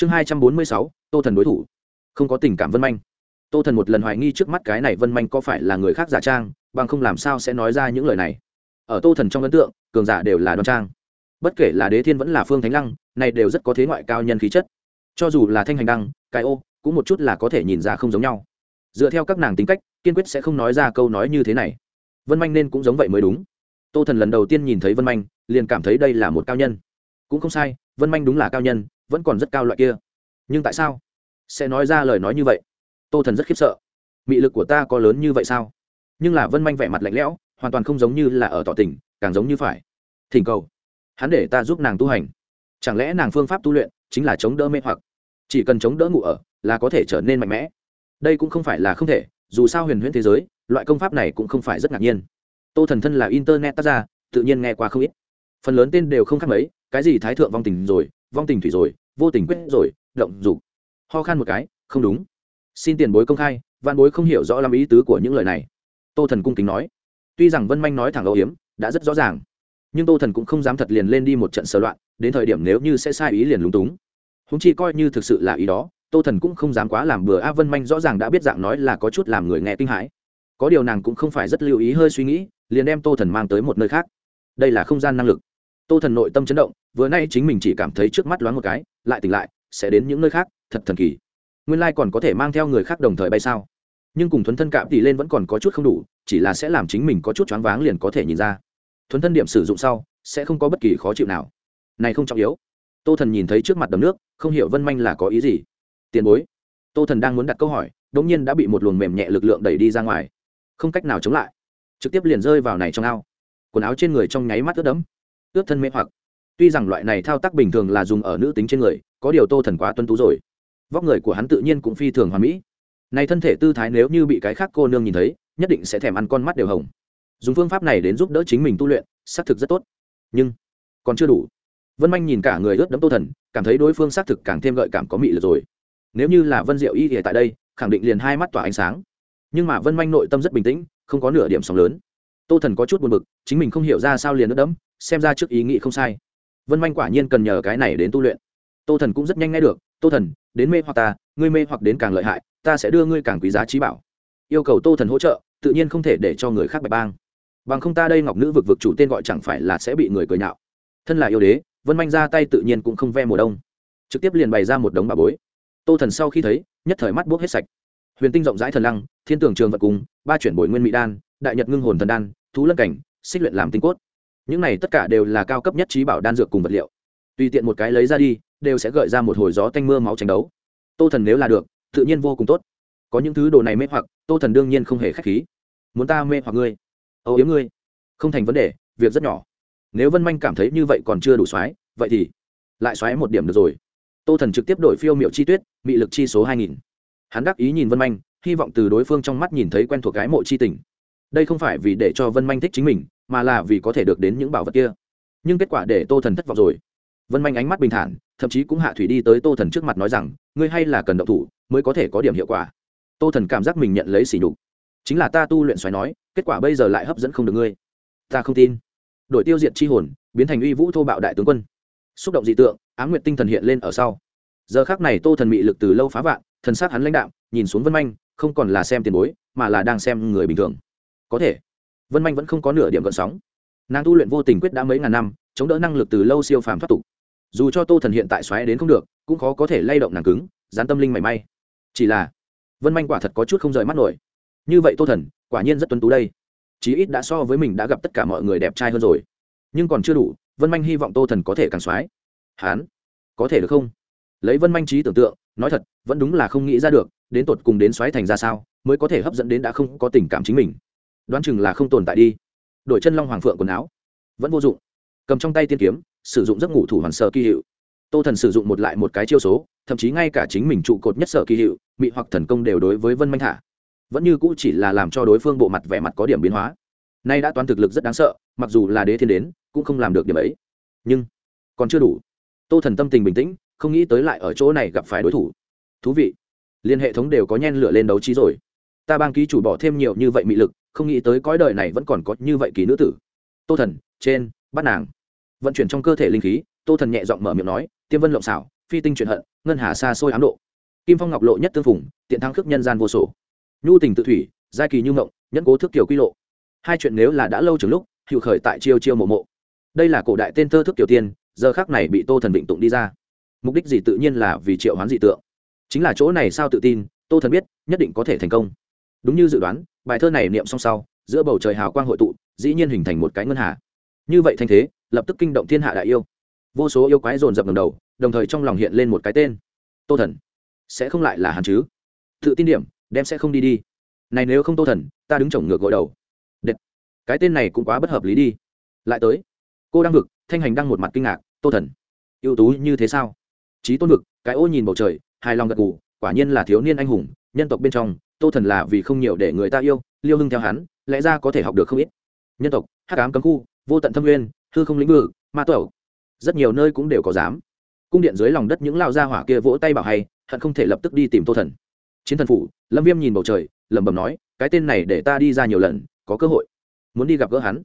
chương hai trăm bốn mươi sáu, tô thần đối thủ. Không có tình cảm vân manh. Tô thần một lần hoài nghi trước mắt cái này vân manh có phải là người khác giả trang, bằng không làm sao sẽ nói ra những lời này. Ở tô thần trong ấn tượng, cường giả đều là đoan trang. Bất kể là đế thiên vẫn là phương thánh lăng, này đều rất có thế ngoại cao nhân khí chất. Cho dù là thanh hành đăng cái ô, cũng một chút là có thể nhìn ra không giống nhau. Dựa theo các nàng tính cách, kiên quyết sẽ không nói ra câu nói như thế này. Vân manh nên cũng giống vậy mới đúng. Tô thần lần đầu tiên nhìn thấy vân manh, liền cảm thấy đây là một cao nhân. Cũng không sai, vân manh đúng là cao nhân vẫn còn rất cao loại kia. Nhưng tại sao? Sẽ nói ra lời nói như vậy. Tô thần rất khiếp sợ. Mị lực của ta có lớn như vậy sao? Nhưng là vân manh vẻ mặt lạnh lẽo, hoàn toàn không giống như là ở tỏ tình, càng giống như phải. Thỉnh cầu. Hắn để ta giúp nàng tu hành. Chẳng lẽ nàng phương pháp tu luyện chính là chống đỡ mê hoặc? Chỉ cần chống đỡ ngủ ở là có thể trở nên mạnh mẽ. Đây cũng không phải là không thể, dù sao huyền huyễn thế giới, loại công pháp này cũng không phải rất ngạc nhiên. Tô thần thân là internet tác ra tự nhiên nghe qua không ít. Phần lớn tên đều không khác mấy, cái gì thái thượng vong tình rồi vong tình thủy rồi, vô tình quyết rồi, động dục. Ho khan một cái, không đúng. Xin tiền bối công khai văn bối không hiểu rõ lắm ý tứ của những lời này. Tô thần cung kính nói. Tuy rằng vân manh nói thẳng âu hiếm đã rất rõ ràng. Nhưng tô thần cũng không dám thật liền lên đi một trận sơ loạn, đến thời điểm nếu như sẽ sai ý liền lúng túng. Húng chi coi như thực sự là ý đó, tô thần cũng không dám quá làm bừa a. Vân manh rõ ràng đã biết dạng nói là có chút làm người nghe kinh hãi. Có điều nàng cũng không phải rất lưu ý hơi suy nghĩ, liền đem tô thần mang tới một nơi khác. Đây là không gian năng lực tô thần nội tâm chấn động, vừa nay chính mình chỉ cảm thấy trước mắt loáng một cái, lại tỉnh lại, sẽ đến những nơi khác, thật thần kỳ. Nguyên lai、like、còn có thể mang theo người khác đồng thời bay sao? Nhưng cùng thuấn thân cạm tỷ lên vẫn còn có chút không đủ, chỉ là sẽ làm chính mình có chút choáng váng liền có thể nhìn ra. Thuấn thân điểm sử dụng sau, sẽ không có bất kỳ khó chịu nào. Này không trọng yếu. Tô thần nhìn thấy trước mặt đầm nước, không hiểu vân manh là có ý gì. Tiền bối. Tô thần đang muốn đặt câu hỏi đ ỗ n g nhiên đã bị một luồng mềm nhẹ lực lượng đẩy đi ra ngoài. Không cách nào chống lại. Trực tiếp liền rơi vào này trong ao. Quần áo trên người trong nháy mắt ướt đẫm ướp thân mê hoặc. Tuy rằng loại này thao tác bình thường là dùng ở nữ tính trên người, có điều tô thần quá tuân tú rồi. Vóc người của hắn tự nhiên cũng phi thường hoàn mỹ. Này thân thể tư thái nếu như bị cái khác cô nương nhìn thấy, nhất định sẽ thèm ăn con mắt đều hồng. Dùng phương pháp này đến giúp đỡ chính mình tu luyện, xác thực rất tốt. Nhưng, còn chưa đủ. Vân manh nhìn cả người ướt đẫm tô thần, cảm thấy đối phương xác thực càng thêm gợi cảm có mị lực rồi. Nếu như là vân diệu y thì tại đây, khẳng định liền hai mắt tỏa ánh sáng. Nhưng mà vân manh nội tâm rất bình tĩnh, không có nửa điểm sóng lớn. Tô thần có chút buồn b ự c chính mình không hiểu ra sao liền ướt đẫm xem ra trước ý nghĩ không sai. Vân manh quả nhiên cần nhờ cái này đến tu luyện. Tô thần cũng rất nhanh nghe được, tô thần, đến mê hoặc ta, ngươi mê hoặc đến càng lợi hại, ta sẽ đưa ngươi càng quý giá trí bảo. Yêu cầu tô thần hỗ trợ, tự nhiên không thể để cho người khác bạch bang. Bằng không ta đây ngọc nữ vực vực chủ tên gọi chẳng phải là sẽ bị người cười nhạo. Thân là yêu đế, vân manh ra tay tự nhiên cũng không ve mùa đông. Trực tiếp liền bày ra một đống bà bối. Tô thần sau khi thấy, nhất thời mắt buốc hết sạch. Huyền tinh rộng rãi thần lăng, thiên tường trường vật cung ba chuyển bồi nguyên mỹ đan, đại nhật ngưng hồn thần đan, thú lân cảnh, xích luyện làm tinh cốt những này tất cả đều là cao cấp nhất trí bảo đan dược cùng vật liệu. Tùy tiện một cái lấy ra đi, đều sẽ gợi ra một hồi gió tanh mưa máu tranh đấu. Tô thần nếu là được, tự nhiên vô cùng tốt. Có những thứ đồ này mê hoặc, tô thần đương nhiên không hề k h á c h khí. Muốn ta mê hoặc ngươi? Âu yếm ngươi. Không thành vấn đề, việc rất nhỏ. Nếu vân manh cảm thấy như vậy còn chưa đủ xoái vậy thì lại xoáy một điểm được rồi. Tô thần trực tiếp đổi phiêu m i ệ u chi tuyết bị lực chi số hai nghìn. Hắn đắc ý nhìn vân manh, hy vọng từ đối phương trong mắt nhìn thấy quen thuộc cái mộ chi tình. Đây không phải vì để cho vân manh thích chính mình mà là vì có thể được đến những bảo vật kia. Nhưng kết quả để tô thần thất vọng rồi. Vân manh ánh mắt bình thản, thậm chí cũng hạ thủy đi tới tô thần trước mặt nói rằng, ngươi hay là cần động thủ mới có thể có điểm hiệu quả. Tô thần cảm giác mình nhận lấy sỉ nhục. Chính là ta tu luyện xoáy nói, kết quả bây giờ lại hấp dẫn không được ngươi. Ta không tin. Đổi tiêu diệt chi hồn, biến thành uy vũ thô bạo đại tướng quân. Xúc động dị tượng á m nguyệt tinh thần hiện lên ở sau. Giờ khác này tô thần mị lực từ lâu phá vạn, thần s á hắn lãnh đạo nhìn xuống vân manh, không còn là xem tiền bối, mà là đang xem người bình thường. Có thể vân manh vẫn không có nửa điểm gợn sóng. Nàng tu luyện vô tình quyết đã mấy ngàn năm, chống đỡ năng lực từ lâu siêu phàm thoát tục. Dù cho tô thần hiện tại xoáy đến không được, cũng khó có thể lay động nàng cứng, dán tâm linh mảy may. Chỉ là, vân manh quả thật có chút không rời mắt nổi. Như vậy tô thần, quả nhiên rất tuân tú đây. Chí ít đã so với mình đã gặp tất cả mọi người đẹp trai hơn rồi. Nhưng còn chưa đủ, vân manh hy vọng tô thần có thể càng soái hán, có thể được không? Lấy vân manh trí tưởng tượng, nói thật, vẫn đúng là không nghĩ ra được, đến tột cùng đến xoáy thành ra sao, mới có thể hấp dẫn đến đã không có tình cảm chính mình đoán chừng là không tồn tại đi. Đổi chân long hoàng phượng quần áo. Vẫn vô dụng. Cầm trong tay tiên kiếm, sử dụng giấc ngủ thủ hoàn sợ kỳ hiệu. Tô thần sử dụng một lại một cái chiêu số, thậm chí ngay cả chính mình trụ cột nhất sở kỳ hiệu, mị hoặc thần công đều đối với vân manh thả. Vẫn như cũ chỉ là làm cho đối phương bộ mặt vẻ mặt có điểm biến hóa. Nay đã toán thực lực rất đáng sợ, mặc dù là đế thiên đến, cũng không làm được điểm ấy. Nhưng, còn chưa đủ. Tô thần tâm tình bình tĩnh, không nghĩ tới lại ở chỗ này gặp phải đối thủ. Thú vị. Liên hệ thống đều có nhen lửa lên đấu trí rồi. Ta bang ký chủ bỏ thêm nhiều như vậy mị lực không nghĩ tới cõi đời này vẫn còn có như vậy kỳ nữ tử. Tô thần, trên, bắt nàng. Vận chuyển trong cơ thể linh khí, tô thần nhẹ giọng mở miệng nói, tiêm vân lộng xảo, phi tinh truyền hận, ngân hà xa xôi ám độ. Kim phong ngọc lộ nhất tương phùng, tiện thắng khước nhân gian vô sổ nhu tình tự thủy, giai kỳ như ngộng nhẫn cố thức kiểu quy lộ. Hai chuyện nếu là đã lâu trường lúc hiệu khởi tại chiêu chiêu mộ mộ. Đây là cổ đại tên thơ thức kiểu tiên, giờ khác này bị tô thần vịnh tụng đi ra. Mục đích gì tự nhiên là vì triệu hoán dị tượng. Chính là chỗ này sao tự tin, tô thần biết, nhất định có thể thành công đúng như dự đoán, bài thơ này niệm xong sau, giữa bầu trời hào quang hội tụ, dĩ nhiên hình thành một cái ngân hạ. như vậy thanh thế, lập tức kinh động thiên hạ đại yêu. Vô số yêu quái dồn dập ngầm đầu, đồng thời trong lòng hiện lên một cái tên. Tô thần. Sẽ không lại là hắn chứ? Tự tin điểm, đem sẽ không đi đi. Này nếu không tô thần, ta đứng chồng ngược gội đầu. Đệt. cái tên này cũng quá bất hợp lý đi. Lại tới. Cô đang vực, thanh hành đang một mặt kinh ngạc, tô thần. Ưu tú như thế sao? Trí tôn vực, cái ô nhìn bầu trời, hài lòng gật gù, quả nhiên là thiếu niên anh hùng, nhân tộc bên trong tô thần là vì không nhiều để người ta yêu, liêu hưng theo hắn, lẽ ra có thể học được không ít. Nhân tộc, hắc ám cấm khu, vô tận thâm nguyên, hư không lĩnh vực, ma tẩu, rất nhiều nơi cũng đều có dám. Cung điện dưới lòng đất những lao gia hỏa kia vỗ tay bảo hay, hận không thể lập tức đi tìm tô thần. Chiến thần phủ, lâm viêm nhìn bầu trời, lẩm bẩm nói, cái tên này để ta đi ra nhiều lần, có cơ hội. Muốn đi gặp gỡ hắn.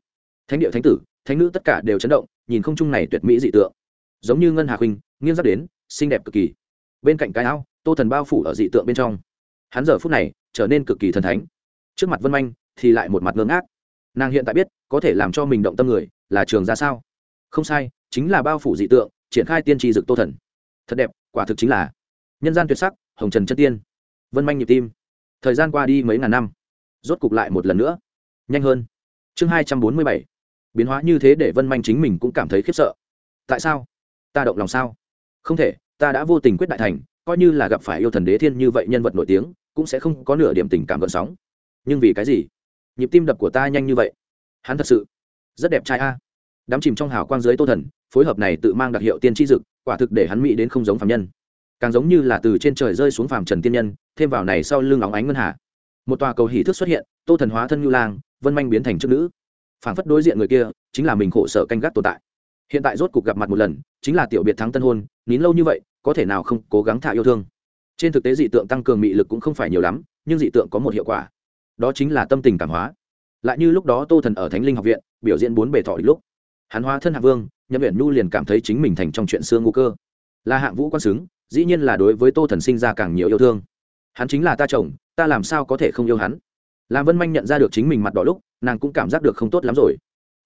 Thánh địa thánh tử, thánh nữ tất cả đều chấn động, nhìn không trung này tuyệt mỹ dị tượng. Giống như ngân hà khuynh, nghiêng dắt đến, xinh đẹp cực kỳ. Bên cạnh cái ao, tô thần bao phủ ở dị tượng bên trong hắn giờ phút này trở nên cực kỳ thần thánh. Trước mặt vân manh thì lại một mặt ngơ ngác. Nàng hiện tại biết có thể làm cho mình động tâm người là trường ra sao? Không sai, chính là bao phủ dị tượng, triển khai tiên tri dực tô thần. Thật đẹp, quả thực chính là nhân gian tuyệt sắc, hồng trần chân tiên. Vân manh nhịp tim. Thời gian qua đi mấy ngàn năm, rốt cục lại một lần nữa. Nhanh hơn. Chương hai trăm bốn mươi bảy. Biến hóa như thế để vân manh chính mình cũng cảm thấy khiếp sợ. Tại sao? Ta động lòng sao? Không thể, ta đã vô tình quyết đại thành, coi như là gặp phải yêu thần đế thiên như vậy nhân vật nổi tiếng cũng sẽ không có nửa điểm tình cảm gợn sóng. Nhưng vì cái gì? Nhịp tim đập của ta nhanh như vậy. Hắn thật sự rất đẹp trai a. Đám chìm trong hào quang dưới tô thần, phối hợp này tự mang đặc hiệu tiên tri dực, quả thực để hắn mỹ đến không giống phạm nhân. Càng giống như là từ trên trời rơi xuống phàm trần tiên nhân, thêm vào này sau lưng óng ánh ngân hà. Một tòa cầu hỷ thức xuất hiện, tô thần hóa thân như lang, vân manh biến thành chức nữ. Phảng phất đối diện người kia, chính là mình khổ sở canh gác tồn tại. Hiện tại rốt cuộc gặp mặt một lần, chính là tiểu biệt thắng tân hôn, nín lâu như vậy, có thể nào không cố gắng thả yêu thương? Trên thực tế dị tượng tăng cường mị lực cũng không phải nhiều lắm, nhưng dị tượng có một hiệu quả. Đó chính là tâm tình cảm hóa. Lại như lúc đó tô thần ở thánh linh học viện, biểu diễn bốn bề thọ lúc. Hắn hóa thân hạ vương, nhậm viện nhu liền cảm thấy chính mình thành trong chuyện xương ngô cơ. Là hạng vũ quan xứng, dĩ nhiên là đối với tô thần sinh ra càng nhiều yêu thương. Hắn chính là ta chồng, ta làm sao có thể không yêu hắn? Làm vân manh nhận ra được chính mình mặt đỏ lúc, nàng cũng cảm giác được không tốt lắm rồi.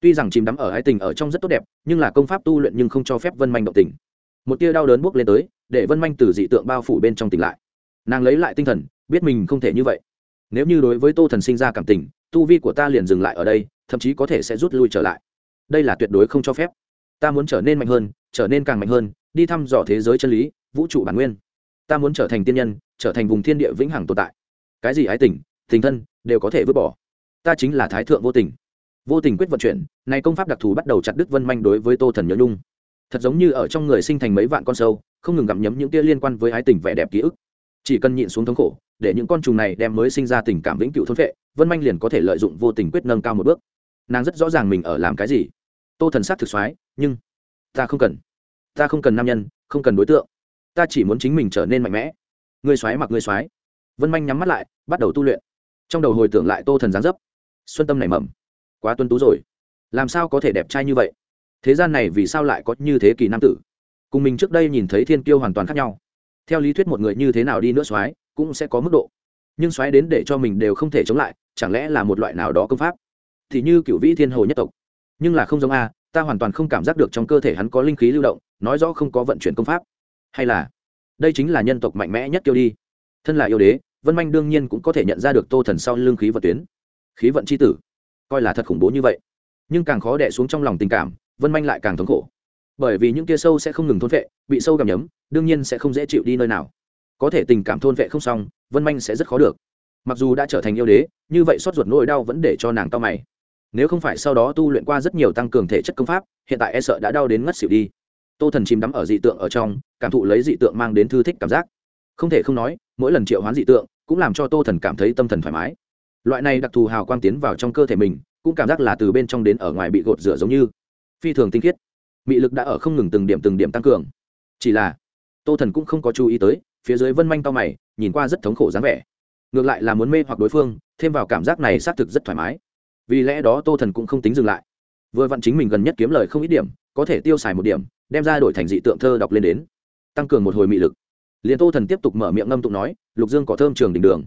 Tuy rằng chìm đắm ở ái tình ở trong rất tốt đẹp, nhưng là công pháp tu luyện nhưng không cho phép vân manh động tình. Một tia đau đớn buốc lên tới để vân manh từ dị tượng bao phủ bên trong tỉnh lại. Nàng lấy lại tinh thần, biết mình không thể như vậy. Nếu như đối với tô thần sinh ra cảm tình, tu vi của ta liền dừng lại ở đây, thậm chí có thể sẽ rút lui trở lại. Đây là tuyệt đối không cho phép. Ta muốn trở nên mạnh hơn, trở nên càng mạnh hơn, đi thăm dò thế giới chân lý, vũ trụ bản nguyên. Ta muốn trở thành tiên nhân, trở thành vùng thiên địa vĩnh hằng tồn tại. Cái gì ái tình tình thân, đều có thể vứt bỏ. Ta chính là thái thượng vô tình. Vô tình quyết vận chuyển, này công pháp đặc thù bắt đầu chặt đứt vân manh đối với tô thần nhớ nhung. Thật giống như ở trong người sinh thành mấy vạn con sâu không ngừng gặm nhấm những tia liên quan với ái tình vẻ đẹp ký ức. Chỉ cần nhịn xuống thống khổ, để những con trùng này đem mới sinh ra tình cảm vĩnh cửu thôn vệ vân manh liền có thể lợi dụng vô tình quyết nâng cao một bước. Nàng rất rõ ràng mình ở làm cái gì. Tô thần sát thực soái, nhưng ta không cần. Ta không cần nam nhân, không cần đối tượng. Ta chỉ muốn chính mình trở nên mạnh mẽ. Ngươi soái mặc ngươi soái. Vân manh nhắm mắt lại, bắt đầu tu luyện. Trong đầu hồi tưởng lại tô thần giáng dấp. Xuân tâm nảy mầm. Quá tuân tú rồi. Làm sao có thể đẹp trai như vậy? Thế gian này vì sao lại có như thế kỳ nam tử? Cùng mình trước đây nhìn thấy thiên kiêu hoàn toàn khác nhau. Theo lý thuyết một người như thế nào đi nữa soái cũng sẽ có mức độ. Nhưng soái đến để cho mình đều không thể chống lại, chẳng lẽ là một loại nào đó công pháp? Thì như cựu vĩ thiên hồ nhất tộc. Nhưng là không giống a, ta hoàn toàn không cảm giác được trong cơ thể hắn có linh khí lưu động, nói rõ không có vận chuyển công pháp. Hay là, đây chính là nhân tộc mạnh mẽ nhất kiêu đi. Thân là yêu đế, vân manh đương nhiên cũng có thể nhận ra được tô thần sau lương khí vận tuyến. Khí vận c h i tử. Coi là thật khủng bố như vậy. Nhưng càng khó đẻ xuống trong lòng tình cảm, vân manh lại càng thống khổ bởi vì những kia sâu sẽ không ngừng thôn vệ, bị sâu gặm nhấm, đương nhiên sẽ không dễ chịu đi nơi nào. Có thể tình cảm thôn vệ không xong, vân manh sẽ rất khó được. Mặc dù đã trở thành yêu đế, như vậy xót ruột nỗi đau vẫn để cho nàng to mày. Nếu không phải sau đó tu luyện qua rất nhiều tăng cường thể chất công pháp, hiện tại e sợ đã đau đến ngất xỉu đi. Tô thần chìm đắm ở dị tượng ở trong, cảm thụ lấy dị tượng mang đến thư thích cảm giác. Không thể không nói, mỗi lần triệu hoán dị tượng cũng làm cho tô thần cảm thấy tâm thần thoải mái. Loại này đặc thù hào quang tiến vào trong cơ thể mình, cũng cảm giác là từ bên trong đến ở ngoài bị gột rửa giống như phi thường tinh khiết mị lực đã ở không ngừng từng điểm từng điểm tăng cường. Chỉ là, tô thần cũng không có chú ý tới, phía dưới vân manh to mày, nhìn qua rất thống khổ dáng vẻ. Ngược lại là muốn mê hoặc đối phương, thêm vào cảm giác này xác thực rất thoải mái. Vì lẽ đó tô thần cũng không tính dừng lại. Vừa vặn chính mình gần nhất kiếm lời không ít điểm, có thể tiêu xài một điểm, đem ra đổi thành dị tượng thơ đọc lên đến. Tăng cường một hồi mị lực. Liền tô thần tiếp tục mở miệng ngâm tụng nói, lục dương cỏ thơm trường đỉnh đường.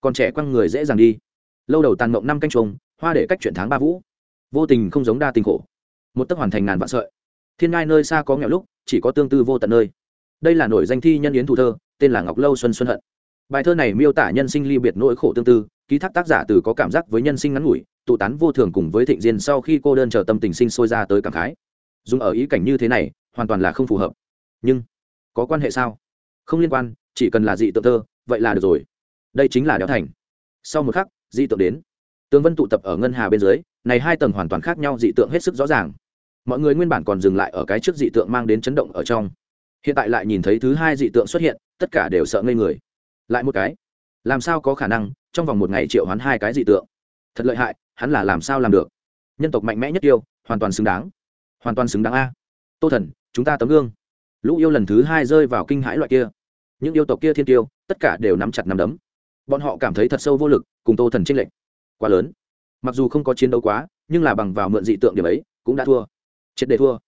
Còn trẻ quăng người dễ dàng đi. Lâu đầu tàn mộng năm canh trùng hoa để cách chuyện tháng ba vũ. Vô tình không giống đa tình khổ. Một tấc hoàn thành ngàn vạn sợi thiên ngai nơi xa có nghèo lúc, chỉ có tương tư vô tận nơi. Đây là nổi danh thi nhân yến thủ thơ, tên là ngọc lâu xuân xuân hận. Bài thơ này miêu tả nhân sinh ly biệt nỗi khổ tương tư, ký thác tác giả từ có cảm giác với nhân sinh ngắn ngủi, tụ tán vô thường cùng với thịnh diên sau khi cô đơn chờ tâm tình sinh sôi ra tới cảm khái. Dùng ở ý cảnh như thế này, hoàn toàn là không phù hợp. Nhưng, có quan hệ sao? Không liên quan, chỉ cần là dị tượng thơ, vậy là được rồi. Đây chính là đéo thành. Sau một khắc, dị tượng đến. Tướng vân tụ tập ở ngân hà bên dưới, này hai tầng hoàn toàn khác nhau dị tượng hết sức rõ ràng mọi người nguyên bản còn dừng lại ở cái trước dị tượng mang đến chấn động ở trong. Hiện tại lại nhìn thấy thứ hai dị tượng xuất hiện, tất cả đều sợ ngây người. Lại một cái. Làm sao có khả năng, trong vòng một ngày triệu hoán hai cái dị tượng? Thật lợi hại, hắn là làm sao làm được? Nhân tộc mạnh mẽ nhất yêu, hoàn toàn xứng đáng. Hoàn toàn xứng đáng a. Tô thần, chúng ta tấm gương. Lũ yêu lần thứ hai rơi vào kinh hãi loại kia. Những yêu tộc kia thiên tiêu, tất cả đều nắm chặt nắm đấm. Bọn họ cảm thấy thật sâu vô lực, cùng tô thần tranh lệch. Quá lớn. Mặc dù không có chiến đấu quá, nhưng là bằng vào mượn dị tượng điểm ấy, cũng đã thua triệt để thua.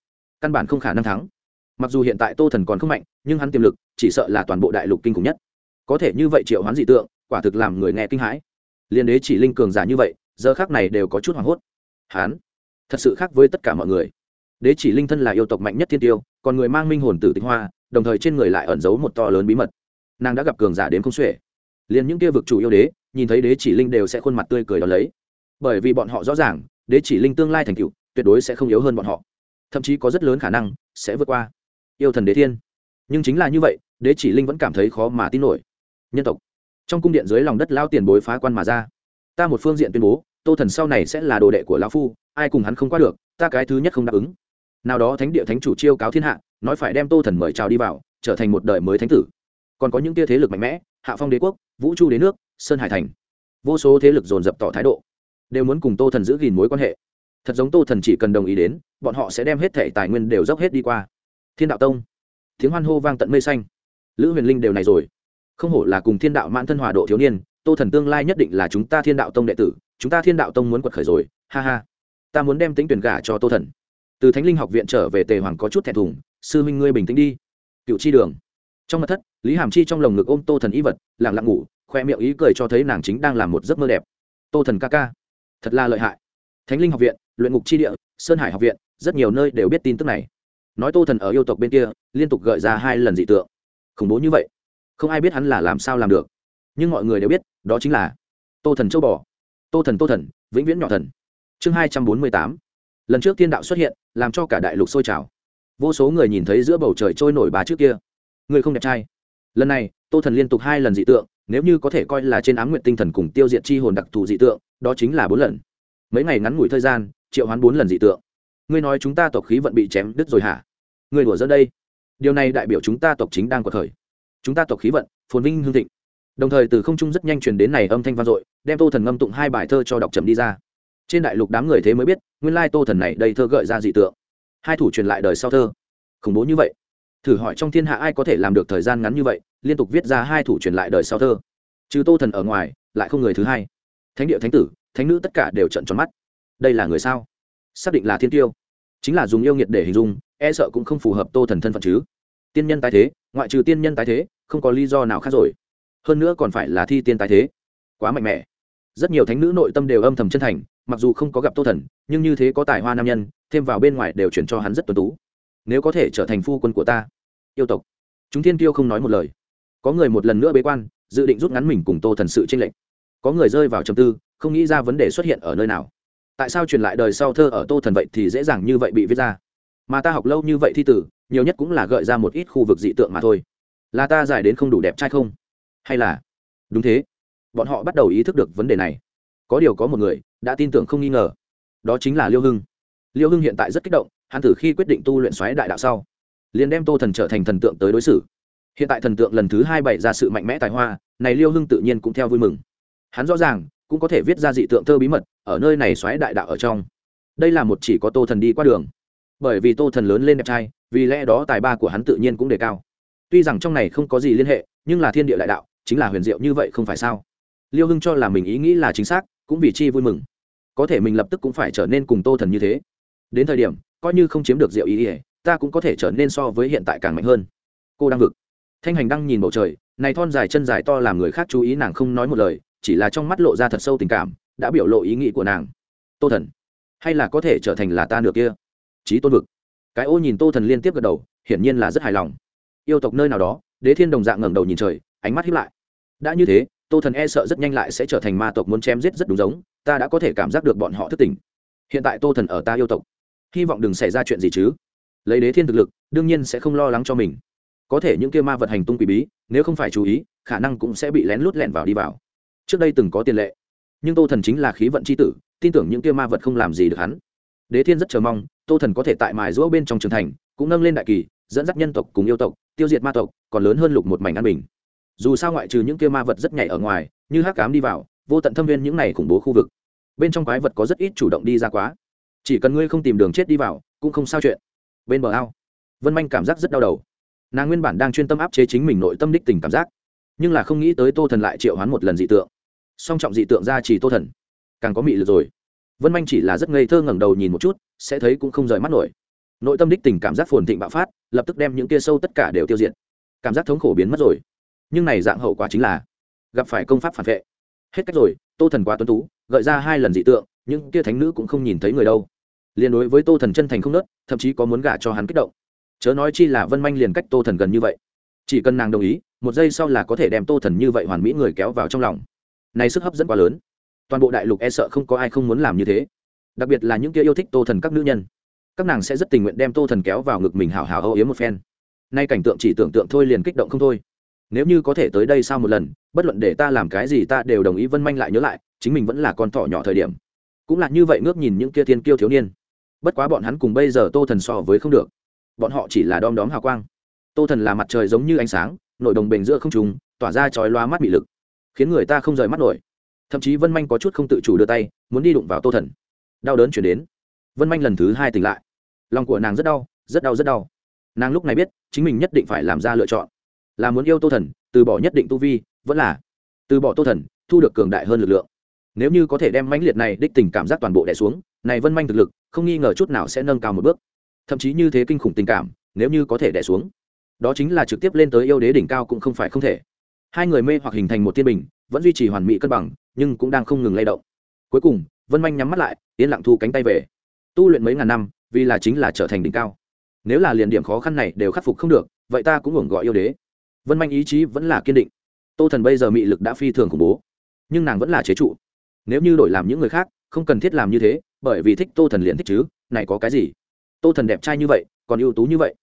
Căn bản không khả năng thắng. Mặc dù hiện tại tô thần còn không mạnh, nhưng hắn tiềm lực chỉ sợ là toàn bộ đại lục kinh khủng nhất. Có thể như vậy triệu hoán dị tượng, quả thực làm người nghe kinh hãi. Liên đế chỉ linh cường giả như vậy, giờ khác này đều có chút hoảng hốt. Hắn, thật sự khác với tất cả mọi người. Đế chỉ linh thân là yêu tộc mạnh nhất thiên tiêu, còn người mang minh hồn tử tinh hoa, đồng thời trên người lại ẩn giấu một to lớn bí mật. Nàng đã gặp cường giả đến không xuể. Liền những kia vực chủ yêu đế, nhìn thấy đế chỉ linh đều sẽ khuôn mặt tươi cười đ ó lấy. Bởi vì bọn họ rõ ràng, đế chỉ linh tương lai thành cựu tuyệt đối sẽ không yếu hơn bọn họ thậm chí có rất lớn khả năng sẽ vượt qua yêu thần đế thiên. Nhưng chính là như vậy, đế chỉ linh vẫn cảm thấy khó mà tin nổi. Nhân tộc. Trong cung điện dưới lòng đất lao tiền bối phá quan mà ra. Ta một phương diện tuyên bố, tô thần sau này sẽ là đồ đệ của lão phu, ai cùng hắn không qua được, ta cái thứ nhất không đáp ứng. Nào đó thánh địa thánh chủ chiêu cáo thiên hạ, nói phải đem tô thần mời chào đi vào, trở thành một đời mới thánh tử. Còn có những tia thế lực mạnh mẽ, hạ phong đế quốc, vũ chu đế nước, sơn hải thành. Vô số thế lực dồn dập tỏ thái độ. Đều muốn cùng tô thần giữ gìn mối quan hệ thật giống tô thần chỉ cần đồng ý đến, bọn họ sẽ đem hết thẻ tài nguyên đều dốc hết đi qua. Thiên đạo tông. Tiếng hoan hô vang tận mây xanh. Lữ huyền linh đều này rồi. Không hổ là cùng thiên đạo mãn thân hòa độ thiếu niên, tô thần tương lai nhất định là chúng ta thiên đạo tông đệ tử, chúng ta thiên đạo tông muốn quật khởi rồi, ha ha. Ta muốn đem tính tuyển gả cho tô thần. Từ thánh linh học viện trở về tề hoàng có chút thẹn thùng, sư huynh ngươi bình tĩnh đi. Cựu chi đường. Trong mặt thất, lý hàm chi trong lồng ngực ôm tô thần y vật lẳng lặng ngủ, khoe miệng ý cười cho thấy nàng chính đang làm một giấc mơ đẹp. Tô thần ca ca, thật là lợi hại. Thánh linh học viện luyện ngục chi địa, sơn hải học viện, rất nhiều nơi đều biết tin tức này. Nói tô thần ở yêu tộc bên kia, liên tục gợi ra hai lần dị tượng. Khủng bố như vậy, không ai biết hắn là làm sao làm được. Nhưng mọi người đều biết, đó chính là tô thần châu bò. Tô thần tô thần, vĩnh viễn nhỏ thần. Chương hai trăm bốn mươi tám. Lần trước tiên đạo xuất hiện, làm cho cả đại lục sôi trào. Vô số người nhìn thấy giữa bầu trời trôi nổi bà trước kia. Người không đẹp trai. Lần này, tô thần liên tục hai lần dị tượng, nếu như có thể coi là trên ám nguyện tinh thần cùng tiêu diệt chi hồn đặc thù dị tượng, đó chính là bốn lần. Mấy ngày ngắn ngủi thời gian triệu hoán bốn lần dị tượng. Ngươi nói chúng ta tộc khí vận bị chém đứt rồi hả? Ngươi đùa dẫn đây. Điều này đại biểu chúng ta tộc chính đang có thời chúng ta tộc khí vận, phồn vinh hương thịnh. Đồng thời từ không trung rất nhanh truyền đến này âm thanh vang dội, đem tô thần ngâm tụng hai bài thơ cho đọc chậm đi ra. Trên đại lục đám người thế mới biết, nguyên lai tô thần này đây thơ gợi ra dị tượng. Hai thủ truyền lại đời sau thơ. Khủng bố như vậy. Thử hỏi trong thiên hạ ai có thể làm được thời gian ngắn như vậy, liên tục viết ra hai thủ truyền lại đời sau thơ. Trừ tô thần ở ngoài, lại không người thứ hai. Thánh địa thánh tử, thánh nữ tất cả đều trận tròn mắt đây là người sao? Xác định là thiên tiêu. Chính là dùng yêu nghiệt để hình dung e sợ cũng không phù hợp tô thần thân phận chứ. Tiên nhân tái thế, ngoại trừ tiên nhân tái thế, không có lý do nào khác rồi. Hơn nữa còn phải là thi tiên tái thế. Quá mạnh mẽ. Rất nhiều thánh nữ nội tâm đều âm thầm chân thành, mặc dù không có gặp tô thần, nhưng như thế có tài hoa nam nhân, thêm vào bên ngoài đều chuyển cho hắn rất tuần tú. Nếu có thể trở thành phu quân của ta, yêu tộc. Chúng thiên tiêu không nói một lời. Có người một lần nữa bế quan, dự định rút ngắn mình cùng tô thần sự tranh lệch. Có người rơi vào trầm tư, không nghĩ ra vấn đề xuất hiện ở nơi nào tại sao truyền lại đời sau thơ ở tô thần vậy thì dễ dàng như vậy bị viết ra? Mà ta học lâu như vậy thi tử, nhiều nhất cũng là gợi ra một ít khu vực dị tượng mà thôi. Là ta giải đến không đủ đẹp trai không? Hay là đúng thế. Bọn họ bắt đầu ý thức được vấn đề này. Có điều có một người đã tin tưởng không nghi ngờ. Đó chính là liêu hưng. Liêu hưng hiện tại rất kích động, hắn thử khi quyết định tu luyện xoáy đại đạo sau, liền đem tô thần trở thành thần tượng tới đối xử. Hiện tại thần tượng lần thứ hai bày ra sự mạnh mẽ tài hoa, này liêu hưng tự nhiên cũng theo vui mừng. Hắn rõ ràng cũng có thể viết ra dị tượng thơ bí mật ở nơi này xoáy đại đạo ở trong. Đây là một chỉ có tô thần đi qua đường. Bởi vì tô thần lớn lên đẹp trai, vì lẽ đó tài ba của hắn tự nhiên cũng đề cao. Tuy rằng trong này không có gì liên hệ, nhưng là thiên địa đại đạo, chính là huyền diệu như vậy không phải sao? Liêu hưng cho là mình ý nghĩ là chính xác, cũng vì chi vui mừng. Có thể mình lập tức cũng phải trở nên cùng tô thần như thế. Đến thời điểm, coi như không chiếm được diệu ý ỉa ta cũng có thể trở nên so với hiện tại càng mạnh hơn. Cô đang vực. Thanh hành đang nhìn bầu trời, này thon dài chân dài to làm người khác chú ý nàng không nói một lời chỉ là trong mắt lộ ra thật sâu tình cảm, đã biểu lộ ý nghĩ của nàng. Tô thần, hay là có thể trở thành là ta được kia? Trí tôn vực. Cái ô nhìn tô thần liên tiếp gật đầu, hiển nhiên là rất hài lòng. Yêu tộc nơi nào đó, đế thiên đồng dạng ngẩng đầu nhìn trời, ánh mắt hiếp lại. Đã như thế, tô thần e sợ rất nhanh lại sẽ trở thành ma tộc muốn chém giết rất đúng giống, ta đã có thể cảm giác được bọn họ thất tình. hiện tại tô thần ở ta yêu tộc. Hy vọng đừng xảy ra chuyện gì chứ. Lấy đế thiên thực lực, đương nhiên sẽ không lo lắng cho mình. Có thể những kia ma vật hành tung quỷ bí, nếu không phải chú ý, khả năng cũng sẽ bị lén lút lẻn vào đi vào trước đây từng có tiền lệ, nhưng tô thần chính là khí vận c h i tử, tin tưởng những kia ma vật không làm gì được hắn. Đế thiên rất chờ mong, tô thần có thể tại mài rũa bên trong trường thành, cũng nâng lên đại kỳ, dẫn dắt nhân tộc cùng yêu tộc, tiêu diệt ma tộc, còn lớn hơn lục một mảnh an bình. Dù sao ngoại trừ những kia ma vật rất nhảy ở ngoài, như hắc cám đi vào, vô tận thâm viên những này khủng bố khu vực. Bên trong quái vật có rất ít chủ động đi ra quá. Chỉ cần ngươi không tìm đường chết đi vào, cũng không sao chuyện. Bên bờ ao, vân manh cảm giác rất đau đầu. Nàng nguyên bản đang chuyên tâm áp chế chính mình nội tâm đích tình cảm giác, nhưng là không nghĩ tới tô thần lại triệu hoán một lần dị tượng song trọng dị tượng ra chỉ tô thần. Càng có mị lực rồi. Vân manh chỉ là rất ngây thơ ngẩng đầu nhìn một chút, sẽ thấy cũng không rời mắt nổi. Nội tâm đích tình cảm giác phồn thịnh bạo phát, lập tức đem những kia sâu tất cả đều tiêu diệt. Cảm giác thống khổ biến mất rồi. Nhưng này dạng hậu quả chính là, gặp phải công pháp phản vệ. Hết cách rồi, tô thần quá tuấn tú, gợi ra hai lần dị tượng, những kia thánh nữ cũng không nhìn thấy người đâu. Liền đối với tô thần chân thành không nớt, thậm chí có muốn gả cho hắn kích động. Chớ nói chi là vân manh liền cách tô thần gần như vậy. Chỉ cần nàng đồng ý, một giây sau là có thể đem tô thần như vậy hoàn mỹ người kéo vào trong lòng này sức hấp dẫn quá lớn. Toàn bộ đại lục e sợ không có ai không muốn làm như thế. Đặc biệt là những kia yêu thích tô thần các nữ nhân. Các nàng sẽ rất tình nguyện đem tô thần kéo vào ngực mình hào hào âu yếm một phen. Nay cảnh tượng chỉ tưởng tượng thôi liền kích động không thôi. Nếu như có thể tới đây sau một lần, bất luận để ta làm cái gì ta đều đồng ý vân manh lại nhớ lại, chính mình vẫn là con thỏ nhỏ thời điểm. Cũng là như vậy ngước nhìn những kia thiên kiêu thiếu niên. Bất quá bọn hắn cùng bây giờ tô thần so với không được. Bọn họ chỉ là đom đóm hào quang. Tô thần là mặt trời giống như ánh sáng, nội đồng bền giữa không trùng tỏa ra chói loa mắt bị lực khiến người ta không rời mắt nổi. Thậm chí vân manh có chút không tự chủ đưa tay, muốn đi đụng vào tô thần. Đau đớn chuyển đến. Vân manh lần thứ hai tỉnh lại. Lòng của nàng rất đau rất đau rất đau. Nàng lúc này biết, chính mình nhất định phải làm ra lựa chọn. Là muốn yêu tô thần, từ bỏ nhất định tu vi, vẫn là từ bỏ tô thần, thu được cường đại hơn lực lượng. Nếu như có thể đem mãnh liệt này đích tình cảm giác toàn bộ đẻ xuống, này vân manh thực lực, không nghi ngờ chút nào sẽ nâng cao một bước. Thậm chí như thế kinh khủng tình cảm, nếu như có thể đẻ xuống, đó chính là trực tiếp lên tới yêu đế đỉnh cao cũng không phải không thể hai người mê hoặc hình thành một thiên bình, vẫn duy trì hoàn mỹ cân bằng, nhưng cũng đang không ngừng lay động. Cuối cùng, vân manh nhắm mắt lại, yên lặng thu cánh tay về. Tu luyện mấy ngàn năm, vì là chính là trở thành đỉnh cao. Nếu là liền điểm khó khăn này đều khắc phục không được, vậy ta cũng hưởng gọi yêu đế. Vân manh ý chí vẫn là kiên định. Tô thần bây giờ mị lực đã phi thường khủng bố, nhưng nàng vẫn là chế trụ. Nếu như đổi làm những người khác, không cần thiết làm như thế, bởi vì thích tô thần liền thích chứ, này có cái gì? Tô thần đẹp trai như vậy, còn ưu tú như vậy.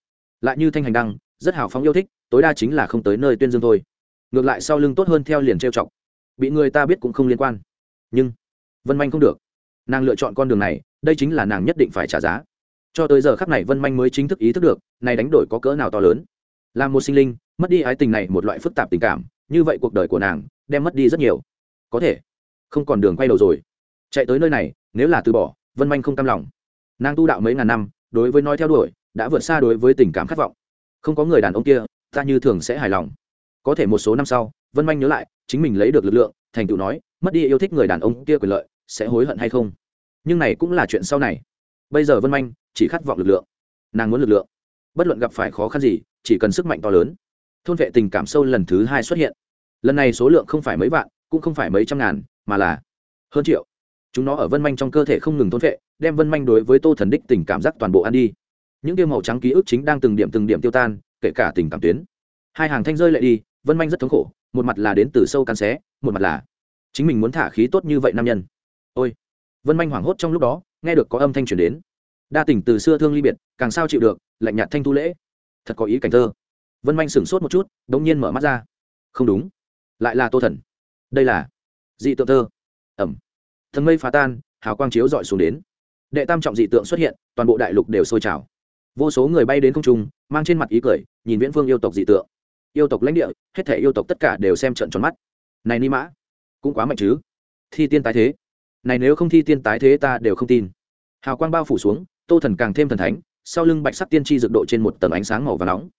Lại như thanh hành đăng, rất hào phóng yêu thích, tối đa chính là không tới nơi tuyên dương thôi ngược lại sau lưng tốt hơn theo liền trêu chọc. Bị người ta biết cũng không liên quan. Nhưng, vân manh không được. Nàng lựa chọn con đường này, đây chính là nàng nhất định phải trả giá. Cho tới giờ khắc này vân manh mới chính thức ý thức được, này đánh đổi có cỡ nào to lớn. Là một sinh linh, mất đi ái tình này một loại phức tạp tình cảm, như vậy cuộc đời của nàng đem mất đi rất nhiều. Có thể, không còn đường quay đầu rồi. Chạy tới nơi này, nếu là từ bỏ, vân manh không cam lòng. Nàng tu đạo mấy ngàn năm, đối với nói theo đuổi, đã vượt xa đối với tình cảm khát vọng. Không có người đàn ông kia, ta như thường sẽ hài lòng có thể một số năm sau, vân manh nhớ lại, chính mình lấy được lực lượng, thành tựu nói, mất đi yêu thích người đàn ông kia quyền lợi, sẽ hối hận hay không? Nhưng này cũng là chuyện sau này. Bây giờ vân manh chỉ khát vọng lực lượng. Nàng muốn lực lượng. Bất luận gặp phải khó khăn gì, chỉ cần sức mạnh to lớn. Thôn vệ tình cảm sâu lần thứ hai xuất hiện. Lần này số lượng không phải mấy vạn, cũng không phải mấy trăm ngàn, mà là hơn triệu. Chúng nó ở vân manh trong cơ thể không ngừng thôn vệ, đem vân manh đối với tô thần đích tình cảm giác toàn bộ ăn đi. Những tiêu màu trắng ký ức chính đang từng điểm từng điểm tiêu tan, kể cả tình cảm tuyến. Hai hàng thanh rơi lại đi vân manh rất thống khổ, một mặt là đến từ sâu cắn xé, một mặt là chính mình muốn thả khí tốt như vậy nam nhân. Ôi! Vân manh hoảng hốt trong lúc đó, nghe được có âm thanh chuyển đến. Đa tình từ xưa thương ly biệt, càng sao chịu được, lạnh nhạt thanh tu lễ. Thật có ý cảnh thơ. Vân manh sửng sốt một chút đ ỗ n g nhiên mở mắt ra. Không đúng. Lại là tô thần. Đây là dị tượng thơ. Ẩm. Thần mây phá tan, hào quang chiếu dọi xuống đến. Đệ tam trọng dị tượng xuất hiện, toàn bộ đại lục đều sôi trào. Vô số người bay đến không trung, mang trên mặt ý cười, nhìn viễn phương yêu tộc dị tượng yêu tộc lãnh địa, hết thể yêu tộc tất cả đều xem trận tròn mắt. Này ni mã, cũng quá mạnh chứ? Thi tiên tái thế. Này nếu không thi tiên tái thế ta đều không tin. Hào quang bao phủ xuống, tô thần càng thêm thần thánh, sau lưng bạch sắc tiên tri dược độ trên một tầng ánh sáng màu và nóng.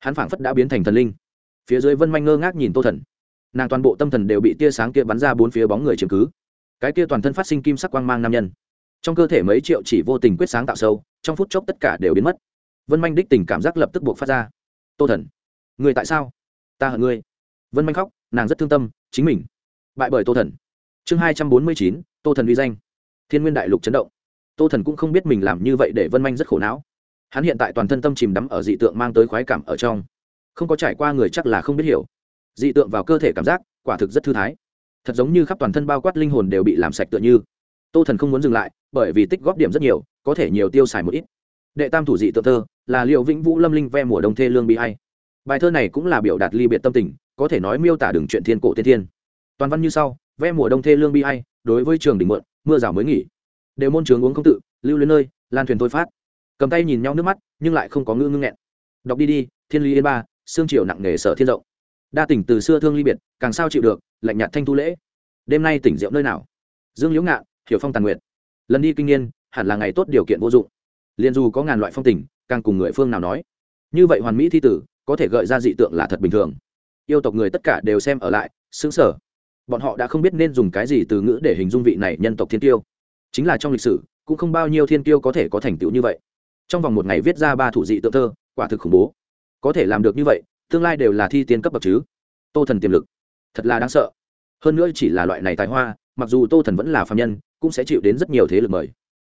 Hắn phảng phất đã biến thành thần linh. Phía dưới vân manh ngơ ngác nhìn tô thần. Nàng toàn bộ tâm thần đều bị tia sáng kia bắn ra bốn phía bóng người chiếm cứ. Cái kia toàn thân phát sinh kim sắc quang mang nam nhân. Trong cơ thể mấy triệu chỉ vô tình quyết sáng tạo sâu, trong phút chốc tất cả đều biến mất. Vân manh đích tình cảm giác lập tức buộc phát ra. Tô thần người tại sao? Ta hận ngươi. Vân manh khóc, nàng rất thương tâm, chính mình bại bởi tô thần. Chương hai trăm bốn mươi chín, tô thần uy danh. Thiên nguyên đại lục chấn động. Tô thần cũng không biết mình làm như vậy để vân manh rất khổ não. Hắn hiện tại toàn thân tâm chìm đắm ở dị tượng mang tới khoái cảm ở trong. Không có trải qua người chắc là không biết hiểu. Dị tượng vào cơ thể cảm giác, quả thực rất thư thái. Thật giống như khắp toàn thân bao quát linh hồn đều bị làm sạch tựa như. Tô thần không muốn dừng lại, bởi vì tích góp điểm rất nhiều, có thể nhiều tiêu xài một ít. Đệ tam thủ dị tượng thơ, là liệu vĩnh vũ lâm linh ve mùa đông thê lương bị hay bài thơ này cũng là biểu đạt ly biệt tâm tình, có thể nói miêu tả đường chuyện thiên cổ tiên thiên. Toàn văn như sau ve mùa đông thê lương bi hay đối với trường đỉnh mượn mưa rào mới nghỉ. Đều môn trường uống không tự, lưu lên nơi, lan thuyền thôi phát. Cầm tay nhìn nhau nước mắt, nhưng lại không có ngư ngưng nghẹn. Đọc đi đi, thiên Ly yên ba xương triều nặng nề sở thiên rộng. Đa tỉnh từ xưa thương ly biệt, càng sao chịu được, lạnh nhạt thanh thu lễ. Đêm nay tỉnh rượu nơi nào? Dương liễu ngạn hiểu phong tàn nguyện. Lần đi kinh niên, hẳn là ngày tốt điều kiện vô dụng. Liền dù có ngàn loại phong tình, càng cùng người phương nào nói. Như vậy hoàn mỹ thi tử có thể gợi ra dị tượng là thật bình thường. Yêu tộc người tất cả đều xem ở lại xứng sở bọn họ đã không biết nên dùng cái gì từ ngữ để hình dung vị này nhân tộc thiên tiêu chính là trong lịch sử, cũng không bao nhiêu thiên tiêu có thể có thành tựu như vậy. Trong vòng một ngày viết ra ba thủ dị tượng thơ, quả thực khủng bố. Có thể làm được như vậy, tương lai đều là thi tiên cấp bậc chứ. Tô thần tiềm lực, thật là đáng sợ. Hơn nữa chỉ là loại này tài hoa, mặc dù tô thần vẫn là phạm nhân, cũng sẽ chịu đến rất nhiều thế lực mời.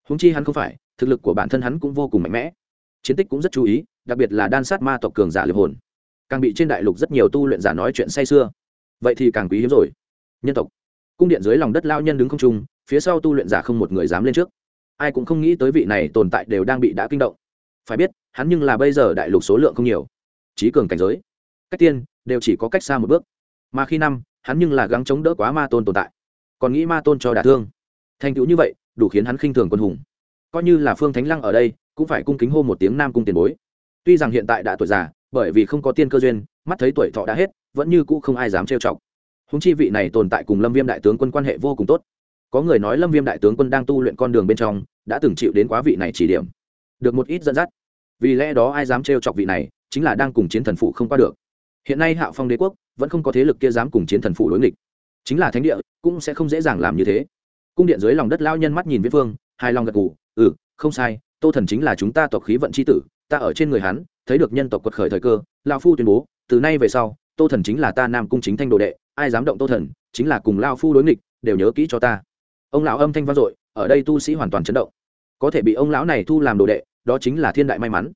Húng chi hắn không phải, thực lực của bản thân hắn cũng vô cùng mạnh mẽ. Chiến tích cũng rất chú ý đặc biệt là đan sát ma tộc cường giả liệp hồn. Càng bị trên đại lục rất nhiều tu luyện giả nói chuyện say xưa vậy thì càng quý hiếm rồi. Nhân tộc. Cung điện dưới lòng đất lao nhân đứng không trung, phía sau tu luyện giả không một người dám lên trước. Ai cũng không nghĩ tới vị này tồn tại đều đang bị đã kinh động. Phải biết, hắn nhưng là bây giờ đại lục số lượng không nhiều. Trí cường cảnh giới. Cách tiên, đều chỉ có cách xa một bước. Mà khi năm, hắn nhưng là gắng chống đỡ quá ma tôn tồn tại. Còn nghĩ ma tôn cho đả thương. Thành tựu như vậy, đủ khiến hắn khinh thường quân hùng. Coi như là phương thánh lăng ở đây, cũng phải cung kính hô một tiếng nam cung tiền bối tuy rằng hiện tại đã tuổi già, bởi vì không có tiên cơ duyên, mắt thấy tuổi thọ đã hết, vẫn như cũ không ai dám trêu chọc. Húng chi vị này tồn tại cùng lâm viêm đại tướng quân quan hệ vô cùng tốt. Có người nói lâm viêm đại tướng quân đang tu luyện con đường bên trong, đã từng chịu đến quá vị này chỉ điểm. Được một ít dẫn dắt. Vì lẽ đó ai dám trêu chọc vị này, chính là đang cùng chiến thần phụ không qua được. Hiện nay hạo phong đế quốc vẫn không có thế lực kia dám cùng chiến thần phụ đối nghịch. Chính là thánh địa, cũng sẽ không dễ dàng làm như thế. Cung điện dưới lòng đất lao nhân mắt nhìn viết phương hai lòng gật gù ừ không sai, tô thần chính là chúng ta tộc khí vận c h i tử ta ở trên người hắn, thấy được nhân tộc quật khởi thời cơ lao phu tuyên bố, từ nay về sau, tô thần chính là ta nam cung chính thanh đồ đệ, ai dám động tô thần, chính là cùng lao phu đối nghịch, đều nhớ kỹ cho ta. Ông lão âm thanh vang dội, ở đây tu sĩ hoàn toàn chấn động. Có thể bị ông lão này thu làm đồ đệ, đó chính là thiên đại may mắn.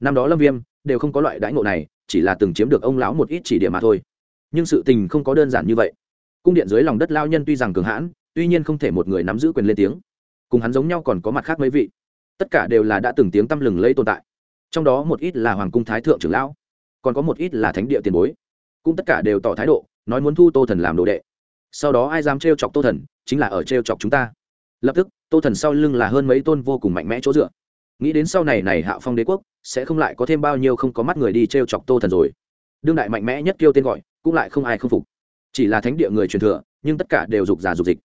Năm đó lâm viêm, đều không có loại đãi ngộ này, chỉ là từng chiếm được ông lão một ít chỉ điểm mà thôi. Nhưng sự tình không có đơn giản như vậy. Cung điện dưới lòng đất lao nhân tuy rằng cường hãn, tuy nhiên không thể một người nắm giữ quyền lên tiếng. Cùng hắn giống nhau còn có mặt khác mấy vị. Tất cả đều là đã từng tiếng tăm lừng lấy tồn tại trong đó một ít là hoàng cung thái thượng trưởng lão, còn có một ít là thánh địa tiền bối. Cũng tất cả đều tỏ thái độ, nói muốn thu tô thần làm đồ đệ. Sau đó ai dám trêu chọc tô thần, chính là ở trêu chọc chúng ta. Lập tức, tô thần sau lưng là hơn mấy tôn vô cùng mạnh mẽ chỗ dựa. Nghĩ đến sau này này hạ phong đế quốc, sẽ không lại có thêm bao nhiêu không có mắt người đi trêu chọc tô thần rồi. Đương đại mạnh mẽ nhất kêu tên gọi, cũng lại không ai không phục. Chỉ là thánh địa người truyền thừa, nhưng tất cả đều dục giả dục dịch.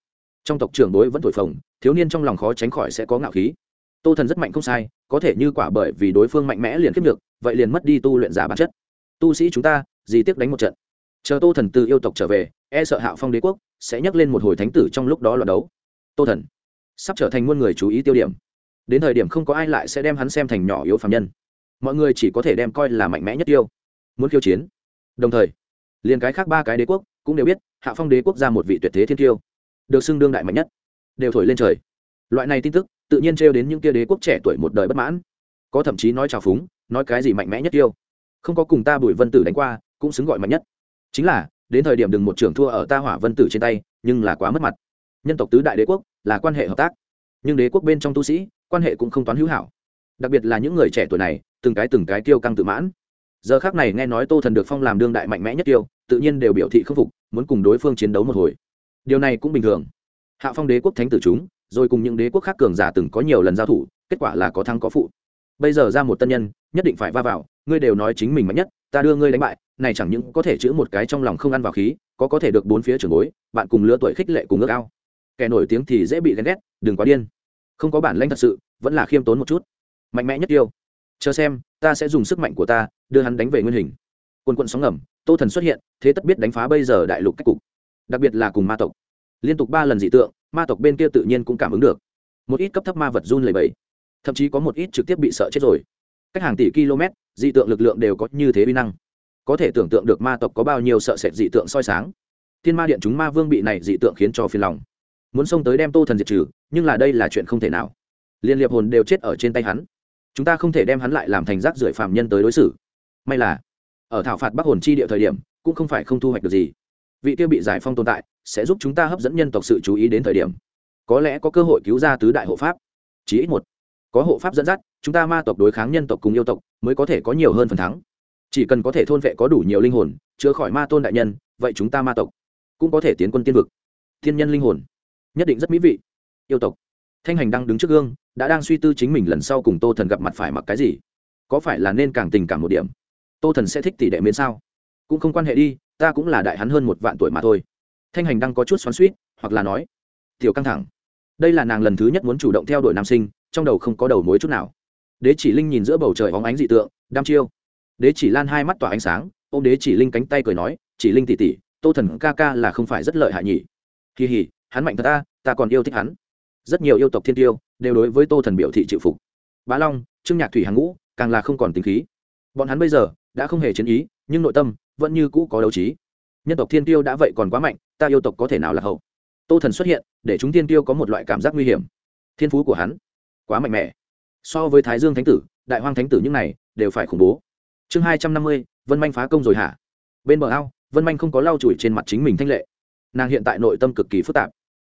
Trong tộc trưởng đối vẫn thổi phồng, thiếu niên trong lòng khó tránh khỏi sẽ có ngạo khí tô thần rất mạnh không sai, có thể như quả bởi vì đối phương mạnh mẽ liền kiếp được, vậy liền mất đi tu luyện giả bản chất. Tu sĩ chúng ta, gì tiếc đánh một trận. Chờ tô thần từ yêu tộc trở về e sợ hạo phong đế quốc sẽ nhắc lên một hồi thánh tử trong lúc đó loạt đấu. Tô thần, sắp trở thành muôn người chú ý tiêu điểm. Đến thời điểm không có ai lại sẽ đem hắn xem thành nhỏ yếu phạm nhân. Mọi người chỉ có thể đem coi là mạnh mẽ nhất tiêu muốn khiêu chiến. Đồng thời, liền cái khác ba cái đế quốc cũng đều biết hạ phong đế quốc ra một vị tuyệt thế thiên tiêu được xưng đương đại mạnh nhất, đều thổi lên trời. Loại này tin tức tự nhiên trêu đến những kia đế quốc trẻ tuổi một đời bất mãn. Có thậm chí nói trào phúng, nói cái gì mạnh mẽ nhất tiêu không có cùng ta bùi vân tử đánh qua, cũng xứng gọi mạnh nhất. Chính là, đến thời điểm đừng một trưởng thua ở ta hỏa vân tử trên tay, nhưng là quá mất mặt. Nhân tộc tứ đại đế quốc là quan hệ hợp tác. Nhưng đế quốc bên trong tu sĩ, quan hệ cũng không toán hữu hảo. Đặc biệt là những người trẻ tuổi này, từng cái từng cái tiêu căng tự mãn. Giờ khác này nghe nói tô thần được phong làm đương đại mạnh mẽ nhất tiêu tự nhiên đều biểu thị khâm phục, muốn cùng đối phương chiến đấu một hồi. Điều này cũng bình thường. Hạ phong đế quốc thánh tử chúng rồi cùng những đế quốc khác cường giả từng có nhiều lần giao thủ, kết quả là có thắng có phụ. Bây giờ ra một tân nhân, nhất định phải va vào, ngươi đều nói chính mình mạnh nhất, ta đưa ngươi đánh bại, này chẳng những có thể chữ một cái trong lòng không ăn vào khí, có có thể được bốn phía trường bối, bạn cùng lứa tuổi khích lệ cùng ước ao. Kẻ nổi tiếng thì dễ bị ghen ghét, đừng quá điên. Không có bản lãnh thật sự, vẫn là khiêm tốn một chút. Mạnh mẽ nhất yêu. Chờ xem, ta sẽ dùng sức mạnh của ta, đưa hắn đánh về nguyên hình. Quân quận sóng ngầm, tô thần xuất hiện, thế tất biết đánh phá bây giờ đại lục cách cục. Đặc biệt là cùng ma tộc. Liên tục ba lần dị tượng ma tộc bên kia tự nhiên cũng cảm ứng được. Một ít cấp thấp ma vật run lầy bẫy thậm chí có một ít trực tiếp bị sợ chết rồi. Cách hàng tỷ km, dị tượng lực lượng đều có như thế vi năng. Có thể tưởng tượng được ma tộc có bao nhiêu sợ sệt dị tượng soi sáng. Thiên ma điện chúng ma vương bị này dị tượng khiến cho phiền lòng. Muốn xông tới đem tô thần diệt trừ, nhưng là đây là chuyện không thể nào. Liên liệp hồn đều chết ở trên tay hắn. Chúng ta không thể đem hắn lại làm thành rác rưởi phạm nhân tới đối xử. May là, ở thảo phạt bắc hồn chi địa thời điểm, cũng không phải không thu hoạch được gì vị kia bị giải phong tồn tại sẽ giúp chúng ta hấp dẫn nhân tộc sự chú ý đến thời điểm. Có lẽ có cơ hội cứu ra tứ đại hộ pháp. Chí ít một. Có hộ pháp dẫn dắt, chúng ta ma tộc đối kháng nhân tộc cùng yêu tộc mới có thể có nhiều hơn phần thắng. Chỉ cần có thể thôn vệ có đủ nhiều linh hồn, chữa khỏi ma tôn đại nhân, vậy chúng ta ma tộc cũng có thể tiến quân tiên vực. Thiên nhân linh hồn, nhất định rất mỹ vị. Yêu tộc, thanh hành đang đứng trước gương, đã đang suy tư chính mình lần sau cùng tô thần gặp mặt phải mặc cái gì. Có phải là nên càng tình cảm một điểm? Tô thần sẽ thích tỷ đệ miến sao? Cũng không quan hệ đi ta cũng là đại hắn hơn một vạn tuổi mà thôi. Thanh hành đang có chút xoắn suýt hoặc là nói, tiểu căng thẳng, đây là nàng lần thứ nhất muốn chủ động theo đuổi nam sinh, trong đầu không có đầu mối chút nào. Đế chỉ linh nhìn giữa bầu trời hóng ánh dị tượng đam chiêu. Đế chỉ lan hai mắt tỏa ánh sáng ô m đế chỉ linh cánh tay cười nói, chỉ linh tỉ tỉ tô thần ca ca là không phải rất lợi hại nhỉ. Kỳ hỉ hắn mạnh thật ta ta còn yêu thích hắn. Rất nhiều yêu tộc thiên tiêu đều đối với tô thần biểu thị chịu phục. Bá long, trương nhạc thủy hàng ngũ, càng là không còn tính khí. Bọn hắn bây giờ đã không hề chiến ý, nhưng nội tâm vẫn như cũ có đấu trí. Nhân tộc thiên tiêu đã vậy còn quá mạnh, ta yêu tộc có thể nào là hậu? Tô thần xuất hiện, để chúng thiên tiêu có một loại cảm giác nguy hiểm. Thiên phú của hắn quá mạnh mẽ. So với thái dương thánh tử, đại hoang thánh tử những này đều phải khủng bố. Chương hai trăm năm mươi, vân manh phá công rồi hả? Bên bờ ao, vân manh không có lau chùi trên mặt chính mình thanh lệ. Nàng hiện tại nội tâm cực kỳ phức tạp.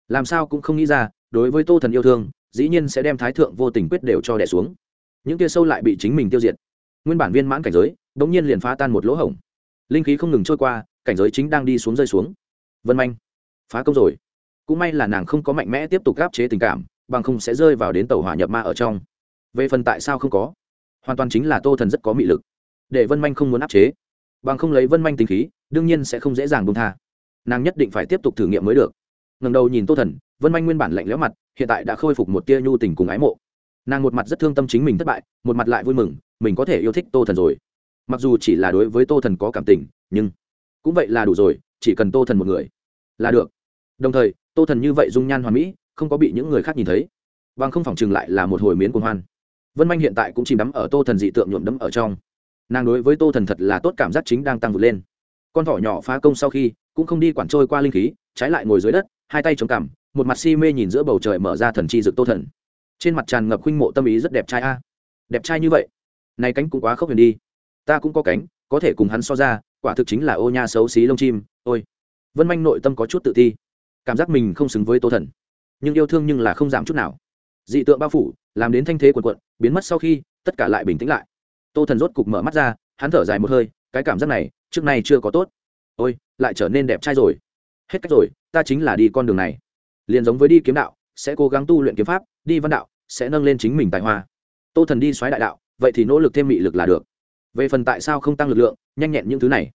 Làm sao cũng không nghĩ ra, đối với tô thần yêu thương, dĩ nhiên sẽ đem thái thượng vô tình quyết đều cho đẻ xuống. Những kia sâu lại bị chính mình tiêu diệt. Nguyên bản viên mãn cảnh giới đ ỗ n g nhiên liền phá tan một lỗ hổng linh khí không ngừng trôi qua, cảnh giới chính đang đi xuống rơi xuống. Vân manh, phá công rồi. Cũng may là nàng không có mạnh mẽ tiếp tục gáp chế tình cảm, bằng không sẽ rơi vào đến tàu hỏa nhập ma ở trong. Về phần tại sao không có, hoàn toàn chính là tô thần rất có mị lực. Để vân manh không muốn áp chế. Bằng không lấy vân manh tình khí, đương nhiên sẽ không dễ dàng bông tha. Nàng nhất định phải tiếp tục thử nghiệm mới được. Ngần đầu nhìn tô thần, vân manh nguyên bản lạnh lẽo mặt, hiện tại đã khôi phục một tia nhu tình cùng ái mộ. Nàng một mặt rất thương tâm chính mình thất bại, một mặt lại vui mừng, mình có thể yêu thích tô thần rồi mặc dù chỉ là đối với tô thần có cảm tình, nhưng cũng vậy là đủ rồi, chỉ cần tô thần một người là được. Đồng thời, tô thần như vậy dung nhan hoàn mỹ, không có bị những người khác nhìn thấy. Bằng không phỏng chừng lại là một hồi miến cuồng hoan. Vân manh hiện tại cũng chìm đắm ở tô thần dị tượng nhuộm đấm ở trong. Nàng đối với tô thần thật là tốt cảm giác chính đang tăng vượt lên. Con thỏ nhỏ phá công sau khi, cũng không đi quản trôi qua linh khí, trái lại ngồi dưới đất, hai tay chống cằm, một mặt si mê nhìn giữa bầu trời mở ra thần chi rực tô thần. Trên mặt tràn ngập khuynh mộ tâm ý rất đẹp trai a. Đẹp trai như vậy, này cánh cũng quá khốc huyền đi ta cũng có cánh, có thể cùng hắn so ra, quả thực chính là ô nha xấu xí lông chim, ôi. Vân manh nội tâm có chút tự ti, cảm giác mình không xứng với tô thần, nhưng yêu thương nhưng là không giảm chút nào. Dị tượng bao phủ, làm đến thanh thế quần quận, biến mất sau khi, tất cả lại bình tĩnh lại. Tô thần rốt cục mở mắt ra, hắn thở dài một hơi, cái cảm giác này, trước nay chưa có tốt. Ôi, lại trở nên đẹp trai rồi. Hết cách rồi, ta chính là đi con đường này. Liền giống với đi kiếm đạo, sẽ cố gắng tu luyện kiếm pháp, đi văn đạo, sẽ nâng lên chính mình tài hoa. Tô thần đi xoáy đại đạo, vậy thì nỗ lực thêm mị lực là được về phần tại sao không tăng lực lượng, nhanh nhẹn những thứ này,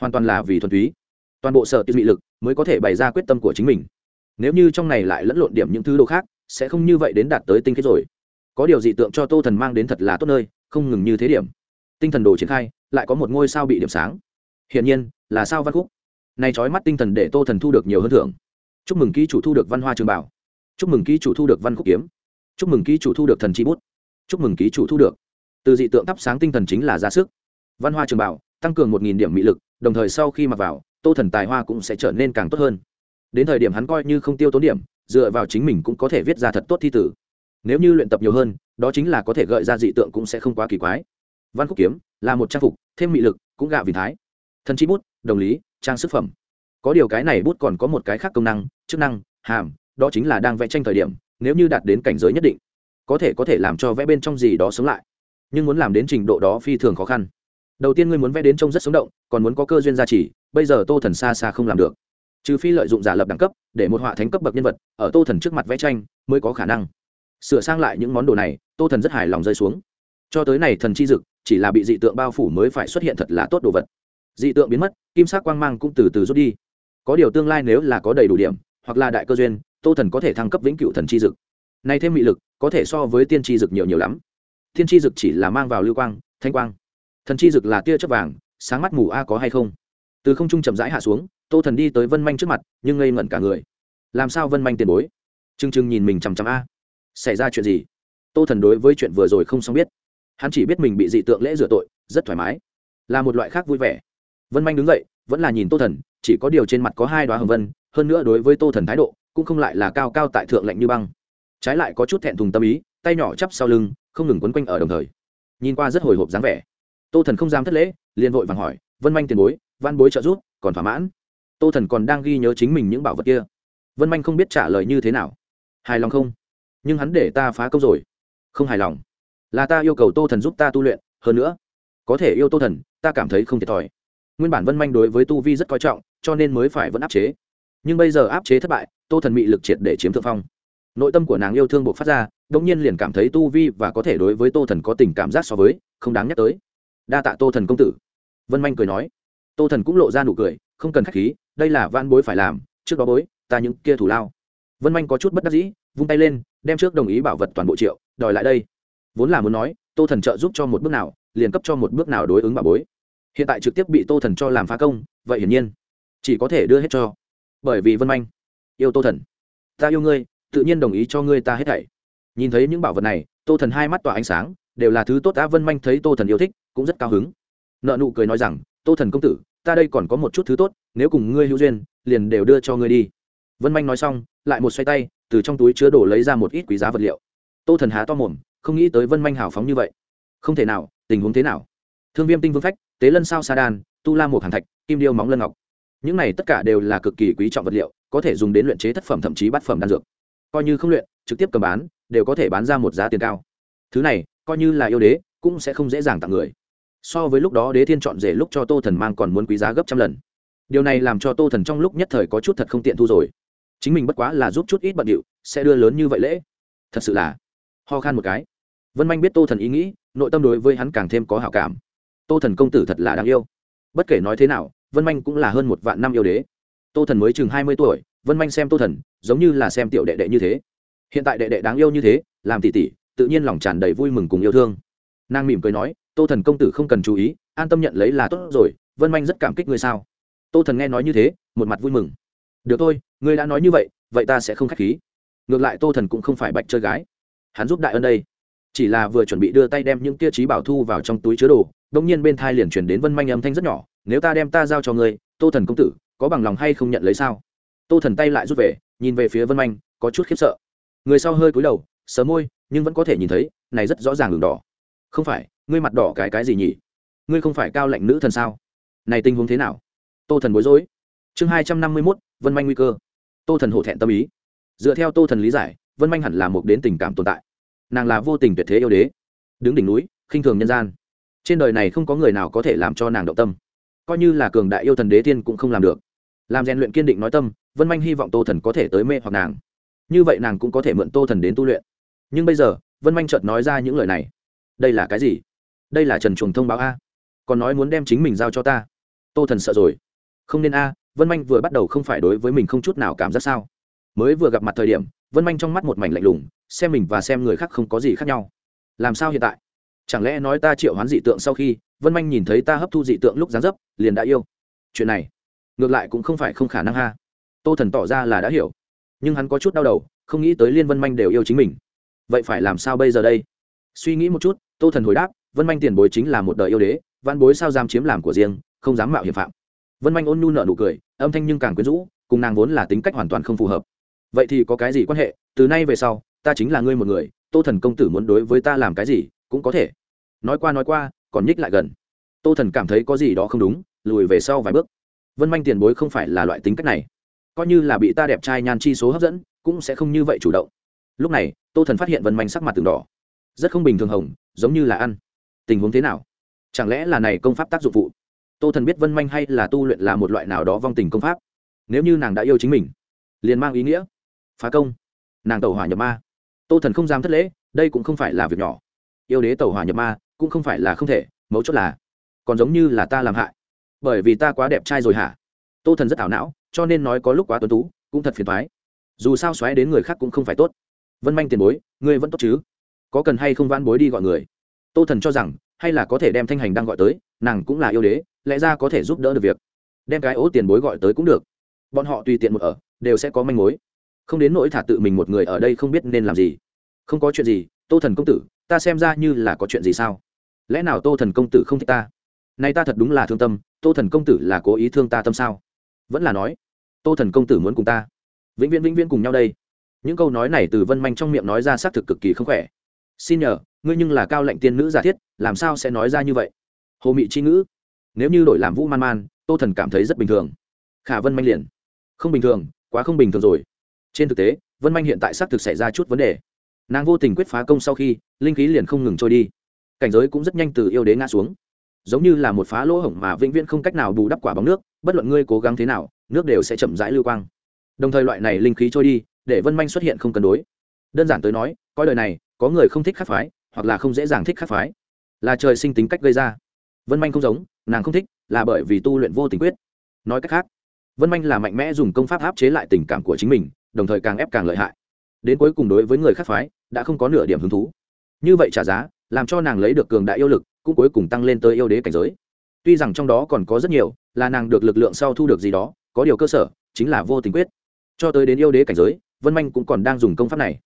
hoàn toàn là vì thuần túy. Toàn bộ sở tiêu mị lực mới có thể bày ra quyết tâm của chính mình. Nếu như trong này lại lẫn lộn điểm những thứ đồ khác, sẽ không như vậy đến đạt tới tinh kết rồi. Có điều dị tượng cho tô thần mang đến thật là tốt nơi, không ngừng như thế điểm. Tinh thần đồ triển khai, lại có một ngôi sao bị điểm sáng. Hiển nhiên, là sao văn khúc. Này trói mắt tinh thần để tô thần thu được nhiều hơn thưởng. Chúc mừng ký chủ thu được văn hoa trường bảo. Chúc mừng ký chủ thu được văn khúc kiếm. Chúc mừng ký chủ thu được thần chi bút. Chúc mừng ký chủ thu được từ dị tượng thắp sáng tinh thần chính là ra sức. Văn hoa trường bảo, tăng cường một nghìn điểm mỹ lực, đồng thời sau khi mặc vào, tô thần tài hoa cũng sẽ trở nên càng tốt hơn. Đến thời điểm hắn coi như không tiêu tốn điểm, dựa vào chính mình cũng có thể viết ra thật tốt thi tử. Nếu như luyện tập nhiều hơn, đó chính là có thể gợi ra dị tượng cũng sẽ không quá kỳ quái. Văn khúc kiếm, là một trang phục, thêm mị lực, cũng gạo vì thái. Thần chi bút, đồng lý, trang sức phẩm. Có điều cái này bút còn có một cái khác công năng, chức năng, hàm, đó chính là đang vẽ tranh thời điểm, nếu như đạt đến cảnh giới nhất định, có thể có thể làm cho vẽ bên trong gì đó sống lại nhưng muốn làm đến trình độ đó phi thường khó khăn. Đầu tiên ngươi muốn vẽ đến trông rất sống động, còn muốn có cơ duyên gia trì, bây giờ tô thần xa xa không làm được. Trừ phi lợi dụng giả lập đẳng cấp, để một họa thánh cấp bậc nhân vật ở tô thần trước mặt vẽ tranh mới có khả năng. Sửa sang lại những món đồ này, tô thần rất hài lòng rơi xuống. Cho tới này thần chi dực, chỉ là bị dị tượng bao phủ mới phải xuất hiện thật là tốt đồ vật. Dị tượng biến mất, kim sắc quang mang cũng từ từ rút đi. Có điều tương lai nếu là có đầy đủ điểm, hoặc là đại cơ duyên, tô thần có thể thăng cấp vĩnh cựu thần chi dực. Nay thêm mị lực, có thể so với tiên chi dực nhiều nhiều lắm. Thiên chi dực chỉ là mang vào lưu quang, thanh quang. Thần chi dực là tia chớp vàng, sáng mắt mù a có hay không? Từ không trung chậm rãi hạ xuống, tô thần đi tới vân manh trước mặt, nhưng ngây ngẩn cả người. Làm sao vân manh tiền bối? T r ư n g t r ư n g nhìn mình chằm chằm a. Xảy ra chuyện gì? Tô thần đối với chuyện vừa rồi không xong biết. Hắn chỉ biết mình bị dị tượng lễ rửa tội, rất thoải mái. Là một loại khác vui vẻ. Vân manh đứng dậy, vẫn là nhìn tô thần, chỉ có điều trên mặt có hai đoá hồng vân, hơn nữa đối với tô thần thái độ, cũng không lại là cao cao tại thượng lạnh như băng trái lại có chút thẹn thùng tâm ý, tay nhỏ chắp sau lưng, không ngừng quấn quanh ở đồng thời. Nhìn qua rất hồi hộp dáng vẻ. Tô thần không dám thất lễ, liền vội vàng hỏi, vân manh tiền bối, văn bối trợ giúp, còn thỏa mãn? Tô thần còn đang ghi nhớ chính mình những bảo vật kia. Vân manh không biết trả lời như thế nào. Hài lòng không? Nhưng hắn để ta phá công rồi. Không hài lòng. Là ta yêu cầu tô thần giúp ta tu luyện, hơn nữa, có thể yêu tô thần, ta cảm thấy không thiệt thòi. Nguyên bản vân manh đối với tu vi rất coi trọng, cho nên mới phải vẫn áp chế. Nhưng bây giờ áp chế thất bại, tô thần bị lực triệt để chiếm thượng phong nội tâm của nàng yêu thương buộc phát ra đông nhiên liền cảm thấy tu vi và có thể đối với tô thần có tình cảm giác so với, không đáng nhắc tới. Đa tạ tô thần công tử. Vân manh cười nói. Tô thần cũng lộ ra nụ cười, không cần k h á c h khí, đây là van bối phải làm, trước đó bối, ta những kia thủ lao. Vân manh có chút bất đắc dĩ, vung tay lên, đem trước đồng ý bảo vật toàn bộ triệu, đòi lại đây. Vốn là muốn nói, tô thần trợ giúp cho một bước nào, liền cấp cho một bước nào đối ứng bảo bối. Hiện tại trực tiếp bị tô thần cho làm phá công, vậy hiển nhiên, chỉ có thể đưa hết cho. Bởi vì vân manh, yêu tô thần. Ta yêu ngươi tự nhiên đồng ý cho ngươi ta hết thảy. Nhìn thấy những bảo vật này, tô thần hai mắt tỏa ánh sáng, đều là thứ tốt đã vân manh thấy tô thần yêu thích, cũng rất cao hứng. Nợ nụ cười nói rằng, tô thần công tử, ta đây còn có một chút thứ tốt, nếu cùng ngươi hữu duyên, liền đều đưa cho ngươi đi. Vân manh nói xong, lại một xoay tay, từ trong túi chứa đồ lấy ra một ít quý giá vật liệu. Tô thần há to mồm, không nghĩ tới vân manh hào phóng như vậy. Không thể nào, tình huống thế nào? Thương viêm tinh vương phách, tế lân sao sa đan, tu la một hàng thạch, kim điêu móng lân ngọc. Những này tất cả đều là cực kỳ quý trọng vật liệu, có thể dùng đến luyện chế thất phẩm thậm chí bát phẩm đan dược coi như không luyện, trực tiếp cầm bán, đều có thể bán ra một giá tiền cao. Thứ này, coi như là yêu đế, cũng sẽ không dễ dàng tặng người. So với lúc đó đế thiên chọn rể lúc cho tô thần mang còn muốn quý giá gấp trăm lần. Điều này làm cho tô thần trong lúc nhất thời có chút thật không tiện thu rồi. Chính mình bất quá là giúp chút ít bận điệu, sẽ đưa lớn như vậy lễ. Thật sự là ho khan một cái. Vân manh biết tô thần ý nghĩ, nội tâm đối với hắn càng thêm có hảo cảm. Tô thần công tử thật là đáng yêu. Bất kể nói thế nào, vân manh cũng là hơn một vạn năm yêu đế. Tô thần mới chừng hai mươi tuổi vân manh xem tô thần, giống như là xem tiểu đệ đệ như thế. Hiện tại đệ đệ đáng yêu như thế, làm tỉ tỉ, tự nhiên lòng tràn đầy vui mừng cùng yêu thương. Nàng mỉm cười nói, tô thần công tử không cần chú ý, an tâm nhận lấy là tốt rồi, vân manh rất cảm kích ngươi sao? Tô thần nghe nói như thế, một mặt vui mừng. Được thôi, ngươi đã nói như vậy vậy ta sẽ không k h á c h khí. Ngược lại tô thần cũng không phải bạch chơi gái. Hắn giúp đại ân đây. Chỉ là vừa chuẩn bị đưa tay đem những tia trí bảo thu vào trong túi chứa đồ đông nhiên bên thai liền chuyển đến vân manh âm thanh rất nhỏ, nếu ta đem ta giao cho ngươi, tô thần công tử, có bằng lòng hay không nhận lấy sao? Tô thần tay lại rút về, nhìn về phía vân manh, có chút khiếp sợ. Người sau hơi cúi đầu, sờ môi, nhưng vẫn có thể nhìn thấy, này rất rõ ràng đường đỏ. Không phải, ngươi mặt đỏ cái cái gì nhỉ? Ngươi không phải cao lạnh nữ thần sao? Này tình huống thế nào? Tô thần bối rối. Chương hai trăm năm mươi mốt, vân manh nguy cơ. Tô thần hổ thẹn tâm ý. Dựa theo tô thần lý giải, vân manh hẳn là một đến tình cảm tồn tại. Nàng là vô tình tuyệt thế yêu đế. Đứng đỉnh núi, khinh thường nhân gian. Trên đời này không có người nào có thể làm cho nàng động tâm. Coi như là cường đại yêu thần đế thiên cũng không làm được làm rèn luyện kiên định nói tâm, vân manh hy vọng tô thần có thể tới mê hoặc nàng. Như vậy nàng cũng có thể mượn tô thần đến tu luyện. Nhưng bây giờ, vân manh chợt nói ra những lời này. Đây là cái gì? Đây là trần chuồng thông báo a. Còn nói muốn đem chính mình giao cho ta. Tô thần sợ rồi. Không nên a, vân manh vừa bắt đầu không phải đối với mình không chút nào cảm giác sao? Mới vừa gặp mặt thời điểm, vân manh trong mắt một mảnh lạnh lùng, xem mình và xem người khác không có gì khác nhau. Làm sao hiện tại? Chẳng lẽ nói ta triệu hoán dị tượng sau khi, vân manh nhìn thấy ta hấp thu dị tượng lúc gián dấp, liền đã yêu? Chuyện này ngược lại cũng không phải không khả năng ha. Tô thần tỏ ra là đã hiểu. Nhưng hắn có chút đau đầu, không nghĩ tới liên vân manh đều yêu chính mình. Vậy phải làm sao bây giờ đây? Suy nghĩ một chút, tô thần hồi đáp, vân manh tiền bối chính là một đời yêu đế văn bối sao dám chiếm làm của riêng, không dám mạo hiểm phạm. Vân manh ôn nhu nợ nụ cười, âm thanh nhưng càng quyến rũ, cùng nàng vốn là tính cách hoàn toàn không phù hợp. Vậy thì có cái gì quan hệ? Từ nay về sau, ta chính là ngươi một người, tô thần công tử muốn đối với ta làm cái gì, cũng có thể. Nói qua nói qua, còn nhích lại gần. Tô thần cảm thấy có gì đó không đúng, lùi về sau vài bước vân manh tiền bối không phải là loại tính cách này coi như là bị ta đẹp trai nhan chi số hấp dẫn cũng sẽ không như vậy chủ động lúc này tô thần phát hiện vân manh sắc mặt từng đỏ rất không bình thường hồng giống như là ăn tình huống thế nào chẳng lẽ là này công pháp tác dụng phụ tô thần biết vân manh hay là tu luyện là một loại nào đó vong tình công pháp nếu như nàng đã yêu chính mình liền mang ý nghĩa phá công nàng tẩu hỏa nhập ma tô thần không dám thất lễ đây cũng không phải là việc nhỏ yêu đế tẩu hỏa nhập ma cũng không phải là không thể mấu chốt là còn giống như là ta làm hại bởi vì ta quá đẹp trai rồi hả? Tô thần rất ảo não, cho nên nói có lúc quá tuấn tú, cũng thật phiền thoái dù sao xoáy đến người khác cũng không phải tốt. Vân manh tiền bối, ngươi vẫn tốt chứ? Có cần hay không van bối đi gọi người? Tô thần cho rằng, hay là có thể đem thanh hành đang gọi tới, nàng cũng là yêu đế, lẽ ra có thể giúp đỡ được việc. Đem cái ố tiền bối gọi tới cũng được. Bọn họ tùy tiện một ở, đều sẽ có manh mối. Không đến nỗi thả tự mình một người ở đây không biết nên làm gì. Không có chuyện gì, tô thần công tử, ta xem ra như là có chuyện gì sao? Lẽ nào tô thần công tử không thích ta? Nay ta thật đúng là thương tâm, tô thần công tử là cố ý thương ta tâm sao? Vẫn là nói, tô thần công tử muốn cùng ta. Vĩnh viễn vĩnh viễn cùng nhau đây. Những câu nói này từ vân manh trong miệng nói ra xác thực cực kỳ không khỏe. Xin nhờ, ngươi nhưng là cao lệnh tiên nữ giả thiết, làm sao sẽ nói ra như vậy? Hồ mị chi ngữ. Nếu như đổi làm vũ man man, tô thần cảm thấy rất bình thường. Khả vân manh liền. Không bình thường, quá không bình thường rồi. Trên thực tế, vân manh hiện tại xác thực xảy ra chút vấn đề. Nàng vô tình quyết phá công sau khi, linh khí liền không ngừng trôi đi. Cảnh giới cũng rất nhanh từ yêu đế ngã xuống giống như là một phá lỗ hổng mà vĩnh viễn không cách nào bù đắp quả bóng nước, bất luận ngươi cố gắng thế nào, nước đều sẽ chậm rãi lưu quang. Đồng thời loại này linh khí trôi đi, để vân manh xuất hiện không cân đối. Đơn giản tới nói, coi đời này, có người không thích khắc phái, hoặc là không dễ dàng thích khắc phái. Là trời sinh tính cách gây ra. Vân manh không giống, nàng không thích, là bởi vì tu luyện vô tình quyết. Nói cách khác, vân manh là mạnh mẽ dùng công pháp áp chế lại tình cảm của chính mình, đồng thời càng ép càng lợi hại. Đến cuối cùng đối với người khác phái, đã không có nửa điểm hứng thú. Như vậy trả giá, làm cho nàng lấy được cường đại yêu lực cũng cuối cùng tăng lên tới yêu đế cảnh giới. Tuy rằng trong đó còn có rất nhiều, là nàng được lực lượng sau thu được gì đó, có điều cơ sở chính là vô tình quyết. Cho tới đến yêu đế cảnh giới, vân manh cũng còn đang dùng công pháp này.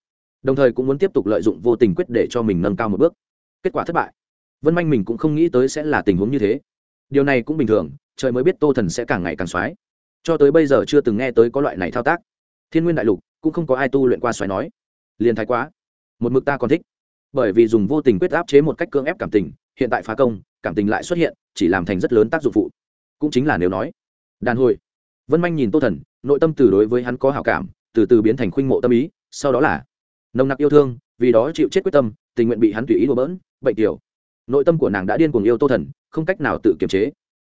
Đồng thời cũng muốn tiếp tục lợi dụng vô tình quyết để cho mình nâng cao một bước. Kết quả thất bại. Vân manh mình cũng không nghĩ tới sẽ là tình huống như thế. Điều này cũng bình thường, trời mới biết tô thần sẽ càng ngày càng xoái. Cho tới bây giờ chưa từng nghe tới có loại này thao tác. Thiên nguyên đại lục, cũng không có ai tu luyện qua xoáy nói. Liền thái quá. Một mực ta còn thích. Bởi vì dùng vô tình quyết áp chế một cách cưỡng ép cảm tình hiện tại phá công, cảm tình lại xuất hiện, chỉ làm thành rất lớn tác dụng phụ. Cũng chính là nếu nói, đàn hồi. Vân manh nhìn tô thần, nội tâm từ đối với hắn có hảo cảm, từ từ biến thành khuynh mộ tâm ý, sau đó là, nồng nặc yêu thương, vì đó chịu chết quyết tâm, tình nguyện bị hắn tùy ý đùa bỡn, bệnh tiểu. Nội tâm của nàng đã điên cuồng yêu tô thần, không cách nào tự kiềm chế.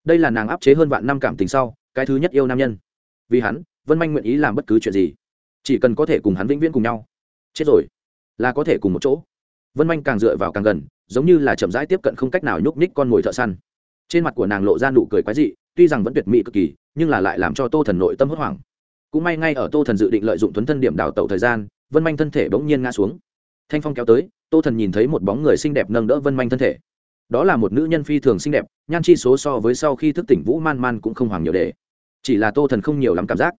Đây là nàng áp chế hơn vạn năm cảm tình sau, cái thứ nhất yêu nam nhân. Vì hắn, vân manh nguyện ý làm bất cứ chuyện gì. Chỉ cần có thể cùng hắn vĩnh viễn cùng nhau. Chết rồi. Là có thể cùng một chỗ vân manh càng dựa vào càng gần, giống như là chậm rãi tiếp cận không cách nào nhúc nhích con mồi thợ săn. Trên mặt của nàng lộ ra nụ cười quái dị, tuy rằng vẫn tuyệt mỹ cực kỳ, nhưng là lại làm cho tô thần nội tâm hốt hoảng. Cũng may ngay ở tô thần dự định lợi dụng Thuấn thân điểm đào tẩu thời gian, vân manh thân thể bỗng nhiên ngã xuống. Thanh phong kéo tới, tô thần nhìn thấy một bóng người xinh đẹp nâng đỡ vân manh thân thể. Đó là một nữ nhân phi thường xinh đẹp, nhan chi số so với sau khi thức tỉnh vũ man man cũng không hoàng nhiều đề chỉ là tô thần không nhiều lắm cảm giác,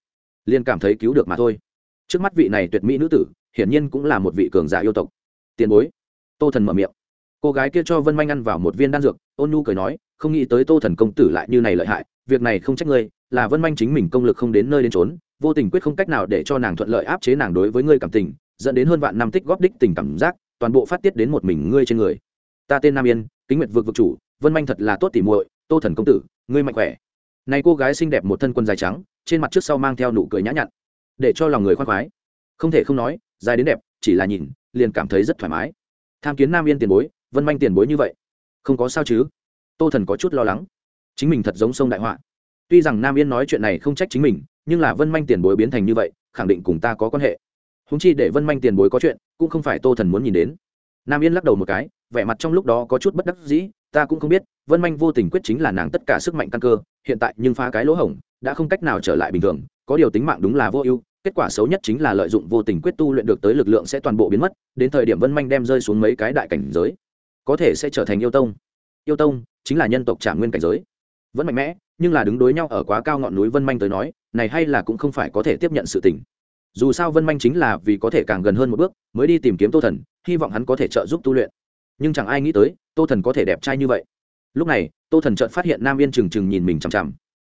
liền cảm thấy cứu được mà thôi. Trước mắt vị này tuyệt mỹ nữ tử, hiển nhiên cũng là một vị cường giả yêu tộc. Tiền bối tô thần mở miệng. Cô gái kia cho vân manh ăn vào một viên đan dược, ôn nhu cười nói, không nghĩ tới tô thần công tử lại như này lợi hại, việc này không trách ngươi, là vân manh chính mình công lực không đến nơi đến trốn vô tình quyết không cách nào để cho nàng thuận lợi áp chế nàng đối với ngươi cảm tình, dẫn đến hơn vạn năm tích góp đích tình cảm giác, toàn bộ phát tiết đến một mình ngươi trên người. Ta tên nam yên, kính nguyệt vực vực chủ, vân manh thật là tốt tỉ muội, tô thần công tử, ngươi mạnh khỏe. Này cô gái xinh đẹp một thân quân dài trắng, trên mặt trước sau mang theo nụ cười nhã nhặn, để cho lòng người khoan khoái. Không thể không nói, dài đến đẹp, chỉ là nhìn, liền cảm thấy rất thoải mái tham kiến nam yên tiền bối, vân manh tiền bối như vậy. Không có sao chứ? Tô thần có chút lo lắng. Chính mình thật giống sông đại họa. Tuy rằng nam yên nói chuyện này không trách chính mình, nhưng là vân manh tiền bối biến thành như vậy, khẳng định cùng ta có quan hệ. Húng chi để vân manh tiền bối có chuyện, cũng không phải tô thần muốn nhìn đến. Nam yên lắc đầu một cái, vẻ mặt trong lúc đó có chút bất đắc dĩ, ta cũng không biết, vân manh vô tình quyết chính là nàng tất cả sức mạnh căn cơ, hiện tại nhưng phá cái lỗ hổng, đã không cách nào trở lại bình thường, có điều tính mạng đúng là vô ưu kết quả xấu nhất chính là lợi dụng vô tình quyết tu luyện được tới lực lượng sẽ toàn bộ biến mất, đến thời điểm vân manh đem rơi xuống mấy cái đại cảnh giới, có thể sẽ trở thành yêu tông. Yêu tông chính là nhân tộc trả nguyên cảnh giới. Vẫn mạnh mẽ, nhưng là đứng đối nhau ở quá cao ngọn núi vân manh tới nói, này hay là cũng không phải có thể tiếp nhận sự tình. Dù sao vân manh chính là vì có thể càng gần hơn một bước, mới đi tìm kiếm tô thần, hy vọng hắn có thể trợ giúp tu luyện. Nhưng chẳng ai nghĩ tới, tô thần có thể đẹp trai như vậy. Lúc này, tô thần chợt phát hiện nam yên trừng trừng nhìn mình chằm chằm.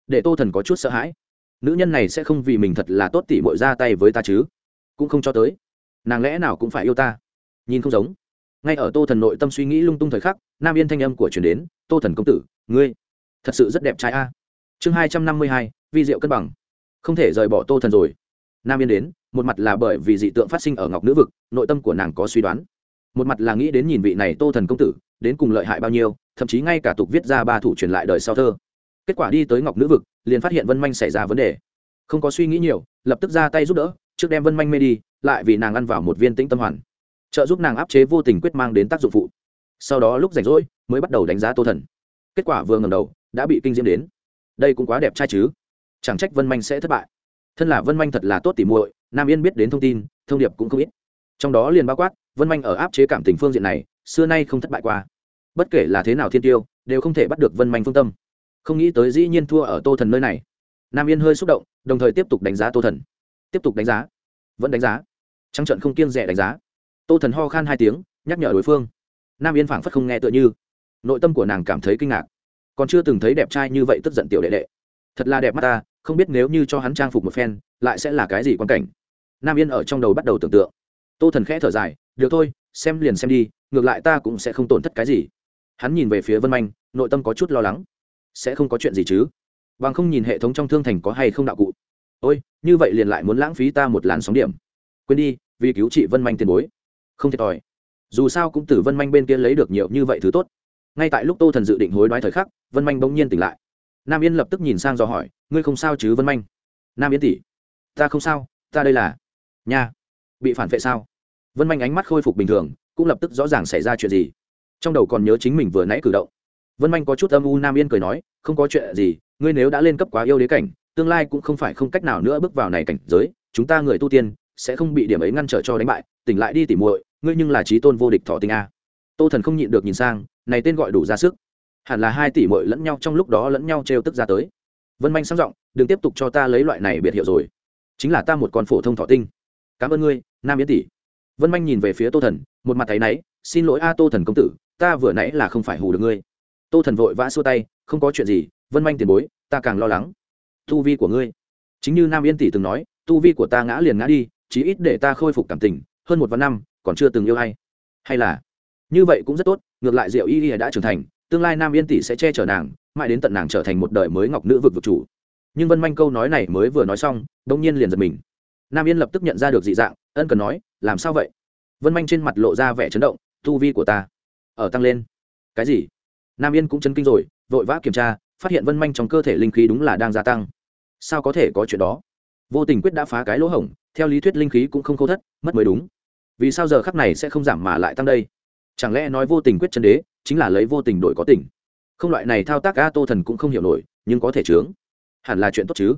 Để tô thần có chút sợ hãi nữ nhân này sẽ không vì mình thật là tốt tỉ bội ra tay với ta chứ? Cũng không cho tới. Nàng lẽ nào cũng phải yêu ta? Nhìn không giống. Ngay ở tô thần nội tâm suy nghĩ lung tung thời khắc, nam yên thanh âm của truyền đến, tô thần công tử, ngươi thật sự rất đẹp trai a. Chương hai trăm năm mươi hai, vi diệu cân bằng. Không thể rời bỏ tô thần rồi. Nam yên đến, một mặt là bởi vì dị tượng phát sinh ở ngọc nữ vực, nội tâm của nàng có suy đoán. Một mặt là nghĩ đến nhìn vị này tô thần công tử, đến cùng lợi hại bao nhiêu, thậm chí ngay cả tục viết ra ba thủ truyền lại đời sau thơ kết quả đi tới ngọc nữ vực, liền phát hiện vân manh xảy ra vấn đề. Không có suy nghĩ nhiều, lập tức ra tay giúp đỡ, trước đem vân manh mê đi, lại vì nàng ăn vào một viên tĩnh tâm hoàn. Trợ giúp nàng áp chế vô tình quyết mang đến tác dụng phụ. Sau đó lúc rảnh rỗi, mới bắt đầu đánh giá tô thần. Kết quả vừa ngầm đầu, đã bị kinh diễm đến. Đây cũng quá đẹp trai chứ. Chẳng trách vân manh sẽ thất bại. Thân là vân manh thật là tốt tỉ muội, nam yên biết đến thông tin, thông điệp cũng không ít. Trong đó liền bao quát, vân manh ở áp chế cảm tình phương diện này, xưa nay không thất bại qua. Bất kể là thế nào thiên tiêu, đều không thể bắt được vân manh phương tâm không nghĩ tới dĩ nhiên thua ở tô thần nơi này. Nam yên hơi xúc động, đồng thời tiếp tục đánh giá tô thần. Tiếp tục đánh giá. Vẫn đánh giá. Trắng trận không kiêng rẻ đánh giá. Tô thần ho khan hai tiếng, nhắc nhở đối phương. Nam yên phảng phất không nghe tựa như. Nội tâm của nàng cảm thấy kinh ngạc. Còn chưa từng thấy đẹp trai như vậy tức giận tiểu đệ đệ. Thật là đẹp mắt ta, không biết nếu như cho hắn trang phục một phen, lại sẽ là cái gì quan cảnh. Nam yên ở trong đầu bắt đầu tưởng tượng. Tô thần khẽ thở dài, được thôi, xem liền xem đi, ngược lại ta cũng sẽ không tổn thất cái gì. Hắn nhìn về phía vân manh, nội tâm có chút lo lắng sẽ không có chuyện gì chứ? Bằng không nhìn hệ thống trong thương thành có hay không đạo cụ? Ôi, như vậy liền lại muốn lãng phí ta một làn sóng điểm. Quên đi, vì cứu chị vân manh tiền bối. Không thiệt thòi. Dù sao cũng từ vân manh bên kia lấy được nhiều như vậy thứ tốt. Ngay tại lúc tô thần dự định hối đoái thời khắc, vân manh bỗng nhiên tỉnh lại. Nam yên lập tức nhìn sang do hỏi, ngươi không sao chứ, vân manh? Nam yên tỷ. Ta không sao, ta đây là nha. Bị phản vệ sao? Vân manh ánh mắt khôi phục bình thường, cũng lập tức rõ ràng xảy ra chuyện gì. Trong đầu còn nhớ chính mình vừa nãy cử động vân manh có chút âm u nam yên cười nói, không có chuyện gì, ngươi nếu đã lên cấp quá yêu đế cảnh, tương lai cũng không phải không cách nào nữa bước vào này cảnh giới, chúng ta người tu tiên sẽ không bị điểm ấy ngăn trở cho đánh bại, tỉnh lại đi tỉ muội, ngươi nhưng là trí tôn vô địch thọ tinh a. Tô thần không nhịn được nhìn sang, này tên gọi đủ ra sức. Hẳn là hai tỷ muội lẫn nhau trong lúc đó lẫn nhau trêu tức ra tới. Vân manh sang giọng, đừng tiếp tục cho ta lấy loại này biệt hiệu rồi. Chính là ta một con phổ thông thọ tinh. Cảm ơn ngươi, nam yến tỷ. Vân manh nhìn về phía tô thần, một mặt thấy náy, xin lỗi a tô thần công tử, ta vừa nãy là không phải hù được ngươi tô thần vội vã xua tay, không có chuyện gì, vân manh tiền bối, ta càng lo lắng. Tu vi của ngươi. Chính như nam yên tỷ từng nói, tu vi của ta ngã liền ngã đi, chí ít để ta khôi phục cảm tình, hơn một vạn năm, còn chưa từng yêu hay hay là, như vậy cũng rất tốt, ngược lại diệu y y đã trưởng thành, tương lai nam yên tỷ sẽ che chở nàng, mãi đến tận nàng trở thành một đời mới ngọc nữ vực vực chủ. Nhưng vân manh câu nói này mới vừa nói xong đông nhiên liền giật mình. Nam yên lập tức nhận ra được dị dạng, ân cần nói, làm sao vậy? Vân manh trên mặt lộ ra vẻ chấn động, tu vi của ta ở tăng lên. Cái gì? Nam yên cũng chấn kinh rồi, vội vã kiểm tra, phát hiện vân manh trong cơ thể linh khí đúng là đang gia tăng. Sao có thể có chuyện đó? Vô tình quyết đã phá cái lỗ hổng, theo lý thuyết linh khí cũng không khâu thất, mất mới đúng. Vì sao giờ khắc này sẽ không giảm mà lại tăng đây? Chẳng lẽ nói vô tình quyết chân đế, chính là lấy vô tình đổi có tình? Không loại này thao tác a tô thần cũng không hiểu nổi, nhưng có thể chướng. Hẳn là chuyện tốt chứ.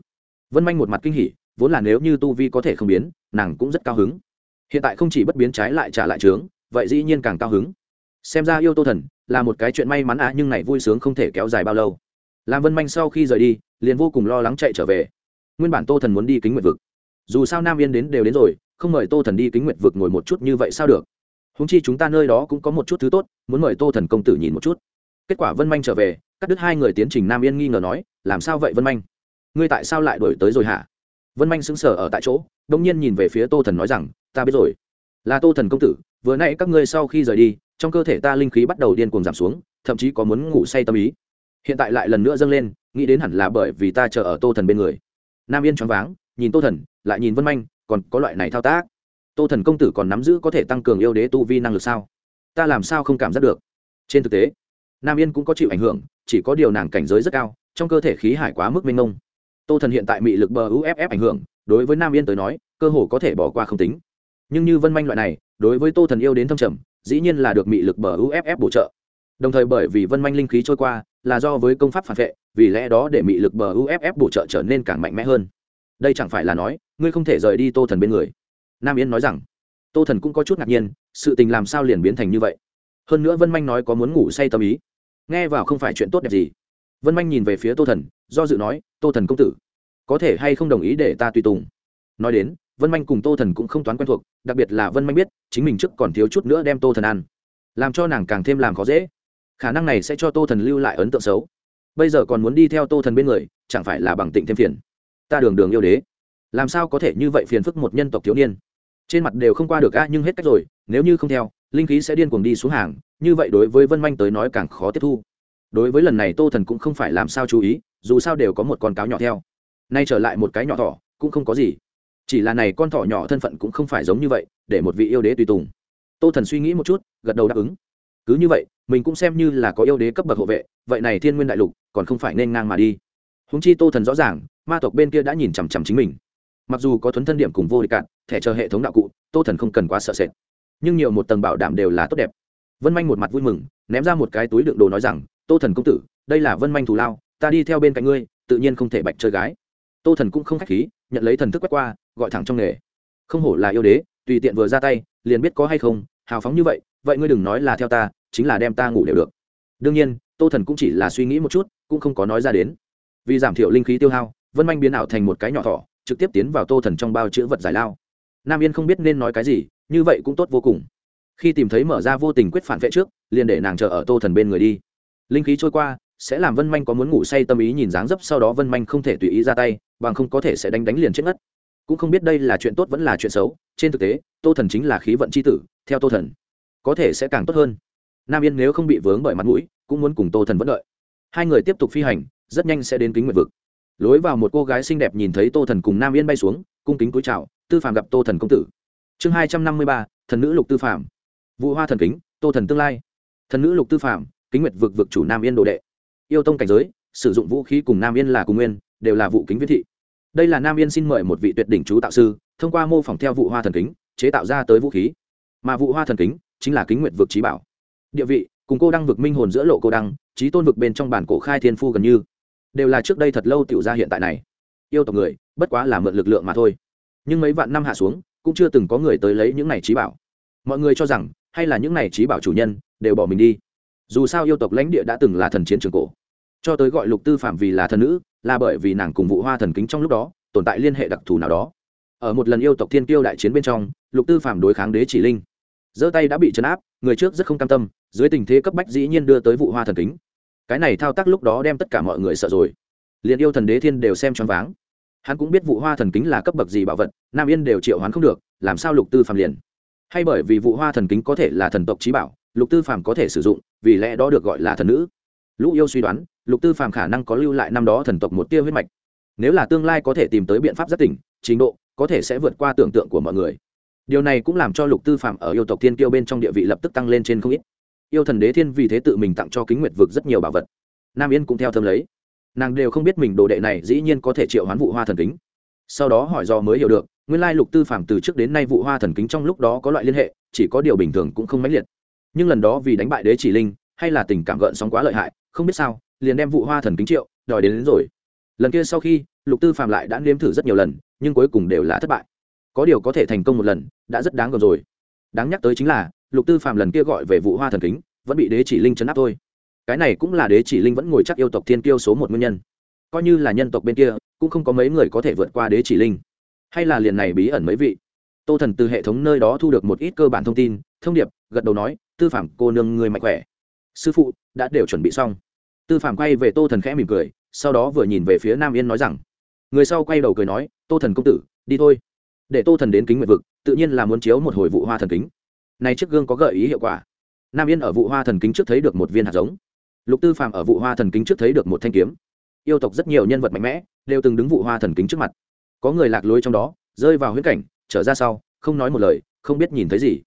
Vân manh một mặt kinh hỉ, vốn là nếu như tu vi có thể không biến, nàng cũng rất cao hứng. Hiện tại không chỉ bất biến trái lại trả lại trướng vậy dĩ nhiên càng cao hứng xem ra yêu tô thần là một cái chuyện may mắn à nhưng này vui sướng không thể kéo dài bao lâu. Làm vân manh sau khi rời đi, liền vô cùng lo lắng chạy trở về. Nguyên bản tô thần muốn đi kính nguyệt vực. Dù sao nam yên đến đều đến rồi, không mời tô thần đi kính nguyệt vực ngồi một chút như vậy sao được? Húng chi chúng ta nơi đó cũng có một chút thứ tốt, muốn mời tô thần công tử nhìn một chút. Kết quả vân manh trở về, cắt đứt hai người tiến trình nam yên nghi ngờ nói, làm sao vậy vân manh? Ngươi tại sao lại đổi tới rồi hả? Vân manh sững sờ ở tại chỗ đông nhiên nhìn về phía tô thần nói rằng, ta biết rồi. Là tô thần công tử, vừa n ã y các ngươi sau khi rời đi trong cơ thể ta linh khí bắt đầu điên cuồng giảm xuống, thậm chí có muốn ngủ say tâm ý. Hiện tại lại lần nữa dâng lên, nghĩ đến hẳn là bởi vì ta chờ ở tô thần bên người. Nam yên choáng váng, nhìn tô thần, lại nhìn vân manh, còn có loại này thao tác. Tô thần công tử còn nắm giữ có thể tăng cường yêu đế tu vi năng lực sao? Ta làm sao không cảm giác được? Trên thực tế, nam yên cũng có chịu ảnh hưởng, chỉ có điều nàng cảnh giới rất cao, trong cơ thể khí hải quá mức mênh mông. Tô thần hiện tại bị lực bờ uff ảnh hưởng, đối với nam yên tới nói, cơ hồ có thể bỏ qua không tính. Nhưng như vân manh loại này, đối với tô thần yêu đến thâm trầm dĩ nhiên là được mị lực bờ uff bổ trợ. Đồng thời bởi vì vân manh linh khí trôi qua, là do với công pháp phản vệ, vì lẽ đó để mị lực bờ uff bổ trợ trở nên càng mạnh mẽ hơn. Đây chẳng phải là nói, ngươi không thể rời đi tô thần bên người. Nam yên nói rằng, tô thần cũng có chút ngạc nhiên, sự tình làm sao liền biến thành như vậy? Hơn nữa vân manh nói có muốn ngủ say tâm ý. Nghe vào không phải chuyện tốt đẹp gì. Vân manh nhìn về phía tô thần, do dự nói, tô thần công tử, có thể hay không đồng ý để ta tùy tùng? Nói đến vân manh cùng tô thần cũng không toán quen thuộc, đặc biệt là vân manh biết, chính mình trước còn thiếu chút nữa đem tô thần ăn. Làm cho nàng càng thêm làm khó dễ. Khả năng này sẽ cho tô thần lưu lại ấn tượng xấu. Bây giờ còn muốn đi theo tô thần bên người, chẳng phải là bằng tịnh thêm phiền. Ta đường đường yêu đế. Làm sao có thể như vậy phiền phức một nhân tộc thiếu niên? Trên mặt đều không qua được a, nhưng hết cách rồi, nếu như không theo, linh khí sẽ điên cuồng đi xuống hàng, như vậy đối với vân manh tới nói càng khó tiếp thu. Đối với lần này tô thần cũng không phải làm sao chú ý, dù sao đều có một con cáo nhỏ theo. Nay trở lại một cái nhỏ thỏ, cũng không có gì chỉ là này con thỏ nhỏ thân phận cũng không phải giống như vậy, để một vị yêu đế tùy tùng. Tô thần suy nghĩ một chút, gật đầu đáp ứng. Cứ như vậy, mình cũng xem như là có yêu đế cấp bậc hộ vệ, vậy này thiên nguyên đại lục còn không phải nên ngang mà đi. Húng chi tô thần rõ ràng, ma tộc bên kia đã nhìn chằm chằm chính mình. Mặc dù có thuấn thân điểm cùng vô địch cạn, thẻ chờ hệ thống đạo cụ, tô thần không cần quá sợ sệt. Nhưng nhiều một tầng bảo đảm đều là tốt đẹp. Vân manh một mặt vui mừng, ném ra một cái túi đựng đồ nói rằng, tô thần công tử, đây là vân manh thù lao, ta đi theo bên cạnh ngươi, tự nhiên không thể bạch chơi gái. Tô thần cũng không k h á c h khí, nhận lấy thần thức quét qua gọi thẳng trong nghề. Không hổ là yêu đế, tùy tiện vừa ra tay, liền biết có hay không, hào phóng như vậy vậy ngươi đừng nói là theo ta, chính là đem ta ngủ đều được. Đương nhiên, tô thần cũng chỉ là suy nghĩ một chút, cũng không có nói ra đến. Vì giảm thiểu linh khí tiêu hao, vân manh biến ảo thành một cái nhỏ thỏ, trực tiếp tiến vào tô thần trong bao chữ vật giải lao. Nam yên không biết nên nói cái gì, như vậy cũng tốt vô cùng. Khi tìm thấy mở ra vô tình quyết phản vệ trước, liền để nàng chờ ở tô thần bên người đi. Linh khí trôi qua, sẽ làm vân manh có muốn ngủ say tâm ý nhìn dáng dấp, sau đó vân manh không thể tùy ý ra tay, bằng không có thể sẽ đánh đánh liền chết ngất cũng không biết đây là chuyện tốt vẫn là chuyện xấu, trên thực tế, tô thần chính là khí vận c h i tử, theo tô thần, có thể sẽ càng tốt hơn. Nam yên nếu không bị vướng bởi mặt mũi, cũng muốn cùng tô thần vẫn đợi. Hai người tiếp tục phi hành, rất nhanh sẽ đến kính nguyệt vực. Lối vào một cô gái xinh đẹp nhìn thấy tô thần cùng nam yên bay xuống, cung kính cúi chào, tư phạm gặp tô thần công tử. Chương hai trăm năm mươi ba, thần nữ lục tư phạm vụ hoa thần kính, tô thần tương lai. Thần nữ lục tư phạm kính nguyệt vực vực chủ nam yên đồ đệ. Yêu tông cảnh giới, sử dụng vũ khí cùng nam yên là cùng nguyên, đều là vụ kính viết thị đây là nam yên xin mời một vị tuyệt đỉnh chú tạo sư, thông qua mô phỏng theo vụ hoa thần kính, chế tạo ra tới vũ khí. Mà vụ hoa thần kính chính là kính nguyện vực trí bảo. Địa vị, cùng cô đăng vực minh hồn giữa lộ cô đăng, trí tôn vực bên trong bản cổ khai thiên phu gần như, đều là trước đây thật lâu tiểu ra hiện tại này. Yêu tộc người, bất quá là mượn lực lượng mà thôi. Nhưng mấy vạn năm hạ xuống, cũng chưa từng có người tới lấy những này trí bảo. Mọi người cho rằng, hay là những này trí bảo chủ nhân, đều bỏ mình đi. Dù sao yêu tộc lãnh địa đã từng là thần chiến trường cổ. Cho tới gọi lục tư phạm vì là thần nữ là bởi vì nàng cùng vụ hoa thần kính trong lúc đó, tồn tại liên hệ đặc thù nào đó. Ở một lần yêu tộc thiên tiêu đại chiến bên trong, lục tư phạm đối kháng đế chỉ linh. Giơ tay đã bị chấn áp, người trước rất không cam tâm, dưới tình thế cấp bách dĩ nhiên đưa tới vụ hoa thần kính. Cái này thao tác lúc đó đem tất cả mọi người sợ rồi. Liền yêu thần đế thiên đều xem choáng váng. Hắn cũng biết vụ hoa thần kính là cấp bậc gì bảo vật, nam yên đều triệu hoán không được, làm sao lục tư phạm liền? Hay bởi vì vụ hoa thần kính có thể là thần tộc trí bảo, lục tư phạm có thể sử dụng, vì lẽ đó được gọi là thần nữ. Lũ yêu suy đoán lục tư phàm khả năng có lưu lại năm đó thần tộc một tia huyết mạch. Nếu là tương lai có thể tìm tới biện pháp rất tỉnh, trình độ có thể sẽ vượt qua tưởng tượng của mọi người. Điều này cũng làm cho lục tư phàm ở yêu tộc thiên kiêu bên trong địa vị lập tức tăng lên trên không ít. Yêu thần đế thiên vì thế tự mình tặng cho kính nguyệt vực rất nhiều bảo vật. Nam yên cũng theo thơm lấy. Nàng đều không biết mình đồ đệ này dĩ nhiên có thể triệu hoán vụ hoa thần kính. Sau đó hỏi do mới hiểu được, nguyên lai lục tư phàm từ trước đến nay vụ hoa thần kính trong lúc đó có loại liên hệ, chỉ có điều bình thường cũng không mãnh liệt. Nhưng lần đó vì đánh bại đế chỉ linh, hay là tình cảm gợn sóng quá lợi hại, không biết sao liền đem vụ hoa thần kính triệu đòi đến, đến rồi. Lần kia sau khi lục tư phạm lại đã nếm thử rất nhiều lần nhưng cuối cùng đều là thất bại. Có điều có thể thành công một lần đã rất đáng gờm rồi. Đáng nhắc tới chính là lục tư phạm lần kia gọi về vụ hoa thần kính vẫn bị đế chỉ linh chấn áp thôi. Cái này cũng là đế chỉ linh vẫn ngồi chắc yêu tộc thiên kiêu số một nguyên nhân. Coi như là nhân tộc bên kia cũng không có mấy người có thể vượt qua đế chỉ linh. Hay là liền này bí ẩn mấy vị. Tô thần từ hệ thống nơi đó thu được một ít cơ bản thông tin thông điệp gật đầu nói tư phạm cô nương người mạnh khỏe. Sư phụ đã đều chuẩn bị xong tư phạm quay về tô thần khẽ mỉm cười, sau đó vừa nhìn về phía nam yên nói rằng, người sau quay đầu cười nói, tô thần công tử, đi thôi. Để tô thần đến kính nguyện vực, tự nhiên là muốn chiếu một hồi vụ hoa thần kính. Này chiếc gương có gợi ý hiệu quả. Nam yên ở vụ hoa thần kính trước thấy được một viên hạt giống. Lục tư phạm ở vụ hoa thần kính trước thấy được một thanh kiếm. Yêu tộc rất nhiều nhân vật mạnh mẽ, đều từng đứng vụ hoa thần kính trước mặt. Có người lạc lối trong đó, rơi vào huyễn cảnh, trở ra sau, không nói một lời, không biết nhìn thấy gì.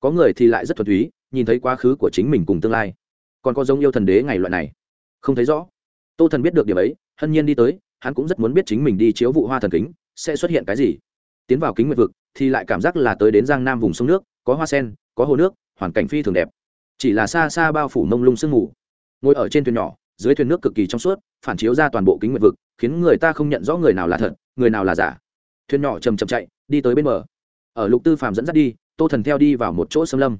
Có người thì lại rất thuần túy, nhìn thấy quá khứ của chính mình cùng tương lai. Còn có giống yêu thần đế ngày loại này không thấy rõ. Tô thần biết được điểm ấy, hân nhiên đi tới, hắn cũng rất muốn biết chính mình đi chiếu vụ hoa thần kính, sẽ xuất hiện cái gì. Tiến vào kính nguyệt vực, thì lại cảm giác là tới đến giang nam vùng sông nước, có hoa sen, có hồ nước, hoàn cảnh phi thường đẹp. Chỉ là xa xa bao phủ mông lung sương mù. Ngồi ở trên thuyền nhỏ, dưới thuyền nước cực kỳ trong suốt, phản chiếu ra toàn bộ kính nguyệt vực, khiến người ta không nhận rõ người nào là thật, người nào là giả. Thuyền nhỏ chầm chậm chạy, đi tới bên bờ. Ở lục tư phàm dẫn dắt đi, tô thần theo đi vào một chỗ xâm lâm.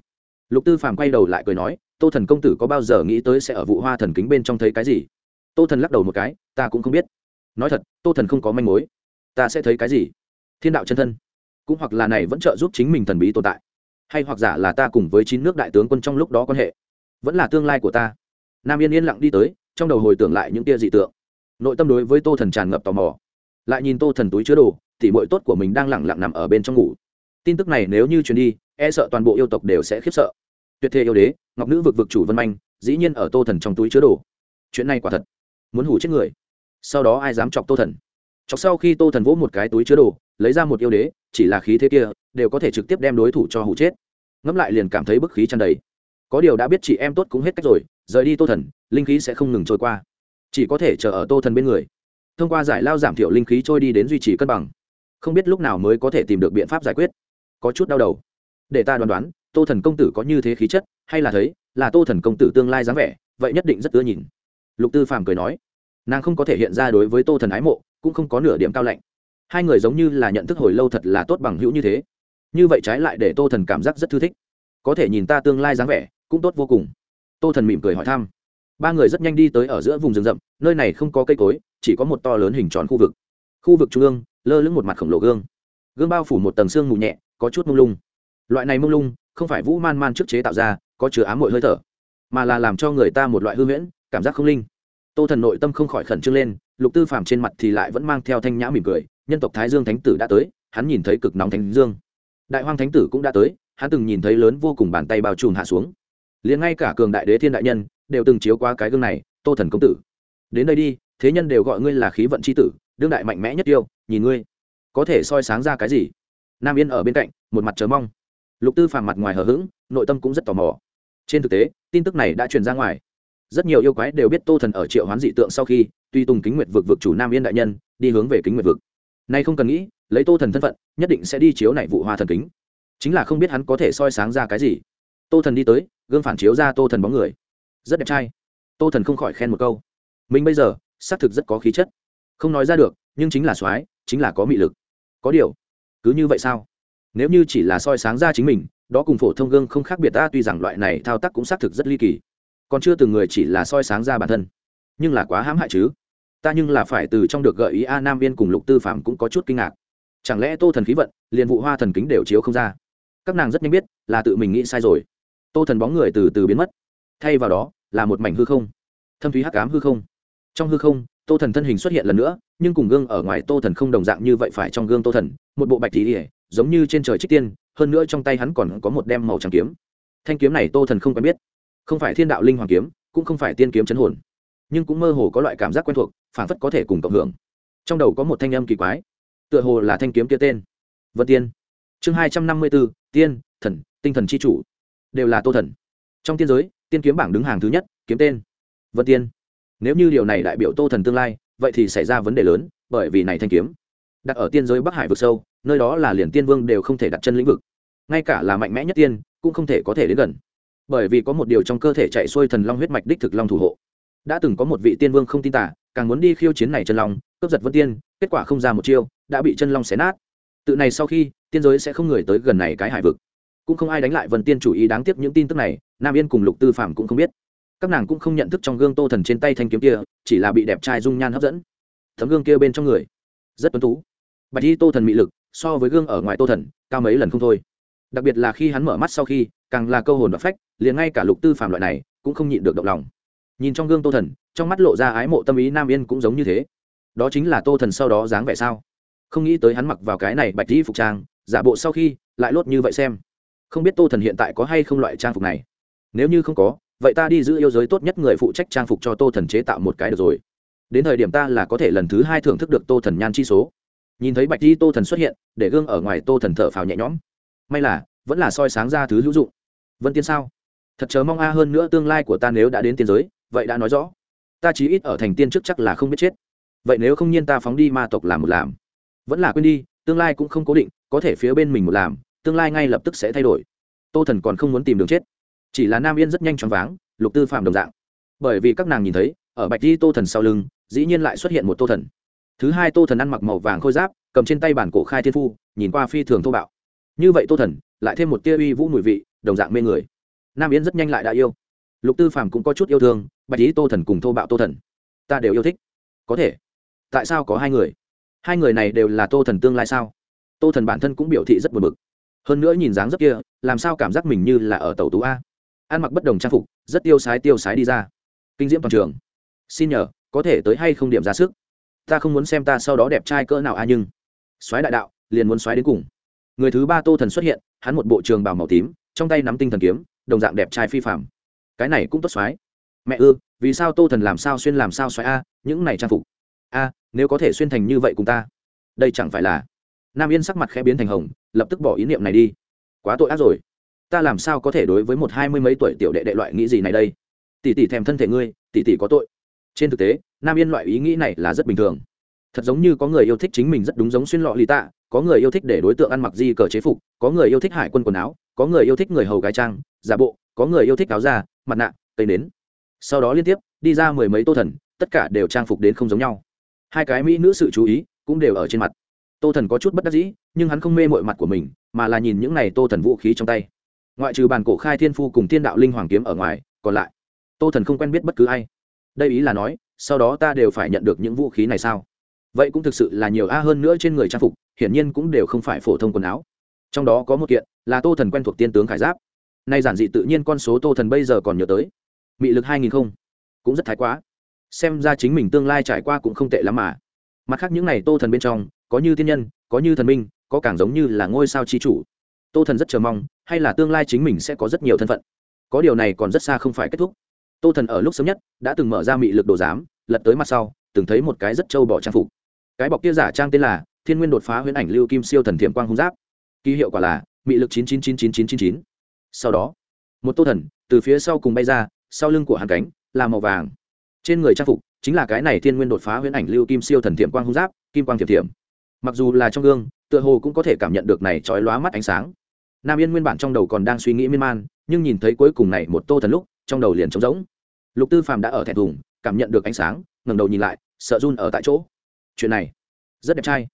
Lục tư phàm quay đầu lại cười nói tô thần công tử có bao giờ nghĩ tới sẽ ở vụ hoa thần kính bên trong thấy cái gì? Tô thần lắc đầu một cái, ta cũng không biết. Nói thật, tô thần không có manh mối. Ta sẽ thấy cái gì? Thiên đạo chân thân. Cũng hoặc là này vẫn trợ giúp chính mình thần bí tồn tại. Hay hoặc giả là ta cùng với chín nước đại tướng quân trong lúc đó quan hệ. Vẫn là tương lai của ta. Nam yên yên lặng đi tới, trong đầu hồi tưởng lại những tia dị tượng. Nội tâm đối với tô thần tràn ngập tò mò. Lại nhìn tô thần túi chứa đồ, thì bội tốt của mình đang lẳng lặng nằm ở bên trong ngủ. Tin tức này nếu như truyền đi e sợ toàn bộ yêu tộc đều sẽ khiếp sợ. Tuyệt thế yêu đế ngọc nữ vực vực chủ vân manh, dĩ nhiên ở tô thần trong túi chứa đồ. Chuyện này quả thật, muốn hủ chết người. Sau đó ai dám chọc tô thần? Chọc sau khi tô thần vỗ một cái túi chứa đồ, lấy ra một yêu đế, chỉ là khí thế kia, đều có thể trực tiếp đem đối thủ cho hủ chết. Ngẫm lại liền cảm thấy bức khí chăn đầy. Có điều đã biết chị em tốt cũng hết cách rồi, rời đi tô thần, linh khí sẽ không ngừng trôi qua. Chỉ có thể chờ ở tô thần bên người. Thông qua giải lao giảm thiểu linh khí trôi đi đến duy trì cân bằng. Không biết lúc nào mới có thể tìm được biện pháp giải quyết. Có chút đau đầu. Để ta đoán đoán tô thần công tử có như thế khí chất, hay là thấy, là tô thần công tử tương lai dáng vẻ, vậy nhất định rất ưa nhìn. Lục tư phàm cười nói, nàng không có thể hiện ra đối với tô thần ái mộ, cũng không có nửa điểm cao lạnh. Hai người giống như là nhận thức hồi lâu thật là tốt bằng hữu như thế. Như vậy trái lại để tô thần cảm giác rất thư thích. Có thể nhìn ta tương lai dáng vẻ, cũng tốt vô cùng. Tô thần mỉm cười hỏi thăm. Ba người rất nhanh đi tới ở giữa vùng rừng rậm, nơi này không có cây cối, chỉ có một to lớn hình tròn khu vực. Khu vực trung ương, lơ lửng một mặt khổng lồ gương. Gương bao phủ một tầng xương mù nhẹ, có chút mông lung. Loại này mông lung không phải vũ man man trước chế tạo ra, có chứa ám mội hơi thở, mà là làm cho người ta một loại hư huyễn, cảm giác không linh. Tô thần nội tâm không khỏi khẩn trương lên, lục tư phàm trên mặt thì lại vẫn mang theo thanh nhã mỉm cười, nhân tộc thái dương thánh tử đã tới, hắn nhìn thấy cực nóng thánh dương. Đại hoang thánh tử cũng đã tới, hắn từng nhìn thấy lớn vô cùng bàn tay bao trùm hạ xuống. Liền ngay cả cường đại đế thiên đại nhân, đều từng chiếu qua cái gương này, tô thần công tử. Đến đây đi, thế nhân đều gọi ngươi là khí vận c h i tử, đương đại mạnh mẽ nhất yêu nhìn ngươi, có thể soi sáng ra cái gì? Nam yên ở bên cạnh, một mặt chờ mong lục tư phàm mặt ngoài hờ hững, nội tâm cũng rất tò mò. Trên thực tế, tin tức này đã truyền ra ngoài. Rất nhiều yêu quái đều biết tô thần ở triệu hoán dị tượng sau khi, tuy tùng kính nguyệt vực vực chủ nam yên đại nhân, đi hướng về kính nguyệt vực. Nay không cần nghĩ, lấy tô thần thân phận, nhất định sẽ đi chiếu này vụ hoa thần kính. Chính là không biết hắn có thể soi sáng ra cái gì. Tô thần đi tới, gương phản chiếu ra tô thần bóng người. Rất đẹp trai. Tô thần không khỏi khen một câu. Mình bây giờ, xác thực rất có khí chất. Không nói ra được, nhưng chính là soái, chính là có mị lực. Có điều, cứ như vậy sao? Nếu như chỉ là soi sáng ra chính mình, đó cùng phổ thông gương không khác biệt ta, tuy rằng loại này thao tác cũng xác thực rất ly kỳ. Còn chưa từng người chỉ là soi sáng ra bản thân. Nhưng là quá hãm hại chứ. Ta nhưng là phải từ trong được gợi ý a nam viên cùng lục tư phạm cũng có chút kinh ngạc. Chẳng lẽ tô thần khí vận, liền vụ hoa thần kính đều chiếu không ra? Các nàng rất nhanh biết, là tự mình nghĩ sai rồi. Tô thần bóng người từ từ biến mất. Thay vào đó, là một mảnh hư không. Thâm thúy hắc ám hư không. Trong hư không, tô thần thân hình xuất hiện lần nữa, nhưng cùng gương ở ngoài tô thần không đồng dạng như vậy phải trong gương tô thần, một bộ bạch tí ỉa giống như trên trời trích tiên, hơn nữa trong tay hắn còn có một đem màu trắng kiếm. Thanh kiếm này tô thần không quen biết. Không phải thiên đạo linh hoàng kiếm, cũng không phải tiên kiếm chấn hồn, nhưng cũng mơ hồ có loại cảm giác quen thuộc, phản phất có thể cùng cộng hưởng. Trong đầu có một thanh âm kỳ quái, tựa hồ là thanh kiếm kia tên. Vân tiên. Chương hai trăm năm mươi b ố tiên, thần, tinh thần c h i chủ. Đều là tô thần. Trong tiên giới, tiên kiếm bảng đứng hàng thứ nhất, kiếm tên. Vân tiên. Nếu như điều này đại biểu tô thần tương lai, vậy thì xảy ra vấn đề lớn, bởi vì này thanh kiếm, đặt ở tiên giới bắc hải vực sâu nơi đó là liền tiên vương đều không thể đặt chân lĩnh vực. Ngay cả là mạnh mẽ nhất tiên, cũng không thể có thể đến gần. Bởi vì có một điều trong cơ thể chạy xuôi thần long huyết mạch đích thực long thủ hộ. Đã từng có một vị tiên vương không tin tả càng muốn đi khiêu chiến này chân long, cướp giật vân tiên, kết quả không ra một chiêu, đã bị chân long xé nát. Tự này sau khi, tiên giới sẽ không người tới gần này cái hải vực. Cũng không ai đánh lại vân tiên chủ ý đáng tiếc những tin tức này, nam yên cùng lục tư phạm cũng không biết. Các nàng cũng không nhận thức trong gương tô thần trên tay thanh kiếm kia, chỉ là bị đẹp trai dung nhan hấp dẫn. Tấm gương kia bên trong người, rất tuấn tú. Bạch y tô thần mị lực so với gương ở ngoài tô thần, cao mấy lần không thôi. Đặc biệt là khi hắn mở mắt sau khi, càng là câu hồn và phách, liền ngay cả lục tư phàm loại này cũng không nhịn được động lòng. Nhìn trong gương tô thần, trong mắt lộ ra ái mộ tâm ý nam yên cũng giống như thế. Đó chính là tô thần sau đó dáng vẻ sao? Không nghĩ tới hắn mặc vào cái này bạch dĩ phục trang, giả bộ sau khi, lại lốt như vậy xem. Không biết tô thần hiện tại có hay không loại trang phục này. Nếu như không có, vậy ta đi giữ yêu giới tốt nhất người phụ trách trang phục cho tô thần chế tạo một cái được rồi. Đến thời điểm ta là có thể lần thứ hai thưởng thức được tô thần nhan chi số nhìn thấy bạch di tô thần xuất hiện, để gương ở ngoài tô thần thở phào nhẹ nhõm. May là, vẫn là soi sáng ra thứ hữu dụng. Vân tiên sao? Thật chớ mong a hơn nữa tương lai của ta nếu đã đến tiên giới, vậy đã nói rõ. Ta chí ít ở thành tiên trước chắc là không biết chết. Vậy nếu không nhiên ta phóng đi ma tộc làm một làm. Vẫn là quên đi, tương lai cũng không cố định, có thể phía bên mình một làm, tương lai ngay lập tức sẽ thay đổi. Tô thần còn không muốn tìm đường chết. Chỉ là nam yên rất nhanh choáng váng, lục tư phạm đồng dạng. Bởi vì các nàng nhìn thấy, ở bạch di tô thần sau lưng, dĩ nhiên lại xuất hiện một tô thần thứ hai tô thần ăn mặc màu vàng khôi giáp, cầm trên tay bản cổ khai thiên phu, nhìn qua phi thường thô bạo. Như vậy tô thần, lại thêm một tia uy vũ mùi vị, đồng dạng mê người. Nam yến rất nhanh lại đã yêu. Lục tư phàm cũng có chút yêu thương, bạch ý tô thần cùng thô bạo tô thần. Ta đều yêu thích. Có thể. Tại sao có hai người? Hai người này đều là tô thần tương lai sao? Tô thần bản thân cũng biểu thị rất buồn bực. Hơn nữa nhìn dáng rất kia, làm sao cảm giác mình như là ở tàu tú a? Ăn mặc bất đồng trang phục, rất tiêu sái tiêu sái đi ra. Kinh diễm toàn trường. Xin nhờ, có thể tới hay không điểm ra sức? Ta không muốn xem ta sau đó đẹp trai cỡ nào a nhưng soái đại đạo, liền muốn soái đến cùng. Người thứ ba tô thần xuất hiện, hắn một bộ trường bào màu tím, trong tay nắm tinh thần kiếm, đồng dạng đẹp trai phi phạm cái này cũng tốt soái. Mẹ ư, vì sao tô thần làm sao xuyên làm sao xoáy a, những này trang phục. A, nếu có thể xuyên thành như vậy cùng ta. Đây chẳng phải là nam yên sắc mặt khẽ biến thành hồng, lập tức bỏ ý niệm này đi. Quá tội ác rồi. Ta làm sao có thể đối với một hai mươi mấy tuổi tiểu đệ đệ loại nghĩ gì này đây? Tỷ tỷ thèm thân thể ngươi, tỷ tỷ có tội. Trên thực tế nam yên loại ý nghĩ này là rất bình thường. Thật giống như có người yêu thích chính mình rất đúng giống xuyên lọ lì tạ, có người yêu thích để đối tượng ăn mặc di cờ chế phục, có người yêu thích hải quân quần áo, có người yêu thích người hầu gái trang, giả bộ, có người yêu thích áo da, mặt nạ, tây nến. Sau đó liên tiếp, đi ra mười mấy tô thần, tất cả đều trang phục đến không giống nhau. Hai cái mỹ nữ sự chú ý cũng đều ở trên mặt. Tô thần có chút bất đắc dĩ, nhưng hắn không mê mọi mặt của mình, mà là nhìn những n à y tô thần vũ khí trong tay. Ngoại trừ bàn cổ khai thiên phu cùng thiên đạo linh hoàng kiếm ở ngoài, còn lại, tô thần không quen biết bất cứ ai. Đây ý là nói sau đó ta đều phải nhận được những vũ khí này sao? Vậy cũng thực sự là nhiều a hơn nữa trên người trang phục, hiển nhiên cũng đều không phải phổ thông quần áo. Trong đó có một kiện, là tô thần quen thuộc tiên tướng khải giáp. Nay giản dị tự nhiên con số tô thần bây giờ còn nhớ tới. Mị lực hai nghìn không. Cũng rất thái quá. Xem ra chính mình tương lai trải qua cũng không tệ lắm mà. Mặt khác những n à y tô thần bên trong, có như tiên nhân, có như thần minh, có càng giống như là ngôi sao chi chủ. Tô thần rất chờ mong, hay là tương lai chính mình sẽ có rất nhiều thân phận. Có điều này còn rất xa không phải kết thúc tô thần ở lúc sớm nhất đã từng mở ra mị lực đồ giám, lật tới mặt sau, từng thấy một cái rất trâu bỏ trang phục. Cái bọc kia giả trang tên là thiên nguyên đột phá huyễn ảnh lưu kim siêu thần thiệm quang hung giáp. Ký hiệu quả là mị lực chín chín chín chín chín chín chín. Sau đó, một tô thần từ phía sau cùng bay ra, sau lưng của hàn cánh là màu vàng. Trên người trang phục chính là cái này thiên nguyên đột phá huyễn ảnh lưu kim siêu thần thiệm quang hung giáp, kim quang thiệp thiệm mặc dù là trong gương, tựa hồ cũng có thể cảm nhận được này trói lóa mắt ánh sáng. Nam yên nguyên bản trong đầu còn đang suy nghĩ miên man, nhưng nhìn thấy cuối cùng này một tô thần lúc trong đầu liền trống rỗng. Lục tư phàm đã ở thẹn thùng, cảm nhận được ánh sáng, ngẩng đầu nhìn lại, sợ run ở tại chỗ. Chuyện này rất đẹp trai.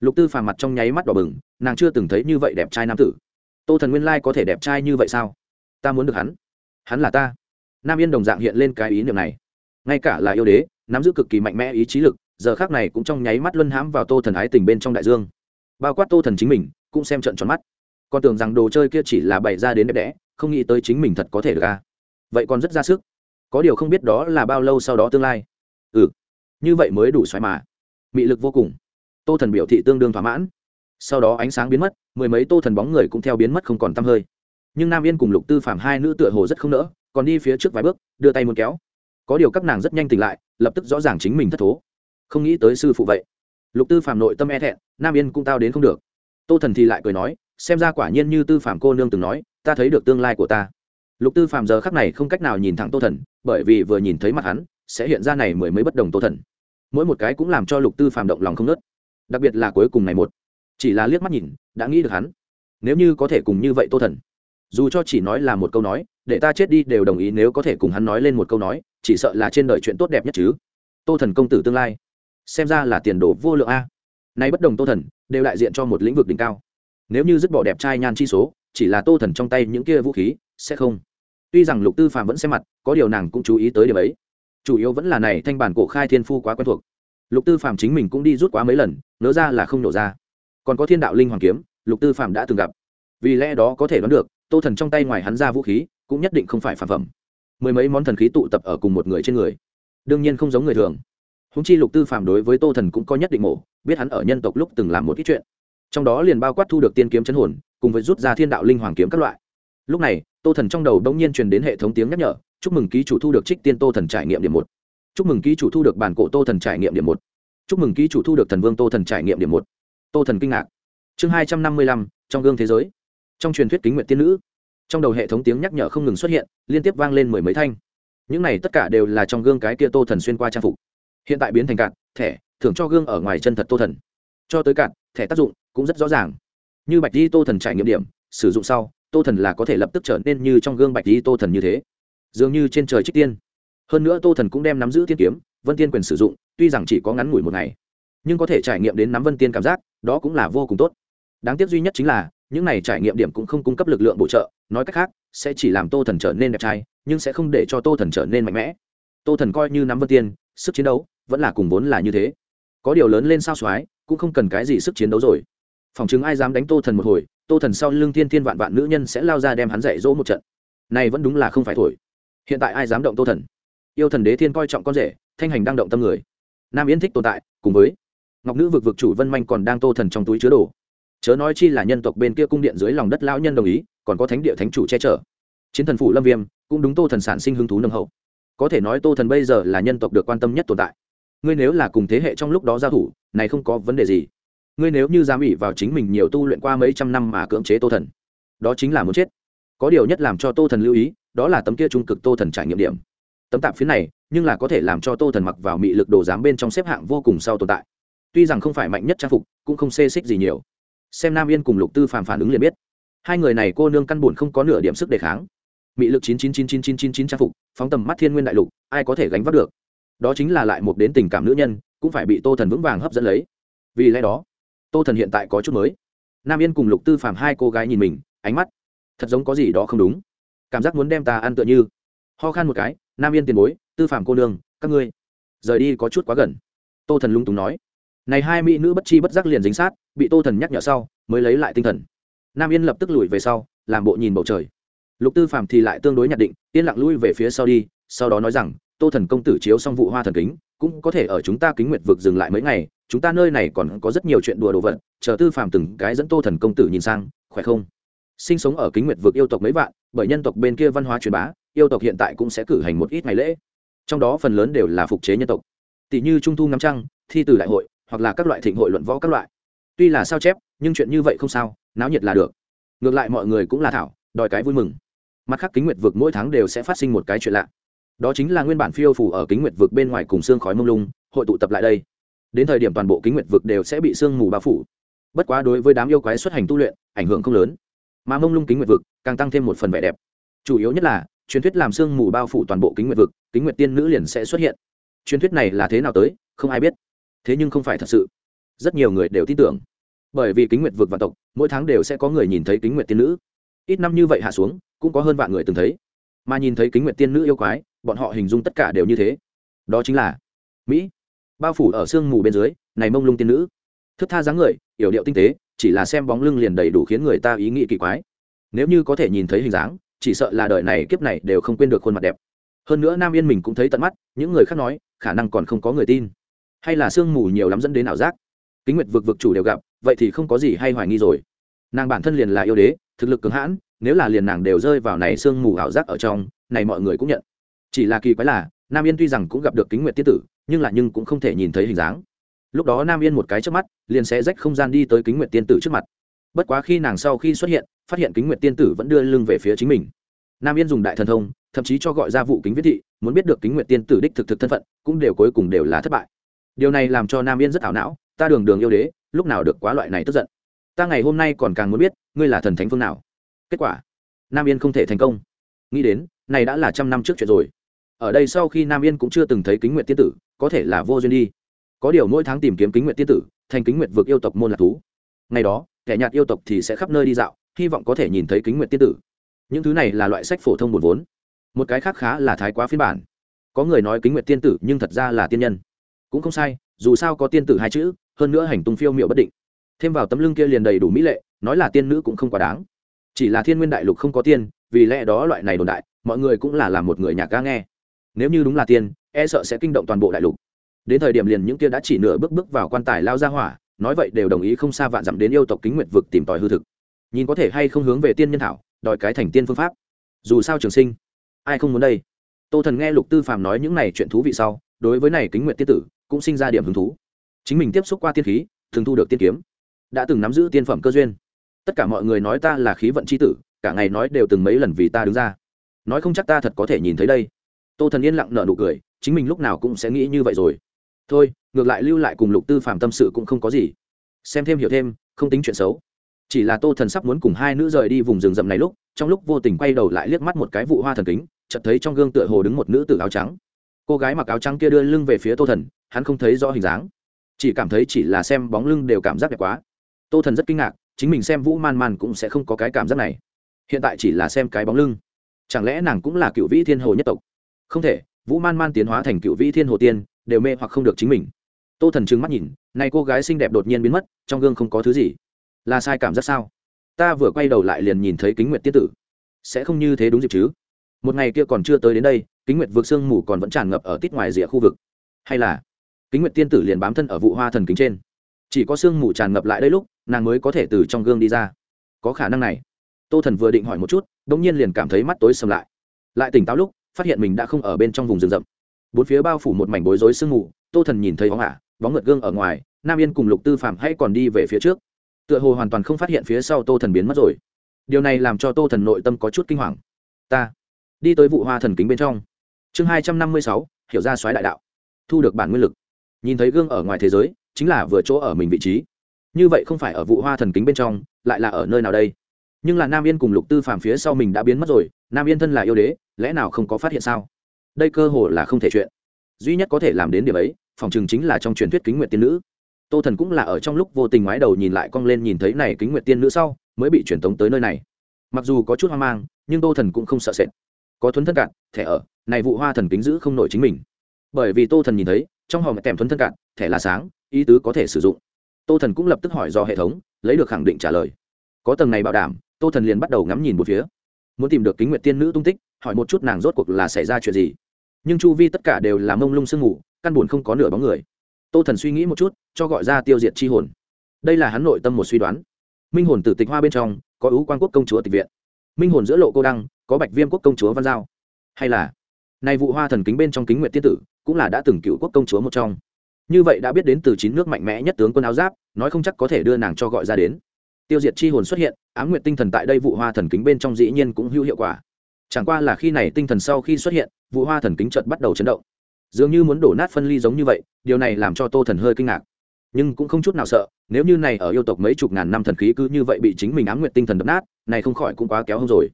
Lục tư phàm mặt trong nháy mắt đỏ bừng, nàng chưa từng thấy như vậy đẹp trai nam tử. Tô thần nguyên lai có thể đẹp trai như vậy sao? Ta muốn được hắn. Hắn là ta. Nam yên đồng dạng hiện lên cái ý niệm này. Ngay cả là yêu đế, nắm giữ cực kỳ mạnh mẽ ý chí lực, giờ khác này cũng trong nháy mắt luân hãm vào tô thần ái tình bên trong đại dương. Bao quát tô thần chính mình, cũng xem trận tròn mắt. Còn tưởng rằng đồ chơi kia chỉ là bày ra đến đẹp đẽ, không nghĩ tới chính mình thật có thể được a vậy còn rất ra sức. Có điều không biết đó là bao lâu sau đó tương lai. Ừ như vậy mới đủ xoáy mà. Mị lực vô cùng. Tô thần biểu thị tương đương thỏa mãn. Sau đó ánh sáng biến mất, mười mấy tô thần bóng người cũng theo biến mất không còn t hơi. Nhưng nam yên cùng lục tư phạm hai nữ tựa hồ rất không nỡ, còn đi phía trước vài bước, đưa tay muốn kéo. Có điều các nàng rất nhanh tỉnh lại, lập tức rõ ràng chính mình thất thố. Không nghĩ tới sư phụ vậy. Lục tư phạm nội tâm e thẹn, nam yên cũng tao đến không được. Tô thần thì lại cười nói, xem ra quả nhiên như tư phạm cô nương từng nói, ta thấy được tương lai của ta lục tư phạm giờ khắc này không cách nào nhìn thẳng tô thần, bởi vì vừa nhìn thấy mặt hắn, sẽ hiện ra này mười mấy bất đồng tô thần. Mỗi một cái cũng làm cho lục tư phạm động lòng không nớt đặc biệt là cuối cùng này một. Chỉ là liếc mắt nhìn, đã nghĩ được hắn. Nếu như có thể cùng như vậy tô thần, dù cho chỉ nói là một câu nói, để ta chết đi đều đồng ý nếu có thể cùng hắn nói lên một câu nói, chỉ sợ là trên đời chuyện tốt đẹp nhất chứ. Tô thần công tử tương lai, xem ra là tiền đồ vô lượng a. Nay bất đồng tô thần, đều đại diện cho một lĩnh vực đỉnh cao. Nếu như dứt bỏ đẹp trai nhan chi số, chỉ là tô thần trong tay những kia vũ khí, sẽ không tuy rằng lục tư phạm vẫn xem mặt, có điều nàng cũng chú ý tới điều ấy. Chủ yếu vẫn là này thanh bản cổ khai thiên phu quá quen thuộc. Lục tư phạm chính mình cũng đi rút quá mấy lần nỡ ra là không nổ ra. Còn có thiên đạo linh hoàng kiếm, lục tư phạm đã từng gặp. Vì lẽ đó có thể đoán được, tô thần trong tay ngoài hắn ra vũ khí, cũng nhất định không phải phản phẩm. Mười mấy món thần khí tụ tập ở cùng một người trên người. Đương nhiên không giống người thường. Húng chi lục tư phạm đối với tô thần cũng có nhất định mổ, biết hắn ở nhân tộc lúc từng làm một ít chuyện. Trong đó liền bao quát thu được tiên kiếm chấn hồn, cùng với rút ra thiên đạo linh hoàng kiếm các loại. Lúc này tô thần trong đầu đông nhiên truyền đến hệ thống tiếng nhắc nhở, chúc mừng ký chủ thu được trích tiên tô thần trải nghiệm điểm một. Chúc mừng ký chủ thu được bản cổ tô thần trải nghiệm điểm một. Chúc mừng ký chủ thu được thần vương tô thần trải nghiệm điểm một. Tô thần kinh ngạc. Chương hai trăm năm mươi lăm, trong gương thế giới. Trong truyền thuyết kính nguyện tiên nữ, trong đầu hệ thống tiếng nhắc nhở không ngừng xuất hiện, liên tiếp vang lên mười mấy thanh. Những này tất cả đều là trong gương cái kia tô thần xuyên qua trang phục. Hiện tại biến thành cạn, thẻ, thưởng cho gương ở ngoài chân thật tô thần. Cho tới cạn, thẻ tác dụng cũng rất rõ ràng. Như bạch di tô thần trải nghiệm điểm, sử dụng sau tô thần là có thể lập tức trở nên như trong gương bạch lý tô thần như thế. Dường như trên trời trích tiên. Hơn nữa tô thần cũng đem nắm giữ tiên kiếm, vân tiên quyền sử dụng, tuy rằng chỉ có ngắn ngủi một ngày, nhưng có thể trải nghiệm đến nắm vân tiên cảm giác, đó cũng là vô cùng tốt. Đáng tiếc duy nhất chính là, những này trải nghiệm điểm cũng không cung cấp lực lượng bổ trợ, nói cách khác, sẽ chỉ làm tô thần trở nên đẹp trai, nhưng sẽ không để cho tô thần trở nên mạnh mẽ. Tô thần coi như nắm vân tiên, sức chiến đấu vẫn là cùng vốn là như thế. Có điều lớn lên sao soái cũng không cần cái gì sức chiến đấu rồi. Phòng chứng ai dám đánh tô thần một hồi tô thần sau lưng thiên thiên vạn vạn nữ nhân sẽ lao ra đem hắn dạy dỗ một trận. Này vẫn đúng là không phải thổi. Hiện tại ai dám động tô thần? Yêu thần đế thiên coi trọng con rể, thanh hành đang động tâm người. Nam yến thích tồn tại, cùng với ngọc nữ vực vực chủ vân manh còn đang tô thần trong túi chứa đồ. Chớ nói chi là nhân tộc bên kia cung điện dưới lòng đất lão nhân đồng ý, còn có thánh địa thánh chủ che chở. Chiến thần phủ lâm viêm cũng đúng tô thần sản sinh hứng thú nâng hậu. Có thể nói tô thần bây giờ là nhân tộc được quan tâm nhất tồn tại. Ngươi nếu là cùng thế hệ trong lúc đó giao thủ, này không có vấn đề gì ngươi nếu như dám ỉ vào chính mình nhiều tu luyện qua mấy trăm năm mà cưỡng chế tô thần, đó chính là muốn chết. Có điều nhất làm cho tô thần lưu ý, đó là tấm kia trung cực tô thần trải nghiệm điểm. Tấm tạp phía này, nhưng là có thể làm cho tô thần mặc vào mị lực đồ giám bên trong xếp hạng vô cùng sau tồn tại. Tuy rằng không phải mạnh nhất trang phục, cũng không xê xích gì nhiều. Xem nam yên cùng lục tư phàm phản ứng liền biết. Hai người này cô nương căn bùn không có nửa điểm sức đề kháng. Mị lực chín chín chín chín chín chín chín trang phục, phóng tầm mắt thiên nguyên đại lục, ai có thể gánh vác được? Đó chính là lại một đến tình cảm nữ nhân, cũng phải bị tô thần vững vàng hấp dẫn lấy. Vì lẽ đó tô thần hiện tại có chút mới. Nam yên cùng lục tư phàm hai cô gái nhìn mình, ánh mắt thật giống có gì đó không đúng. Cảm giác muốn đem ta ăn tựa như. Ho khan một cái, nam yên tiền bối, tư phàm cô nương, các ngươi rời đi có chút quá gần. Tô thần lung túng nói. Này hai mỹ nữ bất chi bất giác liền dính sát, bị tô thần nhắc nhở sau, mới lấy lại tinh thần. Nam yên lập tức lùi về sau, làm bộ nhìn bầu trời. Lục tư phàm thì lại tương đối nhận định, yên lặng lui về phía sau đi, sau đó nói rằng, tô thần công tử chiếu xong vụ hoa thần kính, cũng có thể ở chúng ta kính nguyệt vực dừng lại mấy ngày chúng ta nơi này còn có rất nhiều chuyện đùa đồ vật, chờ tư phàm từng cái dẫn tô thần công tử nhìn sang, khỏe không? Sinh sống ở kính nguyệt vực yêu tộc mấy vạn, bởi nhân tộc bên kia văn hóa truyền bá, yêu tộc hiện tại cũng sẽ cử hành một ít ngày lễ. Trong đó phần lớn đều là phục chế nhân tộc. Tỷ như trung thu ngắm trăng, thi từ đại hội, hoặc là các loại thịnh hội luận võ các loại. Tuy là sao chép, nhưng chuyện như vậy không sao, náo nhiệt là được. Ngược lại mọi người cũng là thảo, đòi cái vui mừng. Mặt khác kính nguyệt vực mỗi tháng đều sẽ phát sinh một cái chuyện lạ. Đó chính là nguyên bản phiêu phủ ở kính nguyệt vực bên ngoài cùng xương khói mông lung, hội tụ tập lại đây đến thời điểm toàn bộ kính nguyệt vực đều sẽ bị sương mù bao phủ. Bất quá đối với đám yêu quái xuất hành tu luyện, ảnh hưởng không lớn. Mà mông lung kính nguyệt vực càng tăng thêm một phần vẻ đẹp. Chủ yếu nhất là, truyền thuyết làm sương mù bao phủ toàn bộ kính nguyệt vực, kính nguyệt tiên nữ liền sẽ xuất hiện. Truyền thuyết này là thế nào tới, không ai biết. Thế nhưng không phải thật sự. Rất nhiều người đều tin tưởng. Bởi vì kính nguyệt vực vạn tộc, mỗi tháng đều sẽ có người nhìn thấy kính nguyệt tiên nữ. Ít năm như vậy hạ xuống, cũng có hơn vạn người từng thấy. Mà nhìn thấy kính nguyệt tiên nữ yêu quái, bọn họ hình dung tất cả đều như thế. Đó chính là mỹ bao phủ ở sương mù bên dưới, này mông lung tiên nữ. Thức tha dáng người, yểu điệu tinh tế, chỉ là xem bóng lưng liền đầy đủ khiến người ta ý nghĩ kỳ quái. Nếu như có thể nhìn thấy hình dáng, chỉ sợ là đời này kiếp này đều không quên được khuôn mặt đẹp. Hơn nữa nam yên mình cũng thấy tận mắt, những người khác nói, khả năng còn không có người tin. Hay là sương mù nhiều lắm dẫn đến ảo giác. Kính nguyệt vực vực chủ đều gặp, vậy thì không có gì hay hoài nghi rồi. Nàng bản thân liền là yêu đế, thực lực cứng hãn, nếu là liền nàng đều rơi vào này sương mù ảo giác ở trong, này mọi người cũng nhận. Chỉ là kỳ quái là nam yên tuy rằng cũng gặp được kính nguyệt tiết tử, nhưng là nhưng cũng không thể nhìn thấy hình dáng. Lúc đó nam yên một cái trước mắt, liền sẽ rách không gian đi tới kính nguyệt tiên tử trước mặt. Bất quá khi nàng sau khi xuất hiện, phát hiện kính nguyệt tiên tử vẫn đưa lưng về phía chính mình. Nam yên dùng đại thần thông, thậm chí cho gọi ra vụ kính viết thị, muốn biết được kính nguyệt tiên tử đích thực thực thân phận, cũng đều cuối cùng đều là thất bại. Điều này làm cho nam yên rất ảo não, ta đường đường yêu đế, lúc nào được quá loại này tức giận? Ta ngày hôm nay còn càng muốn biết, ngươi là thần thánh phương nào? Kết quả, nam yên không thể thành công. Nghĩ đến, này đã là trăm năm trước chuyện rồi ở đây sau khi nam yên cũng chưa từng thấy kính nguyện tiên tử, có thể là vô duyên đi. Có điều mỗi tháng tìm kiếm kính nguyện tiên tử, thành kính nguyện vượt yêu tộc môn lạc thú. Ngày đó, kẻ nhạt yêu tộc thì sẽ khắp nơi đi dạo, hy vọng có thể nhìn thấy kính nguyện tiên tử. Những thứ này là loại sách phổ thông một vốn. Một cái khác khá là thái quá phiên bản. Có người nói kính nguyện tiên tử nhưng thật ra là tiên nhân. Cũng không sai, dù sao có tiên tử hai chữ, hơn nữa hành tung phiêu m i ệ u bất định. Thêm vào tấm lưng kia liền đầy đủ mỹ lệ, nói là tiên nữ cũng không quá đáng. Chỉ là thiên nguyên đại lục không có tiên, vì lẽ đó loại này đồn đại, mọi người cũng là làm một người nhạc ca nghe nếu như đúng là tiên e sợ sẽ kinh động toàn bộ đại lục. Đến thời điểm liền những kia đã chỉ nửa bước bước vào quan tài lao ra hỏa, nói vậy đều đồng ý không xa vạn dặm đến yêu tộc kính nguyệt vực tìm tòi hư thực. Nhìn có thể hay không hướng về tiên nhân thảo, đòi cái thành tiên phương pháp. Dù sao trường sinh, ai không muốn đây? Tô thần nghe lục tư phàm nói những này chuyện thú vị sau, đối với này kính nguyệt tiên tử, cũng sinh ra điểm hứng thú. Chính mình tiếp xúc qua tiên khí, thường thu được tiên kiếm. Đã từng nắm giữ tiên phẩm cơ duyên. Tất cả mọi người nói ta là khí vận c h i tử, cả ngày nói đều từng mấy lần vì ta đứng ra. Nói không chắc ta thật có thể nhìn thấy đây tô thần yên lặng nở nụ cười, chính mình lúc nào cũng sẽ nghĩ như vậy rồi. Thôi, ngược lại lưu lại cùng lục tư phạm tâm sự cũng không có gì. Xem thêm hiểu thêm, không tính chuyện xấu. Chỉ là tô thần sắp muốn cùng hai nữ rời đi vùng rừng rậm này lúc, trong lúc vô tình quay đầu lại liếc mắt một cái vụ hoa thần kính, chợt thấy trong gương tựa hồ đứng một nữ tử áo trắng. Cô gái mặc áo trắng kia đưa lưng về phía tô thần, hắn không thấy rõ hình dáng. Chỉ cảm thấy chỉ là xem bóng lưng đều cảm giác đẹp quá. Tô thần rất kinh ngạc, chính mình xem vũ man man cũng sẽ không có cái cảm giác này. Hiện tại chỉ là xem cái bóng lưng. Chẳng lẽ nàng cũng là cựu vĩ thiên hồ nhất tộc? Không thể, vũ man man tiến hóa thành cựu vĩ thiên hồ tiên, đều mê hoặc không được chính mình. Tô thần trừng mắt nhìn, này cô gái xinh đẹp đột nhiên biến mất, trong gương không có thứ gì. Là sai cảm giác sao? Ta vừa quay đầu lại liền nhìn thấy kính nguyệt tiết tử. Sẽ không như thế đúng dịp chứ? Một ngày kia còn chưa tới đến đây, kính nguyệt vượt sương mù còn vẫn tràn ngập ở tít ngoài rìa khu vực. Hay là, kính nguyệt tiên tử liền bám thân ở vụ hoa thần kính trên. Chỉ có sương mù tràn ngập lại đây lúc, nàng mới có thể từ trong gương đi ra. Có khả năng này. Tô thần vừa định hỏi một chút đ ỗ n g nhiên liền cảm thấy mắt tối sầm lại. Lại tỉnh táo lúc phát hiện mình đã không ở bên trong vùng rừng rậm. Bốn phía bao phủ một mảnh bối rối sương mù, tô thần nhìn thấy bóng ả bóng ngợt gương ở ngoài, nam yên cùng lục tư phạm hay còn đi về phía trước. Tựa hồ hoàn toàn không phát hiện phía sau tô thần biến mất rồi. Điều này làm cho tô thần nội tâm có chút kinh hoàng. Ta, đi tới vụ hoa thần kính bên trong. Chương hai trăm năm mươi sáu, hiểu ra soái đại đạo. Thu được bản nguyên lực. Nhìn thấy gương ở ngoài thế giới, chính là vừa chỗ ở mình vị trí. Như vậy không phải ở vụ hoa thần kính bên trong, lại là ở nơi nào đây? Nhưng là nam yên cùng lục tư phàm phía sau mình đã biến mất rồi nam yên thân là yêu đế, lẽ nào không có phát hiện sao? Đây cơ hồ là không thể chuyện. Duy nhất có thể làm đến điểm ấy, phòng chừng chính là trong truyền thuyết kính nguyện tiên nữ. Tô thần cũng là ở trong lúc vô tình ngoái đầu nhìn lại cong lên nhìn thấy này kính nguyện tiên nữ sau, mới bị truyền tống tới nơi này. Mặc dù có chút hoang mang, nhưng tô thần cũng không sợ sệt. Có thuấn thân cạn, thẻ ở, này vụ hoa thần kính giữ không nổi chính mình. Bởi vì tô thần nhìn thấy, trong hòm tèm thuấn thân cạn, thẻ là sáng, ý tứ có thể sử dụng. Tô thần cũng lập tức hỏi do hệ thống, lấy được khẳng định trả lời. Có tầng này bảo đảm, tô thần liền bắt đầu ngắm nhìn một phía muốn tìm được kính nguyện tiên nữ tung tích hỏi một chút nàng rốt cuộc là xảy ra chuyện gì. Nhưng chu vi tất cả đều là mông lung sương ngủ, căn buồn không có nửa bóng người. Tô thần suy nghĩ một chút cho gọi ra tiêu diệt c h i hồn. Đây là hắn nội tâm một suy đoán. Minh hồn từ tịch hoa bên trong có ứ quan quốc công chúa tịch viện. Minh hồn giữa lộ cô đăng có bạch viêm quốc công chúa văn giao. Hay là nay vụ hoa thần kính bên trong kính nguyện tiên tử cũng là đã từng cựu quốc công chúa một trong. Như vậy đã biết đến từ chín nước mạnh mẽ nhất tướng quân áo giáp nói không chắc có thể đưa nàng cho gọi ra đến tiêu diệt chi hồn xuất hiện, ám nguyện tinh thần tại đây vụ hoa thần kính bên trong dĩ nhiên cũng hữu hiệu quả. Chẳng qua là khi này tinh thần sau khi xuất hiện, vụ hoa thần kính chợt bắt đầu chấn động. Dường như muốn đổ nát phân ly giống như vậy, điều này làm cho tô thần hơi kinh ngạc. Nhưng cũng không chút nào sợ, nếu như này ở yêu tộc mấy chục ngàn năm thần khí cứ như vậy bị chính mình ám nguyện tinh thần đập nát, này không khỏi cũng quá kéo hông rồi.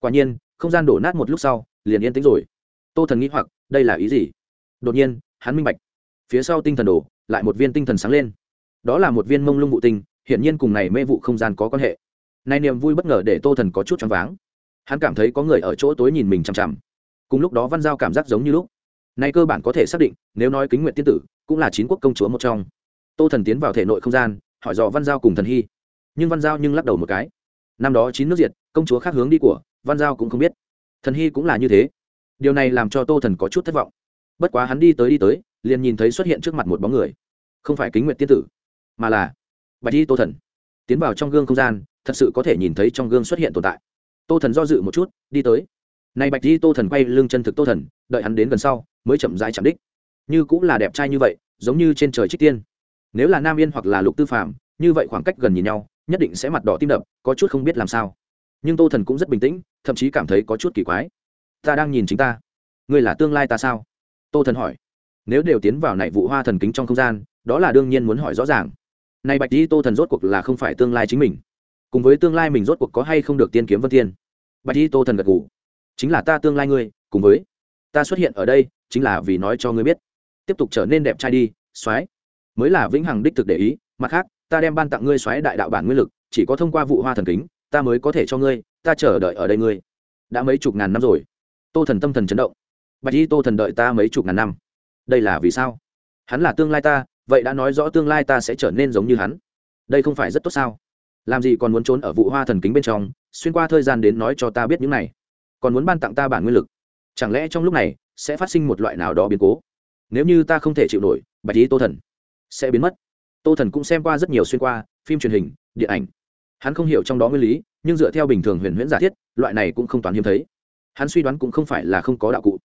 Quả nhiên, không gian đổ nát một lúc sau, liền yên tĩnh rồi. Tô thần nghĩ hoặc, đây là ý gì? Đột nhiên, hắn minh bạch. Phía sau tinh thần đổ, lại một viên tinh thần sáng lên. Đó là một viên mông lung vụ tinh hiển nhiên cùng này mê vụ không gian có quan hệ. Nay niềm vui bất ngờ để tô thần có chút choáng váng. Hắn cảm thấy có người ở chỗ tối nhìn mình chằm chằm. Cùng lúc đó văn giao cảm giác giống như lúc. Nay cơ bản có thể xác định, nếu nói kính nguyện tiên tử, cũng là chín quốc công chúa một trong. Tô thần tiến vào thể nội không gian, hỏi dò văn giao cùng thần hy. Nhưng văn giao nhưng lắc đầu một cái. Năm đó chín nước diệt, công chúa khác hướng đi của, văn giao cũng không biết. Thần hy cũng là như thế. Điều này làm cho tô thần có chút thất vọng. Bất quá hắn đi tới đi tới, liền nhìn thấy xuất hiện trước mặt một bóng người. Không phải kính nguyện tiên tử, mà là bạch y tô thần. Tiến vào trong gương không gian, thật sự có thể nhìn thấy trong gương xuất hiện tồn tại. Tô thần do dự một chút, đi tới. Này bạch y tô thần quay lưng chân thực tô thần, đợi hắn đến gần sau, mới chậm rãi chạm đích. Như cũng là đẹp trai như vậy, giống như trên trời trích tiên. Nếu là nam yên hoặc là lục tư phạm như vậy khoảng cách gần nhìn nhau, nhất định sẽ mặt đỏ tim đập, có chút không biết làm sao. Nhưng tô thần cũng rất bình tĩnh, thậm chí cảm thấy có chút kỳ quái. Ta đang nhìn chính ta. Ngươi là tương lai ta sao? Tô thần hỏi. Nếu đều tiến vào này vụ hoa thần kính trong không gian, đó là đương nhiên muốn hỏi rõ ràng nay bạch di tô thần rốt cuộc là không phải tương lai chính mình. Cùng với tương lai mình rốt cuộc có hay không được tiên kiếm vân tiên bạch di tô thần gật ngủ chính là ta tương lai ngươi, cùng với ta xuất hiện ở đây, chính là vì nói cho ngươi biết. Tiếp tục trở nên đẹp trai đi, soái. Mới là vĩnh hằng đích thực để ý, mặt khác, ta đem ban tặng ngươi xoáy đại đạo bản nguyên lực, chỉ có thông qua vụ hoa thần kính, ta mới có thể cho ngươi, ta chờ đợi ở đây ngươi. Đã mấy chục ngàn năm rồi. Tô thần tâm thần chấn động. Bạch y tô thần đợi ta mấy chục ngàn năm. Đây là vì sao? Hắn là tương lai ta vậy đã nói rõ tương lai ta sẽ trở nên giống như hắn. Đây không phải rất tốt sao? Làm gì còn muốn trốn ở vụ hoa thần kính bên trong, xuyên qua thời gian đến nói cho ta biết những này. Còn muốn ban tặng ta bản nguyên lực. Chẳng lẽ trong lúc này, sẽ phát sinh một loại nào đó biến cố? Nếu như ta không thể chịu nổi, bạch y tô thần sẽ biến mất. Tô thần cũng xem qua rất nhiều xuyên qua, phim truyền hình, điện ảnh. Hắn không hiểu trong đó nguyên lý, nhưng dựa theo bình thường huyền huyễn giả thiết, loại này cũng không toàn hiếm thấy. Hắn suy đoán cũng không phải là không có đạo cụ.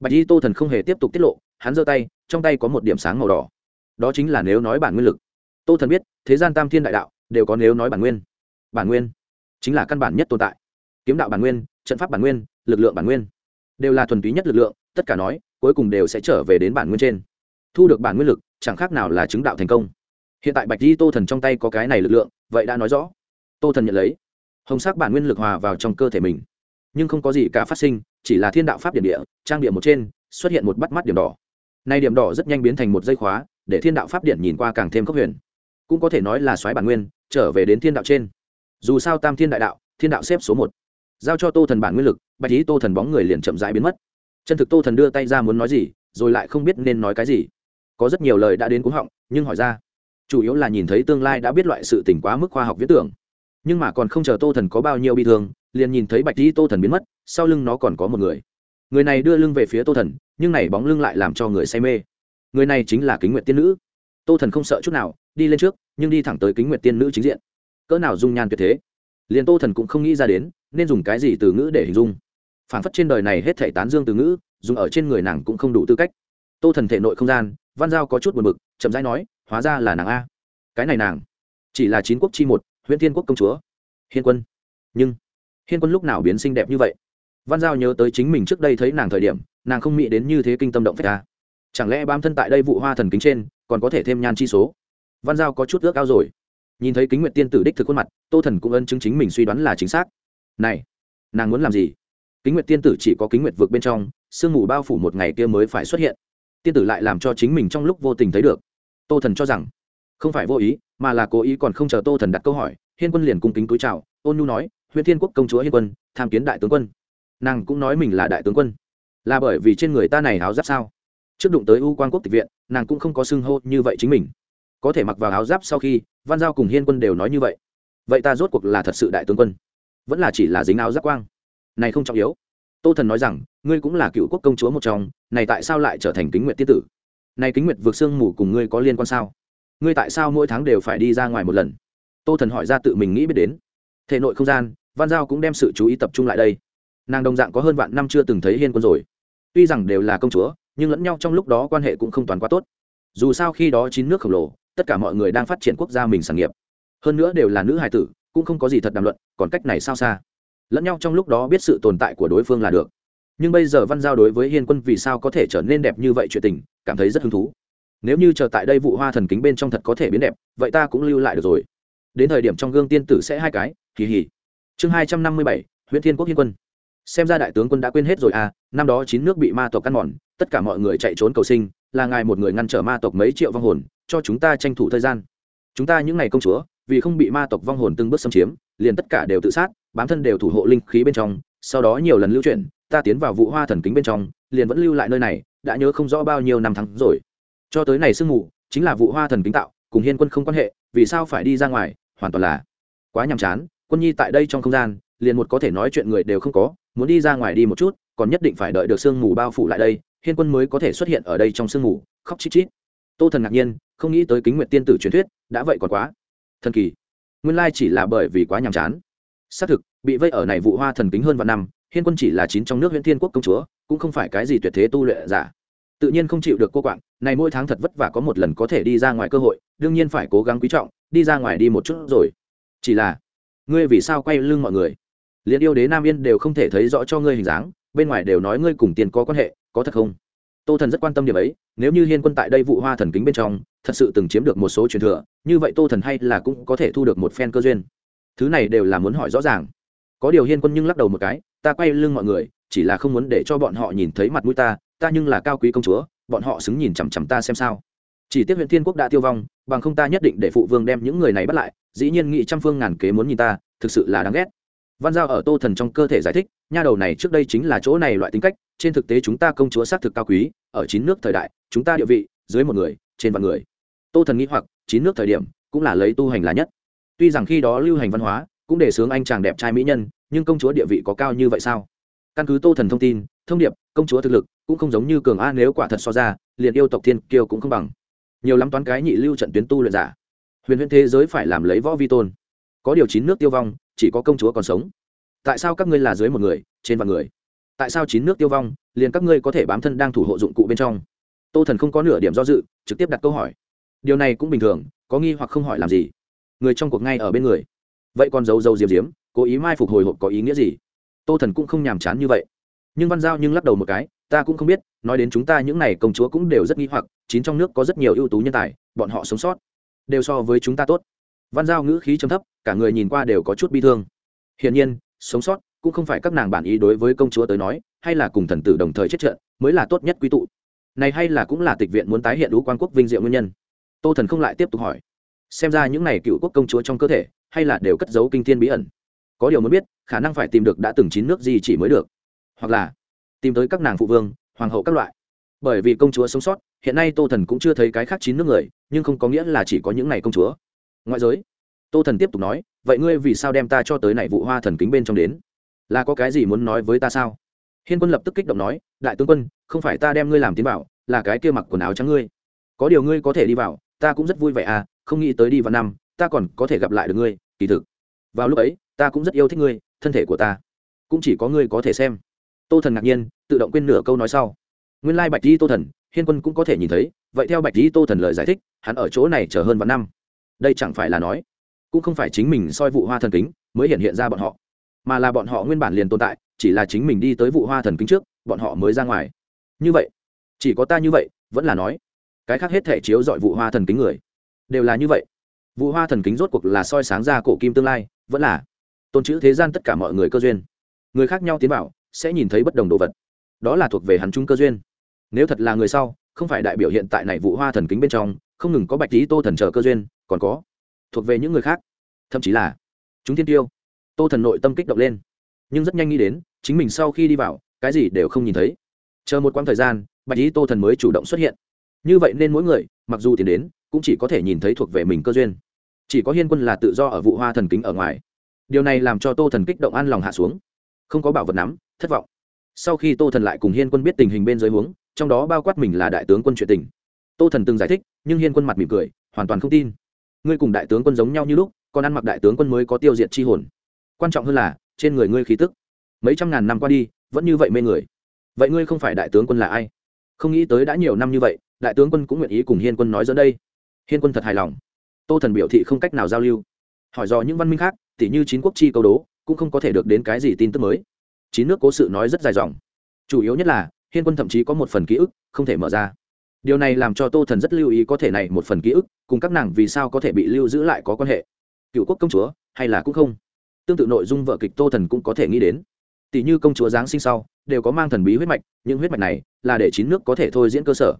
Bạch y tô thần không hề tiếp tục tiết lộ, hắn giơ tay, trong tay có một điểm sáng màu đỏ đó chính là nếu nói bản nguyên lực. Tô thần biết, thế gian tam thiên đại đạo đều có nếu nói bản nguyên. Bản nguyên chính là căn bản nhất tồn tại. Kiếm đạo bản nguyên, trận pháp bản nguyên, lực lượng bản nguyên đều là thuần túy nhất lực lượng, tất cả nói, cuối cùng đều sẽ trở về đến bản nguyên trên. Thu được bản nguyên lực, chẳng khác nào là chứng đạo thành công. Hiện tại bạch di tô thần trong tay có cái này lực lượng, vậy đã nói rõ. Tô thần nhận lấy. Hồng sắc bản nguyên lực hòa vào trong cơ thể mình. Nhưng không có gì cả phát sinh, chỉ là thiên đạo pháp điểm địa, trang điểm một trên, xuất hiện một bắt mắt điểm đỏ. Nay điểm đỏ rất nhanh biến thành một dây khóa để thiên đạo pháp điện nhìn qua càng thêm khốc huyền. Cũng có thể nói là xoáy bản nguyên, trở về đến thiên đạo trên. Dù sao tam thiên đại đạo, thiên đạo xếp số một. Giao cho tô thần bản nguyên lực, bạch ý tô thần bóng người liền chậm rãi biến mất. Chân thực tô thần đưa tay ra muốn nói gì, rồi lại không biết nên nói cái gì. Có rất nhiều lời đã đến cúng họng, nhưng hỏi ra. Chủ yếu là nhìn thấy tương lai đã biết loại sự tỉnh quá mức khoa học viễn tưởng. Nhưng mà còn không chờ tô thần có bao nhiêu bi thương, liền nhìn thấy bạch di tô thần biến mất, sau lưng nó còn có một người. Người này đưa lưng về phía tô thần, nhưng này bóng lưng lại làm cho người say mê người này chính là kính nguyện tiên nữ. Tô thần không sợ chút nào, đi lên trước, nhưng đi thẳng tới kính nguyện tiên nữ chính diện. Cỡ nào dung nhan tuyệt thế. Liền tô thần cũng không nghĩ ra đến, nên dùng cái gì từ ngữ để hình dung. Phản phất trên đời này hết thể tán dương từ ngữ, dùng ở trên người nàng cũng không đủ tư cách. Tô thần thể nội không gian, văn giao có chút buồn bực, chậm rãi nói, hóa ra là nàng a. Cái này nàng, chỉ là chín quốc chi một huyện thiên quốc công chúa. Hiên quân. Nhưng, hiên quân lúc nào biến xinh đẹp như vậy? Văn giao nhớ tới chính mình trước đây thấy nàng thời điểm, nàng không mỹ đến như thế kinh tâm động phách ta chẳng lẽ bám thân tại đây vụ hoa thần kính trên, còn có thể thêm nhan chi số? Văn giao có chút ước ao rồi. Nhìn thấy kính nguyện tiên tử đích thực khuôn mặt, tô thần cũng ân chứng chính mình suy đoán là chính xác. Này, nàng muốn làm gì? Kính nguyện tiên tử chỉ có kính nguyện vượt bên trong, sương mù bao phủ một ngày kia mới phải xuất hiện. Tiên tử lại làm cho chính mình trong lúc vô tình thấy được. Tô thần cho rằng, không phải vô ý, mà là cố ý còn không chờ tô thần đặt câu hỏi, hiên quân liền cung kính túi chào, ôn nhu nói huyện thiên quốc công chúa hiên quân, tham kiến đại tướng quân. Nàng cũng nói mình là đại tướng quân. Là bởi vì trên người ta này háo giáp sao? Trước đụng tới u quan quốc tịch viện, nàng cũng không có xưng hô như vậy chính mình. Có thể mặc vào áo giáp sau khi, văn giao cùng hiên quân đều nói như vậy. Vậy ta rốt cuộc là thật sự đại tướng quân? Vẫn là chỉ là dính áo giáp quang? Này không trọng yếu. Tô thần nói rằng, ngươi cũng là cựu quốc công chúa một trong, này tại sao lại trở thành kính nguyện tiên tử? Này kính nguyện vượt sương mù cùng ngươi có liên quan sao? Ngươi tại sao mỗi tháng đều phải đi ra ngoài một lần? Tô thần hỏi ra tự mình nghĩ biết đến. Thể nội không gian, văn giao cũng đem sự chú ý tập trung lại đây. Nàng đồng dạng có hơn vạn năm chưa từng thấy hiên quân rồi. Tuy rằng đều là công chúa nhưng lẫn nhau trong lúc đó quan hệ cũng không toàn quá tốt. Dù sao khi đó chín nước khổng lồ, tất cả mọi người đang phát triển quốc gia mình sản nghiệp. Hơn nữa đều là nữ hài tử, cũng không có gì thật đàm luận, còn cách này sao xa? Lẫn nhau trong lúc đó biết sự tồn tại của đối phương là được. Nhưng bây giờ văn giao đối với hiên quân vì sao có thể trở nên đẹp như vậy chuyện tình, cảm thấy rất hứng thú. Nếu như chờ tại đây vụ hoa thần kính bên trong thật có thể biến đẹp, vậy ta cũng lưu lại được rồi. Đến thời điểm trong gương tiên tử sẽ hai cái kỳ hỉ chương hai trăm năm mươi bảy huyện thiên quốc hiên quân. Xem ra đại tướng quân đã quên hết rồi à năm đó chín nước bị ma tộc căn mòn tất cả mọi người chạy trốn cầu sinh, là ngài một người ngăn trở ma tộc mấy triệu vong hồn, cho chúng ta tranh thủ thời gian. Chúng ta những ngày công chúa, vì không bị ma tộc vong hồn từng bước xâm chiếm, liền tất cả đều tự sát, bám thân đều thủ hộ linh khí bên trong, sau đó nhiều lần lưu chuyển, ta tiến vào vụ hoa thần kính bên trong, liền vẫn lưu lại nơi này, đã nhớ không rõ bao nhiêu năm tháng rồi. Cho tới này sương mù, chính là vụ hoa thần kính tạo, cùng hiên quân không quan hệ, vì sao phải đi ra ngoài, hoàn toàn là quá nhàm chán. Quân nhi tại đây trong không gian, liền một có thể nói chuyện người đều không có, muốn đi ra ngoài đi một chút, còn nhất định phải đợi được sương mù bao phủ lại đây hiên quân mới có thể xuất hiện ở đây trong sương mù, khóc chít chít. Tô thần ngạc nhiên, không nghĩ tới kính nguyện tiên tử truyền thuyết, đã vậy còn quá. Thần kỳ. Nguyên lai chỉ là bởi vì quá nhàm chán. Xác thực, bị vây ở này vụ hoa thần kính hơn vạn năm, hiên quân chỉ là chín trong nước huyện thiên quốc công chúa, cũng không phải cái gì tuyệt thế tu luyện giả. Tự nhiên không chịu được cô quạng, này mỗi tháng thật vất vả có một lần có thể đi ra ngoài cơ hội, đương nhiên phải cố gắng quý trọng, đi ra ngoài đi một chút rồi. Chỉ là, ngươi vì sao quay lưng mọi người? Liền yêu đế nam yên đều không thể thấy rõ cho ngươi hình dáng, bên ngoài đều nói ngươi cùng tiền có quan hệ có thật không? Tô thần rất quan tâm điểm ấy, nếu như hiên quân tại đây vụ hoa thần kính bên trong, thật sự từng chiếm được một số truyền thừa, như vậy tô thần hay là cũng có thể thu được một phen cơ duyên. Thứ này đều là muốn hỏi rõ ràng. Có điều hiên quân nhưng lắc đầu một cái, ta quay lưng mọi người, chỉ là không muốn để cho bọn họ nhìn thấy mặt mũi ta ta nhưng là cao quý công chúa, bọn họ xứng nhìn chằm chằm ta xem sao. Chỉ tiếc huyện thiên quốc đã tiêu vong, bằng không ta nhất định để phụ vương đem những người này bắt lại, dĩ nhiên nghị trăm phương ngàn kế muốn nhìn ta, thực sự là đáng ghét văn giao ở tô thần trong cơ thể giải thích, nha đầu này trước đây chính là chỗ này loại tính cách, trên thực tế chúng ta công chúa xác thực cao quý, ở chín nước thời đại, chúng ta địa vị, dưới một người, trên vạn người. Tô thần nghĩ hoặc, chín nước thời điểm, cũng là lấy tu hành là nhất. Tuy rằng khi đó lưu hành văn hóa, cũng để sướng anh chàng đẹp trai mỹ nhân, nhưng công chúa địa vị có cao như vậy sao? Căn cứ tô thần thông tin, thông điệp, công chúa thực lực cũng không giống như cường a nếu quả thật so ra, liền yêu tộc thiên kiêu cũng không bằng. Nhiều lắm toán cái nhị lưu trận tuyến tu luyện giả. Huyền huyền thế giới phải làm lấy võ vi tôn. Có điều chín nước tiêu vong chỉ có công chúa còn sống. Tại sao các ngươi là dưới một người, trên vạn người? Tại sao chín nước tiêu vong, liền các ngươi có thể bám thân đang thủ hộ dụng cụ bên trong? Tô thần không có nửa điểm do dự, trực tiếp đặt câu hỏi. Điều này cũng bình thường, có nghi hoặc không hỏi làm gì. Người trong cuộc ngay ở bên người. Vậy còn giấu giấu diếm diếm, cố ý mai phục hồi hộp có ý nghĩa gì? Tô thần cũng không nhàm chán như vậy. Nhưng văn giao nhưng lắc đầu một cái, ta cũng không biết, nói đến chúng ta những n à y công chúa cũng đều rất nghi hoặc, chín trong nước có rất nhiều ưu tú nhân tài, bọn họ sống sót. Đều so với chúng ta tốt văn giao ngữ khí chấm thấp, cả người nhìn qua đều có chút bi thương. Hiển nhiên, sống sót cũng không phải các nàng bản ý đối với công chúa tới nói, hay là cùng thần tử đồng thời chết trận mới là tốt nhất quy tụ. Này hay là cũng là tịch viện muốn tái hiện đũ quan quốc vinh diệu nguyên nhân. Tô thần không lại tiếp tục hỏi. Xem ra những này cựu quốc công chúa trong cơ thể, hay là đều cất giấu kinh thiên bí ẩn. Có điều muốn biết, khả năng phải tìm được đã từng chín nước gì chỉ mới được. Hoặc là tìm tới các nàng phụ vương, hoàng hậu các loại. Bởi vì công chúa sống sót, hiện nay tô thần cũng chưa thấy cái khác chín nước người, nhưng không có nghĩa là chỉ có những này công chúa ngoại giới. Tô thần tiếp tục nói, vậy ngươi vì sao đem ta cho tới này vụ hoa thần kính bên trong đến? Là có cái gì muốn nói với ta sao? Hiên quân lập tức kích động nói, đại tướng quân, không phải ta đem ngươi làm tiến bảo là cái kia mặc quần áo trắng ngươi. Có điều ngươi có thể đi vào, ta cũng rất vui vẻ à không nghĩ tới đi vào năm, ta còn có thể gặp lại được ngươi, kỳ thực. Vào lúc ấy, ta cũng rất yêu thích ngươi, thân thể của ta. Cũng chỉ có ngươi có thể xem. Tô thần ngạc nhiên, tự động quên nửa câu nói sau. Nguyên lai bạch di tô thần, hiên quân cũng có thể nhìn thấy, vậy theo bạch di tô thần lời giải thích, hắn ở chỗ này chờ hơn vạn năm đây chẳng phải là nói, cũng không phải chính mình soi vụ hoa thần kính mới hiện hiện ra bọn họ, mà là bọn họ nguyên bản liền tồn tại, chỉ là chính mình đi tới vụ hoa thần kính trước, bọn họ mới ra ngoài. Như vậy, chỉ có ta như vậy, vẫn là nói, cái khác hết thể chiếu dọi vụ hoa thần kính người, đều là như vậy. Vụ hoa thần kính rốt cuộc là soi sáng ra cổ kim tương lai, vẫn là tôn chữ thế gian tất cả mọi người cơ duyên. Người khác nhau tiến vào, sẽ nhìn thấy bất đồng đồ vật. Đó là thuộc về hắn chung cơ duyên. Nếu thật là người sau không phải đại biểu hiện tại này vụ hoa thần kính bên trong, không ngừng có bạch lý tô thần chờ cơ duyên, còn có thuộc về những người khác. Thậm chí là chúng thiên tiêu, tô thần nội tâm kích động lên. Nhưng rất nhanh nghĩ đến, chính mình sau khi đi vào, cái gì đều không nhìn thấy. Chờ một quãng thời gian, bạch lý tô thần mới chủ động xuất hiện. Như vậy nên mỗi người, mặc dù tiền đến, cũng chỉ có thể nhìn thấy thuộc về mình cơ duyên. Chỉ có hiên quân là tự do ở vụ hoa thần kính ở ngoài. Điều này làm cho tô thần kích động an lòng hạ xuống. Không có bảo vật nắm, thất vọng. Sau khi tô thần lại cùng hiên quân biết tình hình bên dưới huống trong đó bao quát mình là đại tướng quân chuyện tình. Tô thần từng giải thích, nhưng hiên quân mặt mỉm cười, hoàn toàn không tin. Ngươi cùng đại tướng quân giống nhau như lúc, còn ăn mặc đại tướng quân mới có tiêu diệt chi hồn. Quan trọng hơn là, trên người ngươi khí tức. Mấy trăm ngàn năm qua đi, vẫn như vậy mê người. Vậy ngươi không phải đại tướng quân là ai? Không nghĩ tới đã nhiều năm như vậy, đại tướng quân cũng nguyện ý cùng hiên quân nói dẫn đây. Hiên quân thật hài lòng. Tô thần biểu thị không cách nào giao lưu. Hỏi dò những văn minh khác, tỉ như chín quốc chi câu đố, cũng không có thể được đến cái gì tin tức mới. Chín nước cố sự nói rất dài dòng. Chủ yếu nhất là hiên quân thậm chí có một phần ký ức không thể mở ra. Điều này làm cho tô thần rất lưu ý có thể này một phần ký ức, cùng các nàng vì sao có thể bị lưu giữ lại có quan hệ. Cựu quốc công chúa, hay là cũng không? Tương tự nội dung vợ kịch tô thần cũng có thể nghĩ đến. Tỷ như công chúa giáng sinh sau, đều có mang thần bí huyết mạch những huyết mạch này là để chín nước có thể thôi diễn cơ sở.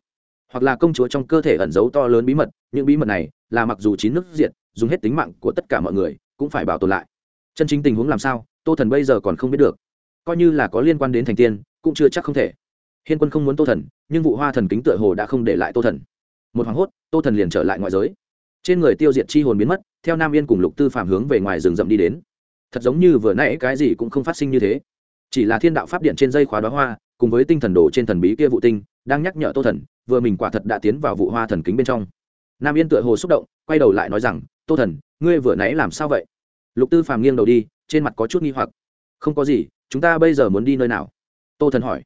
Hoặc là công chúa trong cơ thể ẩn giấu to lớn bí mật, những bí mật này là mặc dù chín nước diện dùng hết tính mạng của tất cả mọi người, cũng phải bảo tồn lại. Chân chính tình huống làm sao, tô thần bây giờ còn không biết được. Coi như là có liên quan đến thành tiên, cũng chưa chắc không thể hiên quân không muốn tô thần, nhưng vụ hoa thần kính tựa hồ đã không để lại tô thần. Một hoảng hốt, tô thần liền trở lại ngoại giới. Trên người tiêu diệt chi hồn biến mất, theo nam yên cùng lục tư phạm hướng về ngoài rừng rậm đi đến. Thật giống như vừa nãy cái gì cũng không phát sinh như thế. Chỉ là thiên đạo pháp điện trên dây khóa đó hoa, cùng với tinh thần đồ trên thần bí kia vụ tinh, đang nhắc nhở tô thần, vừa mình quả thật đã tiến vào vụ hoa thần kính bên trong. Nam yên tựa hồ xúc động, quay đầu lại nói rằng, tô thần, ngươi vừa nãy làm sao vậy? Lục tư phàm nghiêng đầu đi, trên mặt có chút nghi hoặc. Không có gì, chúng ta bây giờ muốn đi nơi nào? Tô thần hỏi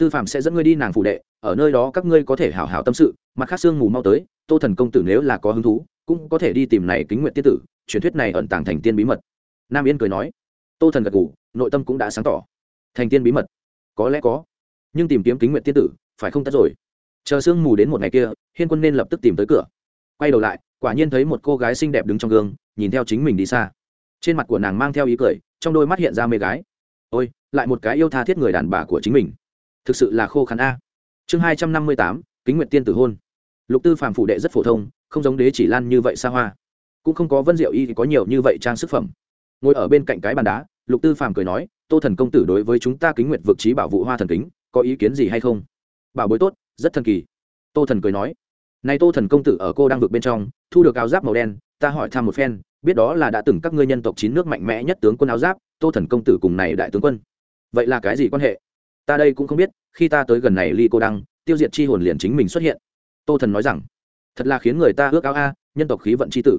tư Phạm sẽ dẫn ngươi đi nàng phủ đệ, ở nơi đó các ngươi có thể hảo hảo tâm sự, mặt khác sương mù mau tới, tô thần công tử nếu là có hứng thú, cũng có thể đi tìm này kính nguyện tiết tử, truyền thuyết này ẩn tàng thành tiên bí mật. Nam yên cười nói. Tô thần gật ngủ nội tâm cũng đã sáng tỏ. Thành tiên bí mật? Có lẽ có. Nhưng tìm kiếm kính nguyện tiên tử, phải không tất rồi? Chờ sương mù đến một ngày kia, hiên quân nên lập tức tìm tới cửa. Quay đầu lại, quả nhiên thấy một cô gái xinh đẹp đứng trong gương, nhìn theo chính mình đi xa. Trên mặt của nàng mang theo ý cười, trong đôi mắt hiện ra mê gái. Ôi, lại một cái yêu tha thiết người đàn bà của chính mình thực sự là khô khăn a. Chương hai trăm năm mươi tám, kính nguyện tiên tử hôn. Lục tư phàm phủ đệ rất phổ thông, không giống đế chỉ lan như vậy xa hoa. Cũng không có vân diệu y thì có nhiều như vậy trang sức phẩm. Ngồi ở bên cạnh cái bàn đá, lục tư phàm cười nói, tô thần công tử đối với chúng ta kính nguyện vực trí bảo vụ hoa thần kính, có ý kiến gì hay không? Bảo bối tốt, rất thần kỳ. Tô thần cười nói nay tô thần công tử ở cô đang vực bên trong, thu được áo giáp màu đen, ta hỏi thăm một phen, biết đó là đã từng các ngươi nhân tộc chín nước mạnh mẽ nhất tướng quân áo giáp, tô thần công tử cùng này đại tướng quân. Vậy là cái gì quan hệ? Ta đây cũng không biết, khi ta tới gần này ly cô đăng, tiêu diệt chi hồn liền chính mình xuất hiện. Tô thần nói rằng, thật là khiến người ta ước ao a, nhân tộc khí vận c h i tử.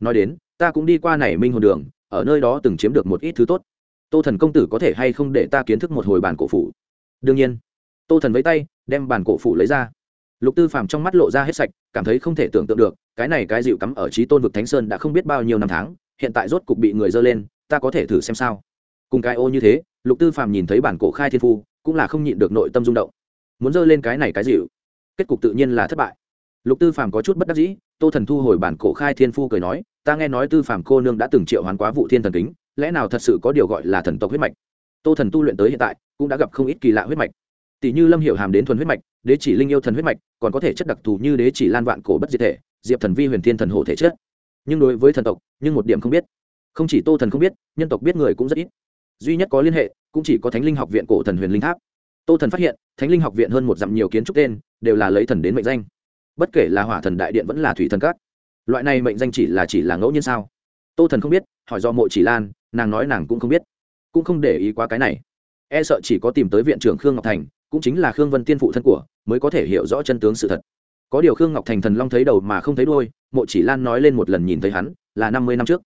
Nói đến, ta cũng đi qua này minh hồn đường, ở nơi đó từng chiếm được một ít thứ tốt. Tô thần công tử có thể hay không để ta kiến thức một hồi bản cổ phủ? Đương nhiên. Tô thần với tay, đem bản cổ phủ lấy ra. Lục tư phàm trong mắt lộ ra hết sạch, cảm thấy không thể tưởng tượng được, cái này cái dịu cắm ở trí tôn vực thánh sơn đã không biết bao nhiêu năm tháng, hiện tại rốt cục bị người dơ lên, ta có thể thử xem sao? Cùng cái ô như thế, lục tư phàm nhìn thấy bản cổ khai thiên phu cũng là không nhịn được nội tâm rung động. Muốn dơ lên cái này cái dịu, kết cục tự nhiên là thất bại. Lục tư phàm có chút bất đắc dĩ, tô thần thu hồi bản cổ khai thiên phu cười nói, ta nghe nói tư phàm cô nương đã từng triệu hoán quá vụ thiên thần kính, lẽ nào thật sự có điều gọi là thần tộc huyết mạch? Tô thần tu luyện tới hiện tại, cũng đã gặp không ít kỳ lạ huyết mạch. Tỷ như lâm hiểu hàm đến thuần huyết mạch, đế chỉ linh yêu thần huyết mạch, còn có thể chất đặc thù như đế chỉ lan vạn cổ bất diệt thể, diệp thần vi huyền thiên thần hộ thể chất. Nhưng đối với thần tộc, nhưng một điểm không biết. Không chỉ tô thần không biết, nhân tộc biết người cũng rất ít duy nhất có liên hệ cũng chỉ có thánh linh học viện cổ thần huyền linh tháp. Tô thần phát hiện, thánh linh học viện hơn một dặm nhiều kiến trúc tên, đều là lấy thần đến mệnh danh. Bất kể là hỏa thần đại điện vẫn là thủy thần các, loại này mệnh danh chỉ là chỉ là ngẫu nhiên sao? Tô thần không biết, hỏi do mộ chỉ lan, nàng nói nàng cũng không biết, cũng không để ý quá cái này. E sợ chỉ có tìm tới viện trưởng khương ngọc thành, cũng chính là khương vân tiên phụ thân của, mới có thể hiểu rõ chân tướng sự thật. Có điều khương ngọc thành thần long thấy đầu mà không thấy đôi mộ chỉ lan nói lên một lần nhìn thấy hắn, là năm mươi năm trước.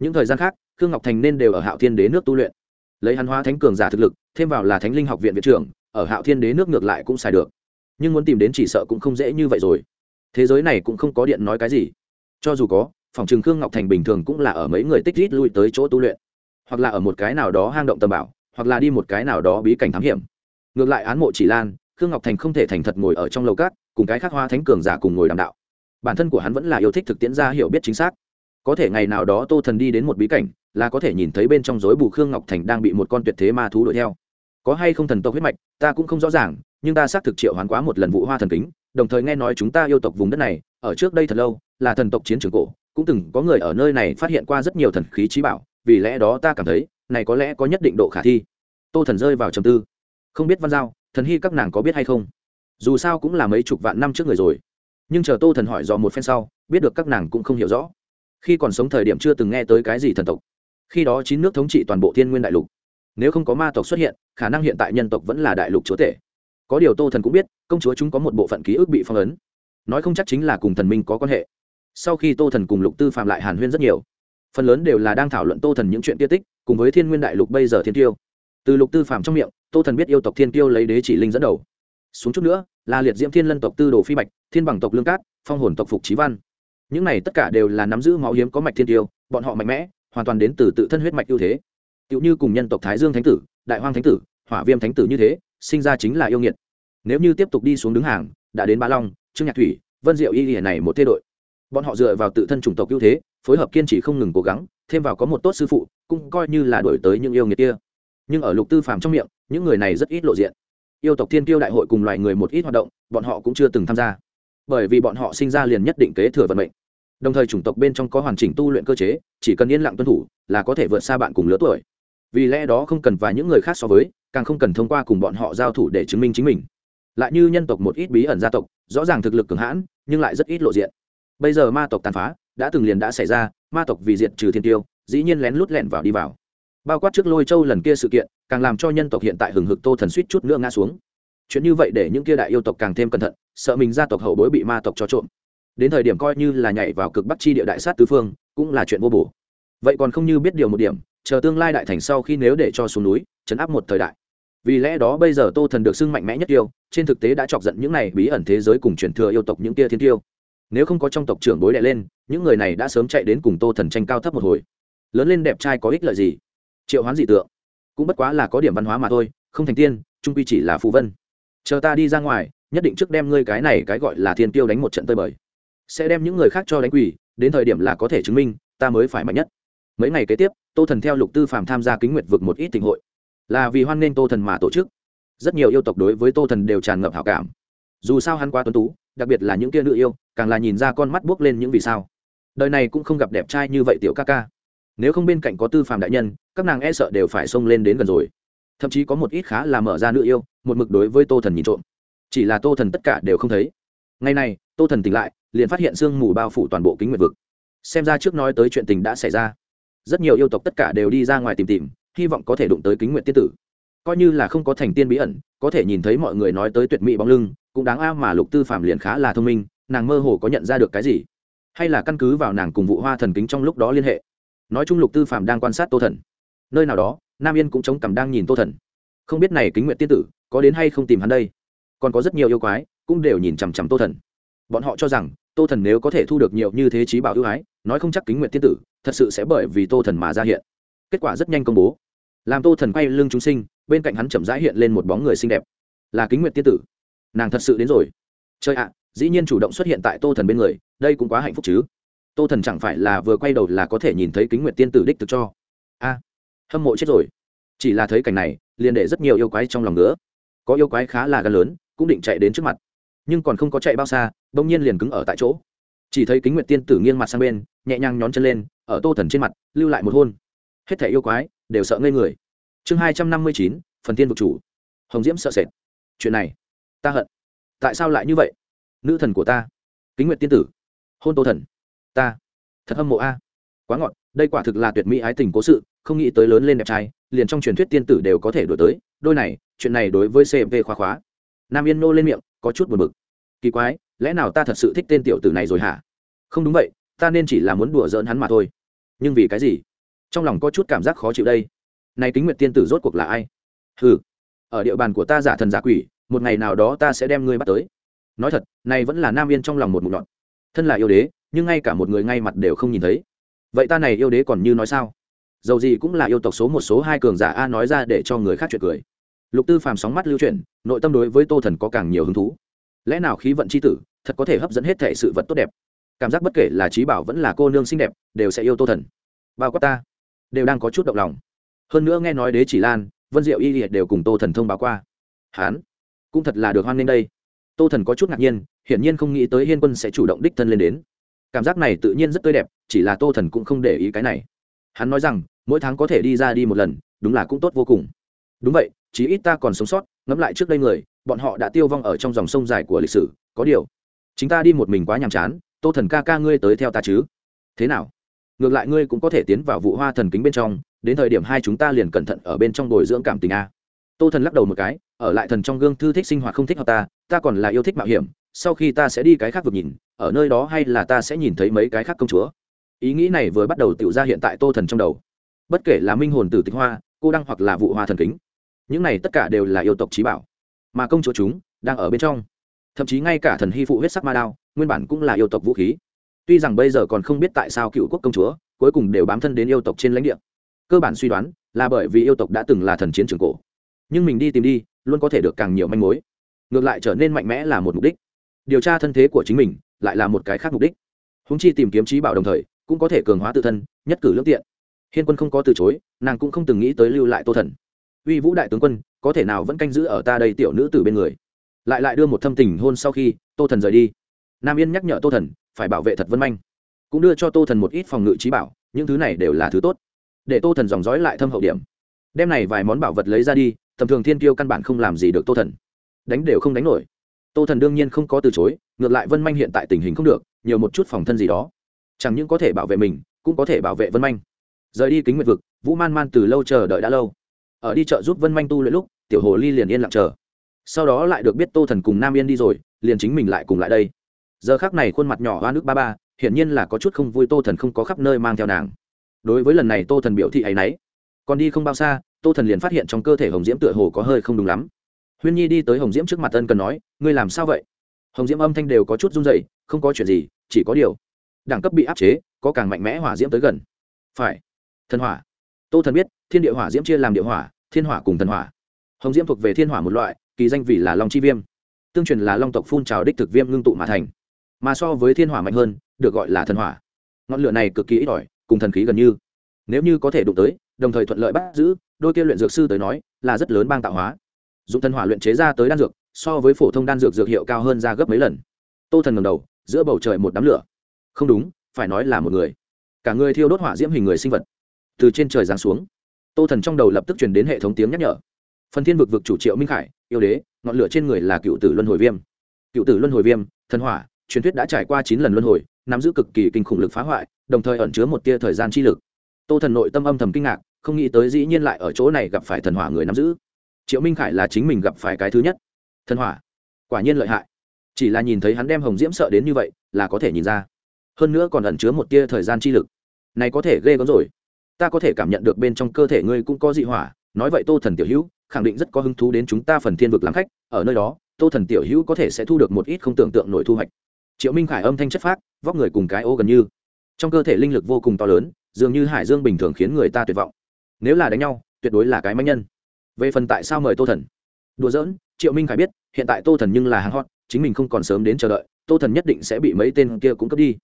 Những thời gian khác, khương ngọc thành nên đều ở hạo thiên đế nước tu luyện lấy hắn hóa thánh cường giả thực lực, thêm vào là thánh linh học viện viện trưởng, ở hạo thiên đế nước ngược lại cũng xài được. Nhưng muốn tìm đến chỉ sợ cũng không dễ như vậy rồi. Thế giới này cũng không có điện nói cái gì. Cho dù có, phòng trường khương ngọc thành bình thường cũng là ở mấy người tích rít lui tới chỗ tu luyện. Hoặc là ở một cái nào đó hang động tầm bảo, hoặc là đi một cái nào đó bí cảnh thám hiểm. Ngược lại án mộ chỉ lan, khương ngọc thành không thể thành thật ngồi ở trong lầu cát, cùng cái khác hoa thánh cường giả cùng ngồi đàm đạo. Bản thân của hắn vẫn là yêu thích thực tiễn ra hiểu biết chính xác có thể ngày nào đó tô thần đi đến một bí cảnh, là có thể nhìn thấy bên trong dối bù khương ngọc thành đang bị một con tuyệt thế ma thú đuổi theo. Có hay không thần tộc huyết mạch, ta cũng không rõ ràng, nhưng ta xác thực triệu hoán quá một lần vụ hoa thần kính, đồng thời nghe nói chúng ta yêu tộc vùng đất này, ở trước đây thật lâu, là thần tộc chiến trường cổ, cũng từng có người ở nơi này phát hiện qua rất nhiều thần khí trí bảo, vì lẽ đó ta cảm thấy, này có lẽ có nhất định độ khả thi. Tô thần rơi vào trầm tư. Không biết văn giao, thần hy các nàng có biết hay không? Dù sao cũng là mấy chục vạn năm trước người rồi. Nhưng chờ tô thần hỏi dò một phen sau, biết được các nàng cũng không hiểu rõ khi còn sống thời điểm chưa từng nghe tới cái gì thần tộc. Khi đó chín nước thống trị toàn bộ thiên nguyên đại lục. Nếu không có ma tộc xuất hiện, khả năng hiện tại nhân tộc vẫn là đại lục chúa tể. Có điều tô thần cũng biết, công chúa chúng có một bộ phận ký ức bị phong ấn. Nói không chắc chính là cùng thần minh có quan hệ. Sau khi tô thần cùng lục tư phạm lại hàn huyên rất nhiều, phần lớn đều là đang thảo luận tô thần những chuyện tiết tích, cùng với thiên nguyên đại lục bây giờ thiên tiêu. Từ lục tư phạm trong miệng, tô thần biết yêu tộc thiên tiêu lấy đế chỉ linh dẫn đầu. Xuống chút nữa, là liệt diễm thiên lân tộc tư đồ phi bạch, thiên bằng tộc lương cát, phong hồn tộc phục trí văn những này tất cả đều là nắm giữ máu hiếm có mạch thiên tiêu, bọn họ mạnh mẽ, hoàn toàn đến từ tự thân huyết mạch ưu thế. Tựu như cùng nhân tộc thái dương thánh tử, đại hoang thánh tử, hỏa viêm thánh tử như thế, sinh ra chính là yêu nghiệt. Nếu như tiếp tục đi xuống đứng hàng, đã đến ba long, trương nhạc thủy, vân diệu y hiển này một thế đội. Bọn họ dựa vào tự thân chủng tộc ưu thế, phối hợp kiên trì không ngừng cố gắng, thêm vào có một tốt sư phụ, cũng coi như là đổi tới những yêu nghiệt kia. Nhưng ở lục tư phàm trong miệng, những người này rất ít lộ diện. Yêu tộc thiên kiêu đại hội cùng loài người một ít hoạt động, bọn họ cũng chưa từng tham gia bởi vì bọn họ sinh ra liền nhất định kế thừa vận mệnh. Đồng thời chủng tộc bên trong có hoàn chỉnh tu luyện cơ chế, chỉ cần yên lặng tuân thủ là có thể vượt xa bạn cùng lứa tuổi. Vì lẽ đó không cần và những người khác so với, càng không cần thông qua cùng bọn họ giao thủ để chứng minh chính mình. Lại như nhân tộc một ít bí ẩn gia tộc, rõ ràng thực lực cường hãn, nhưng lại rất ít lộ diện. Bây giờ ma tộc tàn phá, đã từng liền đã xảy ra, ma tộc vì diện trừ thiên tiêu, dĩ nhiên lén lút lẹn vào đi vào. Bao quát trước lôi châu lần kia sự kiện, càng làm cho nhân tộc hiện tại hừng hực tô thần suýt chút nữa ngã xuống chuyện như vậy để những kia đại yêu tộc càng thêm cẩn thận, sợ mình gia tộc hậu bối bị ma tộc cho trộm. Đến thời điểm coi như là nhảy vào cực bắc chi địa đại sát tứ phương, cũng là chuyện vô bổ. Vậy còn không như biết điều một điểm, chờ tương lai đại thành sau khi nếu để cho xuống núi, chấn áp một thời đại. Vì lẽ đó bây giờ tô thần được xưng mạnh mẽ nhất yêu, trên thực tế đã chọc giận những này bí ẩn thế giới cùng truyền thừa yêu tộc những kia thiên tiêu. Nếu không có trong tộc trưởng bối đệ lên, những người này đã sớm chạy đến cùng tô thần tranh cao thấp một hồi. Lớn lên đẹp trai có ích lợi gì? Triệu hoán dị tượng. Cũng bất quá là có điểm văn hóa mà thôi, không thành tiên, trung quy chỉ là phù vân chờ ta đi ra ngoài, nhất định trước đem ngươi cái này cái gọi là thiên tiêu đánh một trận tơi bời. Sẽ đem những người khác cho đánh quỳ, đến thời điểm là có thể chứng minh, ta mới phải mạnh nhất. Mấy ngày kế tiếp, tô thần theo lục tư phàm tham gia kính nguyệt vực một ít tình hội. Là vì hoan nghênh tô thần mà tổ chức. Rất nhiều yêu tộc đối với tô thần đều tràn ngập hảo cảm. Dù sao hắn quá tuấn tú, đặc biệt là những kia nữ yêu, càng là nhìn ra con mắt buốc lên những vì sao. Đời này cũng không gặp đẹp trai như vậy tiểu ca ca. Nếu không bên cạnh có tư phàm đại nhân, các nàng e sợ đều phải xông lên đến gần rồi thậm chí có một ít khá là mở ra nữ yêu, một mực đối với tô thần nhìn trộm. Chỉ là tô thần tất cả đều không thấy. Ngày này, tô thần tỉnh lại, liền phát hiện sương mù bao phủ toàn bộ kính nguyệt vực. Xem ra trước nói tới chuyện tình đã xảy ra. Rất nhiều yêu tộc tất cả đều đi ra ngoài tìm tìm, hy vọng có thể đụng tới kính nguyện tiên tử. Coi như là không có thành tiên bí ẩn, có thể nhìn thấy mọi người nói tới tuyệt mỹ bóng lưng, cũng đáng a mà lục tư phạm liền khá là thông minh, nàng mơ hồ có nhận ra được cái gì? Hay là căn cứ vào nàng cùng vụ hoa thần kính trong lúc đó liên hệ? Nói chung lục tư phạm đang quan sát tô thần. Nơi nào đó nam yên cũng chống cằm đang nhìn tô thần không biết này kính nguyện tiên tử có đến hay không tìm hắn đây còn có rất nhiều yêu quái cũng đều nhìn chằm chằm tô thần bọn họ cho rằng tô thần nếu có thể thu được nhiều như thế trí bảo ưu ái nói không chắc kính nguyện tiên tử thật sự sẽ bởi vì tô thần mà ra hiện kết quả rất nhanh công bố làm tô thần quay lưng chúng sinh bên cạnh hắn chậm rãi hiện lên một bóng người xinh đẹp là kính nguyện tiên tử nàng thật sự đến rồi chơi ạ à, dĩ nhiên chủ động xuất hiện tại tô thần bên người, đây cũng quá hạnh phúc chứ. Tô thần chẳng phải là vừa quay đầu là có thể nhìn thấy kính nguyện tiên tử đích thực cho. A hâm mộ chết rồi. Chỉ là thấy cảnh này, liền để rất nhiều yêu quái trong lòng nữa có yêu quái khá là gần lớn, cũng định chạy đến trước mặt. Nhưng còn không có chạy bao xa, bỗng nhiên liền cứng ở tại chỗ. Chỉ thấy kính nguyện tiên tử nghiêng mặt sang bên, nhẹ nhàng nhón chân lên, ở tô thần trên mặt, lưu lại một hôn. Hết thẻ yêu quái, đều sợ ngây người. Chương hai trăm năm mươi chín, phần tiên vực chủ. Hồng diễm sợ sệt. Chuyện này, ta hận. Tại sao lại như vậy? Nữ thần của ta. Kính nguyện tiên tử. Hôn tô thần. Ta. Thật hâm mộ a. Quá ngọt, đây quả thực là tuyệt mỹ ái tình cố sự không nghĩ tới lớn lên đẹp trai, liền trong truyền thuyết tiên tử đều có thể đổi tới. Đôi này, chuyện này đối với cmv khoa khóa nam yên nô lên miệng, có chút buồn bực. Kỳ quái, lẽ nào ta thật sự thích tên tiểu tử này rồi hả? Không đúng vậy, ta nên chỉ là muốn đùa giỡn hắn mà thôi. Nhưng vì cái gì? Trong lòng có chút cảm giác khó chịu đây. Này kính nguyệt tiên tử rốt cuộc là ai? Ừ ở địa bàn của ta giả thần giả quỷ, một ngày nào đó ta sẽ đem ngươi bắt tới. Nói thật, này vẫn là nam yên trong lòng một mụn nhọn thân là yêu đế, nhưng ngay cả một người ngay mặt đều không nhìn thấy. Vậy ta này yêu đế còn như nói sao? Dầu gì cũng là yêu tộc số một số hai cường giả a nói ra để cho người khác chuyện cười. Lục tư phàm sóng mắt lưu chuyển, nội tâm đối với tô thần có càng nhiều hứng thú. Lẽ nào khí vận c h i tử, thật có thể hấp dẫn hết thể sự vật tốt đẹp? Cảm giác bất kể là trí bảo vẫn là cô nương xinh đẹp, đều sẽ yêu tô thần. Bao quát ta, đều đang có chút động lòng. Hơn nữa nghe nói đế chỉ lan, vân diệu y liệt đều cùng tô thần thông báo qua. Hán, cũng thật là được hoan nghênh đây. Tô thần có chút ngạc nhiên, hiển nhiên không nghĩ tới hiên quân sẽ chủ động đích thân lên đến. Cảm giác này tự nhiên rất tươi đẹp, chỉ là tô thần cũng không để ý cái này. Hắn nói rằng mỗi tháng có thể đi ra đi một lần, đúng là cũng tốt vô cùng. Đúng vậy, chí ít ta còn sống sót, ngẫm lại trước đây người, bọn họ đã tiêu vong ở trong dòng sông dài của lịch sử, có điều, chính ta đi một mình quá nhàm chán, tô thần ca ca ngươi tới theo ta chứ? Thế nào? Ngược lại ngươi cũng có thể tiến vào vụ hoa thần kính bên trong, đến thời điểm hai chúng ta liền cẩn thận ở bên trong bồi dưỡng cảm tình a. Tô thần lắc đầu một cái, ở lại thần trong gương thư thích sinh hoạt không thích hợp ta ta còn là yêu thích mạo hiểm, sau khi ta sẽ đi cái khác vực nhìn, ở nơi đó hay là ta sẽ nhìn thấy mấy cái khác công chúa? Ý nghĩ này vừa bắt đầu tự ra hiện tại tô thần trong đầu bất kể là minh hồn tử tịch hoa, cô đăng hoặc là vụ hoa thần kính, những này tất cả đều là yêu tộc trí bảo. Mà công chúa chúng đang ở bên trong. Thậm chí ngay cả thần hy phụ huyết sắc ma đao, nguyên bản cũng là yêu tộc vũ khí. Tuy rằng bây giờ còn không biết tại sao cựu quốc công chúa cuối cùng đều bám thân đến yêu tộc trên lãnh địa. Cơ bản suy đoán là bởi vì yêu tộc đã từng là thần chiến trường cổ. Nhưng mình đi tìm đi, luôn có thể được càng nhiều manh mối. Ngược lại trở nên mạnh mẽ là một mục đích. Điều tra thân thế của chính mình lại là một cái khác mục đích. Húng chi tìm kiếm trí bảo đồng thời, cũng có thể cường hóa tự thân, nhất cử lương tiện hiên quân không có từ chối, nàng cũng không từng nghĩ tới lưu lại tô thần. Uy vũ đại tướng quân, có thể nào vẫn canh giữ ở ta đây tiểu nữ từ bên người? Lại lại đưa một thâm tình hôn sau khi tô thần rời đi. Nam yên nhắc nhở tô thần phải bảo vệ thật vân manh, cũng đưa cho tô thần một ít phòng ngự trí bảo, những thứ này đều là thứ tốt. Để tô thần dòng dõi lại thâm hậu điểm. Đem này vài món bảo vật lấy ra đi, tầm thường thiên tiêu căn bản không làm gì được tô thần. Đánh đều không đánh nổi. Tô thần đương nhiên không có từ chối, ngược lại vân manh hiện tại tình hình không được, nhiều một chút phòng thân gì đó. Chẳng những có thể bảo vệ mình, cũng có thể bảo vệ vân manh rời đi kính nguyệt vực, vũ man man từ lâu chờ đợi đã lâu. Ở đi chợ giúp vân manh tu luyện lúc, tiểu hồ ly liền yên lặng chờ. Sau đó lại được biết tô thần cùng nam yên đi rồi, liền chính mình lại cùng lại đây. Giờ khác này khuôn mặt nhỏ hoa nước ba ba, hiển nhiên là có chút không vui tô thần không có khắp nơi mang theo nàng. Đối với lần này tô thần biểu thị ấ y n ấ y còn đi không bao xa, tô thần liền phát hiện trong cơ thể hồng diễm tựa hồ có hơi không đúng lắm. Huyên nhi đi tới hồng diễm trước mặt ân cần nói, ngươi làm sao vậy? Hồng diễm âm thanh đều có chút run dậy không có chuyện gì, chỉ có điều đẳng cấp bị áp chế, có càng mạnh mẽ hỏa diễm tới gần. Phải thần hỏa. Tô thần biết, thiên địa hỏa diễm chia làm địa hỏa, thiên hỏa cùng thần hỏa. Hồng diễm thuộc về thiên hỏa một loại, kỳ danh vì là long chi viêm. Tương truyền là long tộc phun trào đích thực viêm ngưng tụ mà thành. Mà so với thiên hỏa mạnh hơn, được gọi là thần hỏa. Ngọn lửa này cực kỳ ít ỏi, cùng thần khí gần như. Nếu như có thể đụng tới, đồng thời thuận lợi bắt giữ, đôi kia luyện dược sư tới nói, là rất lớn bang tạo hóa. Dụng thần hỏa luyện chế ra tới đan dược, so với phổ thông đan dược dược hiệu cao hơn ra gấp mấy lần. Tô thần ngầm đầu, giữa bầu trời một đám lửa. Không đúng, phải nói là một người. Cả người thiêu đốt hỏa diễm hình người sinh vật từ trên trời giáng xuống. Tô thần trong đầu lập tức truyền đến hệ thống tiếng nhắc nhở. Phần thiên vực vực chủ triệu minh khải, yêu đế, ngọn lửa trên người là cựu tử luân hồi viêm. Cựu tử luân hồi viêm, thần hỏa, truyền thuyết đã trải qua chín lần luân hồi, nắm giữ cực kỳ kinh khủng lực phá hoại, đồng thời ẩn chứa một tia thời gian chi lực. Tô thần nội tâm âm thầm kinh ngạc, không nghĩ tới dĩ nhiên lại ở chỗ này gặp phải thần hỏa người nắm giữ. Triệu minh khải là chính mình gặp phải cái thứ nhất. Thần hỏa, quả nhiên lợi hại. Chỉ là nhìn thấy hắn đem hồng diễm sợ đến như vậy, là có thể nhìn ra. Hơn nữa còn ẩn chứa một tia thời gian chi lực. Này có thể ghê gớm rồi ta có thể cảm nhận được bên trong cơ thể ngươi cũng có dị hỏa, nói vậy tô thần tiểu hữu, khẳng định rất có hứng thú đến chúng ta phần thiên vực làm khách, ở nơi đó, tô thần tiểu hữu có thể sẽ thu được một ít không tưởng tượng nổi thu hoạch. Triệu minh khải âm thanh chất phác, vóc người cùng cái ô gần như. Trong cơ thể linh lực vô cùng to lớn, dường như hải dương bình thường khiến người ta tuyệt vọng. Nếu là đánh nhau, tuyệt đối là cái manh nhân. Về phần tại sao mời tô thần? Đùa giỡn, triệu minh khải biết, hiện tại tô thần nhưng là hàng hot, chính mình không còn sớm đến chờ đợi, tô thần nhất định sẽ bị mấy tên kia cũng cướp đi.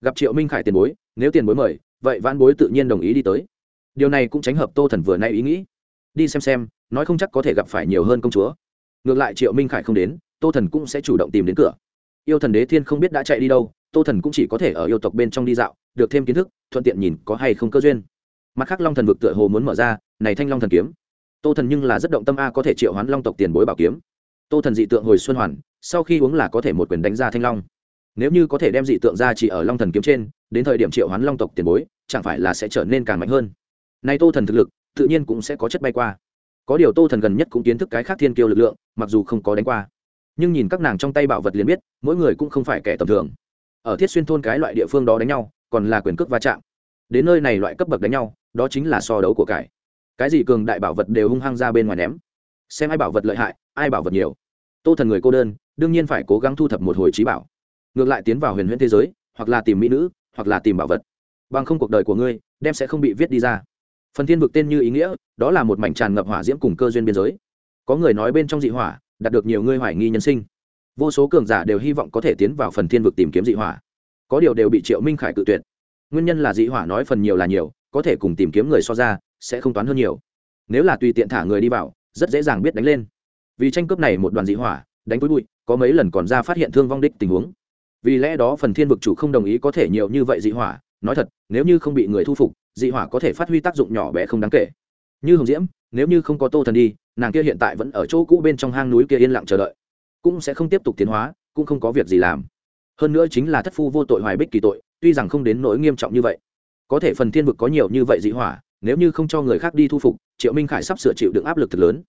Gặp triệu minh khải tiền bối, nếu tiền bối mời vậy vãn bối tự nhiên đồng ý đi tới. Điều này cũng tránh hợp tô thần vừa nay ý nghĩ. Đi xem xem, nói không chắc có thể gặp phải nhiều hơn công chúa. Ngược lại triệu minh khải không đến, tô thần cũng sẽ chủ động tìm đến cửa. Yêu thần đế thiên không biết đã chạy đi đâu, tô thần cũng chỉ có thể ở yêu tộc bên trong đi dạo, được thêm kiến thức, thuận tiện nhìn có hay không cơ duyên. Mặt khác long thần vực tựa hồ muốn mở ra, này thanh long thần kiếm. Tô thần nhưng là rất động tâm a, có thể triệu hoán long tộc tiền bối bảo kiếm. Tô thần dị tượng hồi xuân hoàn, sau khi uống là có thể một quyền đánh ra thanh long nếu như có thể đem dị tượng ra chỉ ở long thần kiếm trên, đến thời điểm triệu hoán long tộc tiền bối, chẳng phải là sẽ trở nên càng mạnh hơn? Nay tô thần thực lực, tự nhiên cũng sẽ có chất bay qua. Có điều tô thần gần nhất cũng kiến thức cái khác thiên kiêu lực lượng, mặc dù không có đánh qua. Nhưng nhìn các nàng trong tay bảo vật liền biết, mỗi người cũng không phải kẻ tầm thường. Ở thiết xuyên thôn cái loại địa phương đó đánh nhau, còn là quyền cước va chạm. Đến nơi này loại cấp bậc đánh nhau, đó chính là so đấu của cải. Cái gì cường đại bảo vật đều hung hăng ra bên ngoài ném. Xem ai bảo vật lợi hại, ai bảo vật nhiều. Tô thần người cô đơn, đương nhiên phải cố gắng thu thập một hồi trí bảo ngược lại tiến vào huyền huyễn thế giới, hoặc là tìm mỹ nữ, hoặc là tìm bảo vật. Bằng không cuộc đời của ngươi đem sẽ không bị viết đi ra. Phần thiên vực tên như ý nghĩa, đó là một mảnh tràn ngập hỏa diễm cùng cơ duyên biên giới. Có người nói bên trong dị hỏa, đạt được nhiều ngươi hoài nghi nhân sinh. Vô số cường giả đều hy vọng có thể tiến vào phần thiên vực tìm kiếm dị hỏa. Có điều đều bị triệu minh khải cự tuyệt. Nguyên nhân là dị hỏa nói phần nhiều là nhiều, có thể cùng tìm kiếm người so ra, sẽ không toán hơn nhiều. Nếu là tùy tiện thả người đi vào, rất dễ dàng biết đánh lên. Vì tranh cướp này một đoàn dị hỏa, đánh túi bụi, có mấy lần còn ra phát hiện thương vong đích tình huống vì lẽ đó phần thiên vực chủ không đồng ý có thể nhiều như vậy dị hỏa, nói thật, nếu như không bị người thu phục, dị hỏa có thể phát huy tác dụng nhỏ bé không đáng kể. Như hồng diễm, nếu như không có tô thần đi, nàng kia hiện tại vẫn ở chỗ cũ bên trong hang núi kia yên lặng chờ đợi. Cũng sẽ không tiếp tục tiến hóa, cũng không có việc gì làm. Hơn nữa chính là thất phu vô tội hoài bích kỳ tội, tuy rằng không đến nỗi nghiêm trọng như vậy. Có thể phần thiên vực có nhiều như vậy dị hỏa, nếu như không cho người khác đi thu phục, triệu minh khải sắp sửa chịu được áp lực thật lớn.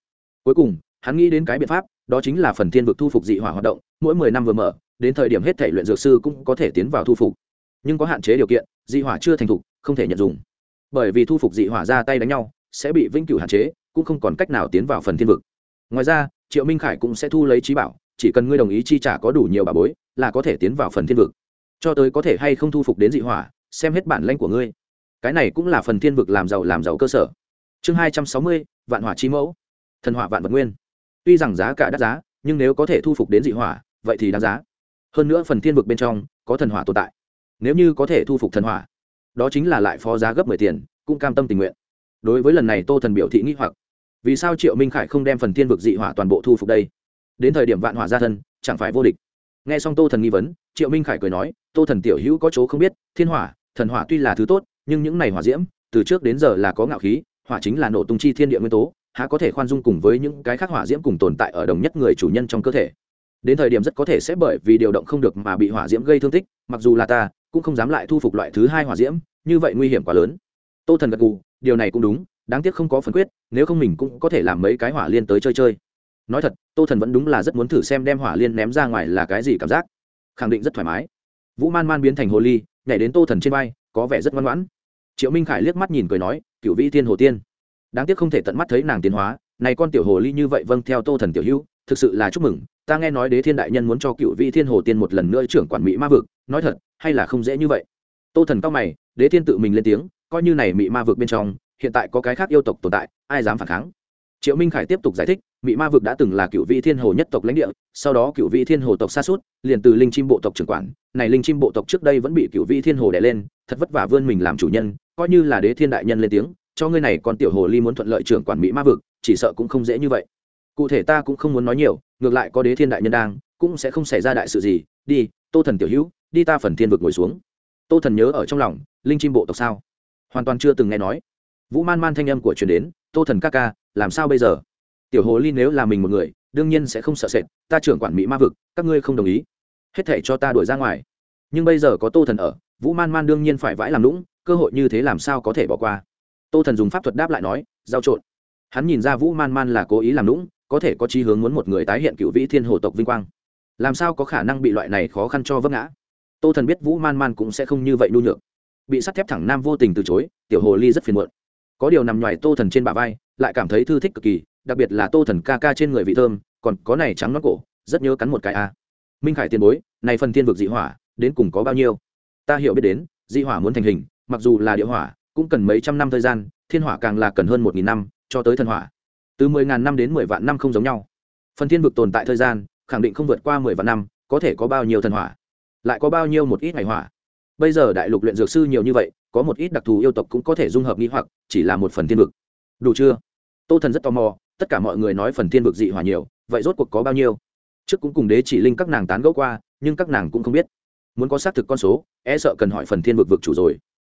Cuối cùng, hắn nghĩ đến cái biện pháp, đó chính là phần thiên vực thu phục dị hỏa hoạt động, mỗi mười năm vừa mở đến thời điểm hết thể luyện dược sư cũng có thể tiến vào thu phục. Nhưng có hạn chế điều kiện, dị hỏa chưa thành thục, không thể nhận dùng. Bởi vì thu phục dị hỏa ra tay đánh nhau, sẽ bị vĩnh cửu hạn chế, cũng không còn cách nào tiến vào phần thiên vực. Ngoài ra, triệu minh khải cũng sẽ thu lấy trí bảo, chỉ cần ngươi đồng ý chi trả có đủ nhiều bà bối, là có thể tiến vào phần thiên vực. Cho tới có thể hay không thu phục đến dị hỏa, xem hết bản lãnh của ngươi. Cái này cũng là phần thiên vực làm giàu làm giàu cơ sở. Chương hai trăm sáu mươi, vạn hỏa chi mẫu. Thần hỏa vạn vật nguyên. Tuy rằng giá cả đắt giá, nhưng nếu có thể thu phục đến dị hỏa, vậy thì đáng giá hơn nữa phần thiên vực bên trong có thần hỏa tồn tại. Nếu như có thể thu phục thần hỏa, đó chính là lại phó giá gấp mười tiền, cũng cam tâm tình nguyện. Đối với lần này tô thần biểu thị nghĩ hoặc, vì sao triệu minh khải không đem phần thiên vực dị hỏa toàn bộ thu phục đây? Đến thời điểm vạn hỏa gia thân, chẳng phải vô địch. Nghe xong tô thần nghi vấn, triệu minh khải cười nói, tô thần tiểu hữu có chỗ không biết, thiên hỏa, thần hỏa tuy là thứ tốt, nhưng những này hỏa diễm, từ trước đến giờ là có ngạo khí, hỏa chính là nổ tung chi thiên địa nguyên tố, há có thể khoan dung cùng với những cái khác hỏa diễm cùng tồn tại ở đồng nhất người chủ nhân trong cơ thể? Đến thời điểm rất có thể sẽ bởi vì điều động không được mà bị hỏa diễm gây thương tích, mặc dù là ta, cũng không dám lại thu phục loại thứ hai hỏa diễm, như vậy nguy hiểm quá lớn. Tô thần gật gù, điều này cũng đúng, đáng tiếc không có phần quyết, nếu không mình cũng có thể làm mấy cái hỏa liên tới chơi chơi. Nói thật, tô thần vẫn đúng là rất muốn thử xem đem hỏa liên ném ra ngoài là cái gì cảm giác. Khẳng định rất thoải mái. Vũ man man biến thành hồ ly, nhảy đến tô thần trên vai, có vẻ rất ngoan ngoãn. Triệu minh khải liếc mắt nhìn cười nói cựu vĩ thiên hồ tiên. Đáng tiếc không thể tận mắt thấy nàng tiến hóa, này con tiểu hồ ly như vậy vâng theo tô thần tiểu hữu thực sự là chúc mừng, ta nghe nói đế thiên đại nhân muốn cho cựu vị thiên hồ tiên một lần nữa trưởng quản mỹ ma vực, nói thật, hay là không dễ như vậy. Tô thần cao mày, đế thiên tự mình lên tiếng, coi như này mỹ ma vực bên trong, hiện tại có cái khác yêu tộc tồn tại, ai dám phản kháng? Triệu minh khải tiếp tục giải thích mỹ ma vực đã từng là cựu vị thiên hồ nhất tộc lãnh địa, sau đó cựu vị thiên hồ tộc xa suốt, liền từ linh chim bộ tộc trưởng quản, này linh chim bộ tộc trước đây vẫn bị cựu vị thiên hồ đè lên, thật vất vả vươn mình làm chủ nhân, coi như là đế thiên đại nhân lên tiếng, cho ngươi này còn tiểu hồ ly muốn thuận lợi trưởng quản mỹ ma vực, chỉ sợ cũng không dễ như vậy cụ thể ta cũng không muốn nói nhiều, ngược lại có đế thiên đại nhân đang, cũng sẽ không xảy ra đại sự gì. Đi, tô thần tiểu hữu, đi ta phần thiên vực ngồi xuống. Tô thần nhớ ở trong lòng, linh chim bộ tộc sao? Hoàn toàn chưa từng nghe nói. Vũ man man thanh âm của truyền đến, tô thần ca ca, làm sao bây giờ? Tiểu hồ ly nếu là mình một người, đương nhiên sẽ không sợ sệt, ta trưởng quản mỹ ma vực, các ngươi không đồng ý. Hết thể cho ta đuổi ra ngoài. Nhưng bây giờ có tô thần ở, vũ man man đương nhiên phải vãi làm lũng cơ hội như thế làm sao có thể bỏ qua? Tô thần dùng pháp thuật đáp lại nói, giao trộn. Hắn nhìn ra vũ man man là cố ý làm lũng có thể có chí hướng muốn một người tái hiện cựu vĩ thiên hồ tộc vinh quang. Làm sao có khả năng bị loại này khó khăn cho vấp ngã? Tô thần biết vũ man man cũng sẽ không như vậy nhu nhược. Bị sắt thép thẳng nam vô tình từ chối, tiểu hồ ly rất phiền muộn. Có điều nằm ngoài tô thần trên bả vai, lại cảm thấy thư thích cực kỳ, đặc biệt là tô thần ca ca trên người vị thơm, còn có này trắng nó cổ, rất nhớ cắn một cái a. Minh khải tiền bối, này phần thiên vực dị hỏa, đến cùng có bao nhiêu? Ta hiểu biết đến, dị hỏa muốn thành hình, mặc dù là địa hỏa, cũng cần mấy trăm năm thời gian, thiên hỏa càng là cần hơn một nghìn năm, cho tới thần hỏa từ mười ngàn năm đến mười vạn năm không giống nhau. Phần thiên vực tồn tại thời gian, khẳng định không vượt qua mười vạn năm, có thể có bao nhiêu thần hỏa? Lại có bao nhiêu một ít ngày hỏa? Bây giờ đại lục luyện dược sư nhiều như vậy, có một ít đặc thù yêu tộc cũng có thể dung hợp nghi hoặc, chỉ là một phần thiên vực. Đủ chưa? Tô thần rất tò mò, tất cả mọi người nói phần thiên vực dị hỏa nhiều, vậy rốt cuộc có bao nhiêu? Trước cũng cùng đế chỉ linh các nàng tán gẫu qua, nhưng các nàng cũng không biết. Muốn có xác thực con số e sợ cần hỏi phần thiên vực vực chủ rồi.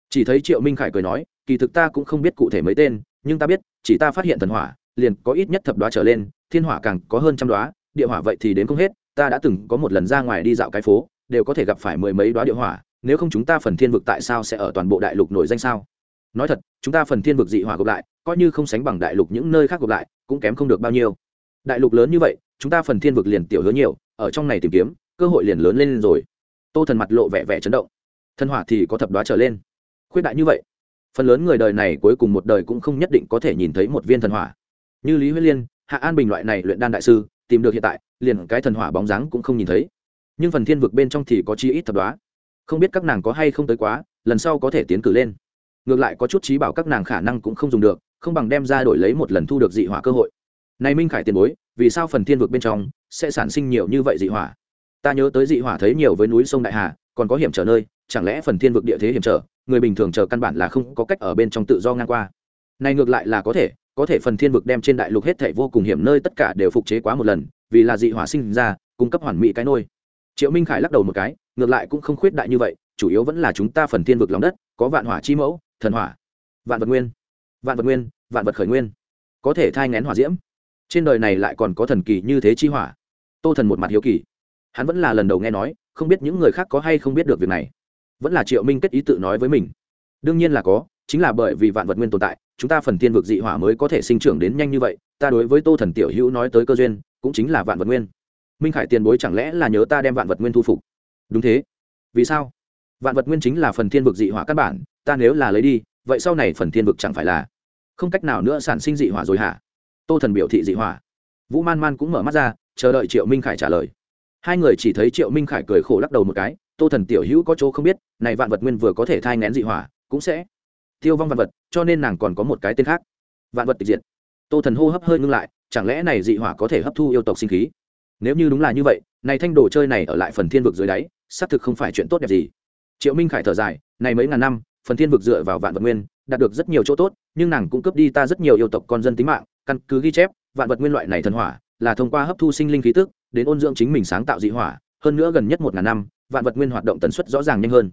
Chỉ thấy triệu minh khải cười nói, kỳ thực ta cũng không biết cụ thể mấy tên, nhưng ta biết, chỉ ta phát hiện thần hỏa liền có ít nhất thập đoá trở lên, thiên hỏa càng có hơn trăm đoá, địa hỏa vậy thì đến không hết, ta đã từng có một lần ra ngoài đi dạo cái phố, đều có thể gặp phải mười mấy đoá địa hỏa, nếu không chúng ta phần thiên vực tại sao sẽ ở toàn bộ đại lục nổi danh sao? Nói thật, chúng ta phần thiên vực dị hỏa gộp lại, coi như không sánh bằng đại lục những nơi khác gộp lại, cũng kém không được bao nhiêu. Đại lục lớn như vậy, chúng ta phần thiên vực liền tiểu hứa nhiều, ở trong này tìm kiếm, cơ hội liền lớn lên rồi. Tô thần mặt lộ vẻ vẻ chấn động. Thân hỏa thì có thập đoá trở lên. Khuyết đại như vậy. Phần lớn người đời này cuối cùng một đời cũng không nhất định có thể nhìn thấy một viên thần hỏa như lý huyết liên, hạ an bình loại này luyện đan đại sư, tìm được hiện tại, liền cái thần hỏa bóng dáng cũng không nhìn thấy. Nhưng phần thiên vực bên trong thì có chi ít thập đoá không biết các nàng có hay không tới quá, lần sau có thể tiến cử lên. Ngược lại có chút trí bảo các nàng khả năng cũng không dùng được, không bằng đem ra đổi lấy một lần thu được dị hỏa cơ hội. Này minh khải tiền bối, vì sao phần thiên vực bên trong sẽ sản sinh nhiều như vậy dị hỏa? Ta nhớ tới dị hỏa thấy nhiều với núi sông đại hà, còn có hiểm trở nơi, chẳng lẽ phần thiên vực địa thế hiểm trở, người bình thường chờ căn bản là không có cách ở bên trong tự do ngang qua. Này ngược lại là có thể có thể phần thiên vực đem trên đại lục hết thảy vô cùng hiểm nơi tất cả đều phục chế quá một lần, vì là dị hỏa sinh ra, cung cấp hoàn mỹ cái nôi. Triệu minh khải lắc đầu một cái, ngược lại cũng không khuyết đại như vậy, chủ yếu vẫn là chúng ta phần thiên vực lòng đất, có vạn hỏa chi mẫu, thần hỏa, vạn vật nguyên, vạn vật nguyên, vạn vật khởi nguyên. Có thể thai ngén hỏa diễm. Trên đời này lại còn có thần kỳ như thế chi hỏa. Tô thần một mặt hiếu kỳ. Hắn vẫn là lần đầu nghe nói, không biết những người khác có hay không biết được việc này. Vẫn là triệu minh kết ý tự nói với mình. Đương nhiên là có, chính là bởi vì vạn vật nguyên tồn tại chúng ta phần thiên vực dị hỏa mới có thể sinh trưởng đến nhanh như vậy, ta đối với tô thần tiểu hữu nói tới cơ duyên, cũng chính là vạn vật nguyên. Minh khải tiền bối chẳng lẽ là nhớ ta đem vạn vật nguyên thu phục? Đúng thế. Vì sao? Vạn vật nguyên chính là phần thiên vực dị hỏa căn bản, ta nếu là lấy đi, vậy sau này phần thiên vực chẳng phải là không cách nào nữa sản sinh dị hỏa rồi hả? Tô thần biểu thị dị hỏa. Vũ man man cũng mở mắt ra, chờ đợi triệu minh khải trả lời. Hai người chỉ thấy triệu minh khải cười khổ lắc đầu một cái, tô thần tiểu hữu có chỗ không biết, này vạn vật nguyên vừa có thể thai ngén dị hỏa, cũng sẽ tiêu vong vạn vật, cho nên nàng còn có một cái tên khác. Vạn vật tịch diệt. Tô thần hô hấp hơi ngưng lại, chẳng lẽ này dị hỏa có thể hấp thu yêu tộc sinh khí? Nếu như đúng là như vậy, này thanh đồ chơi này ở lại phần thiên vực dưới đáy, xác thực không phải chuyện tốt đẹp gì. Triệu minh khải thở dài, này mấy ngàn năm, phần thiên vực dựa vào vạn vật nguyên, đạt được rất nhiều chỗ tốt, nhưng nàng cũng cướp đi ta rất nhiều yêu tộc con dân tính mạng, căn cứ ghi chép, vạn vật nguyên loại này thần hỏa, là thông qua hấp thu sinh linh khí tức, đến ôn dưỡng chính mình sáng tạo dị hỏa, hơn nữa gần nhất một ngàn năm, vạn vật nguyên hoạt động tần suất rõ ràng nhanh hơn.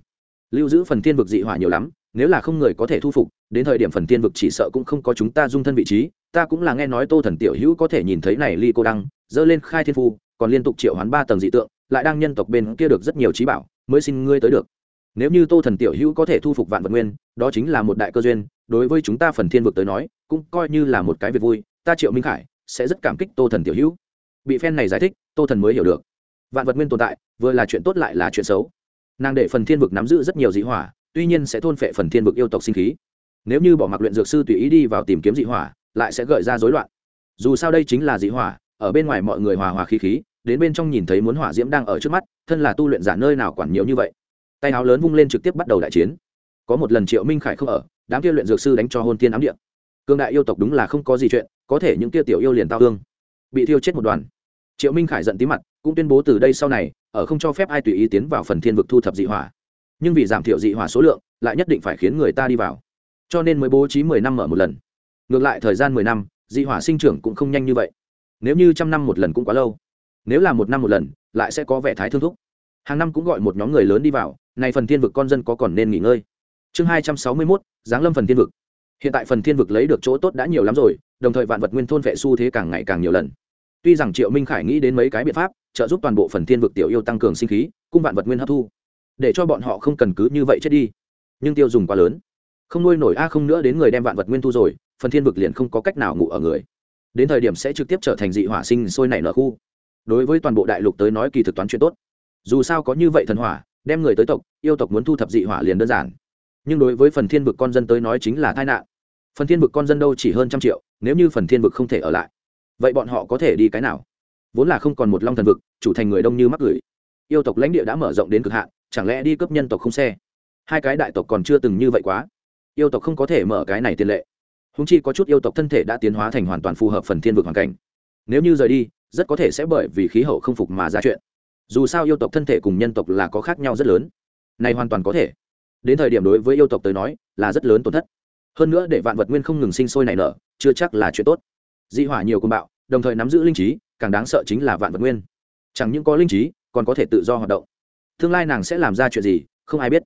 Lưu giữ phần thiên vực dị hỏa nhiều lắm nếu là không người có thể thu phục, đến thời điểm phần thiên vực chỉ sợ cũng không có chúng ta dung thân vị trí, ta cũng là nghe nói tô thần tiểu hữu có thể nhìn thấy này ly cô đăng, dơ lên khai thiên phu, còn liên tục triệu hoán ba tầng dị tượng, lại đang nhân tộc bên kia được rất nhiều trí bảo, mới xin ngươi tới được. Nếu như tô thần tiểu hữu có thể thu phục vạn vật nguyên, đó chính là một đại cơ duyên, đối với chúng ta phần thiên vực tới nói, cũng coi như là một cái việc vui, ta triệu minh khải sẽ rất cảm kích tô thần tiểu hữu. Bị phen này giải thích, tô thần mới hiểu được. Vạn vật nguyên tồn tại, vừa là chuyện tốt lại là chuyện xấu. Nàng để phần thiên vực nắm giữ rất nhiều dị hỏa tuy nhiên sẽ thôn phệ phần thiên vực yêu tộc sinh khí. Nếu như bỏ mặc luyện dược sư tùy ý đi vào tìm kiếm dị hỏa, lại sẽ gợi ra rối loạn. Dù sao đây chính là dị hỏa, ở bên ngoài mọi người hòa hòa khí khí, đến bên trong nhìn thấy muốn hỏa diễm đang ở trước mắt, thân là tu luyện giả nơi nào quản nhiều như vậy. Tay áo lớn vung lên trực tiếp bắt đầu đại chiến. Có một lần triệu minh khải không ở, đám kia luyện dược sư đánh cho hôn tiên ám điện cương đại yêu tộc đúng là không có gì chuyện, có thể những kia tiểu yêu liền tao hương bị thiêu chết một đoàn. Triệu minh khải giận tí mặt, cũng tuyên bố từ đây sau này, ở không cho phép ai tùy ý tiến vào phần thiên vực thu thập dị hỏa nhưng vì giảm thiểu dị hỏa số lượng, lại nhất định phải khiến người ta đi vào. Cho nên mới bố trí mười năm mở một lần. Ngược lại thời gian mười năm, dị hỏa sinh trưởng cũng không nhanh như vậy. Nếu như trăm năm một lần cũng quá lâu, nếu là một năm một lần, lại sẽ có vẻ thái thương thúc. Hàng năm cũng gọi một nhóm người lớn đi vào, này phần thiên vực con dân có còn nên nghỉ ngơi. Chương hai trăm sáu mươi mốt, giáng lâm phần thiên vực. Hiện tại phần thiên vực lấy được chỗ tốt đã nhiều lắm rồi, đồng thời vạn vật nguyên thôn vệ xu thế càng ngày càng nhiều lần. Tuy rằng triệu minh khải nghĩ đến mấy cái biện pháp, trợ giúp toàn bộ phần thiên vực tiểu yêu tăng cường sinh khí cung vạn vật nguyên hấp thu để cho bọn họ không cần cứ như vậy chết đi. Nhưng tiêu dùng quá lớn. Không nuôi nổi a không nữa đến người đem vạn vật nguyên thu rồi, phần thiên vực liền không có cách nào ngủ ở người. Đến thời điểm sẽ trực tiếp trở thành dị hỏa sinh sôi nảy nở khu. Đối với toàn bộ đại lục tới nói kỳ thực toán chuyện tốt. Dù sao có như vậy thần hỏa, đem người tới tộc, yêu tộc muốn thu thập dị hỏa liền đơn giản. Nhưng đối với phần thiên vực con dân tới nói chính là tai nạn. Phần thiên vực con dân đâu chỉ hơn trăm triệu, nếu như phần thiên vực không thể ở lại, vậy bọn họ có thể đi cái nào? Vốn là không còn một long thần vực, chủ thành người đông như mắc gửi. Yêu tộc lãnh địa đã mở rộng đến cực hạn chẳng lẽ đi cấp nhân tộc không xe? Hai cái đại tộc còn chưa từng như vậy quá. Yêu tộc không có thể mở cái này tiền lệ. Húng chi có chút yêu tộc thân thể đã tiến hóa thành hoàn toàn phù hợp phần thiên vực hoàn cảnh. Nếu như rời đi, rất có thể sẽ bởi vì khí hậu không phục mà ra chuyện. Dù sao yêu tộc thân thể cùng nhân tộc là có khác nhau rất lớn. Này hoàn toàn có thể. Đến thời điểm đối với yêu tộc tới nói, là rất lớn tổn thất. Hơn nữa để vạn vật nguyên không ngừng sinh sôi nảy nở, chưa chắc là chuyện tốt. Dị hỏa nhiều côn bạo, đồng thời nắm giữ linh trí, càng đáng sợ chính là vạn vật nguyên. Chẳng những có linh trí, còn có thể tự do hoạt động tương lai nàng sẽ làm ra chuyện gì, không ai biết.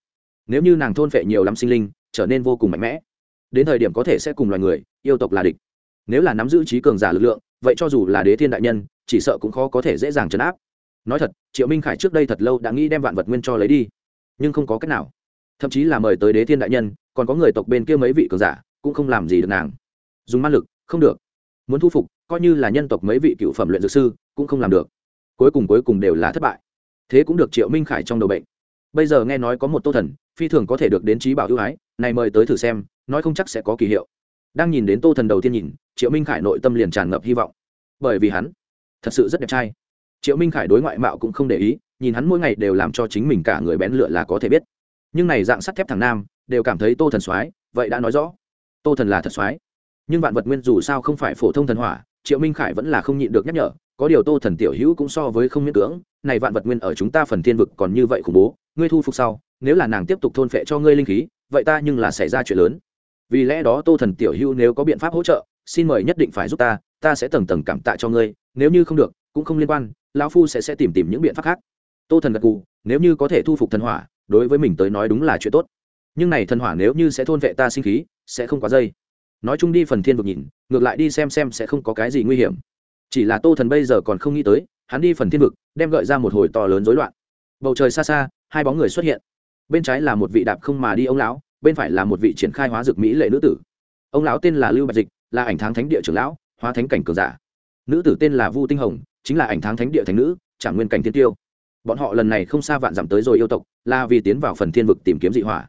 Nếu như nàng thôn phệ nhiều lắm sinh linh, trở nên vô cùng mạnh mẽ. Đến thời điểm có thể sẽ cùng loài người, yêu tộc là địch. Nếu là nắm giữ trí cường giả lực lượng, vậy cho dù là đế thiên đại nhân, chỉ sợ cũng khó có thể dễ dàng chấn áp. Nói thật, triệu minh khải trước đây thật lâu đã nghĩ đem vạn vật nguyên cho lấy đi, nhưng không có cách nào. Thậm chí là mời tới đế thiên đại nhân, còn có người tộc bên kia mấy vị cường giả, cũng không làm gì được nàng. Dùng ma lực, không được. Muốn thu phục, coi như là nhân tộc mấy vị cựu phẩm luyện dược sư, cũng không làm được. Cuối cùng cuối cùng đều là thất bại thế cũng được triệu minh khải trong đầu bệnh. Bây giờ nghe nói có một tô thần, phi thường có thể được đến trí bảo ưu ái, này mời tới thử xem, nói không chắc sẽ có kỳ hiệu. Đang nhìn đến tô thần đầu tiên nhìn, triệu minh khải nội tâm liền tràn ngập hy vọng. Bởi vì hắn, thật sự rất đẹp trai. Triệu minh khải đối ngoại mạo cũng không để ý, nhìn hắn mỗi ngày đều làm cho chính mình cả người bén lựa là có thể biết. Nhưng này dạng sắt thép thằng nam, đều cảm thấy tô thần soái, vậy đã nói rõ. Tô thần là thật soái. Nhưng vạn vật nguyên dù sao không phải phổ thông thần hỏa, triệu minh khải vẫn là không nhịn được nhắc nhở có điều tô thần tiểu hữu cũng so với không miễn cưỡng, này vạn vật nguyên ở chúng ta phần thiên vực còn như vậy khủng bố, ngươi thu phục sau, nếu là nàng tiếp tục thôn phệ cho ngươi linh khí, vậy ta nhưng là xảy ra chuyện lớn. Vì lẽ đó tô thần tiểu hữu nếu có biện pháp hỗ trợ, xin mời nhất định phải giúp ta ta sẽ tầng tầng cảm tạ cho ngươi, nếu như không được, cũng không liên quan, lão phu sẽ sẽ tìm tìm những biện pháp khác. Tô thần gật gù, nếu như có thể thu phục thần hỏa, đối với mình tới nói đúng là chuyện tốt. Nhưng này thần hỏa nếu như sẽ thôn vệ ta sinh khí, sẽ không quá dây. Nói chung đi phần thiên vực nhìn, ngược lại đi xem xem sẽ không có cái gì nguy hiểm chỉ là tô thần bây giờ còn không nghĩ tới, hắn đi phần thiên vực, đem gợi ra một hồi to lớn rối loạn. Bầu trời xa xa, hai bóng người xuất hiện. Bên trái là một vị đạp không mà đi ông lão, bên phải là một vị triển khai hóa dược mỹ lệ nữ tử. Ông lão tên là lưu bạch dịch, là ảnh tháng thánh địa trưởng lão, hóa thánh cảnh cường giả. Nữ tử tên là vu tinh hồng, chính là ảnh tháng thánh địa thánh nữ trả nguyên cảnh thiên tiêu. Bọn họ lần này không xa vạn dặm tới rồi yêu tộc, là vì tiến vào phần thiên vực tìm kiếm dị hỏa.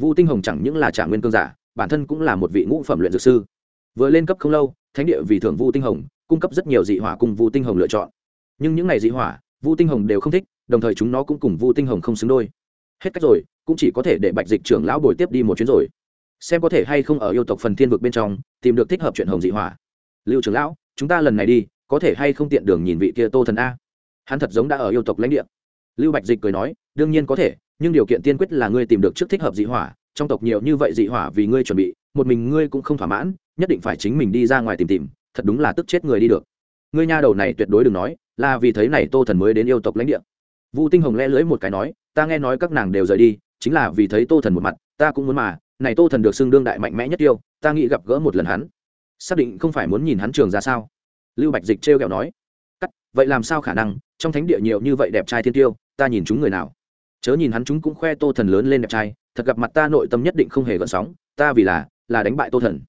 Vu tinh hồng chẳng những là trả nguyên cường giả, bản thân cũng là một vị ngũ phẩm luyện dược sư. Vừa lên cấp không lâu, thánh địa vì thưởng vu tinh hồng cung cấp rất nhiều dị hỏa cùng vu tinh hồng lựa chọn. Nhưng những ngày dị hỏa, vu tinh hồng đều không thích, đồng thời chúng nó cũng cùng vu tinh hồng không xứng đôi. Hết cách rồi, cũng chỉ có thể để bạch dịch trưởng lão bồi tiếp đi một chuyến rồi. Xem có thể hay không ở yêu tộc phần thiên vực bên trong, tìm được thích hợp chuyện hồng dị hỏa. Lưu trưởng lão, chúng ta lần này đi, có thể hay không tiện đường nhìn vị kia tô thần a? Hắn thật giống đã ở yêu tộc lãnh địa. Lưu bạch dịch cười nói, đương nhiên có thể, nhưng điều kiện tiên quyết là ngươi tìm được trước thích hợp dị hỏa, trong tộc nhiều như vậy dị hỏa vì ngươi chuẩn bị, một mình ngươi cũng không thỏa mãn, nhất định phải chính mình đi ra ngoài tìm tìm thật đúng là tức chết người đi được. Ngươi nha đầu này tuyệt đối đừng nói, là vì thấy này tô thần mới đến yêu tộc lãnh địa. Vu tinh hồng le lưới một cái nói, ta nghe nói các nàng đều rời đi, chính là vì thấy tô thần một mặt, ta cũng muốn mà, này tô thần được xưng đương đại mạnh mẽ nhất yêu, ta nghĩ gặp gỡ một lần hắn. Xác định không phải muốn nhìn hắn trường ra sao? Lưu bạch dịch trêu kẹo nói. Cắt, vậy làm sao khả năng, trong thánh địa nhiều như vậy đẹp trai thiên tiêu, ta nhìn chúng người nào? Chớ nhìn hắn chúng cũng khoe tô thần lớn lên đẹp trai, thật gặp mặt ta nội tâm nhất định không hề gợn sóng, ta vì là là đánh bại tô thần.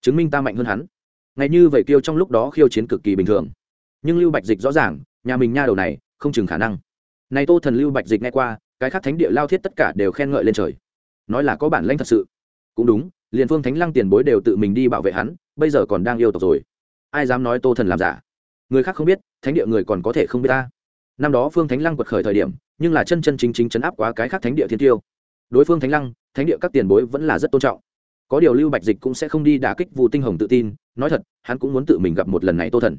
Chứng minh ta mạnh hơn hắn ngay như vậy kiêu trong lúc đó khiêu chiến cực kỳ bình thường. Nhưng lưu bạch dịch rõ ràng, nhà mình nha đầu này, không chừng khả năng. Này tô thần lưu bạch dịch nghe qua, cái khác thánh địa lao thiết tất cả đều khen ngợi lên trời. Nói là có bản lãnh thật sự. Cũng đúng, liền phương thánh lăng tiền bối đều tự mình đi bảo vệ hắn, bây giờ còn đang yêu tộc rồi. Ai dám nói tô thần làm giả? Người khác không biết, thánh địa người còn có thể không biết ta. Năm đó phương thánh lăng quật khởi thời điểm, nhưng là chân chân chính chính chấn áp quá cái khác thánh địa thiên tiêu. Đối phương thánh lăng, thánh địa các tiền bối vẫn là rất tôn trọng có điều lưu bạch dịch cũng sẽ không đi đả kích vụ tinh hồng tự tin nói thật hắn cũng muốn tự mình gặp một lần này tô thần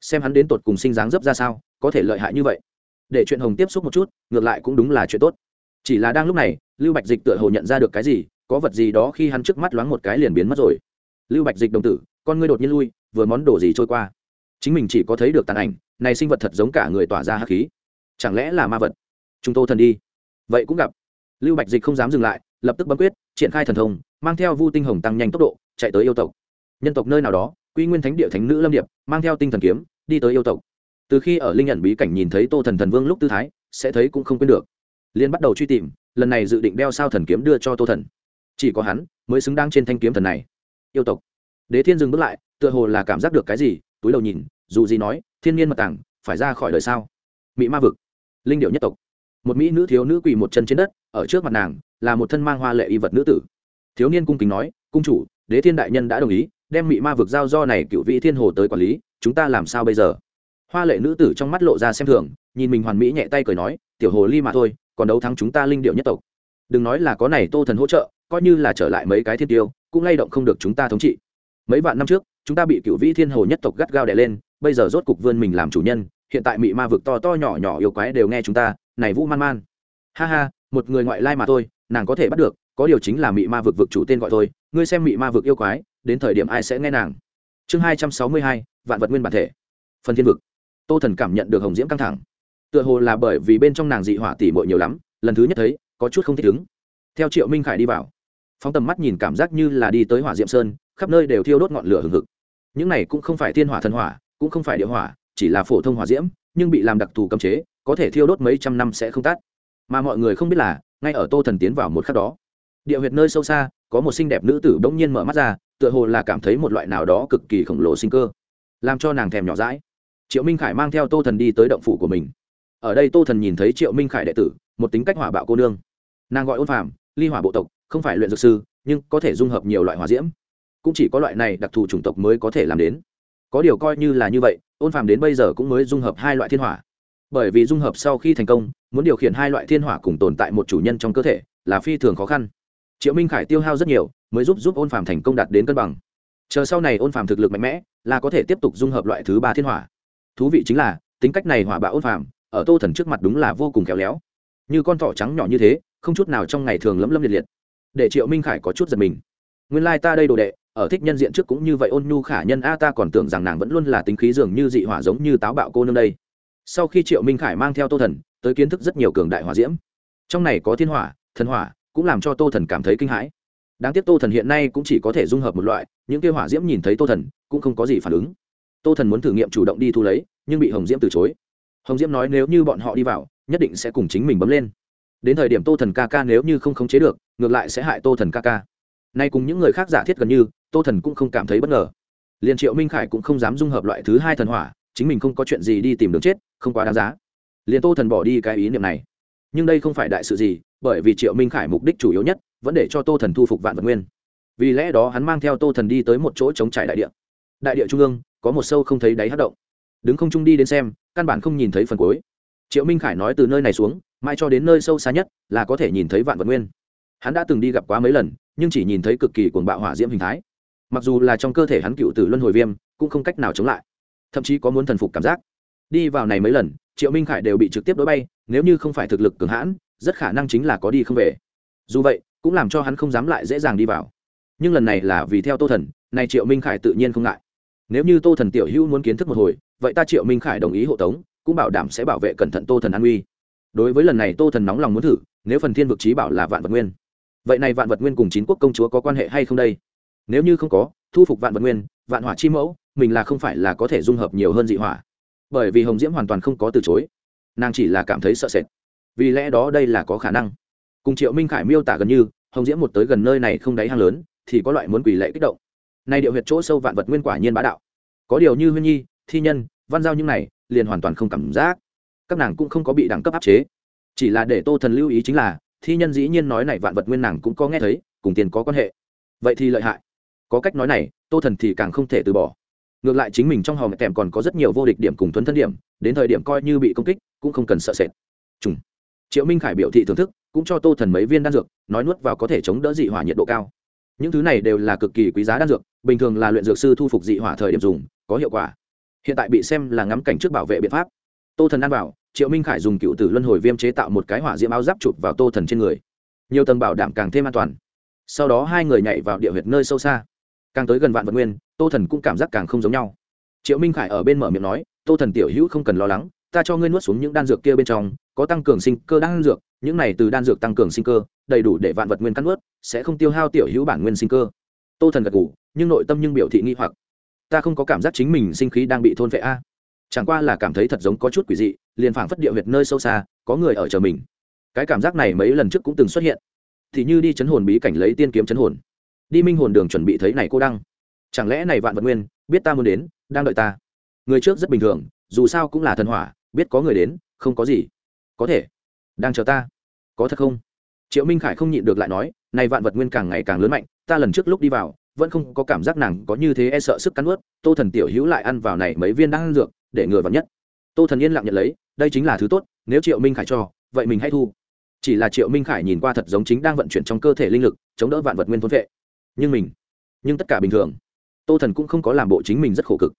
xem hắn đến tột cùng sinh dáng dấp ra sao có thể lợi hại như vậy để chuyện hồng tiếp xúc một chút ngược lại cũng đúng là chuyện tốt chỉ là đang lúc này lưu bạch dịch tựa hồ nhận ra được cái gì có vật gì đó khi hắn trước mắt loáng một cái liền biến mất rồi lưu bạch dịch đồng tử con ngươi đột nhiên lui vừa món đồ gì trôi qua chính mình chỉ có thấy được tàn ảnh này sinh vật thật giống cả người tỏa ra hắc khí chẳng lẽ là ma vật chúng tô thần đi vậy cũng gặp lưu bạch dịch không dám dừng lại lập tức bấm quyết triển khai thần thông, mang theo vu tinh hồng tăng nhanh tốc độ, chạy tới yêu tộc. Nhân tộc nơi nào đó, quy nguyên thánh địa thánh nữ lâm điệp, mang theo tinh thần kiếm, đi tới yêu tộc. Từ khi ở linh nhận bí cảnh nhìn thấy tô thần thần vương lúc tư thái, sẽ thấy cũng không quên được. Liên bắt đầu truy tìm, lần này dự định đeo sao thần kiếm đưa cho tô thần. Chỉ có hắn mới xứng đáng trên thanh kiếm thần này. Yêu tộc. Đế thiên dừng bước lại, tựa hồ là cảm giác được cái gì, túi đầu nhìn, dù gì nói, thiên nhiên mật tàng phải ra khỏi đời sao? Mỹ ma vực. Linh điệu nhất tộc. Một mỹ nữ thiếu nữ quỳ một chân trên đất, ở trước mặt nàng là một thân mang hoa lệ y vật nữ tử. Thiếu niên cung kính nói, cung chủ, đế thiên đại nhân đã đồng ý, đem mỹ ma vực giao do này cựu vị thiên hồ tới quản lý, chúng ta làm sao bây giờ? Hoa lệ nữ tử trong mắt lộ ra xem thường, nhìn mình hoàn mỹ nhẹ tay cười nói, tiểu hồ ly mà thôi, còn đấu thắng chúng ta linh điệu nhất tộc. Đừng nói là có này tô thần hỗ trợ, coi như là trở lại mấy cái thiên tiêu, cũng lay động không được chúng ta thống trị. Mấy vạn năm trước, chúng ta bị cựu vĩ thiên hồ nhất tộc gắt gao đè lên, bây giờ rốt cục vươn mình làm chủ nhân, hiện tại mị ma vực to to nhỏ nhỏ yêu quái đều nghe chúng ta, này vũ man man. Ha ha, một người ngoại lai mà thôi nàng có thể bắt được, có điều chính là mị ma vực vực chủ tên gọi thôi, ngươi xem mị ma vực yêu quái, đến thời điểm ai sẽ nghe nàng? Chương hai trăm sáu mươi hai, vạn vật nguyên bản thể. Phần thiên vực. Tô thần cảm nhận được hồng diễm căng thẳng. Tựa hồ là bởi vì bên trong nàng dị hỏa tỉ mội nhiều lắm, lần thứ nhất thấy, có chút không thích ứng. Theo triệu minh khải đi vào, phóng tầm mắt nhìn cảm giác như là đi tới hỏa diệm sơn, khắp nơi đều thiêu đốt ngọn lửa hừng hực. Những này cũng không phải thiên hỏa thần hỏa, cũng không phải địa hỏa, chỉ là phổ thông hỏa diễm, nhưng bị làm đặc thù cấm chế, có thể thiêu đốt mấy trăm năm sẽ không tắt. Mà mọi người không biết là ngay ở tô thần tiến vào một khắc đó. Địa huyệt nơi sâu xa, có một xinh đẹp nữ tử bỗng nhiên mở mắt ra, tựa hồ là cảm thấy một loại nào đó cực kỳ khổng lồ sinh cơ, làm cho nàng thèm nhỏ rãi triệu minh khải mang theo tô thần đi tới động phủ của mình. Ở đây tô thần nhìn thấy triệu minh khải đệ tử, một tính cách hỏa bạo cô nương. Nàng gọi ôn phàm, ly hỏa bộ tộc, không phải luyện dược sư, nhưng có thể dung hợp nhiều loại hỏa diễm. Cũng chỉ có loại này đặc thù chủng tộc mới có thể làm đến. Có điều coi như là như vậy, ôn phàm đến bây giờ cũng mới dung hợp hai loại thiên hỏa. Bởi vì dung hợp sau khi thành công muốn điều khiển hai loại thiên hỏa cùng tồn tại một chủ nhân trong cơ thể là phi thường khó khăn. Triệu minh khải tiêu hao rất nhiều, mới giúp giúp ôn phàm thành công đạt đến cân bằng. Chờ sau này ôn phàm thực lực mạnh mẽ, là có thể tiếp tục dung hợp loại thứ ba thiên hỏa. Thú vị chính là, tính cách này hỏa bạo ôn phàm, ở tô thần trước mặt đúng là vô cùng khéo léo. Như con thỏ trắng nhỏ như thế, không chút nào trong ngày thường lấm lâm liệt liệt. Để triệu minh khải có chút giật mình. Nguyên lai、like、ta đây đồ đệ, ở thích nhân diện trước cũng như vậy ôn nhu khả nhân a, ta còn tưởng rằng nàng vẫn luôn là tính khí dường như dị hỏa giống như táo bạo cô nương đây. Sau khi triệu minh khải mang theo tô thần tới kiến thức rất nhiều cường đại hỏa diễm. Trong này có thiên hỏa, thần hỏa, cũng làm cho tô thần cảm thấy kinh hãi. Đáng tiếc tô thần hiện nay cũng chỉ có thể dung hợp một loại, những kêu hỏa diễm nhìn thấy tô thần, cũng không có gì phản ứng. Tô thần muốn thử nghiệm chủ động đi thu lấy, nhưng bị hồng diễm từ chối. Hồng diễm nói nếu như bọn họ đi vào, nhất định sẽ cùng chính mình bấm lên. Đến thời điểm tô thần ca ca nếu như không khống chế được, ngược lại sẽ hại tô thần ca ca. Nay cùng những người khác giả thiết gần như, tô thần cũng không cảm thấy bất ngờ. Liền triệu minh khải cũng không dám dung hợp loại thứ hai thần hỏa, chính mình không có chuyện gì đi tìm đường chết, không quá đáng giá liền tô thần bỏ đi cái ý niệm này. Nhưng đây không phải đại sự gì, bởi vì triệu minh khải mục đích chủ yếu nhất vẫn để cho tô thần thu phục vạn vật nguyên. Vì lẽ đó hắn mang theo tô thần đi tới một chỗ chống trải đại địa. Đại địa trung ương, có một sâu không thấy đáy hát động. Đứng không trung đi đến xem, căn bản không nhìn thấy phần cuối. Triệu minh khải nói từ nơi này xuống mai cho đến nơi sâu xa nhất là có thể nhìn thấy vạn vật nguyên. Hắn đã từng đi gặp quá mấy lần, nhưng chỉ nhìn thấy cực kỳ cuồng bạo hỏa diễm hình thái. Mặc dù là trong cơ thể hắn cựu tử luân hồi viêm, cũng không cách nào chống lại. Thậm chí có muốn thần phục cảm giác. Đi vào này mấy lần triệu minh khải đều bị trực tiếp đ ố i bay, nếu như không phải thực lực cường hãn, rất khả năng chính là có đi không về. Dù vậy, cũng làm cho hắn không dám lại dễ dàng đi vào. Nhưng lần này là vì theo tô thần này triệu minh khải tự nhiên không ngại. Nếu như tô thần tiểu hữu muốn kiến thức một hồi, vậy ta triệu minh khải đồng ý hộ tống, cũng bảo đảm sẽ bảo vệ cẩn thận tô thần an uy. Đối với lần này tô thần nóng lòng muốn thử, nếu phần thiên vực trí bảo là vạn vật nguyên, vậy này vạn vật nguyên cùng chín quốc công chúa có quan hệ hay không đây? Nếu như không có, thu phục vạn vật nguyên, vạn hỏa chi mẫu, mình là không phải là có thể dung hợp nhiều hơn dị hỏa bởi vì hồng diễm hoàn toàn không có từ chối. Nàng chỉ là cảm thấy sợ sệt. Vì lẽ đó đây là có khả năng. Cùng triệu minh khải miêu tả gần như, hồng diễm một tới gần nơi này không đáy hang lớn, thì có loại muốn quỷ lệ kích động. Nay điệu huyệt chỗ sâu vạn vật nguyên quả nhiên bá đạo. Có điều như huyên nhi, thi nhân, văn giao những này, liền hoàn toàn không cảm giác. Các nàng cũng không có bị đẳng cấp áp chế. Chỉ là để tô thần lưu ý chính là, thi nhân dĩ nhiên nói này vạn vật nguyên nàng cũng có nghe thấy, cùng tiền có quan hệ. Vậy thì lợi hại. Có cách nói này, tô thần thì càng không thể từ bỏ ngược lại chính mình trong hòm kèm còn có rất nhiều vô địch điểm cùng thuấn thân điểm, đến thời điểm coi như bị công kích, cũng không cần sợ sệt. Trùng. triệu minh khải biểu thị thưởng thức, cũng cho tô thần mấy viên đan dược, nói nuốt vào có thể chống đỡ dị hỏa nhiệt độ cao. Những thứ này đều là cực kỳ quý giá đan dược, bình thường là luyện dược sư thu phục dị hỏa thời điểm dùng, có hiệu quả. Hiện tại bị xem là ngắm cảnh trước bảo vệ biện pháp. Tô thần ăn vào, triệu minh khải dùng cựu tử luân hồi viêm chế tạo một cái hỏa diễm áo giáp chụp vào tô thần trên người. Nhiều tầng bảo đảm càng thêm an toàn. Sau đó hai người nhảy vào địa huyệt nơi sâu xa càng tới gần vạn vật nguyên, tô thần cũng cảm giác càng không giống nhau. Triệu minh khải ở bên mở miệng nói, tô thần tiểu hữu không cần lo lắng, ta cho ngươi nuốt xuống những đan dược kia bên trong, có tăng cường sinh cơ đan dược, những này từ đan dược tăng cường sinh cơ, đầy đủ để vạn vật nguyên cắt nuốt, sẽ không tiêu hao tiểu hữu bản nguyên sinh cơ. Tô thần gật ngủ nhưng nội tâm nhưng biểu thị nghi hoặc. Ta không có cảm giác chính mình sinh khí đang bị thôn vệ a. Chẳng qua là cảm thấy thật giống có chút quỷ dị, liền phảng phất địa huyệt nơi sâu xa, có người ở chờ mình. Cái cảm giác này mấy lần trước cũng từng xuất hiện. Thì như đi chấn hồn bí cảnh lấy tiên kiếm chấn hồn đi minh hồn đường chuẩn bị thấy này cô đăng. Chẳng lẽ này vạn vật nguyên, biết ta muốn đến, đang đợi ta? Người trước rất bình thường, dù sao cũng là thần hỏa, biết có người đến, không có gì. Có thể. Đang chờ ta. Có thật không? Triệu minh khải không nhịn được lại nói, này vạn vật nguyên càng ngày càng lớn mạnh, ta lần trước lúc đi vào, vẫn không có cảm giác nàng có như thế e sợ sức cắn ướt tô thần tiểu hữu lại ăn vào này mấy viên đang ăn dược, để ngừa vào nhất. Tô thần yên lặng nhận lấy, đây chính là thứ tốt, nếu triệu minh khải cho, vậy mình hãy thu. Chỉ là triệu minh khải nhìn qua thật giống chính đang vận chuyển trong cơ thể linh lực, chống đỡ vạn vật nguyên thôn vệ nhưng mình, nhưng tất cả bình thường. Tô thần cũng không có làm bộ chính mình rất khổ cực.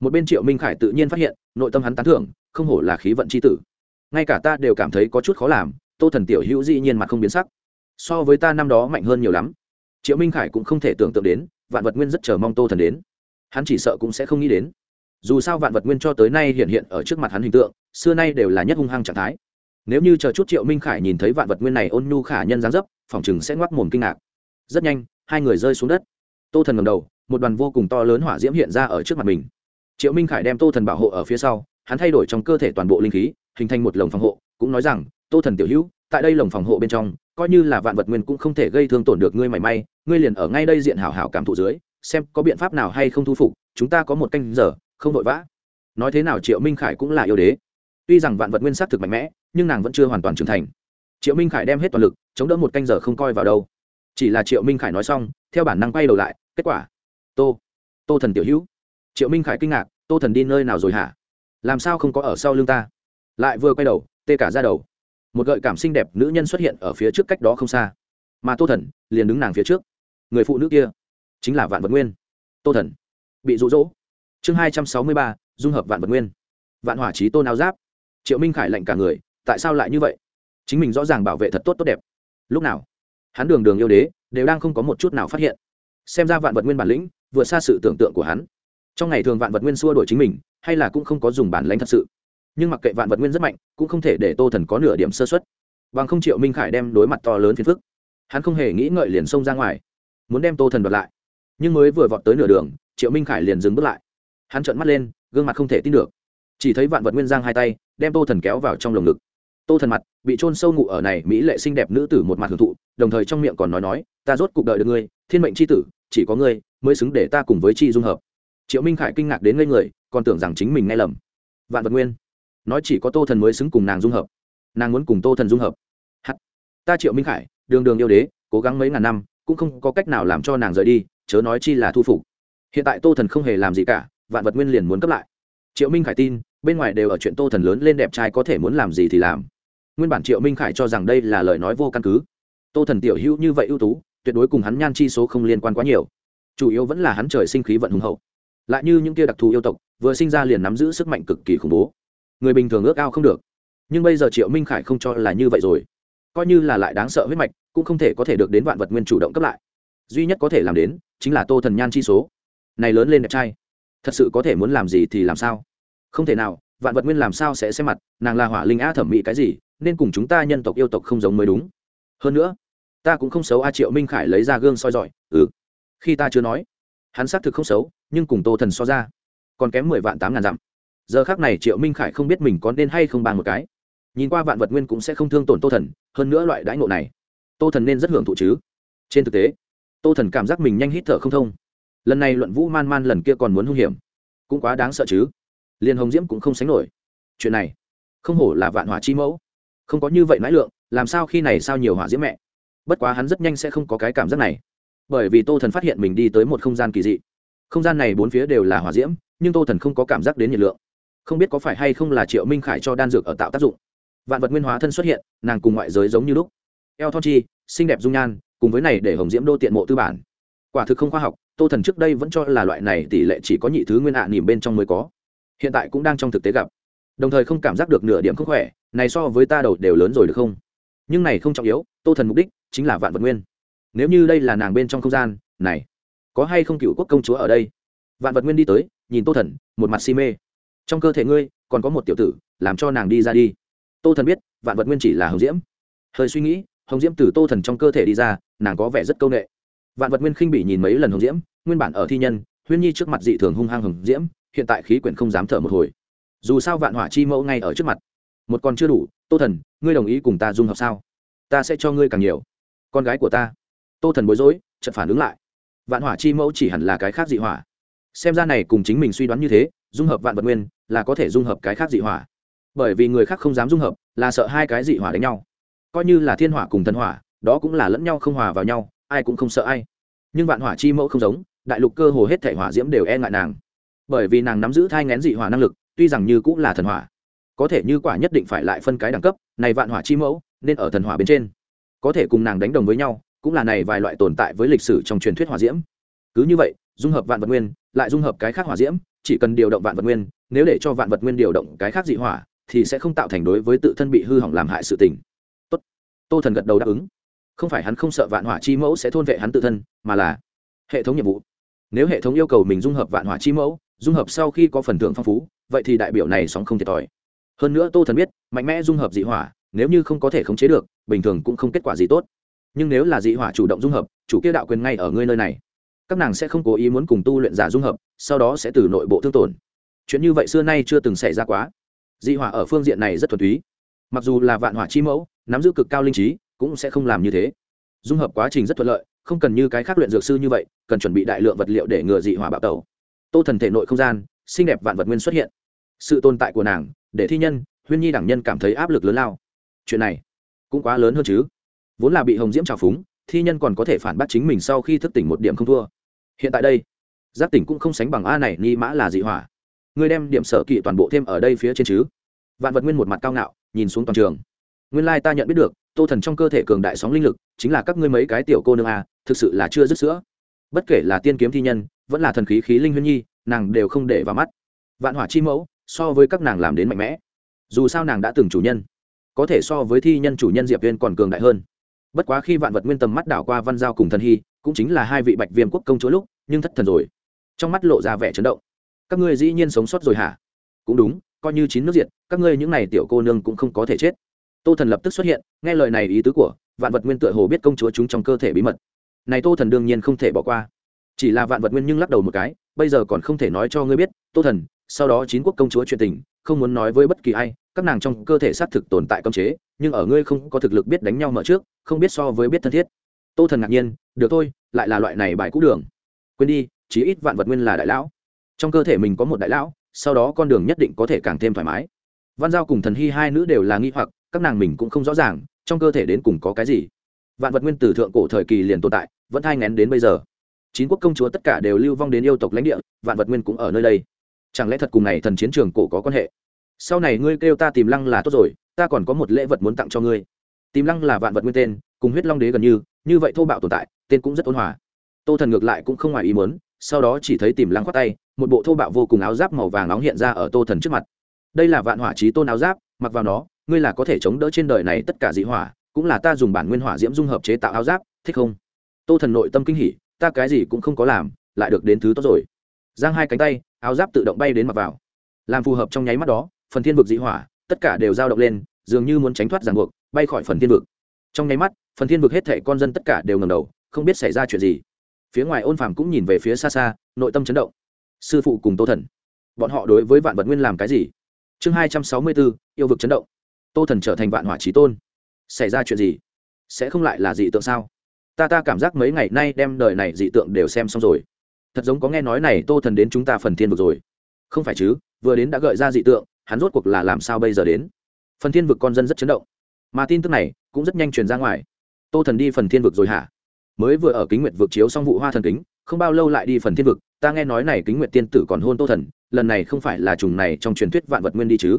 Một bên triệu minh khải tự nhiên phát hiện, nội tâm hắn tán thưởng, không hổ là khí vận c h i tử. Ngay cả ta đều cảm thấy có chút khó làm, tô thần tiểu hữu dĩ nhiên mặt không biến sắc. So với ta năm đó mạnh hơn nhiều lắm. Triệu minh khải cũng không thể tưởng tượng đến, vạn vật nguyên rất chờ mong tô thần đến. Hắn chỉ sợ cũng sẽ không nghĩ đến. Dù sao vạn vật nguyên cho tới nay hiện hiện ở trước mặt hắn hình tượng, xưa nay đều là nhất hung hăng trạng thái. Nếu như chờ chút triệu minh khải nhìn thấy vạn vật nguyên này ôn nhu khả nhân gián dấp, phòng chừng sẽ ngoắc mồm kinh ngạc. Rất nhanh hai người rơi xuống đất. Tô thần ngầm đầu, một đoàn vô cùng to lớn hỏa diễm hiện ra ở trước mặt mình. Triệu minh khải đem tô thần bảo hộ ở phía sau, hắn thay đổi trong cơ thể toàn bộ linh khí, hình thành một lồng phòng hộ, cũng nói rằng, tô thần tiểu hữu, tại đây lồng phòng hộ bên trong, coi như là vạn vật nguyên cũng không thể gây thương tổn được ngươi mảy may, ngươi liền ở ngay đây diện hảo hảo cảm thụ dưới, xem có biện pháp nào hay không thu phục, chúng ta có một canh giờ, không vội vã. Nói thế nào triệu minh khải cũng là yêu đế. Tuy rằng vạn vật nguyên s á c thực mạnh mẽ, nhưng nàng vẫn chưa hoàn toàn trưởng thành. Triệu minh khải đem hết toàn lực, chống đỡ một canh giờ không coi vào đâu chỉ là triệu minh khải nói xong, theo bản năng quay đầu lại, kết quả, tô tô thần tiểu hữu. Triệu minh khải kinh ngạc, tô thần đi nơi nào rồi hả? Làm sao không có ở sau lưng ta? Lại vừa quay đầu, tê cả ra đầu. Một gợi cảm xinh đẹp nữ nhân xuất hiện ở phía trước cách đó không xa. Mà tô thần liền đứng nàng phía trước. Người phụ nữ kia chính là vạn vật nguyên. Tô thần bị rụ rỗ chương hai trăm sáu mươi ba, dung hợp vạn vật nguyên. Vạn hỏa trí tôn áo giáp. Triệu minh khải lạnh cả người, tại sao lại như vậy? Chính mình rõ ràng bảo vệ thật tốt tốt đẹp. Lúc nào hắn đường đường yêu đế, đều đang không có một chút nào phát hiện. Xem ra vạn vật nguyên bản lĩnh, vượt xa sự tưởng tượng của hắn. Trong ngày thường vạn vật nguyên xua đổi chính mình, hay là cũng không có dùng bản lãnh thật sự. Nhưng mặc kệ vạn vật nguyên rất mạnh, cũng không thể để tô thần có nửa điểm sơ xuất bằng không triệu minh khải đem đối mặt to lớn phiền phức, hắn không hề nghĩ ngợi liền xông ra ngoài, muốn đem tô thần đoạt lại. Nhưng mới vừa vọt tới nửa đường, triệu minh khải liền dừng bước lại. Hắn trợn mắt lên, gương mặt không thể tin được. Chỉ thấy vạn vật nguyên giang hai tay, đem tô thần kéo vào trong lồng ngực. Tô thần mặt bị trôn sâu ngụ ở này mỹ lệ xinh đẹp nữ tử một mặt hưởng thụ đồng thời trong miệng còn nói nói, ta rốt cuộc đợi được ngươi, thiên mệnh c h i tử, chỉ có ngươi mới xứng để ta cùng với chi dung hợp. Triệu minh khải kinh ngạc đến ngây người, còn tưởng rằng chính mình nghe lầm. Vạn vật nguyên, nói chỉ có tô thần mới xứng cùng nàng dung hợp. Nàng muốn cùng tô thần dung hợp. Hắt ta triệu minh khải, đường đường yêu đế, cố gắng mấy ngàn năm, cũng không có cách nào làm cho nàng rời đi, chớ nói chi là thu phục. Hiện tại tô thần không hề làm gì cả, vạn vật nguyên liền muốn cấp lại. Triệu minh khải tin, bên ngoài đều ở chuyện tô thần lớn lên đẹp trai có thể muốn làm gì thì làm. Nguyên bản triệu minh khải cho rằng đây là lời nói vô căn cứ tô thần tiểu hữu như vậy ưu tú, tuyệt đối cùng hắn nhan chi số không liên quan quá nhiều. Chủ yếu vẫn là hắn trời sinh khí vận hùng hậu. Lại như những kia đặc thù yêu tộc, vừa sinh ra liền nắm giữ sức mạnh cực kỳ khủng bố. Người bình thường ước ao không được. Nhưng bây giờ triệu minh khải không cho là như vậy rồi. Coi như là lại đáng sợ huyết mạch, cũng không thể có thể được đến vạn vật nguyên chủ động cấp lại. Duy nhất có thể làm đến, chính là tô thần nhan chi số. Này lớn lên đẹp trai. Thật sự có thể muốn làm gì thì làm sao? Không thể nào, vạn vật nguyên làm sao sẽ xem mặt, nàng là hỏa linh a thẩm mỹ cái gì, nên cùng chúng ta nhân tộc yêu tộc không giống mới đúng. Hơn nữa ta cũng không xấu a, triệu minh khải lấy ra gương soi giỏi ừ. Khi ta chưa nói, hắn xác thực không xấu, nhưng cùng tô thần so ra, còn kém mười vạn tám ngàn dặm. Giờ khác này triệu minh khải không biết mình có nên hay không bàn một cái. Nhìn qua vạn vật nguyên cũng sẽ không thương tổn tô thần, hơn nữa loại đãi ngộ này, tô thần nên rất hưởng thụ chứ. Trên thực tế, tô thần cảm giác mình nhanh hít thở không thông. Lần này luận vũ man man lần kia còn muốn hung hiểm, cũng quá đáng sợ chứ. Liền hồng diễm cũng không sánh nổi. Chuyện này, không hổ là vạn hỏa chi mẫu. Không có như vậy mãi lượng, làm sao khi này sao nhiều hỏa diễm mẹ bất quá hắn rất nhanh sẽ không có cái cảm giác này. Bởi vì tô thần phát hiện mình đi tới một không gian kỳ dị. Không gian này bốn phía đều là hỏa diễm, nhưng tô thần không có cảm giác đến nhiệt lượng. Không biết có phải hay không là triệu minh khải cho đan dược ở tạo tác dụng. Vạn vật nguyên hóa thân xuất hiện, nàng cùng ngoại giới giống như lúc. Eo thon chi, xinh đẹp dung nhan, cùng với này để hồng diễm đô tiện mộ tư bản. Quả thực không khoa học, tô thần trước đây vẫn cho là loại này tỷ lệ chỉ có nhị thứ nguyên ạ à nỉm bên trong mới có. Hiện tại cũng đang trong thực tế gặp. Đồng thời không cảm giác được nửa điểm không khỏe, này so với ta đầu đều lớn rồi được không? Nhưng này không trọng yếu tô thần mục đích chính là vạn vật nguyên. Nếu như đây là nàng bên trong không gian, này, có hay không cựu quốc công chúa ở đây? Vạn vật nguyên đi tới, nhìn tô thần, một mặt si mê. Trong cơ thể ngươi, còn có một tiểu tử, làm cho nàng đi ra đi. Tô thần biết, vạn vật nguyên chỉ là hồng diễm. Hơi suy nghĩ, hồng diễm từ tô thần trong cơ thể đi ra, nàng có vẻ rất c â u n ệ vạn vật nguyên khinh bị nhìn mấy lần hồng diễm, nguyên bản ở thi nhân, huyên nhi trước mặt dị thường hung hăng hồng diễm, hiện tại khí quyển không dám thở một hồi. Dù sao vạn hỏa chi mẫu ngay ở trước mặt. Một con chưa đủ, tô thần, ngươi đồng ý cùng ta dung hợp sao? Ta sẽ cho ngươi càng nhiều. Con gái của ta. Tô thần bối rối chật phản ứng lại. Vạn hỏa chi mẫu chỉ hẳn là cái khác dị hỏa. Xem ra này cùng chính mình suy đoán như thế, dung hợp vạn vật nguyên, là có thể dung hợp cái khác dị hỏa. Bởi vì người khác không dám dung hợp, là sợ hai cái dị hỏa đánh nhau. Coi như là thiên hỏa cùng thần hỏa, đó cũng là lẫn nhau không hòa vào nhau, ai cũng không sợ ai. Nhưng vạn hỏa chi mẫu không giống, đại lục cơ hồ hết thể hỏa diễm đều e ngại nàng. Bởi vì nàng nắm giữ thai ngén dị hỏa năng lực, tuy rằng như cũng là thần hỏa, có thể như quả nhất định phải lại phân cái đẳng cấp, này vạn hỏa chi mẫu nên ở thần hỏa bên trên. Có thể cùng nàng đánh đồng với nhau, cũng là này vài loại tồn tại với lịch sử trong truyền thuyết hỏa diễm. Cứ như vậy, dung hợp vạn vật nguyên, lại dung hợp cái khác hỏa diễm, chỉ cần điều động vạn vật nguyên, nếu để cho vạn vật nguyên điều động cái khác dị hỏa, thì sẽ không tạo thành đối với tự thân bị hư hỏng làm hại sự tình. Tốt. Tô thần gật đầu đáp ứng. Không phải hắn không sợ vạn hỏa chi mẫu sẽ thôn vệ hắn tự thân, mà là hệ thống nhiệm vụ. Nếu hệ thống yêu cầu mình dung hợp vạn hỏa chi mẫu, dung hợp sau khi có phần thưởng phong phú, vậy thì đại biểu này sóng không thiệt thòi. Hơn nữa tô thần biết, mạnh mẽ dung hợp dị hỏa nếu như không có thể khống chế được, bình thường cũng không kết quả gì tốt. Nhưng nếu là dị hỏa chủ động dung hợp, chủ kia đạo quyền ngay ở ngươi nơi này, các nàng sẽ không cố ý muốn cùng tu luyện giả dung hợp, sau đó sẽ từ nội bộ thương tổn. Chuyện như vậy xưa nay chưa từng xảy ra quá. Dị hỏa ở phương diện này rất thuần túy. Mặc dù là vạn hỏa chi mẫu, nắm giữ cực cao linh trí, cũng sẽ không làm như thế. Dung hợp quá trình rất thuận lợi, không cần như cái khác luyện dược sư như vậy, cần chuẩn bị đại lượng vật liệu để ngừa dị hỏa bạo tẩu. Tô thần thể nội không gian, xinh đẹp vạn vật nguyên xuất hiện. Sự tồn tại của nàng, để thi nhân, huyên nhi đẳng nhân cảm thấy áp lực lớn lao chuyện này cũng quá lớn hơn chứ. Vốn là bị hồng diễm trào phúng, thi nhân còn có thể phản bác chính mình sau khi thức tỉnh một điểm không thua. Hiện tại đây, giác tỉnh cũng không sánh bằng a này ni mã là dị hỏa. Ngươi đem điểm sở kỵ toàn bộ thêm ở đây phía trên chứ. Vạn vật nguyên một mặt cao ngạo, nhìn xuống toàn trường. Nguyên lai ta nhận biết được, tô thần trong cơ thể cường đại sóng linh lực, chính là các ngươi mấy cái tiểu cô nương a, thực sự là chưa dứt sữa. Bất kể là tiên kiếm thi nhân, vẫn là thần khí khí linh huyên nhi, nàng đều không để vào mắt. Vạn hỏa chi mẫu, so với các nàng làm đến mạnh mẽ. Dù sao nàng đã từng chủ nhân có thể so với thi nhân chủ nhân diệp viên còn cường đại hơn. Bất quá khi vạn vật nguyên tầm mắt đảo qua văn giao cùng thần hy, cũng chính là hai vị bạch viêm quốc công chúa lúc, nhưng thất thần rồi. Trong mắt lộ ra vẻ chấn động. Các ngươi dĩ nhiên sống sót rồi hả? Cũng đúng, coi như chín nước diệt, các ngươi những n à y tiểu cô nương cũng không có thể chết. Tô thần lập tức xuất hiện, nghe lời này ý tứ của, vạn vật nguyên tựa hồ biết công chúa chúng trong cơ thể bí mật. Này tô thần đương nhiên không thể bỏ qua. Chỉ là vạn vật nguyên nhưng lắc đầu một cái, bây giờ còn không thể nói cho ngươi biết, tô thần, sau đó chín quốc công chúa chuyện tình không muốn nói với bất kỳ ai, các nàng trong cơ thể xác thực tồn tại cấm chế, nhưng ở ngươi không có thực lực biết đánh nhau mở trước, không biết so với biết thân thiết. Tô thần ngạc nhiên, được thôi, lại là loại này bài cũ đường. Quên đi, chí ít vạn vật nguyên là đại lão. Trong cơ thể mình có một đại lão, sau đó con đường nhất định có thể càng thêm thoải mái. Văn giao cùng thần hy hai nữ đều là nghi hoặc, các nàng mình cũng không rõ ràng, trong cơ thể đến cùng có cái gì. Vạn vật nguyên từ thượng cổ thời kỳ liền tồn tại, vẫn thai ngén đến bây giờ. Chín quốc công chúa tất cả đều lưu vong đến yêu tộc lãnh địa, vạn vật nguyên cũng ở nơi đây chẳng lẽ thật cùng này thần chiến trường cổ có quan hệ? Sau này ngươi kêu ta tìm lăng là tốt rồi, ta còn có một lễ vật muốn tặng cho ngươi. Tìm lăng là vạn vật nguyên tên, cùng huyết long đế gần như như vậy thô bạo tồn tại, tên cũng rất ôn hòa. Tô thần ngược lại cũng không ngoài ý muốn, sau đó chỉ thấy tìm lăng khoát tay, một bộ thô bạo vô cùng áo giáp màu vàng nóng hiện ra ở tô thần trước mặt. Đây là vạn hỏa trí tôn áo giáp, mặc vào nó, ngươi là có thể chống đỡ trên đời này tất cả dị hỏa, cũng là ta dùng bản nguyên hỏa diễm dung hợp chế tạo áo giáp, thích không? Tô thần nội tâm kinh hỉ, ta cái gì cũng không có làm, lại được đến thứ tốt rồi. Giang hai cánh tay áo giáp tự động bay đến mặc vào. Làm phù hợp trong nháy mắt đó, phần thiên vực dị hỏa, tất cả đều dao động lên, dường như muốn tránh thoát ràng buộc, bay khỏi phần thiên vực. Trong nháy mắt, phần thiên vực hết thể con dân tất cả đều ngầm đầu, không biết xảy ra chuyện gì. Phía ngoài ôn phàm cũng nhìn về phía xa xa, nội tâm chấn động. Sư phụ cùng tô thần. Bọn họ đối với vạn vật nguyên làm cái gì? Chương hai trăm sáu mươi bốn yêu vực chấn động. Tô thần trở thành vạn hỏa trí tôn. Xảy ra chuyện gì? Sẽ không lại là dị tượng sao? Ta ta cảm giác mấy ngày nay đem đời này dị tượng đều xem xong rồi thật giống có nghe nói này tô thần đến chúng ta phần thiên vực rồi. Không phải chứ, vừa đến đã gợi ra dị tượng, hắn rốt cuộc là làm sao bây giờ đến? Phần thiên vực con dân rất chấn động. Mà tin tức này cũng rất nhanh truyền ra ngoài. Tô thần đi phần thiên vực rồi hả? Mới vừa ở kính nguyệt vực chiếu xong vụ hoa thần kính, không bao lâu lại đi phần thiên vực, ta nghe nói này kính nguyệt tiên tử còn hôn tô thần, lần này không phải là trùng này trong truyền thuyết vạn vật nguyên đi chứ?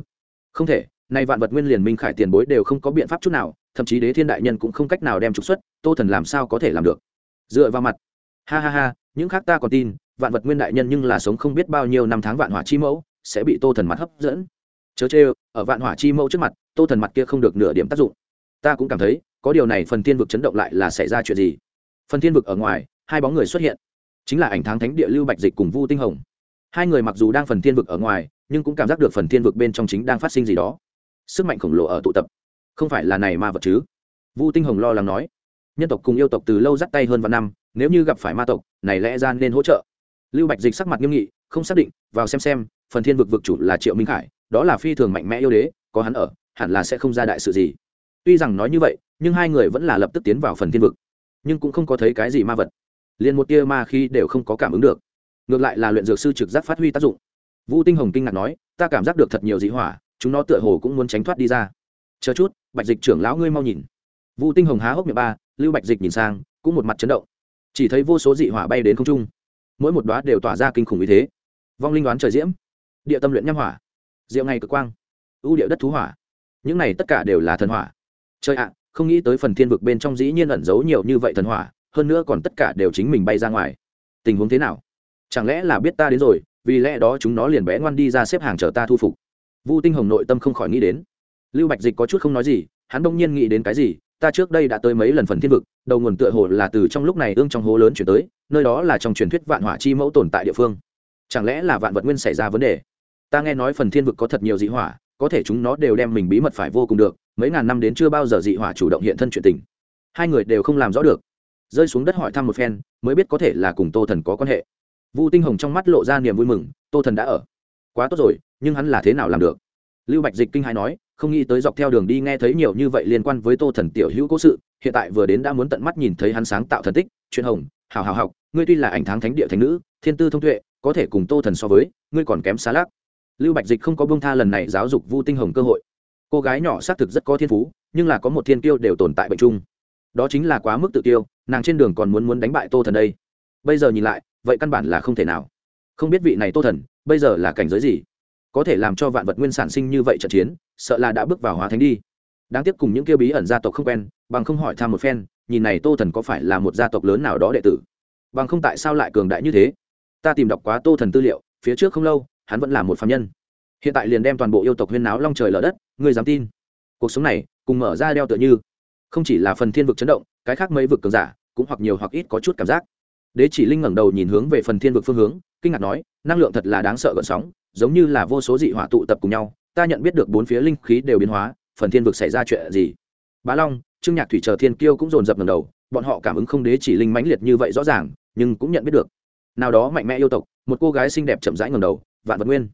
Không thể nay vạn vật nguyên liền minh khải tiền bối đều không có biện pháp chút nào, thậm chí đế thiên đại nhân cũng không cách nào đem trục xuất, tô thần làm sao có thể làm được? Dựa vào mặt. Ha ha ha những khác ta còn tin, vạn vật nguyên đại nhân nhưng là sống không biết bao nhiêu năm tháng vạn hỏa chi mẫu, sẽ bị tô thần mặt hấp dẫn. Chớ chê ở vạn hỏa chi mẫu trước mặt, tô thần mặt kia không được nửa điểm tác dụng. Ta cũng cảm thấy, có điều này phần thiên vực chấn động lại là xảy ra chuyện gì? Phần thiên vực ở ngoài, hai bóng người xuất hiện. Chính là ảnh tháng thánh địa lưu bạch dịch cùng vu tinh hồng. Hai người mặc dù đang phần thiên vực ở ngoài, nhưng cũng cảm giác được phần thiên vực bên trong chính đang phát sinh gì đó. Sức mạnh khổng lồ ở tụ tập. Không phải là này ma vật chứ? Vu tinh hồng lo lắng nói. Nhân tộc cùng yêu tộc từ lâu dắt tay hơn vài năm nếu như gặp phải ma tộc, này lẽ ra nên hỗ trợ. Lưu bạch dịch sắc mặt nghiêm nghị, không xác định, vào xem xem, phần thiên vực vực chủ là triệu minh khải, đó là phi thường mạnh mẽ yêu đế, có hắn ở, hẳn là sẽ không ra đại sự gì. Tuy rằng nói như vậy, nhưng hai người vẫn là lập tức tiến vào phần thiên vực, nhưng cũng không có thấy cái gì ma vật. Liền một tia ma khi đều không có cảm ứng được. Ngược lại là luyện dược sư trực giác phát huy tác dụng. Vũ tinh hồng kinh ngạc nói, ta cảm giác được thật nhiều dị hỏa, chúng nó tựa hồ cũng muốn tránh thoát đi ra. Chờ chút, bạch dịch trưởng lão ngươi mau nhìn. Vũ tinh hồng há hốc miệng ba, lưu bạch dịch nhìn sang, cũng một mặt chấn động chỉ thấy vô số dị hỏa bay đến không trung. Mỗi một đoá đều tỏa ra kinh khủng như thế. Vong linh đoán trời diễm, địa tâm luyện nham hỏa, diệu ngày cực quang, ưu địa đất thú hỏa. Những này tất cả đều là thần hỏa. Trời ạ, không nghĩ tới phần thiên vực bên trong dĩ nhiên ẩn giấu nhiều như vậy thần hỏa, hơn nữa còn tất cả đều chính mình bay ra ngoài. Tình huống thế nào? Chẳng lẽ là biết ta đến rồi, vì lẽ đó chúng nó liền bé ngoan đi ra xếp hàng chờ ta thu phục. Vu tinh hồng nội tâm không khỏi nghĩ đến. Lưu bạch dịch có chút không nói gì, hắn đông nhiên nghĩ đến cái gì ta trước đây đã tới mấy lần phần thiên vực, đầu nguồn tựa hồ là từ trong lúc này ương trong hố lớn chuyển tới, nơi đó là trong truyền thuyết vạn hỏa chi mẫu tồn tại địa phương. Chẳng lẽ là vạn vật nguyên xảy ra vấn đề? Ta nghe nói phần thiên vực có thật nhiều dị hỏa, có thể chúng nó đều đem mình bí mật phải vô cùng được, mấy ngàn năm đến chưa bao giờ dị hỏa chủ động hiện thân chuyện tình. Hai người đều không làm rõ được. Rơi xuống đất hỏi thăm một phen, mới biết có thể là cùng tô thần có quan hệ. Vu tinh hồng trong mắt lộ ra niềm vui mừng, tô thần đã ở. Quá tốt rồi, nhưng hắn là thế nào làm được? Lưu bạch dịch kinh hai nói không nghĩ tới dọc theo đường đi nghe thấy nhiều như vậy liên quan với tô thần tiểu hữu cố sự, hiện tại vừa đến đã muốn tận mắt nhìn thấy hắn sáng tạo thần tích truyền hồng, hào hào học, ngươi tuy là ảnh thắng thánh địa thánh nữ, thiên tư thông tuệ, có thể cùng tô thần so với, ngươi còn kém xa lác lưu bạch dịch không có bông tha lần này giáo dục vu tinh hồng cơ hội. Cô gái nhỏ xác thực rất có thiên phú, nhưng là có một thiên kiêu đều tồn tại bệnh chung. Đó chính là quá mức tự tiêu nàng trên đường còn muốn muốn đánh bại tô thần đây. Bây giờ nhìn lại, vậy căn bản là không thể nào. Không biết vị này tô thần, bây giờ là cảnh giới gì? Có thể làm cho vạn vật nguyên sản sinh như vậy trận chiến sợ là đã bước vào hóa thánh đi. Đáng tiếc cùng những kia bí ẩn gia tộc không quen, bằng không hỏi thăm một phen, nhìn này tô thần có phải là một gia tộc lớn nào đó đệ tử? Bằng không tại sao lại cường đại như thế? Ta tìm đọc quá tô thần tư liệu, phía trước không lâu, hắn vẫn là một phạm nhân. Hiện tại liền đem toàn bộ yêu tộc huyên náo long trời lở đất người dám tin? Cuộc sống này, cùng mở ra đeo tựa như. Không chỉ là phần thiên vực chấn động, cái khác mấy vực cường giả, cũng hoặc nhiều hoặc ít có chút cảm giác. Đế chỉ linh ngẩng đầu nhìn hướng về phần thiên vực phương hướng, kinh ngạc nói, năng lượng thật là đáng sợ gợn sóng, giống như là vô số dị hỏa tụ tập cùng nhau ta nhận biết được bốn phía linh khí đều biến hóa, phần thiên vực xảy ra chuyện gì? Bá long, trương nhạc thủy chờ thiên kiêu cũng dồn dập ngẩng đầu, bọn họ cảm ứng không đế chỉ linh mãnh liệt như vậy rõ ràng, nhưng cũng nhận biết được. Nào đó mạnh mẽ yêu tộc, một cô gái xinh đẹp chậm rãi ngẩng đầu, vạn vật nguyên,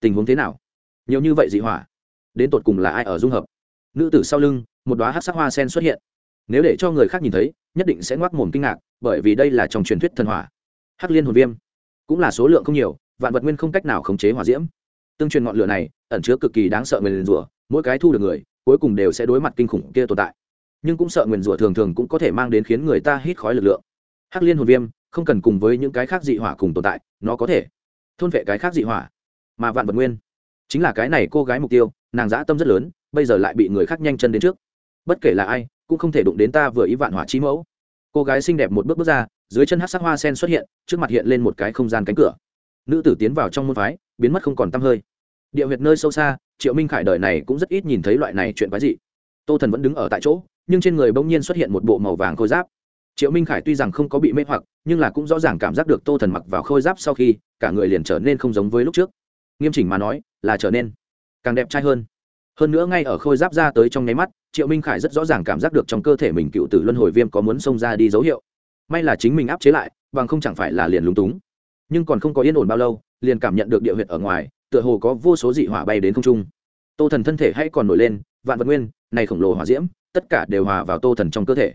tình huống thế nào? Nhiều như vậy dị hỏa, đến tột cùng là ai ở dung hợp? Nữ tử sau lưng, một đoá hát sắc hoa sen xuất hiện. Nếu để cho người khác nhìn thấy, nhất định sẽ ngoác mồm kinh ngạc, bởi vì đây là trong truyền thuyết thần hỏa. Hắc liên hồn viêm, cũng là số lượng không nhiều, vạn vật nguyên không cách nào khống chế hỏa diễm tương truyền ngọn lửa này ẩn chứa cực kỳ đáng sợ nguyền rủa, mỗi cái thu được người, cuối cùng đều sẽ đối mặt kinh khủng kia tồn tại. Nhưng cũng sợ nguyền rủa thường thường cũng có thể mang đến khiến người ta hít khói lực lượng. Hắc liên hồn viêm không cần cùng với những cái khác dị hỏa cùng tồn tại, nó có thể thôn vệ cái khác dị hỏa. Mà vạn vật nguyên chính là cái này cô gái mục tiêu, nàng dã tâm rất lớn, bây giờ lại bị người khác nhanh chân đến trước. Bất kể là ai, cũng không thể đụng đến ta vừa ý vạn hỏa chi mẫu. Cô gái xinh đẹp một bước bước ra, dưới chân hát sắc hoa sen xuất hiện, trước mặt hiện lên một cái không gian cánh cửa nữ tử tiến vào trong môn phái, biến mất không còn tăm hơi. Địa huyệt nơi sâu xa, triệu minh khải đời này cũng rất ít nhìn thấy loại này chuyện quái dị. Tô thần vẫn đứng ở tại chỗ, nhưng trên người bỗng nhiên xuất hiện một bộ màu vàng khôi giáp. Triệu minh khải tuy rằng không có bị mê hoặc, nhưng là cũng rõ ràng cảm giác được tô thần mặc vào khôi giáp sau khi, cả người liền trở nên không giống với lúc trước. Nghiêm chỉnh mà nói, là trở nên càng đẹp trai hơn. Hơn nữa ngay ở khôi giáp ra tới trong nháy mắt, triệu minh khải rất rõ ràng cảm giác được trong cơ thể mình cựu tử luân hồi viêm có muốn xông ra đi dấu hiệu. May là chính mình áp chế lại, bằng không chẳng phải là liền lúng túng nhưng còn không có yên ổn bao lâu, liền cảm nhận được địa huyệt ở ngoài, tựa hồ có vô số dị hỏa bay đến không trung. Tô thần thân thể hay còn nổi lên, vạn vật nguyên, này khổng lồ hỏa diễm, tất cả đều hòa vào tô thần trong cơ thể.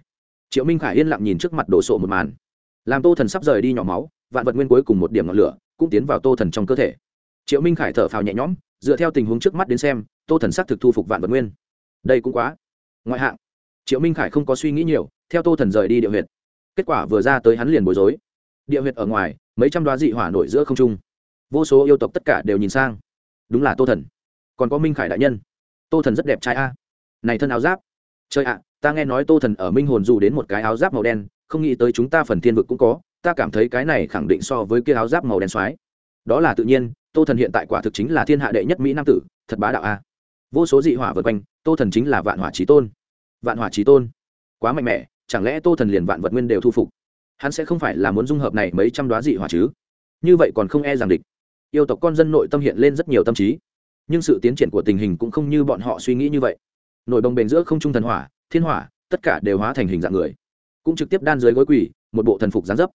Triệu minh khải yên lặng nhìn trước mặt đổ sộ một màn. Làm tô thần sắp rời đi nhỏ máu, vạn vật nguyên cuối cùng một điểm ngọn lửa, cũng tiến vào tô thần trong cơ thể. Triệu minh khải thở phào nhẹ nhõm, dựa theo tình huống trước mắt đến xem, tô thần xác thực thu phục vạn vật nguyên. Đây cũng quá ngoại hạng. Triệu minh khải không có suy nghĩ nhiều, theo tô thần rời đi địa huyệt. Kết quả vừa ra tới hắn liền bối rối. Địa huyệt ở ngoài mấy trăm đoá dị hỏa nổi giữa không trung. Vô số yêu tộc tất cả đều nhìn sang. Đúng là tô thần. Còn có minh khải đại nhân. Tô thần rất đẹp trai a. Này thân áo giáp. Chơi ạ, ta nghe nói tô thần ở minh hồn dù đến một cái áo giáp màu đen, không nghĩ tới chúng ta phần thiên vực cũng có, ta cảm thấy cái này khẳng định so với kia áo giáp màu đen xoái đó là tự nhiên, tô thần hiện tại quả thực chính là thiên hạ đệ nhất mỹ nam tử, thật bá đạo a. Vô số dị hỏa vượt quanh, tô thần chính là vạn hỏa trí tôn. Vạn hỏa trí tôn. Quá mạnh mẽ, chẳng lẽ tô thần liền vạn vật nguyên đều thu phục? Hắn sẽ không phải là muốn dung hợp này mấy trăm đoá dị hỏa chứ. Như vậy còn không e rằng địch. Yêu tộc con dân nội tâm hiện lên rất nhiều tâm trí. Nhưng sự tiến triển của tình hình cũng không như bọn họ suy nghĩ như vậy. Nổi bồng bền giữa không trung thần hỏa, thiên hỏa, tất cả đều hóa thành hình dạng người. Cũng trực tiếp đan dưới gối quỷ một bộ thần phục gián dấp.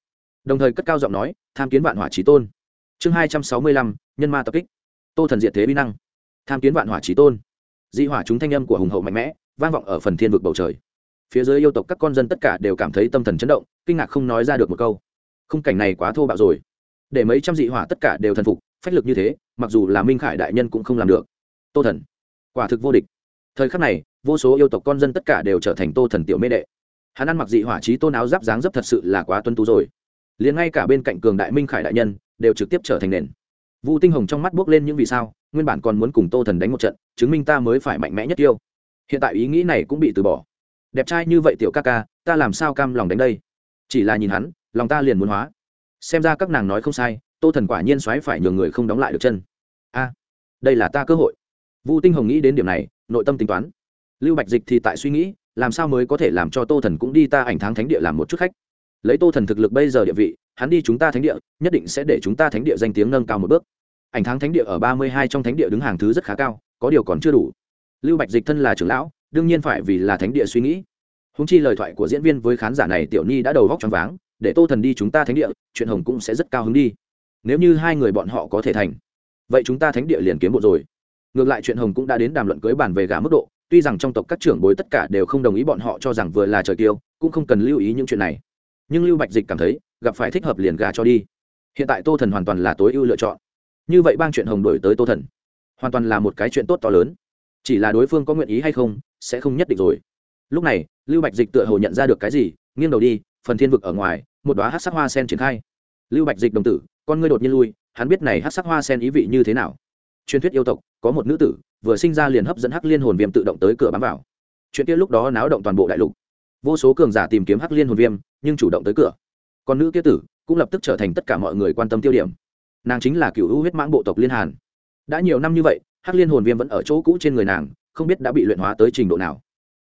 Đồng thời cất cao giọng nói, tham kiến vạn hỏa trí tôn. Chương hai trăm sáu mươi lăm, nhân ma tập kích. Tô thần diệt thế bi năng. Tham kiến vạn hỏa trí tôn. Dị hỏa chúng thanh âm của hùng hậu mạnh mẽ, vang vọng ở phần thiên vực bầu trời phía dưới yêu tộc các con dân tất cả đều cảm thấy tâm thần chấn động, kinh ngạc không nói ra được một câu. Khung cảnh này quá thô bạo rồi. Để mấy trăm dị hỏa tất cả đều thần phục, phách lực như thế, mặc dù là minh khải đại nhân cũng không làm được. Tô thần. Quả thực vô địch. Thời khắc này, vô số yêu tộc con dân tất cả đều trở thành tô thần tiểu mê đệ. Hắn ăn mặc dị hỏa trí tôn áo giáp dáng dấp thật sự là quá tuân tú rồi. Liền ngay cả bên cạnh cường đại minh khải đại nhân, đều trực tiếp trở thành nền. Vu tinh hồng trong mắt buốc lên những vì sao, nguyên bản còn muốn cùng tô thần đánh một trận, chứng minh ta mới phải mạnh mẽ nhất yêu. Hiện tại ý nghĩ này cũng bị từ bỏ đẹp trai như vậy tiểu ca ca, ta làm sao cam lòng đánh đây? Chỉ là nhìn hắn, lòng ta liền muốn hóa. Xem ra các nàng nói không sai, tô thần quả nhiên xoáy phải nhường người không đóng lại được chân. A, đây là ta cơ hội. Vu tinh hồng nghĩ đến điểm này, nội tâm tính toán. Lưu bạch dịch thì tại suy nghĩ, làm sao mới có thể làm cho tô thần cũng đi ta ảnh tháng thánh địa làm một chút khách. Lấy tô thần thực lực bây giờ địa vị, hắn đi chúng ta thánh địa, nhất định sẽ để chúng ta thánh địa danh tiếng nâng cao một bước. Ảnh tháng thánh địa ở ba mươi hai trong thánh địa đứng hàng thứ rất khá cao, có điều còn chưa đủ. Lưu bạch dịch thân là trưởng lão đương nhiên phải vì là thánh địa suy nghĩ. Húng chi lời thoại của diễn viên với khán giả này tiểu nhi đã đầu vóc choáng váng, để tô thần đi chúng ta thánh địa, chuyện hồng cũng sẽ rất cao hứng đi. Nếu như hai người bọn họ có thể thành, vậy chúng ta thánh địa liền kiếm bộ rồi. Ngược lại chuyện hồng cũng đã đến đàm luận cưới bản về gà mức độ, tuy rằng trong tộc các trưởng bối tất cả đều không đồng ý bọn họ cho rằng vừa là trời tiêu cũng không cần lưu ý những chuyện này. Nhưng lưu bạch dịch cảm thấy, gặp phải thích hợp liền gà cho đi. Hiện tại tô thần hoàn toàn là tối ưu lựa chọn. Như vậy bang chuyện hồng đổi tới tô thần, hoàn toàn là một cái chuyện tốt to lớn. Chỉ là đối phương có nguyện ý hay không sẽ không nhất định rồi. Lúc này, lưu bạch dịch tựa hồ nhận ra được cái gì, nghiêng đầu đi, phần thiên vực ở ngoài, một đoá hát sắc hoa sen triển khai. Lưu bạch dịch đồng tử, con ngươi đột nhiên lui, hắn biết này hát sắc hoa sen ý vị như thế nào. Truyền thuyết yêu tộc, có một nữ tử, vừa sinh ra liền hấp dẫn hắc liên hồn viêm tự động tới cửa bám vào. Chuyện kia lúc đó náo động toàn bộ đại lục. Vô số cường giả tìm kiếm hắc liên hồn viêm, nhưng chủ động tới cửa. Còn nữ kia tử, cũng lập tức trở thành tất cả mọi người quan tâm tiêu điểm. Nàng chính là cựu hữu huyết mãng bộ tộc liên hàn. Đã nhiều năm như vậy, hắc liên hồn viêm vẫn ở chỗ cũ trên người nàng không biết đã bị luyện hóa tới trình độ nào.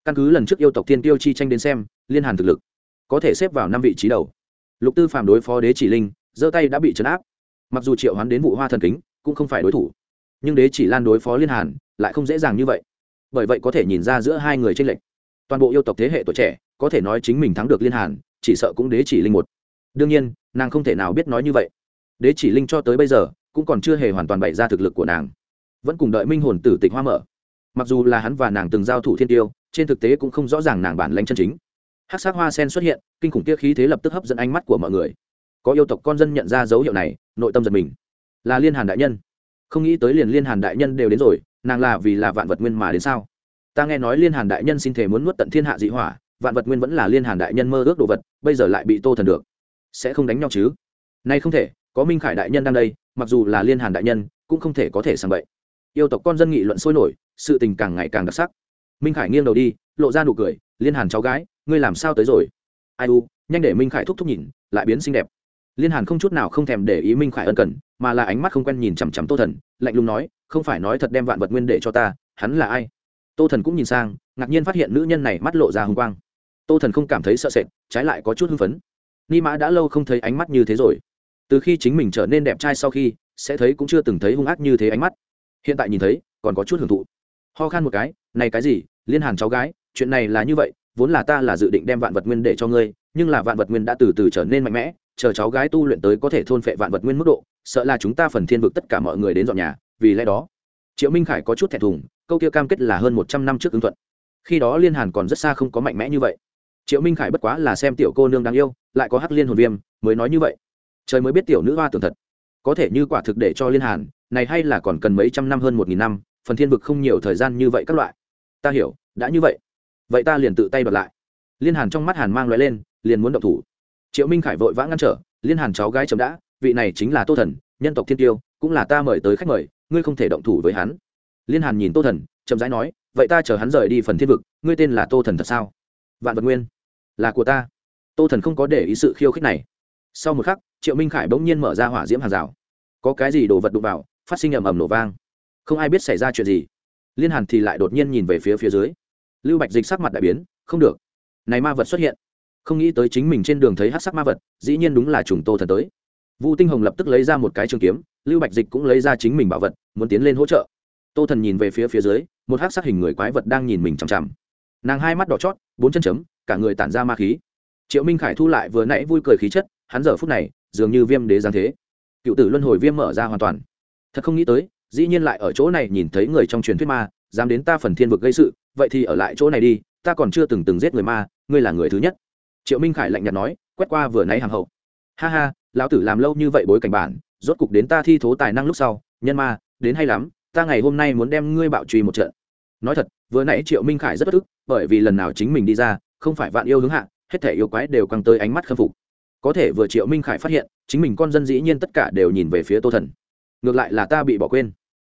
Căn cứ lần trước yêu tộc tiên tiêu chi tranh đến xem, liên hàn thực lực, có thể xếp vào năm vị trí đầu. Lục tư phàm đối phó đế chỉ linh, giơ tay đã bị chấn áp. Mặc dù triệu hoán đến vụ hoa thần kính, cũng không phải đối thủ. Nhưng đế chỉ lan đối phó liên hàn, lại không dễ dàng như vậy. Bởi vậy có thể nhìn ra giữa hai người tranh lệch. Toàn bộ yêu tộc thế hệ tuổi trẻ, có thể nói chính mình thắng được liên hàn, chỉ sợ cũng đế chỉ linh một. Đương nhiên, nàng không thể nào biết nói như vậy. Đế chỉ linh cho tới bây giờ, cũng còn chưa hề hoàn toàn bày ra thực lực của nàng. Vẫn cùng đợi minh hồn tử tịch hoa mở mặc dù là hắn và nàng từng giao thủ thiên tiêu, trên thực tế cũng không rõ ràng nàng bản lãnh chân chính. Hát sắc hoa sen xuất hiện, kinh khủng kia khí thế lập tức hấp dẫn ánh mắt của mọi người. Có yêu tộc con dân nhận ra dấu hiệu này, nội tâm giật mình. Là liên hàn đại nhân. Không nghĩ tới liền liên hàn đại nhân đều đến rồi, nàng là vì là vạn vật nguyên mà đến sao? Ta nghe nói liên hàn đại nhân xin thể muốn nuốt tận thiên hạ dị hỏa, vạn vật nguyên vẫn là liên hàn đại nhân mơ ước đồ vật, bây giờ lại bị tô thần được. Sẽ không đánh nhau chứ? Nay không thể, có minh khải đại nhân đang đây, mặc dù là liên hàn đại nhân, cũng không thể có thể sang bậy yêu tộc con dân nghị luận sôi nổi, sự tình càng ngày càng đặc sắc. Minh khải nghiêng đầu đi, lộ ra nụ cười, liên hàn cháu gái, ngươi làm sao tới rồi? Ai u, nhanh để minh khải thúc thúc nhìn, lại biến xinh đẹp. Liên hàn không chút nào không thèm để ý minh khải ân cần, mà là ánh mắt không quen nhìn chằm chằm tô thần, lạnh lùng nói, không phải nói thật đem vạn vật nguyên để cho ta, hắn là ai? Tô thần cũng nhìn sang, ngạc nhiên phát hiện nữ nhân này mắt lộ ra h ư n g quang. Tô thần không cảm thấy sợ sệt, trái lại có chút hưng phấn. Ni mã đã lâu không thấy ánh mắt như thế rồi. Từ khi chính mình trở nên đẹp trai sau khi, sẽ thấy cũng chưa từng thấy hung ác như thế ánh mắt hiện tại nhìn thấy, còn có chút hưởng thụ. Ho khan một cái, này cái gì, liên hàn cháu gái, chuyện này là như vậy, vốn là ta là dự định đem vạn vật nguyên để cho ngươi, nhưng là vạn vật nguyên đã từ từ trở nên mạnh mẽ, chờ cháu gái tu luyện tới có thể thôn phệ vạn vật nguyên mức độ, sợ là chúng ta phần thiên vực tất cả mọi người đến dọn nhà, vì lẽ đó. Triệu minh khải có chút thẹn thùng, câu kia cam kết là hơn một trăm năm trước ứng thuận. Khi đó liên hàn còn rất xa không có mạnh mẽ như vậy. Triệu minh khải bất quá là xem tiểu cô nương đáng yêu, lại có hắc liên hồn viêm, mới nói như vậy. Trời mới biết tiểu nữ hoa tưởng thật. Có thể như quả thực để cho liên hàn này hay là còn cần mấy trăm năm hơn một nghìn năm, phần thiên vực không nhiều thời gian như vậy các loại. Ta hiểu, đã như vậy. Vậy ta liền tự tay bật lại. Liên hàn trong mắt hàn mang loại lên, liền muốn động thủ. Triệu minh khải vội vã ngăn trở, liên hàn cháu gái chấm đã, vị này chính là tô thần, nhân tộc thiên tiêu, cũng là ta mời tới khách mời, ngươi không thể động thủ với hắn. Liên hàn nhìn tô thần, chậm rãi nói, vậy ta chờ hắn rời đi phần thiên vực, ngươi tên là tô thần thật sao? Vạn vật nguyên, là của ta. Tô thần không có để ý sự khiêu khích này. Sau một khắc, triệu minh khải bỗng nhiên mở ra hỏa diễm hàng rào. Có cái gì đồ vật đụng vào phát sinh ầm ầm nổ vang. Không ai biết xảy ra chuyện gì. Liên hàn thì lại đột nhiên nhìn về phía phía dưới. Lưu bạch dịch sắc mặt đại biến, không được. Này ma vật xuất hiện. Không nghĩ tới chính mình trên đường thấy hát sắc ma vật, dĩ nhiên đúng là trùng tô thần tới. Vu tinh hồng lập tức lấy ra một cái trường kiếm, lưu bạch dịch cũng lấy ra chính mình bảo vật, muốn tiến lên hỗ trợ. Tô thần nhìn về phía phía dưới, một hát sắc hình người quái vật đang nhìn mình chằm chằm. Nàng hai mắt đỏ chót, bốn chân chấm, cả người tản ra ma khí. Triệu minh khải thu lại vừa nãy vui cười khí chất, hắn giờ phút này dường như viêm đế giáng thế. Cựu tử luân hồi viêm mở ra hoàn toàn thật không nghĩ tới, dĩ nhiên lại ở chỗ này nhìn thấy người trong truyền thuyết ma, dám đến ta phần thiên vực gây sự, vậy thì ở lại chỗ này đi, ta còn chưa từng từng giết người ma, ngươi là người thứ nhất. Triệu minh khải lạnh nhạt nói, quét qua vừa nãy hàng hậu. Ha ha, lão tử làm lâu như vậy bối cảnh bản, rốt cục đến ta thi thố tài năng lúc sau, nhân ma, đến hay lắm, ta ngày hôm nay muốn đem ngươi bạo truy một trận. Nói thật, vừa nãy triệu minh khải rất bất ức, bởi vì lần nào chính mình đi ra, không phải vạn yêu hướng hạ, hết thể yêu quái đều căng tới ánh mắt khâm phục. Có thể vừa triệu minh khải phát hiện, chính mình con dân dĩ nhiên tất cả đều nhìn về phía tô thần ngược lại là ta bị bỏ quên.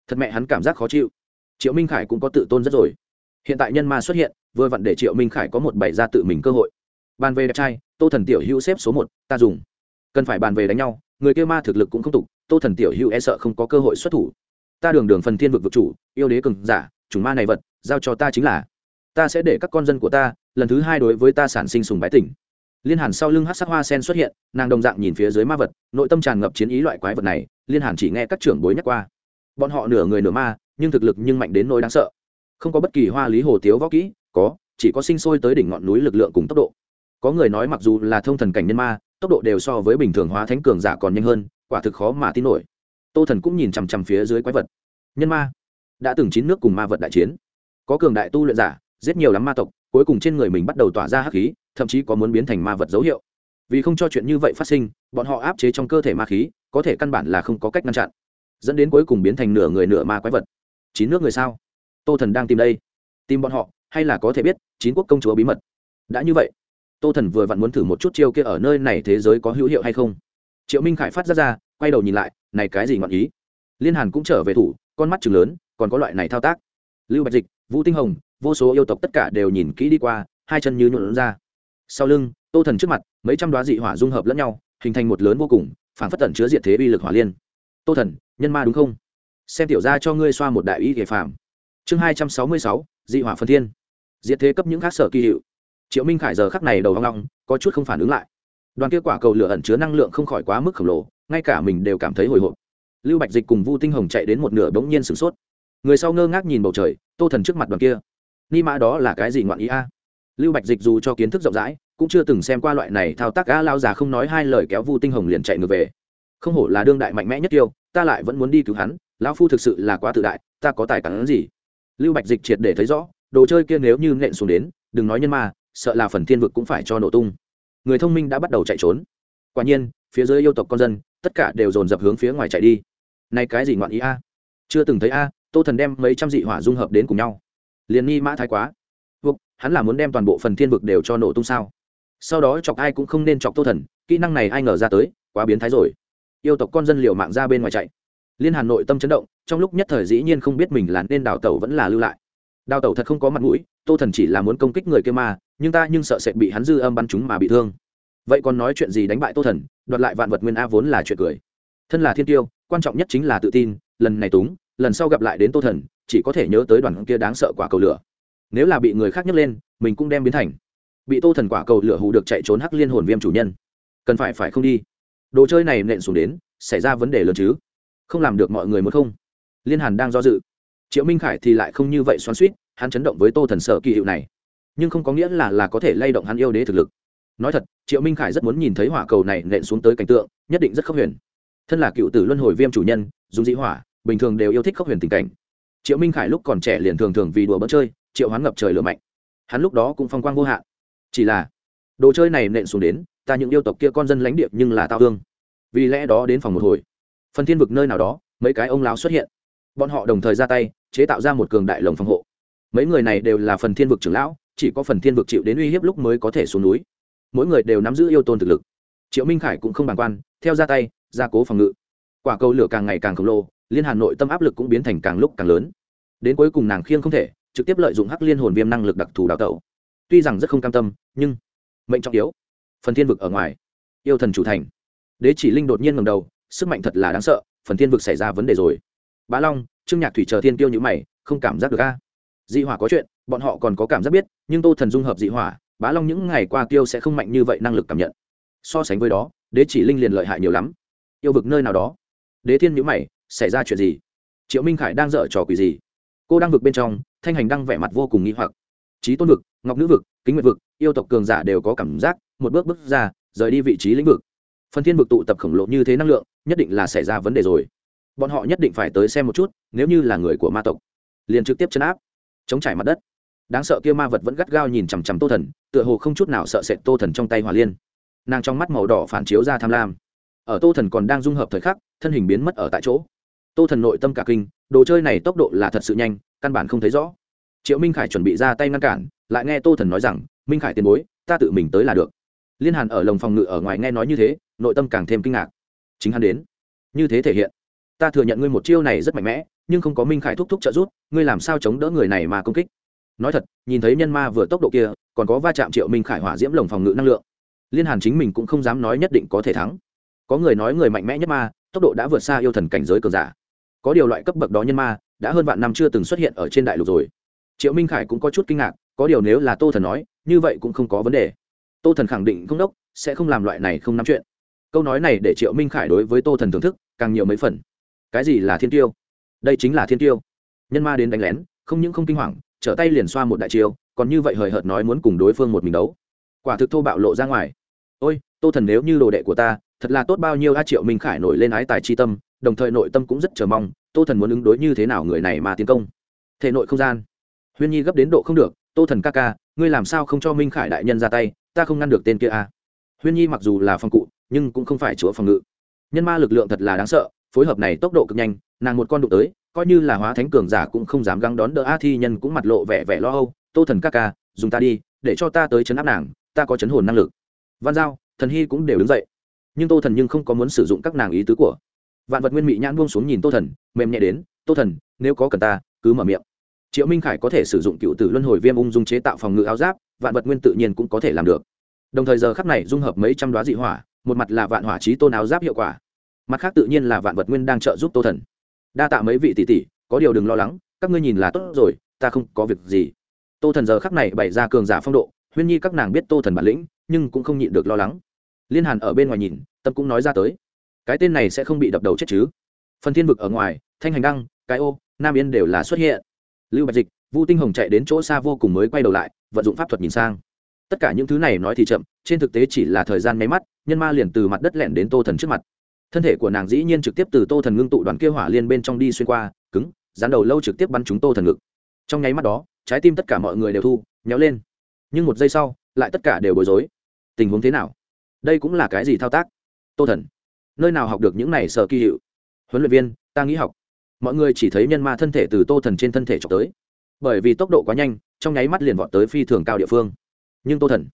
Thật mẹ hắn cảm giác khó chịu. Triệu minh khải cũng có tự tôn rất rồi. Hiện tại nhân ma xuất hiện, vừa vặn để triệu minh khải có một bảy ra tự mình cơ hội. Bàn về đẹp trai, tô thần tiểu hữu xếp số một, ta dùng. Cần phải bàn về đánh nhau, người kêu ma thực lực cũng không tục, tô thần tiểu hữu e sợ không có cơ hội xuất thủ. Ta đường đường phần thiên vực vực chủ, yêu đế cường giả chủng ma này vật, giao cho ta chính là. Ta sẽ để các con dân của ta, lần thứ hai đối với ta sản sinh sùng bái tỉnh liên hàn sau lưng hát sắc hoa sen xuất hiện, nàng đồng dạng nhìn phía dưới ma vật, nội tâm tràn ngập chiến ý loại quái vật này, liên hàn chỉ nghe các trưởng bối nhắc qua. Bọn họ nửa người nửa ma, nhưng thực lực nhưng mạnh đến nỗi đáng sợ. Không có bất kỳ hoa lý hồ tiếu võ kỹ, có, chỉ có sinh sôi tới đỉnh ngọn núi lực lượng cùng tốc độ. Có người nói mặc dù là thông thần cảnh nhân ma, tốc độ đều so với bình thường hóa thánh cường giả còn nhanh hơn, quả thực khó mà tin nổi. Tô thần cũng nhìn chằm chằm phía dưới quái vật. Nhân ma. Đã từng chín nước cùng ma vật đại chiến. Có cường đại tu luyện giả, giết nhiều lắm ma tộc, cuối cùng trên người mình bắt đầu tỏa ra hắc khí thậm chí có muốn biến thành ma vật dấu hiệu. Vì không cho chuyện như vậy phát sinh, bọn họ áp chế trong cơ thể ma khí, có thể căn bản là không có cách ngăn chặn, dẫn đến cuối cùng biến thành nửa người nửa ma quái vật. Chín nước người sao? Tô thần đang tìm đây. Tìm bọn họ, hay là có thể biết, chín quốc công chúa bí mật. Đã như vậy, tô thần vừa vặn muốn thử một chút chiêu kia ở nơi này thế giới có hữu hiệu hay không. Triệu minh khải phát ra ra, quay đầu nhìn lại, này cái gì ngọn ý? Liên hàn cũng trở về thủ, con mắt chừng lớn, còn có loại này thao tác. Lưu bạch dịch, vũ tinh hồng, vô số yêu tộc tất cả đều nhìn kỹ đi qua, hai chân như nhuộn ra sau lưng, tô thần trước mặt, mấy trăm đoá dị hỏa dung hợp lẫn nhau, hình thành một lớn vô cùng, phản phất tẩn chứa diệt thế uy lực hỏa liên. Tô thần, nhân ma đúng không? Xem tiểu ra cho ngươi xoa một đại ý thể phạm chương hai trăm sáu mươi sáu, dị hỏa phân thiên. Diệt thế cấp những khác sở kỳ hiệu. Triệu minh khải giờ khắc này đầu hoang long có chút không phản ứng lại. Đoàn kia quả cầu lửa ẩn chứa năng lượng không khỏi quá mức khổng lồ, ngay cả mình đều cảm thấy hồi hộp. Lưu bạch dịch cùng vu tinh hồng chạy đến một nửa bỗng nhiên sửng sốt. Người sau ngơ ngác nhìn bầu trời, tô thần trước mặt đoàn kia. Ni mã đó là cái gì ngoạn ý a? Lưu bạch dịch dù cho kiến thức rộng rãi, cũng chưa từng xem qua loại này thao tác gã lao già không nói hai lời kéo vu tinh hồng liền chạy ngược về. Không hổ là đương đại mạnh mẽ nhất tiêu, ta lại vẫn muốn đi cứu hắn, lão phu thực sự là quá tự đại, ta có tài cản gì? Lưu bạch dịch triệt để thấy rõ, đồ chơi kia nếu như nện xuống đến, đừng nói nhân ma, sợ là phần thiên vực cũng phải cho nổ tung. Người thông minh đã bắt đầu chạy trốn. Quả nhiên, phía dưới yêu tộc con dân, tất cả đều dồn dập hướng phía ngoài chạy đi. Nay cái gì ngoạn ý a? Chưa từng thấy a, tô thần đem mấy trăm dị hỏa dung hợp đến cùng nhau. Liền nghi mã thái quá hắn là muốn đem toàn bộ phần thiên vực đều cho nổ tung sao? Sau đó chọc ai cũng không nên chọc tô thần, kỹ năng này ai ngờ ra tới, quá biến thái rồi. Yêu tộc con dân liều mạng ra bên ngoài chạy. Liên hà nội tâm chấn động, trong lúc nhất thời dĩ nhiên không biết mình là nên đào tẩu vẫn là lưu lại. Đào tẩu thật không có mặt mũi, tô thần chỉ là muốn công kích người kia mà, nhưng ta nhưng sợ sẽ bị hắn dư âm bắn chúng mà bị thương. Vậy còn nói chuyện gì đánh bại tô thần, đoạt lại vạn vật nguyên a vốn là chuyện cười. Thân là thiên tiêu, quan trọng nhất chính là tự tin, lần này túng, lần sau gặp lại đến tô thần, chỉ có thể nhớ tới đoàn kia đáng sợ quả cầu lửa nếu là bị người khác nhấc lên, mình cũng đem biến thành. Bị tô thần quả cầu lửa hù được chạy trốn hắc liên hồn viêm chủ nhân. Cần phải phải không đi? Đồ chơi này nện xuống đến, xảy ra vấn đề lớn chứ? Không làm được mọi người muốn không? Liên hàn đang do dự. Triệu minh khải thì lại không như vậy xoắn suýt hắn chấn động với tô thần sợ kỳ hiệu này. Nhưng không có nghĩa là là có thể lay động hắn yêu đế thực lực. Nói thật, triệu minh khải rất muốn nhìn thấy hỏa cầu này nện xuống tới cảnh tượng, nhất định rất khốc huyền. Thân là cựu tử luân hồi viêm chủ nhân, dùng dĩ hỏa, bình thường đều yêu thích khốc huyền tình cảnh. Triệu minh khải lúc còn trẻ liền thường thường vì đùa bỡn chơi triệu hoán ngập trời lửa mạnh. Hắn lúc đó cũng phong quang vô hạn. Chỉ là, đồ chơi này nện xuống đến, ta những yêu tộc kia con dân lãnh địa nhưng là tao thương. Vì lẽ đó đến phòng một hồi. Phần thiên vực nơi nào đó, mấy cái ông lão xuất hiện. Bọn họ đồng thời ra tay, chế tạo ra một cường đại lồng phòng hộ. Mấy người này đều là phần thiên vực trưởng lão, chỉ có phần thiên vực chịu đến uy hiếp lúc mới có thể xuống núi. Mỗi người đều nắm giữ yêu tôn thực lực. Triệu minh khải cũng không bàng quan, theo ra tay, gia cố phòng ngự. Quả cầu lửa càng ngày càng khổng lồ, liên hà nội tâm áp lực cũng biến thành càng lúc càng lớn. Đến cuối cùng nàng khiêng không thể trực tiếp lợi dụng hắc liên hồn viêm năng lực đặc thù đào tẩu. Tuy rằng rất không cam tâm, nhưng mệnh trọng yếu. Phần thiên vực ở ngoài, yêu thần chủ thành. Đế chỉ linh đột nhiên ngầm đầu, sức mạnh thật là đáng sợ, phần thiên vực xảy ra vấn đề rồi. Bá long, trương nhạc thủy chờ thiên tiêu như mày, không cảm giác được a. À? Dị hỏa có chuyện, bọn họ còn có cảm giác biết, nhưng tô thần dung hợp dị hỏa, bá long những ngày qua tiêu sẽ không mạnh như vậy năng lực cảm nhận. So sánh với đó, đế chỉ linh liền lợi hại nhiều lắm. Yêu vực nơi nào đó. Đế thiên nhữ mày, xảy ra chuyện gì? Triệu minh khải đang dở trò quỷ gì? Cô đang vực bên trong, thanh hành đang vẻ mặt vô cùng nghi hoặc. Trí tôn vực, ngọc nữ vực, kính nguyệt vực, yêu tộc cường giả đều có cảm giác, một bước bước ra, rời đi vị trí lĩnh vực. Phần thiên vực tụ tập khổng lồ như thế năng lượng, nhất định là xảy ra vấn đề rồi. Bọn họ nhất định phải tới xem một chút, nếu như là người của ma tộc. Liền trực tiếp chấn áp. Chống trải mặt đất. Đáng sợ kia ma vật vẫn gắt gao nhìn chằm chằm tô thần, tựa hồ không chút nào sợ sệt tô thần trong tay hỏa liên. Nàng trong mắt màu đỏ phản chiếu ra tham lam. Ở tô thần còn đang dung hợp thời khắc, thân hình biến mất ở tại chỗ tô thần nội tâm cả kinh, đồ chơi này tốc độ là thật sự nhanh, căn bản không thấy rõ. Triệu minh khải chuẩn bị ra tay ngăn cản, lại nghe tô thần nói rằng, minh khải tiền bối, ta tự mình tới là được. Liên hàn ở lồng phòng ngự ở ngoài nghe nói như thế, nội tâm càng thêm kinh ngạc. Chính hắn đến. Như thế thể hiện. Ta thừa nhận ngươi một chiêu này rất mạnh mẽ, nhưng không có minh khải thúc thúc trợ giúp, ngươi làm sao chống đỡ người này mà công kích? Nói thật, nhìn thấy nhân ma vừa tốc độ kia, còn có va chạm triệu minh khải hỏa diễm lồng phòng ngự năng lượng. Liên hàn chính mình cũng không dám nói nhất định có thể thắng. Có người nói người mạnh mẽ nhất ma, tốc độ đã vượt xa yêu thần cảnh giới cường giả có điều loại cấp bậc đó nhân ma, đã hơn vạn năm chưa từng xuất hiện ở trên đại lục rồi. Triệu minh khải cũng có chút kinh ngạc, có điều nếu là tô thần nói, như vậy cũng không có vấn đề. Tô thần khẳng định không đốc, sẽ không làm loại này không nắm chuyện. Câu nói này để triệu minh khải đối với tô thần thưởng thức càng nhiều mấy phần. Cái gì là thiên tiêu? Đây chính là thiên tiêu. Nhân ma đến đánh lén, không những không kinh hoàng, trở tay liền xoa một đại chiêu, còn như vậy hời hợt nói muốn cùng đối phương một mình đấu. Quả thực thô bạo lộ ra ngoài. Ôi, tô thần nếu như đồ đệ của ta, thật là tốt bao nhiêu a triệu minh khải nổi lên ái tài chi tâm đồng thời nội tâm cũng rất chờ mong, tô thần muốn ứng đối như thế nào người này mà tiến công. Thể nội không gian. Huyên nhi gấp đến độ không được, tô thần ca ca, ngươi làm sao không cho minh khải đại nhân ra tay, ta không ngăn được tên kia a huyên nhi mặc dù là phòng cụ, nhưng cũng không phải chúa phòng ngự. Nhân ma lực lượng thật là đáng sợ, phối hợp này tốc độ cực nhanh, nàng một con đụng tới, coi như là hóa thánh cường giả cũng không dám găng đón đỡ a thi nhân cũng mặt lộ vẻ vẻ lo âu, tô thần ca ca, dùng ta đi, để cho ta tới chấn áp nàng, ta có chấn hồn năng lực. Văn giao, thần hy cũng đều đứng dậy. Nhưng tô thần nhưng không có muốn sử dụng các nàng ý tứ của vạn vật nguyên mị nhãn buông xuống nhìn tô thần, mềm nhẹ đến, tô thần, nếu có cần ta, cứ mở miệng. Triệu minh khải có thể sử dụng cựu tử luân hồi viêm ung dung chế tạo phòng ngự áo giáp, vạn vật nguyên tự nhiên cũng có thể làm được. Đồng thời giờ khắc này dung hợp mấy trăm đoá dị hỏa, một mặt là vạn hỏa trí tôn áo giáp hiệu quả, mặt khác tự nhiên là vạn vật nguyên đang trợ giúp tô thần. Đa tạ mấy vị tỷ tỷ, có điều đừng lo lắng, các ngươi nhìn là tốt rồi, ta không có việc gì. Tô thần giờ khắc này bày ra cường giả phong độ, huyên nhi các nàng biết tô thần bản lĩnh, nhưng cũng không nhịn được lo lắng. Liên hàn ở bên ngoài nhìn, tâm cũng nói ra tới cái tên này sẽ không bị đập đầu chết chứ. Phần thiên vực ở ngoài, thanh hành đăng, cái ô, nam yên đều là xuất hiện. Lưu bạch dịch, vu tinh hồng chạy đến chỗ xa vô cùng mới quay đầu lại, vận dụng pháp thuật nhìn sang. Tất cả những thứ này nói thì chậm, trên thực tế chỉ là thời gian máy mắt, nhân ma liền từ mặt đất lẻn đến tô thần trước mặt. Thân thể của nàng dĩ nhiên trực tiếp từ tô thần ngưng tụ đoàn kia hỏa liên bên trong đi xuyên qua, cứng, dán đầu lâu trực tiếp bắn chúng tô thần ngực. Trong nháy mắt đó, trái tim tất cả mọi người đều thu, nhéo lên. Nhưng một giây sau, lại tất cả đều bối rối. Tình huống thế nào? Đây cũng là cái gì thao tác? Tô thần nơi nào học được những này sở kỳ hiệu? Huấn luyện viên, ta nghĩ học. Mọi người chỉ thấy nhân ma thân thể từ tô thần trên thân thể trọc tới. Bởi vì tốc độ quá nhanh, trong nháy mắt liền vọt tới phi thường cao địa phương. Nhưng tô thần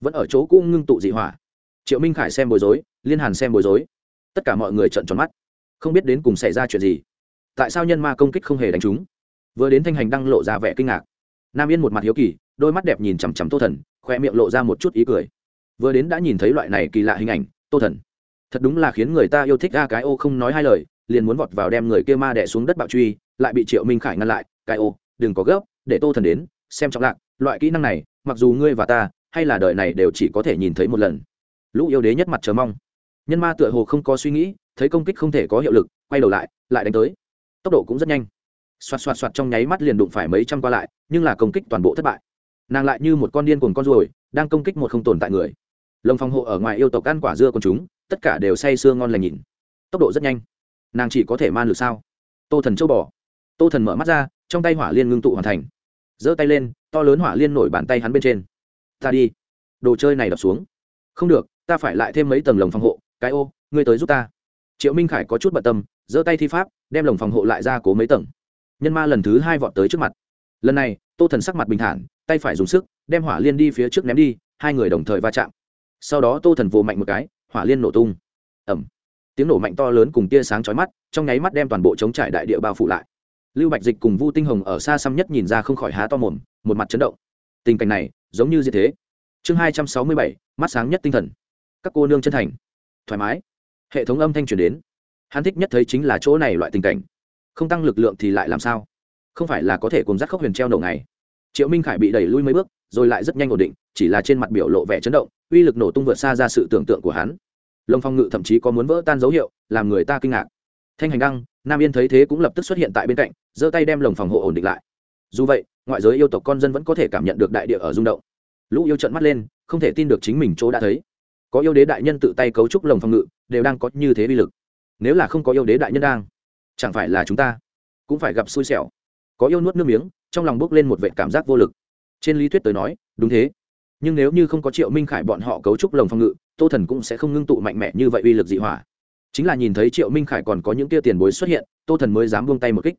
vẫn ở chỗ cũ ngưng tụ dị hỏa. Triệu minh khải xem bối rối, liên hàn xem bối rối. Tất cả mọi người trợn tròn mắt. Không biết đến cùng xảy ra chuyện gì. Tại sao nhân ma công kích không hề đánh chúng vừa đến thanh hành đăng lộ ra vẻ kinh ngạc. Nam yên một mặt hiếu kỳ, đôi mắt đẹp nhìn chằm chằm tô thần khoe miệng lộ ra một chút ý cười. Vừa đến đã nhìn thấy loại này kỳ lạ hình ảnh, tô thần thật đúng là khiến người ta yêu thích ra cái ô không nói hai lời, liền muốn vọt vào đem người kia ma đẻ xuống đất bạo truy, lại bị triệu minh khải ngăn lại, cái ô, đừng có gấp, để tô thần đến, xem trọng lạc, loại kỹ năng này, mặc dù ngươi và ta, hay là đời này đều chỉ có thể nhìn thấy một lần. Lũ yêu đế nhất mặt chờ mong. Nhân ma tựa hồ không có suy nghĩ, thấy công kích không thể có hiệu lực, quay đầu lại lại đánh tới. Tốc độ cũng rất nhanh. Xoạt xoạt xoạt trong nháy mắt liền đụng phải mấy trăm qua lại, nhưng là công kích toàn bộ thất bại. Nàng lại như một con điên cuồng con ruồi, đang công kích một không tồn tại người. Lồng phòng hộ ở ngoài yêu tộc ăn quả dưa con chúng tất cả đều say sưa ngon lành nhìn. Tốc độ rất nhanh. Nàng chỉ có thể man lực sao? Tô thần châu bò. Tô thần mở mắt ra, trong tay hỏa liên ngưng tụ hoàn thành. Giơ tay lên, to lớn hỏa liên nổi bàn tay hắn bên trên. Ta đi. Đồ chơi này đập xuống. Không được, ta phải lại thêm mấy tầng lồng phòng hộ. Cái ô, ngươi tới giúp ta. Triệu minh khải có chút bận tâm, giơ tay thi pháp, đem lồng phòng hộ lại ra cố mấy tầng. Nhân ma lần thứ hai vọt tới trước mặt. Lần này, tô thần sắc mặt bình thản, tay phải dùng sức, đem hỏa liên đi phía trước ném đi, hai người đồng thời va chạm. Sau đó tô thần vồ mạnh một cái hỏa liên nổ tung. Ẩm tiếng nổ mạnh to lớn cùng tia sáng chói mắt, trong nháy mắt đem toàn bộ chống trải đại địa bao phủ lại. Lưu bạch dịch cùng vu tinh hồng ở xa xăm nhất nhìn ra không khỏi há to mồm, một mặt chấn động. Tình cảnh này, giống như gì thế. Chương hai trăm sáu mươi bảy, mắt sáng nhất tinh thần. Các cô nương chân thành. Thoải mái. Hệ thống âm thanh truyền đến. Hắn thích nhất thấy chính là chỗ này loại tình cảnh. Không tăng lực lượng thì lại làm sao? Không phải là có thể cùng dắt khốc huyền treo nổ ngày triệu minh khải bị đẩy lui mấy bước, rồi lại rất nhanh ổn định, chỉ là trên mặt biểu lộ vẻ chấn động, uy lực nổ tung vượt xa ra sự tưởng tượng của hắn. Lông phong ngự thậm chí có muốn vỡ tan dấu hiệu, làm người ta kinh ngạc. Thanh hành đăng, nam yên thấy thế cũng lập tức xuất hiện tại bên cạnh, giơ tay đem lồng phòng hộ ổn định lại. Dù vậy, ngoại giới yêu tộc con dân vẫn có thể cảm nhận được đại địa ở rung động. Lũ yêu trận mắt lên, không thể tin được chính mình chỗ đã thấy. Có yêu đế đại nhân tự tay cấu trúc lồng phòng ngự, đều đang có như thế uy lực. Nếu là không có yêu đế đại nhân đang, chẳng phải là chúng ta cũng phải gặp xui xẻo. Có yêu nuốt nước miếng trong lòng bước lên một vệ cảm giác vô lực. Trên lý thuyết tới nói, đúng thế. Nhưng nếu như không có triệu minh khải bọn họ cấu trúc lồng phòng ngự, tô thần cũng sẽ không ngưng tụ mạnh mẽ như vậy uy lực dị hỏa. Chính là nhìn thấy triệu minh khải còn có những tia tiền bối xuất hiện, tô thần mới dám buông tay một kích.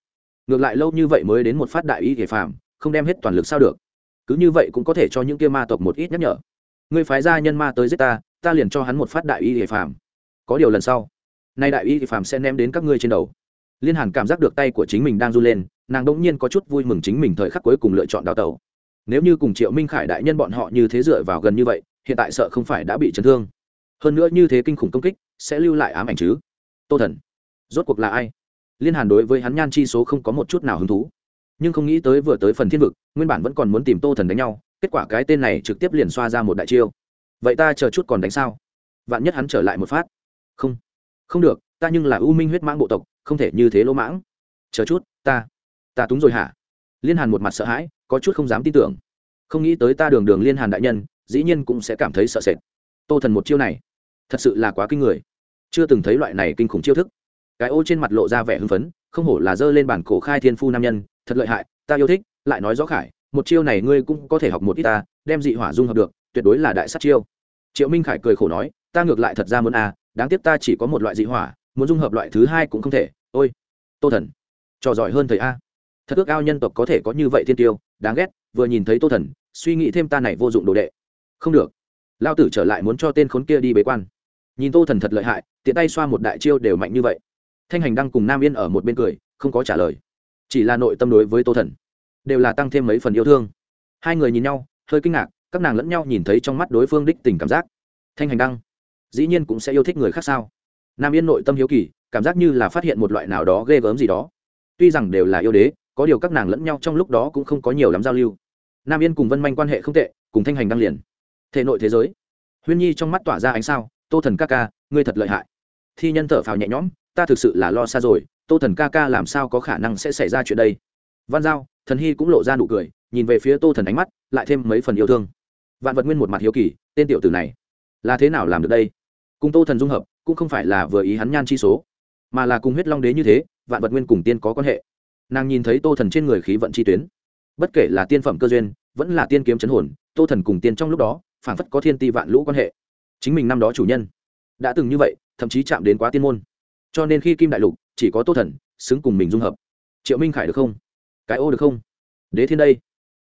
Ngược lại lâu như vậy mới đến một phát đại y thể phàm, không đem hết toàn lực sao được. Cứ như vậy cũng có thể cho những kia ma tộc một ít nhắc nhở. Ngươi phái ra nhân ma tới giết ta ta liền cho hắn một phát đại y thể phàm. Có điều lần sau, nay đại y thể phàm sẽ ném đến các ngươi trên đầu. Liên hàn cảm giác được tay của chính mình đang run lên nàng đ ỗ n g nhiên có chút vui mừng chính mình thời khắc cuối cùng lựa chọn đào tẩu. Nếu như cùng triệu minh khải đại nhân bọn họ như thế dựa vào gần như vậy, hiện tại sợ không phải đã bị chấn thương. Hơn nữa như thế kinh khủng công kích, sẽ lưu lại ám ảnh chứ? Tô thần, rốt cuộc là ai? Liên hàn đối với hắn nhan chi số không có một chút nào hứng thú. Nhưng không nghĩ tới vừa tới phần thiên vực, nguyên bản vẫn còn muốn tìm tô thần đánh nhau, kết quả cái tên này trực tiếp liền xoa ra một đại chiêu. Vậy ta chờ chút còn đánh sao? Vạn nhất hắn trở lại một phát. Không. Không được, ta nhưng là ưu minh huyết mãng bộ tộc, không thể như thế lỗ mãng. Chờ chút, ta ta túng rồi hả? Liên hàn một mặt sợ hãi, có chút không dám tin tưởng. Không nghĩ tới ta đường đường liên hàn đại nhân, dĩ nhiên cũng sẽ cảm thấy sợ sệt. Tô thần một chiêu này, thật sự là quá kinh người. Chưa từng thấy loại này kinh khủng chiêu thức. Cái ô trên mặt lộ ra vẻ hưng phấn, không hổ là giơ lên bản cổ khai thiên phu nam nhân, thật lợi hại, ta yêu thích, lại nói rõ khải, một chiêu này ngươi cũng có thể học một ít ta, đem dị hỏa dung hợp được, tuyệt đối là đại sát chiêu. Triệu minh khải cười khổ nói, ta ngược lại thật ra muốn a, đáng tiếc ta chỉ có một loại dị hỏa, muốn dung hợp loại thứ hai cũng không thể, ôi, tô thần, trò giỏi hơn thầy a thật ước ao nhân tộc có thể có như vậy thiên tiêu, đáng ghét, vừa nhìn thấy tô thần, suy nghĩ thêm ta này vô dụng đồ đệ. Không được. Lao tử trở lại muốn cho tên khốn kia đi bế quan. Nhìn tô thần thật lợi hại, tiện tay xoa một đại chiêu đều mạnh như vậy. Thanh hành đang cùng nam yên ở một bên cười, không có trả lời. Chỉ là nội tâm đối với tô thần, đều là tăng thêm mấy phần yêu thương. Hai người nhìn nhau, hơi kinh ngạc, các nàng lẫn nhau nhìn thấy trong mắt đối phương đích tình cảm giác. Thanh hành đăng, dĩ nhiên cũng sẽ yêu thích người khác sao? Nam yên nội tâm hiếu kỳ, cảm giác như là phát hiện một loại nào đó ghê gớm gì đó. Tuy rằng đều là yêu đế có điều các nàng lẫn nhau trong lúc đó cũng không có nhiều lắm giao lưu. Nam yên cùng vân manh quan hệ không tệ, cùng thanh hành đăng liền. Thể nội thế giới. Huyên nhi trong mắt tỏa ra ánh sao, tô thần ca ca, ngươi thật lợi hại. Thi nhân thở phào nhẹ nhõm, ta thực sự là lo xa rồi, tô thần ca ca làm sao có khả năng sẽ xảy ra chuyện đây? Văn giao, thần hy cũng lộ ra nụ cười, nhìn về phía tô thần ánh mắt, lại thêm mấy phần yêu thương. Vạn vật nguyên một mặt hiếu kỳ, tên tiểu tử này là thế nào làm được đây? Cùng tô thần dung hợp, cũng không phải là vừa ý hắn nhan chi số, mà là cùng huyết long đế như thế, vạn vật nguyên cùng tiên có quan hệ nàng nhìn thấy tô thần trên người khí vận chi tuyến. Bất kể là tiên phẩm cơ duyên, vẫn là tiên kiếm chấn hồn, tô thần cùng tiên trong lúc đó, phảng phất có thiên ti vạn lũ quan hệ. Chính mình năm đó chủ nhân, đã từng như vậy, thậm chí chạm đến quá tiên môn. Cho nên khi kim đại lục, chỉ có tô thần, xứng cùng mình dung hợp. Triệu minh khải được không? Cái ô được không? Đế thiên đây?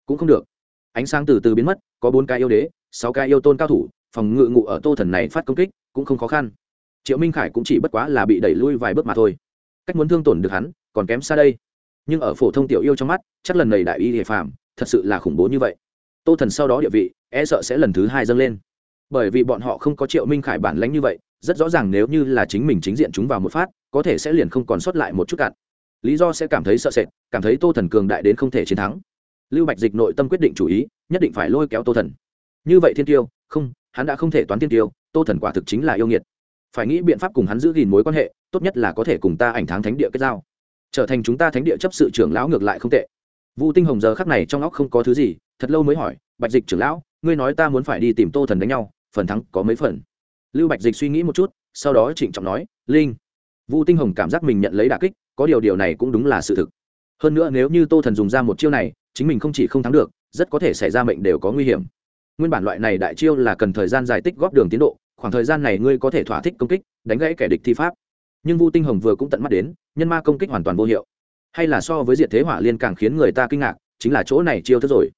Cũng không được. Ánh sáng từ từ biến mất, có bốn cái yêu đế, sáu cái yêu tôn cao thủ, phòng ngự ngụ ở tô thần này phát công kích, cũng không khó khăn. Triệu minh khải cũng chỉ bất quá là bị đẩy lui vài bước mà thôi. Cách muốn thương tổn được hắn, còn kém xa đây nhưng ở phổ thông tiểu yêu trong mắt, chắc lần này đại y hệ phàm, thật sự là khủng bố như vậy. Tô thần sau đó địa vị e sợ sẽ lần thứ hai dâng lên. Bởi vì bọn họ không có triệu minh khải bản lãnh như vậy, rất rõ ràng nếu như là chính mình chính diện chúng vào một phát, có thể sẽ liền không còn sót lại một chút cạn. Lý do sẽ cảm thấy sợ sệt, cảm thấy tô thần cường đại đến không thể chiến thắng. Lưu bạch dịch nội tâm quyết định chủ ý, nhất định phải lôi kéo tô thần. Như vậy thiên tiêu, không, hắn đã không thể toán thiên tiêu, tô thần quả thực chính là yêu nghiệt. Phải nghĩ biện pháp cùng hắn giữ gìn mối quan hệ, tốt nhất là có thể cùng ta ảnh tháng thánh địa kết giao trở thành chúng ta thánh địa chấp sự trưởng lão ngược lại không tệ. Vu tinh hồng giờ khắc này trong óc không có thứ gì, thật lâu mới hỏi, bạch dịch trưởng lão, ngươi nói ta muốn phải đi tìm tô thần đánh nhau, phần thắng có mấy phần? Lưu bạch dịch suy nghĩ một chút, sau đó trịnh trọng nói, linh. Vu tinh hồng cảm giác mình nhận lấy đà kích, có điều điều này cũng đúng là sự thực. Hơn nữa nếu như tô thần dùng ra một chiêu này, chính mình không chỉ không thắng được, rất có thể xảy ra mệnh đều có nguy hiểm. Nguyên bản loại này đại chiêu là cần thời gian giải tích góp đường tiến độ, khoảng thời gian này ngươi có thể thỏa thích công kích, đánh gãy kẻ địch thi pháp nhưng vu tinh hồng vừa cũng tận mắt đến, nhân ma công kích hoàn toàn vô hiệu. Hay là so với diệt thế hỏa liên càng khiến người ta kinh ngạc, chính là chỗ này chiêu thức rồi.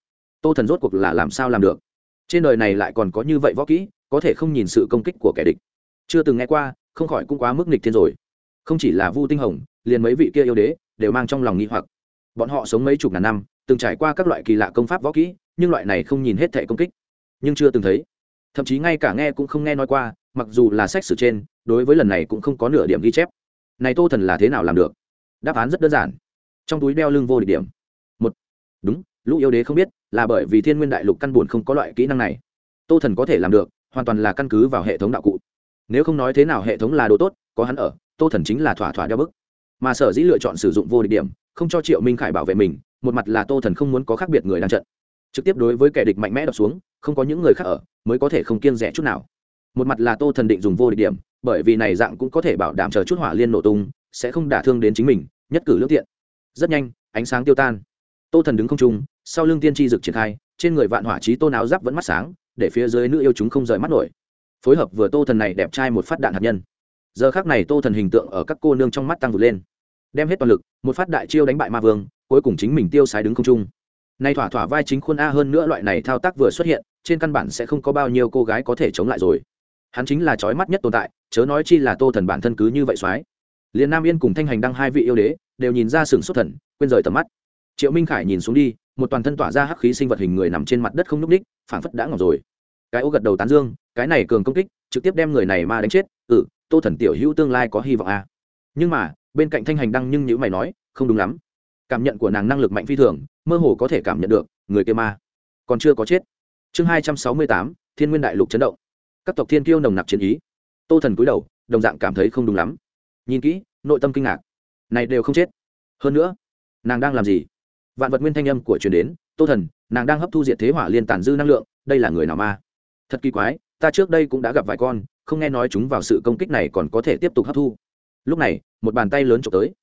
Tô thần rốt cuộc là làm sao làm được? Trên đời này lại còn có như vậy võ kỹ, có thể không nhìn sự công kích của kẻ địch. Chưa từng nghe qua, không khỏi cũng quá mức nghịch thiên rồi. Không chỉ là vu tinh hồng, liền mấy vị kia yêu đế đều mang trong lòng nghi hoặc. Bọn họ sống mấy chục ngàn năm, từng trải qua các loại kỳ lạ công pháp võ kỹ, nhưng loại này không nhìn hết thẻ công kích. Nhưng chưa từng thấy. Thậm chí ngay cả nghe cũng không nghe nói qua, mặc dù là sách sử trên đối với lần này cũng không có nửa điểm ghi chép. Này tô thần là thế nào làm được? Đáp án rất đơn giản. Trong túi đeo lưng vô địch điểm. Một. Đúng, lũ yêu đế không biết, là bởi vì thiên nguyên đại lục căn buồn không có loại kỹ năng này. Tô thần có thể làm được, hoàn toàn là căn cứ vào hệ thống đạo cụ. Nếu không nói thế nào hệ thống là đồ tốt, có hắn ở, tô thần chính là thỏa thỏa đeo bức. Mà sở dĩ lựa chọn sử dụng vô địch điểm, không cho triệu minh khải bảo vệ mình, một mặt là tô thần không muốn có khác biệt người đang trận. Trực tiếp đối với kẻ địch mạnh mẽ đập xuống, không có những người khác ở, mới có thể không kiêng rẻ chút nào. Một mặt là tô thần định dùng vô địch điểm bởi vì này dạng cũng có thể bảo đảm chờ chút hỏa liên nổ tung, sẽ không đả thương đến chính mình, nhất cử lương thiện rất nhanh, ánh sáng tiêu tan. Tô thần đứng không trung, sau lưng tiên tri dực triển khai, trên người vạn hỏa trí tôn áo giáp vẫn mắt sáng, để phía dưới nữ yêu chúng không rời mắt nổi. Phối hợp vừa tô thần này đẹp trai một phát đạn hạt nhân. Giờ khác này tô thần hình tượng ở các cô nương trong mắt tăng vượt lên. Đem hết toàn lực, một phát đại chiêu đánh bại ma vương, cuối cùng chính mình tiêu sái đứng không trung. Nay thỏa thỏa vai chính khuôn a hơn nữa loại này thao tác vừa xuất hiện, trên căn bản sẽ không có bao nhiêu cô gái có thể chống lại rồi. Hắn chính là trói mắt nhất tồn tại chớ nói chi là tô thần bản thân cứ như vậy soái. Liền nam yên cùng thanh hành đăng hai vị yêu đế đều nhìn ra sừng xuất thần, quên rời tầm mắt. Triệu minh khải nhìn xuống đi, một toàn thân tỏa ra hắc khí sinh vật hình người nằm trên mặt đất không n ú c ních phảng phất đã ngọc rồi. Cái ô gật đầu tán dương, cái này cường công kích, trực tiếp đem người này ma đánh chết ừ tô thần tiểu hữu tương lai có hy vọng à. nhưng mà, bên cạnh thanh hành đăng nhưng nhữ mày nói, không đúng lắm. Cảm nhận của nàng năng lực mạnh phi thường, mơ hồ có thể cảm nhận được, người kia ma còn chưa có chết. Chương hai trăm sáu mươi tám, thiên nguyên đại lục chấn động. Các tộc thiên kiêu nồng nặc chiến ý tô thần cúi đầu, đồng dạng cảm thấy không đúng lắm. Nhìn kỹ, nội tâm kinh ngạc. Này đều không chết. Hơn nữa, nàng đang làm gì? Vạn vật nguyên thanh âm của truyền đến, tô thần, nàng đang hấp thu diệt thế hỏa liên tàn dư năng lượng, đây là người nào ma? Thật kỳ quái, ta trước đây cũng đã gặp vài con, không nghe nói chúng vào sự công kích này còn có thể tiếp tục hấp thu. Lúc này, một bàn tay lớn trộm tới.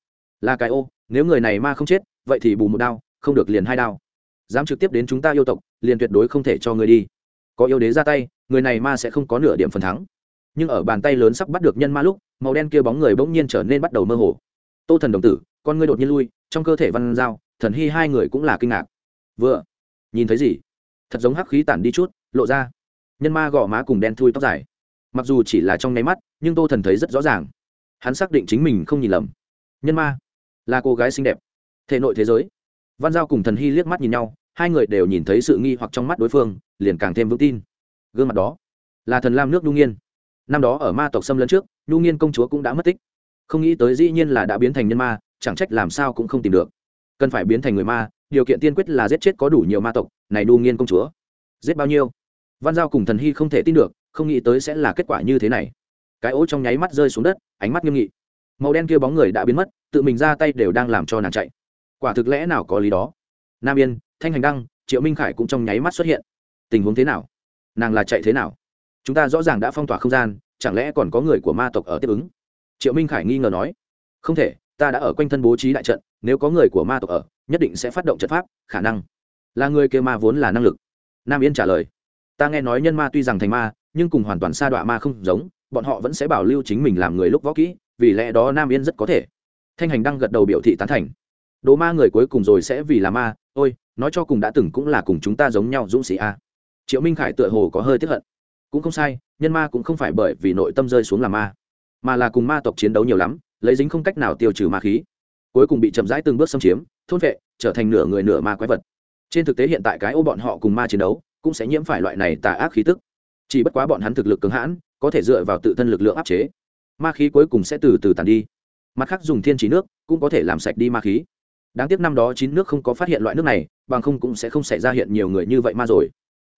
Là cái ô, nếu người này ma không chết, vậy thì bù một đao, không được liền hai đao. Dám trực tiếp đến chúng ta yêu tộc, liền tuyệt đối không thể cho người đi. Có yêu đế ra tay, người này ma sẽ không có nửa điểm phần thắng nhưng ở bàn tay lớn sắp bắt được nhân ma lúc, màu đen kia bóng người bỗng nhiên trở nên bắt đầu mơ hồ. Tô thần đồng tử, con ngươi đột nhiên lui, trong cơ thể văn giao thần hy hai người cũng là kinh ngạc. Vừa, nhìn thấy gì? Thật giống hắc khí tản đi chút, lộ ra. Nhân ma gõ má cùng đen thui tóc dài. Mặc dù chỉ là trong nháy mắt, nhưng tô thần thấy rất rõ ràng. Hắn xác định chính mình không nhìn lầm. Nhân ma, là cô gái xinh đẹp. Thể nội thế giới. Văn giao cùng thần hy liếc mắt nhìn nhau, hai người đều nhìn thấy sự nghi hoặc trong mắt đối phương, liền càng thêm vững tin. Gương mặt đó, là thần lam nước nhu nhiên năm đó ở ma tộc xâm lấn trước, nhu nghiên công chúa cũng đã mất tích. Không nghĩ tới dĩ nhiên là đã biến thành nhân ma, chẳng trách làm sao cũng không tìm được. Cần phải biến thành người ma, điều kiện tiên quyết là giết chết có đủ nhiều ma tộc, này nhu nghiên công chúa. Giết bao nhiêu? Văn giao cùng thần hy không thể tin được, không nghĩ tới sẽ là kết quả như thế này. Cái ố trong nháy mắt rơi xuống đất, ánh mắt nghiêm nghị. Màu đen kia bóng người đã biến mất, tự mình ra tay đều đang làm cho nàng chạy. Quả thực lẽ nào có lý đó? Nam yên, thanh hành đăng, triệu minh khải cũng trong nháy mắt xuất hiện. Tình huống thế nào? Nàng là chạy thế nào? Chúng ta rõ ràng đã phong tỏa không gian, chẳng lẽ còn có người của ma tộc ở tiếp ứng? Triệu minh khải nghi ngờ nói. Không thể, ta đã ở quanh thân bố trí đại trận, nếu có người của ma tộc ở, nhất định sẽ phát động trận pháp, khả năng. Là người kia ma vốn là năng lực. Nam yên trả lời. Ta nghe nói nhân ma tuy rằng thành ma, nhưng cùng hoàn toàn sa đọa ma không giống, bọn họ vẫn sẽ bảo lưu chính mình làm người lúc võ kỹ, vì lẽ đó nam yên rất có thể. Thanh hành đang gật đầu biểu thị tán thành. Đố ma người cuối cùng rồi sẽ vì là ma, ôi, nói cho cùng đã từng cũng là cùng chúng ta giống nhau dũng sĩ a. Triệu minh khải tựa hồ có hơi tiếp hận cũng không sai, nhân ma cũng không phải bởi vì nội tâm rơi xuống là ma, mà là cùng ma tộc chiến đấu nhiều lắm, lấy dính không cách nào tiêu trừ ma khí. Cuối cùng bị chậm rãi từng bước xâm chiếm, thôn vệ, trở thành nửa người nửa ma quái vật. Trên thực tế hiện tại cái ô bọn họ cùng ma chiến đấu, cũng sẽ nhiễm phải loại này tà ác khí tức. Chỉ bất quá bọn hắn thực lực cứng hãn, có thể dựa vào tự thân lực lượng áp chế. Ma khí cuối cùng sẽ từ từ tàn đi. Mặt khác dùng thiên trí nước cũng có thể làm sạch đi ma khí. Đáng tiếc năm đó chín nước không có phát hiện loại nước này, bằng không cũng sẽ không xảy ra hiện nhiều người như vậy ma rồi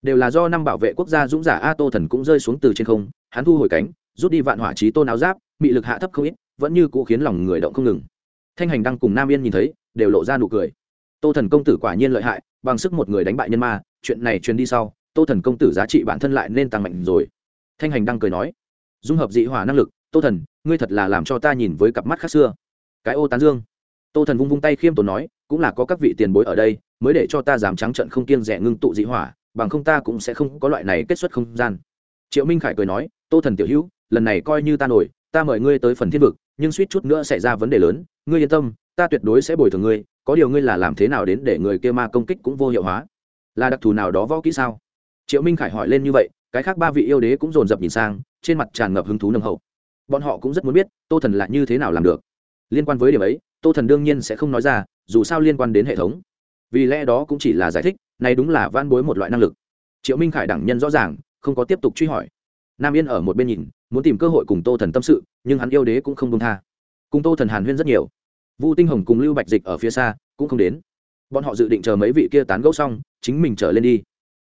đều là do năm bảo vệ quốc gia dũng giả a tô thần cũng rơi xuống từ trên không, hắn thu hồi cánh, rút đi vạn hỏa trí tôn áo giáp bị lực hạ thấp không ít, vẫn như cũ khiến lòng người động không ngừng. Thanh hành đang cùng nam yên nhìn thấy, đều lộ ra nụ cười. Tô thần công tử quả nhiên lợi hại, bằng sức một người đánh bại nhân ma, chuyện này truyền đi sau, tô thần công tử giá trị bản thân lại nên tăng mạnh rồi. Thanh hành đang cười nói, dung hợp dị hỏa năng lực, tô thần, ngươi thật là làm cho ta nhìn với cặp mắt khác xưa. Cái ô tán dương. Tô thần vung vung tay khiêm tốn nói, cũng là có các vị tiền bối ở đây, mới để cho ta dám trắng trận không kiêng rẻ ngưng tụ dị hỏa bằng không ta cũng sẽ không có loại này kết xuất không gian. Triệu minh khải cười nói, tô thần tiểu hữu, lần này coi như ta nổi, ta mời ngươi tới phần thiên vực, nhưng suýt chút nữa xảy ra vấn đề lớn, ngươi yên tâm, ta tuyệt đối sẽ bồi thường ngươi, có điều ngươi là làm thế nào đến để người kia ma công kích cũng vô hiệu hóa? Là đặc thù nào đó võ kỹ sao? Triệu minh khải hỏi lên như vậy, cái khác ba vị yêu đế cũng dồn dập nhìn sang, trên mặt tràn ngập hứng thú nồng hậu. Bọn họ cũng rất muốn biết, tô thần là như thế nào làm được. Liên quan với điểm ấy, tô thần đương nhiên sẽ không nói ra, dù sao liên quan đến hệ thống. Vì lẽ đó cũng chỉ là giải thích này đúng là van bối một loại năng lực. Triệu minh khải đẳng nhân rõ ràng, không có tiếp tục truy hỏi. Nam yên ở một bên nhìn, muốn tìm cơ hội cùng tô thần tâm sự, nhưng hắn yêu đế cũng không công tha. Cùng tô thần hàn huyên rất nhiều. Vu tinh hồng cùng lưu bạch dịch ở phía xa, cũng không đến. Bọn họ dự định chờ mấy vị kia tán gẫu xong, chính mình trở lên đi.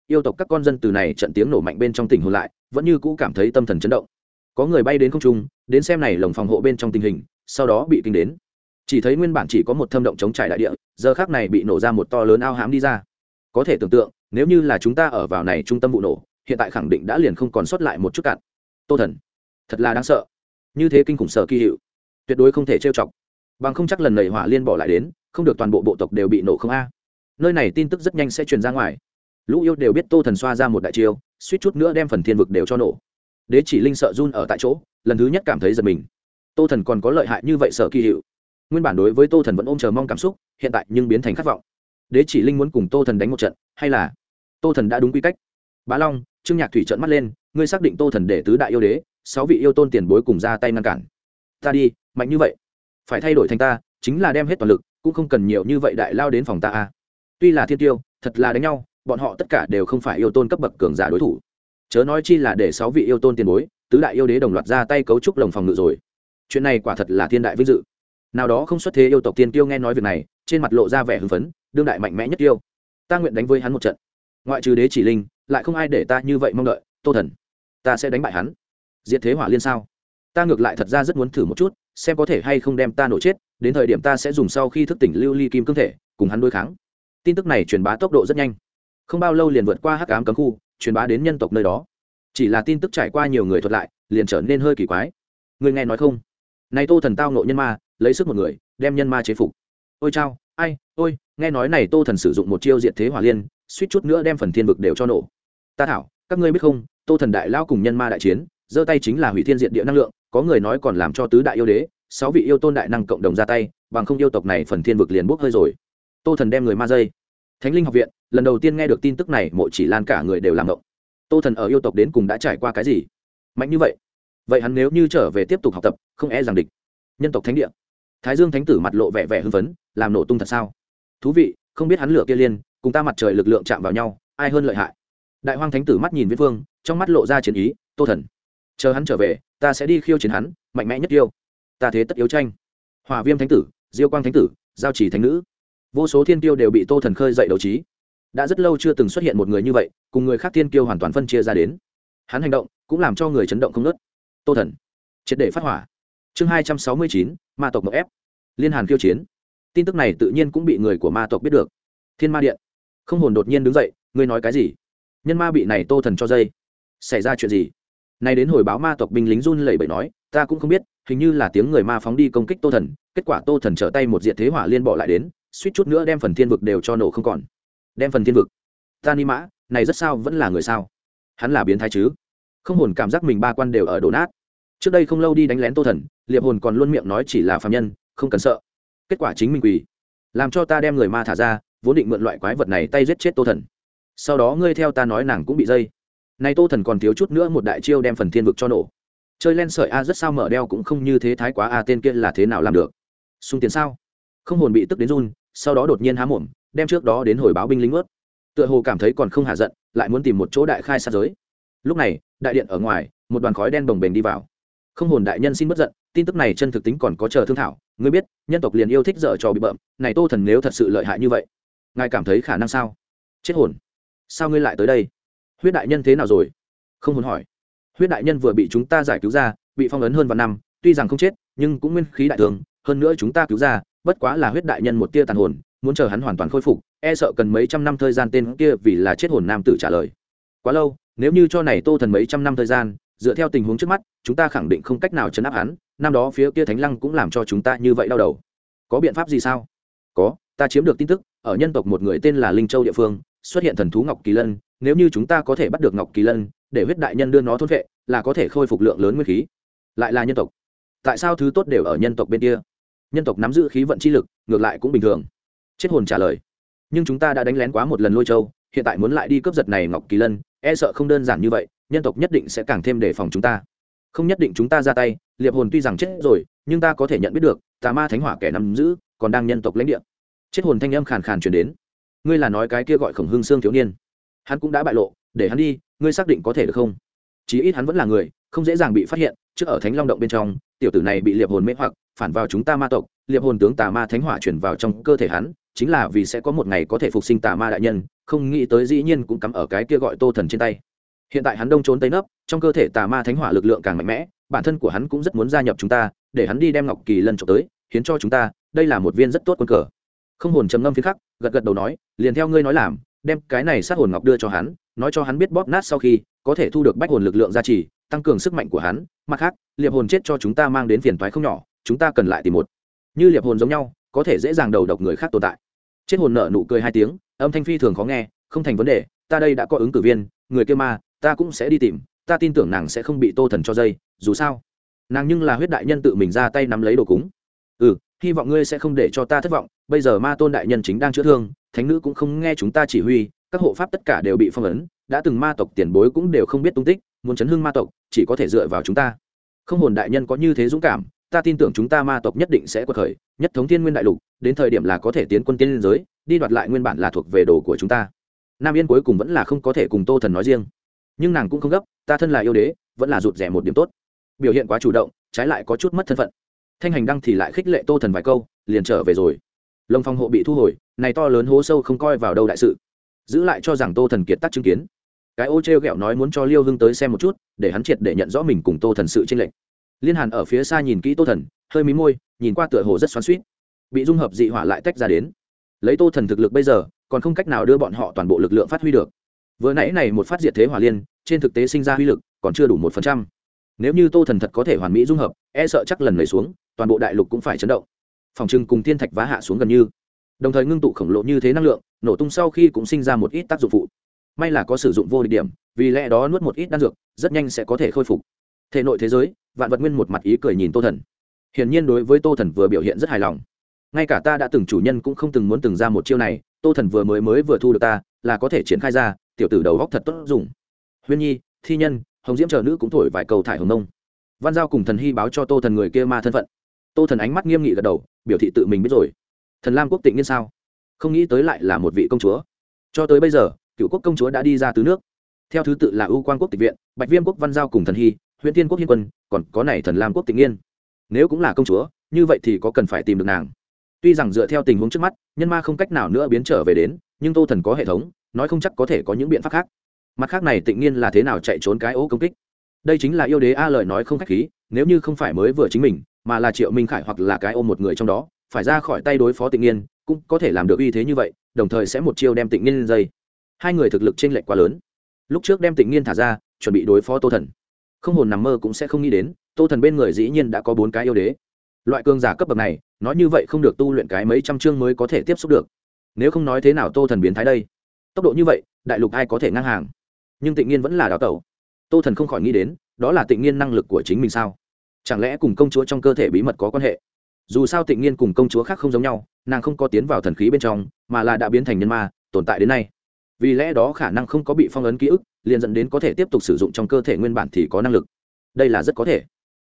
Yêu tộc các con dân từ này trận tiếng nổ mạnh bên trong tỉnh hồn lại, vẫn như cũ cảm thấy tâm thần chấn động. Có người bay đến không trung, đến xem này lồng phòng hộ bên trong tình hình, sau đó bị kinh đến. Chỉ thấy nguyên bản chỉ có một thâm động chống trải đại địa, giờ khác này bị nổ ra một to lớn ao hám đi ra có thể tưởng tượng, nếu như là chúng ta ở vào này trung tâm vụ nổ, hiện tại khẳng định đã liền không còn sót lại một chút cạn. Tô thần, thật là đáng sợ. Như thế kinh khủng sở kỳ hiệu, tuyệt đối không thể trêu chọc. Bằng không chắc lần này hỏa liên bỏ lại đến, không được toàn bộ bộ tộc đều bị nổ không a. Nơi này tin tức rất nhanh sẽ truyền ra ngoài. Lũ yêu đều biết tô thần xoa ra một đại chiêu, suýt chút nữa đem phần thiên vực đều cho nổ. Đế chỉ linh sợ run ở tại chỗ, lần thứ nhất cảm thấy giật mình. Tô thần còn có lợi hại như vậy sở kỳ hiệu. Nguyên bản đối với tô thần vẫn ôm chờ mong cảm xúc, hiện tại nhưng biến thành khát vọng đế chỉ linh muốn cùng tô thần đánh một trận, hay là? Tô thần đã đúng quy cách. Bá long, trương nhạc thủy trận mắt lên, ngươi xác định tô thần để tứ đại yêu đế, sáu vị yêu tôn tiền bối cùng ra tay ngăn cản. Ta đi, mạnh như vậy. Phải thay đổi thành ta, chính là đem hết toàn lực, cũng không cần nhiều như vậy đại lao đến phòng ta a tuy là thiên tiêu, thật là đánh nhau, bọn họ tất cả đều không phải yêu tôn cấp bậc cường giả đối thủ. Chớ nói chi là để sáu vị yêu tôn tiền bối, tứ đại yêu đế đồng loạt ra tay cấu trúc lồng phòng ngự rồi. Chuyện này quả thật là thiên đại vinh dự. Nào đó không xuất thế yêu tộc tiên tiêu nghe nói việc này trên mặt lộ ra vẻ hưng phấn, đương đại mạnh mẽ nhất tiêu ta nguyện đánh với hắn một trận. Ngoại trừ đế chỉ linh, lại không ai để ta như vậy mong đợi. Tô thần, ta sẽ đánh bại hắn. Diệt thế hỏa liên sao? Ta ngược lại thật ra rất muốn thử một chút, xem có thể hay không đem ta nổ chết. Đến thời điểm ta sẽ dùng sau khi thức tỉnh lưu ly kim cương thể, cùng hắn đối kháng. Tin tức này truyền bá tốc độ rất nhanh. Không bao lâu liền vượt qua hắc ám cấm khu, truyền bá đến nhân tộc nơi đó. Chỉ là tin tức trải qua nhiều người thuật lại, liền trở nên hơi kỳ quái. Người nghe nói không? Này tô thần tao nộ nhân ma, lấy sức một người, đem nhân ma chế phục ôi chao, ai, ôi, nghe nói này tô thần sử dụng một chiêu diệt thế hỏa liên, suýt chút nữa đem phần thiên vực đều cho nổ. Ta thảo, các ngươi biết không, tô thần đại lao cùng nhân ma đại chiến, giơ tay chính là hủy thiên diện địa năng lượng, có người nói còn làm cho tứ đại yêu đế, sáu vị yêu tôn đại năng cộng đồng ra tay, bằng không yêu tộc này phần thiên vực liền bốc hơi rồi. Tô thần đem người ma dây. Thánh linh học viện, lần đầu tiên nghe được tin tức này, mộ chỉ lan cả người đều làm động tô thần ở yêu tộc đến cùng đã trải qua cái gì? Mạnh như vậy. Vậy hắn nếu như trở về tiếp tục học tập, không e rằng địch. Nhân tộc thánh địa thái dương thánh tử mặt lộ vẻ vẻ hưng phấn, làm nổ tung thật sao? Thú vị, không biết hắn lửa kia liên, cùng ta mặt trời lực lượng chạm vào nhau, ai hơn lợi hại? Đại hoang thánh tử mắt nhìn viễn phương trong mắt lộ ra chiến ý, tô thần, chờ hắn trở về, ta sẽ đi khiêu chiến hắn, mạnh mẽ nhất yêu. Ta thế tất yếu tranh. Hòa viêm thánh tử, diêu quang thánh tử, giao chỉ thánh nữ. Vô số thiên tiêu đều bị tô thần khơi dậy đấu trí. Đã rất lâu chưa từng xuất hiện một người như vậy, cùng người khác thiên tiêu hoàn toàn phân chia ra đến. Hắn hành động cũng làm cho người chấn động không nớt tô thần, triệt để phát hỏa chương hai trăm sáu mươi chín, ma tộc mậu ép. Liên hàn khiêu chiến. Tin tức này tự nhiên cũng bị người của ma tộc biết được. Thiên ma điện. Không hồn đột nhiên đứng dậy, ngươi nói cái gì? Nhân ma bị này tô thần cho dây. Xảy ra chuyện gì? Nay đến hồi báo ma tộc binh lính run lẩy bẩy nói, ta cũng không biết, hình như là tiếng người ma phóng đi công kích tô thần, kết quả tô thần trở tay một diện thế hỏa liên bỏ lại đến, suýt chút nữa đem phần thiên vực đều cho nổ không còn. Đem phần thiên vực. Ta ni mã, này rất sao, vẫn là người sao? Hắn là biến thái chứ? Không hồn cảm giác mình ba quan đều ở đổ nát trước đây không lâu đi đánh lén tô thần, liệp hồn còn luôn miệng nói chỉ là phạm nhân, không cần sợ. Kết quả chính mình quỳ, làm cho ta đem người ma thả ra, vốn định mượn loại quái vật này tay giết chết tô thần. Sau đó ngươi theo ta nói nàng cũng bị dây. Nay tô thần còn thiếu chút nữa một đại chiêu đem phần thiên vực cho nổ. Chơi len sợi a rất sao mở đeo cũng không như thế thái quá a tên kia là thế nào làm được? Sung tiền sao? Không hồn bị tức đến run, sau đó đột nhiên há mồm, đem trước đó đến hồi báo binh lính ướt. Tựa hồ cảm thấy còn không hạ giận, lại muốn tìm một chỗ đại khai sát giới. Lúc này, đại điện ở ngoài, một đoàn khói đen bồng bềnh đi vào không hồn đại nhân xin bất giận, tin tức này chân thực tính còn có chờ thương thảo, ngươi biết, nhân tộc liền yêu thích dở trò bị bợm, này tô thần nếu thật sự lợi hại như vậy, ngài cảm thấy khả năng sao? Chết hồn. Sao ngươi lại tới đây? Huyết đại nhân thế nào rồi? Không hồn hỏi. Huyết đại nhân vừa bị chúng ta giải cứu ra, bị phong ấn hơn vài năm, tuy rằng không chết, nhưng cũng nguyên khí đại thường, hơn nữa chúng ta cứu ra, bất quá là huyết đại nhân một tia tàn hồn, muốn chờ hắn hoàn toàn khôi phục e sợ cần mấy trăm năm thời gian tên kia vì là chết hồn nam tử trả lời. Quá lâu, nếu như cho này tô thần mấy trăm năm thời gian dựa theo tình huống trước mắt, chúng ta khẳng định không cách nào chấn áp hắn, năm đó phía kia thánh lăng cũng làm cho chúng ta như vậy đau đầu. Có biện pháp gì sao? Có, ta chiếm được tin tức, ở nhân tộc một người tên là linh châu địa phương, xuất hiện thần thú ngọc kỳ lân, nếu như chúng ta có thể bắt được ngọc kỳ lân, để huyết đại nhân đưa nó thôn vệ, là có thể khôi phục lượng lớn nguyên khí. Lại là nhân tộc. Tại sao thứ tốt đều ở nhân tộc bên kia? Nhân tộc nắm giữ khí vận chi lực, ngược lại cũng bình thường. Chết hồn trả lời. Nhưng chúng ta đã đánh lén quá một lần lôi châu, hiện tại muốn lại đi cướp giật này ngọc kỳ lân e sợ không đơn giản như vậy nhân tộc nhất định sẽ càng thêm đề phòng chúng ta. Không nhất định chúng ta ra tay, liệp hồn tuy rằng chết rồi, nhưng ta có thể nhận biết được, tà ma thánh hỏa kẻ nắm giữ, còn đang nhân tộc lãnh địa. Chết hồn thanh âm khàn khàn chuyển đến. Ngươi là nói cái kia gọi khổng hương xương thiếu niên. Hắn cũng đã bại lộ, để hắn đi, ngươi xác định có thể được không? Chí ít hắn vẫn là người, không dễ dàng bị phát hiện, trước ở thánh long động bên trong, tiểu tử này bị liệp hồn mê hoặc, phản vào chúng ta ma tộc, liệp hồn tướng tà ma thánh hỏa chuyển vào trong cơ thể hắn, chính là vì sẽ có một ngày có thể phục sinh tà ma đại nhân, không nghĩ tới dĩ nhiên cũng cắm ở cái kia gọi tô thần trên tay hiện tại hắn đông trốn tây nấp, trong cơ thể tà ma thánh hỏa lực lượng càng mạnh mẽ, bản thân của hắn cũng rất muốn gia nhập chúng ta, để hắn đi đem ngọc kỳ lân trộm tới, hiến cho chúng ta, đây là một viên rất tốt quân cờ. Không hồn trầm ngâm phía khắc, gật gật đầu nói, liền theo ngươi nói làm, đem cái này sát hồn ngọc đưa cho hắn, nói cho hắn biết bóp nát sau khi, có thể thu được bách hồn lực lượng gia trì, tăng cường sức mạnh của hắn. Mặt khác, liệp hồn chết cho chúng ta mang đến phiền toái không nhỏ, chúng ta cần lại tìm một. Như liệp hồn giống nhau, có thể dễ dàng đầu độc người khác tồn tại. Chết hồn nợ nụ cười hai tiếng, âm thanh phi thường khó nghe, không thành vấn đề, ta đây đã có ứng cử viên, người kia ma ta cũng sẽ đi tìm, ta tin tưởng nàng sẽ không bị tô thần cho dây, dù sao, nàng nhưng là huyết đại nhân tự mình ra tay nắm lấy đồ cúng. Ừ hy vọng ngươi sẽ không để cho ta thất vọng, bây giờ ma tôn đại nhân chính đang chữa thương, thánh nữ cũng không nghe chúng ta chỉ huy, các hộ pháp tất cả đều bị phong ấn, đã từng ma tộc tiền bối cũng đều không biết tung tích, muốn chấn hưng ma tộc, chỉ có thể dựa vào chúng ta. Không hồn đại nhân có như thế dũng cảm, ta tin tưởng chúng ta ma tộc nhất định sẽ quật khởi, nhất thống thiên nguyên đại lục, đến thời điểm là có thể tiến quân tiên liên giới, đi đoạt lại nguyên bản là thuộc về đồ của chúng ta. Nam yên cuối cùng vẫn là không có thể cùng tô thần nói riêng nhưng nàng cũng không gấp, ta thân là yêu đế, vẫn là rụt rẻ một điểm tốt. Biểu hiện quá chủ động, trái lại có chút mất thân phận. Thanh hành đăng thì lại khích lệ tô thần vài câu, liền trở về rồi. Lồng phòng hộ bị thu hồi, này to lớn hố sâu không coi vào đâu đại sự. Giữ lại cho rằng tô thần kiệt tác chứng kiến. Cái ô t r e o g ẹ o nói muốn cho liêu hưng tới xem một chút, để hắn triệt để nhận rõ mình cùng tô thần sự tranh lệch. Liên hàn ở phía xa nhìn kỹ tô thần, hơi mí môi, nhìn qua tựa hồ rất xoắn suýt bị dung hợp dị hỏa lại tách ra đến. Lấy tô thần thực lực bây giờ, còn không cách nào đưa bọn họ toàn bộ lực lượng phát huy được vừa nãy này một phát diệt thế hỏa liên, trên thực tế sinh ra uy lực còn chưa đủ một phần trăm. Nếu như tô thần thật có thể hoàn mỹ dung hợp e sợ chắc lần này xuống, toàn bộ đại lục cũng phải chấn động. Phòng trưng cùng thiên thạch vá hạ xuống gần như. Đồng thời ngưng tụ khổng lồ như thế năng lượng, nổ tung sau khi cũng sinh ra một ít tác dụng phụ. May là có sử dụng vô địch điểm, vì lẽ đó nuốt một ít đan dược, rất nhanh sẽ có thể khôi phục. Thể nội thế giới, vạn vật nguyên một mặt ý cười nhìn tô thần. Hiển nhiên đối với tô thần vừa biểu hiện rất hài lòng. Ngay cả ta đã từng chủ nhân cũng không từng muốn từng ra một chiêu này, tô thần vừa mới mới vừa thu được ta, là có thể triển khai ra tiểu tử đầu góc thật tốt dùng. Huyên nhi, thi nhân, hồng diễm chờ nữ cũng thổi vài cầu thải hồng nông. Văn giao cùng thần hy báo cho tô thần người kia ma thân phận. Tô thần ánh mắt nghiêm nghị gật đầu, biểu thị tự mình biết rồi. Thần lam quốc tịnh nhiên sao? Không nghĩ tới lại là một vị công chúa. Cho tới bây giờ, cựu quốc công chúa đã đi ra tứ nước. Theo thứ tự là ưu quan quốc tịch viện, bạch viêm quốc văn giao cùng thần hy huyện tiên quốc hiên quân, còn có này thần lam quốc tịnh nhiên nếu cũng là công chúa, như vậy thì có cần phải tìm được nàng. Tuy rằng dựa theo tình huống trước mắt, nhân ma không cách nào nữa biến trở về đến, nhưng tô thần có hệ thống nói không chắc có thể có những biện pháp khác. Mặt khác này tịnh nhiên là thế nào chạy trốn cái ố công kích? Đây chính là yêu đế a lời nói không khách khí, nếu như không phải mới vừa chính mình, mà là triệu minh khải hoặc là cái ôm một người trong đó, phải ra khỏi tay đối phó tịnh nhiên cũng có thể làm được uy thế như vậy, đồng thời sẽ một chiêu đem tịnh nhiên lên dây. Hai người thực lực t r ê n lệch quá lớn. Lúc trước đem tịnh nhiên thả ra, chuẩn bị đối phó tô thần. Không hồn nằm mơ cũng sẽ không nghĩ đến, tô thần bên người dĩ nhiên đã có bốn cái yêu đế. Loại cường giả cấp bậc này, nói như vậy không được tu luyện cái mấy trăm chương mới có thể tiếp xúc được. Nếu không nói thế nào tô thần biến thái đây? Tốc độ như vậy, đại lục ai có thể ngang hàng? Nhưng tịnh nhiên vẫn là đào tẩu. Tô thần không khỏi nghĩ đến, đó là tịnh nhiên năng lực của chính mình sao? Chẳng lẽ cùng công chúa trong cơ thể bí mật có quan hệ? Dù sao tịnh nhiên cùng công chúa khác không giống nhau, nàng không có tiến vào thần khí bên trong, mà là đã biến thành nhân ma, tồn tại đến nay. Vì lẽ đó khả năng không có bị phong ấn ký ức, liền dẫn đến có thể tiếp tục sử dụng trong cơ thể nguyên bản thì có năng lực. Đây là rất có thể.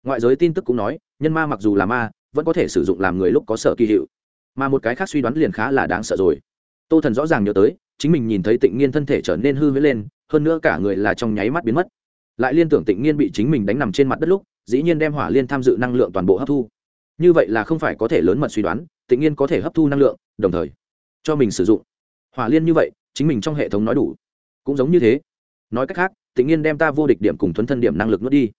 Ngoại giới tin tức cũng nói, nhân ma mặc dù là ma, vẫn có thể sử dụng làm người lúc có sợ kỳ hiệu. Mà một cái khác suy đoán liền khá là đáng sợ rồi. Tô thần rõ ràng nhớ tới chính mình nhìn thấy tịnh nhiên thân thể trở nên hư vỡ lên, hơn nữa cả người là trong nháy mắt biến mất. Lại liên tưởng tịnh nhiên bị chính mình đánh nằm trên mặt đất lúc, dĩ nhiên đem hỏa liên tham dự năng lượng toàn bộ hấp thu. Như vậy là không phải có thể lớn mật suy đoán, tịnh nhiên có thể hấp thu năng lượng, đồng thời cho mình sử dụng. Hỏa liên như vậy, chính mình trong hệ thống nói đủ. Cũng giống như thế. Nói cách khác, tịnh nhiên đem ta vô địch điểm cùng thuấn thân điểm năng lực nuốt đi.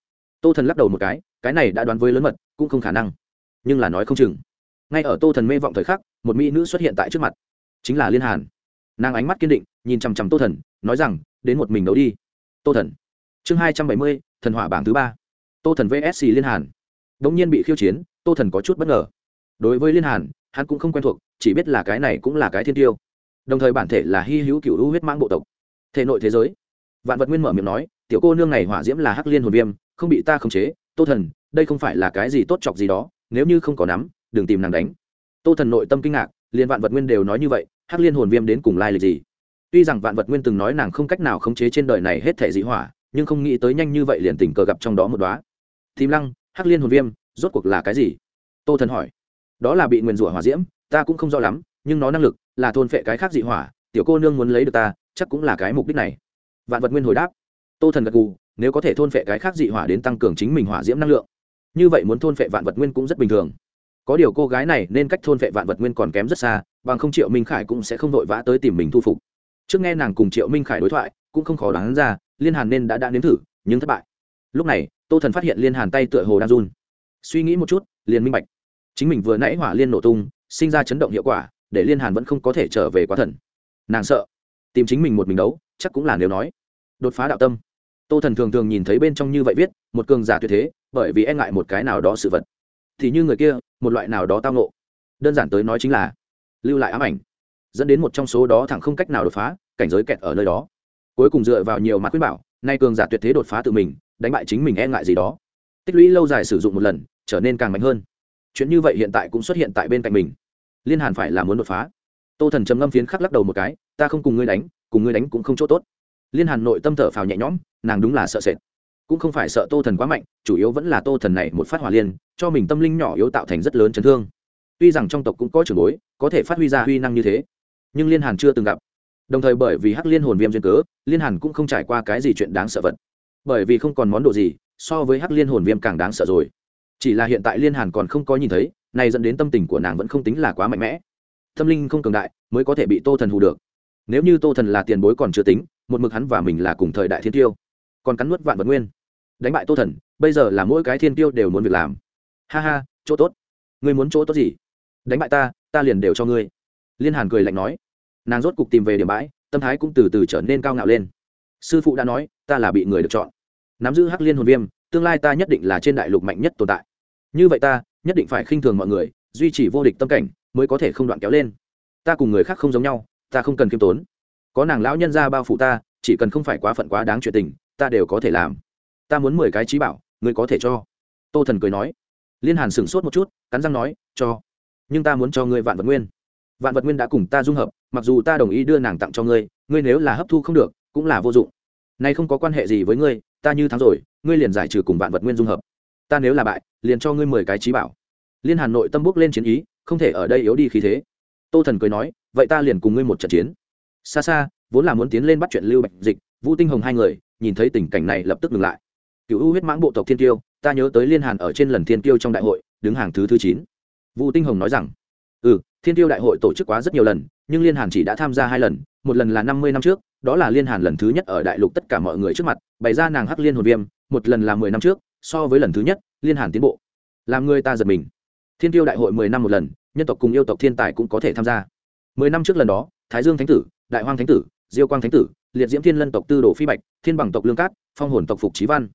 Tô thần lắc đầu một cái cái này đã đoán với lớn mật, cũng không khả năng. Nhưng là nói không chừng. Ngay ở tô thần mê vọng thời khắc, một mỹ nữ xuất hiện tại trước mặt. Chính là liên hàn nàng ánh mắt kiên định, nhìn chằm chằm tô thần, nói rằng, đến một mình đấu đi. Tô thần. Chương hai trăm bảy mươi, thần hỏa bảng thứ ba. Tô thần vsc liên hàn. Đ ỗ n g nhiên bị khiêu chiến, tô thần có chút bất ngờ. Đối với liên hàn, hắn cũng không quen thuộc, chỉ biết là cái này cũng là cái thiên tiêu. Đồng thời bản thể là hy hữu cựu hữu huyết mãng bộ tộc. Thể nội thế giới. Vạn vật nguyên mở miệng nói, tiểu cô nương này hỏa diễm là hắc liên hồn viêm, không bị ta khống chế. Tô thần, đây không phải là cái gì tốt chọc gì đó, nếu như không có nắm, đừng tìm nàng đánh. Tô thần nội tâm kinh ngạc, liền vạn vật nguyên đều nói như vậy hắc liên hồn viêm đến cùng lai lịch gì? Tuy rằng vạn vật nguyên từng nói nàng không cách nào khống chế trên đời này hết thể dị hỏa, nhưng không nghĩ tới nhanh như vậy liền tình cờ gặp trong đó một đoá thìm lăng, hắc liên hồn viêm, rốt cuộc là cái gì? Tô thần hỏi. Đó là bị nguyền rủa hỏa diễm, ta cũng không rõ lắm, nhưng nó năng lực là thôn phệ cái khác dị hỏa, tiểu cô nương muốn lấy được ta, chắc cũng là cái mục đích này. Vạn vật nguyên hồi đáp. Tô thần gật gù, nếu có thể thôn phệ cái khác dị hỏa đến tăng cường chính mình hỏa diễm năng lượng. Như vậy muốn thôn phệ vạn vật nguyên cũng rất bình thường có điều cô gái này nên cách thôn vệ vạn vật nguyên còn kém rất xa, bằng không triệu minh khải cũng sẽ không vội vã tới tìm mình thu phục. Trước nghe nàng cùng triệu minh khải đối thoại, cũng không khó đoán ra, liên hàn nên đã đã nếm thử, nhưng thất bại. Lúc này, tô thần phát hiện liên hàn tay tựa hồ đang run. Suy nghĩ một chút, liền minh bạch. Chính mình vừa nãy hỏa liên nổ tung, sinh ra chấn động hiệu quả, để liên hàn vẫn không có thể trở về quá thần. Nàng sợ. Tìm chính mình một mình đấu, chắc cũng là nếu nói. Đột phá đạo tâm. Tô thần thường thường nhìn thấy bên trong như vậy viết, một cường giả tuyệt thế, bởi vì e ngại một cái nào đó sự vật. Thì như người kia một loại nào đó tao nộ đơn giản tới nói chính là lưu lại ám ảnh, dẫn đến một trong số đó thẳng không cách nào đột phá, cảnh giới kẹt ở nơi đó. Cuối cùng dựa vào nhiều mặt quyết bảo, nay cường giả tuyệt thế đột phá tự mình, đánh bại chính mình e ngại gì đó. Tích lũy lâu dài sử dụng một lần, trở nên càng mạnh hơn. Chuyện như vậy hiện tại cũng xuất hiện tại bên cạnh mình. Liên hàn phải là muốn đột phá. Tô thần trầm ngâm phiến khắc lắc đầu một cái, ta không cùng ngươi đánh, cùng ngươi đánh cũng không chỗ tốt. Liên hàn nội tâm thở phào nhẹ nhõm, nàng đúng là sợ sệt cũng không phải sợ tô thần quá mạnh, chủ yếu vẫn là tô thần này một phát hỏa liên, cho mình tâm linh nhỏ yếu tạo thành rất lớn chấn thương. Tuy rằng trong tộc cũng có trường bối, có thể phát huy ra huy năng như thế, nhưng liên hàn chưa từng gặp. Đồng thời bởi vì hắc liên hồn viêm duyên cớ, liên hàn cũng không trải qua cái gì chuyện đáng sợ vật. Bởi vì không còn món đồ gì, so với hắc liên hồn viêm càng đáng sợ rồi. Chỉ là hiện tại liên hàn còn không có nhìn thấy, này dẫn đến tâm tình của nàng vẫn không tính là quá mạnh mẽ. Tâm linh không cường đại, mới có thể bị tô thần hù được. Nếu như tô thần là tiền bối còn chưa tính, một mực hắn và mình là cùng thời đại thiên tiêu, còn cắn nuốt vạn vật nguyên đánh bại tô thần, bây giờ là mỗi cái thiên tiêu đều muốn việc làm. Ha ha, chỗ tốt. Ngươi muốn chỗ tốt gì? Đánh bại ta ta liền đều cho ngươi. Liên hàn cười lạnh nói. Nàng rốt cục tìm về điểm bãi, tâm thái cũng từ từ trở nên cao ngạo lên. Sư phụ đã nói, ta là bị người được chọn. Nắm giữ hắc liên hồn viêm, tương lai ta nhất định là trên đại lục mạnh nhất tồn tại. Như vậy ta, nhất định phải khinh thường mọi người, duy trì vô địch tâm cảnh, mới có thể không đoạn kéo lên. Ta cùng người khác không giống nhau, ta không cần khiêm tốn. Có nàng lão nhân ra bao phụ ta, chỉ cần không phải quá phận quá đáng chuyện tình, ta đều có thể làm ta muốn mười cái trí bảo, ngươi có thể cho. Tô thần cười nói. Liên hàn sửng sốt một chút, cắn răng nói, cho. Nhưng ta muốn cho ngươi vạn vật nguyên. Vạn vật nguyên đã cùng ta dung hợp, mặc dù ta đồng ý đưa nàng tặng cho ngươi ngươi nếu là hấp thu không được, cũng là vô dụng. Nay không có quan hệ gì với ngươi, ta như thắng rồi, ngươi liền giải trừ cùng vạn vật nguyên dung hợp. Ta nếu là bại, liền cho ngươi mười cái trí bảo. Liên hàn nội tâm bước lên chiến ý, không thể ở đây yếu đi khí thế. Tô thần cười nói, vậy ta liền cùng ngươi một trận chiến. Xa xa, vốn là muốn tiến lên bắt chuyện lưu bạch dịch, vũ tinh hồng hai người, nhìn thấy tình cảnh này lập tức ngừng lại cựu u huyết mãng bộ tộc thiên tiêu ta nhớ tới liên hàn ở trên lần thiên tiêu trong đại hội, đứng hàng thứ thứ chín. Vũ tinh hồng nói rằng ừ thiên tiêu đại hội tổ chức quá rất nhiều lần, nhưng liên hàn chỉ đã tham gia hai lần, một lần là năm mươi năm trước, đó là liên hàn lần thứ nhất ở đại lục tất cả mọi người trước mặt, bày ra nàng hắc liên hồn viêm, một lần là mười năm trước, so với lần thứ nhất, liên hàn tiến bộ. Làm người ta giật mình. Thiên tiêu đại hội mười năm một lần, nhân tộc cùng yêu tộc thiên tài cũng có thể tham gia. Mười năm trước lần đó, thái dương thánh tử, đại hoang thánh tử, diêu quang thánh tử, liệt diễm thiên lân tộc tư đồ phi bạch, thiên bằng tộc lương cát, phong hồn tộc phục trí văn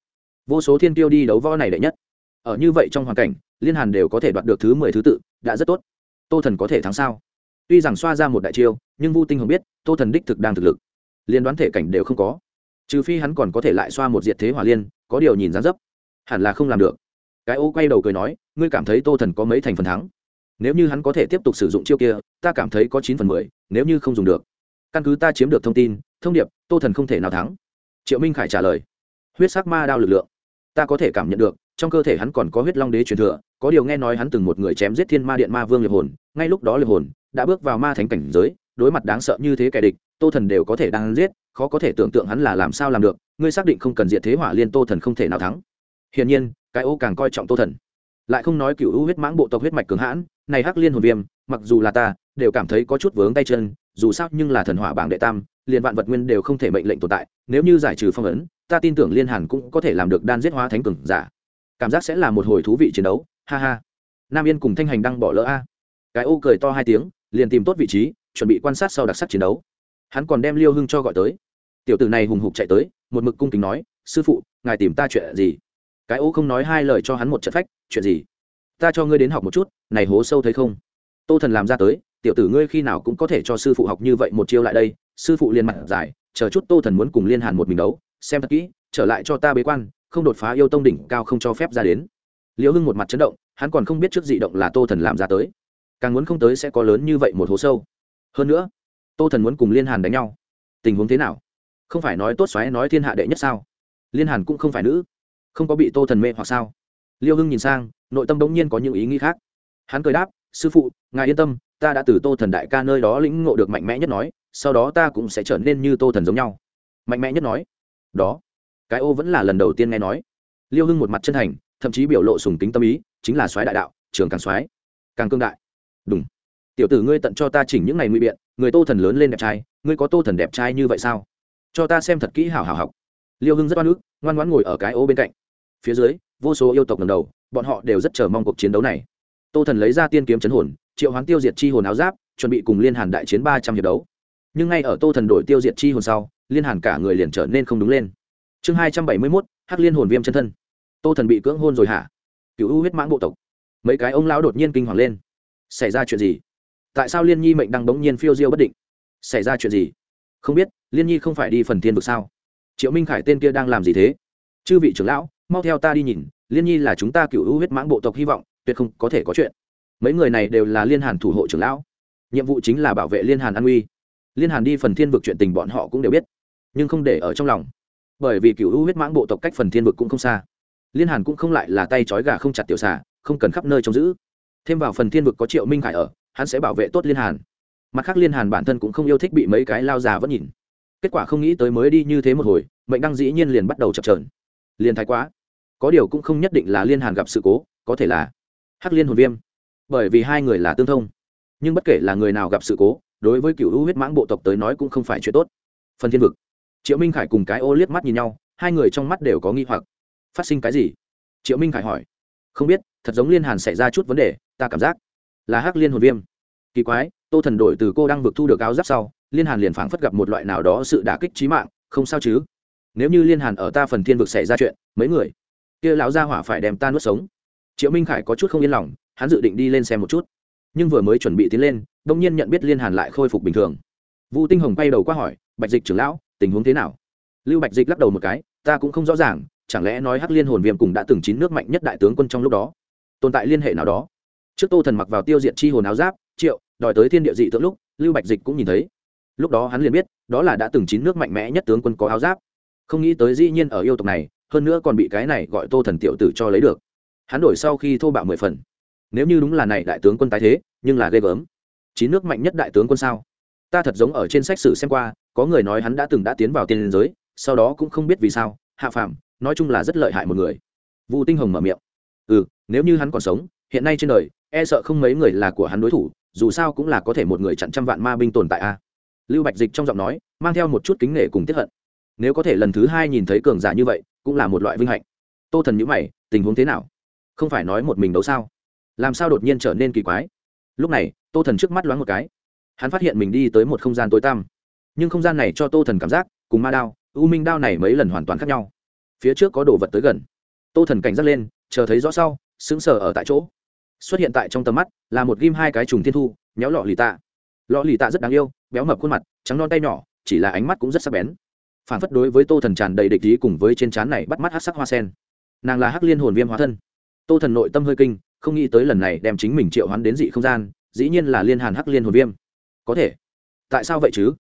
vô số thiên tiêu đi đấu võ này đệ nhất. Ở như vậy trong hoàn cảnh, liên hàn đều có thể đoạt được thứ mười thứ tự, đã rất tốt. Tô thần có thể thắng sao? Tuy rằng xoa ra một đại chiêu, nhưng vu tinh hồng biết, tô thần đích thực đang thực lực. Liên đoán thể cảnh đều không có. Trừ phi hắn còn có thể lại xoa một diệt thế hỏa liên, có điều nhìn dán dấp, hẳn là không làm được. Cái ô quay đầu cười nói, ngươi cảm thấy tô thần có mấy thành phần thắng? Nếu như hắn có thể tiếp tục sử dụng chiêu kia, ta cảm thấy có chín phần mười, nếu như không dùng được. Căn cứ ta chiếm được thông tin, thông điệp, tô thần không thể nào thắng. Triệu minh khải trả lời, huyết sắc ma đao lực lượng ta có thể cảm nhận được, trong cơ thể hắn còn có huyết long đế truyền thừa, có điều nghe nói hắn từng một người chém giết thiên ma điện ma vương liệp hồn, ngay lúc đó liệp hồn đã bước vào ma thánh cảnh giới, đối mặt đáng sợ như thế kẻ địch, tô thần đều có thể đang giết, khó có thể tưởng tượng hắn là làm sao làm được, ngươi xác định không cần diệt thế hỏa liên tô thần không thể nào thắng. Hiển nhiên, cái ô càng coi trọng tô thần. Lại không nói cựu huyết mãng bộ tộc huyết mạch cường hãn, này hắc liên hồn viêm, mặc dù là ta, đều cảm thấy có chút vướng tay chân, dù sao nhưng là thần hỏa bảng đệ tam liền vạn vật nguyên đều không thể mệnh lệnh tồn tại, nếu như giải trừ phong ấn, ta tin tưởng liên hàn cũng có thể làm được đan giết hóa thánh cường giả. Cảm giác sẽ là một hồi thú vị chiến đấu, ha ha. Nam yên cùng thanh hành đang bỏ lỡ a. Cái ô cười to hai tiếng, liền tìm tốt vị trí, chuẩn bị quan sát sau đặc sắc chiến đấu. Hắn còn đem liêu hưng cho gọi tới. Tiểu tử này hùng hục chạy tới, một mực cung kính nói, sư phụ, ngài tìm ta chuyện gì? Cái ô không nói hai lời cho hắn một trận phách, chuyện gì? Ta cho ngươi đến học một chút, này hố sâu thấy không? Tô thần làm ra tới, tiểu tử ngươi khi nào cũng có thể cho sư phụ học như vậy một chiêu lại đây sư phụ liền mặt giải, chờ chút tô thần muốn cùng liên hàn một mình đấu, xem thật kỹ, trở lại cho ta bế quan, không đột phá yêu tông đỉnh cao không cho phép ra đến. Liễu hưng một mặt chấn động, hắn còn không biết trước dị động là tô thần làm ra tới. Càng muốn không tới sẽ có lớn như vậy một hố sâu. Hơn nữa, tô thần muốn cùng liên hàn đánh nhau. Tình huống thế nào? Không phải nói tốt xoáy, nói thiên hạ đệ nhất sao? Liên hàn cũng không phải nữ. Không có bị tô thần mê hoặc sao? Liêu hưng nhìn sang, nội tâm đống nhiên có những ý nghĩ khác. Hắn cười đáp, sư phụ, ngài yên tâm, ta đã từ tô thần đại ca nơi đó lĩnh ngộ được mạnh mẽ nhất nói sau đó ta cũng sẽ trở nên như tô thần giống nhau. Mạnh mẽ nhất nói. Đó. Cái ô vẫn là lần đầu tiên nghe nói. Liêu hưng một mặt chân thành, thậm chí biểu lộ sùng kính tâm ý, chính là soái đại đạo, trường càng soái, càng cương đại. Đúng tiểu tử ngươi tận cho ta chỉnh những ngày nguy biện, người tô thần lớn lên đẹp trai, ngươi có tô thần đẹp trai như vậy sao? Cho ta xem thật kỹ hảo hảo học. Liêu hưng rất oan ức, ngoan ngoãn ngồi ở cái ô bên cạnh. Phía dưới, vô số yêu tộc lần đầu, bọn họ đều rất chờ mong cuộc chiến đấu này. Tô thần lấy ra tiên kiếm chấn hồn, triệu hoán tiêu diệt chi hồn áo giáp, chuẩn bị cùng liên hàn đại chiến ba trăm hiệp đấu nhưng ngay ở tô thần đổi tiêu diệt chi hồn sau, liên hàn cả người liền trở nên không đúng lên. Chương hai trăm bảy mươi mốt, hắc liên hồn viêm chân thân. Tô thần bị cưỡng hôn rồi hả? Cựu u huyết mãng bộ tộc. Mấy cái ông lão đột nhiên kinh hoàng lên. Xảy ra chuyện gì? Tại sao liên nhi mệnh đang bỗng nhiên phiêu diêu bất định? Xảy ra chuyện gì? Không biết, liên nhi không phải đi phần thiên vực sao? Triệu minh khải tên kia đang làm gì thế? Chư vị trưởng lão, mau theo ta đi nhìn, liên nhi là chúng ta cựu u huyết mãng bộ tộc hy vọng, tuyệt không có thể có chuyện. Mấy người này đều là liên hàn thủ hộ trưởng lão. Nhiệm vụ chính là bảo vệ liên hàn an uy liên hàn đi phần thiên vực chuyện tình bọn họ cũng đều biết, nhưng không để ở trong lòng, bởi vì cựu u huyết mãng bộ tộc cách phần thiên vực cũng không xa. Liên hàn cũng không lại là tay trói gà không chặt tiểu xà, không cần khắp nơi trông giữ. Thêm vào phần thiên vực có triệu minh khải ở, hắn sẽ bảo vệ tốt liên hàn. Mặt khác liên hàn bản thân cũng không yêu thích bị mấy cái lao già vẫn nhìn. Kết quả không nghĩ tới mới đi như thế một hồi, mệnh đăng dĩ nhiên liền bắt đầu chập trờn liền thái quá. Có điều cũng không nhất định là liên hàn gặp sự cố, có thể là hắc liên hồn viêm. Bởi vì hai người là tương thông, nhưng bất kể là người nào gặp sự cố đối với cựu u huyết mãng bộ tộc tới nói cũng không phải chuyện tốt. Phần thiên vực. Triệu minh khải cùng cái ô liếc mắt nhìn nhau, hai người trong mắt đều có nghi hoặc. Phát sinh cái gì? Triệu minh khải hỏi. Không biết, thật giống liên hàn xảy ra chút vấn đề, ta cảm giác là hắc liên hồn viêm. Kỳ quái, tô thần đổi từ cô đang vực thu được áo giáp sau, liên hàn liền phảng phất gặp một loại nào đó sự đả kích trí mạng, không sao chứ? Nếu như liên hàn ở ta phần thiên vực xảy ra chuyện, mấy người kia lão gia hỏa phải đem ta nuốt sống. Triệu minh khải có chút không yên lòng, hắn dự định đi lên xem một chút nhưng vừa mới chuẩn bị tiến lên đông nhiên nhận biết liên hàn lại khôi phục bình thường. Vu tinh hồng bay đầu qua hỏi, bạch dịch trưởng lão, tình huống thế nào? Lưu bạch dịch lắc đầu một cái, ta cũng không rõ ràng, chẳng lẽ nói hắc liên hồn viêm cùng đã từng chín nước mạnh nhất đại tướng quân trong lúc đó, tồn tại liên hệ nào đó? Trước tô thần mặc vào tiêu diệt chi hồn áo giáp, triệu, đòi tới thiên địa dị tượng lúc, lưu bạch dịch cũng nhìn thấy. Lúc đó hắn liền biết, đó là đã từng chín nước mạnh mẽ nhất tướng quân có áo giáp. Không nghĩ tới dĩ nhiên ở yêu tộc này, hơn nữa còn bị cái này gọi tô thần tiểu tử cho lấy được. Hắn đổi sau khi thô bạo mười phần nếu như đúng là này đại tướng quân tái thế, nhưng là ghê gớm. Chín nước mạnh nhất đại tướng quân sao? Ta thật giống ở trên sách sử xem qua, có người nói hắn đã từng đã tiến vào tiên liên giới, sau đó cũng không biết vì sao, hạ phàm, nói chung là rất lợi hại một người. Vu tinh hồng mở miệng. Ừ nếu như hắn còn sống, hiện nay trên đời e sợ không mấy người là của hắn đối thủ, dù sao cũng là có thể một người chặn trăm vạn ma binh tồn tại a. Lưu bạch dịch trong giọng nói, mang theo một chút kính nể cùng tiếp hận. Nếu có thể lần thứ hai nhìn thấy cường giả như vậy, cũng là một loại vinh hạnh. Tô thần nhữ mày, tình huống thế nào? Không phải nói một mình đấu sao? Làm sao đột nhiên trở nên kỳ quái? Lúc này, tô thần trước mắt loáng một cái. Hắn phát hiện mình đi tới một không gian tối tăm. Nhưng không gian này cho tô thần cảm giác, cùng ma đao, u minh đao này mấy lần hoàn toàn khác nhau. Phía trước có đồ vật tới gần. Tô thần cảnh giác lên, chờ thấy rõ sau, sững sờ ở tại chỗ. Xuất hiện tại trong tầm mắt, là một ghim hai cái trùng thiên thu nhéo lọ lì tạ. Lọ lì tạ rất đáng yêu, béo mập khuôn mặt, trắng non tay nhỏ, chỉ là ánh mắt cũng rất sắc bén. Phản phất đối với tô thần tràn đầy địch ý cùng với trên trán này bắt mắt hát sắc hoa sen. Nàng là hắc liên hồn viêm hóa thân. Tô thần nội tâm hơi kinh không nghĩ tới lần này đem chính mình triệu hoán đến dị không gian, dĩ nhiên là liên hàn hắc liên hồn viêm. Có thể. Tại sao vậy chứ?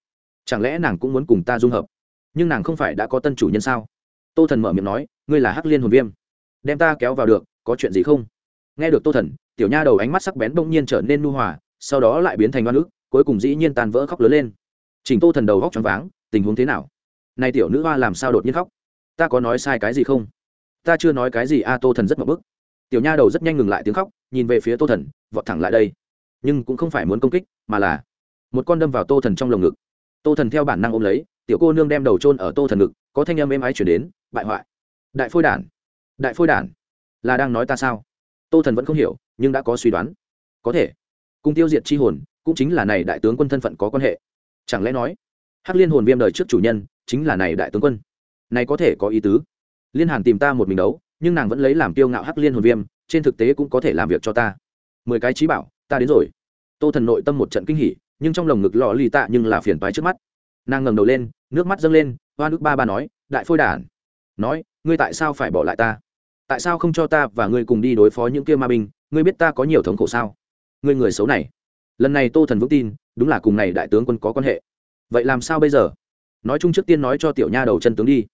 Chẳng lẽ nàng cũng muốn cùng ta dung hợp? Nhưng nàng không phải đã có tân chủ nhân sao? Tô thần mở miệng nói, ngươi là hắc liên hồn viêm. Đem ta kéo vào được, có chuyện gì không? Nghe được tô thần, tiểu nha đầu ánh mắt sắc bén bỗng nhiên trở nên nu hòa, sau đó lại biến thành oan ức, cuối cùng dĩ nhiên tan vỡ khóc lớn lên. Chỉnh tô thần đầu góc choáng váng, tình huống thế nào? Nay tiểu nữ hoa làm sao đột nhiên khóc? Ta có nói sai cái gì không? Ta chưa nói cái gì, a, tô thần rất mập bức tiểu nha đầu rất nhanh ngừng lại tiếng khóc, nhìn về phía tô thần, vọt thẳng lại đây. Nhưng cũng không phải muốn công kích, mà là một con đâm vào tô thần trong lồng ngực. Tô thần theo bản năng ôm lấy, tiểu cô nương đem đầu trôn ở tô thần ngực, có thanh âm êm ái chuyển đến, bại hoại. Đại phôi đản, đại phôi đản, là đang nói ta sao? Tô thần vẫn không hiểu, nhưng đã có suy đoán. Có thể, cùng tiêu diệt c h i hồn, cũng chính là này đại tướng quân thân phận có quan hệ. Chẳng lẽ nói, hắc liên hồn viêm đời trước chủ nhân, chính là này đại tướng quân? Này có thể có ý tứ. Liên hàn tìm ta một mình đấu nhưng nàng vẫn lấy làm tiêu ngạo hắc liên hồn viêm, trên thực tế cũng có thể làm việc cho ta. Mười cái trí bảo, ta đến rồi. Tô thần nội tâm một trận kinh hỉ, nhưng trong lồng ngực lò lì tạ nhưng là phiền toái trước mắt. Nàng ngẩng đầu lên, nước mắt dâng lên, hoa nước ba ba nói, đại phôi đản. Nói, ngươi tại sao phải bỏ lại ta? Tại sao không cho ta và ngươi cùng đi đối phó những kia ma binh? Ngươi biết ta có nhiều thống khổ sao? Ngươi người xấu này. Lần này tô thần vững tin, đúng là cùng này đại tướng quân có quan hệ. Vậy làm sao bây giờ? Nói chung trước tiên nói cho tiểu nha đầu chân tướng đi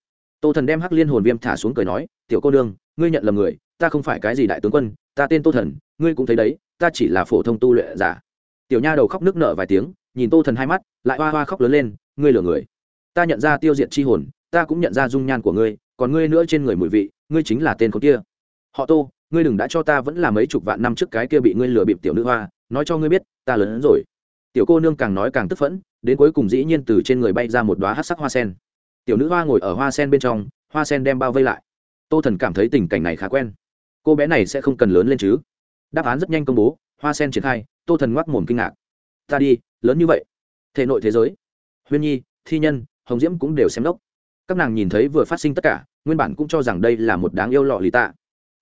tô thần đem hắc liên hồn viêm thả xuống cười nói, tiểu cô đương ngươi nhận lầm người, ta không phải cái gì đại tướng quân, ta tên tô thần, ngươi cũng thấy đấy, ta chỉ là phổ thông tu luyện giả. Tiểu nha đầu khóc nước nở vài tiếng, nhìn tô thần hai mắt, lại hoa hoa khóc lớn lên, ngươi lừa người. Ta nhận ra tiêu diệt c h i hồn, ta cũng nhận ra dung nhan của ngươi, còn ngươi nữa trên người mùi vị, ngươi chính là tên con kia. Họ tô, ngươi đừng đã cho ta vẫn là mấy chục vạn năm trước cái kia bị ngươi lừa bịp tiểu nữ hoa, nói cho ngươi biết, ta lớn hơn rồi. Tiểu cô nương càng nói càng tức phẫn, đến cuối cùng dĩ nhiên từ trên người bay ra một đoá hát sắc hoa sen tiểu nữ hoa ngồi ở hoa sen bên trong, hoa sen đem bao vây lại. Tô thần cảm thấy tình cảnh này khá quen. Cô bé này sẽ không cần lớn lên chứ? Đáp án rất nhanh công bố, hoa sen triển khai, tô thần ngoác mồm kinh ngạc. Ta đi, lớn như vậy. Thể nội thế giới. Huyên nhi, thi nhân, hồng diễm cũng đều xem đốc. Các nàng nhìn thấy vừa phát sinh tất cả, nguyên bản cũng cho rằng đây là một đáng yêu lọ lì tạ.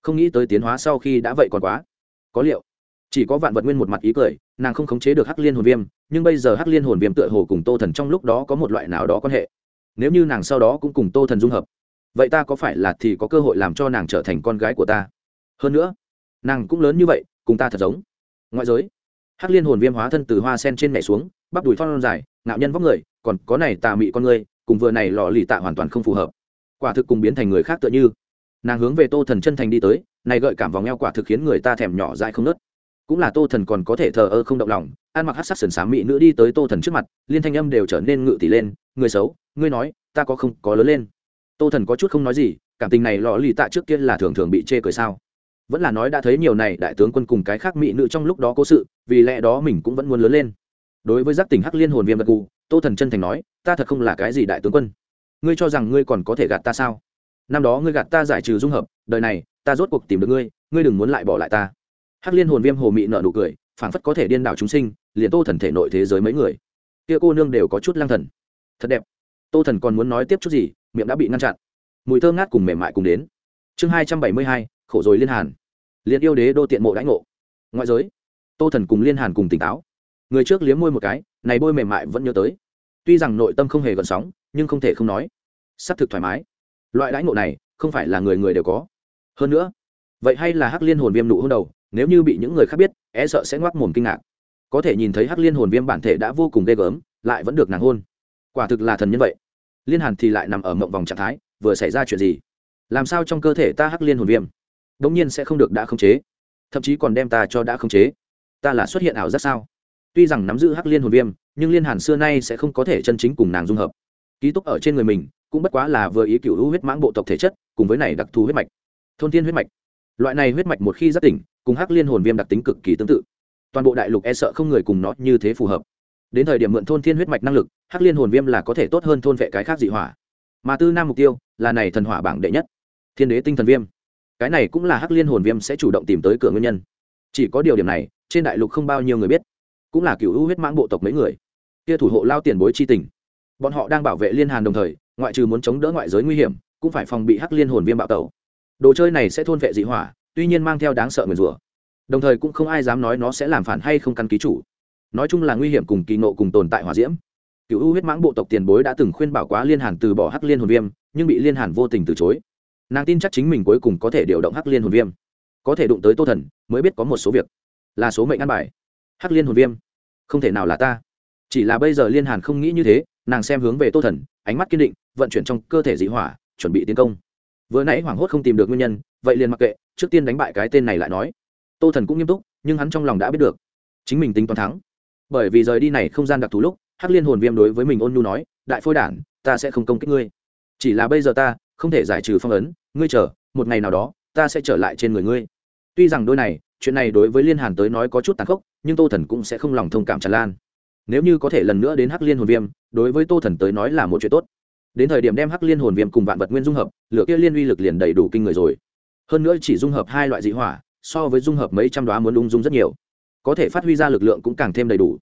Không nghĩ tới tiến hóa sau khi đã vậy còn quá. Có liệu, chỉ có vạn vật nguyên một mặt ý cười, nàng không khống chế được hắc liên hồn viêm, nhưng bây giờ hắc liên hồn viêm tựa hồ cùng tô thần trong lúc đó có một loại nào đó quan hệ nếu như nàng sau đó cũng cùng tô thần dung hợp, vậy ta có phải là thì có cơ hội làm cho nàng trở thành con gái của ta? Hơn nữa, nàng cũng lớn như vậy, cùng ta thật giống. Ngoại giới, hắc liên hồn viêm hóa thân từ hoa sen trên nhảy xuống, bắp đùi thon dài, ngạo nhân vóc người, còn có này tà mị con người, cùng vừa này lò lì tạ hoàn toàn không phù hợp. Quả thực cùng biến thành người khác tựa như. Nàng hướng về tô thần chân thành đi tới, này gợi cảm vòng eo quả thực khiến người ta thèm nhỏ dại không nớt cũng là tô thần còn có thể thờ ơ không động lòng, ăn mặc hát sắc sần sám mỹ nữ đi tới tô thần trước mặt, liên thanh âm đều trở nên ngự tỷ lên, người xấu, ngươi nói, ta có không, có lớn lên. Tô thần có chút không nói gì, cảm tình này lò lì tạ trước kia là thường thường bị chê cười sao? Vẫn là nói đã thấy nhiều này đại tướng quân cùng cái khác mỹ nữ trong lúc đó cố sự, vì lẽ đó mình cũng vẫn muốn lớn lên. Đối với giác tình hắc liên hồn viêm đặc cụ tô thần chân thành nói, ta thật không là cái gì đại tướng quân. Ngươi cho rằng ngươi còn có thể gạt ta sao? Năm đó ngươi gạt ta giải trừ dung hợp, đời này, ta rốt cuộc tìm được ngươi ngươi đừng muốn lại bỏ lại ta hắc liên hồn viêm hồ mị nợ nụ cười, phảng phất có thể điên đảo chúng sinh, liền tô thần thể nội thế giới mấy người. Kia cô nương đều có chút lang thần. Thật đẹp. Tô thần còn muốn nói tiếp chút gì, miệng đã bị ngăn chặn. Mùi thơ ngát cùng mềm mại cùng đến. Chương hai trăm bảy mươi hai, khổ rồi liên hàn. Liền yêu đế đô tiện mộ đãi ngộ. Ngoại giới, tô thần cùng liên hàn cùng tỉnh táo. Người trước liếm môi một cái, này bôi mềm mại vẫn nhớ tới. Tuy rằng nội tâm không hề gần sóng, nhưng không thể không nói. S ắ c thực thoải mái. Loại đãi ngộ này, không phải là người người đều có. Hơn nữa, vậy hay là hắc liên hồn viêm nụ hôn đầu nếu như bị những người khác biết e sợ sẽ ngoác mồm kinh ngạc. Có thể nhìn thấy hắc liên hồn viêm bản thể đã vô cùng ghê gớm, lại vẫn được nàng hôn. Quả thực là thần nhân vậy. Liên hàn thì lại nằm ở mộng vòng trạng thái, vừa xảy ra chuyện gì? Làm sao trong cơ thể ta hắc liên hồn viêm? Đ ỗ n g nhiên sẽ không được đã khống chế. Thậm chí còn đem ta cho đã khống chế. Ta là xuất hiện ảo giác sao? Tuy rằng nắm giữ hắc liên hồn viêm, nhưng liên hàn xưa nay sẽ không có thể chân chính cùng nàng dung hợp. Ký túc ở trên người mình, cũng bất quá là vừa ý cựu huyết mãng bộ tộc thể chất, cùng với này đặc thù huyết mạch. Thôn thiên huyết mạch. Loại này huyết mạch một khi giác tỉnh cùng hắc liên hồn viêm đặc tính cực kỳ tương tự. Toàn bộ đại lục e sợ không người cùng nó như thế phù hợp. Đến thời điểm mượn thôn thiên huyết mạch năng lực, hắc liên hồn viêm là có thể tốt hơn thôn vệ cái khác dị hỏa. Mà tư nam mục tiêu là này thần hỏa bảng đệ nhất, thiên đế tinh thần viêm. Cái này cũng là hắc liên hồn viêm sẽ chủ động tìm tới cửa nguyên nhân. Chỉ có điều điểm này, trên đại lục không bao nhiêu người biết, cũng là cựu hữu huyết mãng bộ tộc mấy người. Kia thủ hộ lao tiền bối chi tình. Bọn họ đang bảo vệ liên hàn đồng thời, ngoại trừ muốn chống đỡ ngoại giới nguy hiểm, cũng phải phòng bị hắc liên hồn viêm bạo tẩu. Đồ chơi này sẽ thôn vệ dị hỏa tuy nhiên mang theo đáng sợ nguyền rủa. Đồng thời cũng không ai dám nói nó sẽ làm phản hay không căn ký chủ. Nói chung là nguy hiểm cùng kỳ nộ cùng tồn tại hỏa diễm. Cựu u huyết mãng bộ tộc tiền bối đã từng khuyên bảo quá liên hàn từ bỏ hắc liên hồn viêm, nhưng bị liên hàn vô tình từ chối. Nàng tin chắc chính mình cuối cùng có thể điều động hắc liên hồn viêm. Có thể đụng tới tô thần, mới biết có một số việc. Là số mệnh ăn bài. Hắc liên hồn viêm? Không thể nào là ta. Chỉ là bây giờ liên hàn không nghĩ như thế, nàng xem hướng về tô thần, ánh mắt kiên định, vận chuyển trong cơ thể dị hỏa, chuẩn bị tiến công vừa nãy hoảng hốt không tìm được nguyên nhân, vậy liền mặc kệ, trước tiên đánh bại cái tên này lại nói. Tô thần cũng nghiêm túc, nhưng hắn trong lòng đã biết được. Chính mình tính toán thắng. Bởi vì rời đi này không gian đặc thù lúc, hắc liên hồn viêm đối với mình ôn nhu nói, đại phôi đản, ta sẽ không công kích ngươi. Chỉ là bây giờ ta, không thể giải trừ phong ấn, ngươi chờ, một ngày nào đó, ta sẽ trở lại trên người ngươi. Tuy rằng đôi này, chuyện này đối với liên hàn tới nói có chút tàn khốc, nhưng tô thần cũng sẽ không lòng thông cảm tràn lan. Nếu như có thể lần nữa đến hắc liên hồn viêm, đối với tô thần tới nói là một chuyện tốt đến thời điểm đem hắc liên hồn viêm cùng vạn vật nguyên dung hợp, lửa kia liên uy lực liền đầy đủ kinh người rồi. Hơn nữa chỉ dung hợp hai loại dị hỏa, so với dung hợp mấy trăm đoá muốn ung dung rất nhiều. Có thể phát huy ra lực lượng cũng càng thêm đầy đủ.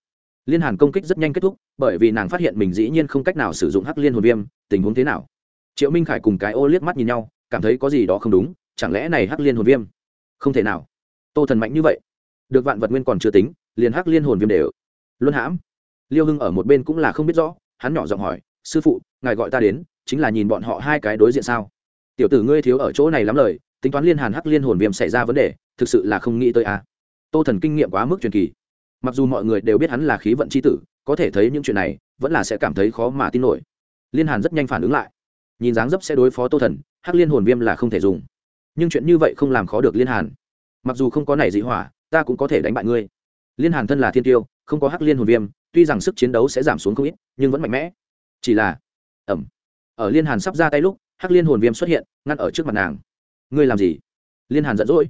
Liên hàn công kích rất nhanh kết thúc, bởi vì nàng phát hiện mình dĩ nhiên không cách nào sử dụng hắc liên hồn viêm, tình huống thế nào? Triệu minh khải cùng cái ô liếc mắt nhìn nhau, cảm thấy có gì đó không đúng, chẳng lẽ này hắc liên hồn viêm? Không thể nào. Tô thần mạnh như vậy. Được vạn vật nguyên còn chưa tính, liền hắc liên hồn viêm đều. Luân hãm. Liêu hưng ở một bên cũng là không biết rõ, hắn nhỏ giọng hỏi sư phụ, ngài gọi ta đến, chính là nhìn bọn họ hai cái đối diện sao? Tiểu tử ngươi thiếu ở chỗ này lắm lời, tính toán liên hàn hắc liên hồn viêm xảy ra vấn đề, thực sự là không nghĩ tới a à. tô thần kinh nghiệm quá mức truyền kỳ. Mặc dù mọi người đều biết hắn là khí vận c h i tử, có thể thấy những chuyện này, vẫn là sẽ cảm thấy khó mà tin nổi. Liên hàn rất nhanh phản ứng lại. Nhìn dáng dấp sẽ đối phó tô thần, hắc liên hồn viêm là không thể dùng. Nhưng chuyện như vậy không làm khó được liên hàn. Mặc dù không có này dị hỏa, ta cũng có thể đánh bại ngươi. Liên hàn thân là thiên tiêu, không có hắc liên hồn viêm, tuy rằng sức chiến đấu sẽ giảm xuống không ít, nhưng vẫn mạnh mẽ chỉ là ẩm ở liên hàn sắp ra tay lúc, hắc liên hồn viêm xuất hiện, ngăn ở trước mặt nàng. Ngươi làm gì? Liên hàn giận dỗi.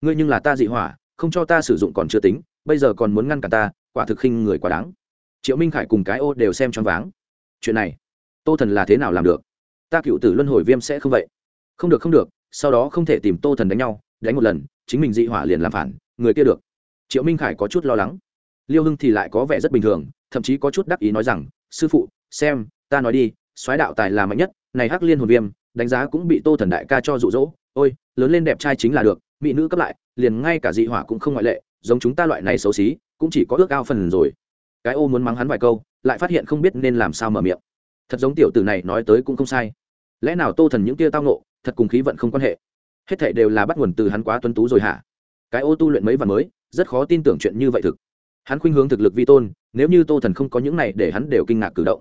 Ngươi nhưng là ta dị hỏa, không cho ta sử dụng còn chưa tính, bây giờ còn muốn ngăn cả ta, quả thực khinh người quá đáng. Triệu minh khải cùng cái ô đều xem choáng váng. Chuyện này, tô thần là thế nào làm được? Ta cựu tử luân hồi viêm sẽ không vậy. Không được không được, sau đó không thể tìm tô thần đánh nhau, đánh một lần, chính mình dị hỏa liền làm phản, người kia được. Triệu minh khải có chút lo lắng. Liêu hưng thì lại có vẻ rất bình thường, thậm chí có chút đắc ý nói rằng, sư phụ, xem ta nói đi, soái đạo tài là mạnh nhất, này hắc liên hồn viêm, đánh giá cũng bị tô thần đại ca cho rụ rỗ ôi, lớn lên đẹp trai chính là được, mỹ nữ cấp lại, liền ngay cả dị hỏa cũng không ngoại lệ, giống chúng ta loại này xấu xí, cũng chỉ có ước ao phần rồi. Cái ô muốn mắng hắn vài câu, lại phát hiện không biết nên làm sao mở miệng. Thật giống tiểu tử này nói tới cũng không sai. Lẽ nào tô thần những tia tao nộ thật cùng khí vận không quan hệ? Hết thệ đều là bắt nguồn từ hắn quá tuân tú rồi hả? Cái ô tu luyện mấy vạn mới, rất khó tin tưởng chuyện như vậy thực. Hắn khuynh hướng thực lực vi tôn, nếu như tô thần không có những này để hắn đều kinh ngạc cử động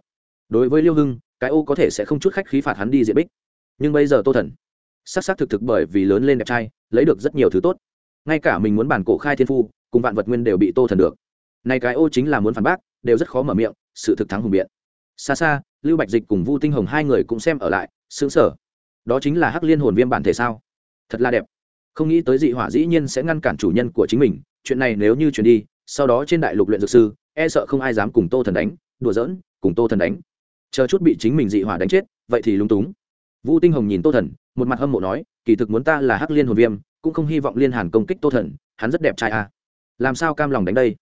đối với liêu hưng, cái ô có thể sẽ không chút khách khí phạt hắn đi diện bích. Nhưng bây giờ tô thần s sắc c s c thực thực bởi vì lớn lên đẹp trai, lấy được rất nhiều thứ tốt. Ngay cả mình muốn bản cổ khai thiên phu, cùng vạn vật nguyên đều bị tô thần được. Này cái ô chính là muốn phản bác, đều rất khó mở miệng, sự thực thắng hùng biện. Xa xa, lưu bạch dịch cùng vu tinh hồng hai người cũng xem ở lại xứng sở đó chính là hắc liên hồn viêm bản thể sao? Thật là đẹp. Không nghĩ tới dị hỏa dĩ nhiên sẽ ngăn cản chủ nhân của chính mình, chuyện này nếu như chuyển đi, sau đó trên đại lục luyện dược sư e sợ không ai dám cùng tô thần đánh, đùa giỡn, cùng tô thần đánh chờ chút bị chính mình dị hỏa đánh chết, vậy thì lung túng. Vũ tinh hồng nhìn tô thần, một mặt hâm mộ nói, kỳ thực muốn ta là hắc liên hồn viêm, cũng không hy vọng liên hàn công kích tô thần, hắn rất đẹp trai à. làm sao cam lòng đánh đây?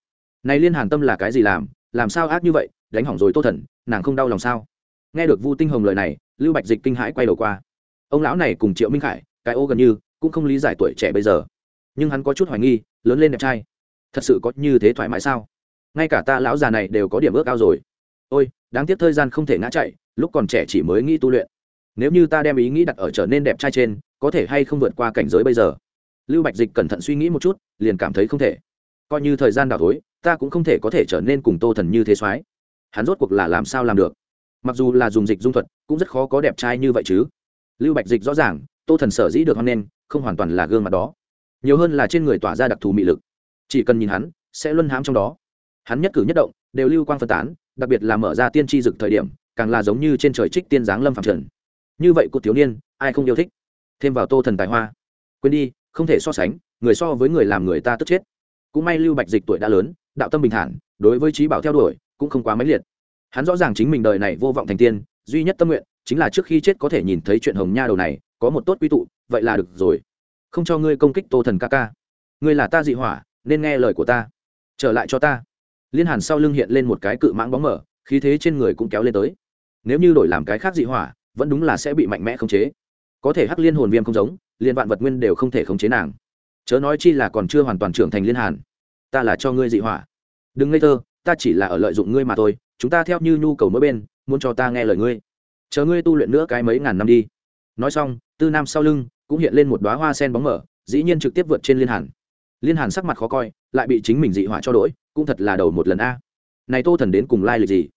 Này liên hàn tâm là cái gì làm làm sao ác như vậy, đánh hỏng rồi tô thần, nàng không đau lòng sao? Nghe được vu tinh hồng lời này, lưu bạch dịch kinh hãi quay đầu qua. Ông lão này cùng triệu minh khải, cái ô gần như, cũng không lý giải tuổi trẻ bây giờ. Nhưng hắn có chút hoài nghi, lớn lên đẹp trai. Thật sự có như thế thoải mái sao? Ngay cả ta lão già này đều có điểm ước ao rồi ôi, đáng tiếc thời gian không thể ngã chạy, lúc còn trẻ chỉ mới nghĩ tu luyện. Nếu như ta đem ý nghĩ đặt ở trở nên đẹp trai trên, có thể hay không vượt qua cảnh giới bây giờ? Lưu bạch dịch cẩn thận suy nghĩ một chút, liền cảm thấy không thể. Coi như thời gian đào thối, ta cũng không thể có thể trở nên cùng tô thần như thế soái. Hắn rốt cuộc là làm sao làm được? Mặc dù là dùng dịch dung thuật, cũng rất khó có đẹp trai như vậy chứ. Lưu bạch dịch rõ ràng, tô thần sở dĩ được hoan nen không hoàn toàn là gương mặt đó. Nhiều hơn là trên người tỏa ra đặc thù mị lực. Chỉ cần nhìn hắn, sẽ luân hãm trong đó. Hắn nhất cử nhất động, đều lưu quang phân tán đặc biệt là mở ra tiên tri dực thời điểm, càng là giống như trên trời trích tiên giáng lâm phạm trần. Như vậy cụt thiếu niên, ai không yêu thích? Thêm vào tô thần tài hoa. Quên đi, không thể so sánh, người so với người làm người ta tức chết. Cũng may lưu bạch dịch tuổi đã lớn, đạo tâm bình thản, đối với trí bảo theo đuổi, cũng không quá mãnh liệt. Hắn rõ ràng chính mình đời này vô vọng thành tiên, duy nhất tâm nguyện, chính là trước khi chết có thể nhìn thấy chuyện hồng nha đầu này, có một tốt quy tụ, vậy là được rồi. Không cho ngươi công kích tô thần ca ca. Ngươi là ta dị hỏa, nên nghe lời của ta. Trở lại cho ta liên hàn sau lưng hiện lên một cái cự mãng bóng mở, khí thế trên người cũng kéo lên tới. Nếu như đổi làm cái khác dị hỏa, vẫn đúng là sẽ bị mạnh mẽ khống chế. Có thể hắc liên hồn viêm không giống, liên vạn vật nguyên đều không thể khống chế nàng. Chớ nói chi là còn chưa hoàn toàn trưởng thành liên hàn. Ta là cho ngươi dị hỏa. Đừng ngây thơ, ta chỉ là ở lợi dụng ngươi mà thôi, chúng ta theo như nhu cầu mỗi bên, muốn cho ta nghe lời ngươi. Chờ ngươi tu luyện nữa cái mấy ngàn năm đi. Nói xong, tư nam sau lưng cũng hiện lên một đoá hoa sen bóng mở, dĩ nhiên trực tiếp vượt trên liên hàn. Liên hàn sắc mặt khó coi lại bị chính mình dị hỏa cho đỗi cũng thật là đầu một lần a. Này tô thần đến cùng lai lịch gì?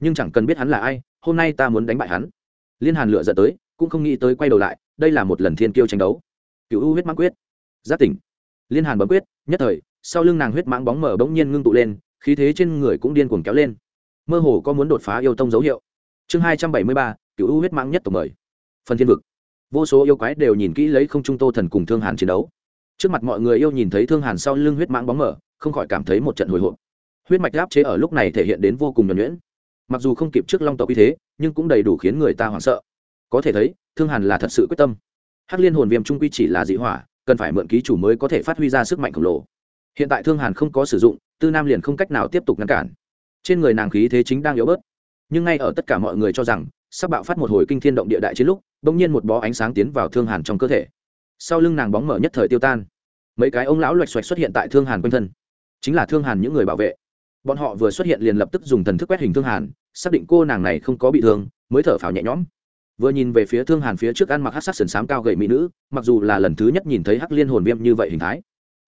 Nhưng chẳng cần biết hắn là ai, hôm nay ta muốn đánh bại hắn. Liên hàn lựa dẫn tới, cũng không nghĩ tới quay đầu lại, đây là một lần thiên kiêu tranh đấu. Cựu u huyết mãng quyết. Giác tỉnh. Liên hàn bấm quyết, nhất thời, sau lưng nàng huyết mãng bóng mở bỗng nhiên ngưng tụ lên, khí thế trên người cũng điên cuồng kéo lên. Mơ hồ có muốn đột phá yêu tông dấu hiệu. Chương hai trăm bảy mươi ba, cựu u huyết mãng nhất tổng mời. Phần thiên vực. Vô số yêu quái đều nhìn kỹ lấy không trung tô thần cùng thương hàn chiến đấu trước mặt mọi người yêu nhìn thấy thương hàn sau lưng huyết mãng bóng mở không khỏi cảm thấy một trận hồi hộp. Huyết mạch áp chế ở lúc này thể hiện đến vô cùng nhuẩn nhuyễn. Mặc dù không kịp trước long tộc uy thế, nhưng cũng đầy đủ khiến người ta hoảng sợ. Có thể thấy, thương hàn là thật sự quyết tâm. Hắc liên hồn viêm trung quy chỉ là dị hỏa, cần phải mượn ký chủ mới có thể phát huy ra sức mạnh khổng lồ. Hiện tại thương hàn không có sử dụng, tư nam liền không cách nào tiếp tục ngăn cản. Trên người nàng khí thế chính đang yếu bớt. Nhưng ngay ở tất cả mọi người cho rằng, sắp bạo phát một hồi kinh thiên động địa đại chiến lúc, bỗng nhiên một bó ánh sáng tiến vào thương hàn trong cơ thể sau lưng nàng bóng mở nhất thời tiêu tan. Mấy cái ông lão loạch xoạch xuất hiện tại thương hàn quanh thân. Chính là thương hàn những người bảo vệ. Bọn họ vừa xuất hiện liền lập tức dùng thần thức quét hình thương hàn, xác định cô nàng này không có bị thương, mới thở phào nhẹ nhõm. Vừa nhìn về phía thương hàn phía trước ăn mặc hát sắc sườn sám cao gậy mỹ nữ, mặc dù là lần thứ nhất nhìn thấy hắc liên hồn viêm như vậy hình thái,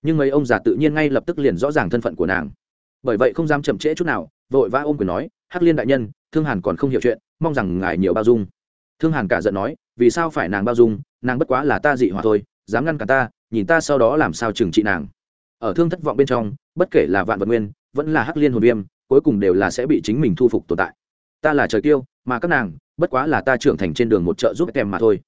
nhưng mấy ông già tự nhiên ngay lập tức liền rõ ràng thân phận của nàng. Bởi vậy không dám chậm trễ chút nào, vội vã ôm quyền nói, hắc liên đại nhân, thương hàn còn không hiểu chuyện, mong rằng ngài nhiều bao dung. Thương hàn cả giận nói, vì sao phải nàng bao dung? Nàng bất quá là ta dị hòa thôi, dám ngăn cả ta, nhìn ta sau đó làm sao trừng trị nàng. Ở thương thất vọng bên trong, bất kể là vạn vật nguyên, vẫn là hắc liên hồn viêm, cuối cùng đều là sẽ bị chính mình thu phục tồn tại. Ta là trời tiêu mà các nàng, bất quá là ta trưởng thành trên đường một trợ giúp kèm mà thôi.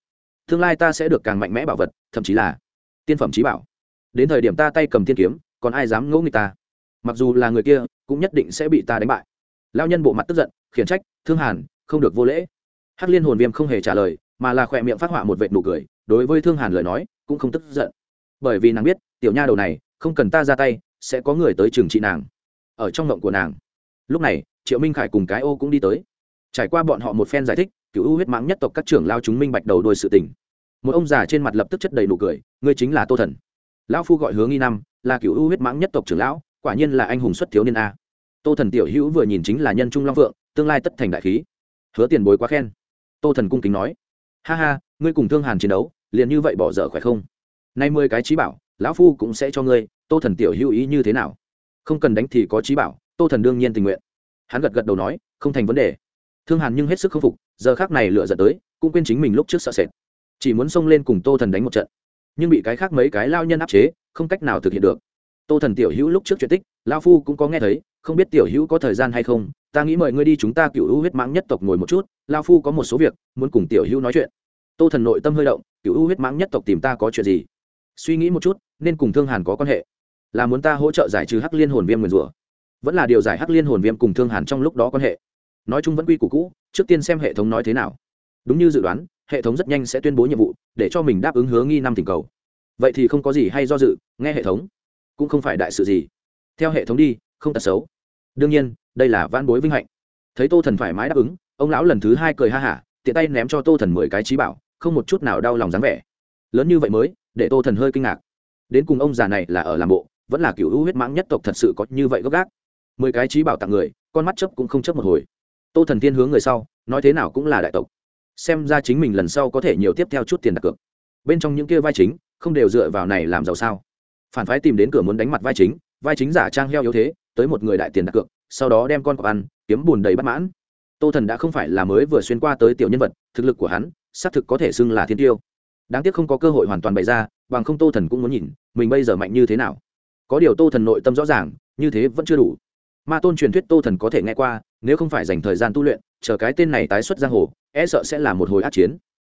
Tương lai ta sẽ được càng mạnh mẽ bảo vật, thậm chí là tiên phẩm trí bảo. Đến thời điểm ta tay cầm tiên kiếm, còn ai dám ngỗ nghịch ta? Mặc dù là người kia, cũng nhất định sẽ bị ta đánh bại. Lao nhân bộ mặt tức giận, khiển trách, thương hàn, không được vô lễ. Hắc liên hồn viêm không hề trả lời mà là khỏe miệng phát họa một vệt nụ cười, đối với thương hàn lời nói, cũng không tức giận. Bởi vì nàng biết, tiểu nha đầu này, không cần ta ra tay, sẽ có người tới trừng trị nàng. Ở trong ngộng của nàng. Lúc này, triệu minh khải cùng cái ô cũng đi tới. Trải qua bọn họ một phen giải thích, cựu ưu huyết mãng nhất tộc các trưởng lao chúng minh bạch đầu đôi sự tình. Một ông già trên mặt lập tức chất đầy nụ cười, ngươi chính là tô thần. Lão phu gọi hướng nghi năm là cựu ưu huyết mãng nhất tộc trưởng lão, quả nhiên là anh hùng xuất thiếu niên a. Tô thần tiểu hữu vừa nhìn chính là nhân trung long phượng, tương lai tất thành đại khí. Hứa tiền bối quá khen. Tô thần cung kính nói ha ha, ngươi cùng thương hàn chiến đấu, liền như vậy bỏ dở khỏe không? Nay mười cái trí bảo, lão phu cũng sẽ cho ngươi, tô thần tiểu hữu ý như thế nào? Không cần đánh thì có trí bảo, tô thần đương nhiên tình nguyện. Hắn gật gật đầu nói, không thành vấn đề. Thương hàn nhưng hết sức khâm phục, giờ khác này lựa dẫn tới, cũng quên chính mình lúc trước sợ sệt. Chỉ muốn xông lên cùng tô thần đánh một trận. Nhưng bị cái khác mấy cái lao nhân áp chế, không cách nào thực hiện được. Tô thần tiểu hữu lúc trước chuyện tích lao phu cũng có nghe thấy, không biết tiểu hữu có thời gian hay không, ta nghĩ mời ngươi đi chúng ta cựu U huyết mãng nhất tộc ngồi một chút lao phu có một số việc, muốn cùng tiểu hữu nói chuyện. Tô thần nội tâm hơi động, cựu U huyết mãng nhất tộc tìm ta có chuyện gì? Suy nghĩ một chút, nên cùng thương hàn có quan hệ. Là muốn ta hỗ trợ giải trừ hắc liên hồn viêm nguyền rủa. Vẫn là điều giải hắc liên hồn viêm cùng thương hàn trong lúc đó quan hệ. Nói chung vẫn quy củ cũ, trước tiên xem hệ thống nói thế nào. Đúng như dự đoán, hệ thống rất nhanh sẽ tuyên bố nhiệm vụ, để cho mình đáp ứng hứa nghi năm tình cầu. Vậy thì không có gì hay do dự, nghe hệ thống cũng không phải đại sự gì theo hệ thống đi, không tật xấu. Đương nhiên, đây là van bối vinh hạnh. Thấy tô thần thoải mái đáp ứng, ông lão lần thứ hai cười ha hả, tiện tay ném cho tô thần mười cái trí bảo, không một chút nào đau lòng dáng vẻ. Lớn như vậy mới, để tô thần hơi kinh ngạc. Đến cùng ông già này là ở làm bộ, vẫn là cựu hữu huyết mãng nhất tộc thật sự có như vậy gốc gác. Mười cái trí bảo tặng người, con mắt chấp cũng không chấp một hồi. Tô thần tiên hướng người sau, nói thế nào cũng là đại tộc. Xem ra chính mình lần sau có thể nhiều tiếp theo chút tiền đặt cược. Bên trong những kia vai chính, không đều dựa vào này làm giàu sao? Phản phái tìm đến cửa muốn đánh mặt vai chính vai chính giả trang heo yếu thế, tới một người đại tiền đặt cược, sau đó đem con cọp ăn, kiếm bùn đầy bất mãn. Tô thần đã không phải là mới vừa xuyên qua tới tiểu nhân vật, thực lực của hắn, xác thực có thể xưng là thiên tiêu. Đáng tiếc không có cơ hội hoàn toàn bày ra, bằng không tô thần cũng muốn nhìn, mình bây giờ mạnh như thế nào. Có điều tô thần nội tâm rõ ràng, như thế vẫn chưa đủ. Ma tôn truyền thuyết tô thần có thể nghe qua, nếu không phải dành thời gian tu luyện, chờ cái tên này tái xuất giang hồ e sợ sẽ là một hồi át chiến.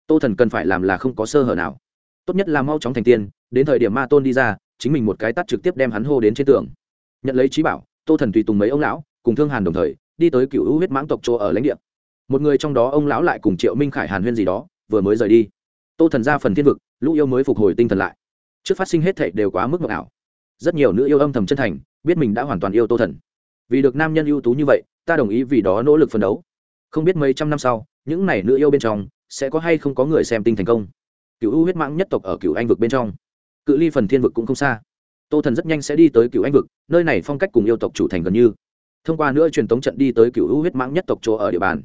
Tô thần cần phải làm là không có sơ hở nào. Tốt nhất là mau chóng thành tiên, đến thời điểm ma tôn đi ra chính mình một cái tắt trực tiếp đem hắn hô đến trên tường. Nhận lấy trí bảo, tô thần tùy tùng mấy ông lão, cùng thương hàn đồng thời, đi tới cựu hữu huyết mãng tộc chỗ ở lãnh địa. Một người trong đó ông lão lại cùng triệu minh khải hàn huyên gì đó, vừa mới rời đi. Tô thần ra phần thiên vực, lũ yêu mới phục hồi tinh thần lại. Trước phát sinh hết thệ đều quá mức mộng ảo. Rất nhiều nữ yêu âm thầm chân thành, biết mình đã hoàn toàn yêu tô thần. Vì được nam nhân ưu tú như vậy, ta đồng ý vì đó nỗ lực phấn đấu. Không biết mấy trăm năm sau, những n à y nữ yêu bên trong, sẽ có hay không có người xem tinh thành công? Cựu u huyết mãng nhất tộc ở cựu anh vực bên trong cự ly phần thiên vực cũng không xa. Tô thần rất nhanh sẽ đi tới cựu anh vực, nơi này phong cách cùng yêu tộc chủ thành gần như. Thông qua nữa truyền tống trận đi tới cựu u huyết mãng nhất tộc chỗ ở địa bàn.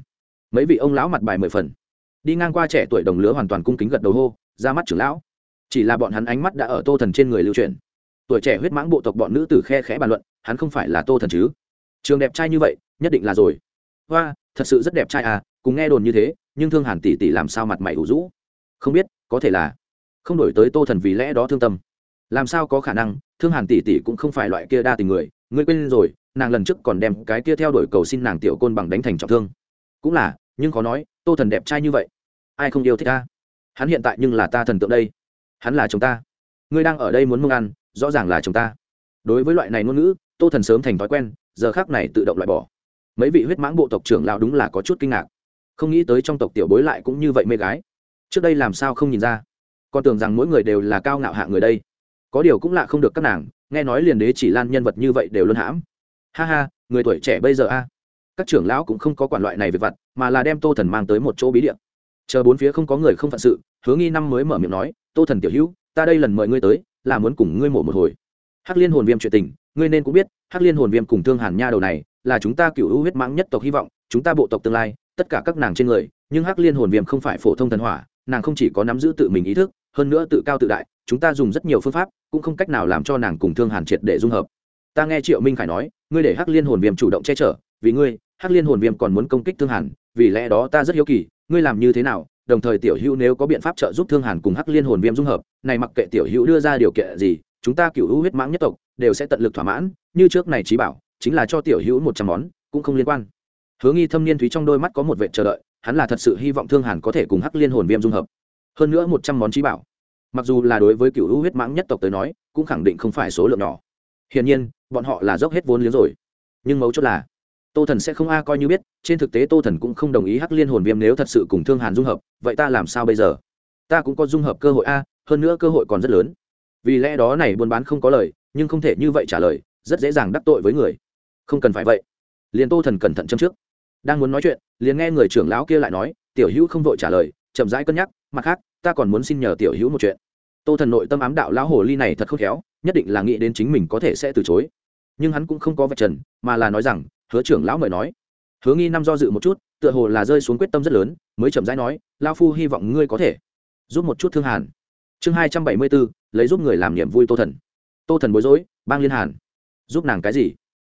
Mấy vị ông lão mặt bài mười phần. Đi ngang qua trẻ tuổi đồng lứa hoàn toàn cung kính gật đầu hô, ra mắt trưởng lão. Chỉ là bọn hắn ánh mắt đã ở tô thần trên người lưu truyền tuổi trẻ huyết mãng bộ tộc bọn nữ tử khe khẽ bàn luận, hắn không phải là tô thần chứ? Trường đẹp trai như vậy, nhất định là rồi. Hoa, thật sự rất đẹp trai à cùng nghe đồn như thế, nhưng thương hàn tỷ tỷ làm sao mặt mày ủ rũ? Không biết, có thể là không đổi tới tô thần vì lẽ đó thương tâm. Làm sao có khả năng, thương hàn tỷ tỷ cũng không phải loại kia đa tình người, ngươi quên rồi, nàng lần trước còn đem cái kia theo đuổi cầu xin nàng tiểu côn bằng đánh thành trọng thương. Cũng là, nhưng khó nói, tô thần đẹp trai như vậy, ai không yêu thích ta? Hắn hiện tại nhưng là ta thần tượng đây. Hắn là chồng ta. Ngươi đang ở đây muốn mông ăn, rõ ràng là chồng ta. Đối với loại này ngôn ngữ, tô thần sớm thành thói quen, giờ khác này tự động loại bỏ. Mấy vị huyết mãng bộ tộc trưởng lão đúng là có chút kinh ngạc. Không nghĩ tới trong tộc tiểu bối lại cũng như vậy mê gái. Trước đây làm sao không nhìn ra? Con tưởng rằng mỗi người đều là cao ngạo hạ người đây. Có điều cũng lạ không được các nàng, nghe nói liền đế chỉ lan nhân vật như vậy đều luôn hãm. Ha ha, người tuổi trẻ bây giờ a. Các trưởng lão cũng không có quản loại này về vặt, mà là đem tô thần mang tới một chỗ bí điện chờ bốn phía không có người không phận sự hứa nghi năm mới mở miệng nói, tô thần tiểu hữu, ta đây lần mời ngươi tới, là muốn cùng ngươi mổ một hồi. Hắc liên hồn viêm chuyện tình, ngươi nên cũng biết, hắc liên hồn viêm cùng thương hàn nha đầu này, là chúng ta cựu hữu huyết mãng nhất tộc hy vọng, chúng ta bộ tộc tương lai, tất cả các nàng trên người, nhưng hắc liên hồn viêm không phải phổ thông thần hỏa, nàng không chỉ có nắm giữ tự mình ý thức hơn nữa tự cao tự đại, chúng ta dùng rất nhiều phương pháp, cũng không cách nào làm cho nàng cùng thương hàn triệt để dung hợp. Ta nghe triệu minh khải nói, ngươi để hắc liên hồn viêm chủ động che chở, vì ngươi, hắc liên hồn viêm còn muốn công kích thương hàn, vì lẽ đó ta rất hiếu kỳ, ngươi làm như thế nào? Đồng thời tiểu hữu nếu có biện pháp trợ giúp thương hàn cùng hắc liên hồn viêm dung hợp, này mặc kệ tiểu hữu đưa ra điều kiện gì, chúng ta cựu hữu huyết mãng nhất tộc đều sẽ tận lực thỏa mãn, như trước này trí bảo, chính là cho tiểu hữu một trăm món, cũng không liên quan. Hứa nghi thâm niên thúy trong đôi mắt có một vệ chờ đợi, hắn là thật sự hy vọng thương hàn có thể cùng hắc liên hồn viêm dung hợp hơn nữa một trăm món trí bảo. Mặc dù là đối với cựu hữu huyết mãng nhất tộc tới nói, cũng khẳng định không phải số lượng nhỏ. Hiển nhiên, bọn họ là dốc hết vốn liếng rồi. Nhưng mấu chốt là, tô thần sẽ không a coi như biết, trên thực tế tô thần cũng không đồng ý hắc liên hồn viêm nếu thật sự cùng thương hàn dung hợp, vậy ta làm sao bây giờ? Ta cũng có dung hợp cơ hội a, hơn nữa cơ hội còn rất lớn. Vì lẽ đó này buôn bán không có lời, nhưng không thể như vậy trả lời, rất dễ dàng đắc tội với người. Không cần phải vậy. Liền tô thần cẩn thận châm trước. Đang muốn nói chuyện, liền nghe người trưởng lão kia lại nói, tiểu hữu không vội trả lời, chậm rãi cân nhắc mặt khác, ta còn muốn xin nhờ tiểu hữu một chuyện. Tô thần nội tâm ám đạo lão hồ ly này thật không khéo, nhất định là nghĩ đến chính mình có thể sẽ từ chối. Nhưng hắn cũng không có vạch trần, mà là nói rằng, hứa trưởng lão mời nói. Hứa nghi năm do dự một chút, tựa hồ là rơi xuống quyết tâm rất lớn, mới chậm rãi nói lao phu hy vọng ngươi có thể giúp một chút thương hàn. Chương hai trăm bảy mươi bốn, lấy giúp người làm niềm vui tô thần. Tô thần bối rối, bang liên hàn, giúp nàng cái gì?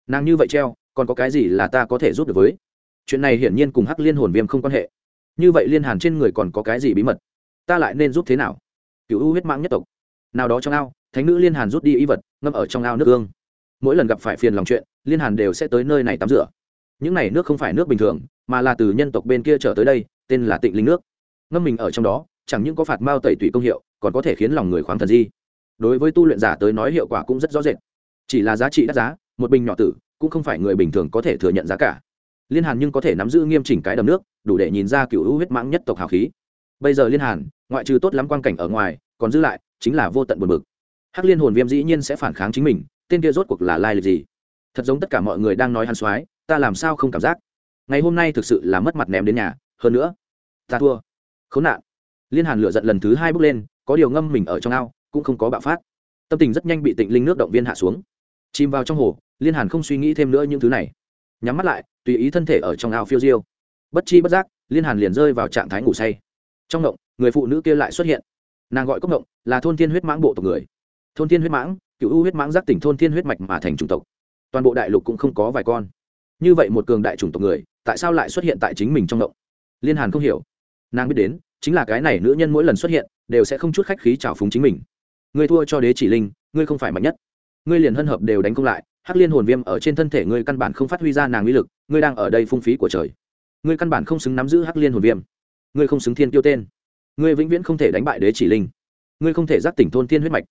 Nàng như vậy treo, còn có cái gì là ta có thể giúp được với? Chuyện này hiển nhiên cùng hắc liên hồn viêm không quan hệ. Như vậy liên hàn trên người còn có cái gì bí mật? Ta lại nên giúp thế nào? Cựu u huyết mãng nhất tộc. Nào đó trong ao, thánh nữ liên hàn rút đi y vật, ngâm ở trong ao nước gương. Mỗi lần gặp phải phiền lòng chuyện, liên hàn đều sẽ tới nơi này tắm rửa. Những này nước không phải nước bình thường, mà là từ nhân tộc bên kia trở tới đây, tên là tịnh linh nước. Ngâm mình ở trong đó, chẳng những có phạt mao tẩy tủy công hiệu, còn có thể khiến lòng người khoáng thần di. Đối với tu luyện giả tới nói hiệu quả cũng rất rõ rệt. Chỉ là giá trị đắt giá, một bình nhỏ tử, cũng không phải người bình thường có thể thừa nhận giá cả. Liên hàn nhưng có thể nắm giữ nghiêm chỉnh cái đầm nước, đủ để nhìn ra cựu hữu huyết mãng nhất tộc hào khí. Bây giờ liên hàn ngoại trừ tốt lắm quang cảnh ở ngoài, còn giữ lại, chính là vô tận buồn bực. Hắc liên hồn viêm dĩ nhiên sẽ phản kháng chính mình, tên kia rốt cuộc là lai lịch gì? Thật giống tất cả mọi người đang nói hắn soái, ta làm sao không cảm giác? Ngày hôm nay thực sự là mất mặt ném đến nhà, hơn nữa, ta thua. Khốn nạn. Liên hàn lựa giận lần thứ hai bước lên, có điều ngâm mình ở trong ao, cũng không có bạo phát. Tâm tình rất nhanh bị tịnh linh nước động viên hạ xuống. Chìm vào trong hồ, liên hàn không suy nghĩ thêm nữa những thứ này. Nhắm mắt lại, tùy ý thân thể ở trong ao phiêu diêu. Bất chi bất giác, liên hàn liền rơi vào trạng thái ngủ say. Trong động người phụ nữ kia lại xuất hiện. Nàng gọi cốc động là thôn thiên huyết mãng bộ tộc người. Thôn thiên huyết mãng, cựu u huyết mãng giác tỉnh thôn thiên huyết mạch mà thành chủng tộc. Toàn bộ đại lục cũng không có vài con. Như vậy một cường đại chủng tộc người, tại sao lại xuất hiện tại chính mình trong động liên hàn không hiểu. Nàng biết đến, chính là cái này nữ nhân mỗi lần xuất hiện, đều sẽ không chút khách khí trào phúng chính mình. Ngươi thua cho đế chỉ linh, ngươi không phải mạnh nhất. Ngươi liền hân hợp đều đánh công lại, hắc liên hồn viêm ở trên thân thể ngươi căn bản không phát huy ra nàng uy lực, ngươi đang ở đây phung phí của trời. Ngươi căn bản không xứng nắm giữ hắc liên hồn viêm. Ngươi không xứng thiên tiêu tên ngươi vĩnh viễn không thể đánh bại đế chỉ linh. Ngươi không thể giác tỉnh thôn thiên huyết mạch.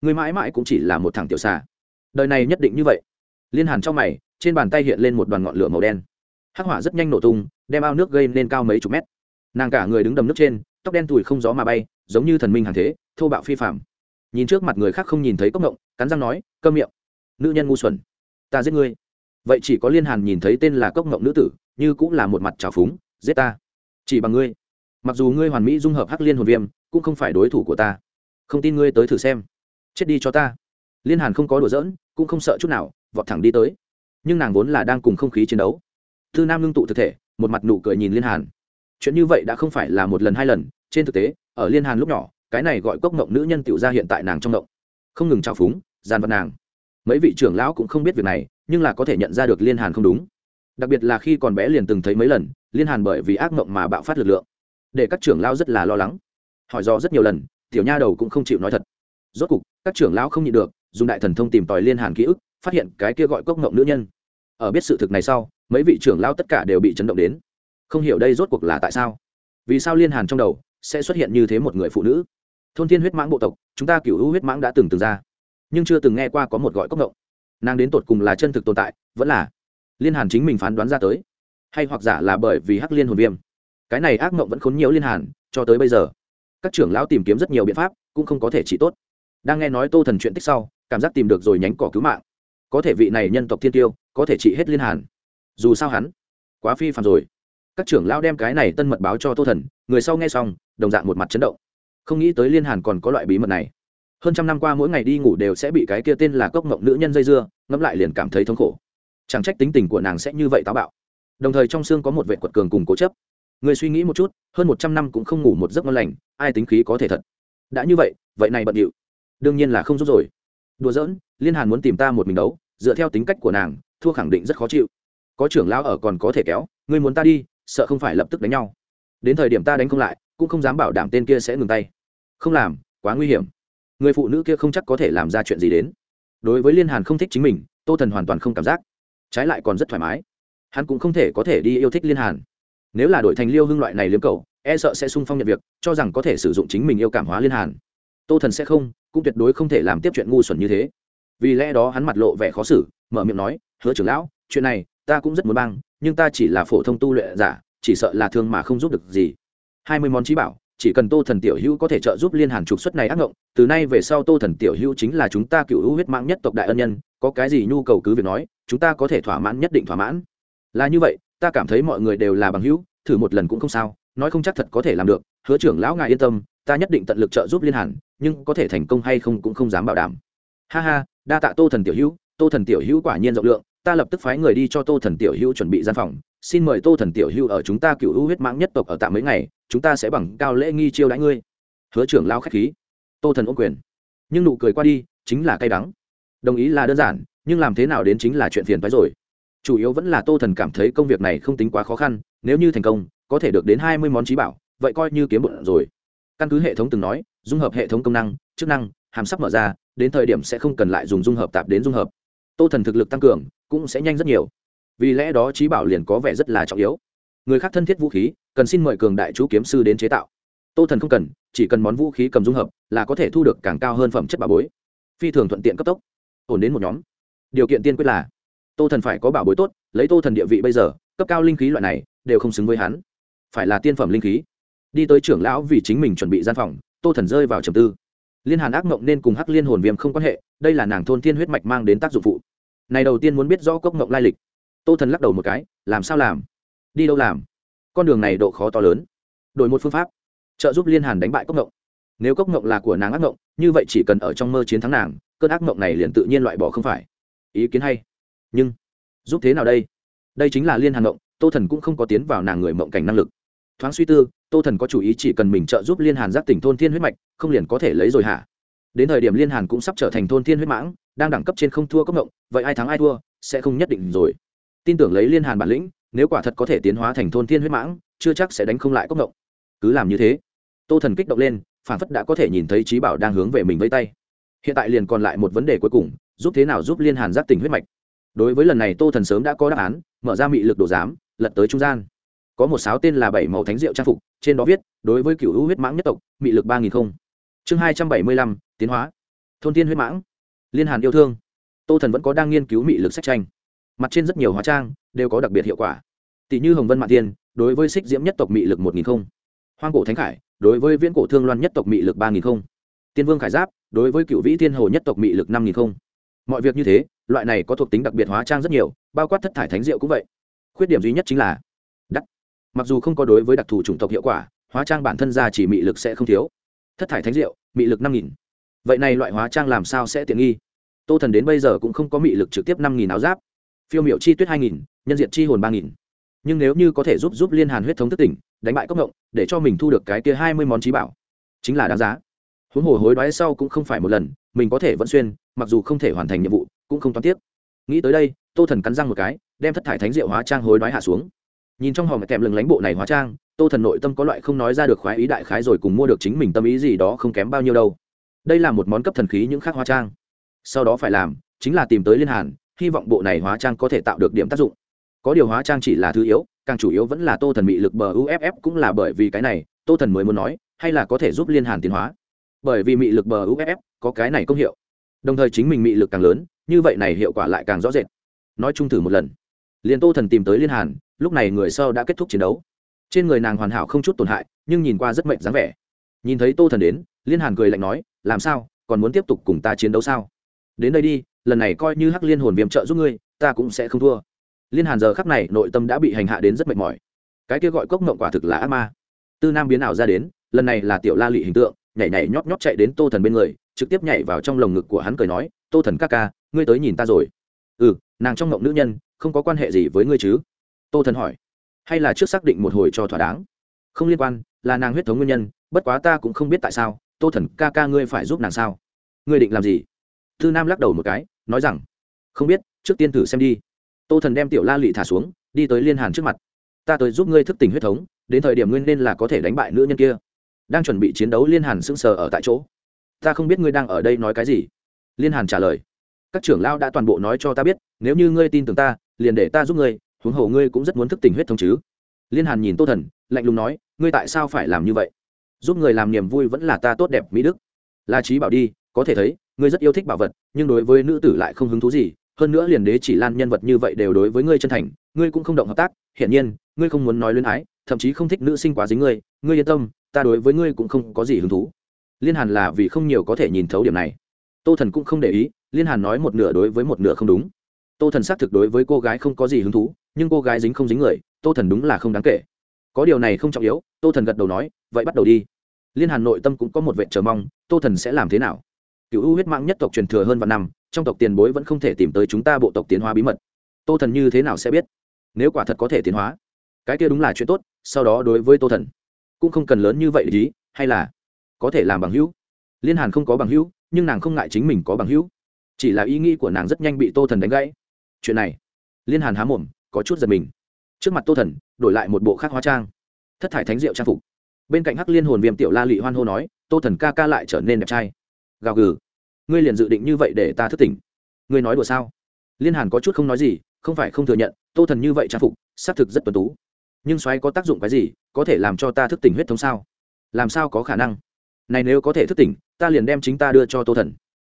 Ngươi mãi mãi cũng chỉ là một thằng tiểu xà. Đời này nhất định như vậy. Liên hàn trong mày, trên bàn tay hiện lên một đoàn ngọn lửa màu đen. Hắc hỏa rất nhanh nổ tung, đem ao nước gây lên cao mấy chục mét. Nàng cả người đứng đầm nước trên, tóc đen tủi không gió mà bay, giống như thần minh hàng thế, thô bạo phi phạm nhìn trước mặt người khác không nhìn thấy cốc ngộng, cắn răng nói cơm miệng. Nữ nhân ngu xuẩn. Ta giết ngươi. Vậy chỉ có liên hàn nhìn thấy tên là cốc ngộng nữ tử, như cũng là một mặt trào phúng, giết ta. Chỉ bằng ngươi mặc dù ngươi hoàn mỹ dung hợp hắc liên hồn viêm, cũng không phải đối thủ của ta. Không tin ngươi tới thử xem. Chết đi cho ta. Liên hàn không có đùa giỡn, cũng không sợ chút nào, vọt thẳng đi tới. Nhưng nàng vốn là đang cùng không khí chiến đấu. Thư nam ngưng tụ thực thể, một mặt nụ cười nhìn liên hàn. Chuyện như vậy đã không phải là một lần hai lần, trên thực tế, ở liên hàn lúc nhỏ, cái này gọi cốc mộng nữ nhân tiểu ra hiện tại nàng trong mộng không ngừng trào phúng, gian vật nàng. Mấy vị trưởng lão cũng không biết việc này, nhưng là có thể nhận ra được liên hàn không đúng. Đặc biệt là khi còn bé liền từng thấy mấy lần, liên hàn bởi vì ác mộng mà bạo phát lực lượng để các trưởng lão rất là lo lắng. Hỏi do rất nhiều lần, tiểu nha đầu cũng không chịu nói thật. Rốt cục, các trưởng lão không nhịn được, dùng đại thần thông tìm tòi liên hàn ký ức, phát hiện cái kia gọi cốc ngộng nữ nhân. Ở biết sự thực này sau, mấy vị trưởng lão tất cả đều bị chấn động đến. Không hiểu đây rốt cuộc là tại sao. Vì sao liên hàn trong đầu sẽ xuất hiện như thế một người phụ nữ? Thôn thiên huyết mãng bộ tộc, chúng ta cựu hữu huyết mãng đã từng từng ra. Nhưng chưa từng nghe qua có một gọi cốc ngộng. Nàng đến tột cùng là chân thực tồn tại, vẫn là liên hàn chính mình phán đoán ra tới. Hay hoặc giả là bởi vì hắc liên hồn viêm cái này ác mộng vẫn khốn nhiều liên hàn, cho tới bây giờ, các trưởng lão tìm kiếm rất nhiều biện pháp, cũng không có thể trị tốt. Đang nghe nói tô thần chuyện tích sau, cảm giác tìm được rồi nhánh cỏ cứu mạng. Có thể vị này nhân tộc thiên tiêu, có thể trị hết liên hàn. Dù sao hắn, quá phi phàm rồi. Các trưởng lão đem cái này tân mật báo cho tô thần, người sau nghe xong, đồng dạng một mặt chấn động. Không nghĩ tới liên hàn còn có loại bí mật này. Hơn trăm năm qua mỗi ngày đi ngủ đều sẽ bị cái kia tên là cốc mộng nữ nhân dây dưa, ngẫm lại liền cảm thấy thống khổ. Chẳng trách tính tình của nàng sẽ như vậy táo bạo. Đồng thời trong xương có một vệ quật cường cùng cố chấp người suy nghĩ một chút, hơn một trăm năm cũng không ngủ một giấc ngon lành, ai tính khí có thể thật? Đã như vậy vậy này bận điệu. Đương nhiên là không giúp rồi. Đùa giỡn, liên hàn muốn tìm ta một mình đấu, dựa theo tính cách của nàng, thua khẳng định rất khó chịu. Có trưởng lão ở còn có thể kéo, ngươi muốn ta đi, sợ không phải lập tức đánh nhau. Đến thời điểm ta đánh không lại, cũng không dám bảo đảm tên kia sẽ ngừng tay. Không làm, quá nguy hiểm. Người phụ nữ kia không chắc có thể làm ra chuyện gì đến. Đối với liên hàn không thích chính mình, tô thần hoàn toàn không cảm giác. Trái lại còn rất thoải mái. Hắn cũng không thể có thể đi yêu thích liên hàn nếu là đổi thành liêu hưng loại này liếm cầu e sợ sẽ sung phong nhận việc, cho rằng có thể sử dụng chính mình yêu cảm hóa liên hàn. Tô thần sẽ không, cũng tuyệt đối không thể làm tiếp chuyện ngu xuẩn như thế. Vì lẽ đó hắn mặt lộ vẻ khó xử, mở miệng nói, hứa trưởng lão, chuyện này ta cũng rất muốn băng, nhưng ta chỉ là phổ thông tu luyện giả, chỉ sợ là thương mà không giúp được gì. Hai mươi món trí bảo, chỉ cần tô thần tiểu hữu có thể trợ giúp liên hàn trục xuất này ác ngộng, từ nay về sau tô thần tiểu hữu chính là chúng ta cựu hữu huyết mạng nhất tộc đại ân nhân, có cái gì nhu cầu cứ việc nói, chúng ta có thể thỏa mãn nhất định thỏa mãn. Là như vậy ta cảm thấy mọi người đều là bằng hữu, thử một lần cũng không sao, nói không chắc thật có thể làm được, hứa trưởng lão ngài yên tâm, ta nhất định tận lực trợ giúp liên hàn, nhưng có thể thành công hay không cũng không dám bảo đảm. Ha ha, đa tạ tô thần tiểu hữu, tô thần tiểu hữu quả nhiên rộng lượng, ta lập tức phái người đi cho tô thần tiểu hữu chuẩn bị gian phòng, xin mời tô thần tiểu hữu ở chúng ta cựu hữu huyết mãng nhất tộc ở tạm mấy ngày, chúng ta sẽ bằng cao lễ nghi chiêu đãi ngươi. Hứa trưởng lao k h á c h khí. Tô thần ôm quyền. Nhưng nụ cười qua đi, chính là cay đắng. Đồng ý là đơn giản, nhưng làm thế nào đến chính là chuyện phiền phái rồi chủ yếu vẫn là tô thần cảm thấy công việc này không tính quá khó khăn, nếu như thành công, có thể được đến hai mươi món trí bảo, vậy coi như kiếm bụng rồi. Căn cứ hệ thống từng nói, dung hợp hệ thống công năng, chức năng, hàm sắp mở ra, đến thời điểm sẽ không cần lại dùng dung hợp tạp đến dung hợp. Tô thần thực lực tăng cường, cũng sẽ nhanh rất nhiều. Vì lẽ đó trí bảo liền có vẻ rất là trọng yếu. Người khác thân thiết vũ khí, cần xin mời cường đại chú kiếm sư đến chế tạo. Tô thần không cần, chỉ cần món vũ khí cầm dung hợp là có thể thu được càng cao hơn phẩm chất bà bối. Phi thường thuận tiện cấp tốc. Ổn đến một nhóm. Điều kiện tiên quyết là tô thần phải có bảo bối tốt, lấy tô thần địa vị bây giờ, cấp cao linh khí loại này, đều không xứng với hắn. Phải là tiên phẩm linh khí. Đi tới trưởng lão vì chính mình chuẩn bị gian phòng, tô thần rơi vào trầm tư. Liên hàn ác mộng nên cùng hắc liên hồn viêm không quan hệ, đây là nàng thôn thiên huyết mạch mang đến tác dụng phụ. Này đầu tiên muốn biết rõ cốc mộng lai lịch. Tô thần lắc đầu một cái, làm sao làm? Đi đâu làm? Con đường này độ khó to lớn. Đổi một phương pháp, trợ giúp liên hàn đánh bại cốc mộng. Nếu cốc mộng là của nàng ác mộng, như vậy chỉ cần ở trong mơ chiến thắng nàng, cơn ác mộng này liền tự nhiên loại bỏ không phải. Ý kiến hay nhưng giúp thế nào đây? Đây chính là liên hàn mộng, tô thần cũng không có tiến vào nàng người mộng cảnh năng lực. Thoáng suy tư, tô thần có chủ ý chỉ cần mình trợ giúp liên hàn giác tỉnh thôn thiên huyết mạch, không liền có thể lấy rồi hả? Đến thời điểm liên hàn cũng sắp trở thành thôn thiên huyết mãng, đang đẳng cấp trên không thua cốc ngộng vậy ai thắng ai thua, sẽ không nhất định rồi. Tin tưởng lấy liên hàn bản lĩnh, nếu quả thật có thể tiến hóa thành thôn thiên huyết mãng, chưa chắc sẽ đánh không lại cốc ngộng cứ làm như thế, tô thần kích động lên, phản phất đã có thể nhìn thấy trí bảo đang hướng về mình với tay. Hiện tại liền còn lại một vấn đề cuối cùng, giúp thế nào giúp liên hàn giác tỉnh huyết mạch? Đối với lần này tô thần sớm đã có đáp án, mở ra mị lực đồ giám, lật tới trung gian. Có một sáo tên là bảy màu thánh rượu trang phục, trên đó viết, đối với cựu hữu huyết mãng nhất tộc, mị lực ba nghìn không. Chương hai trăm bảy mươi lăm, tiến hóa. Thôn tiên huyết mãng. Liên hàn yêu thương. Tô thần vẫn có đang nghiên cứu mị lực sách tranh. Mặt trên rất nhiều hóa trang, đều có đặc biệt hiệu quả. Tỷ như hồng vân mạn tiên đối với xích diễm nhất tộc mị lực một nghìn không. Hoang cổ thánh khải, đối với viễn cổ thương loan nhất tộc mị lực ba nghìn không. Tiên vương khải giáp, đối với cựu vĩ thiên hồ nhất tộc mị lực năm nghìn không. Mọi việc như thế loại này có thuộc tính đặc biệt hóa trang rất nhiều, bao quát thất thải thánh diệu cũng vậy. Khuyết điểm duy nhất chính là đắt mặc dù không có đối với đặc thù chủng tộc hiệu quả, hóa trang bản thân ra chỉ mị lực sẽ không thiếu. Thất thải thánh diệu, mị lực năm nghìn. Vậy này loại hóa trang làm sao sẽ tiện nghi? Tô thần đến bây giờ cũng không có mị lực trực tiếp năm nghìn áo giáp. Phiêu miệu chi tuyết hai nghìn, nhân diện chi hồn ba nghìn. Nhưng nếu như có thể giúp giúp liên hàn huyết thống thất tỉnh, đánh bại cốc ngộng, để cho mình thu được cái kia hai mươi món trí bảo, chính là đáng giá. Huống hồ hối đoái sau cũng không phải một lần, mình có thể vẫn xuyên, mặc dù không thể hoàn thành nhiệm vụ cũng không toán tiếc. Nghĩ tới đây, tô thần cắn răng một cái, đem thất thải thánh diệu hóa trang hối đoái hạ xuống. Nhìn trong hòm kèm lừng lánh bộ này hóa trang, tô thần nội tâm có loại không nói ra được khoái ý đại khái rồi cùng mua được chính mình tâm ý gì đó không kém bao nhiêu đâu. Đây là một món cấp thần khí những khác hóa trang. Sau đó phải làm, chính là tìm tới liên hàn, hy vọng bộ này hóa trang có thể tạo được điểm tác dụng. Có điều hóa trang chỉ là thứ yếu, càng chủ yếu vẫn là tô thần bị lực bờ uff cũng là bởi vì cái này, tô thần mới muốn nói, hay là có thể giúp liên hàn tiến hóa. Bởi vì mị lực bờ uff có cái này công hiệu. Đồng thời chính mình mị lực càng lớn như vậy này hiệu quả lại càng rõ rệt. Nói chung thử một lần. Liền tô thần tìm tới liên hàn, lúc này người sau đã kết thúc chiến đấu. Trên người nàng hoàn hảo không chút tổn hại, nhưng nhìn qua rất mệnh dáng vẻ. Nhìn thấy tô thần đến, liên hàn cười lạnh nói, làm sao, còn muốn tiếp tục cùng ta chiến đấu sao? Đến đây đi, lần này coi như hắc liên hồn viêm trợ giúp ngươi, ta cũng sẽ không thua. Liên hàn giờ khắc này nội tâm đã bị hành hạ đến rất mệt mỏi. Cái kia gọi cốc mộng quả thực là ác ma. Tư nam biến ảo ra đến, lần này là tiểu la lị hình tượng, nhảy nhảy nhót nhót chạy đến tô thần bên người, trực tiếp nhảy vào trong lồng ngực của hắn cười nói, tô thần ca ca ngươi tới nhìn ta rồi. Ừ nàng trong mộng nữ nhân, không có quan hệ gì với ngươi chứ? Tô thần hỏi. Hay là trước xác định một hồi cho thỏa đáng? Không liên quan, là nàng huyết thống nguyên nhân, bất quá ta cũng không biết tại sao, tô thần ca ca ngươi phải giúp nàng sao? Ngươi định làm gì? Thư nam lắc đầu một cái, nói rằng, không biết, trước tiên thử xem đi. Tô thần đem tiểu la lị thả xuống, đi tới liên hàn trước mặt. Ta tới giúp ngươi thức tỉnh huyết thống, đến thời điểm ngươi nên là có thể đánh bại nữ nhân kia. Đang chuẩn bị chiến đấu, liên hàn sững sờ ở tại chỗ. Ta không biết ngươi đang ở đây nói cái gì. Liên hàn trả lời các trưởng lao đã toàn bộ nói cho ta biết, nếu như ngươi tin tưởng ta, liền để ta giúp ngươi, huống hồ ngươi cũng rất muốn thức tỉnh huyết thống chứ. Liên hàn nhìn tô thần, lạnh lùng nói, ngươi tại sao phải làm như vậy? Giúp người làm niềm vui vẫn là ta tốt đẹp mỹ đức. La trí bảo đi, có thể thấy, ngươi rất yêu thích bảo vật, nhưng đối với nữ tử lại không hứng thú gì, hơn nữa liền đế chỉ lan nhân vật như vậy đều đối với ngươi chân thành, ngươi cũng không động hợp tác, hiển nhiên, ngươi không muốn nói luyến ái, thậm chí không thích nữ sinh quá dính ngươi ngươi yên tâm, ta đối với ngươi cũng không có gì hứng thú. Liên hàn là vì không nhiều có thể nhìn thấu điểm này tô thần cũng không để ý, liên hàn nói một nửa đối với một nửa không đúng. Tô thần xác thực đối với cô gái không có gì hứng thú, nhưng cô gái dính không dính người, tô thần đúng là không đáng kể. Có điều này không trọng yếu, tô thần gật đầu nói, vậy bắt đầu đi. Liên hàn nội tâm cũng có một vệ chờ mong, tô thần sẽ làm thế nào? Cựu u huyết mạng nhất tộc truyền thừa hơn vạn năm, trong tộc tiền bối vẫn không thể tìm tới chúng ta bộ tộc tiến hóa bí mật. Tô thần như thế nào sẽ biết? Nếu quả thật có thể tiến hóa, cái kia đúng là chuyện tốt, sau đó đối với tô thần cũng không cần lớn như vậy ý, hay là có thể làm bằng hữu liên hàn không có bằng hữu, nhưng nàng không ngại chính mình có bằng hữu. Chỉ là ý nghĩ của nàng rất nhanh bị tô thần đánh gãy. Chuyện này, liên hàn há mồm, có chút giật mình. Trước mặt tô thần, đổi lại một bộ khác hóa trang. Thất thải thánh diệu trang phục. Bên cạnh hắc liên hồn viêm tiểu la lị hoan hô nói, tô thần ca ca lại trở nên đẹp trai. Gào gừ. Ngươi liền dự định như vậy để ta thức tỉnh? Ngươi nói đùa sao? Liên hàn có chút không nói gì, không phải không thừa nhận, tô thần như vậy trang phục, xác thực rất tuần tú. Nhưng xoáy có tác dụng cái gì, có thể làm cho ta thức tỉnh huyết thống sao? Làm sao có khả năng? Này nếu có thể thức tỉnh, ta liền đem chính ta đưa cho tô thần.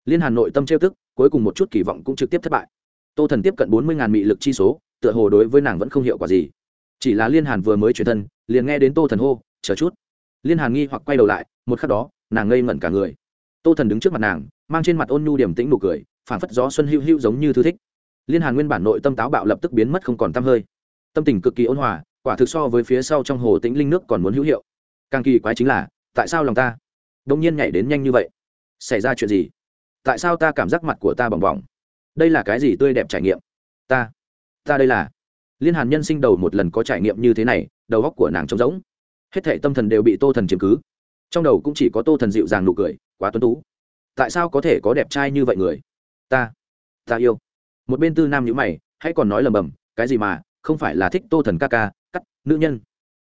Liên hàn nội tâm trêu tức, cuối cùng một chút kỳ vọng cũng trực tiếp thất bại. Tô thần tiếp cận bốn mươi ngàn mị lực chi số, tựa hồ đối với nàng vẫn không hiệu quả gì. Chỉ là liên hàn vừa mới chuyển thân, liền nghe đến tô thần hô, chờ chút. Liên hàn nghi hoặc quay đầu lại, một khắc đó, nàng ngây ngẩn cả người. Tô thần đứng trước mặt nàng, mang trên mặt ôn nhu điểm tĩnh nụ cười phản phất gió xuân hữu hữu giống như thư thích. Liên hàn nguyên bản nội tâm táo bạo lập tức biến mất không còn t hơi. Tâm tình cực kỳ ôn hòa, quả thực so với phía sau trong hồ tĩnh linh nước còn muốn hữu hiệu. Càng kỳ quái chính là, tại sao lòng ta đông nhiên nhảy đến nhanh như vậy. Xảy ra chuyện gì? Tại sao ta cảm giác mặt của ta bỏng bỏng đây là cái gì tươi đẹp trải nghiệm? Ta ta đây là. Liên hàn nhân sinh đầu một lần có trải nghiệm như thế này, đầu góc của nàng trống rỗng. Hết thể tâm thần đều bị tô thần chiếm cứ. Trong đầu cũng chỉ có tô thần dịu dàng nụ cười, quá tuấn tú. Tại sao có thể có đẹp trai như vậy người? Ta ta yêu. Một bên tư nam nhữ mày, hãy còn nói lầm bầm, cái gì mà, không phải là thích tô thần ca ca, cắt, nữ nhân.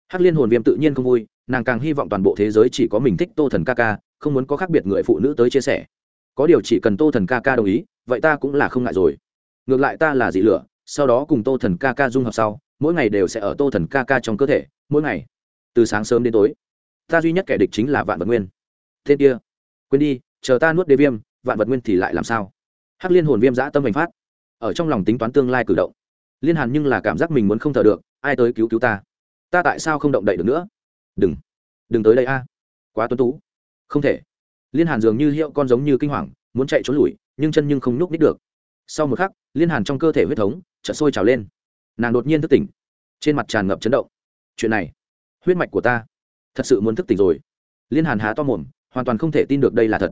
Hắc liên hồn viêm tự nhiên không vui nàng càng hy vọng toàn bộ thế giới chỉ có mình thích tô thần ca ca, không muốn có khác biệt người phụ nữ tới chia sẻ. Có điều chỉ cần tô thần ca ca đồng ý, vậy ta cũng là không ngại rồi. Ngược lại ta là dị lửa, sau đó cùng tô thần ca ca dung hợp sau, mỗi ngày đều sẽ ở tô thần ca ca trong cơ thể, mỗi ngày. Từ sáng sớm đến tối, ta duy nhất kẻ địch chính là vạn vật nguyên. Tên kia, quên đi, chờ ta nuốt đế viêm, vạn vật nguyên thì lại làm sao? Hắc liên hồn viêm giã tâm hành phát. Ở trong lòng tính toán tương lai cử động. Liên hàn nhưng là cảm giác mình muốn không thở được, ai tới cứu cứu ta? Ta tại sao không động đậy được nữa? Đừng đừng tới đây a. Quá tuân tú. Không thể. Liên hàn dường như hiệu con giống như kinh hoàng, muốn chạy trốn lùi, nhưng chân nhưng không nhúc nít được. Sau một khắc, liên hàn trong cơ thể huyết thống chợt sôi trào lên. Nàng đột nhiên thức tỉnh. Trên mặt tràn ngập chấn động. Chuyện này, huyết mạch của ta thật sự muốn thức tỉnh rồi. Liên hàn há to mồm, hoàn toàn không thể tin được đây là thật.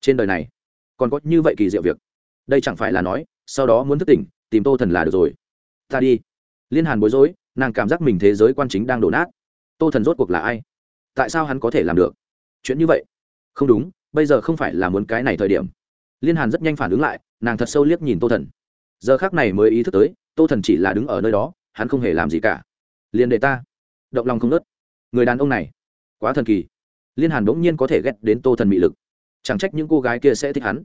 Trên đời này, còn có như vậy kỳ diệu việc. Đây chẳng phải là nói, sau đó muốn thức tỉnh, tìm tô thần là được rồi. Ta đi. Liên hàn bối rối, nàng cảm giác mình thế giới quan chính đang đổ nát tô thần rốt cuộc là ai? Tại sao hắn có thể làm được? Chuyện như vậy? Không đúng, bây giờ không phải là muốn cái này thời điểm. Liên hàn rất nhanh phản ứng lại, nàng thật sâu liếc nhìn tô thần. Giờ khác này mới ý thức tới, tô thần chỉ là đứng ở nơi đó, hắn không hề làm gì cả. Liền để ta. Động lòng không nớt người đàn ông này, quá thần kỳ. Liên hàn bỗng nhiên có thể ghét đến tô thần mị lực. Chẳng trách những cô gái kia sẽ thích hắn.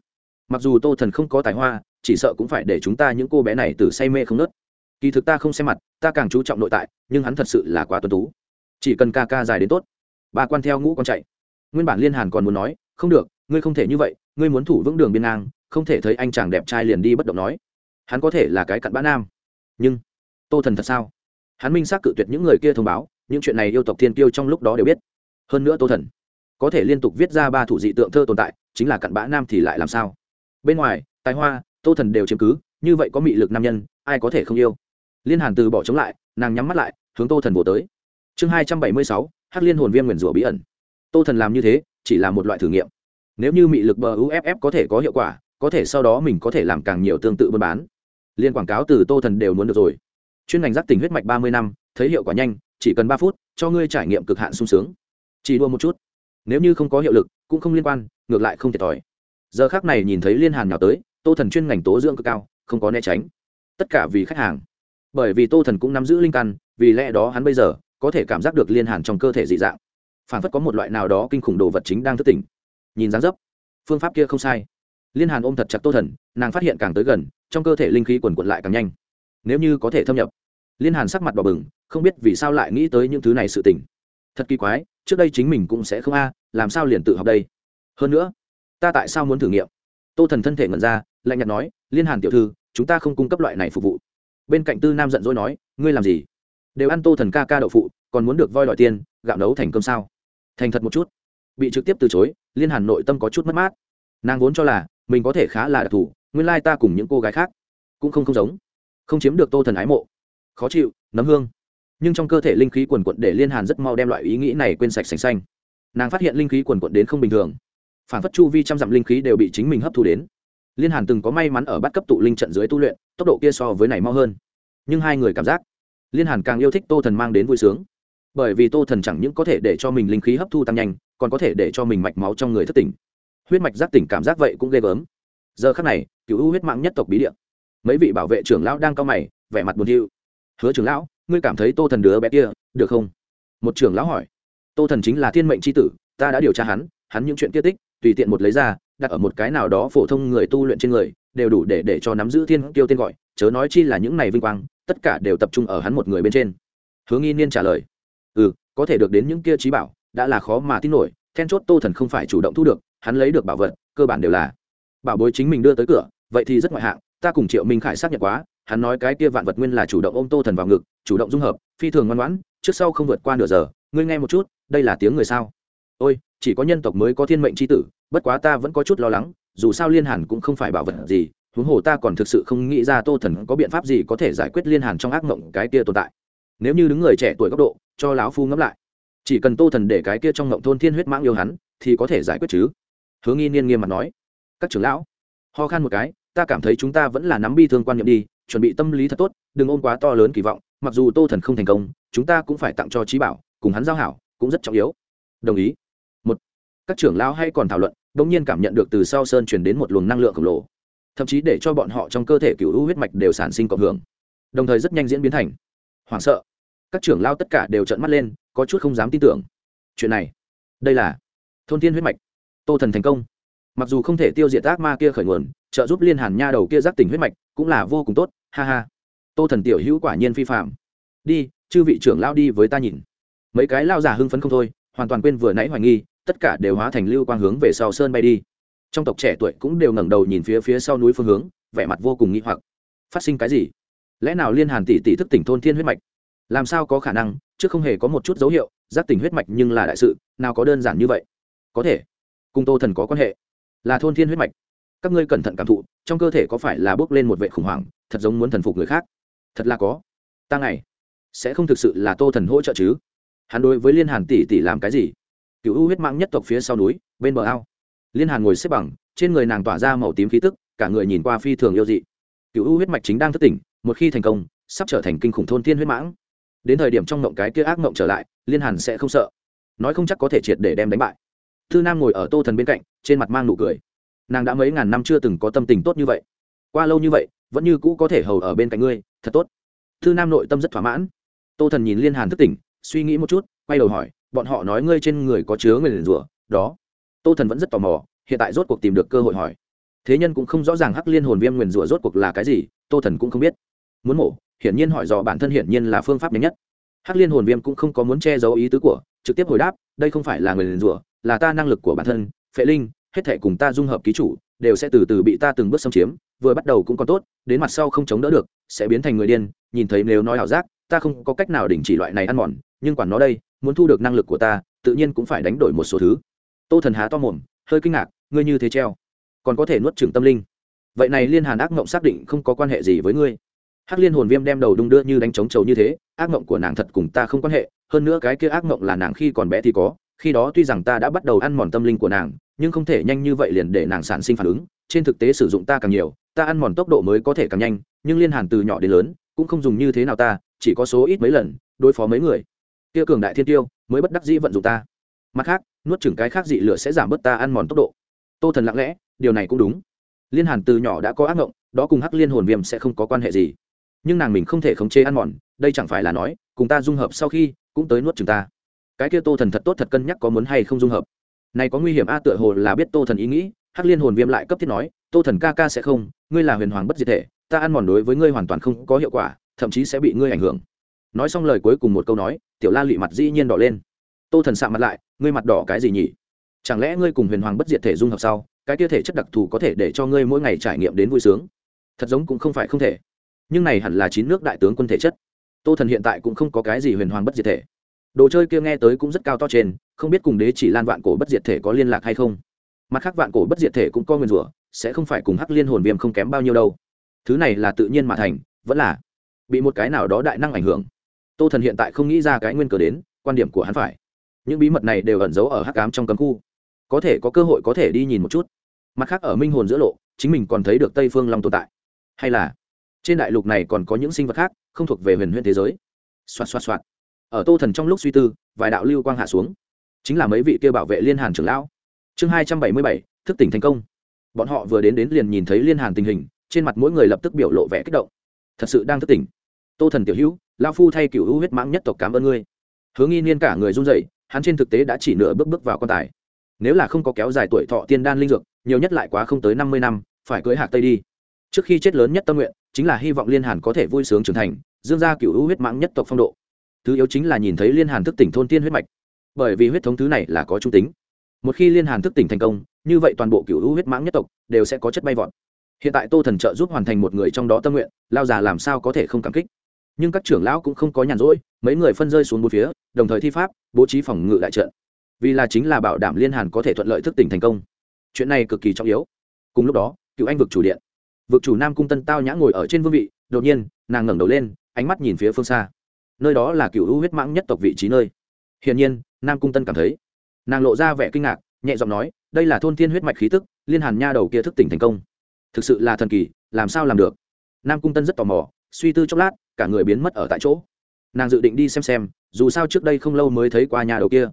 Mặc dù tô thần không có tài hoa, chỉ sợ cũng phải để chúng ta những cô bé này từ say mê không nớt kỳ thực ta không xem mặt, ta càng chú trọng nội tại, nhưng hắn thật sự là quá tuân tú chỉ cần ca ca dài đến tốt. Ba quan theo ngũ con chạy. Nguyên bản liên hàn còn muốn nói, không được, ngươi không thể như vậy, ngươi muốn thủ vững đường biên ngang, không thể thấy anh chàng đẹp trai liền đi bất động nói. Hắn có thể là cái cặn bã nam. Nhưng, tô thần thật sao? Hắn minh xác cự tuyệt những người kia thông báo, những chuyện này yêu tộc thiên tiêu trong lúc đó đều biết. Hơn nữa tô thần, có thể liên tục viết ra ba thủ dị tượng thơ tồn tại, chính là cặn bã nam thì lại làm sao? Bên ngoài, tài hoa, tô thần đều chiếm cứ, như vậy có mị lực nam nhân, ai có thể không yêu? Liên hàn từ bỏ chống lại, nàng nhắm mắt lại, hướng tô thần bổ tới chương hai trăm bảy mươi sáu, hắc liên hồn viêm nguyền rủa bí ẩn. Tô thần làm như thế, chỉ là một loại thử nghiệm. Nếu như mị lực bờ uff có thể có hiệu quả, có thể sau đó mình có thể làm càng nhiều tương tự buôn bán. Liên quảng cáo từ tô thần đều muốn được rồi. Chuyên ngành giác tình huyết mạch ba mươi năm, thấy hiệu quả nhanh, chỉ cần ba phút, cho ngươi trải nghiệm cực hạn sung sướng. Chỉ đua một chút. Nếu như không có hiệu lực, cũng không liên quan, ngược lại không thiệt thòi. Giờ khác này nhìn thấy liên hàn nào tới, tô thần chuyên ngành tố dưỡng cực cao, không có né tránh. Tất cả vì khách hàng. Bởi vì tô thần cũng nắm giữ linh căn, vì lẽ đó hắn bây giờ có thể cảm giác được liên hàn trong cơ thể dị dạng. Phản phất có một loại nào đó kinh khủng đồ vật chính đang thức tỉnh. Nhìn dáng dấp, phương pháp kia không sai. Liên hàn ôm thật chặt tô thần, nàng phát hiện càng tới gần, trong cơ thể linh khí quần quận lại càng nhanh. Nếu như có thể thâm nhập, liên hàn sắc mặt bỏ bừng, không biết vì sao lại nghĩ tới những thứ này sự tỉnh thật kỳ quái, trước đây chính mình cũng sẽ không a, làm sao liền tự học đây? Hơn nữa, ta tại sao muốn thử nghiệm? Tô thần thân thể ngẩn ra, lạnh nhạt nói, liên hàn tiểu thư, chúng ta không cung cấp loại này phục vụ. Bên cạnh tư nam giận dỗi nói, ngươi làm gì? Đều ăn tô thần ca ca đậu phụ, còn muốn được voi đòi tiền, gạo nấu thành cơm sao? Thành thật một chút. Bị trực tiếp từ chối, liên hàn nội tâm có chút mất mát. Nàng vốn cho là, mình có thể khá là đặc thù, nguyên lai ta cùng những cô gái khác cũng không không giống. Không chiếm được tô thần ái mộ. Khó chịu, nấm hương. Nhưng trong cơ thể linh khí quần quận để liên hàn rất mau đem loại ý nghĩ này quên sạch sành xanh. Nàng phát hiện linh khí quần quận đến không bình thường. Phản phất chu vi trăm dặm linh khí đều bị chính mình hấp thu đến. Liên hàn từng có may mắn ở bắt cấp tụ linh trận dưới tu luyện, tốc độ kia so với này mau hơn. Nhưng hai người cảm giác liên hàn càng yêu thích tô thần mang đến vui sướng. Bởi vì tô thần chẳng những có thể để cho mình linh khí hấp thu tăng nhanh, còn có thể để cho mình mạch máu trong người thất tỉnh. Huyết mạch giác tỉnh cảm giác vậy cũng ghê gớm. Giờ khắc này, cựu huyết mạng nhất tộc bí địa. Mấy vị bảo vệ trưởng lão đang cao mày, vẻ mặt buồn thiu. Hứa trưởng lão, ngươi cảm thấy tô thần đứa bé kia, được không? Một trưởng lão hỏi. Tô thần chính là thiên mệnh c h i tử, ta đã điều tra hắn hắn những chuyện kia tích, tùy tiện một lấy ra, đặt ở một cái nào đó phổ thông người tu luyện trên người đều đủ để để cho nắm giữ thiên kiêu tên gọi, chớ nói chi là những này vinh quang, tất cả đều tập trung ở hắn một người bên trên. Hướng nghi niên trả lời ừ có thể được đến những kia trí bảo, đã là khó mà tin nổi, then chốt tô thần không phải chủ động thu được, hắn lấy được bảo vật, cơ bản đều là bảo bối chính mình đưa tới cửa, vậy thì rất ngoại hạng, ta cùng triệu minh khải xác nhận quá, hắn nói cái kia vạn vật nguyên là chủ động ôm tô thần vào ngực, chủ động dung hợp, phi thường ngoan ngoãn, trước sau không vượt qua nửa giờ, ngươi nghe một chút, đây là tiếng người sao? Ôi, chỉ có nhân tộc mới có thiên mệnh c h i tử, bất quá ta vẫn có chút lo lắng dù sao liên hàn cũng không phải bảo vật gì, huống hồ ta còn thực sự không nghĩ ra tô thần có biện pháp gì có thể giải quyết liên hàn trong ác mộng cái kia tồn tại. Nếu như đứng người trẻ tuổi góc độ, cho lão phu ngẫm lại. Chỉ cần tô thần để cái kia trong mộng thôn thiên huyết mãng yêu hắn, thì có thể giải quyết chứ. Hướng nghi niên nghiêm mặt nói. Các trưởng lão, ho khan một cái, ta cảm thấy chúng ta vẫn là nắm bi thương quan niệm đi, chuẩn bị tâm lý thật tốt, đừng ôm quá to lớn kỳ vọng, mặc dù tô thần không thành công, chúng ta cũng phải tặng cho trí bảo, cùng hắn giao hảo, cũng rất trọng yếu. Đồng ý. Một, các trưởng lão hay còn thảo luận đ ỗ n g nhiên cảm nhận được từ sau sơn truyền đến một luồng năng lượng khổng lồ, thậm chí để cho bọn họ trong cơ thể cựu u huyết mạch đều sản sinh cộng hưởng, đồng thời rất nhanh diễn biến thành. Hoảng sợ. Các trưởng lao tất cả đều trợn mắt lên, có chút không dám tin tưởng. Chuyện này, đây là thôn thiên huyết mạch. Tô thần thành công. Mặc dù không thể tiêu diệt ác ma kia khởi nguồn, trợ giúp liên hàn nha đầu kia giác tỉnh huyết mạch cũng là vô cùng tốt, ha ha. Tô thần tiểu hữu quả nhiên phi phạm đi, chư vị trưởng lao đi với ta nhìn. Mấy cái lao giả hưng phấn không thôi, hoàn toàn quên vừa nãy hoài nghi tất cả đều hóa thành lưu quang hướng về sau sơn bay đi. Trong tộc trẻ tuổi cũng đều ngẩng đầu nhìn phía phía sau núi phương hướng, vẻ mặt vô cùng nghi hoặc. Phát sinh cái gì? Lẽ nào liên hàn tỷ tỷ thức tỉnh thôn thiên huyết mạch? Làm sao có khả năng? Chứ không hề có một chút dấu hiệu, giác tỉnh huyết mạch nhưng là đại sự, nào có đơn giản như vậy? Có thể. Cùng tô thần có quan hệ. Là thôn thiên huyết mạch. Các ngươi cẩn thận cảm thụ, trong cơ thể có phải là bước lên một vệ khủng hoảng, thật giống muốn thần phục người khác? Thật là có. Ta này sẽ không thực sự là tô thần hỗ trợ chứ? Hắn đối với liên hàn tỷ tỷ làm cái gì? Cựu u huyết mãng nhất tộc phía sau núi, bên bờ ao. Liên hàn ngồi xếp bằng, trên người nàng tỏa ra màu tím khí tức, cả người nhìn qua phi thường yêu dị. Cựu u huyết mạch chính đang thất tỉnh, một khi thành công, sắp trở thành kinh khủng thôn thiên huyết mãng. Đến thời điểm trong ngộng cái kia ác ngộng trở lại, liên hàn sẽ không sợ. Nói không chắc có thể triệt để đem đánh bại. Thư nam ngồi ở tô thần bên cạnh, trên mặt mang nụ cười. Nàng đã mấy ngàn năm chưa từng có tâm tình tốt như vậy. Qua lâu như vậy, vẫn như cũ có thể hầu ở bên cạnh ngươi, thật tốt. Thư nam nội tâm rất thỏa mãn. Tô thần nhìn liên hàn thức tỉnh, suy nghĩ một chút, quay đầu hỏi bọn họ nói ngươi trên người có chứa người liền rủa, đó. Tô thần vẫn rất tò mò, hiện tại rốt cuộc tìm được cơ hội hỏi. Thế nhân cũng không rõ ràng hắc liên hồn viêm nguyền rủa rốt cuộc là cái gì, tô thần cũng không biết. Muốn mổ, hiển nhiên hỏi dò bản thân hiển nhiên là phương pháp nhanh nhất. Hắc liên hồn viêm cũng không có muốn che giấu ý tứ của, trực tiếp hồi đáp, đây không phải là người liền rủa, là ta năng lực của bản thân, phệ linh, hết thể cùng ta dung hợp ký chủ, đều sẽ từ từ bị ta từng bước xâm chiếm, vừa bắt đầu cũng còn tốt, đến mặt sau không chống đỡ được, sẽ biến thành người điên, nhìn thấy nếu nói ảo giác, ta không có cách nào đình chỉ loại này ăn mòn, nhưng quản nó đây muốn thu được năng lực của ta, tự nhiên cũng phải đánh đổi một số thứ. Tô thần há to mồm, hơi kinh ngạc, ngươi như thế treo, còn có thể nuốt trừng tâm linh. Vậy này liên hàn ác mộng xác định không có quan hệ gì với ngươi. Hắc liên hồn viêm đem đầu đung đưa như đánh trống trầu như thế, ác mộng của nàng thật cùng ta không quan hệ, hơn nữa cái kia ác mộng là nàng khi còn bé thì có, khi đó tuy rằng ta đã bắt đầu ăn mòn tâm linh của nàng, nhưng không thể nhanh như vậy liền để nàng sản sinh phản ứng, trên thực tế sử dụng ta càng nhiều, ta ăn mòn tốc độ mới có thể càng nhanh, nhưng liên hàn từ nhỏ đến lớn, cũng không dùng như thế nào ta, chỉ có số ít mấy lần, đối phó mấy người kia cường đại thiên tiêu, mới bất đắc dĩ vận dụng ta. Mặt khác, nuốt chừng cái khác dị lửa sẽ giảm bớt ta ăn mòn tốc độ. Tô thần lặng lẽ, điều này cũng đúng. Liên hàn từ nhỏ đã có ác mộng, đó cùng hắc liên hồn viêm sẽ không có quan hệ gì. Nhưng nàng mình không thể khống chế ăn mòn, đây chẳng phải là nói, cùng ta dung hợp sau khi, cũng tới nuốt chừng ta. Cái kia tô thần thật tốt thật cân nhắc có muốn hay không dung hợp. Này có nguy hiểm a, tựa hồ là biết tô thần ý nghĩ, hắc liên hồn viêm lại cấp thiết nói, tô thần ca ca sẽ không, ngươi là huyền hoàng bất diệt thể, ta ăn mòn đối với ngươi hoàn toàn không có hiệu quả, thậm chí sẽ bị ngươi ảnh hưởng nói xong lời cuối cùng một câu nói, tiểu la lụy mặt dĩ nhiên đỏ lên. Tô thần sạ mặt lại, ngươi mặt đỏ cái gì nhỉ? Chẳng lẽ ngươi cùng huyền hoàng bất diệt thể dung hợp sau, cái kia thể chất đặc thù có thể để cho ngươi mỗi ngày trải nghiệm đến vui sướng? Thật giống cũng không phải không thể. Nhưng này hẳn là chín nước đại tướng quân thể chất. Tô thần hiện tại cũng không có cái gì huyền hoàng bất diệt thể. Đồ chơi kia nghe tới cũng rất cao to trên, không biết cùng đế chỉ lan vạn cổ bất diệt thể có liên lạc hay không. Mặt khác vạn cổ bất diệt thể cũng có nguyên rủa, sẽ không phải cùng hắc liên hồn viêm không kém bao nhiêu đâu. Thứ này là tự nhiên mà thành, vẫn là bị một cái nào đó đại năng ảnh hưởng tô thần hiện tại không nghĩ ra cái nguyên cờ đến, quan điểm của hắn phải. Những bí mật này đều ẩn giấu ở hắc cám trong cấm khu. Có thể có cơ hội có thể đi nhìn một chút. Mặt khác ở minh hồn giữa lộ, chính mình còn thấy được tây phương long tồn tại. Hay là, trên đại lục này còn có những sinh vật khác, không thuộc về huyền huyền thế giới. Xoạt xoạt xoạt. Ở tô thần trong lúc suy tư, vài đạo lưu quang hạ xuống. Chính là mấy vị kia bảo vệ liên hàn trưởng lão. Chương hai trăm bảy mươi bảy, thức tỉnh thành công. Bọn họ vừa đến đến liền nhìn thấy liên hàn tình hình, trên mặt mỗi người lập tức biểu lộ vẻ kích động. Thật sự đang thức tỉnh. Tô thần tiểu hữu lao phu thay cựu hữu huyết mãng nhất tộc cảm ơn ngươi. Hứa nghi niên cả người run dậy hắn trên thực tế đã chỉ nửa bước bước vào quan tài. Nếu là không có kéo dài tuổi thọ tiên đan linh dược, nhiều nhất lại quá không tới năm mươi năm, phải cưới hạc tây đi. Trước khi chết lớn nhất tâm nguyện, chính là hy vọng liên hàn có thể vui sướng trưởng thành, dương ra cựu hữu huyết mãng nhất tộc phong độ. Thứ yếu chính là nhìn thấy liên hàn thức tỉnh thôn tiên huyết mạch. Bởi vì huyết thống thứ này là có trung tính. Một khi liên hàn thức tỉnh thành công, như vậy toàn bộ cựu hữu huyết mãng nhất tộc đều sẽ có chất bay vọt. Hiện tại tô thần trợ giúp hoàn thành một người trong đó tâm nguyện lao già làm sao có thể không cảm kích? Nhưng các trưởng lão cũng không có nhàn rỗi, mấy người phân rơi xuống một phía, đồng thời thi pháp, bố trí phòng ngự đại trận. Vì là chính là bảo đảm liên hàn có thể thuận lợi thức tỉnh thành công. Chuyện này cực kỳ trọng yếu. Cùng lúc đó, cựu anh vực chủ điện. Vực chủ nam cung tân tao nhã ngồi ở trên vương vị, đột nhiên, nàng ngẩng đầu lên, ánh mắt nhìn phía phương xa. Nơi đó là cựu hữu huyết mãng nhất tộc vị trí nơi. Hiển nhiên, nam cung tân cảm thấy, nàng lộ ra vẻ kinh ngạc, nhẹ giọng nói, đây là thôn thiên huyết mạch khí tức, liên hàn nha đầu kia thức tỉnh thành công. Thực sự là thần kỳ, làm sao làm được? Nam cung tân rất tò mò, suy tư chốc lát cả người biến mất ở tại chỗ. Nàng dự định đi xem xem, dù sao trước đây không lâu mới thấy qua nhà đầu kia.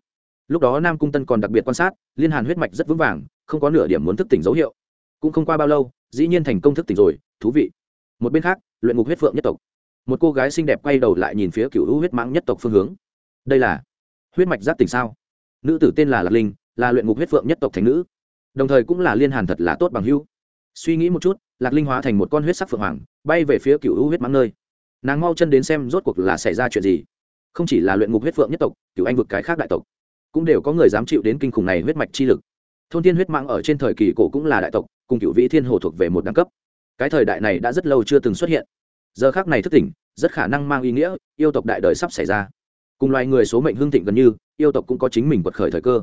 Lúc đó nam cung tân còn đặc biệt quan sát, liên hàn huyết mạch rất vững vàng, không có nửa điểm muốn thức tỉnh dấu hiệu. Cũng không qua bao lâu, dĩ nhiên thành công thức tỉnh rồi, thú vị. Một bên khác, luyện ngục huyết phượng nhất tộc. Một cô gái xinh đẹp quay đầu lại nhìn phía cựu hữu huyết mãng nhất tộc phương hướng. Đây là huyết mạch giác tỉnh sao? Nữ tử tên là lạc linh, là luyện ngục huyết phượng nhất tộc thành nữ. Đồng thời cũng là liên hàn thật là tốt bằng hưu. suy nghĩ một chút, lạc linh hóa thành một con huyết sắc phượng hoàng, bay về phía cựu hữu huyết mãng nơi nàng mau chân đến xem rốt cuộc là xảy ra chuyện gì. Không chỉ là luyện ngục huyết phượng nhất tộc cựu anh vực cái khác đại tộc, cũng đều có người dám chịu đến kinh khủng này huyết mạch chi lực. Thôn thiên huyết mạng ở trên thời kỳ cổ cũng là đại tộc, cùng cựu vĩ thiên hồ thuộc về một đẳng cấp. Cái thời đại này đã rất lâu chưa từng xuất hiện. Giờ khác này thức tỉnh, rất khả năng mang ý nghĩa, yêu tộc đại đời sắp xảy ra. Cùng loài người số mệnh hương thịnh gần như, yêu tộc cũng có chính mình quật khởi thời cơ.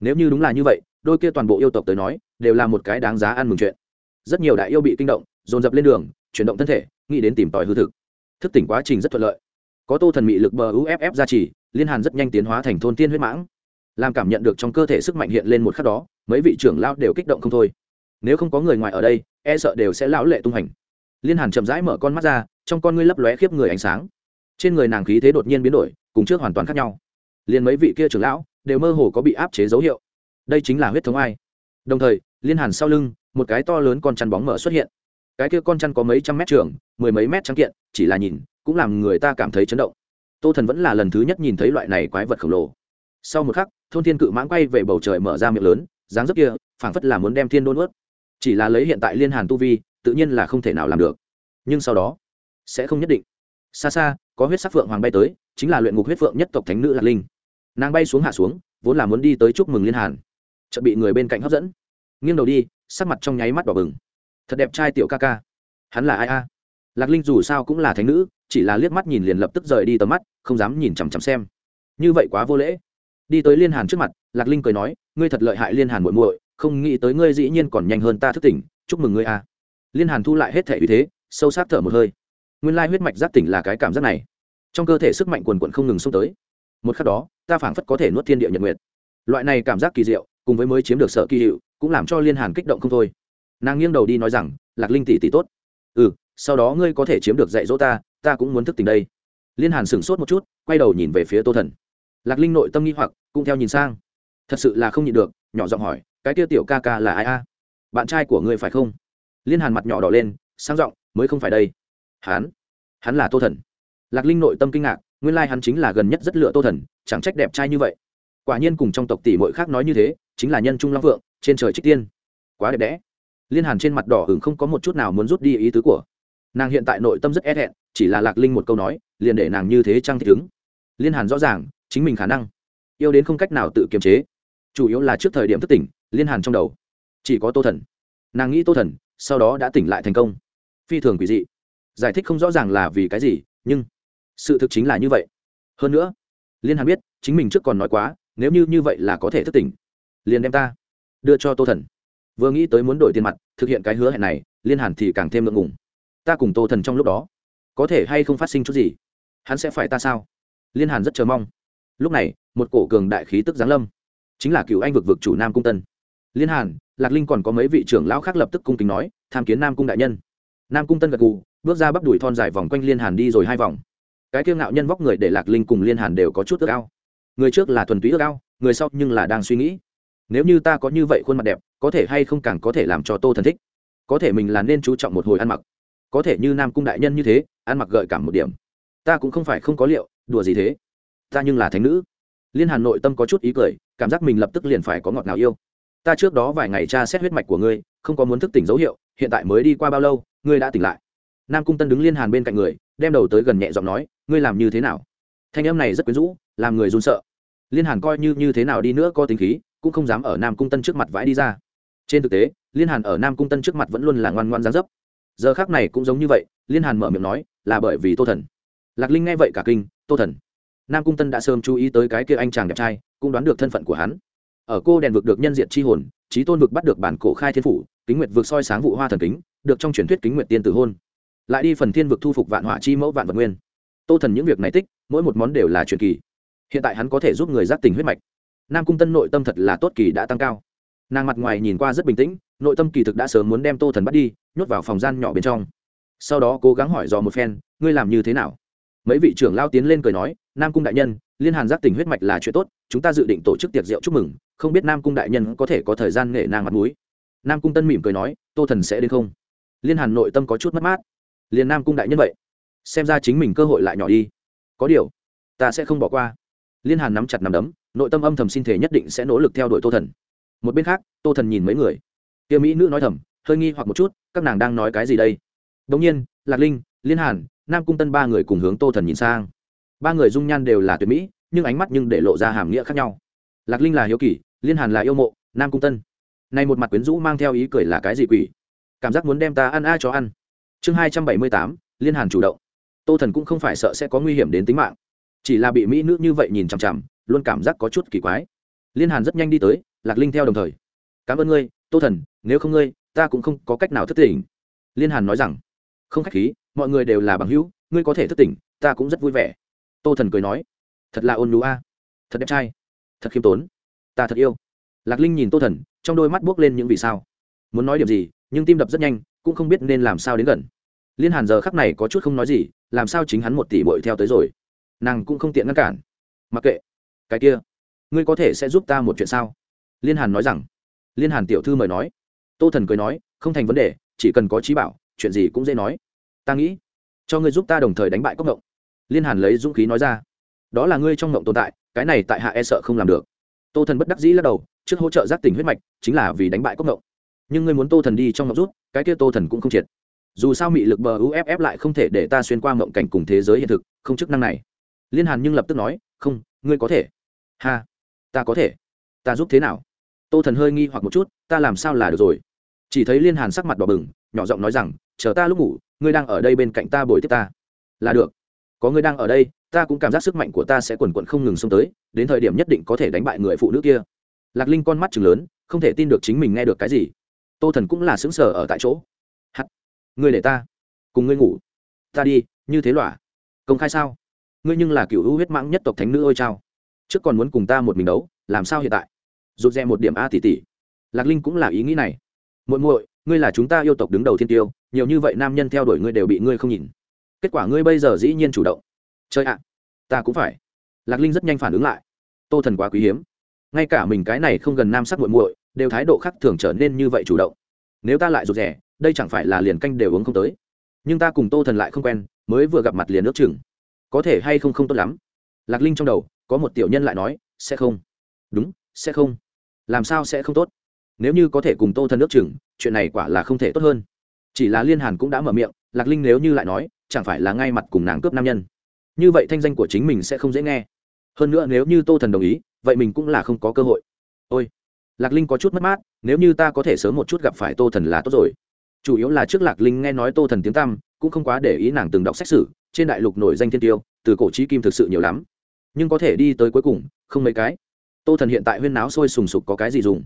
Nếu như đúng là như vậy, đôi kia toàn bộ yêu tộc tới nói, đều là một cái đáng giá ăn mừng chuyện. Rất nhiều đại yêu bị kinh động, dồn dập lên đường, chuyển động thân thể, nghĩ đến tìm tòi hư thực thức tỉnh quá trình rất thuận lợi. Có tô thần mị lực bờ uff ra chỉ liên hàn rất nhanh tiến hóa thành thôn tiên huyết mãng. Làm cảm nhận được trong cơ thể sức mạnh hiện lên một khắc đó, mấy vị trưởng lao đều kích động không thôi. Nếu không có người ngoài ở đây e sợ đều sẽ lão lệ tung hành. Liên hàn chậm rãi mở con mắt ra, trong con ngươi lấp lóe khiếp người ánh sáng. Trên người nàng khí thế đột nhiên biến đổi, cùng trước hoàn toàn khác nhau. Liền mấy vị kia trưởng lão đều mơ hồ có bị áp chế dấu hiệu. Đây chính là huyết thống ai. Đồng thời, liên hàn sau lưng, một cái to lớn con chăn bóng mở xuất hiện cái kia con chăn có mấy trăm mét trường, mười mấy mét trắng kiện, chỉ là nhìn, cũng làm người ta cảm thấy chấn động. Tô thần vẫn là lần thứ nhất nhìn thấy loại này quái vật khổng lồ. Sau một khắc, thôn thiên cự mãng quay về bầu trời mở ra miệng lớn, dáng dấp kia, phảng phất là muốn đem thiên đôn ướt chỉ là lấy hiện tại liên hàn tu vi, tự nhiên là không thể nào làm được. Nhưng sau đó, sẽ không nhất định. Xa xa, có huyết sắc phượng hoàng bay tới, chính là luyện ngục huyết phượng nhất tộc thánh nữ lạc linh. Nàng bay xuống hạ xuống, vốn là muốn đi tới chúc mừng liên hàn. Chợt bị người bên cạnh hấp dẫn. Nghiêng đầu đi, sắc mặt trong nháy mắt đỏ bừng thật đẹp trai tiểu ca ca. Hắn là ai a? Lạc linh dù sao cũng là thánh nữ, chỉ là liếc mắt nhìn liền lập tức rời đi tầm mắt, không dám nhìn chằm chằm xem. Như vậy quá vô lễ. Đi tới liên hàn trước mặt, lạc linh cười nói, ngươi thật lợi hại liên hàn muội muội, không nghĩ tới ngươi dĩ nhiên còn nhanh hơn ta thức tỉnh, chúc mừng ngươi a. Liên hàn thu lại hết thể uy thế, sâu sát thở một hơi. Nguyên lai huyết mạch giác tỉnh là cái cảm giác này. Trong cơ thể sức mạnh quần quận không ngừng xông tới. Một khắc đó, ta phảng phất có thể nuốt thiên địa nhật nguyệt. Loại này cảm giác kỳ diệu, cùng với mới chiếm được sợ kỳ hiệu, cũng làm cho liên hàn kích động không thôi nàng nghiêng đầu đi nói rằng, lạc linh tỷ tỷ tốt. Ừ sau đó ngươi có thể chiếm được dạy dỗ ta ta cũng muốn thức tỉnh đây. Liên hàn sửng sốt một chút, quay đầu nhìn về phía tô thần. Lạc linh nội tâm nghi hoặc, cũng theo nhìn sang. Thật sự là không nhịn được, nhỏ giọng hỏi, cái kia tiểu ca ca là ai a? Bạn trai của ngươi phải không? Liên hàn mặt nhỏ đỏ lên, sang giọng, mới không phải đây. Hắn? Hắn là tô thần? Lạc linh nội tâm kinh ngạc, nguyên lai hắn chính là gần nhất rất lựa tô thần, chẳng trách đẹp trai như vậy. Quả nhiên cùng trong tộc tỷ mội khác nói như thế, chính là nhân trung long vượng trên trời trích tiên. Quá đẹp đẽ liên hàn trên mặt đỏ hửng không có một chút nào muốn rút đi ý tứ của. Nàng hiện tại nội tâm rất e thẹn, chỉ là lạc linh một câu nói, liền để nàng như thế trăng thích ứng. Liên hàn rõ ràng, chính mình khả năng yêu đến không cách nào tự kiềm chế. Chủ yếu là trước thời điểm thức tỉnh, liên hàn trong đầu chỉ có tô thần. Nàng nghĩ tô thần, sau đó đã tỉnh lại thành công. Phi thường quỷ dị. Giải thích không rõ ràng là vì cái gì, nhưng sự thực chính là như vậy. Hơn nữa, liên hàn biết, chính mình trước còn nói quá, nếu như như vậy là có thể thức tỉnh. Liền đem ta đưa cho tô thần vừa nghĩ tới muốn đổi tiền mặt, thực hiện cái hứa hẹn này, liên hàn thì càng thêm ngượng ngùng. Ta cùng tô thần trong lúc đó, có thể hay không phát sinh chút gì? Hắn sẽ phải ta sao? Liên hàn rất chờ mong. Lúc này, một cổ cường đại khí tức giáng lâm. Chính là cựu anh vực vực chủ nam cung tân. Liên hàn, lạc linh còn có mấy vị trưởng lão khác lập tức cung kính nói, tham kiến nam cung đại nhân. Nam cung tân gật gù, bước ra bắp đùi thon dài vòng quanh liên hàn đi rồi hai vòng. Cái kiêu ngạo nhân vóc người để lạc linh cùng liên hàn đều có chút ước ao. Người trước là thuần túy ước ao, người sau nhưng là đang suy nghĩ nếu như ta có như vậy khuôn mặt đẹp, có thể hay không càng có thể làm cho tô thần thích? Có thể mình là nên chú trọng một hồi ăn mặc. Có thể như nam cung đại nhân như thế, ăn mặc gợi cảm một điểm. Ta cũng không phải không có liệu, đùa gì thế? Ta nhưng là thánh nữ. Liên hàn nội tâm có chút ý cười, cảm giác mình lập tức liền phải có ngọt nào yêu. Ta trước đó vài ngày tra xét huyết mạch của ngươi, không có muốn thức tỉnh dấu hiệu, hiện tại mới đi qua bao lâu, ngươi đã tỉnh lại. Nam cung tân đứng liên hàn bên cạnh người, đem đầu tới gần nhẹ giọng nói, ngươi làm như thế nào? Thanh em này rất quyến rũ, làm người run sợ. Liên hàn coi như như thế nào đi nữa có tính khí cũng không dám ở nam cung tân trước mặt vãi đi ra. Trên thực tế, liên hàn ở nam cung tân trước mặt vẫn luôn là ngoan ngoan gián dấp. Giờ khác này cũng giống như vậy, liên hàn mở miệng nói, là bởi vì tô thần. Lạc linh nghe vậy cả kinh, tô thần? Nam cung tân đã sớm chú ý tới cái kia anh chàng đẹp trai, cũng đoán được thân phận của hắn. Ở cô đèn vực được nhân diện c h i hồn trí tôn vực bắt được bản cổ khai thiên phủ, kính nguyệt vực soi sáng vụ hoa thần kính, được trong truyền thuyết kính nguyệt tiên tử hôn. Lại đi phần thiên vực thu phục vạn họa chi mẫu vạn vật nguyên. Tô thần những việc này tích, mỗi một món đều là truyền kỳ. Hiện tại hắn có thể giúp người giác tình huyết mạch nam cung tân nội tâm thật là tốt kỳ đã tăng cao. Nàng mặt ngoài nhìn qua rất bình tĩnh, nội tâm kỳ thực đã sớm muốn đem tô thần bắt đi, nhốt vào phòng gian nhỏ bên trong. Sau đó cố gắng hỏi dò một phen, ngươi làm như thế nào? Mấy vị trưởng lao tiến lên cười nói, nam cung đại nhân, liên hàn giác tình huyết mạch là chuyện tốt, chúng ta dự định tổ chức tiệc rượu chúc mừng, không biết nam cung đại nhân có thể có thời gian nghệ nàng mặt mũi. Nam cung tân mỉm cười nói, tô thần sẽ đến không? Liên hàn nội tâm có chút mất mát. Liền nam cung đại nhân vậy, xem ra chính mình cơ hội lại nhỏ đi. Có điều, ta sẽ không bỏ qua liên hàn nắm chặt nắm đấm, nội tâm âm thầm xin thể nhất định sẽ nỗ lực theo đuổi tô thần. Một bên khác, tô thần nhìn mấy người. Kia mỹ nữ nói thầm, hơi nghi hoặc một chút, các nàng đang nói cái gì đây? Đống nhiên, lạc linh, liên hàn, nam cung tân ba người cùng hướng tô thần nhìn sang. Ba người dung nhan đều là tuyệt mỹ, nhưng ánh mắt nhưng để lộ ra hàm nghĩa khác nhau. Lạc linh là hiếu kỳ, liên hàn là yêu mộ, nam cung tân. Này một mặt quyến rũ mang theo ý cười là cái gì quỷ? Cảm giác muốn đem ta ăn ai cho ăn. Chương hai trăm bảy mươi tám, liên hàn chủ động. Tô thần cũng không phải sợ sẽ có nguy hiểm đến tính mạng chỉ là bị mỹ nữ như vậy nhìn chằm chằm, luôn cảm giác có chút kỳ quái. Liên hàn rất nhanh đi tới, lạc linh theo đồng thời. Cảm ơn ngươi, tô thần, nếu không ngươi, ta cũng không có cách nào thức tỉnh. Liên hàn nói rằng. Không khách khí, mọi người đều là bằng hữu, ngươi có thể thức tỉnh, ta cũng rất vui vẻ. Tô thần cười nói. Thật là ôn lũ a, thật đẹp trai, thật khiêm tốn, ta thật yêu. Lạc linh nhìn tô thần, trong đôi mắt buốc lên những vì sao. Muốn nói điểm gì, nhưng tim đập rất nhanh, cũng không biết nên làm sao đến gần. Liên hàn giờ khắc này có chút không nói gì, làm sao chính hắn một tỷ bội theo tới rồi nàng cũng không tiện ngăn cản. Mặc kệ, cái kia, ngươi có thể sẽ giúp ta một chuyện sao? Liên hàn nói rằng. Liên hàn tiểu thư mời nói. Tô thần cười nói, không thành vấn đề, chỉ cần có trí bảo, chuyện gì cũng dễ nói. Ta nghĩ, cho ngươi giúp ta đồng thời đánh bại cốc ngộng. Liên hàn lấy dũng khí nói ra. Đó là ngươi trong ngộng tồn tại, cái này tại hạ e sợ không làm được. Tô thần bất đắc dĩ lắc đầu, trước hỗ trợ giác tỉnh huyết mạch, chính là vì đánh bại cốc ngộng. Nhưng ngươi muốn tô thần đi trong ngộng rút, cái kia tô thần cũng không triệt. Dù sao mị lực bờ uff lại không thể để ta xuyên qua ngộng cảnh cùng thế giới hiện thực, không chức năng này liên hàn nhưng lập tức nói, không, ngươi có thể. Ha, ta có thể. Ta giúp thế nào? Tô thần hơi nghi hoặc một chút, ta làm sao là được rồi? Chỉ thấy liên hàn sắc mặt đỏ bừng, nhỏ giọng nói rằng, chờ ta lúc ngủ, ngươi đang ở đây bên cạnh ta bồi tiếp ta. Là được. Có ngươi đang ở đây, ta cũng cảm giác sức mạnh của ta sẽ quần quận không ngừng xông tới, đến thời điểm nhất định có thể đánh bại người phụ nữ kia. Lạc linh con mắt chừng lớn, không thể tin được chính mình nghe được cái gì. Tô thần cũng là xứng sở ở tại chỗ. Hắt, ngươi để ta cùng ngươi ngủ. Ta đi, như thế lọa. Công khai sao? Ngươi nhưng là cựu hữu huyết mãng nhất tộc thánh nữ ôi trao trước còn muốn cùng ta một mình đấu, làm sao hiện tại? Rụt rè một điểm a tỷ tỷ. Lạc linh cũng là ý nghĩ này. Muội muội, ngươi là chúng ta yêu tộc đứng đầu thiên tiêu, nhiều như vậy nam nhân theo đuổi ngươi đều bị ngươi không nhìn. Kết quả ngươi bây giờ dĩ nhiên chủ động. Chơi ạ. Ta cũng phải. Lạc linh rất nhanh phản ứng lại. Tô thần quá quý hiếm. Ngay cả mình cái này không gần nam sắc muội muội, đều thái độ khác thường trở nên như vậy chủ động. Nếu ta lại rụt rè, đây chẳng phải là liền canh đều uống không tới. Nhưng ta cùng tô thần lại không quen, mới vừa gặp mặt liền nước chừng có thể hay không không tốt lắm. Lạc linh trong đầu, có một tiểu nhân lại nói, sẽ không. Đúng, sẽ không. Làm sao sẽ không tốt? Nếu như có thể cùng tô thần nước chừng, chuyện này quả là không thể tốt hơn. Chỉ là liên hàn cũng đã mở miệng, lạc linh nếu như lại nói, chẳng phải là ngay mặt cùng nàng cướp nam nhân? Như vậy thanh danh của chính mình sẽ không dễ nghe. Hơn nữa nếu như tô thần đồng ý, vậy mình cũng là không có cơ hội. Ôi! Lạc linh có chút mất mát, nếu như ta có thể sớm một chút gặp phải tô thần là tốt rồi. Chủ yếu là trước lạc linh nghe nói tô thần tiếng tăm, cũng không quá để ý nàng từng đọc xét xử trên đại lục nổi danh thiên tiêu, từ cổ trí kim thực sự nhiều lắm. Nhưng có thể đi tới cuối cùng, không mấy cái. Tô thần hiện tại huyên náo sôi sùng sục có cái gì dùng?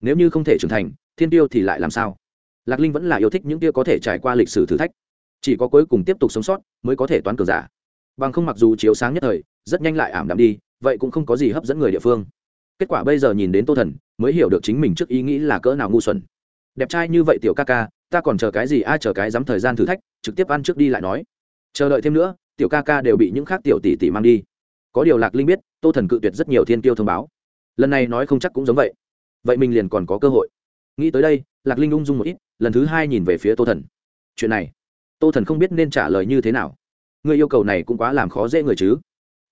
Nếu như không thể trưởng thành, thiên tiêu thì lại làm sao? Lạc linh vẫn là yêu thích những tiêu có thể trải qua lịch sử thử thách. Chỉ có cuối cùng tiếp tục sống sót, mới có thể toán cờ giả. Bằng không mặc dù chiếu sáng nhất thời, rất nhanh lại ảm đạm đi, vậy cũng không có gì hấp dẫn người địa phương. Kết quả bây giờ nhìn đến tô thần, mới hiểu được chính mình trước ý nghĩ là cỡ nào ngu xuẩn. Đẹp trai như vậy tiểu ca ca, ta còn chờ cái gì? Ai chờ cái dám thời gian thử thách, trực tiếp ăn trước đi lại nói chờ đợi thêm nữa, tiểu ca ca đều bị những khác tiểu tỷ tỷ mang đi. Có điều lạc linh biết, tô thần cự tuyệt rất nhiều thiên tiêu thông báo. Lần này nói không chắc cũng giống vậy. Vậy mình liền còn có cơ hội. Nghĩ tới đây, lạc linh ung dung một ít, lần thứ hai nhìn về phía tô thần. Chuyện này, tô thần không biết nên trả lời như thế nào. Người yêu cầu này cũng quá làm khó dễ người chứ.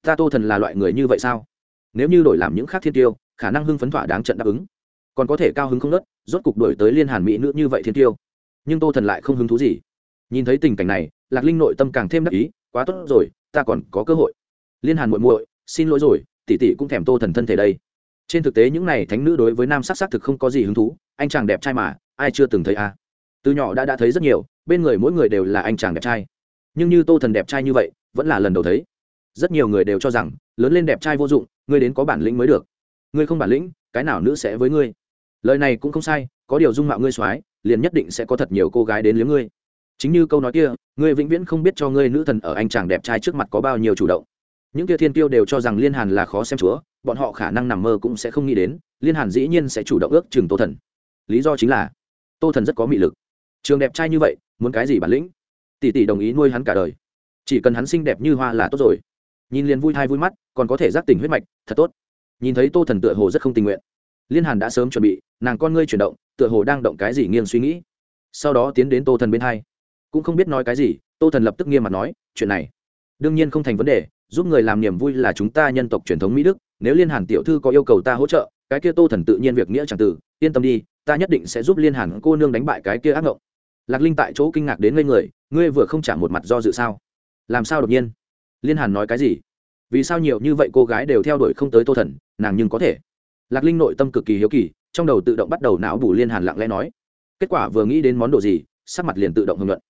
Ta tô thần là loại người như vậy sao? Nếu như đổi làm những khác thiên tiêu khả năng hưng phấn thỏa đáng trận đáp ứng. Còn có thể cao hứng không nớt, rốt cục đổi tới liên hàn mỹ nữ như vậy thiên tiêu nhưng tô thần lại không hứng thú gì. Nhìn thấy tình cảnh này lạc linh nội tâm càng thêm đắc ý, quá tốt rồi, ta còn có cơ hội. Liên hàn muội muội, xin lỗi rồi, tỷ tỷ cũng thèm tô thần thân thể đây. Trên thực tế những này thánh nữ đối với nam sắc sắc thực không có gì hứng thú, anh chàng đẹp trai mà, ai chưa từng thấy à. từ nhỏ đã đã thấy rất nhiều, bên người mỗi người đều là anh chàng đẹp trai. Nhưng như tô thần đẹp trai như vậy, vẫn là lần đầu thấy. Rất nhiều người đều cho rằng, lớn lên đẹp trai vô dụng, ngươi đến có bản lĩnh mới được. Ngươi không bản lĩnh, cái nào nữ sẽ với ngươi? Lời này cũng không sai, có điều dung mạo ngươi soái, liền nhất định sẽ có thật nhiều cô gái đến liếm ngươi chính như câu nói kia, ngươi vĩnh viễn không biết cho ngươi nữ thần ở anh chàng đẹp trai trước mặt có bao nhiêu chủ động. Những kia thiên tiêu đều cho rằng liên hàn là khó xem chúa, bọn họ khả năng nằm mơ cũng sẽ không nghĩ đến, liên hàn dĩ nhiên sẽ chủ động ước chừng tô thần. Lý do chính là, tô thần rất có mị lực. Trường đẹp trai như vậy, muốn cái gì bản lĩnh? Tỷ tỷ đồng ý nuôi hắn cả đời. Chỉ cần hắn xinh đẹp như hoa là tốt rồi. Nhìn liền vui thai vui mắt, còn có thể giác tình huyết mạch, thật tốt. Nhìn thấy tô thần tựa hồ rất không tình nguyện. Liên hàn đã sớm chuẩn bị, nàng con ngươi chuyển động, tựa hồ đang động cái gì nghiêng suy nghĩ. Sau đó tiến đến tô thần bên hai cũng không biết nói cái gì, tô thần lập tức nghiêm mặt nói, chuyện này đương nhiên không thành vấn đề, giúp người làm niềm vui là chúng ta nhân tộc truyền thống mỹ đức, nếu liên hàn tiểu thư có yêu cầu ta hỗ trợ, cái kia tô thần tự nhiên việc nghĩa chẳng từ, yên tâm đi, ta nhất định sẽ giúp liên hàn cô nương đánh bại cái kia ác ngộng. Lạc linh tại chỗ kinh ngạc đến ngây người, ngươi vừa không trả một mặt do dự sao? Làm sao đột nhiên? Liên hàn nói cái gì? Vì sao nhiều như vậy cô gái đều theo đuổi không tới tô thần, nàng nhưng có thể. Lạc linh nội tâm cực kỳ hiếu kỳ, trong đầu tự động bắt đầu não bù liên hàn lặng lẽ nói, kết quả vừa nghĩ đến món đồ gì? Sắc mặt liền tự động hưởng luận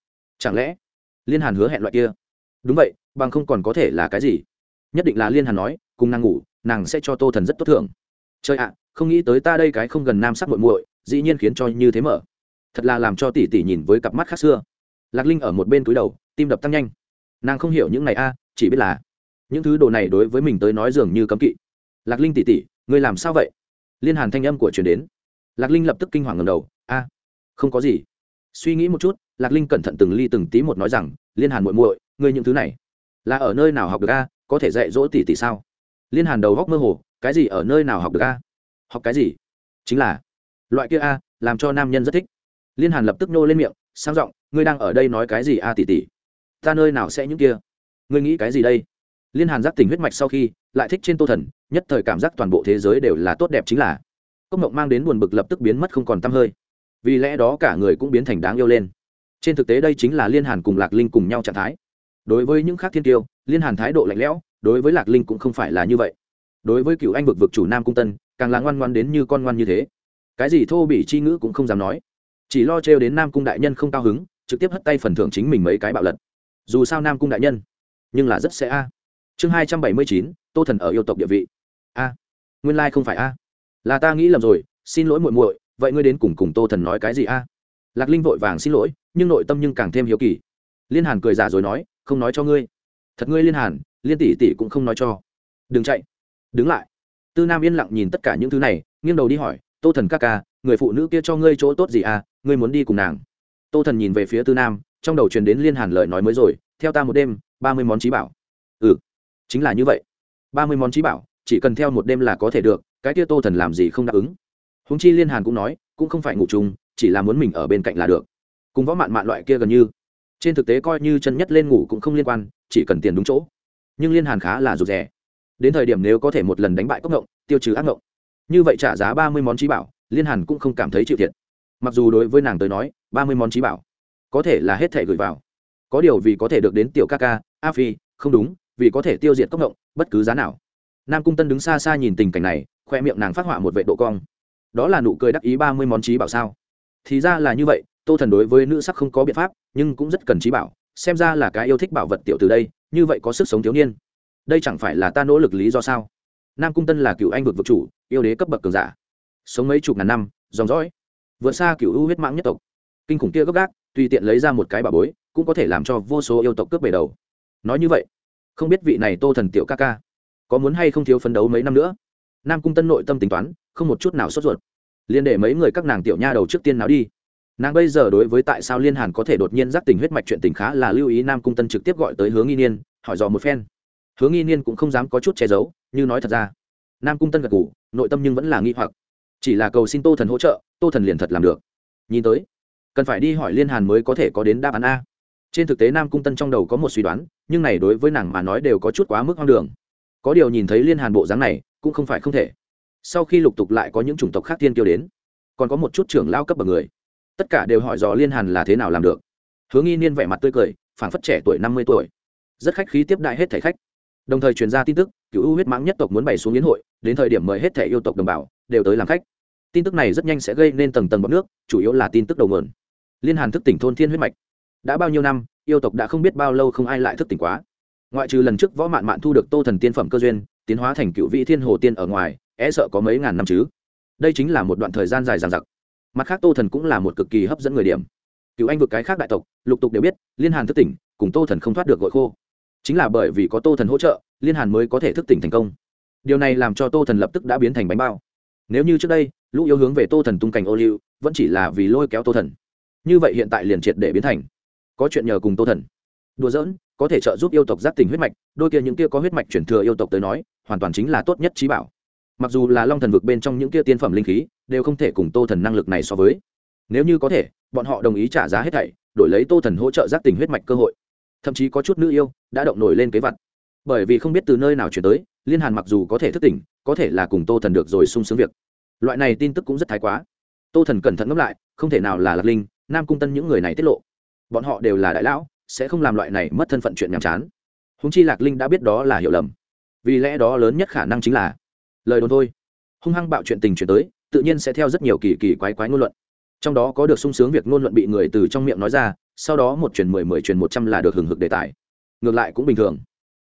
chẳng lẽ liên hàn hứa hẹn loại kia? Đúng vậy, bằng không còn có thể là cái gì? Nhất định là liên hàn nói, cùng nàng ngủ, nàng sẽ cho tô thần rất tốt thưởng. Trời ạ, không nghĩ tới ta đây cái không gần nam sắc muội muội, dĩ nhiên khiến cho như thế mở. Thật là làm cho tỷ tỷ nhìn với cặp mắt khác xưa. Lạc linh ở một bên túi đầu, tim đập tăng nhanh. Nàng không hiểu những này a, chỉ biết là những thứ đồ này đối với mình tới nói dường như cấm kỵ. Lạc linh tỷ tỷ, ngươi làm sao vậy? Liên hàn thanh âm của truyền đến. Lạc linh lập tức kinh hoàng ngầm đầu, a, không có gì. Suy nghĩ một chút lạc linh cẩn thận từng ly từng tí một nói rằng, liên hàn muội muội, ngươi những thứ này là ở nơi nào học được a? Có thể dạy dỗ tỷ tỷ sao? Liên hàn đầu góc mơ hồ, cái gì ở nơi nào học được a? Học cái gì? Chính là loại kia a, làm cho nam nhân rất thích. Liên hàn lập tức nô lên miệng, sang giọng, ngươi đang ở đây nói cái gì a tỷ tỷ? Ta nơi nào sẽ những kia? Ngươi nghĩ cái gì đây? Liên hàn giác tình huyết mạch sau khi, lại thích trên tô thần, nhất thời cảm giác toàn bộ thế giới đều là tốt đẹp chính là. Cốc mộng mang đến buồn bực lập tức biến mất không còn t hơi. Vì lẽ đó cả người cũng biến thành đáng yêu lên trên thực tế đây chính là liên hàn cùng lạc linh cùng nhau trạng thái. Đối với những khác thiên tiêu liên hàn thái độ lạnh lẽo, đối với lạc linh cũng không phải là như vậy. Đối với cựu anh vực vực chủ nam cung tân, càng là ngoan ngoan đến như con ngoan như thế. Cái gì thô bị chi ngữ cũng không dám nói. Chỉ lo trêu đến nam cung đại nhân không cao hứng, trực tiếp hất tay phần thưởng chính mình mấy cái bạo lật. Dù sao nam cung đại nhân, nhưng là rất sẽ a. Chương hai trăm bảy mươi chín, tô thần ở yêu tộc địa vị. A. Nguyên lai、like、không phải a. Là ta nghĩ lầm rồi, xin lỗi muội muội, vậy ngươi đến cùng cùng tô thần nói cái gì a? Lạc linh vội vàng xin lỗi, nhưng nội tâm nhưng càng thêm hiếu kỳ. Liên hàn cười giả rồi nói, không nói cho ngươi. Thật ngươi liên hàn, liên tỷ tỷ cũng không nói cho. Đừng chạy. Đứng lại. Tư nam yên lặng nhìn tất cả những thứ này, nghiêng đầu đi hỏi, tô thần ca ca, người phụ nữ kia cho ngươi chỗ tốt gì à? Ngươi muốn đi cùng nàng. Tô thần nhìn về phía tư nam, trong đầu truyền đến liên hàn lời nói mới rồi, theo ta một đêm, ba mươi món trí bảo. Ừ chính là như vậy. Ba mươi món trí bảo, chỉ cần theo một đêm là có thể được, cái kia tô thần làm gì không đáp ứng? Húng chi liên hàn cũng nói, cũng không phải ngủ chung chỉ là muốn mình ở bên cạnh là được. Cùng võ mạn mạn loại kia gần như. Trên thực tế coi như chân nhất lên ngủ cũng không liên quan, chỉ cần tiền đúng chỗ. Nhưng liên hàn khá là rụt rè. Đến thời điểm nếu có thể một lần đánh bại cốc ngộng, tiêu trừ ác ngộng. Như vậy trả giá ba mươi món trí bảo, liên hàn cũng không cảm thấy chịu thiệt. Mặc dù đối với nàng tới nói, ba mươi món trí bảo, có thể là hết thể gửi vào. Có điều vì có thể được đến tiểu ca ca, a phi, không đúng, vì có thể tiêu diệt cốc ngộng, bất cứ giá nào. Nam cung tân đứng xa xa nhìn tình cảnh này, khoe miệng nàng phát họa một vệ độ cong. Đó là nụ cười đắc ý ba mươi món trí bảo sao? Thì ra là như vậy, tô thần đối với nữ sắc không có biện pháp, nhưng cũng rất cần trí bảo, xem ra là cái yêu thích bảo vật tiểu từ đây, như vậy có sức sống thiếu niên. Đây chẳng phải là ta nỗ lực lý do sao? Nam cung tân là cựu anh vực vực chủ, yêu đế cấp bậc cường giả. Sống mấy chục ngàn năm, dòng dõi, vượt xa cựu ưu huyết mãng nhất tộc. Kinh khủng kia gấp gác tùy tiện lấy ra một cái bà bối, cũng có thể làm cho vô số yêu tộc cướp bể đầu. Nói như vậy, không biết vị này tô thần tiểu ca ca có muốn hay không thiếu phấn đấu mấy năm nữa? Nam cung tân nội tâm tính toán, không một chút nào sốt ruột liên để mấy người các nàng tiểu nha đầu trước tiên nào đi. Nàng bây giờ đối với tại sao liên hàn có thể đột nhiên giác tình huyết mạch chuyện tình khá là lưu ý, nam cung tân trực tiếp gọi tới hướng nghi niên, hỏi dò một phen. Hướng nghi niên cũng không dám có chút che giấu, như nói thật ra. Nam cung tân gật ngủ nội tâm nhưng vẫn là nghi hoặc. Chỉ là cầu xin tô thần hỗ trợ, tô thần liền thật làm được. Nhìn tới, cần phải đi hỏi liên hàn mới có thể có đến đáp án a. Trên thực tế nam cung tân trong đầu có một suy đoán, nhưng này đối với nàng mà nói đều có chút quá mức hoang đường. Có điều nhìn thấy liên hàn bộ dáng này, cũng không phải không thể sau khi lục tục lại có những chủng tộc khác tiên kiêu đến, còn có một chút trưởng lao cấp bậc người. Tất cả đều hỏi dò liên hàn là thế nào làm được. Hướng nghi niên vẻ mặt tươi cười, phảng phất trẻ tuổi năm mươi tuổi. Rất khách khí tiếp đại hết thảy khách. Đồng thời truyền ra tin tức, cựu ưu huyết mãng nhất tộc muốn bày xuống yến hội, đến thời điểm mời hết thể yêu tộc đồng bào, đều tới làm khách. Tin tức này rất nhanh sẽ gây nên tầng tầng bọc nước, chủ yếu là tin tức đầu nguồn. Liên hàn thức tỉnh thôn thiên huyết mạch. Đã bao nhiêu năm, yêu tộc đã không biết bao lâu không ai lại thức tỉnh quá. Ngoại trừ lần trước võ mạn mạn thu được tô thần tiên phẩm cơ duyên, tiến hóa thành cựu vị thiên hồ tiên ở ngoài e sợ có mấy ngàn năm chứ. Đây chính là một đoạn thời gian dài dằng dặc. Mặt khác, tô thần cũng là một cực kỳ hấp dẫn người điểm. Cựu anh vực cái khác đại tộc, lục tục đều biết, liên hàn thức tỉnh, cùng tô thần không thoát được gội khô. Chính là bởi vì có tô thần hỗ trợ, liên hàn mới có thể thức tỉnh thành công. Điều này làm cho tô thần lập tức đã biến thành bánh bao. Nếu như trước đây, lũ yêu hướng về tô thần tung cảnh ô liu, vẫn chỉ là vì lôi kéo tô thần. Như vậy hiện tại liền triệt để biến thành. Có chuyện nhờ cùng tô thần. Đùa giỡn, có thể trợ giúp yêu tộc giác tỉnh huyết mạch, đôi kia những kia có huyết mạch chuyển thừa yêu tộc tới nói, hoàn toàn chính là tốt nhất trí bảo mặc dù là long thần vực bên trong những kia tiên phẩm linh khí, đều không thể cùng tô thần năng lực này so với. Nếu như có thể, bọn họ đồng ý trả giá hết thảy, đổi lấy tô thần hỗ trợ giác tình huyết mạch cơ hội. Thậm chí có chút nữ yêu đã động nổi lên kế vật. Bởi vì không biết từ nơi nào chuyển tới, liên hàn mặc dù có thể thức tỉnh, có thể là cùng tô thần được rồi sung sướng việc. Loại này tin tức cũng rất thái quá. Tô thần cẩn thận ngẫm lại, không thể nào là lạc linh, nam cung tân những người này tiết lộ. Bọn họ đều là đại lão, sẽ không làm loại này mất thân phận chuyện nhàm chán. Húng chi lạc linh đã biết đó là hiểu lầm. Vì lẽ đó lớn nhất khả năng chính là lời đồn thôi. Hung hăng bạo chuyện tình chuyển tới, tự nhiên sẽ theo rất nhiều kỳ kỳ quái quái ngôn luận. Trong đó có được sung sướng việc ngôn luận bị người từ trong miệng nói ra, sau đó một truyền mười mười truyền một trăm là được hừng hực đề tài. Ngược lại cũng bình thường.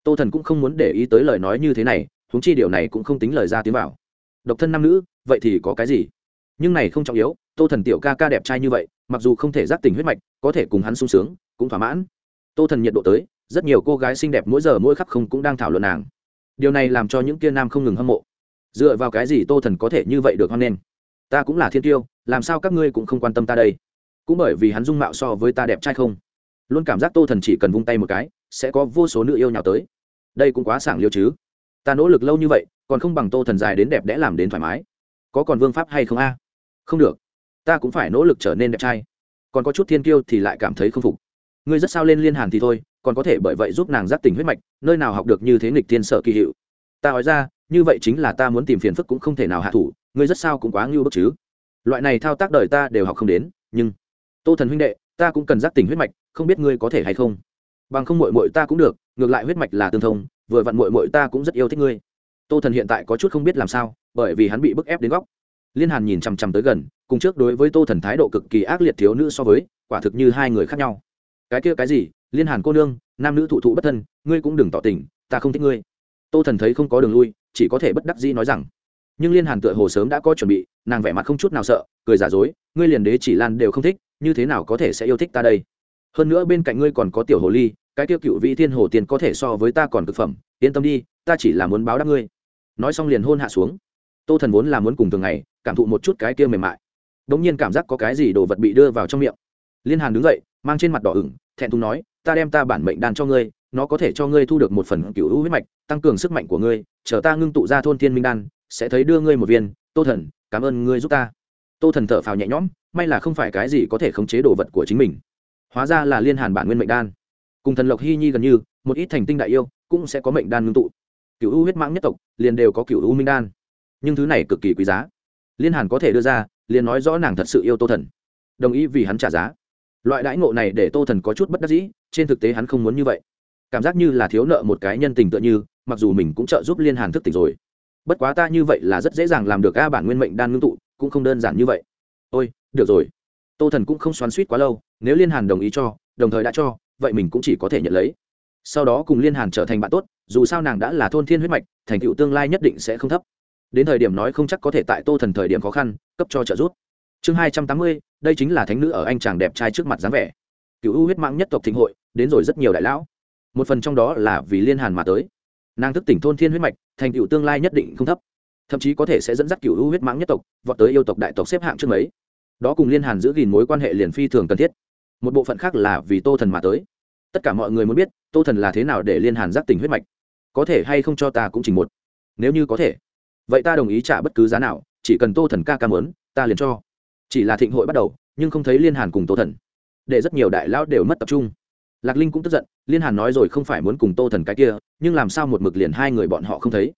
Tô thần cũng không muốn để ý tới lời nói như thế này húng chi điều này cũng không tính lời ra tiếng vào. Độc thân nam nữ, vậy thì có cái gì? Nhưng này không trọng yếu, tô thần tiểu ca ca đẹp trai như vậy, mặc dù không thể giác tình huyết mạch, có thể cùng hắn sung sướng, cũng thỏa mãn. Tô thần nhiệt độ tới, rất nhiều cô gái xinh đẹp mỗi giờ mỗi khắc không cũng đang thảo luận nàng. Điều này làm cho những kia nam không ngừng hâm mộ dựa vào cái gì tô thần có thể như vậy được hoan nghênh? Ta cũng là thiên tiêu, làm sao các ngươi cũng không quan tâm ta đây? Cũng bởi vì hắn dung mạo so với ta đẹp trai không? Luôn cảm giác tô thần chỉ cần vung tay một cái, sẽ có vô số nữ yêu nhào tới. Đây cũng quá sảng liêu chứ. Ta nỗ lực lâu như vậy, còn không bằng tô thần dài đến đẹp đẽ làm đến thoải mái. Có còn vương pháp hay không a? Không được. Ta cũng phải nỗ lực trở nên đẹp trai. Còn có chút thiên kiêu thì lại cảm thấy không phục. Ngươi rất sao lên liên hàn thì thôi, còn có thể bởi vậy giúp nàng giáp tình huyết mạch, nơi nào học được như thế nghịch thiên sợ kỳ hiệu. Ta nói ra như vậy chính là ta muốn tìm phiền phức cũng không thể nào hạ thủ, ngươi rất sao cũng quá ngưu bức chứ. Loại này thao tác đời ta đều học không đến, nhưng tô thần huynh đệ, ta cũng cần giác tỉnh huyết mạch, không biết ngươi có thể hay không? Bằng không mội mội ta cũng được, ngược lại huyết mạch là tương thông, vừa vặn mội mội ta cũng rất yêu thích ngươi. Tô thần hiện tại có chút không biết làm sao, bởi vì hắn bị bức ép đến góc. Liên hàn nhìn chằm chằm tới gần, cùng trước đối với tô thần thái độ cực kỳ ác liệt thiếu nữ so với, quả thực như hai người khác nhau. Cái kia cái gì? Liên hàn cô nương, nam nữ thụ thụ bất thân, ngươi cũng đừng tỏ tình, ta không thích ngươi. Tô thần thấy không có đường lui chỉ có thể bất đắc dĩ nói rằng, nhưng liên hàn tựa hồ sớm đã có chuẩn bị, nàng vẻ mặt không chút nào sợ, cười giả dối, ngươi liền đế chỉ lan đều không thích, như thế nào có thể sẽ yêu thích ta đây? Hơn nữa bên cạnh ngươi còn có tiểu hồ ly, cái tiêu cựu vị thiên hồ tiền có thể so với ta còn thực phẩm, yên tâm đi, ta chỉ là muốn báo đáp ngươi. Nói xong liền hôn hạ xuống. Tô thần vốn là muốn cùng thường ngày, cảm thụ một chút cái kia mềm mại. Đ ỗ n g nhiên cảm giác có cái gì đồ vật bị đưa vào trong miệng. Liên hàn đứng dậy, mang trên mặt đỏ ửng, thẹn thùng nói, ta đem ta bản mệnh đan cho ngươi nó có thể cho ngươi thu được một phần cựu hữu huyết mạch, tăng cường sức mạnh của ngươi, chờ ta ngưng tụ ra thôn thiên minh đan, sẽ thấy đưa ngươi một viên, tô thần, cảm ơn ngươi giúp ta. Tô thần thở phào nhẹ nhõm, may là không phải cái gì có thể khống chế đồ vật của chính mình. Hóa ra là liên hàn bản nguyên mệnh đan. Cùng thần lộc hy nhi gần như, một ít thành tinh đại yêu, cũng sẽ có mệnh đan ngưng tụ. Cựu u huyết mãng nhất tộc, liền đều có cựu u minh đan. Nhưng thứ này cực kỳ quý giá. Liên hàn có thể đưa ra, liền nói rõ nàng thật sự yêu tô thần. Đồng ý vì hắn trả giá. Loại đãi ngộ này để tô thần có chút bất đắc dĩ, trên thực tế hắn không muốn như vậy cảm giác như là thiếu nợ một cái nhân tình tựa như, mặc dù mình cũng trợ giúp liên hàn thức tỉnh rồi. Bất quá ta như vậy là rất dễ dàng làm được a bản nguyên mệnh đan ngưng tụ, cũng không đơn giản như vậy. Ôi, được rồi. Tô thần cũng không xoắn suýt quá lâu, nếu liên hàn đồng ý cho, đồng thời đã cho, vậy mình cũng chỉ có thể nhận lấy. Sau đó cùng liên hàn trở thành bạn tốt, dù sao nàng đã là thôn thiên huyết mạch, thành tựu tương lai nhất định sẽ không thấp. Đến thời điểm nói không chắc có thể tại tô thần thời điểm khó khăn, cấp cho trợ giúp. Chương hai trăm tám mươi, đây chính là thánh nữ ở anh chàng đẹp trai trước mặt dáng vẻ. Cựu u huyết mạng nhất tộc thịnh hội, đến rồi rất nhiều đại lão một phần trong đó là vì liên hàn mà tới. Nàng thức tỉnh thôn thiên huyết mạch, thành tựu tương lai nhất định không thấp. Thậm chí có thể sẽ dẫn dắt cựu u huyết mãng nhất tộc, vọt tới yêu tộc đại tộc xếp hạng trước mấy. Đó cùng liên hàn giữ gìn mối quan hệ liền phi thường cần thiết. Một bộ phận khác là vì tô thần mà tới. Tất cả mọi người muốn biết, tô thần là thế nào để liên hàn giác tỉnh huyết mạch? Có thể hay không cho ta cũng chỉ một? Nếu như có thể, vậy ta đồng ý trả bất cứ giá nào, chỉ cần tô thần ca ca mớn ta liền cho. Chỉ là thịnh hội bắt đầu, nhưng không thấy liên hàn cùng tô thần. Để rất nhiều đại lão đều mất tập trung lạc linh cũng tức giận, liên hàn nói rồi không phải muốn cùng tô thần cái kia, nhưng làm sao một mực liền hai người bọn họ không thấy?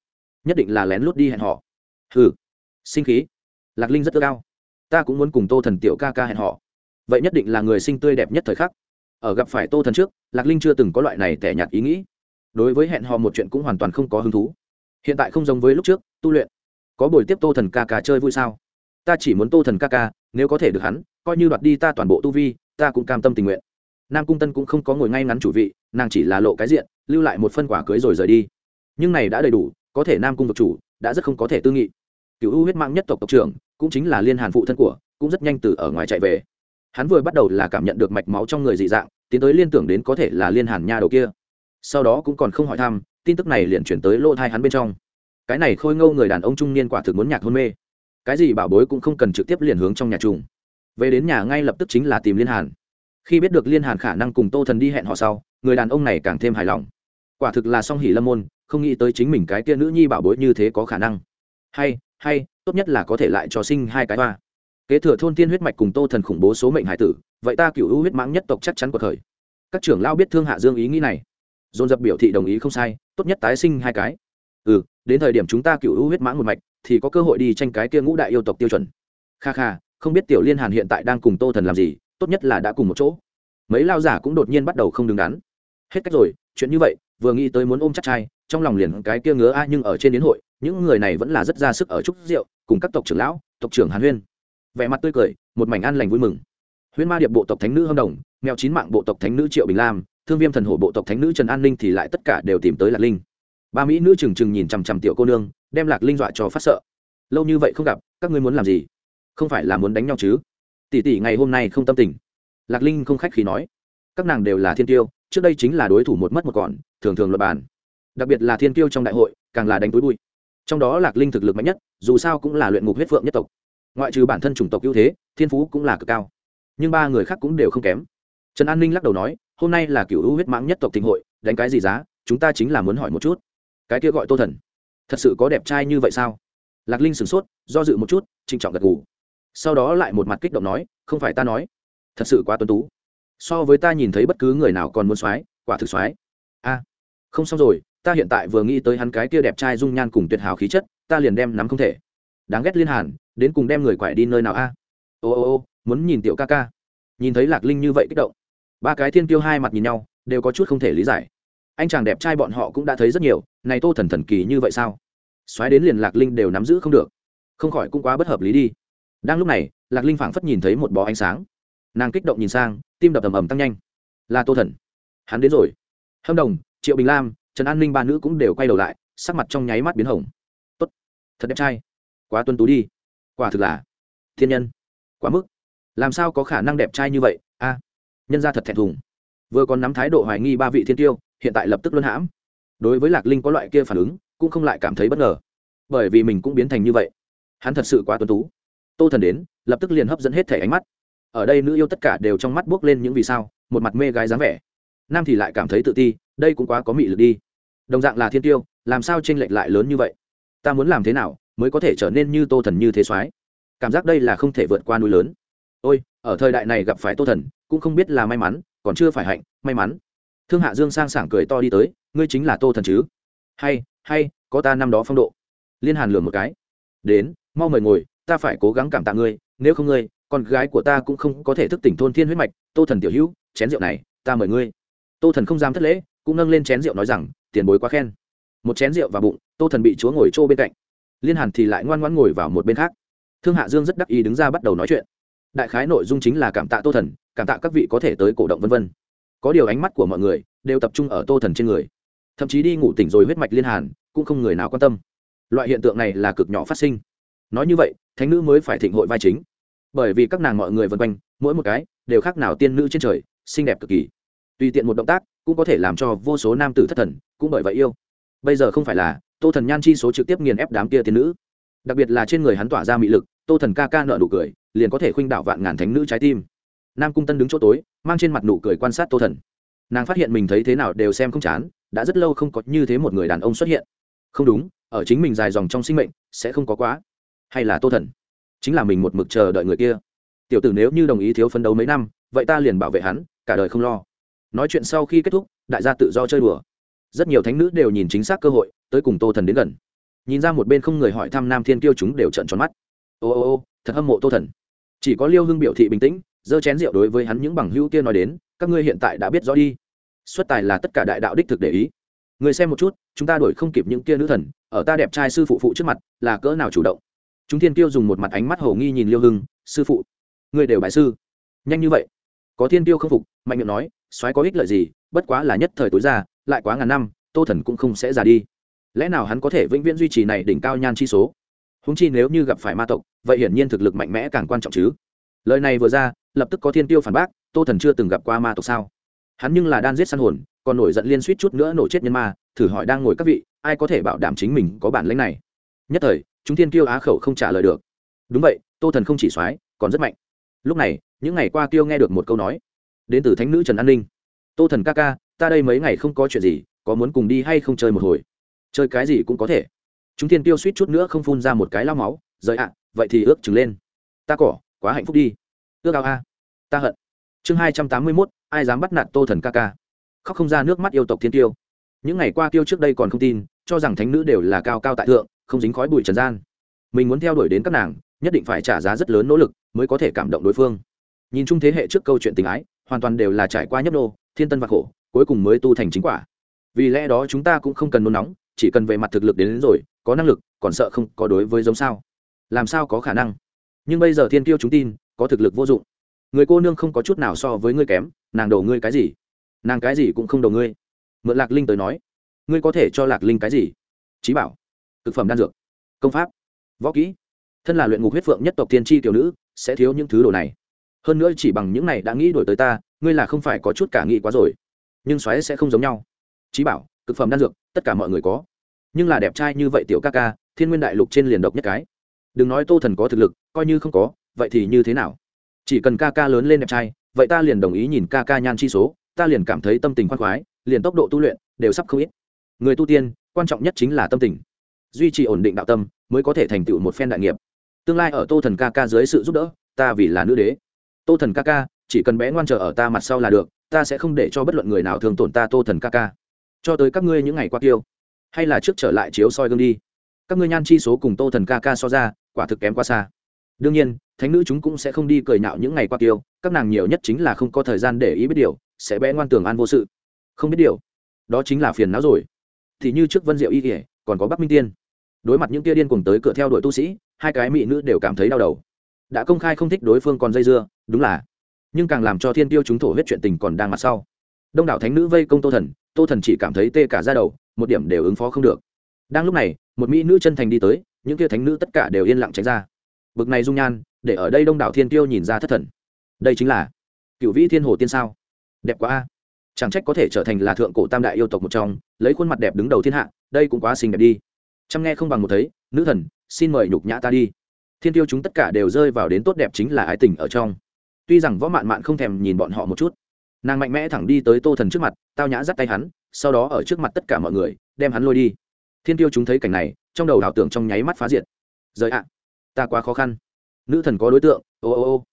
Nhất định là lén lút đi hẹn họ. Ừ sinh khí. Lạc linh rất ước ao. Ta cũng muốn cùng tô thần tiểu ca ca hẹn họ. Vậy nhất định là người sinh tươi đẹp nhất thời khắc. Ở gặp phải tô thần trước, lạc linh chưa từng có loại này tẻ nhạt ý nghĩ. Đối với hẹn họ một chuyện cũng hoàn toàn không có hứng thú. Hiện tại không giống với lúc trước, tu luyện. Có buổi tiếp tô thần ca ca chơi vui sao? Ta chỉ muốn tô thần ca ca, nếu có thể được hắn, coi như đoạt đi ta toàn bộ tu vi, ta cũng cam tâm tình nguyện nam cung tân cũng không có ngồi ngay ngắn chủ vị, nàng chỉ là lộ cái diện, lưu lại một phân quả cưới rồi rời đi. Nhưng này đã đầy đủ, có thể nam cung vực chủ đã rất không có thể tư nghị. Cựu u huyết mạng nhất tộc tộc trưởng, cũng chính là liên hàn phụ thân của, cũng rất nhanh từ ở ngoài chạy về. Hắn vừa bắt đầu là cảm nhận được mạch máu trong người dị dạng, tiến tới liên tưởng đến có thể là liên hàn nha đầu kia. Sau đó cũng còn không hỏi thăm, tin tức này liền chuyển tới lỗ thai hắn bên trong. Cái này khôi ngâu người đàn ông trung niên quả thực muốn nhạc hôn mê. Cái gì bảo bối cũng không cần trực tiếp liền hướng trong nhà trùng. Về đến nhà ngay lập tức chính là tìm liên hàn khi biết được liên hàn khả năng cùng tô thần đi hẹn họ sau, người đàn ông này càng thêm hài lòng. Quả thực là song hỉ lâm môn, không nghĩ tới chính mình cái kia nữ nhi bảo bối như thế có khả năng. Hay hay, tốt nhất là có thể lại cho sinh hai cái hoa. Kế thừa thôn tiên huyết mạch cùng tô thần khủng bố số mệnh hải tử, vậy ta cựu hữu huyết mãng nhất tộc chắc chắn của thời. Các trưởng lao biết thương hạ dương ý nghĩ này. Dồn dập biểu thị đồng ý không sai, tốt nhất tái sinh hai cái. Ừ đến thời điểm chúng ta cựu hữu huyết mãng một mạch, thì có cơ hội đi tranh cái kia ngũ đại yêu tộc tiêu chuẩn. Kha kha, không biết tiểu liên hàn hiện tại đang cùng tô thần làm gì tốt nhất là đã cùng một chỗ. Mấy lao giả cũng đột nhiên bắt đầu không đứng đắn. Hết cách rồi, chuyện như vậy, vừa nghĩ tới muốn ôm chắc trai, trong lòng liền cái kia ngứa a, nhưng ở trên đến hội, những người này vẫn là rất ra sức ở trúc rượu, cùng các tộc trưởng lão, tộc trưởng hàn huyên. Vẻ mặt tươi cười, một mảnh an lành vui mừng. Huyên ma điệp bộ tộc thánh nữ hâm đồng, mèo chín mạng bộ tộc thánh nữ triệu bình lam, thương viêm thần hổ bộ tộc thánh nữ trần an ninh thì lại tất cả đều tìm tới lạc linh. Ba mỹ nữ trừng trừng nhìn chằm chằm tiểu cô nương, đem lạc linh dọa cho phát sợ. Lâu như vậy không gặp, các ngươi muốn làm gì? Không phải là muốn đánh nhau chứ? Tỷ tỷ ngày hôm nay không tâm tình. Lạc linh không khách khí nói. Các nàng đều là thiên tiêu trước đây chính là đối thủ một mất một còn, thường thường luật bàn. Đặc biệt là thiên tiêu trong đại hội, càng là đánh túi bụi. Trong đó lạc linh thực lực mạnh nhất, dù sao cũng là luyện ngục huyết phượng nhất tộc. Ngoại trừ bản thân chủng tộc ưu thế, thiên phú cũng là cực cao. Nhưng ba người khác cũng đều không kém. Trần an ninh lắc đầu nói, hôm nay là cựu ưu huyết mãng nhất tộc thịnh hội, đánh cái gì giá, chúng ta chính là muốn hỏi một chút. Cái kia gọi tô thần. Thật sự có đẹp trai như vậy sao? Lạc linh sửng sốt, do dự một chút, trịnh trọng gật g ủ sau đó lại một mặt kích động nói, không phải ta nói, thật sự quá tuân tú. So với ta nhìn thấy bất cứ người nào còn muốn soái quả thực soái a, không xong rồi, ta hiện tại vừa nghĩ tới hắn cái kia đẹp trai dung nhan cùng tuyệt hảo khí chất, ta liền đem nắm không thể. Đáng ghét liên hàn, đến cùng đem người quải đi nơi nào a? Ô ô ô, muốn nhìn tiểu ca ca. Nhìn thấy lạc linh như vậy kích động, ba cái thiên tiêu hai mặt nhìn nhau, đều có chút không thể lý giải. Anh chàng đẹp trai bọn họ cũng đã thấy rất nhiều, này tô thần thần kỳ như vậy sao? Xoáy đến liền lạc linh đều nắm giữ không được. Không khỏi cũng quá bất hợp lý đi đang lúc này, lạc linh phảng phất nhìn thấy một bó ánh sáng. Nàng kích động nhìn sang, tim đập ầm ầm tăng nhanh. Là tô thần. Hắn đến rồi. Hâm đồng, triệu bình lam, trần an ninh ba nữ cũng đều quay đầu lại, sắc mặt trong nháy mắt biến hồng. Tốt. Thật đẹp trai. Quá tuân tú đi. Quả thực là thiên nhân. Quá mức. Làm sao có khả năng đẹp trai như vậy? A. Nhân ra thật thẹn thùng. Vừa còn nắm thái độ hoài nghi ba vị thiên tiêu, hiện tại lập tức luân hãm. Đối với lạc linh có loại kia phản ứng, cũng không lại cảm thấy bất ngờ. Bởi vì mình cũng biến thành như vậy. Hắn thật sự quá tuân tú tô thần đến, lập tức liền hấp dẫn hết thẻ ánh mắt. Ở đây nữ yêu tất cả đều trong mắt buốc lên những vì sao, một mặt mê gái dáng vẻ. Nam thì lại cảm thấy tự ti, đây cũng quá có mị lực đi. Đồng dạng là thiên tiêu, làm sao t r ê n lệch lại lớn như vậy? Ta muốn làm thế nào mới có thể trở nên như tô thần như thế soái? Cảm giác đây là không thể vượt qua núi lớn. Ôi, ở thời đại này gặp phải tô thần, cũng không biết là may mắn, còn chưa phải hạnh, may mắn. Thương hạ dương sang sảng cười to đi tới, ngươi chính là tô thần chứ? Hay hay, có ta năm đó phong độ. Liên hàn lường một cái. Đến, mau mời ngồi ta phải cố gắng cảm tạ ngươi, nếu không ngươi, con gái của ta cũng không có thể thức tỉnh thôn thiên huyết mạch, tô thần tiểu hữu, chén rượu này, ta mời ngươi. Tô thần không dám thất lễ, cũng nâng lên chén rượu nói rằng, tiền bối quá khen. Một chén rượu vào bụng, tô thần bị chúa ngồi trô bên cạnh. Liên hàn thì lại ngoan ngoan ngồi vào một bên khác. Thương hạ dương rất đắc ý đứng ra bắt đầu nói chuyện. Đại khái nội dung chính là cảm tạ tô thần, cảm tạ các vị có thể tới cổ động vân vân. Có điều ánh mắt của mọi người đều tập trung ở tô thần trên người. Thậm chí đi ngủ tỉnh rồi huyết mạch liên hàn cũng không người nào quan tâm. Loại hiện tượng này là cực nhỏ phát sinh nói như vậy, thánh nữ mới phải thịnh hội vai chính. Bởi vì các nàng mọi người vân quanh, mỗi một cái đều khác nào tiên nữ trên trời, xinh đẹp cực kỳ. Tùy tiện một động tác cũng có thể làm cho vô số nam tử thất thần, cũng bởi vậy yêu. Bây giờ không phải là tô thần nhan chi số trực tiếp nghiền ép đám kia tiên nữ. Đặc biệt là trên người hắn tỏa ra mị lực, tô thần ca ca nợ nụ cười, liền có thể khuynh đạo vạn ngàn thánh nữ trái tim. Nam cung tân đứng chỗ tối, mang trên mặt nụ cười quan sát tô thần. Nàng phát hiện mình thấy thế nào đều xem không chán, đã rất lâu không có như thế một người đàn ông xuất hiện. Không đúng, ở chính mình dài dòng trong sinh mệnh sẽ không có quá hay là tô thần? Chính là mình một mực chờ đợi người kia. Tiểu tử nếu như đồng ý thiếu phấn đấu mấy năm, vậy ta liền bảo vệ hắn, cả đời không lo. Nói chuyện sau khi kết thúc, đại gia tự do chơi đùa. Rất nhiều thánh nữ đều nhìn chính xác cơ hội, tới cùng tô thần đến gần. Nhìn ra một bên không người hỏi thăm nam thiên kiêu chúng đều trận tròn mắt. Ô ô ô, thật hâm mộ tô thần. Chỉ có liêu hưng biểu thị bình tĩnh, giơ chén rượu đối với hắn những bằng hữu kia nói đến, các ngươi hiện tại đã biết rõ đi. Xuất tài là tất cả đại đạo đích thực để ý. Người xem một chút, chúng ta đổi không kịp những kia nữ thần, ở ta đẹp trai sư phụ phụ trước mặt, là cỡ nào chủ động? Chúng thiên tiêu dùng một mặt ánh mắt hồ nghi nhìn liêu hưng, sư phụ người đều bài sư. Nhanh như vậy? Có thiên tiêu không phục? Mạnh miệng nói, soái có ích lợi gì, bất quá là nhất thời tối ra, lại quá ngàn năm, tô thần cũng không sẽ già đi. Lẽ nào hắn có thể vĩnh viễn duy trì này đỉnh cao nhan chi số? Húng chi nếu như gặp phải ma tộc, vậy hiển nhiên thực lực mạnh mẽ càng quan trọng chứ. Lời này vừa ra, lập tức có thiên tiêu phản bác, tô thần chưa từng gặp qua ma tộc sao? Hắn nhưng là đan giết săn hồn, còn nổi giận liên suýt chút nữa nổ chết nhân ma, thử hỏi đang ngồi các vị, ai có thể bảo đảm chính mình có bản lãnh này? Nhất thời chúng thiên kiêu á khẩu không trả lời được. Đúng vậy, tô thần không chỉ soái còn rất mạnh. Lúc này, những ngày qua kiêu nghe được một câu nói. Đến từ thánh nữ trần an ninh. Tô thần ca ca, ta đây mấy ngày không có chuyện gì, có muốn cùng đi hay không chơi một hồi? Chơi cái gì cũng có thể. Chúng thiên tiêu suýt chút nữa không phun ra một cái lao máu, rời ạ, vậy thì ước chừng lên. Ta cỏ, quá hạnh phúc đi. Ước ao a. Ta hận. Chương hai trăm tám mươi mốt, ai dám bắt nạt tô thần ca ca? Khóc không ra nước mắt yêu tộc thiên tiêu những ngày qua tiêu trước đây còn không tin, cho rằng thánh nữ đều là cao cao tại thượng không dính khói bụi trần gian. Mình muốn theo đuổi đến các nàng nhất định phải trả giá rất lớn nỗ lực mới có thể cảm động đối phương. Nhìn chung thế hệ trước câu chuyện tình ái hoàn toàn đều là trải qua nhấp nô thiên tân và khổ cuối cùng mới tu thành chính quả. Vì lẽ đó chúng ta cũng không cần nôn nóng chỉ cần về mặt thực lực đến, đến rồi có năng lực còn sợ không có đối với giống sao. Làm sao có khả năng? Nhưng bây giờ thiên tiêu chúng tin có thực lực vô dụng. Người cô nương không có chút nào so với ngươi kém nàng đầu ngươi cái gì? Nàng cái gì cũng không đầu ngươi. Mượn lạc linh tới nói ngươi có thể cho lạc linh cái gì? Trí bảo thực phẩm đan dược. Công pháp, võ kỹ. Thân là luyện ngục huyết phượng nhất tộc tiên tri tiểu nữ, sẽ thiếu những thứ đồ này. Hơn nữa chỉ bằng những này đã nghĩ đổi tới ta, ngươi là không phải có chút cả nghĩ quá rồi. Nhưng xoáy sẽ không giống nhau. Trí bảo thực phẩm đan dược, tất cả mọi người có. Nhưng là đẹp trai như vậy tiểu ca ca, thiên nguyên đại lục trên liền độc nhất cái. Đừng nói tô thần có thực lực, coi như không có, vậy thì như thế nào? Chỉ cần ca ca lớn lên đẹp trai, vậy ta liền đồng ý nhìn ca ca nhan chi số, ta liền cảm thấy tâm tình khoan khoái, liền tốc độ tu luyện đều sắp không ít. Người tu tiên, quan trọng nhất chính là tâm tình duy trì ổn định đạo tâm, mới có thể thành tựu một phen đại nghiệp. Tương lai ở tô thần ca ca dưới sự giúp đỡ, ta vì là nữ đế. Tô thần ca ca, chỉ cần bé ngoan trở ở ta mặt sau là được, ta sẽ không để cho bất luận người nào thường tổn ta tô thần ca ca. Cho tới các ngươi những ngày qua tiêu, hay là trước trở lại chiếu soi gương đi. Các ngươi nhan chi số cùng tô thần ca ca so ra, quả thực kém quá xa. Đương nhiên, thánh nữ chúng cũng sẽ không đi cười nhạo những ngày qua tiêu, các nàng nhiều nhất chính là không có thời gian để ý biết điều, sẽ bé ngoan tưởng an vô sự. Không biết điều, đó chính là phiền não rồi. Thì như trước vân diệu y kể, còn có bắc minh tiên đối mặt những tia điên cuồng tới cửa theo đuổi tu sĩ, hai cái mỹ nữ đều cảm thấy đau đầu. Đã công khai không thích đối phương còn dây dưa, đúng là. Nhưng càng làm cho thiên tiêu chúng thổ huyết chuyện tình còn đang mặt sau. Đông đảo thánh nữ vây công tô thần tô thần chỉ cảm thấy tê cả ra đầu, một điểm đều ứng phó không được. Đang lúc này, một mỹ nữ chân thành đi tới, những kia thánh nữ tất cả đều yên lặng tránh ra. Bực này dung nhan, để ở đây đông đảo thiên tiêu nhìn ra thất thần. Đây chính là cựu vĩ thiên hồ tiên sao. Đẹp quá a. Chẳng trách có thể trở thành là thượng cổ tam đại yêu tộc một trong, lấy khuôn mặt đẹp đứng đầu thiên hạ, đây cũng quá xinh đẹp đi chăm nghe không bằng một thấy, nữ thần, xin mời nhục nhã ta đi. Thiên tiêu chúng tất cả đều rơi vào đến tốt đẹp chính là ái tình ở trong. Tuy rằng võ mạn mạn không thèm nhìn bọn họ một chút, nàng mạnh mẽ thẳng đi tới tô thần trước mặt, tao nhã dắt tay hắn, sau đó ở trước mặt tất cả mọi người, đem hắn lôi đi. Thiên tiêu chúng thấy cảnh này, trong đầu đảo tưởng trong nháy mắt phá diệt. Rời ạ, ta quá khó khăn. Nữ thần có đối tượng, ô ô ô.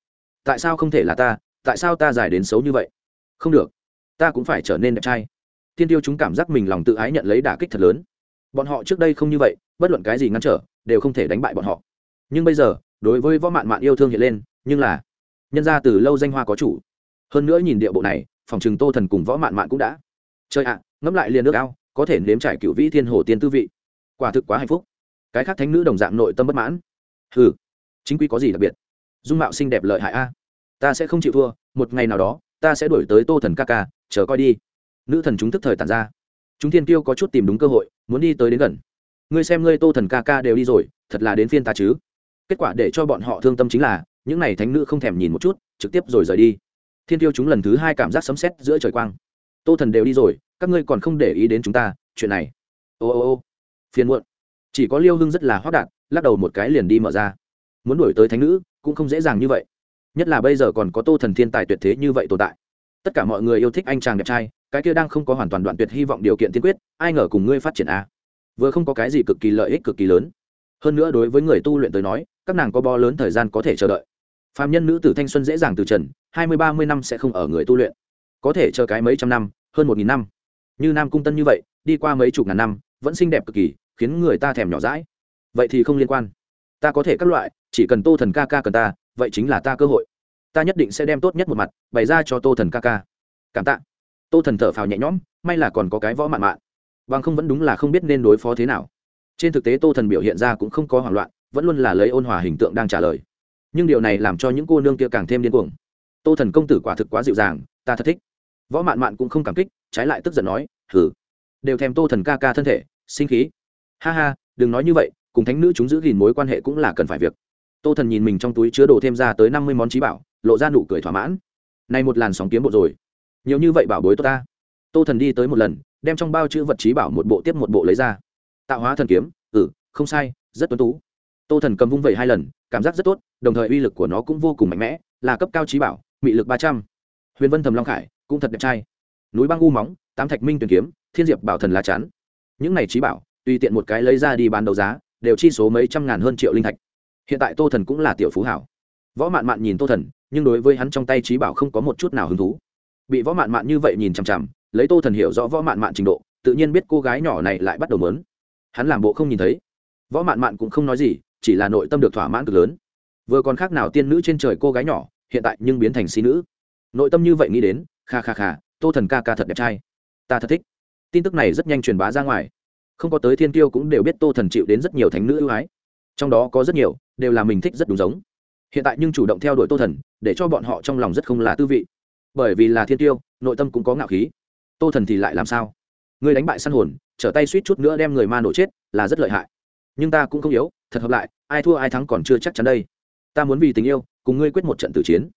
Tại sao không thể là ta, tại sao ta giải đến xấu như vậy? Không được, ta cũng phải trở nên đẹp trai. Thiên tiêu chúng cảm giác mình lòng tự ái nhận lấy đả kích thật lớn bọn họ trước đây không như vậy, bất luận cái gì ngăn trở, đều không thể đánh bại bọn họ. Nhưng bây giờ, đối với võ mạn mạn yêu thương hiện lên, nhưng là, nhân ra từ lâu danh hoa có chủ. Hơn nữa nhìn địa bộ này, phòng trừng tô thần cùng võ mạn mạn cũng đã. Chơi ạ, ngẫm lại liền nước ao, có thể nếm trải cựu vĩ thiên hồ tiên tư vị. Quả thực quá hạnh phúc. Cái khác thánh nữ đồng dạng nội tâm bất mãn. Ừ chính quy có gì đặc biệt? Dung mạo xinh đẹp lợi hại a. Ta sẽ không chịu thua, một ngày nào đó, ta sẽ đổi tới tô thần ca ca, chờ coi đi. Nữ thần chúng thức thời tàn ra chúng thiên tiêu có chút tìm đúng cơ hội, muốn đi tới đến gần. Ngươi xem ngươi tô thần ca ca đều đi rồi, thật là đến phiên ta chứ. Kết quả để cho bọn họ thương tâm chính là, những n à y thánh nữ không thèm nhìn một chút, trực tiếp rồi rời đi. Thiên tiêu chúng lần thứ hai cảm giác sấm sét giữa trời quang. Tô thần đều đi rồi, các ngươi còn không để ý đến chúng ta, chuyện này. Ô ô ô. Phiền muộn. Chỉ có liêu hưng rất là hoác đạn lắc đầu một cái liền đi mở ra. Muốn đuổi tới thánh nữ, cũng không dễ dàng như vậy. Nhất là bây giờ còn có tô thần thiên tài tuyệt thế như vậy tồn tại. Tất cả mọi người yêu thích anh chàng đẹp trai cái kia đang không có hoàn toàn đoạn tuyệt hy vọng điều kiện tiên quyết, ai ngờ cùng ngươi phát triển a. Vừa không có cái gì cực kỳ lợi ích cực kỳ lớn. Hơn nữa đối với người tu luyện tới nói, các nàng có bo lớn thời gian có thể chờ đợi. Phạm nhân nữ tử thanh xuân dễ dàng từ trần, hai mươi, ba mươi năm sẽ không ở người tu luyện. Có thể chờ cái mấy trăm năm, hơn một nghìn năm. Như nam cung tân như vậy, đi qua mấy chục ngàn năm, vẫn xinh đẹp cực kỳ, khiến người ta thèm nhỏ rãi vậy thì không liên quan. Ta có thể các loại, chỉ cần tô thần ca ca cần ta, vậy chính là ta cơ hội. Ta nhất định sẽ đem tốt nhất một mặt, bày ra cho tô thần ca ca. Cảm tạ tô thần thở phào nhẹ nhõm, may là còn có cái võ mạn mạn. Bằng không vẫn đúng là không biết nên đối phó thế nào. Trên thực tế tô thần biểu hiện ra cũng không có hoảng loạn, vẫn luôn là lấy ôn hòa hình tượng đang trả lời. Nhưng điều này làm cho những cô nương kia càng thêm điên cuồng. Tô thần công tử quả thực quá dịu dàng, ta thật thích. Võ mạn mạn cũng không cảm kích, trái lại tức giận nói hử đều thèm tô thần ca ca thân thể, sinh khí. Ha ha, đừng nói như vậy, cùng thánh nữ chúng giữ gìn mối quan hệ cũng là cần phải việc. Tô thần nhìn mình trong túi chứa đồ thêm ra tới năm mươi món trí bảo, lộ ra nụ cười thỏa mãn. Nay một làn sóng kiếm bộ rồi nhiều như vậy bảo bối tốt ta. Tô thần đi tới một lần, đem trong bao chữ vật trí bảo một bộ tiếp một bộ lấy ra. Tạo hóa thần kiếm ừ không sai, rất tuân tú. Tô thần cầm vung vẩy hai lần, cảm giác rất tốt, đồng thời uy lực của nó cũng vô cùng mạnh mẽ, là cấp cao trí bảo, mị lực ba trăm. Huyền vân thầm long khải, cũng thật đẹp trai. Núi băng u móng, tám thạch minh tuyển kiếm, thiên diệp bảo thần lá chắn. Những này trí bảo, tùy tiện một cái lấy ra đi bán đấu giá, đều chi số mấy trăm ngàn hơn triệu linh thạch. Hiện tại tô thần cũng là tiểu phú hảo. Võ mạn mạn nhìn tô thần, nhưng đối với hắn trong tay trí bảo không có một chút nào hứng thú bị võ mạn mạn như vậy nhìn chằm chằm, lấy tô thần hiểu rõ võ mạn mạn trình độ, tự nhiên biết cô gái nhỏ này lại bắt đầu mớn. Hắn làm bộ không nhìn thấy. Võ mạn mạn cũng không nói gì, chỉ là nội tâm được thỏa mãn cực lớn. Vừa còn khác nào tiên nữ trên trời cô gái nhỏ, hiện tại nhưng biến thành si nữ. Nội tâm như vậy nghĩ đến, kha kha kha, tô thần ca ca thật đẹp trai. Ta thật thích. Tin tức này rất nhanh truyền bá ra ngoài. Không có tới thiên tiêu cũng đều biết tô thần chịu đến rất nhiều thánh nữ ưu ái. Trong đó có rất nhiều, đều là mình thích rất đúng giống. Hiện tại nhưng chủ động theo đuổi tô thần, để cho bọn họ trong lòng rất không là tư vị bởi vì là thiên tiêu, nội tâm cũng có ngạo khí. Tô thần thì lại làm sao? Người đánh bại săn hồn, trở tay suýt chút nữa đem người ma nổ chết, là rất lợi hại. Nhưng ta cũng không yếu, thật hợp lại, ai thua ai thắng còn chưa chắc chắn đây. Ta muốn vì tình yêu, cùng ngươi quyết một trận tử chiến.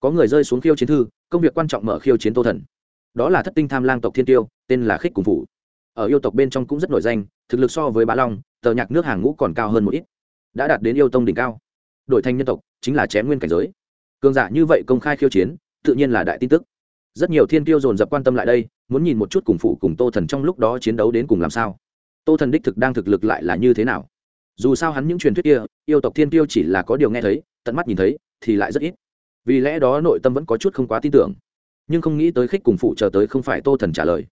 Có người rơi xuống khiêu chiến thư, công việc quan trọng mở khiêu chiến tô thần. Đó là thất tinh tham lang tộc thiên tiêu, tên là khích cùng phủ. Ở yêu tộc bên trong cũng rất nổi danh, thực lực so với bá long, tờ nhạc nước hàng ngũ còn cao hơn một ít. Đã đạt đến yêu tông đỉnh cao. Đổi thành nhân tộc, chính là chém nguyên cảnh giới. Cường giả như vậy công khai khiêu chiến tự nhiên là đại tin tức. Rất nhiều thiên tiêu dồn dập quan tâm lại đây, muốn nhìn một chút cùng phụ cùng tô thần trong lúc đó chiến đấu đến cùng làm sao. Tô thần đích thực đang thực lực lại là như thế nào? Dù sao hắn những truyền thuyết kia, yêu tộc thiên tiêu chỉ là có điều nghe thấy, tận mắt nhìn thấy, thì lại rất ít. Vì lẽ đó nội tâm vẫn có chút không quá tin tưởng. Nhưng không nghĩ tới khích cùng phụ chờ tới không phải tô thần trả lời,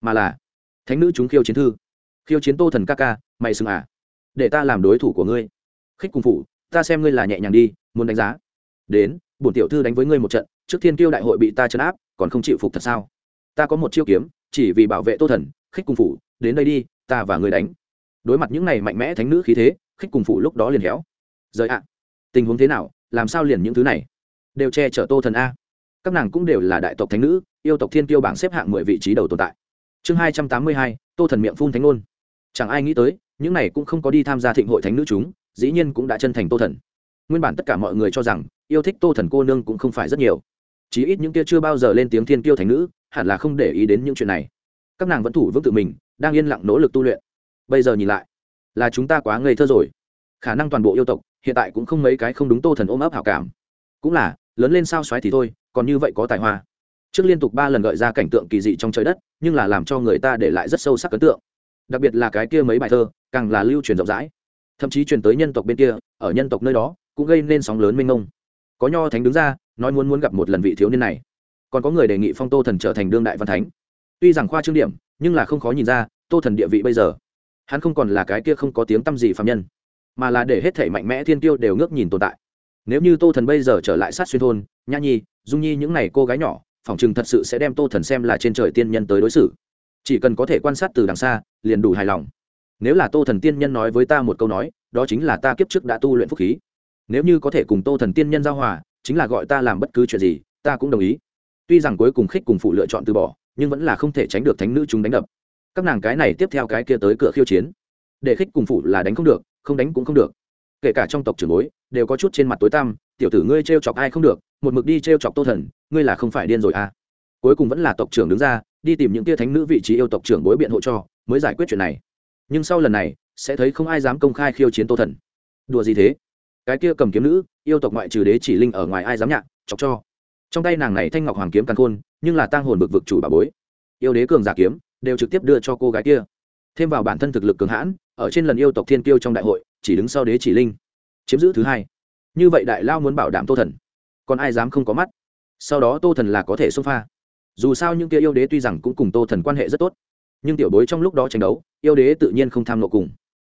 mà là, thánh nữ chúng khiêu chiến thư. Khiêu chiến tô thần ca ca, mày xưng à? Để ta làm đối thủ của ngươi. Khích cùng phụ, ta xem ngươi là nhẹ nhàng đi, muốn đánh giá. Đến, bổn tiểu thư đánh với ngươi một trận trước thiên kiêu đại hội bị ta chấn áp, còn không chịu phục thật sao? Ta có một chiêu kiếm, chỉ vì bảo vệ tô thần, khích cùng phụ đến đây đi, ta và người đánh. Đối mặt những này mạnh mẽ thánh nữ khí thế, khích cùng phụ lúc đó liền héo. Rời ạ, tình huống thế nào, làm sao liền những thứ này? Đều che chở tô thần a. Các nàng cũng đều là đại tộc thánh nữ, yêu tộc thiên kiêu bảng xếp hạng mười vị trí đầu tồn tại. Chương hai trăm tám mươi hai, tô thần miệng phun thánh ngôn. Chẳng ai nghĩ tới, những này cũng không có đi tham gia thịnh hội thánh nữ chúng, dĩ nhiên cũng đã chân thành tô thần. Nguyên bản tất cả mọi người cho rằng, yêu thích tô thần cô nương cũng không phải rất nhiều chí ít những kia chưa bao giờ lên tiếng thiên kiêu thánh nữ, hẳn là không để ý đến những chuyện này. Các nàng vẫn thủ vững tự mình, đang yên lặng nỗ lực tu luyện. Bây giờ nhìn lại, là chúng ta quá ngây thơ rồi. Khả năng toàn bộ yêu tộc, hiện tại cũng không mấy cái không đúng tô thần ôm ấp hảo cảm. Cũng là, lớn lên sao xoáy thì thôi, còn như vậy có tài hoa. Trước liên tục ba lần gợi ra cảnh tượng kỳ dị trong trời đất, nhưng là làm cho người ta để lại rất sâu sắc ấn tượng. Đặc biệt là cái kia mấy bài thơ, càng là lưu truyền rộng rãi. Thậm chí truyền tới nhân tộc bên kia, ở nhân tộc nơi đó, cũng gây nên sóng lớn mênh mông. Có nho thánh đứng ra nói muốn muốn gặp một lần vị thiếu niên này. Còn có người đề nghị phong tô thần trở thành đương đại văn thánh. Tuy rằng khoa trương điểm, nhưng là không khó nhìn ra, tô thần địa vị bây giờ, hắn không còn là cái kia không có tiếng t â m gì phạm nhân, mà là để hết thể mạnh mẽ thiên tiêu đều ngước nhìn tồn tại. Nếu như tô thần bây giờ trở lại sát xuyên thôn, nhã nhi, dung nhi những n à y cô gái nhỏ, phỏng chừng thật sự sẽ đem tô thần xem là trên trời tiên nhân tới đối xử. Chỉ cần có thể quan sát từ đằng xa, liền đủ hài lòng. Nếu là tô thần tiên nhân nói với ta một câu nói, đó chính là ta kiếp trước đã tu luyện phúc khí. Nếu như có thể cùng tô thần tiên nhân giao hòa chính là gọi ta làm bất cứ chuyện gì, ta cũng đồng ý. Tuy rằng cuối cùng khích cùng phụ lựa chọn từ bỏ, nhưng vẫn là không thể tránh được thánh nữ chúng đánh đập. Các nàng cái này tiếp theo cái kia tới cửa khiêu chiến. Để khích cùng phụ là đánh không được, không đánh cũng không được. Kể cả trong tộc trưởng bối, đều có chút trên mặt tối tăm, tiểu tử ngươi t r e o chọc ai không được, một mực đi t r e o chọc tô thần, ngươi là không phải điên rồi à? Cuối cùng vẫn là tộc trưởng đứng ra, đi tìm những tia thánh nữ vị trí yêu tộc trưởng bối biện hộ cho, mới giải quyết chuyện này. Nhưng sau lần này, sẽ thấy không ai dám công khai khiêu chiến tô thần. Đùa gì thế? Cái kia cầm kiếm nữ, yêu tộc ngoại trừ đế chỉ linh ở ngoài ai dám nhạc chọc cho. Trong tay nàng này thanh ngọc hoàng kiếm căn khôn, nhưng là tang hồn bực vực chủ bà bối. Yêu đế cường giả kiếm, đều trực tiếp đưa cho cô gái kia. Thêm vào bản thân thực lực cường hãn, ở trên lần yêu tộc thiên kiêu trong đại hội, chỉ đứng sau đế chỉ linh. Chiếm giữ thứ hai. Như vậy đại lao muốn bảo đảm tô thần. Còn ai dám không có mắt? Sau đó tô thần là có thể xông pha. Dù sao những kia yêu đế tuy rằng cũng cùng tô thần quan hệ rất tốt, nhưng tiểu bối trong lúc đó tranh đấu, yêu đế tự nhiên không tham nộ cùng.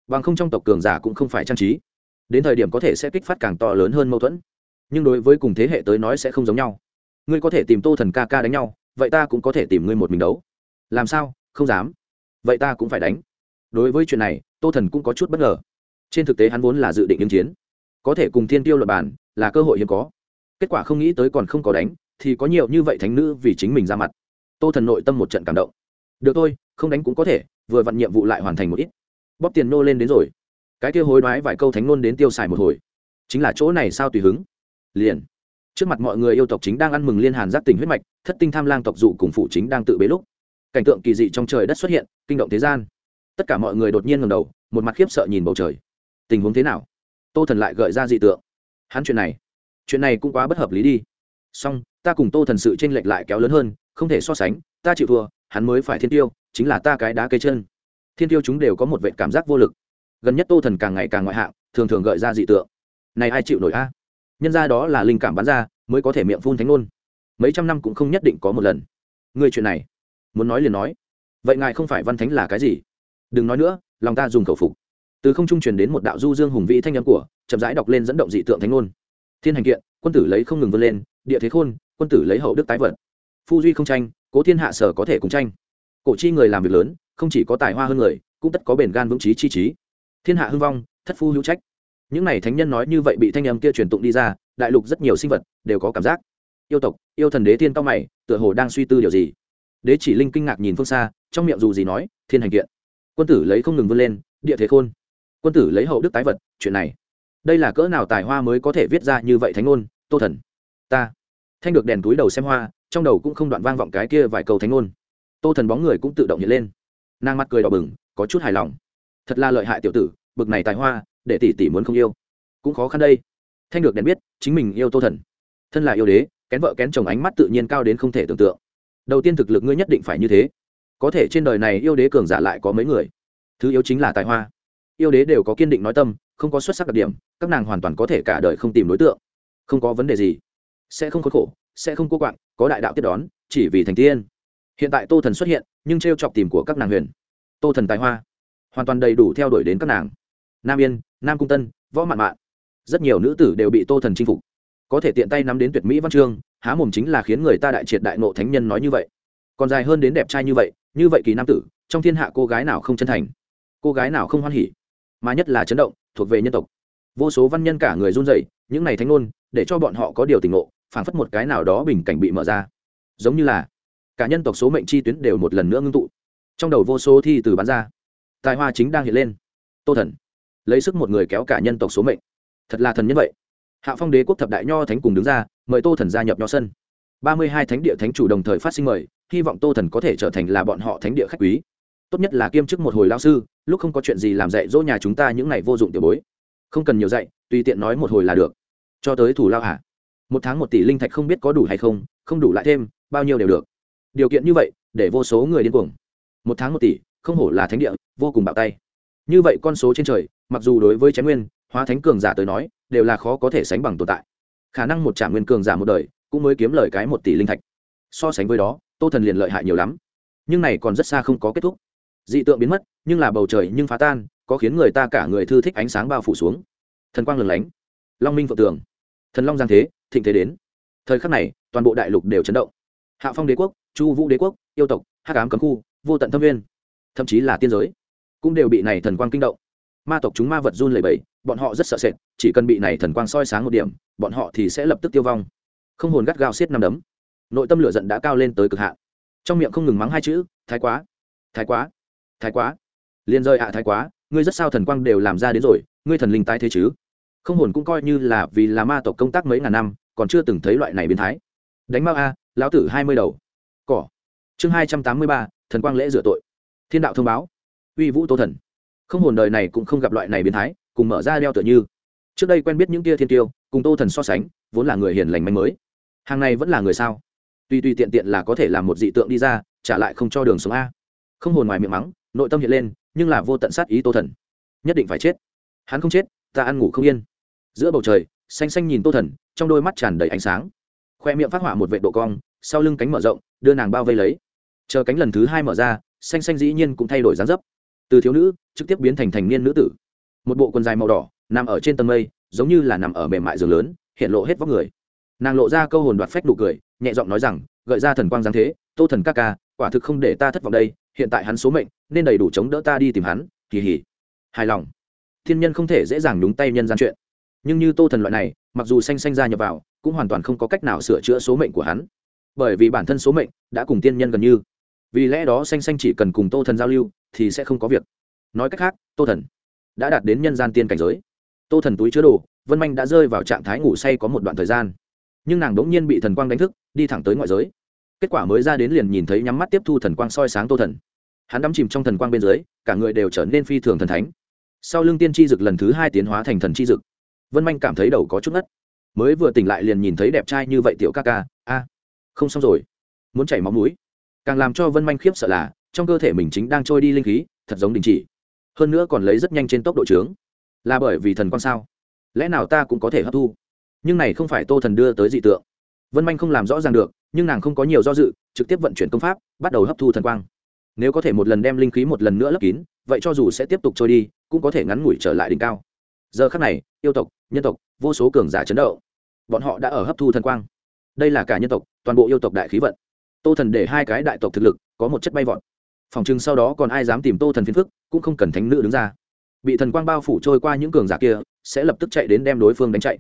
Bằng không trong tộc cường giả cũng không phải trang trí đến thời điểm có thể sẽ kích phát càng to lớn hơn mâu thuẫn. Nhưng đối với cùng thế hệ tới nói sẽ không giống nhau. Ngươi có thể tìm tô thần ca ca đánh nhau, vậy ta cũng có thể tìm ngươi một mình đấu. Làm sao? Không dám. Vậy ta cũng phải đánh. Đối với chuyện này, tô thần cũng có chút bất ngờ. Trên thực tế hắn vốn là dự định ứng chiến. Có thể cùng thiên tiêu luật bản là cơ hội hiếm có. Kết quả không nghĩ tới còn không có đánh, thì có nhiều như vậy thánh nữ vì chính mình ra mặt. Tô thần nội tâm một trận cảm động. Được thôi, không đánh cũng có thể, vừa vặn nhiệm vụ lại hoàn thành một ít. Bóp tiền nô lên đến rồi cái kia hối đoái vài câu thánh ngôn đến tiêu xài một hồi. Chính là chỗ này sao tùy hứng? Liền. Trước mặt mọi người yêu tộc chính đang ăn mừng liên hàn giác tình huyết mạch, thất tinh tham lang tộc dụ cùng phụ chính đang tự bế lúc. Cảnh tượng kỳ dị trong trời đất xuất hiện, kinh động thế gian. Tất cả mọi người đột nhiên ngầm đầu, một mặt khiếp sợ nhìn bầu trời. Tình huống thế nào? Tô thần lại gợi ra dị tượng. Hắn chuyện này chuyện này cũng quá bất hợp lý đi. Song ta cùng tô thần sự tranh lệch lại kéo lớn hơn, không thể so sánh, ta chịu thua, hắn mới phải thiên tiêu, chính là ta cái đá cây chân. Thiên tiêu chúng đều có một vệ cảm giác vô lực gần nhất tô thần càng ngày càng ngoại hạng, thường thường gợi ra dị tượng. Này ai chịu nổi a? Nhân ra đó là linh cảm bán ra, mới có thể miệng phun thánh ngôn. Mấy trăm năm cũng không nhất định có một lần. Người chuyện này, muốn nói liền nói. Vậy ngài không phải văn thánh là cái gì? Đừng nói nữa, lòng ta dùng khẩu phục. Từ không trung truyền đến một đạo du dương hùng vĩ thanh âm của, chậm rãi đọc lên dẫn động dị tượng thánh ngôn. Thiên hành kiện, quân tử lấy không ngừng vươn lên, địa thế khôn, quân tử lấy hậu đức tái vật phu duy không tranh, cố thiên hạ sở có thể cùng tranh. Cổ chi người làm việc lớn, không chỉ có tài hoa hơn người, cũng tất có bền gan vững trí chi trí thiên hạ hưng vong, thất phu hữu trách. Những này thánh nhân nói như vậy bị thanh âm kia truyền tụng đi ra, đại lục rất nhiều sinh vật đều có cảm giác. Yêu tộc, yêu thần đế thiên cao mày, tựa hồ đang suy tư điều gì. Đế chỉ linh kinh ngạc nhìn phương xa, trong miệng dù gì nói, thiên hành kiện. Quân tử lấy không ngừng vươn lên, địa thế khôn. Quân tử lấy hậu đức tái vật, chuyện này. Đây là cỡ nào tài hoa mới có thể viết ra như vậy thánh ngôn, tô thần? Ta. Thanh được đèn túi đầu xem hoa, trong đầu cũng không đoạn vang vọng cái kia vài câu thánh ngôn. Tô thần bóng người cũng tự động hiện lên. Nàng mặt cười đỏ bừng, có chút hài lòng thật là lợi hại tiểu tử, bực này tài hoa, để tỷ tỷ muốn không yêu. Cũng khó khăn đây. Thanh được đèn biết, chính mình yêu tô thần. Thân là yêu đế, kén vợ kén chồng ánh mắt tự nhiên cao đến không thể tưởng tượng. Đầu tiên thực lực ngươi nhất định phải như thế. Có thể trên đời này yêu đế cường giả lại có mấy người? Thứ yếu chính là tài hoa. Yêu đế đều có kiên định nói tâm, không có xuất sắc đặc điểm, các nàng hoàn toàn có thể cả đời không tìm đối tượng. Không có vấn đề gì. Sẽ không khốn khổ, sẽ không cô quạng, có đại đạo tiếp đón, chỉ vì thành tiên. Hiện tại tô thần xuất hiện, nhưng t r e o chọc tìm của các nàng huyền. Tô thần tài hoa hoàn toàn đầy đủ theo đuổi đến các nàng. Nam yên, nam cung tân, võ mạn mạn. Rất nhiều nữ tử đều bị tô thần chinh phục. Có thể tiện tay nắm đến tuyệt mỹ văn chương, há mồm chính là khiến người ta đại triệt đại nộ thánh nhân nói như vậy. Còn dài hơn đến đẹp trai như vậy như vậy kỳ nam tử, trong thiên hạ cô gái nào không chân thành? Cô gái nào không hoan hỉ? Mà nhất là chấn động, thuộc về nhân tộc. Vô số văn nhân cả người run rẩy, những này thánh ngôn, để cho bọn họ có điều tình ngộ, phảng phất một cái nào đó bình cảnh bị mở ra. Giống như là, cả nhân tộc số mệnh chi tuyến đều một lần nữa ngưng tụ. Trong đầu vô số thi từ bán ra tài hoa chính đang hiện lên. Tô thần, lấy sức một người kéo cả nhân tộc số mệnh. Thật là thần nhân vậy. Hạ phong đế quốc thập đại nho thánh cùng đứng ra, mời tô thần gia nhập nho sân. Ba mươi hai thánh địa thánh chủ đồng thời phát sinh mời, hy vọng tô thần có thể trở thành là bọn họ thánh địa khách quý. Tốt nhất là kiêm chức một hồi lao sư, lúc không có chuyện gì làm dạy dỗ nhà chúng ta những ngày vô dụng tiểu bối. Không cần nhiều dạy, tùy tiện nói một hồi là được. Cho tới thủ lao hả? Một tháng một tỷ linh thạch không biết có đủ hay không không đủ lại thêm, bao nhiêu đều được. Điều kiện như vậy, để vô số người điên cuồng. Một tháng một tỷ không hổ là thánh địa, vô cùng bạo tay. Như vậy con số trên trời, mặc dù đối với chém nguyên, hóa thánh cường giả tới nói, đều là khó có thể sánh bằng tồn tại. Khả năng một trả nguyên cường giả một đời, cũng mới kiếm lời cái một tỷ linh thạch. So sánh với đó, tô thần liền lợi hại nhiều lắm. Nhưng này còn rất xa không có kết thúc. Dị tượng biến mất, nhưng là bầu trời nhưng phá tan, có khiến người ta cả người thư thích ánh sáng bao phủ xuống. Thần quang lừng lánh. Long minh phượng tường. Thần long giang thế, thịnh thế đến. Thời khắc này, toàn bộ đại lục đều chấn động. Hạ phong đế quốc, chu vũ đế quốc, yêu tộc, hắc ám cấm khu, vô tận thâm viên thậm chí là tiên giới, cũng đều bị này thần quang kinh động. Ma tộc chúng ma vật run lẩy bẩy, bọn họ rất sợ sệt, chỉ cần bị này thần quang soi sáng một điểm, bọn họ thì sẽ lập tức tiêu vong. Không hồn gắt gao xiết năm đấm. Nội tâm lửa giận đã cao lên tới cực hạn. Trong miệng không ngừng mắng hai chữ, thái quá thái quá thái quá. Liền rơi ạ, thái quá, ngươi rất sao thần quang đều làm ra đến rồi, ngươi thần linh tái thế chứ? Không hồn cũng coi như là vì là ma tộc công tác mấy ngàn năm, còn chưa từng thấy loại này biến thái. Đánh mau a, lão tử hai mươi đầu. Cỏ. Chương hai trăm tám mươi ba, thần quang lễ rửa tội thiên đạo thông báo. Uy vũ tô thần. Không hồn đời này cũng không gặp loại này biến thái, cùng mở ra đeo tựa như. Trước đây quen biết những tia thiên tiêu, cùng tô thần so sánh, vốn là người hiền lành manh mới. Hàng này vẫn là người sao? Tuy tuy tiện tiện là có thể làm một dị tượng đi ra, trả lại không cho đường sống a. Không hồn ngoài miệng mắng, nội tâm hiện lên, nhưng là vô tận sát ý tô thần. Nhất định phải chết. Hắn không chết, ta ăn ngủ không yên. Giữa bầu trời, xanh xanh nhìn tô thần, trong đôi mắt tràn đầy ánh sáng. Khoe miệng phát họa một vệ độ cong, sau lưng cánh mở rộng, đưa nàng bao vây lấy. Chờ cánh lần thứ hai mở ra xanh xanh dĩ nhiên cũng thay đổi dáng dấp. Từ thiếu nữ, trực tiếp biến thành thành niên nữ tử. Một bộ quần dài màu đỏ, nằm ở trên tầng mây, giống như là nằm ở mềm mại giường lớn, hiện lộ hết vóc người. Nàng lộ ra câu hồn đoạt phách nụ cười, nhẹ giọng nói rằng, gợi ra thần quang giáng thế, tô thần ca ca, quả thực không để ta thất vọng đây, hiện tại hắn số mệnh, nên đầy đủ chống đỡ ta đi tìm hắn, kỳ hỉ. Hài lòng. Thiên nhân không thể dễ dàng nhúng tay nhân gian chuyện. Nhưng như tô thần loại này, mặc dù xanh xanh ra nhập vào, cũng hoàn toàn không có cách nào sửa chữa số mệnh của hắn. Bởi vì bản thân số mệnh đã cùng tiên nhân gần như vì lẽ đó xanh xanh chỉ cần cùng tô thần giao lưu thì sẽ không có việc. Nói cách khác, tô thần đã đạt đến nhân gian tiên cảnh giới. Tô thần túi chứa đồ, vân manh đã rơi vào trạng thái ngủ say có một đoạn thời gian. Nhưng nàng đ ỗ n g nhiên bị thần quang đánh thức, đi thẳng tới ngoại giới. Kết quả mới ra đến liền nhìn thấy nhắm mắt tiếp thu thần quang soi sáng tô thần. Hắn đắm chìm trong thần quang bên dưới, cả người đều trở nên phi thường thần thánh. Sau lưng tiên tri dực lần thứ hai tiến hóa thành thần tri dực, vân manh cảm thấy đầu có chút ngất. Mới vừa tỉnh lại liền nhìn thấy đẹp trai như vậy tiểu ca ca, a, không xong rồi. Muốn chảy máu mũi càng làm cho vân manh khiếp sợ là, trong cơ thể mình chính đang trôi đi linh khí, thật giống đình chỉ. Hơn nữa còn lấy rất nhanh trên tốc độ trướng. Là bởi vì thần quan sao? Lẽ nào ta cũng có thể hấp thu? Nhưng này không phải tô thần đưa tới dị tượng. Vân manh không làm rõ ràng được, nhưng nàng không có nhiều do dự, trực tiếp vận chuyển công pháp, bắt đầu hấp thu thần quang. Nếu có thể một lần đem linh khí một lần nữa lấp kín, vậy cho dù sẽ tiếp tục trôi đi, cũng có thể ngắn ngủi trở lại đỉnh cao. Giờ khắc này, yêu tộc, nhân tộc, vô số cường giả chấn động. Bọn họ đã ở hấp thu thần quang. Đây là cả nhân tộc, toàn bộ yêu tộc đại khí vận tô thần để hai cái đại tộc thực lực có một chất bay vọt. Phòng chừng sau đó còn ai dám tìm tô thần phiền phức, cũng không cần thánh nữ đứng ra. Bị thần quang bao phủ trôi qua những cường giả kia, sẽ lập tức chạy đến đem đối phương đánh chạy.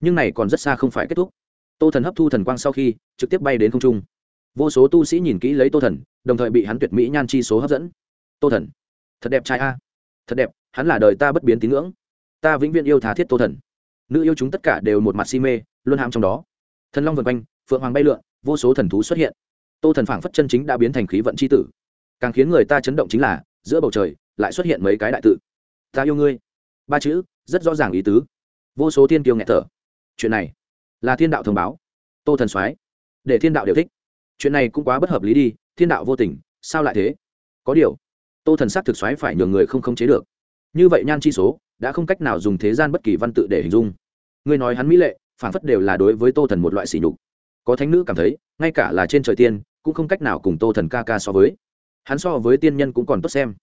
Nhưng này còn rất xa không phải kết thúc. Tô thần hấp thu thần quang sau khi, trực tiếp bay đến không trung. Vô số tu sĩ nhìn kỹ lấy tô thần, đồng thời bị hắn tuyệt mỹ nhan chi số hấp dẫn. Tô thần, thật đẹp trai a. Thật đẹp, hắn là đời ta bất biến tín ngưỡng. Ta vĩnh viễn yêu thá thiết tô thần. Nữ yêu chúng tất cả đều một mặt si mê luôn ham trong đó. Thần long vần quanh, phượng hoàng bay lượn, vô số thần thú xuất hiện tô thần phảng phất chân chính đã biến thành khí vận c h i tử. Càng khiến người ta chấn động chính là, giữa bầu trời lại xuất hiện mấy cái đại tự. Ta yêu ngươi. Ba chữ, rất rõ ràng ý tứ. Vô số thiên kiêu nghẹt thở. Chuyện này là thiên đạo thông báo. Tô thần soái, để thiên đạo đều thích. Chuyện này cũng quá bất hợp lý đi, thiên đạo vô tình, sao lại thế? Có điều, tô thần sắc thực xoáy phải nhường người không khống chế được. Như vậy nhan chi số đã không cách nào dùng thế gian bất kỳ văn tự để hình dung. Người nói hắn mỹ lệ phản phất đều là đối với tô thần một loại sỉ nhục. Có thánh nữ cảm thấy, ngay cả là trên trời tiên cũng không cách nào cùng tô thần ca ca so với. Hắn so với tiên nhân cũng còn tốt xem.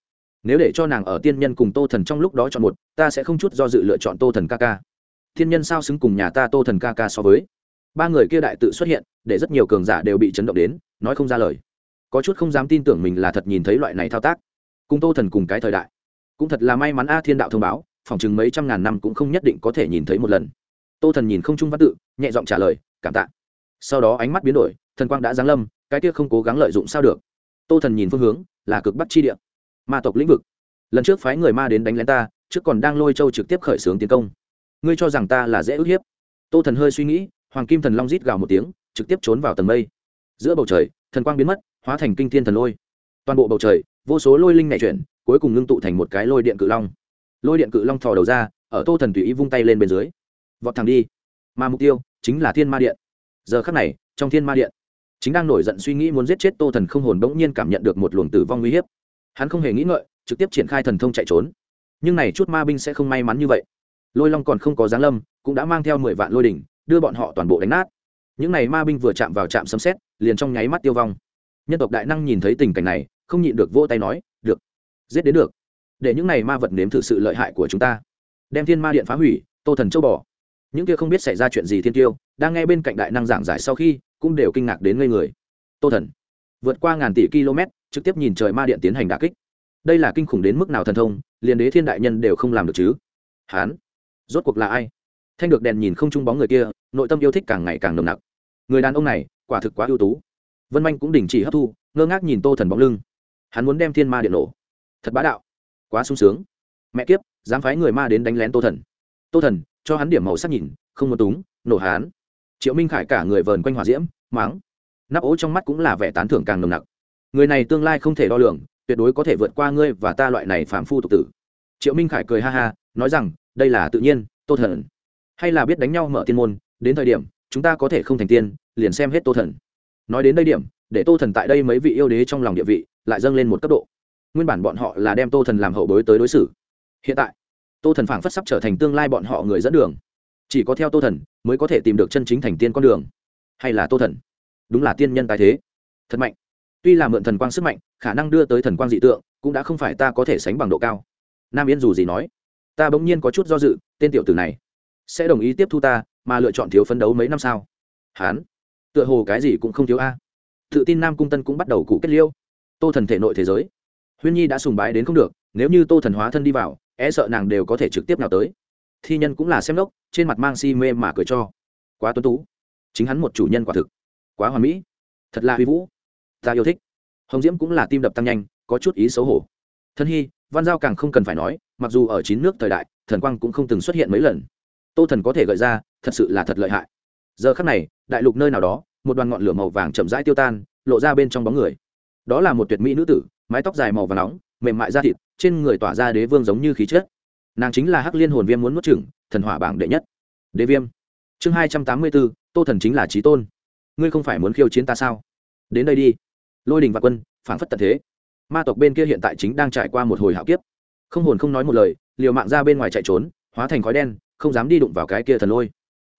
Nếu để cho nàng ở tiên nhân cùng tô thần trong lúc đó chọn một, ta sẽ không chút do dự lựa chọn tô thần ca ca. Tiên nhân sao xứng cùng nhà ta tô thần ca ca so với? Ba người kia đại tự xuất hiện, để rất nhiều cường giả đều bị chấn động đến, nói không ra lời. Có chút không dám tin tưởng mình là thật nhìn thấy loại này thao tác. Cùng tô thần cùng cái thời đại. Cũng thật là may mắn a thiên đạo thông báo phỏng chừng mấy trăm ngàn năm cũng không nhất định có thể nhìn thấy một lần. Tô thần nhìn không trung văn tự, nhẹ giọng trả lời, cảm tạ. Sau đó ánh mắt biến đổi, thần quang đã giáng lâm cái kia không cố gắng lợi dụng sao được. Tô thần nhìn phương hướng, là cực bắc chi địa. Ma tộc lĩnh vực. Lần trước phái người ma đến đánh lén ta, trước còn đang lôi châu trực tiếp khởi xướng tiến công. Ngươi cho rằng ta là dễ ức hiếp? Tô thần hơi suy nghĩ, hoàng kim thần long rít gào một tiếng, trực tiếp trốn vào tầng mây. Giữa bầu trời, thần quang biến mất, hóa thành kinh thiên thần lôi. Toàn bộ bầu trời, vô số lôi linh nhảy chuyển, cuối cùng ngưng tụ thành một cái lôi điện cự long. Lôi điện cự long thò đầu ra, ở tô thần tùy ý vung tay lên bên dưới. Vọt thẳng đi. Mà mục tiêu chính là thiên ma điện. Giờ khắc này, trong thiên ma điện chính đang nổi giận suy nghĩ muốn giết chết tô thần không hồn bỗng nhiên cảm nhận được một luồng tử vong uy hiếp. Hắn không hề nghĩ ngợi, trực tiếp triển khai thần thông chạy trốn. Nhưng này chút ma binh sẽ không may mắn như vậy. Lôi long còn không có giáng lâm, cũng đã mang theo mười vạn lôi đỉnh, đưa bọn họ toàn bộ đánh nát. Những n à y ma binh vừa chạm vào trạm sấm xét liền trong nháy mắt tiêu vong. Nhân tộc đại năng nhìn thấy tình cảnh này, không nhịn được vỗ tay nói, được, giết đến được. Để những n à y ma vật nếm thử sự lợi hại của chúng ta. Đem thiên ma điện phá hủy, tô thần châu bò. Những kia không biết xảy ra chuyện gì thiên tiêu, đang nghe bên cạnh đại năng giảng giải sau khi cũng đều kinh ngạc đến ngây người. Tô thần, vượt qua ngàn tỷ km, trực tiếp nhìn trời ma điện tiến hành đà kích. Đây là kinh khủng đến mức nào thần thông, liền đế thiên đại nhân đều không làm được chứ? Hán, rốt cuộc là ai? Thanh được đèn nhìn không chung bóng người kia, nội tâm yêu thích càng ngày càng nồng nặc. Người đàn ông này, quả thực quá ưu tú. Vân manh cũng đình chỉ hấp thu, ngơ ngác nhìn tô thần bóng lưng. Hắn muốn đem thiên ma điện nổ. Thật bá đạo, quá sung sướng. Mẹ kiếp, dám phái người ma đến đánh lén tô thần. Tô thần, cho hắn điểm màu sắc nhìn, không muốn túng, nổ hắn triệu minh khải cả người vờn quanh hòa diễm máng nắp ố trong mắt cũng là vẻ tán thưởng càng nồng nặc. Người này tương lai không thể đo lường, tuyệt đối có thể vượt qua ngươi và ta loại này phạm phu tục tử. Triệu minh khải cười ha ha, nói rằng, đây là tự nhiên, tô thần. Hay là biết đánh nhau mở tiên môn, đến thời điểm, chúng ta có thể không thành tiên, liền xem hết tô thần. Nói đến đây điểm, để tô thần tại đây mấy vị yêu đế trong lòng địa vị lại dâng lên một cấp độ. Nguyên bản bọn họ là đem tô thần làm hậu bối tới đối xử. Hiện tại, tô thần phảng phất sắp trở thành tương lai bọn họ người dẫn đường chỉ có theo tô thần mới có thể tìm được chân chính thành tiên con đường. Hay là tô thần? Đúng là tiên nhân tài thế. Thật mạnh. Tuy là mượn thần quang sức mạnh, khả năng đưa tới thần quang dị tượng, cũng đã không phải ta có thể sánh bằng độ cao. Nam yên dù gì nói, ta bỗng nhiên có chút do dự, tên tiểu tử này sẽ đồng ý tiếp thu ta, mà lựa chọn thiếu phấn đấu mấy năm sao? Hán. Tựa hồ cái gì cũng không thiếu a. Tự tin nam cung tân cũng bắt đầu cụ kết liêu. Tô thần thể nội thế giới. Huyên nhi đã sùng bái đến không được, nếu như tô thần hóa thân đi vào e sợ nàng đều có thể trực tiếp nào tới. Thi nhân cũng là xem lốc trên mặt mang si mê mà cười cho. Quá tuân tú. Chính hắn một chủ nhân quả thực. Quá hoàn mỹ. Thật là huy vũ. Ta yêu thích. Hồng diễm cũng là tim đập tăng nhanh, có chút ý xấu hổ. Thân hy, văn giao càng không cần phải nói, mặc dù ở chín nước thời đại, thần quang cũng không từng xuất hiện mấy lần. Tô thần có thể gợi ra, thật sự là thật lợi hại. Giờ khắc này, đại lục nơi nào đó, một đoàn ngọn lửa màu vàng chậm rãi tiêu tan, lộ ra bên trong bóng người. Đó là một tuyệt mỹ nữ tử, mái tóc dài màu và nóng, mềm mại da thịt, trên người tỏa ra đế vương giống như khí chết nàng chính là hắc liên hồn viêm muốn nuốt chừng thần hỏa bảng đệ nhất. Đế viêm. Chương hai trăm tám mươi bốn, tô thần chính là trí tôn. Ngươi không phải muốn khiêu chiến ta sao? Đến đây đi. Lôi đình và quân phản phất tật thế. Ma tộc bên kia hiện tại chính đang trải qua một hồi hạo kiếp. Không hồn không nói một lời, liều mạng ra bên ngoài chạy trốn, hóa thành khói đen, không dám đi đụng vào cái kia thần lôi.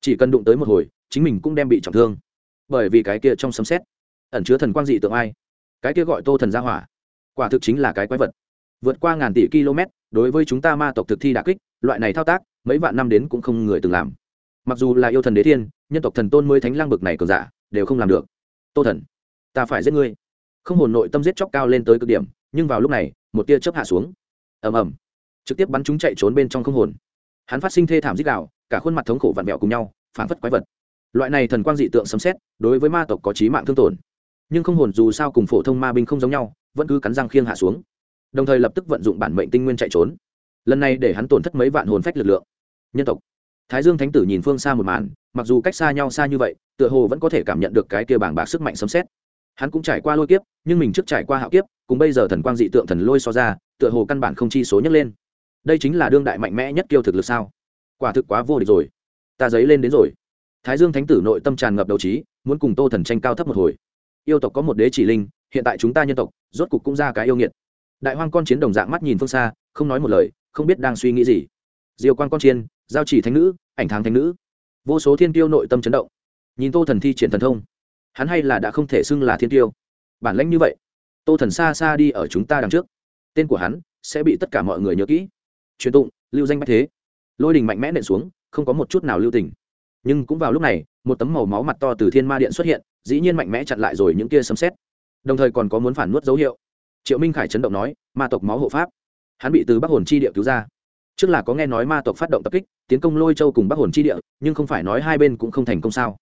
Chỉ cần đụng tới một hồi, chính mình cũng đem bị trọng thương. Bởi vì cái kia trong sấm xét ẩn chứa thần quang dị tượng ai? Cái kia gọi tô thần gia hỏa. Quả thực chính là cái quái vật. Vượt qua ngàn tỷ km, đối với chúng ta ma tộc thực thi đà kích, loại này thao tác mấy vạn năm đến cũng không người từng làm. Mặc dù là yêu thần đế thiên, nhân tộc thần tôn mới thánh lang bực này cường giả, đều không làm được. Tô thần, ta phải giết ngươi. Không hồn nội tâm giết chóc cao lên tới cực điểm, nhưng vào lúc này, một tia chớp hạ xuống. Ầm ầm. Trực tiếp bắn chúng chạy trốn bên trong không hồn. Hắn phát sinh thê thảm dích đạo cả khuôn mặt thống khổ vặn vẹo cùng nhau phản phất quái vật. Loại này thần quang dị tượng sấm xét đối với ma tộc có trí mạng thương tổn. Nhưng không hồn dù sao cùng phổ thông ma binh không giống nhau, vẫn cứ cắn răng khiêng hạ xuống. Đồng thời lập tức vận dụng bản mệnh tinh nguyên chạy trốn lần này để hắn tổn thất mấy vạn hồn phách lực lượng. Nhân tộc. Thái dương thánh tử nhìn phương xa một màn, mặc dù cách xa nhau xa như vậy, tựa hồ vẫn có thể cảm nhận được cái kia bảng bạc sức mạnh sấm xét hắn cũng trải qua lôi kiếp, nhưng mình trước trải qua hạo kiếp, cùng bây giờ thần quang dị tượng thần lôi so ra, tựa hồ căn bản không chi số nhấc lên. Đây chính là đương đại mạnh mẽ nhất kiêu thực lực sao? Quả thực quá vô địch rồi. Ta giấy lên đến rồi. Thái dương thánh tử nội tâm tràn ngập đầu trí, muốn cùng tô thần tranh cao thấp một hồi. Yêu tộc có một đế chỉ linh, hiện tại chúng ta nhân tộc, rốt cục cũng ra cái yêu nghiệt. Đại hoang con chiến đồng dạng mắt nhìn phương xa, không nói một lời không biết đang suy nghĩ gì. Diều quan con chiên, giao chỉ thánh nữ, ảnh tháng thánh nữ. Vô số thiên tiêu nội tâm chấn động. Nhìn tô thần thi triển thần thông, hắn hay là đã không thể xưng là thiên tiêu. Bản lãnh như vậy, tô thần xa xa đi ở chúng ta đằng trước. Tên của hắn sẽ bị tất cả mọi người nhớ kỹ. Truyền tụng, lưu danh bách thế. Lôi đình mạnh mẽ nện xuống, không có một chút nào lưu tình. Nhưng cũng vào lúc này, một tấm màu máu mặt to từ thiên ma điện xuất hiện, dĩ nhiên mạnh mẽ chặn lại rồi những kia sấm xét đồng thời còn có muốn phản nuốt dấu hiệu. Triệu minh khải chấn động nói, ma tộc máu hộ pháp hắn bị từ bắc hồn chi địa cứu ra. Trước là có nghe nói ma tộc phát động tập kích, tiến công lôi châu cùng bắc hồn chi địa, nhưng không phải nói hai bên cũng không thành công sao?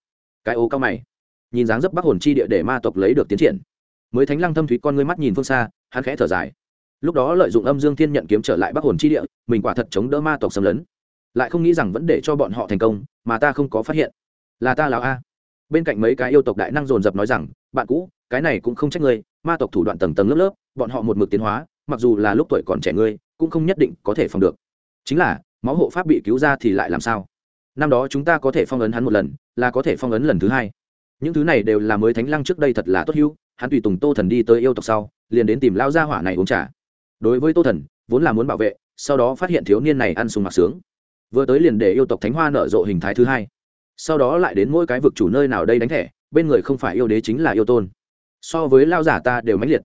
Cái ô cao mày. Nhìn dáng dấp bắc hồn chi địa để ma tộc lấy được tiến triển. Mới thánh lăng thâm thúy con ngươi mắt nhìn phương xa, hắn khẽ thở dài. Lúc đó lợi dụng âm dương thiên nhận kiếm trở lại bắc hồn chi địa, mình quả thật chống đỡ ma tộc xâm lấn. Lại không nghĩ rằng vẫn để cho bọn họ thành công, mà ta không có phát hiện. Là ta lão a. Bên cạnh mấy cái yêu tộc đại năng dồn dập nói rằng, bạn cũ, cái này cũng không trách ngươi, ma tộc thủ đoạn tầng tầng lớp lớp, bọn họ một mực tiến hóa mặc dù là lúc tuổi còn trẻ ngươi, cũng không nhất định có thể phòng được. Chính là, máu hộ pháp bị cứu ra thì lại làm sao? Năm đó chúng ta có thể phong ấn hắn một lần, là có thể phong ấn lần thứ hai. Những thứ này đều là mới thánh lăng trước đây thật là tốt hữu, hắn tùy tùng tô thần đi tới yêu tộc sau, liền đến tìm lao gia hỏa này uống trà. Đối với tô thần, vốn là muốn bảo vệ, sau đó phát hiện thiếu niên này ăn sùng mặc sướng. Vừa tới liền để yêu tộc thánh hoa nở rộ hình thái thứ hai. Sau đó lại đến mỗi cái vực chủ nơi nào đây đánh thẻ, bên người không phải yêu đế chính là yêu tôn. So với lao giả ta đều mãnh liệt.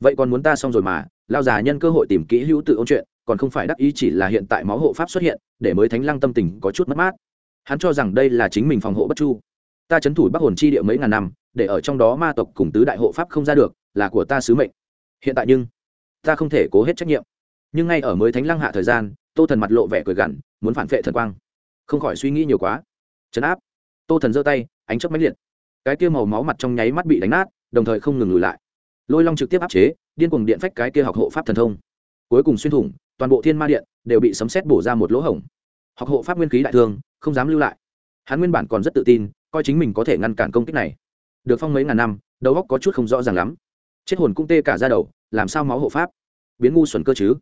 Vậy còn muốn ta xong rồi mà lao già nhân cơ hội tìm kỹ hữu tự ôn chuyện, còn không phải đắc ý chỉ là hiện tại máu hộ pháp xuất hiện, để mới thánh lăng tâm tình có chút mất mát. Hắn cho rằng đây là chính mình phòng hộ bất chu. Ta c h ấ n thủ bắc hồn chi địa mấy ngàn năm, để ở trong đó ma tộc cùng tứ đại hộ pháp không ra được, là của ta sứ mệnh. Hiện tại nhưng, ta không thể cố hết trách nhiệm. Nhưng ngay ở mới thánh lăng hạ thời gian, tô thần mặt lộ vẻ cười gằn, muốn phản vệ thần quang. Không khỏi suy nghĩ nhiều quá. Chấn áp. Tô thần giơ tay, ánh chấp máy liệt. Cái kia màu máu mặt trong nháy mắt bị đánh nát, đồng thời không ngừng lùi lại. Lôi long trực tiếp áp chế điên cuồng điện phách cái kia học hộ pháp thần thông. Cuối cùng xuyên thủng, toàn bộ thiên ma điện đều bị sấm xét bổ ra một lỗ hổng. Học hộ pháp nguyên khí đại thương, không dám lưu lại. Hắn nguyên bản còn rất tự tin, coi chính mình có thể ngăn cản công kích này. Được phong mấy ngàn năm, đầu óc có chút không rõ ràng lắm. Chết hồn cũng tê cả ra đầu, làm sao máu hộ pháp? Biến ngu xuẩn cơ chứ?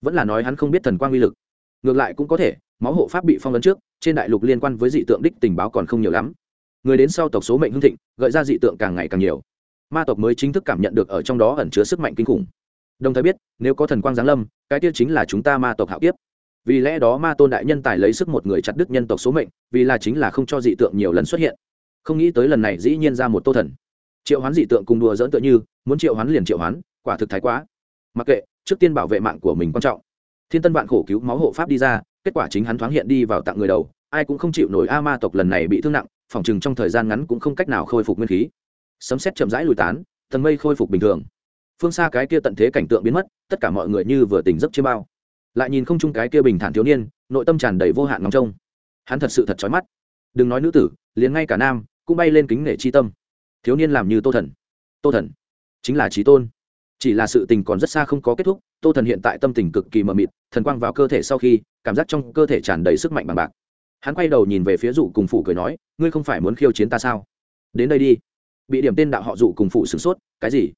Vẫn là nói hắn không biết thần quang uy lực. Ngược lại cũng có thể, máu hộ pháp bị phong ấn trước, trên đại lục liên quan với dị tượng đích tình báo còn không nhiều lắm. Người đến sau tộc số mệnh hưng thịnh, gợi ra dị tượng càng ngày càng nhiều ma tộc mới chính thức cảm nhận được ở trong đó ẩn chứa sức mạnh kinh khủng. Đồng thời biết, nếu có thần quang giáng lâm, cái tiêu chính là chúng ta ma tộc hạo kiếp. Vì lẽ đó ma tôn đại nhân tài lấy sức một người chặt đứt nhân tộc số mệnh, vì là chính là không cho dị tượng nhiều lần xuất hiện. Không nghĩ tới lần này dĩ nhiên ra một tô thần. Triệu hoán dị tượng cùng đùa dỡn tựa như, muốn triệu hoán liền triệu hoán, quả thực thái quá. Mặc kệ, trước tiên bảo vệ mạng của mình quan trọng. Thiên tân vạn khổ cứu máu hộ pháp đi ra, kết quả chính hắn thoáng hiện đi vào tặng người đầu, ai cũng không chịu nổi, a ma tộc lần này bị thương nặng, phòng chừng trong thời gian ngắn cũng không cách nào khôi phục nguyên khí sấm xét chậm rãi lùi tán, tầng mây khôi phục bình thường. Phương xa cái kia tận thế cảnh tượng biến mất, tất cả mọi người như vừa tỉnh giấc chiêm bao. Lại nhìn không chung cái kia bình thản thiếu niên, nội tâm tràn đầy vô hạn ngóng trông. Hắn thật sự thật trói mắt. Đừng nói nữ tử, liền ngay cả nam, cũng bay lên kính nể chi tâm. Thiếu niên làm như tô thần. Tô thần. Chính là trí tôn. Chỉ là sự tình còn rất xa không có kết thúc, tô thần hiện tại tâm tình cực kỳ mờ mịt, thần quang vào cơ thể sau khi, cảm giác trong cơ thể tràn đầy sức mạnh bằng bạc. Hắn quay đầu nhìn về phía dụ cùng phủ cười nói, ngươi không phải muốn khiêu chiến ta sao? Đến đây đi bị điểm tên đạo họ dụ cùng phủ sửng sốt, cái gì?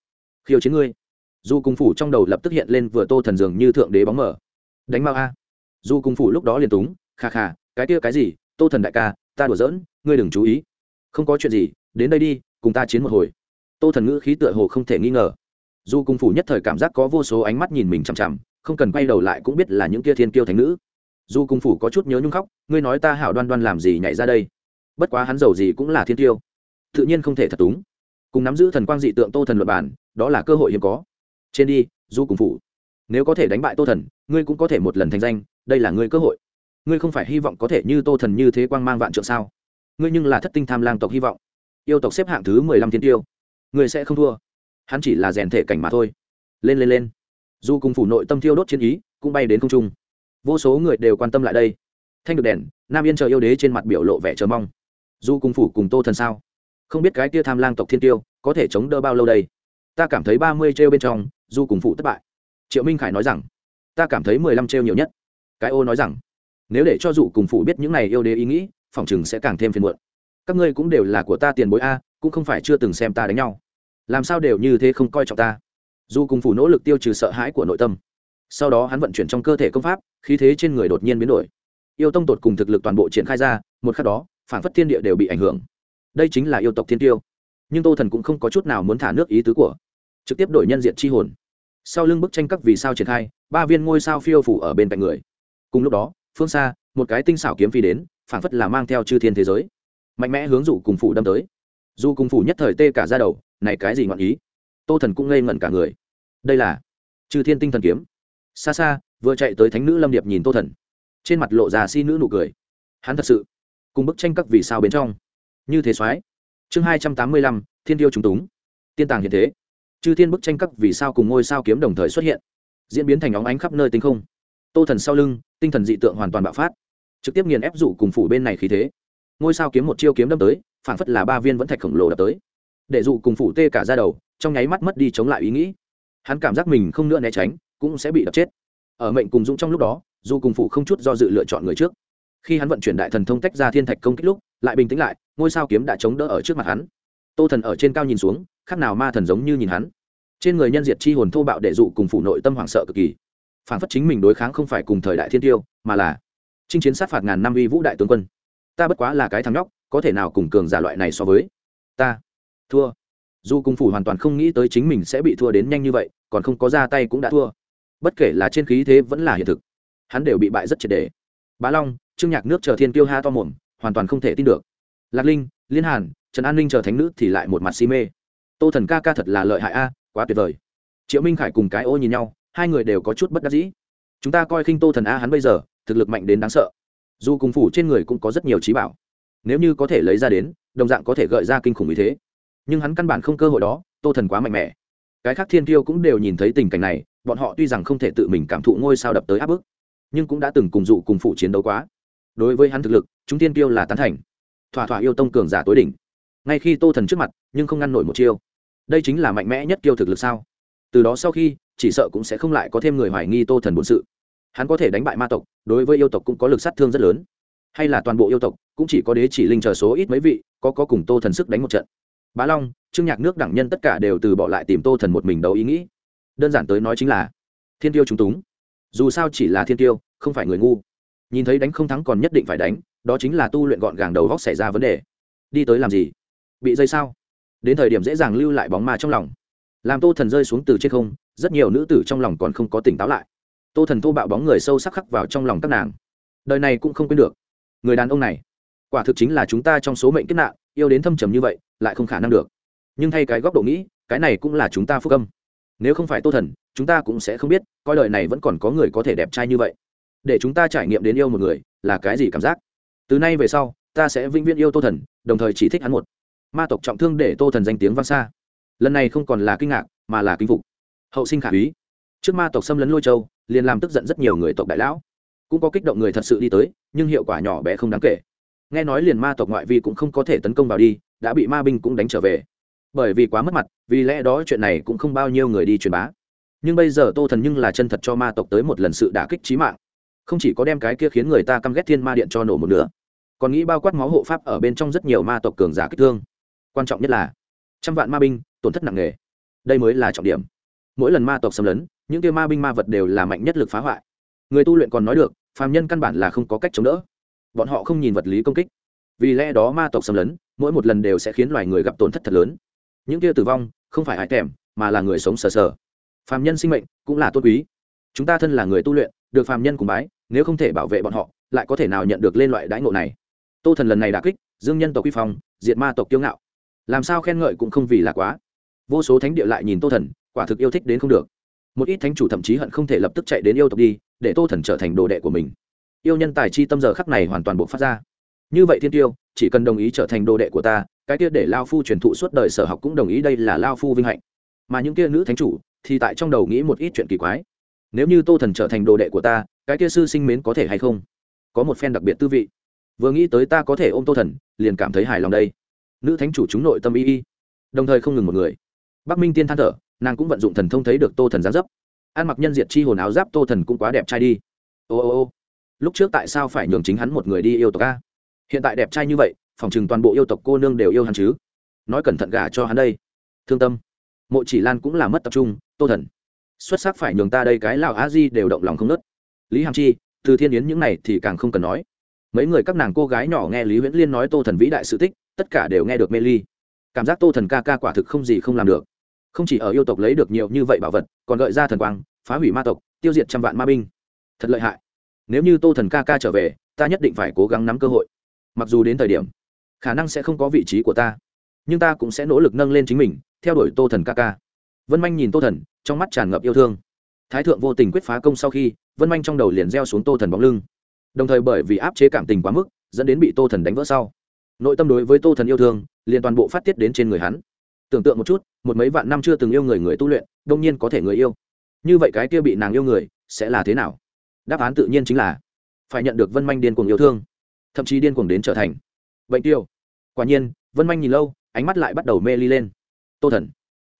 Khiêu chiến ngươi? Dù cùng phủ trong đầu lập tức hiện lên vừa tô thần dường như thượng đế bóng mở đánh mau a. Dù cùng phủ lúc đó liền túng khà khà cái kia cái gì? Tô thần đại ca, ta đùa giỡn, ngươi đừng chú ý. Không có chuyện gì, đến đây đi, cùng ta chiến một hồi. Tô thần ngữ khí tựa hồ không thể nghi ngờ. Dù cùng phủ nhất thời cảm giác có vô số ánh mắt nhìn mình chằm chằm, không cần quay đầu lại cũng biết là những kia thiên kiêu thành nữ. Dù cùng phủ có chút nhớ nhung khóc, ngươi nói ta hảo đoan đoan làm gì nhảy ra đây? Bất quá hắn giàu gì cũng là thiên tiêu tự nhiên không thể thật túng. Cùng nắm giữ thần quang dị tượng tô thần luật bản đó là cơ hội hiếm có. Trên đi, du cùng phủ. Nếu có thể đánh bại tô thần, ngươi cũng có thể một lần thành danh, đây là ngươi cơ hội. Ngươi không phải hy vọng có thể như tô thần như thế quang mang vạn trượng sao? Ngươi nhưng là thất tinh tham lang tộc hy vọng. Yêu tộc xếp hạng thứ mười lăm thiên tiêu. Ngươi sẽ không thua. Hắn chỉ là rèn thể cảnh mà thôi. Lên lên lên. Du cùng phủ nội tâm thiêu đốt chiến ý, cũng bay đến không trung. Vô số người đều quan tâm lại đây. Thanh được đèn, nam yên chờ yêu đế trên mặt biểu lộ vẻ chờ mong. Du cùng phủ cùng tô thần sao? Không biết cái tia tham lang tộc thiên tiêu có thể chống đỡ bao lâu đây? Ta cảm thấy ba mươi trêu bên trong du cùng Phụ thất bại. Triệu minh khải nói rằng, ta cảm thấy mười lăm trêu nhiều nhất. Cái ô nói rằng, nếu để cho dụ cùng Phụ biết những này yêu đế ý nghĩ, phòng chừng sẽ càng thêm phiền muộn. Các ngươi cũng đều là của ta tiền bối a, cũng không phải chưa từng xem ta đánh nhau. Làm sao đều như thế không coi trọng ta? Dù cùng phủ nỗ lực tiêu trừ sợ hãi của nội tâm, sau đó hắn vận chuyển trong cơ thể công pháp, khí thế trên người đột nhiên biến đổi. Yêu tông tột cùng thực lực toàn bộ triển khai ra, một khắc đó, phản phất thiên địa đều bị ảnh hưởng đây chính là yêu tộc thiên tiêu. Nhưng tô thần cũng không có chút nào muốn thả nước ý tứ của trực tiếp đổi nhân diện c h i hồn. Sau lưng bức tranh các vì sao triển khai, ba viên ngôi sao phiêu phủ ở bên cạnh người. Cùng lúc đó, phương xa, một cái tinh xảo kiếm phi đến phản phất là mang theo chư thiên thế giới. Mạnh mẽ hướng dụ cùng phủ đâm tới. Dù cùng phủ nhất thời tê cả ra đầu, này cái gì ngọn ý? Tô thần cũng ngây ngẩn cả người. Đây là chư thiên tinh thần kiếm. Xa xa, vừa chạy tới thánh nữ lâm điệp nhìn tô thần. Trên mặt lộ già si nữ nụ cười. Hắn thật sự, cùng bức tranh các vì sao bên trong như thế soái. Chương hai trăm tám mươi lăm, thiên tiêu trùng túng. Tiên tàng hiện thế. Chư thiên bức tranh cấp vì sao cùng ngôi sao kiếm đồng thời xuất hiện. Diễn biến thành óng ánh khắp nơi tinh không. Tô thần sau lưng, tinh thần dị tượng hoàn toàn bạo phát. Trực tiếp nghiền ép dụ cùng phủ bên này khí thế. Ngôi sao kiếm một chiêu kiếm đâm tới phản phất là ba viên vẫn thạch khổng lồ đập tới. Để dụ cùng phủ tê cả ra đầu, trong nháy mắt mất đi chống lại ý nghĩ. Hắn cảm giác mình không nữa né tránh, cũng sẽ bị đập chết. Ở mệnh cùng dũng trong lúc đó dù cùng phủ không chút do dự lựa chọn người trước. Khi hắn vận chuyển đại thần thông tách ra thiên thạch công kích lúc lại bình tĩnh lại, ngôi sao kiếm đã chống đỡ ở trước mặt hắn. Tô thần ở trên cao nhìn xuống, khác nào ma thần giống như nhìn hắn. Trên người nhân diệt chi hồn thô bạo để dụ cùng phủ nội tâm hoảng sợ cực kỳ. Phản phất chính mình đối kháng không phải cùng thời đại thiên tiêu, mà là chinh chiến sát phạt ngàn năm uy vũ đại tướng quân. Ta bất quá là cái thằng nhóc, có thể nào cùng cường giả loại này so với? Ta thua. Dù cung phủ hoàn toàn không nghĩ tới chính mình sẽ bị thua đến nhanh như vậy, còn không có ra tay cũng đã thua. Bất kể là trên khí thế vẫn là hiện thực, hắn đều bị bại rất triệt đề bá long, trương nhạc nước chờ thiên tiêu ha to mồm hoàn toàn không thể tin được. Lạc linh, liên hàn, trần an ninh chờ thánh nữ thì lại một mặt si mê. Tô thần ca ca thật là lợi hại a, quá tuyệt vời. Triệu minh khải cùng cái ô nhìn nhau, hai người đều có chút bất đắc dĩ. Chúng ta coi khinh tô thần a hắn bây giờ, thực lực mạnh đến đáng sợ. Dù cùng phủ trên người cũng có rất nhiều trí bảo. Nếu như có thể lấy ra đến, đồng dạng có thể gợi ra kinh khủng như thế. Nhưng hắn căn bản không cơ hội đó, tô thần quá mạnh mẽ. Cái khác thiên tiêu cũng đều nhìn thấy tình cảnh này, bọn họ tuy rằng không thể tự mình cảm thụ ngôi sao đập tới áp bức, nhưng cũng đã từng cùng dụ cùng phụ chiến đấu quá đối với hắn thực lực, chúng tiên tiêu là tán thành. Thỏa thỏa yêu tông cường giả tối đỉnh. Ngay khi tô thần trước mặt, nhưng không ngăn nổi một chiêu. Đây chính là mạnh mẽ nhất tiêu thực lực sao? Từ đó sau khi, chỉ sợ cũng sẽ không lại có thêm người hoài nghi tô thần bổn sự. Hắn có thể đánh bại ma tộc, đối với yêu tộc cũng có lực sát thương rất lớn. Hay là toàn bộ yêu tộc, cũng chỉ có đế chỉ linh chờ số ít mấy vị, có có cùng tô thần sức đánh một trận. Bá long, trương nhạc nước đẳng nhân tất cả đều từ bỏ lại tìm tô thần một mình đấu ý nghĩ. Đơn giản tới nói chính là, thiên tiêu chúng túng. Dù sao chỉ là thiên tiêu, không phải người ngu nhìn thấy đánh không thắng còn nhất định phải đánh, đó chính là tu luyện gọn gàng đầu góc xảy ra vấn đề. Đi tới làm gì? Bị dây sao? Đến thời điểm dễ dàng lưu lại bóng ma trong lòng. Làm tô thần rơi xuống từ trên không, rất nhiều nữ tử trong lòng còn không có tỉnh táo lại. Tô thần thô bạo bóng người sâu sắc khắc vào trong lòng các nàng. Đời này cũng không quên được. Người đàn ông này, quả thực chính là chúng ta trong số mệnh kết nạn, yêu đến thâm trầm như vậy, lại không khả năng được. Nhưng thay cái góc độ nghĩ, cái này cũng là chúng ta phúc âm. Nếu không phải tô thần, chúng ta cũng sẽ không biết, coi đời này vẫn còn có người có thể đẹp trai như vậy để chúng ta trải nghiệm đến yêu một người là cái gì cảm giác? Từ nay về sau, ta sẽ vĩnh viễn yêu tô thần, đồng thời chỉ thích hắn một. Ma tộc trọng thương để tô thần danh tiếng vang xa. Lần này không còn là kinh ngạc, mà là kinh phục. Hậu sinh khả úy. Trước ma tộc xâm lấn lôi châu, liền làm tức giận rất nhiều người tộc đại lão. Cũng có kích động người thật sự đi tới, nhưng hiệu quả nhỏ bé không đáng kể. Nghe nói liền ma tộc ngoại vi cũng không có thể tấn công vào đi, đã bị ma binh cũng đánh trở về. Bởi vì quá mất mặt, vì lẽ đó chuyện này cũng không bao nhiêu người đi truyền bá. Nhưng bây giờ tô thần nhưng là chân thật cho ma tộc tới một lần sự đả kích trí mạng không chỉ có đem cái kia khiến người ta căm ghét thiên ma điện cho nổ một nửa, còn nghĩ bao quát máu hộ pháp ở bên trong rất nhiều ma tộc cường giả kích thương. Quan trọng nhất là, trăm vạn ma binh, tổn thất nặng nề. Đây mới là trọng điểm. Mỗi lần ma tộc xâm lấn, những kia ma binh ma vật đều là mạnh nhất lực phá hoại. Người tu luyện còn nói được, phàm nhân căn bản là không có cách chống đỡ. Bọn họ không nhìn vật lý công kích. Vì lẽ đó ma tộc xâm lấn, mỗi một lần đều sẽ khiến loài người gặp tổn thất thật lớn. Những kia tử vong, không phải hại kèm mà là người sống sờ sờ. Phàm nhân sinh mệnh cũng là tốt quý. Chúng ta thân là người tu luyện được phàm nhân cùng bái, nếu không thể bảo vệ bọn họ, lại có thể nào nhận được lên loại đãi ngộ này? Tô thần lần này đã kích, dương nhân tộc quy phong, diệt ma tộc kiêu ngạo. Làm sao khen ngợi cũng không vì là quá. Vô số thánh địa lại nhìn tô thần, quả thực yêu thích đến không được. Một ít thánh chủ thậm chí hận không thể lập tức chạy đến yêu tộc đi, để tô thần trở thành đồ đệ của mình. Yêu nhân tài chi tâm giờ khắc này hoàn toàn bộ phát ra. Như vậy thiên tiêu, chỉ cần đồng ý trở thành đồ đệ của ta, cái kia để lao phu truyền thụ suốt đời sở học cũng đồng ý đây là lao phu vinh hạnh. Mà những kia nữ thánh chủ, thì tại trong đầu nghĩ một ít chuyện kỳ quái nếu như tô thần trở thành đồ đệ của ta, cái kia sư sinh mến có thể hay không? Có một phen đặc biệt tư vị. Vừa nghĩ tới ta có thể ôm tô thần, liền cảm thấy hài lòng đây. Nữ thánh chủ chúng nội tâm y y. Đồng thời không ngừng một người. Bắc minh tiên than thở, nàng cũng vận dụng thần thông thấy được tô thần gián dấp. Ăn mặc nhân diệt chi hồn áo giáp tô thần cũng quá đẹp trai đi. Ô ô ô. Lúc trước tại sao phải nhường chính hắn một người đi yêu tộc a? Hiện tại đẹp trai như vậy, phòng chừng toàn bộ yêu tộc cô nương đều yêu hắn chứ. Nói cẩn thận gả cho hắn đây. Thương tâm. Mộ chỉ lan cũng là mất tập trung, tô thần xuất sắc phải nhường ta đây cái lào a di đều động lòng không nớt. Lý hàm chi, từ thiên yến những này thì càng không cần nói. Mấy người các nàng cô gái nhỏ nghe lý huyễn liên nói tô thần vĩ đại sự tích, tất cả đều nghe được mê ly. Cảm giác tô thần ca ca quả thực không gì không làm được. Không chỉ ở yêu tộc lấy được nhiều như vậy bảo vật, còn gợi ra thần quang, phá hủy ma tộc, tiêu diệt trăm vạn ma binh. Thật lợi hại. Nếu như tô thần ca ca trở về, ta nhất định phải cố gắng nắm cơ hội. Mặc dù đến thời điểm, khả năng sẽ không có vị trí của ta, nhưng ta cũng sẽ nỗ lực nâng lên chính mình, theo đuổi tô thần ca ca vân manh nhìn tô thần, trong mắt tràn ngập yêu thương. Thái thượng vô tình quyết phá công sau khi, vân manh trong đầu liền gieo xuống tô thần bóng lưng. Đồng thời bởi vì áp chế cảm tình quá mức, dẫn đến bị tô thần đánh vỡ sau. Nội tâm đối với tô thần yêu thương, liền toàn bộ phát tiết đến trên người hắn. Tưởng tượng một chút, một mấy vạn năm chưa từng yêu người người tu luyện, đông nhiên có thể người yêu. Như vậy cái kia bị nàng yêu người, sẽ là thế nào? Đáp án tự nhiên chính là, phải nhận được vân manh điên cuồng yêu thương. Thậm chí điên cuồng đến trở thành. Bệnh tiêu. Quả nhiên, vân manh nhìn lâu, ánh mắt lại bắt đầu mê ly lên. Tô thần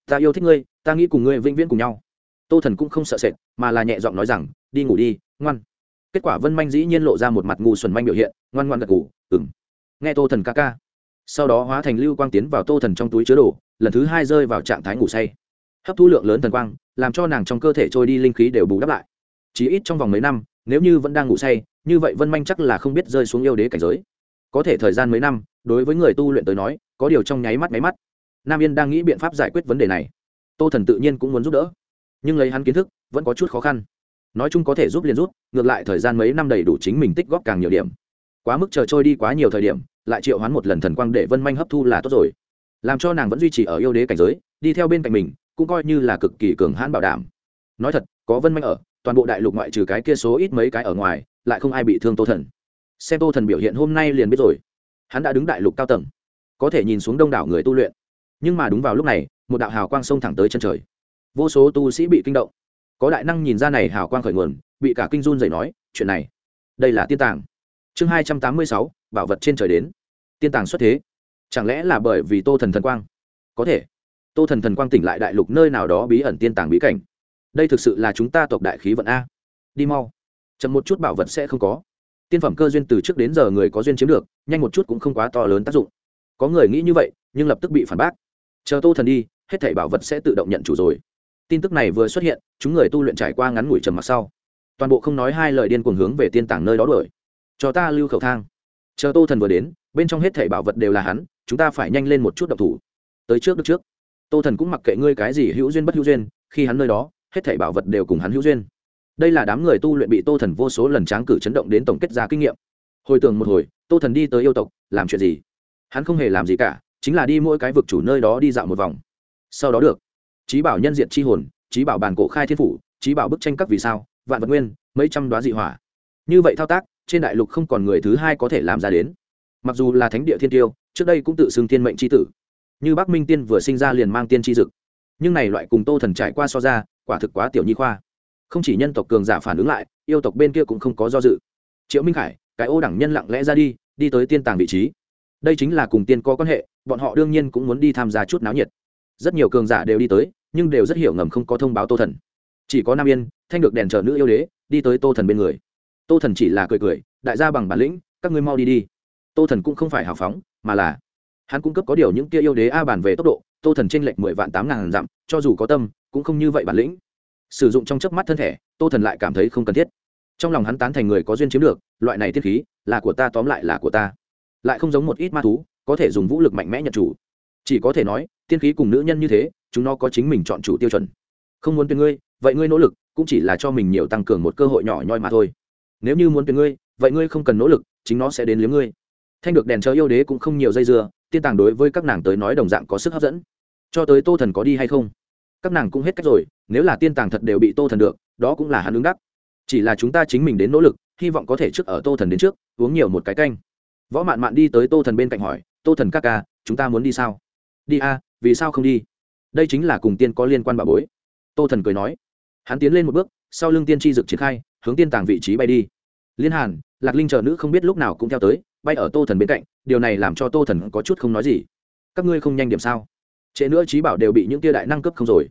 ta yêu thích ngươi, ta nghĩ cùng ngươi vĩnh viễn cùng nhau. Tô thần cũng không sợ sệt, mà là nhẹ giọng nói rằng, đi ngủ đi, ngoan. Kết quả vân manh dĩ nhiên lộ ra một mặt ngu xuẩn manh biểu hiện, ngoan ngoan gật ngủ ừng nghe tô thần ca ca. Sau đó hóa thành lưu quang tiến vào tô thần trong túi chứa đồ, lần thứ hai rơi vào trạng thái ngủ say. Hấp thu lượng lớn thần quang, làm cho nàng trong cơ thể trôi đi linh khí đều bù đắp lại. Chỉ ít trong vòng mấy năm, nếu như vẫn đang ngủ say, như vậy vân manh chắc là không biết rơi xuống yêu đế cảnh giới. Có thể thời gian mấy năm, đối với người tu luyện tới nói, có điều trong nháy mắt máy mắt nam yên đang nghĩ biện pháp giải quyết vấn đề này tô thần tự nhiên cũng muốn giúp đỡ nhưng lấy hắn kiến thức vẫn có chút khó khăn nói chung có thể giúp liền rút ngược lại thời gian mấy năm đầy đủ chính mình tích góp càng nhiều điểm quá mức chờ trôi đi quá nhiều thời điểm lại triệu hoán một lần thần quang để vân manh hấp thu là tốt rồi làm cho nàng vẫn duy trì ở yêu đế cảnh giới đi theo bên cạnh mình cũng coi như là cực kỳ cường hãn bảo đảm nói thật có vân manh ở toàn bộ đại lục ngoại trừ cái kia số ít mấy cái ở ngoài lại không ai bị thương tô thần xem tô thần biểu hiện hôm nay liền biết rồi hắn đã đứng đại lục cao tầng có thể nhìn xuống đông đảo người tu luyện nhưng mà đúng vào lúc này, một đạo hào quang xông thẳng tới chân trời. Vô số tu sĩ bị kinh động. Có đại năng nhìn ra này hào quang khởi nguồn, bị cả kinh run dậy nói, chuyện này, đây là tiên tàng. Chương hai trăm tám mươi sáu, bảo vật trên trời đến. Tiên tàng xuất thế. Chẳng lẽ là bởi vì tô thần thần quang? Có thể. Tô thần thần quang tỉnh lại đại lục nơi nào đó bí ẩn tiên tàng bí cảnh. Đây thực sự là chúng ta tộc đại khí vận a. Đi mau. Chậm một chút bảo vật sẽ không có. Tiên phẩm cơ duyên từ trước đến giờ người có duyên chiếm được, nhanh một chút cũng không quá to lớn tác dụng. Có người nghĩ như vậy, nhưng lập tức bị phản bác chờ tô thần đi, hết thảy bảo vật sẽ tự động nhận chủ rồi. Tin tức này vừa xuất hiện, chúng người tu luyện trải qua ngắn ngủi trầm mặc sau. Toàn bộ không nói hai lời điên cuồng hướng về tiên tảng nơi đó đuổi. Cho ta lưu khẩu thang. Chờ tô thần vừa đến, bên trong hết thảy bảo vật đều là hắn, chúng ta phải nhanh lên một chút độc thủ. Tới trước được trước. Tô thần cũng mặc kệ ngươi cái gì hữu duyên bất hữu duyên, khi hắn nơi đó, hết thảy bảo vật đều cùng hắn hữu duyên. Đây là đám người tu luyện bị tô thần vô số lần tráng cử chấn động đến tổng kết ra kinh nghiệm. Hồi tưởng một hồi, tô thần đi tới yêu tộc, làm chuyện gì? Hắn không hề làm gì cả chính là đi mỗi cái vực chủ nơi đó đi dạo một vòng. Sau đó được. Trí bảo nhân diện c h i hồn trí bảo bàn cổ khai thiên phủ trí bảo bức tranh các vì sao, vạn vật nguyên, mấy trăm đoá dị hỏa. Như vậy thao tác, trên đại lục không còn người thứ hai có thể làm ra đến. Mặc dù là thánh địa thiên tiêu, trước đây cũng tự xưng tiên mệnh c h i tử. Như bắc minh tiên vừa sinh ra liền mang tiên tri dực. Nhưng này loại cùng tô thần trải qua so ra, quả thực quá tiểu nhi khoa. Không chỉ nhân tộc cường giả phản ứng lại, yêu tộc bên kia cũng không có do dự. Triệu minh khải, cái ô đẳng nhân lặng lẽ ra đi đi tới tiên tàng vị trí. Đây chính là cùng tiên có quan hệ bọn họ đương nhiên cũng muốn đi tham gia chút náo nhiệt. Rất nhiều cường giả đều đi tới, nhưng đều rất hiểu ngầm không có thông báo tô thần. Chỉ có nam yên, thanh được đèn chờ nữ yêu đế, đi tới tô thần bên người. Tô thần chỉ là cười cười, đại gia bằng bản lĩnh, các ngươi mau đi đi. Tô thần cũng không phải hào phóng, mà là hắn cung cấp có điều những kia yêu đế a bàn về tốc độ, tô thần tranh lệch mười vạn tám ngàn dặm, cho dù có tâm, cũng không như vậy bản lĩnh. Sử dụng trong chớp mắt thân thể, tô thần lại cảm thấy không cần thiết. Trong lòng hắn tán thành người có duyên chiếm được, loại này tiết khí, là của ta tóm lại là của ta. Lại không giống một ít ma thú có thể dùng vũ lực mạnh mẽ nhận chủ. Chỉ có thể nói, tiên khí cùng nữ nhân như thế, chúng nó có chính mình chọn chủ tiêu chuẩn. Không muốn tuyển ngươi, vậy ngươi nỗ lực cũng chỉ là cho mình nhiều tăng cường một cơ hội nhỏ nhoi mà thôi. Nếu như muốn tuyển ngươi, vậy ngươi không cần nỗ lực, chính nó sẽ đến liếm ngươi. Thanh được đèn chờ yêu đế cũng không nhiều dây dưa, tiên tàng đối với các nàng tới nói đồng dạng có sức hấp dẫn. Cho tới tô thần có đi hay không? Các nàng cũng hết cách rồi, nếu là tiên tàng thật đều bị tô thần được, đó cũng là hắn ứng đắc. Chỉ là chúng ta chính mình đến nỗ lực, hy vọng có thể trước ở tô thần đến trước, uống nhiều một cái canh. Võ mạn mạn đi tới tô thần bên cạnh hỏi tô thần các ca, chúng ta muốn đi sao? Đi a, vì sao không đi? Đây chính là cùng tiên có liên quan bà bối. Tô thần cười nói. Hắn tiến lên một bước, sau lưng tiên tri dực triển khai, hướng tiên tàng vị trí bay đi. Liên hàn, lạc linh chờ nữ không biết lúc nào cũng theo tới, bay ở tô thần bên cạnh, điều này làm cho tô thần có chút không nói gì. Các ngươi không nhanh điểm sao? Trễ nữa trí bảo đều bị những tia đại năng cấp không rồi.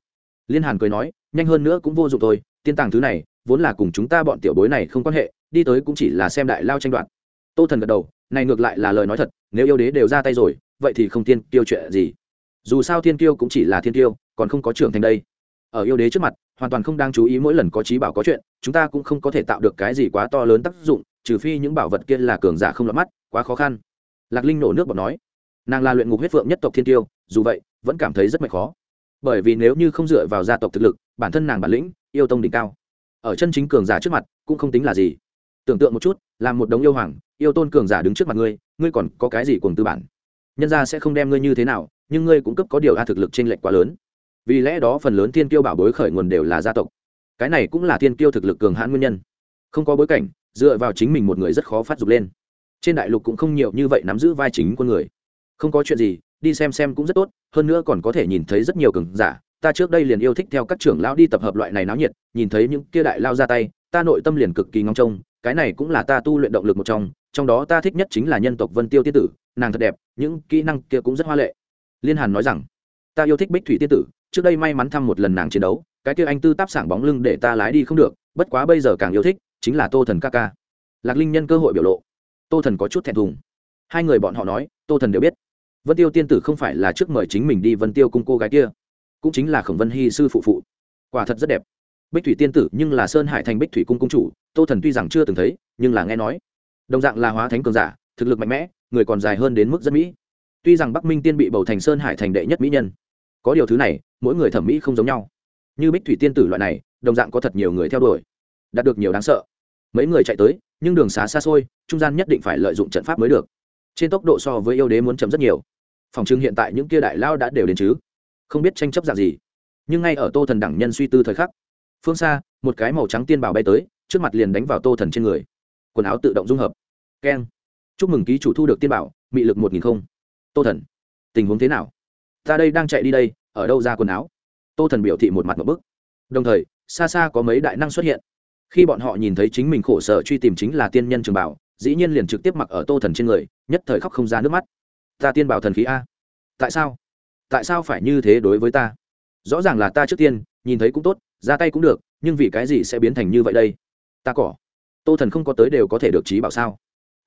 Liên hàn cười nói, nhanh hơn nữa cũng vô dụng thôi, tiên tàng thứ này, vốn là cùng chúng ta bọn tiểu bối này không quan hệ, đi tới cũng chỉ là xem đại lao tranh đoạt. Tô thần gật đầu này ngược lại là lời nói thật, nếu yêu đế đều ra tay rồi, vậy thì không tiên tiêu chuyện gì. Dù sao thiên kiêu cũng chỉ là thiên kiêu, còn không có trưởng thành đây. Ở yêu đế trước mặt, hoàn toàn không đang chú ý mỗi lần có trí bảo có chuyện, chúng ta cũng không có thể tạo được cái gì quá to lớn tác dụng, trừ phi những bảo vật kia là cường giả không lọt mắt, quá khó khăn. Lạc linh nổ nước bọt nói, nàng là luyện ngục huyết phượng nhất tộc thiên tiêu dù vậy, vẫn cảm thấy rất mệt khó. Bởi vì nếu như không dựa vào gia tộc thực lực, bản thân nàng bản lĩnh, yêu tông đỉnh cao. Ở chân chính cường giả trước mặt, cũng không tính là gì tưởng tượng một chút, làm một đống yêu hoàng, yêu tôn cường giả đứng trước mặt ngươi ngươi còn có cái gì cùng tư bản? Nhân gia sẽ không đem ngươi như thế nào, nhưng ngươi cũng cấp có điều a thực lực trên lệch quá lớn. Vì lẽ đó phần lớn thiên kiêu bảo bối khởi nguồn đều là gia tộc. Cái này cũng là thiên kiêu thực lực cường hãn nguyên nhân. Không có bối cảnh, dựa vào chính mình một người rất khó phát dục lên. Trên đại lục cũng không nhiều như vậy nắm giữ vai chính con người. Không có chuyện gì, đi xem xem cũng rất tốt, hơn nữa còn có thể nhìn thấy rất nhiều cường giả. Ta trước đây liền yêu thích theo các trưởng lão đi tập hợp loại này náo nhiệt, nhìn thấy những kia đại lao ra tay, ta nội tâm liền cực kỳ ngóng trông cái này cũng là ta tu luyện động lực một trong trong đó ta thích nhất chính là nhân tộc vân tiêu tiên tử, nàng thật đẹp, những kỹ năng kia cũng rất hoa lệ. Liên hàn nói rằng, ta yêu thích bích thủy tiên tử, trước đây may mắn thăm một lần nàng chiến đấu, cái kia anh tư táp sảng bóng lưng để ta lái đi không được, bất quá bây giờ càng yêu thích, chính là tô thần ca ca. Lạc linh nhân cơ hội biểu lộ. Tô thần có chút thẹn thùng. Hai người bọn họ nói, tô thần đều biết, vân tiêu tiên tử không phải là trước mời chính mình đi vân tiêu cung cô gái kia, cũng chính là khổng vân hy sư phụ phụ. Quả thật rất đẹp bích thủy tiên tử nhưng là sơn hải thành bích thủy cung cung chủ, tô thần tuy rằng chưa từng thấy, nhưng là nghe nói. Đồng dạng là hóa thánh cường giả, thực lực mạnh mẽ, người còn dài hơn đến mức dân mỹ. Tuy rằng bắc minh tiên bị bầu thành sơn hải thành đệ nhất mỹ nhân, có điều thứ này, mỗi người thẩm mỹ không giống nhau. Như bích thủy tiên tử loại này, đồng dạng có thật nhiều người theo đuổi, đạt được nhiều đáng sợ. Mấy người chạy tới, nhưng đường xá xa xôi, trung gian nhất định phải lợi dụng trận pháp mới được. Trên tốc độ so với yêu đế muốn chậm rất nhiều. Phòng chứng hiện tại những kia đại lao đã đều đến chứ. Không biết tranh chấp dạng gì. Nhưng ngay ở tô thần đẳng nhân suy tư thời khắc phương xa, một cái màu trắng tiên bảo bay tới, trước mặt liền đánh vào tô thần trên người. Quần áo tự động dung hợp. Keng. Chúc mừng ký chủ thu được tiên bảo, mị lực một nghìn không. Tô thần. Tình huống thế nào? Ta đây đang chạy đi đây, ở đâu ra quần áo? Tô thần biểu thị một mặt một bức. Đồng thời, xa xa có mấy đại năng xuất hiện. Khi bọn họ nhìn thấy chính mình khổ sở truy tìm chính là tiên nhân trường bảo, dĩ nhiên liền trực tiếp mặc ở tô thần trên người, nhất thời khóc không ra nước mắt. Ta tiên bảo thần khí a. Tại sao? Tại sao phải như thế đối với ta? Rõ ràng là ta trước tiên, nhìn thấy cũng tốt, ra tay cũng được, nhưng vì cái gì sẽ biến thành như vậy đây? Ta cỏ. Tô thần không có tới đều có thể được trí bảo sao?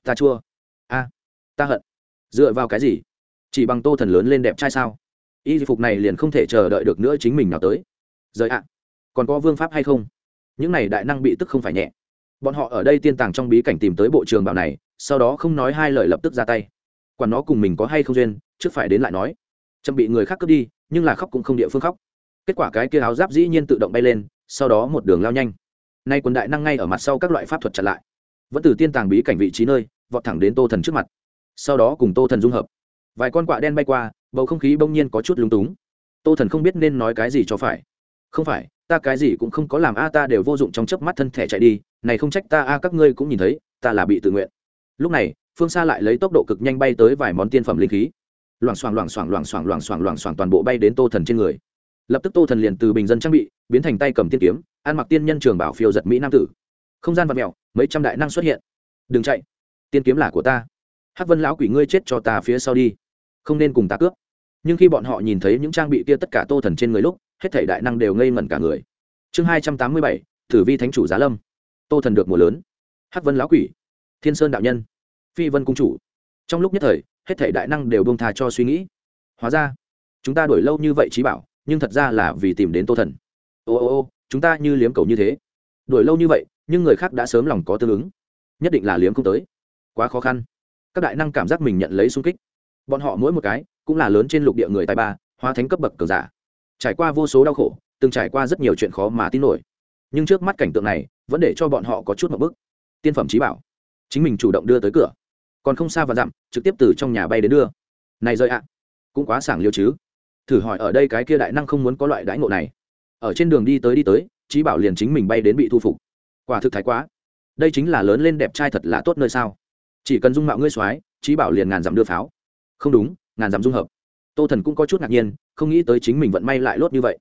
Ta chua. A. Ta hận. Dựa vào cái gì? Chỉ bằng tô thần lớn lên đẹp trai sao? Y phục này liền không thể chờ đợi được nữa chính mình nào tới. Rời ạ. Còn có vương pháp hay không? Những này đại năng bị tức không phải nhẹ. Bọn họ ở đây tiên tàng trong bí cảnh tìm tới bộ trường bảo này, sau đó không nói hai lời lập tức ra tay. Còn nó cùng mình có hay không duyên, trước phải đến lại nói. Chậm bị người khác cướp đi nhưng là khóc cũng không địa phương khóc. Kết quả cái kia áo giáp dĩ nhiên tự động bay lên, sau đó một đường lao nhanh. Nay quần đại năng ngay ở mặt sau các loại pháp thuật chặn lại. Vẫn từ tiên tàng bí cảnh vị trí nơi, vọt thẳng đến tô thần trước mặt. Sau đó cùng tô thần dung hợp. Vài con quạ đen bay qua, bầu không khí bỗng nhiên có chút lúng túng. Tô thần không biết nên nói cái gì cho phải. Không phải, ta cái gì cũng không có làm a, ta đều vô dụng trong chớp mắt thân thể chạy đi, này không trách ta a, các ngươi cũng nhìn thấy, ta là bị tự nguyện. Lúc này, phương xa lại lấy tốc độ cực nhanh bay tới vài món tiên phẩm linh khí loảng xoảng loảng xoảng loảng xoảng loảng xoảng loảng xoảng toàn bộ bay đến tô thần trên người. Lập tức tô thần liền từ bình dân trang bị, biến thành tay cầm tiên kiếm, ăn mặc tiên nhân trường bảo phiêu giật mỹ nam tử. Không gian vật mèo, mấy trăm đại năng xuất hiện. Đừng chạy. Tiên kiếm là của ta. Hắc vân lão quỷ ngươi chết cho ta phía sau đi. Không nên cùng ta cướp. Nhưng khi bọn họ nhìn thấy những trang bị kia tất cả tô thần trên người lúc, hết thảy đại năng đều ngây ngẩn cả người. Chương hai trăm tám mươi bảy thử vi thánh chủ giá lâm. Tô thần được mùa lớn. Hắc vân lão quỷ. Thiên sơn đạo nhân. Phi vân cung chủ. Trong lúc nhất thời hết thảy đại năng đều bông tha cho suy nghĩ. Hóa ra, chúng ta đổi lâu như vậy trí bảo, nhưng thật ra là vì tìm đến tô thần. Ô ô ô, chúng ta như liếm cầu như thế. Đổi lâu như vậy, nhưng người khác đã sớm lòng có tương ứng. Nhất định là liếm không tới. Quá khó khăn. Các đại năng cảm giác mình nhận lấy sung kích. Bọn họ mỗi một cái, cũng là lớn trên lục địa người tài ba, hóa thánh cấp bậc cường giả. Trải qua vô số đau khổ, từng trải qua rất nhiều chuyện khó mà tin nổi. Nhưng trước mắt cảnh tượng này, vẫn để cho bọn họ có chút một bức tiên phẩm trí bảo. Chính mình chủ động đưa tới cửa còn không xa và dặm, trực tiếp từ trong nhà bay đến đưa. Này rơi ạ, cũng quá sảng liêu chứ. Thử hỏi ở đây cái kia đại năng không muốn có loại đãi ngộ này. Ở trên đường đi tới đi tới trí bảo liền chính mình bay đến bị thu phục. Quả thực thái quá. Đây chính là lớn lên đẹp trai thật là tốt nơi sao. Chỉ cần dung mạo ngươi soái trí bảo liền ngàn dặm đưa pháo. Không đúng, ngàn dặm dung hợp. Tô thần cũng có chút ngạc nhiên, không nghĩ tới chính mình vận may lại lốt như vậy.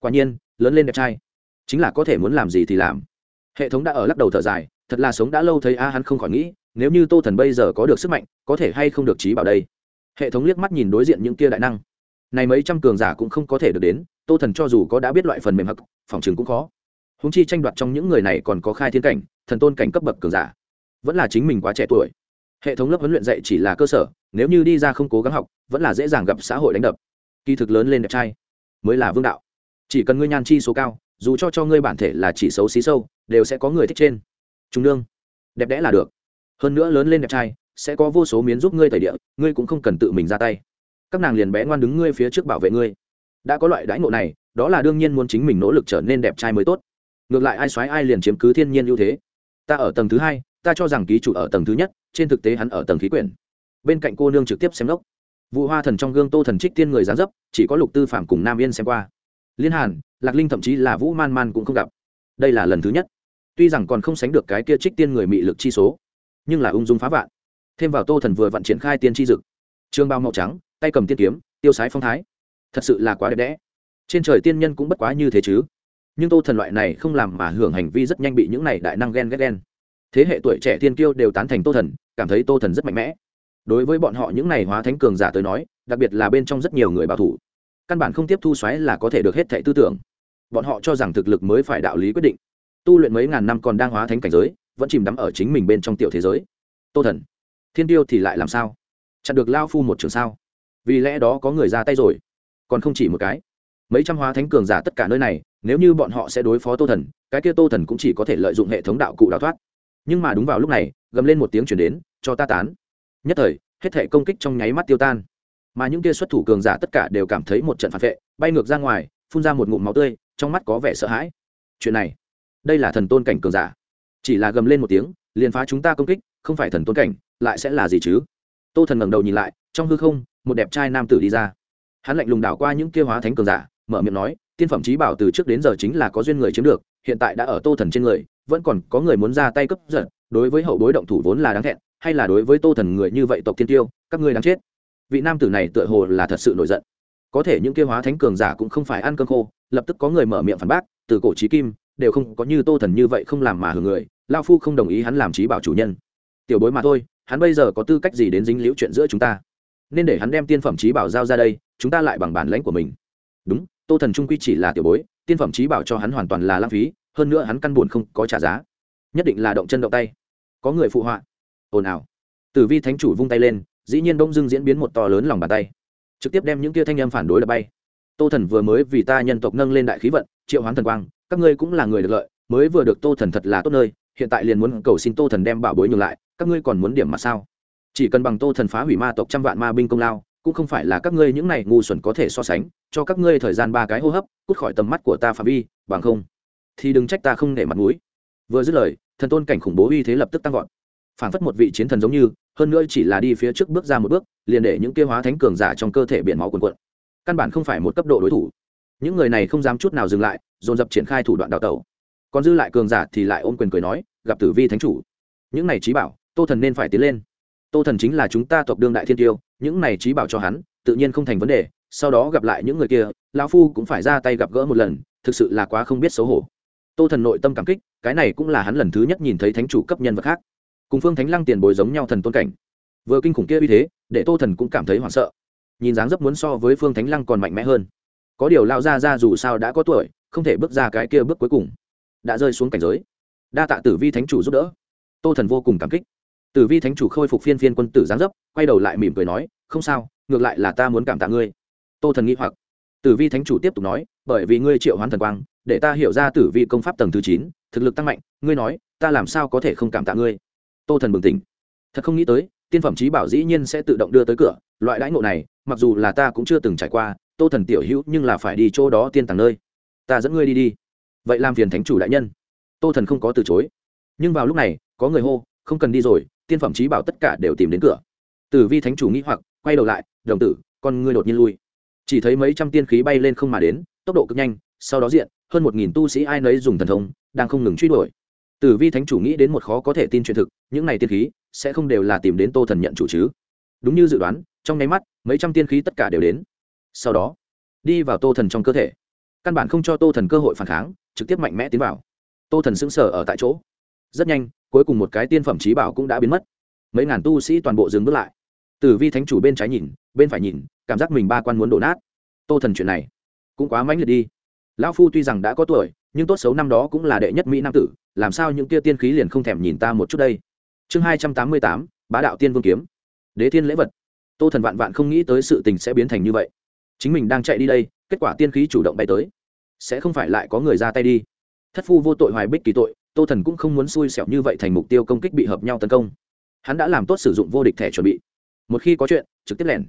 Quả nhiên, lớn lên đẹp trai. Chính là có thể muốn làm gì thì làm. Hệ thống đã ở lắc đầu thở dài, thật là sống đã lâu thấy a, hắn không khỏi nghĩ nếu như tô thần bây giờ có được sức mạnh, có thể hay không được trí bảo đây? Hệ thống liếc mắt nhìn đối diện những kia đại năng. Này mấy trăm cường giả cũng không có thể được đến, tô thần cho dù có đã biết loại phần mềm hặc phòng chừng cũng khó. Húng chi tranh đoạt trong những người này còn có khai thiên cảnh, thần tôn cảnh cấp bậc cường giả. Vẫn là chính mình quá trẻ tuổi. Hệ thống lớp huấn luyện dạy chỉ là cơ sở, nếu như đi ra không cố gắng học, vẫn là dễ dàng gặp xã hội đánh đập. Kỳ thực lớn lên đẹp trai, mới là vương đạo. Chỉ cần ngươi nhan chi số cao, dù cho cho ngươi bản thể là chỉ xấu xí sâu, đều sẽ có người thích trên. Trung nương, đẹp đẽ là được hơn nữa lớn lên đẹp trai, sẽ có vô số miến giúp ngươi tẩy địa, ngươi cũng không cần tự mình ra tay. Các nàng liền bé ngoan đứng ngươi phía trước bảo vệ ngươi. Đã có loại đãi ngộ này, đó là đương nhiên muốn chính mình nỗ lực trở nên đẹp trai mới tốt. Ngược lại ai xoáy ai liền chiếm cứ thiên nhiên ưu thế. Ta ở tầng thứ hai, ta cho rằng ký chủ ở tầng thứ nhất, trên thực tế hắn ở tầng khí quyển. Bên cạnh cô nương trực tiếp xem lốc. Vụ hoa thần trong gương tô thần trích tiên người gián dấp, chỉ có lục tư phạm cùng nam yên xem qua. Liên hàn, lạc linh thậm chí là vũ man man cũng không gặp. Đây là lần thứ nhất. Tuy rằng còn không sánh được cái kia trích tiên người mị lực chi số nhưng là ung dung phá vạn. Thêm vào tô thần vừa vặn triển khai tiên tri dực. Trương bao màu trắng, tay cầm tiên kiếm, tiêu sái phong thái. Thật sự là quá đẹp đẽ. Trên trời tiên nhân cũng bất quá như thế chứ. Nhưng tô thần loại này không làm mà hưởng hành vi rất nhanh bị những này đại năng ghen ghét ghen. Thế hệ tuổi trẻ tiên kiêu đều tán thành tô thần, cảm thấy tô thần rất mạnh mẽ. Đối với bọn họ những này hóa thánh cường giả tới nói, đặc biệt là bên trong rất nhiều người bảo thủ, căn bản không tiếp thu xoáy là có thể được hết thệ tư tưởng. Bọn họ cho rằng thực lực mới phải đạo lý quyết định. Tu luyện mấy ngàn năm còn đang hóa thánh cảnh giới vẫn chìm đắm ở chính mình bên trong tiểu thế giới. Tô thần, thiên tiêu thì lại làm sao? Chặn được lao phu một trường sao? Vì lẽ đó có người ra tay rồi. Còn không chỉ một cái. Mấy trăm hóa thánh cường giả tất cả nơi này, nếu như bọn họ sẽ đối phó tô thần, cái kia tô thần cũng chỉ có thể lợi dụng hệ thống đạo cụ đào thoát. Nhưng mà đúng vào lúc này, gầm lên một tiếng chuyển đến, cho ta tán. Nhất thời, hết thể công kích trong nháy mắt tiêu tan. Mà những kia xuất thủ cường giả tất cả đều cảm thấy một trận phản vệ, bay ngược ra ngoài, phun ra một ngụm máu tươi, trong mắt có vẻ sợ hãi. Chuyện này, đây là thần tôn cảnh cường giả chỉ là gầm lên một tiếng, liền phá chúng ta công kích, không phải thần tôn cảnh, lại sẽ là gì chứ? Tô thần ngẩng đầu nhìn lại, trong hư không, một đẹp trai nam tử đi ra. Hắn lạnh lùng đảo qua những kia hóa thánh cường giả, mở miệng nói, tiên phẩm trí bảo từ trước đến giờ chính là có duyên người chiếm được, hiện tại đã ở tô thần trên người, vẫn còn có người muốn ra tay cấp giật đối với hậu bối động thủ vốn là đáng thẹn, hay là đối với tô thần người như vậy tộc thiên tiêu, các ngươi đáng chết. Vị nam tử này tựa hồ là thật sự nổi giận. Có thể những kia hóa thánh cường giả cũng không phải ăn cơm khô, lập tức có người mở miệng phản bác, từ cổ trí kim, đều không có như tô thần như vậy không làm mà hưởng người lao phu không đồng ý hắn làm trí bảo chủ nhân. Tiểu bối mà thôi, hắn bây giờ có tư cách gì đến dính liễu chuyện giữa chúng ta? Nên để hắn đem tiên phẩm trí bảo giao ra đây, chúng ta lại bằng bản lãnh của mình. Đúng, tô thần trung quy chỉ là tiểu bối, tiên phẩm trí bảo cho hắn hoàn toàn là lãng phí, hơn nữa hắn căn buồn không có trả giá. Nhất định là động chân động tay. Có người phụ họa. Ồn ào. Tử vi thánh chủ vung tay lên, dĩ nhiên đông dưng diễn biến một to lớn lòng bàn tay. Trực tiếp đem những kia thanh em phản đối đập bay. Tô thần vừa mới vì ta nhân tộc nâng lên đại khí vận, triệu hoán thần quang, các ngươi cũng là người được lợi, mới vừa được tô thần thật là tốt nơi hiện tại liền muốn cầu xin tô thần đem bảo bối nhường lại, các ngươi còn muốn điểm mà sao? Chỉ cần bằng tô thần phá hủy ma tộc trăm vạn ma binh công lao, cũng không phải là các ngươi những này ngu xuẩn có thể so sánh, cho các ngươi thời gian ba cái hô hấp, cút khỏi tầm mắt của ta phạm vi, bằng không, thì đừng trách ta không nể mặt mũi. Vừa dứt lời, thần tôn cảnh khủng bố uy thế lập tức tăng vọt. Phản phất một vị chiến thần giống như, hơn nữa chỉ là đi phía trước bước ra một bước, liền để những kia hóa thánh cường giả trong cơ thể biển máu quần quận căn bản không phải một cấp độ đối thủ. Những người này không dám chút nào dừng lại, dồn dập triển khai thủ đoạn đào tẩu còn dư lại cường giả thì lại ôm quyền cười nói, gặp tử vi thánh chủ. Những này trí bảo, tô thần nên phải tiến lên. Tô thần chính là chúng ta tộc đương đại thiên tiêu, những này trí bảo cho hắn, tự nhiên không thành vấn đề, sau đó gặp lại những người kia, lão phu cũng phải ra tay gặp gỡ một lần, thực sự là quá không biết xấu hổ. Tô thần nội tâm cảm kích, cái này cũng là hắn lần thứ nhất nhìn thấy thánh chủ cấp nhân vật khác. Cùng phương thánh lăng tiền bồi giống nhau thần tôn cảnh. Vừa kinh khủng kia uy thế, để tô thần cũng cảm thấy hoảng sợ. Nhìn dáng dấp muốn so với phương thánh lăng còn mạnh mẽ hơn. Có điều lao ra ra dù sao đã có tuổi, không thể bước ra cái kia bước cuối cùng đã rơi xuống cảnh giới. Đa tạ tử vi thánh chủ giúp đỡ. Tô thần vô cùng cảm kích. Tử vi thánh chủ khôi phục phiên phiên quân tử giáng dấp, quay đầu lại mỉm cười nói, không sao, ngược lại là ta muốn cảm tạ ngươi. Tô thần nghĩ hoặc. Tử vi thánh chủ tiếp tục nói, bởi vì ngươi triệu hoán thần quang, để ta hiểu ra tử vi công pháp tầng thứ chín, thực lực tăng mạnh, ngươi nói, ta làm sao có thể không cảm tạ ngươi? Tô thần bừng tỉnh. Thật không nghĩ tới, tiên phẩm trí bảo dĩ nhiên sẽ tự động đưa tới cửa, loại đãi ngộ này, mặc dù là ta cũng chưa từng trải qua, tô thần tiểu hữu nhưng là phải đi chỗ đó tiên tàng nơi. Ta dẫn ngươi đi đi vậy làm phiền thánh chủ đại nhân. Tô thần không có từ chối. Nhưng vào lúc này, có người hô, không cần đi rồi, tiên phẩm trí bảo tất cả đều tìm đến cửa. Tử vi thánh chủ nghĩ hoặc, quay đầu lại, đồng tử, con ngươi đột nhiên lui. Chỉ thấy mấy trăm tiên khí bay lên không mà đến, tốc độ cực nhanh, sau đó diện, hơn một nghìn tu sĩ ai nấy dùng thần thông, đang không ngừng truy đuổi. Tử vi thánh chủ nghĩ đến một khó có thể tin chuyện thực, những này tiên khí sẽ không đều là tìm đến tô thần nhận chủ chứ? Đúng như dự đoán, trong nháy mắt, mấy trăm tiên khí tất cả đều đến. Sau đó, đi vào tô thần trong cơ thể căn bản không cho tô thần cơ hội phản kháng, trực tiếp mạnh mẽ tiến vào. Tô thần sững sờ ở tại chỗ. Rất nhanh, cuối cùng một cái tiên phẩm trí bảo cũng đã biến mất. Mấy ngàn tu sĩ toàn bộ dừng bước lại. Tử vi thánh chủ bên trái nhìn, bên phải nhìn, cảm giác mình ba quan muốn đổ nát. Tô thần chuyện này cũng quá mãnh liệt đi. Lão phu tuy rằng đã có tuổi, nhưng tốt xấu năm đó cũng là đệ nhất mỹ nam tử, làm sao những kia tiên khí liền không thèm nhìn ta một chút đây? Chương hai trăm tám mươi tám, bá đạo tiên vương kiếm. Đế thiên lễ vật. Tô thần vạn vạn không nghĩ tới sự tình sẽ biến thành như vậy chính mình đang chạy đi đây, kết quả tiên khí chủ động bay tới. Sẽ không phải lại có người ra tay đi. Thất phu vô tội hoài bích kỳ tội, tô thần cũng không muốn xui xẻo như vậy thành mục tiêu công kích bị hợp nhau tấn công. Hắn đã làm tốt sử dụng vô địch thẻ chuẩn bị. Một khi có chuyện, trực tiếp lẻn.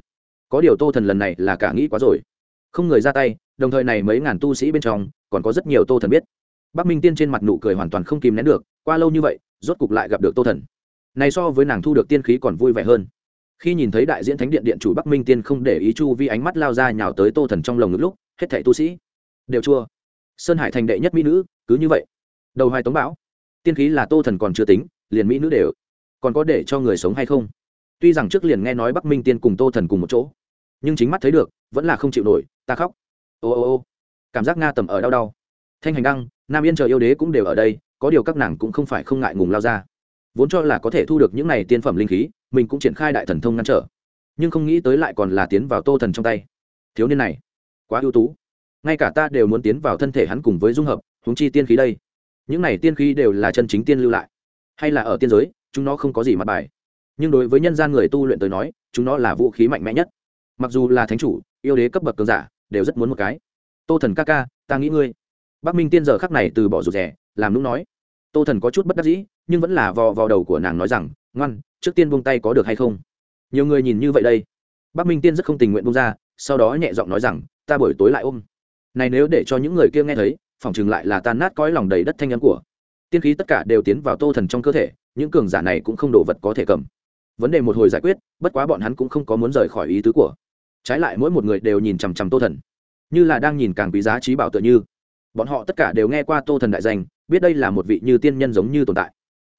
Có điều tô thần lần này là cả nghĩ quá rồi. Không người ra tay, đồng thời này mấy ngàn tu sĩ bên trong, còn có rất nhiều tô thần biết. Bắc minh tiên trên mặt nụ cười hoàn toàn không kìm nén được, qua lâu như vậy, rốt cục lại gặp được tô thần. Này so với nàng thu được tiên khí còn vui vẻ hơn khi nhìn thấy đại diễn thánh điện điện chủ bắc minh tiên không để ý chu vi ánh mắt lao ra nhào tới tô thần trong lồng ngực lúc, hết thảy tu sĩ đều chua. Sơn hải thành đệ nhất mỹ nữ, cứ như vậy. Đầu hai tống bão. Tiên khí là tô thần còn chưa tính, liền mỹ nữ đều. Còn có để cho người sống hay không? Tuy rằng trước liền nghe nói bắc minh tiên cùng tô thần cùng một chỗ, nhưng chính mắt thấy được, vẫn là không chịu nổi, ta khóc. Ô ô ô. Cảm giác nga tầm ở đau đau. Thanh hành đăng, nam yên chờ yêu đế cũng đều ở đây, có điều các nàng cũng không phải không ngại ngùng lao ra vốn cho là có thể thu được những này tiên phẩm linh khí, mình cũng triển khai đại thần thông ngăn trở. Nhưng không nghĩ tới lại còn là tiến vào tô thần trong tay. Thiếu niên này, quá ưu tú. Ngay cả ta đều muốn tiến vào thân thể hắn cùng với dung hợp, huống chi tiên khí đây. Những này tiên khí đều là chân chính tiên lưu lại. Hay là ở tiên giới, chúng nó không có gì mặt bài. Nhưng đối với nhân gian người tu luyện tới nói, chúng nó là vũ khí mạnh mẽ nhất. Mặc dù là thánh chủ, yêu đế cấp bậc cường giả, đều rất muốn một cái. Tô thần ca ca, ta nghĩ ngươi. Bắc minh tiên giờ khắc này từ bỏ rụt rẻ làm lúc nói. Tô thần có chút bất đắc dĩ nhưng vẫn là vò vào đầu của nàng nói rằng, ngoan, trước tiên buông tay có được hay không? Nhiều người nhìn như vậy đây. Bắc minh tiên rất không tình nguyện buông ra, sau đó nhẹ giọng nói rằng, ta buổi tối lại ôm. Này nếu để cho những người kia nghe thấy phỏng chừng lại là tan nát cõi lòng đầy đất thanh âm của. Tiên khí tất cả đều tiến vào tô thần trong cơ thể, những cường giả này cũng không đồ vật có thể cầm. Vấn đề một hồi giải quyết, bất quá bọn hắn cũng không có muốn rời khỏi ý tứ của. Trái lại mỗi một người đều nhìn chằm chằm tô thần. Như là đang nhìn càng quý giá trí bảo tựa như. Bọn họ tất cả đều nghe qua tô thần đại danh, biết đây là một vị như tiên nhân giống như tồn tại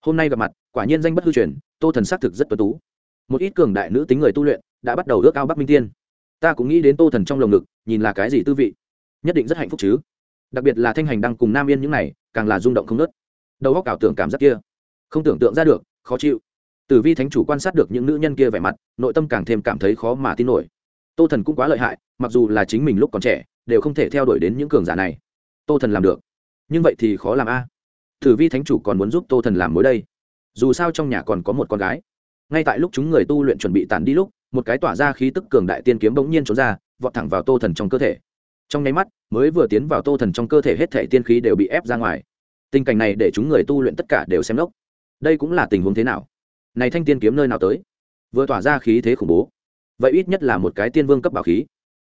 hôm nay gặp mặt, quả nhiên danh bất hư truyền, tô thần xác thực rất tuân tú. Một ít cường đại nữ tính người tu luyện, đã bắt đầu ước ao bắc minh tiên. Ta cũng nghĩ đến tô thần trong lồng ngực, nhìn là cái gì tư vị. Nhất định rất hạnh phúc chứ. Đặc biệt là thanh hành đang cùng nam yên những này, càng là rung động không nớt đầu góc ảo tưởng cảm giác kia, không tưởng tượng ra được, khó chịu. Tử vi thánh chủ quan sát được những nữ nhân kia vẻ mặt, nội tâm càng thêm cảm thấy khó mà tin nổi. Tô thần cũng quá lợi hại, mặc dù là chính mình lúc còn trẻ, đều không thể theo đuổi đến những cường giả này. Tô thần làm được. Nhưng vậy thì khó làm a. Thử vi thánh chủ còn muốn giúp tô thần làm mối đây. Dù sao trong nhà còn có một con gái. Ngay tại lúc chúng người tu luyện chuẩn bị tản đi lúc, một cái tỏa ra khí tức cường đại tiên kiếm bỗng nhiên trốn ra, vọt thẳng vào tô thần trong cơ thể. Trong nháy mắt, mới vừa tiến vào tô thần trong cơ thể hết thể tiên khí đều bị ép ra ngoài. Tình cảnh này để chúng người tu luyện tất cả đều xem lốc đây cũng là tình huống thế nào? Này thanh tiên kiếm nơi nào tới? Vừa tỏa ra khí thế khủng bố. Vậy ít nhất là một cái tiên vương cấp bảo khí.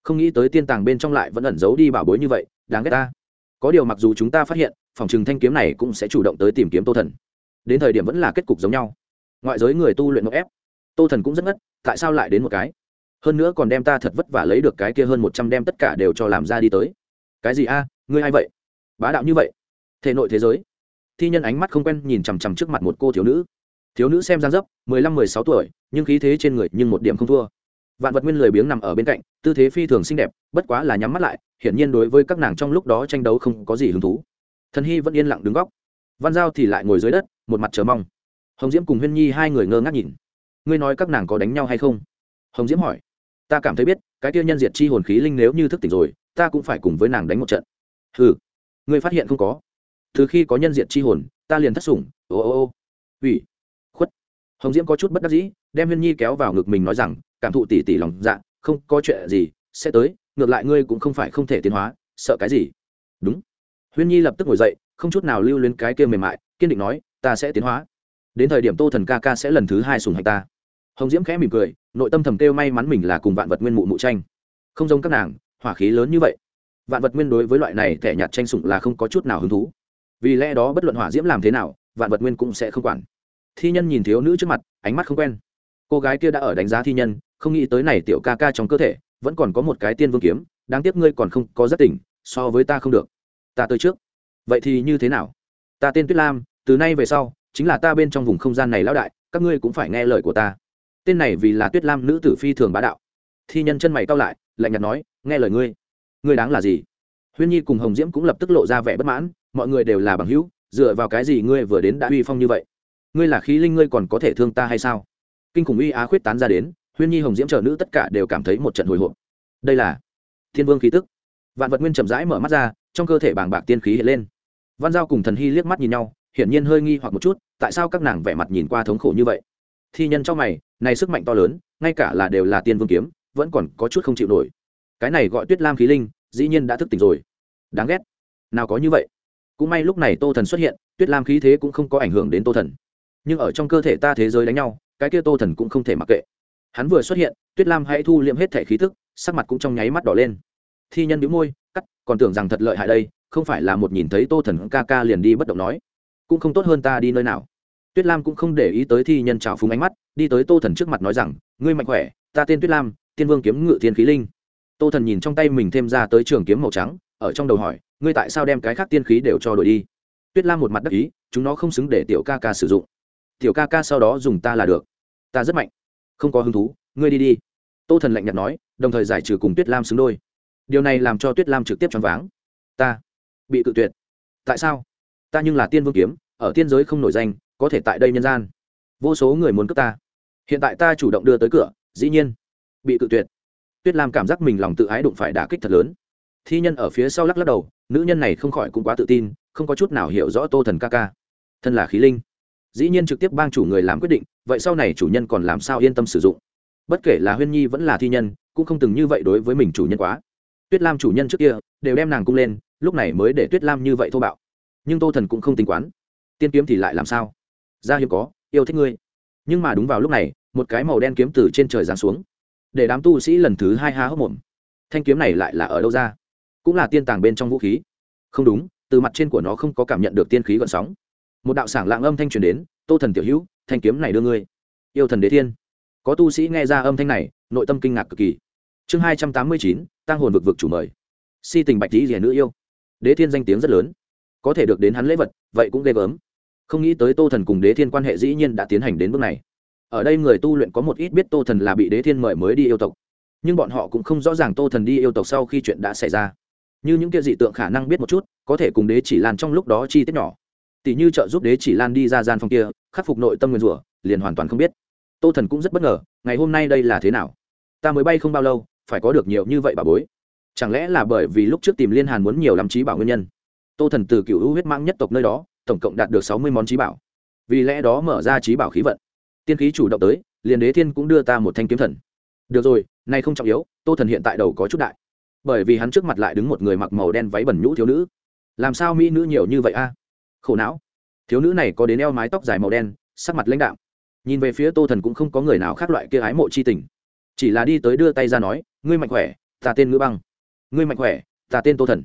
Không nghĩ tới tiên tàng bên trong lại vẫn ẩn giấu đi bảo bối như vậy, đáng ghét ta có điều mặc dù chúng ta phát hiện, phòng trừng thanh kiếm này cũng sẽ chủ động tới tìm kiếm tô thần. Đến thời điểm vẫn là kết cục giống nhau. Ngoại giới người tu luyện ngốc ép, tô thần cũng rất ngất, tại sao lại đến một cái? Hơn nữa còn đem ta thật vất vả lấy được cái kia hơn một trăm đem tất cả đều cho làm ra đi tới. Cái gì a à, ngươi a i vậy? Bá đạo như vậy. Thể nội thế giới. Thi nhân ánh mắt không quen nhìn chằm chằm trước mặt một cô thiếu nữ. Thiếu nữ xem giang dấp, mười lăm, mười sáu tuổi, nhưng khí thế trên người nhưng một điểm không thua vạn vật nguyên lười biếng nằm ở bên cạnh, tư thế phi thường xinh đẹp, bất quá là nhắm mắt lại, hiển nhiên đối với các nàng trong lúc đó tranh đấu không có gì hứng thú. Thần hy vẫn yên lặng đứng góc. Văn giao thì lại ngồi dưới đất, một mặt chờ mong. Hồng diễm cùng huyên nhi hai người ngơ ngác nhìn. Ngươi nói các nàng có đánh nhau hay không? Hồng diễm hỏi. Ta cảm thấy biết, cái tiêu nhân diệt chi hồn khí linh nếu như thức tỉnh rồi, ta cũng phải cùng với nàng đánh một trận. Ừ ngươi phát hiện không có? Từ khi có nhân diệt chi hồn, ta liền thất sủng. Ô ô ô. Ủy. Khuất. Hồng diễm có chút bất đắc dĩ, đem huyên nhi kéo vào ngực mình nói rằng cảm thụ tỉ tỉ lòng dạ không có chuyện gì, sẽ tới, ngược lại ngươi cũng không phải không thể tiến hóa, sợ cái gì? Đúng. Huyên nhi lập tức ngồi dậy, không chút nào lưu luyến cái kia mềm mại, kiên định nói, ta sẽ tiến hóa. Đến thời điểm tô thần ca ca sẽ lần thứ hai sùng hạch ta. Hồng diễm khẽ mỉm cười, nội tâm thầm kêu may mắn mình là cùng vạn vật nguyên mụ mụ tranh. Không giống các nàng, hỏa khí lớn như vậy. Vạn vật nguyên đối với loại này thẻ nhạt tranh sủng là không có chút nào hứng thú. Vì lẽ đó bất luận hỏa diễm làm thế nào, vạn vật nguyên cũng sẽ không quản. Thi nhân nhìn thiếu nữ trước mặt, ánh mắt không quen cô gái kia đã ở đánh giá thi nhân, không nghĩ tới này tiểu ca ca trong cơ thể, vẫn còn có một cái tiên vương kiếm, đáng tiếc ngươi còn không có rất tỉnh, so với ta không được. Ta tới trước. Vậy thì như thế nào? Ta tên tuyết lam, từ nay về sau, chính là ta bên trong vùng không gian này lão đại, các ngươi cũng phải nghe lời của ta. Tên này vì là tuyết lam nữ tử phi thường bá đạo. Thi nhân chân mày cao lại, lạnh nhạt nói, nghe lời ngươi. Ngươi đáng là gì? Huyên nhi cùng hồng diễm cũng lập tức lộ ra vẻ bất mãn, mọi người đều là bằng hữu, dựa vào cái gì ngươi vừa đến đã uy phong như vậy? Ngươi là khí linh ngươi còn có thể thương ta hay sao? Kinh khủng uy á khuyết tán ra đến, huyên nhi, hồng diễm trở nữ tất cả đều cảm thấy một trận hồi hộp. Đây là thiên vương khí tức. Vạn vật nguyên chậm rãi mở mắt ra, trong cơ thể bàng bạc tiên khí hiện lên. Văn giao cùng thần hy liếc mắt nhìn nhau, hiển nhiên hơi nghi hoặc một chút, tại sao các nàng vẻ mặt nhìn qua thống khổ như vậy? Thi nhân trong mày, này sức mạnh to lớn, ngay cả là đều là tiên vương kiếm, vẫn còn có chút không chịu nổi. Cái này gọi tuyết lam khí linh, dĩ nhiên đã thức tỉnh rồi. Đáng ghét. Nào có như vậy. Cũng may lúc này tô thần xuất hiện, tuyết lam khí thế cũng không có ảnh hưởng đến tô thần. Nhưng ở trong cơ thể ta thế giới đánh nhau cái kia tô thần cũng không thể mặc kệ. Hắn vừa xuất hiện, tuyết lam hãy thu liệm hết thẻ khí thức sắc mặt cũng trong nháy mắt đỏ lên. Thi nhân đĩu môi, cắt, còn tưởng rằng thật lợi hại đây, không phải là một nhìn thấy tô thần ca ca liền đi bất động nói. Cũng không tốt hơn ta đi nơi nào. Tuyết lam cũng không để ý tới thi nhân trào phúng ánh mắt, đi tới tô thần trước mặt nói rằng, ngươi mạnh khỏe, ta tên tuyết lam, tiên vương kiếm ngự thiên khí linh. Tô thần nhìn trong tay mình thêm ra tới trường kiếm màu trắng, ở trong đầu hỏi, ngươi tại sao đem cái khác tiên khí đều cho đổi đi? Tuyết lam một mặt đắc ý, chúng nó không xứng để tiểu ca ca sử dụng tiểu ca ca sau đó dùng ta là được. Ta rất mạnh. Không có hứng thú, ngươi đi đi. Tô thần lạnh nhạt nói, đồng thời giải trừ cùng tuyết lam xứng đôi. Điều này làm cho tuyết lam trực tiếp choáng váng. Ta bị cự tuyệt. Tại sao? Ta nhưng là tiên vương kiếm, ở tiên giới không nổi danh, có thể tại đây nhân gian. Vô số người muốn cướp ta. Hiện tại ta chủ động đưa tới cửa, dĩ nhiên bị cự tuyệt. Tuyết lam cảm giác mình lòng tự ái đụng phải đả kích thật lớn. Thi nhân ở phía sau lắc lắc đầu, nữ nhân này không khỏi cũng quá tự tin, không có chút nào hiểu rõ tô thần ca ca. Thân là khí linh dĩ nhiên trực tiếp bang chủ người làm quyết định, vậy sau này chủ nhân còn làm sao yên tâm sử dụng? Bất kể là huyên nhi vẫn là thi nhân, cũng không từng như vậy đối với mình chủ nhân quá. Tuyết lam chủ nhân trước kia đều đem nàng cung lên, lúc này mới để tuyết lam như vậy thô bạo. Nhưng tô thần cũng không tính quán. Tiên kiếm thì lại làm sao? Ra hiếm có, yêu thích ngươi. Nhưng mà đúng vào lúc này, một cái màu đen kiếm từ trên trời giáng xuống. Để đám tu sĩ lần thứ hai há hốc mồm. Thanh kiếm này lại là ở đâu ra? Cũng là tiên tàng bên trong vũ khí. Không đúng, từ mặt trên của nó không có cảm nhận được tiên khí gọn sóng một đạo sảng lạng âm thanh truyền đến, tô thần tiểu hữu, thanh kiếm này đưa ngươi. Yêu thần đế thiên. Có tu sĩ nghe ra âm thanh này, nội tâm kinh ngạc cực kỳ. Chương hai trăm tám mươi chín tăng hồn vực vực chủ mời. Si tình bạch tý rẻ nữ yêu. Đế thiên danh tiếng rất lớn. Có thể được đến hắn lễ vật, vậy cũng ghê gớm. Không nghĩ tới tô thần cùng đế thiên quan hệ dĩ nhiên đã tiến hành đến bước này. Ở đây người tu luyện có một ít biết tô thần là bị đế thiên mời mới đi yêu tộc. Nhưng bọn họ cũng không rõ ràng tô thần đi yêu tộc sau khi chuyện đã xảy ra. Như những kia dị tượng khả năng biết một chút, có thể cùng đế chỉ lan trong lúc đó chi tiết nhỏ tỷ như trợ giúp đế chỉ lan đi ra gian phòng kia, khắc phục nội tâm nguyên rủa, liền hoàn toàn không biết. Tô thần cũng rất bất ngờ, ngày hôm nay đây là thế nào? Ta mới bay không bao lâu, phải có được nhiều như vậy bà bối. Chẳng lẽ là bởi vì lúc trước tìm liên hàn muốn nhiều lắm trí bảo nguyên nhân? Tô thần từ cựu hữu huyết mãng nhất tộc nơi đó, tổng cộng đạt được sáu mươi món trí bảo. Vì lẽ đó mở ra trí bảo khí vận. Tiên khí chủ động tới, liền đế thiên cũng đưa ta một thanh kiếm thần. Được rồi nay không trọng yếu, tô thần hiện tại đầu có chút đại. Bởi vì hắn trước mặt lại đứng một người mặc màu đen váy bẩn nhũ thiếu nữ. Làm sao mỹ nữ nhiều như vậy a? Khổ não. Thiếu nữ này có đến eo mái tóc dài màu đen, sắc mặt lãnh đạm. Nhìn về phía tô thần cũng không có người nào khác loại kia ái mộ c h i tình. Chỉ là đi tới đưa tay ra nói, ngươi mạnh khỏe, ta tên ngữ băng. Ngươi mạnh khỏe, ta tên tô thần.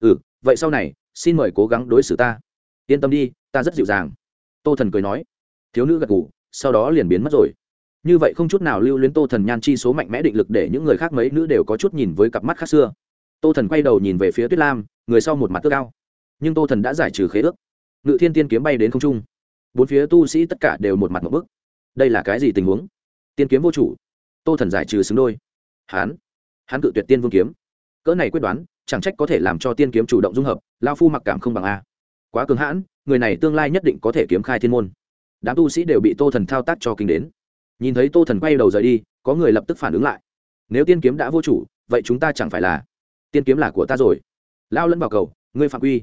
Ừ vậy sau này, xin mời cố gắng đối xử ta. Yên tâm đi, ta rất dịu dàng. Tô thần cười nói. Thiếu nữ gật g ủ sau đó liền biến mất rồi. Như vậy không chút nào lưu luyến tô thần nhan chi số mạnh mẽ định lực để những người khác mấy nữ đều có chút nhìn với cặp mắt khác xưa. Tô thần quay đầu nhìn về phía tuyết lam, người sau một mặt tước cao nhưng tô thần đã giải trừ khế ước ngự thiên tiên kiếm bay đến không trung. Bốn phía tu sĩ tất cả đều một mặt một bức. Đây là cái gì tình huống? Tiên kiếm vô chủ. Tô thần giải trừ xứng đôi. Hán. Hán cự tuyệt tiên vương kiếm. Cỡ này quyết đoán, chẳng trách có thể làm cho tiên kiếm chủ động dung hợp lao phu mặc cảm không bằng a. Quá cường hãn, người này tương lai nhất định có thể kiếm khai thiên môn. Đám tu sĩ đều bị tô thần thao tác cho kinh đến. Nhìn thấy tô thần quay đầu rời đi, có người lập tức phản ứng lại. Nếu tiên kiếm đã vô chủ, vậy chúng ta chẳng phải là. Tiên kiếm là của ta rồi. Lao lẫn vào cầu, ngươi phạm quy.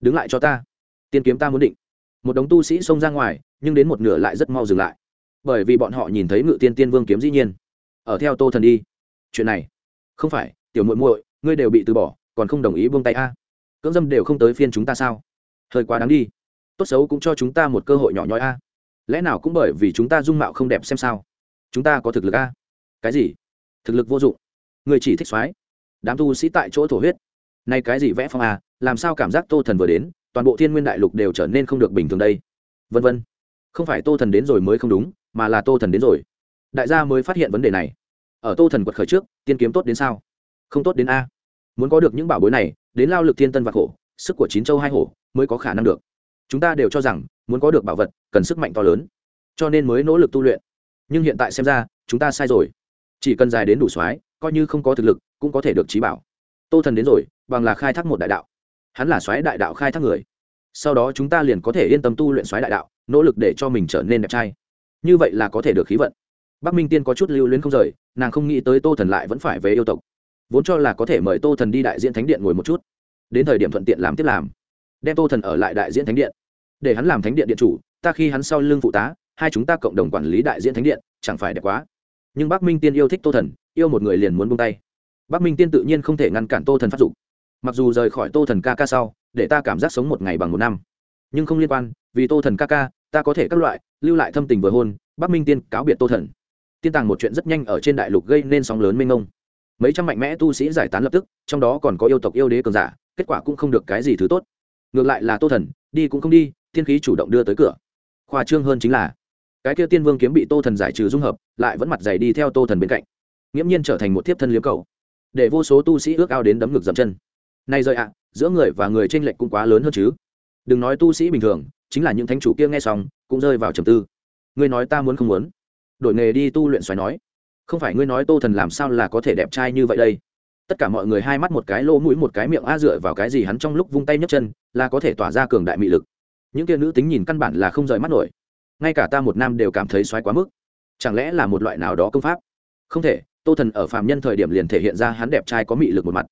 Đứng lại cho ta tiên kiếm ta muốn định. Một đống tu sĩ xông ra ngoài, nhưng đến một nửa lại rất mau dừng lại. Bởi vì bọn họ nhìn thấy ngự tiên tiên vương kiếm dĩ nhiên. Ở theo tô thần đi. Chuyện này, không phải, tiểu muội muội, ngươi đều bị từ bỏ, còn không đồng ý buông tay a? Cưỡng dâm đều không tới phiên chúng ta sao? Hơi quá đáng đi. Tốt xấu cũng cho chúng ta một cơ hội nhỏ nhoi a. Lẽ nào cũng bởi vì chúng ta dung mạo không đẹp xem sao? Chúng ta có thực lực a? Cái gì? Thực lực vô dụng. Người chỉ thích soái. Đám tu sĩ tại chỗ thổ huyết. Nay cái gì vẽ phong a làm sao cảm giác tô thần vừa đến toàn bộ thiên nguyên đại lục đều trở nên không được bình thường đây. Vân vân. Không phải tô thần đến rồi mới không đúng, mà là tô thần đến rồi. Đại gia mới phát hiện vấn đề này. Ở tô thần quật khởi trước, tiên kiếm tốt đến sao? Không tốt đến a. Muốn có được những bảo bối này, đến lao lực thiên tân và khổ, sức của chín châu hai hổ, mới có khả năng được. Chúng ta đều cho rằng, muốn có được bảo vật, cần sức mạnh to lớn. Cho nên mới nỗ lực tu luyện. Nhưng hiện tại xem ra, chúng ta sai rồi. Chỉ cần dài đến đủ soái, coi như không có thực lực, cũng có thể được trí bảo. Tô thần đến rồi, bằng là khai thác một đại đạo hắn là soái đại đạo khai thác người. Sau đó chúng ta liền có thể yên tâm tu luyện soái đại đạo, nỗ lực để cho mình trở nên đẹp trai. Như vậy là có thể được khí vận. Bắc minh tiên có chút lưu luyến không rời, nàng không nghĩ tới tô thần lại vẫn phải về yêu tộc. Vốn cho là có thể mời tô thần đi đại diện thánh điện ngồi một chút. Đến thời điểm thuận tiện làm tiếp làm. Đem tô thần ở lại đại diễn thánh điện. Để hắn làm thánh điện điện chủ, ta khi hắn sau lưng phụ tá, hai chúng ta cộng đồng quản lý đại diễn thánh điện, chẳng phải đẹp quá. Nhưng bắc minh tiên yêu thích tô thần, yêu một người liền muốn buông tay. Bắc minh tiên tự nhiên không thể ngăn cản tô thần phát dục mặc dù rời khỏi tô thần ca ca sau, để ta cảm giác sống một ngày bằng một năm. Nhưng không liên quan, vì tô thần ca ca, ta có thể các loại, lưu lại thâm tình vừa hôn, bắc minh tiên cáo biệt tô thần. Tiên tàng một chuyện rất nhanh ở trên đại lục gây nên sóng lớn mênh mông. Mấy trăm mạnh mẽ tu sĩ giải tán lập tức, trong đó còn có yêu tộc yêu đế cường giả, kết quả cũng không được cái gì thứ tốt. Ngược lại là tô thần, đi cũng không đi thiên khí chủ động đưa tới cửa. Khoa trương hơn chính là, cái kia tiên vương kiếm bị tô thần giải trừ dung hợp, lại vẫn mặt dày đi theo tô thần bên cạnh. Nghiễm nhiên trở thành một thiếp thân liếm cầu, để vô số tu sĩ ước ao đến đấm ngực dậm chân nay rời ạ, giữa người và người tranh lệch cũng quá lớn hơn chứ. Đừng nói tu sĩ bình thường, chính là những thánh chủ kia nghe xong, cũng rơi vào trầm tư. Ngươi nói ta muốn không muốn? Đổi nghề đi tu luyện xoáy nói. Không phải ngươi nói tô thần làm sao là có thể đẹp trai như vậy đây? Tất cả mọi người hai mắt một cái lỗ mũi một cái miệng a dựa vào cái gì hắn trong lúc vung tay nhấc chân, là có thể tỏa ra cường đại mị lực. Những kia nữ tính nhìn căn bản là không rời mắt nổi. Ngay cả ta một nam đều cảm thấy xoáy quá mức. Chẳng lẽ là một loại nào đó công pháp? Không thể, tô thần ở phạm nhân thời điểm liền thể hiện ra hắn đẹp trai có mị lực một mặt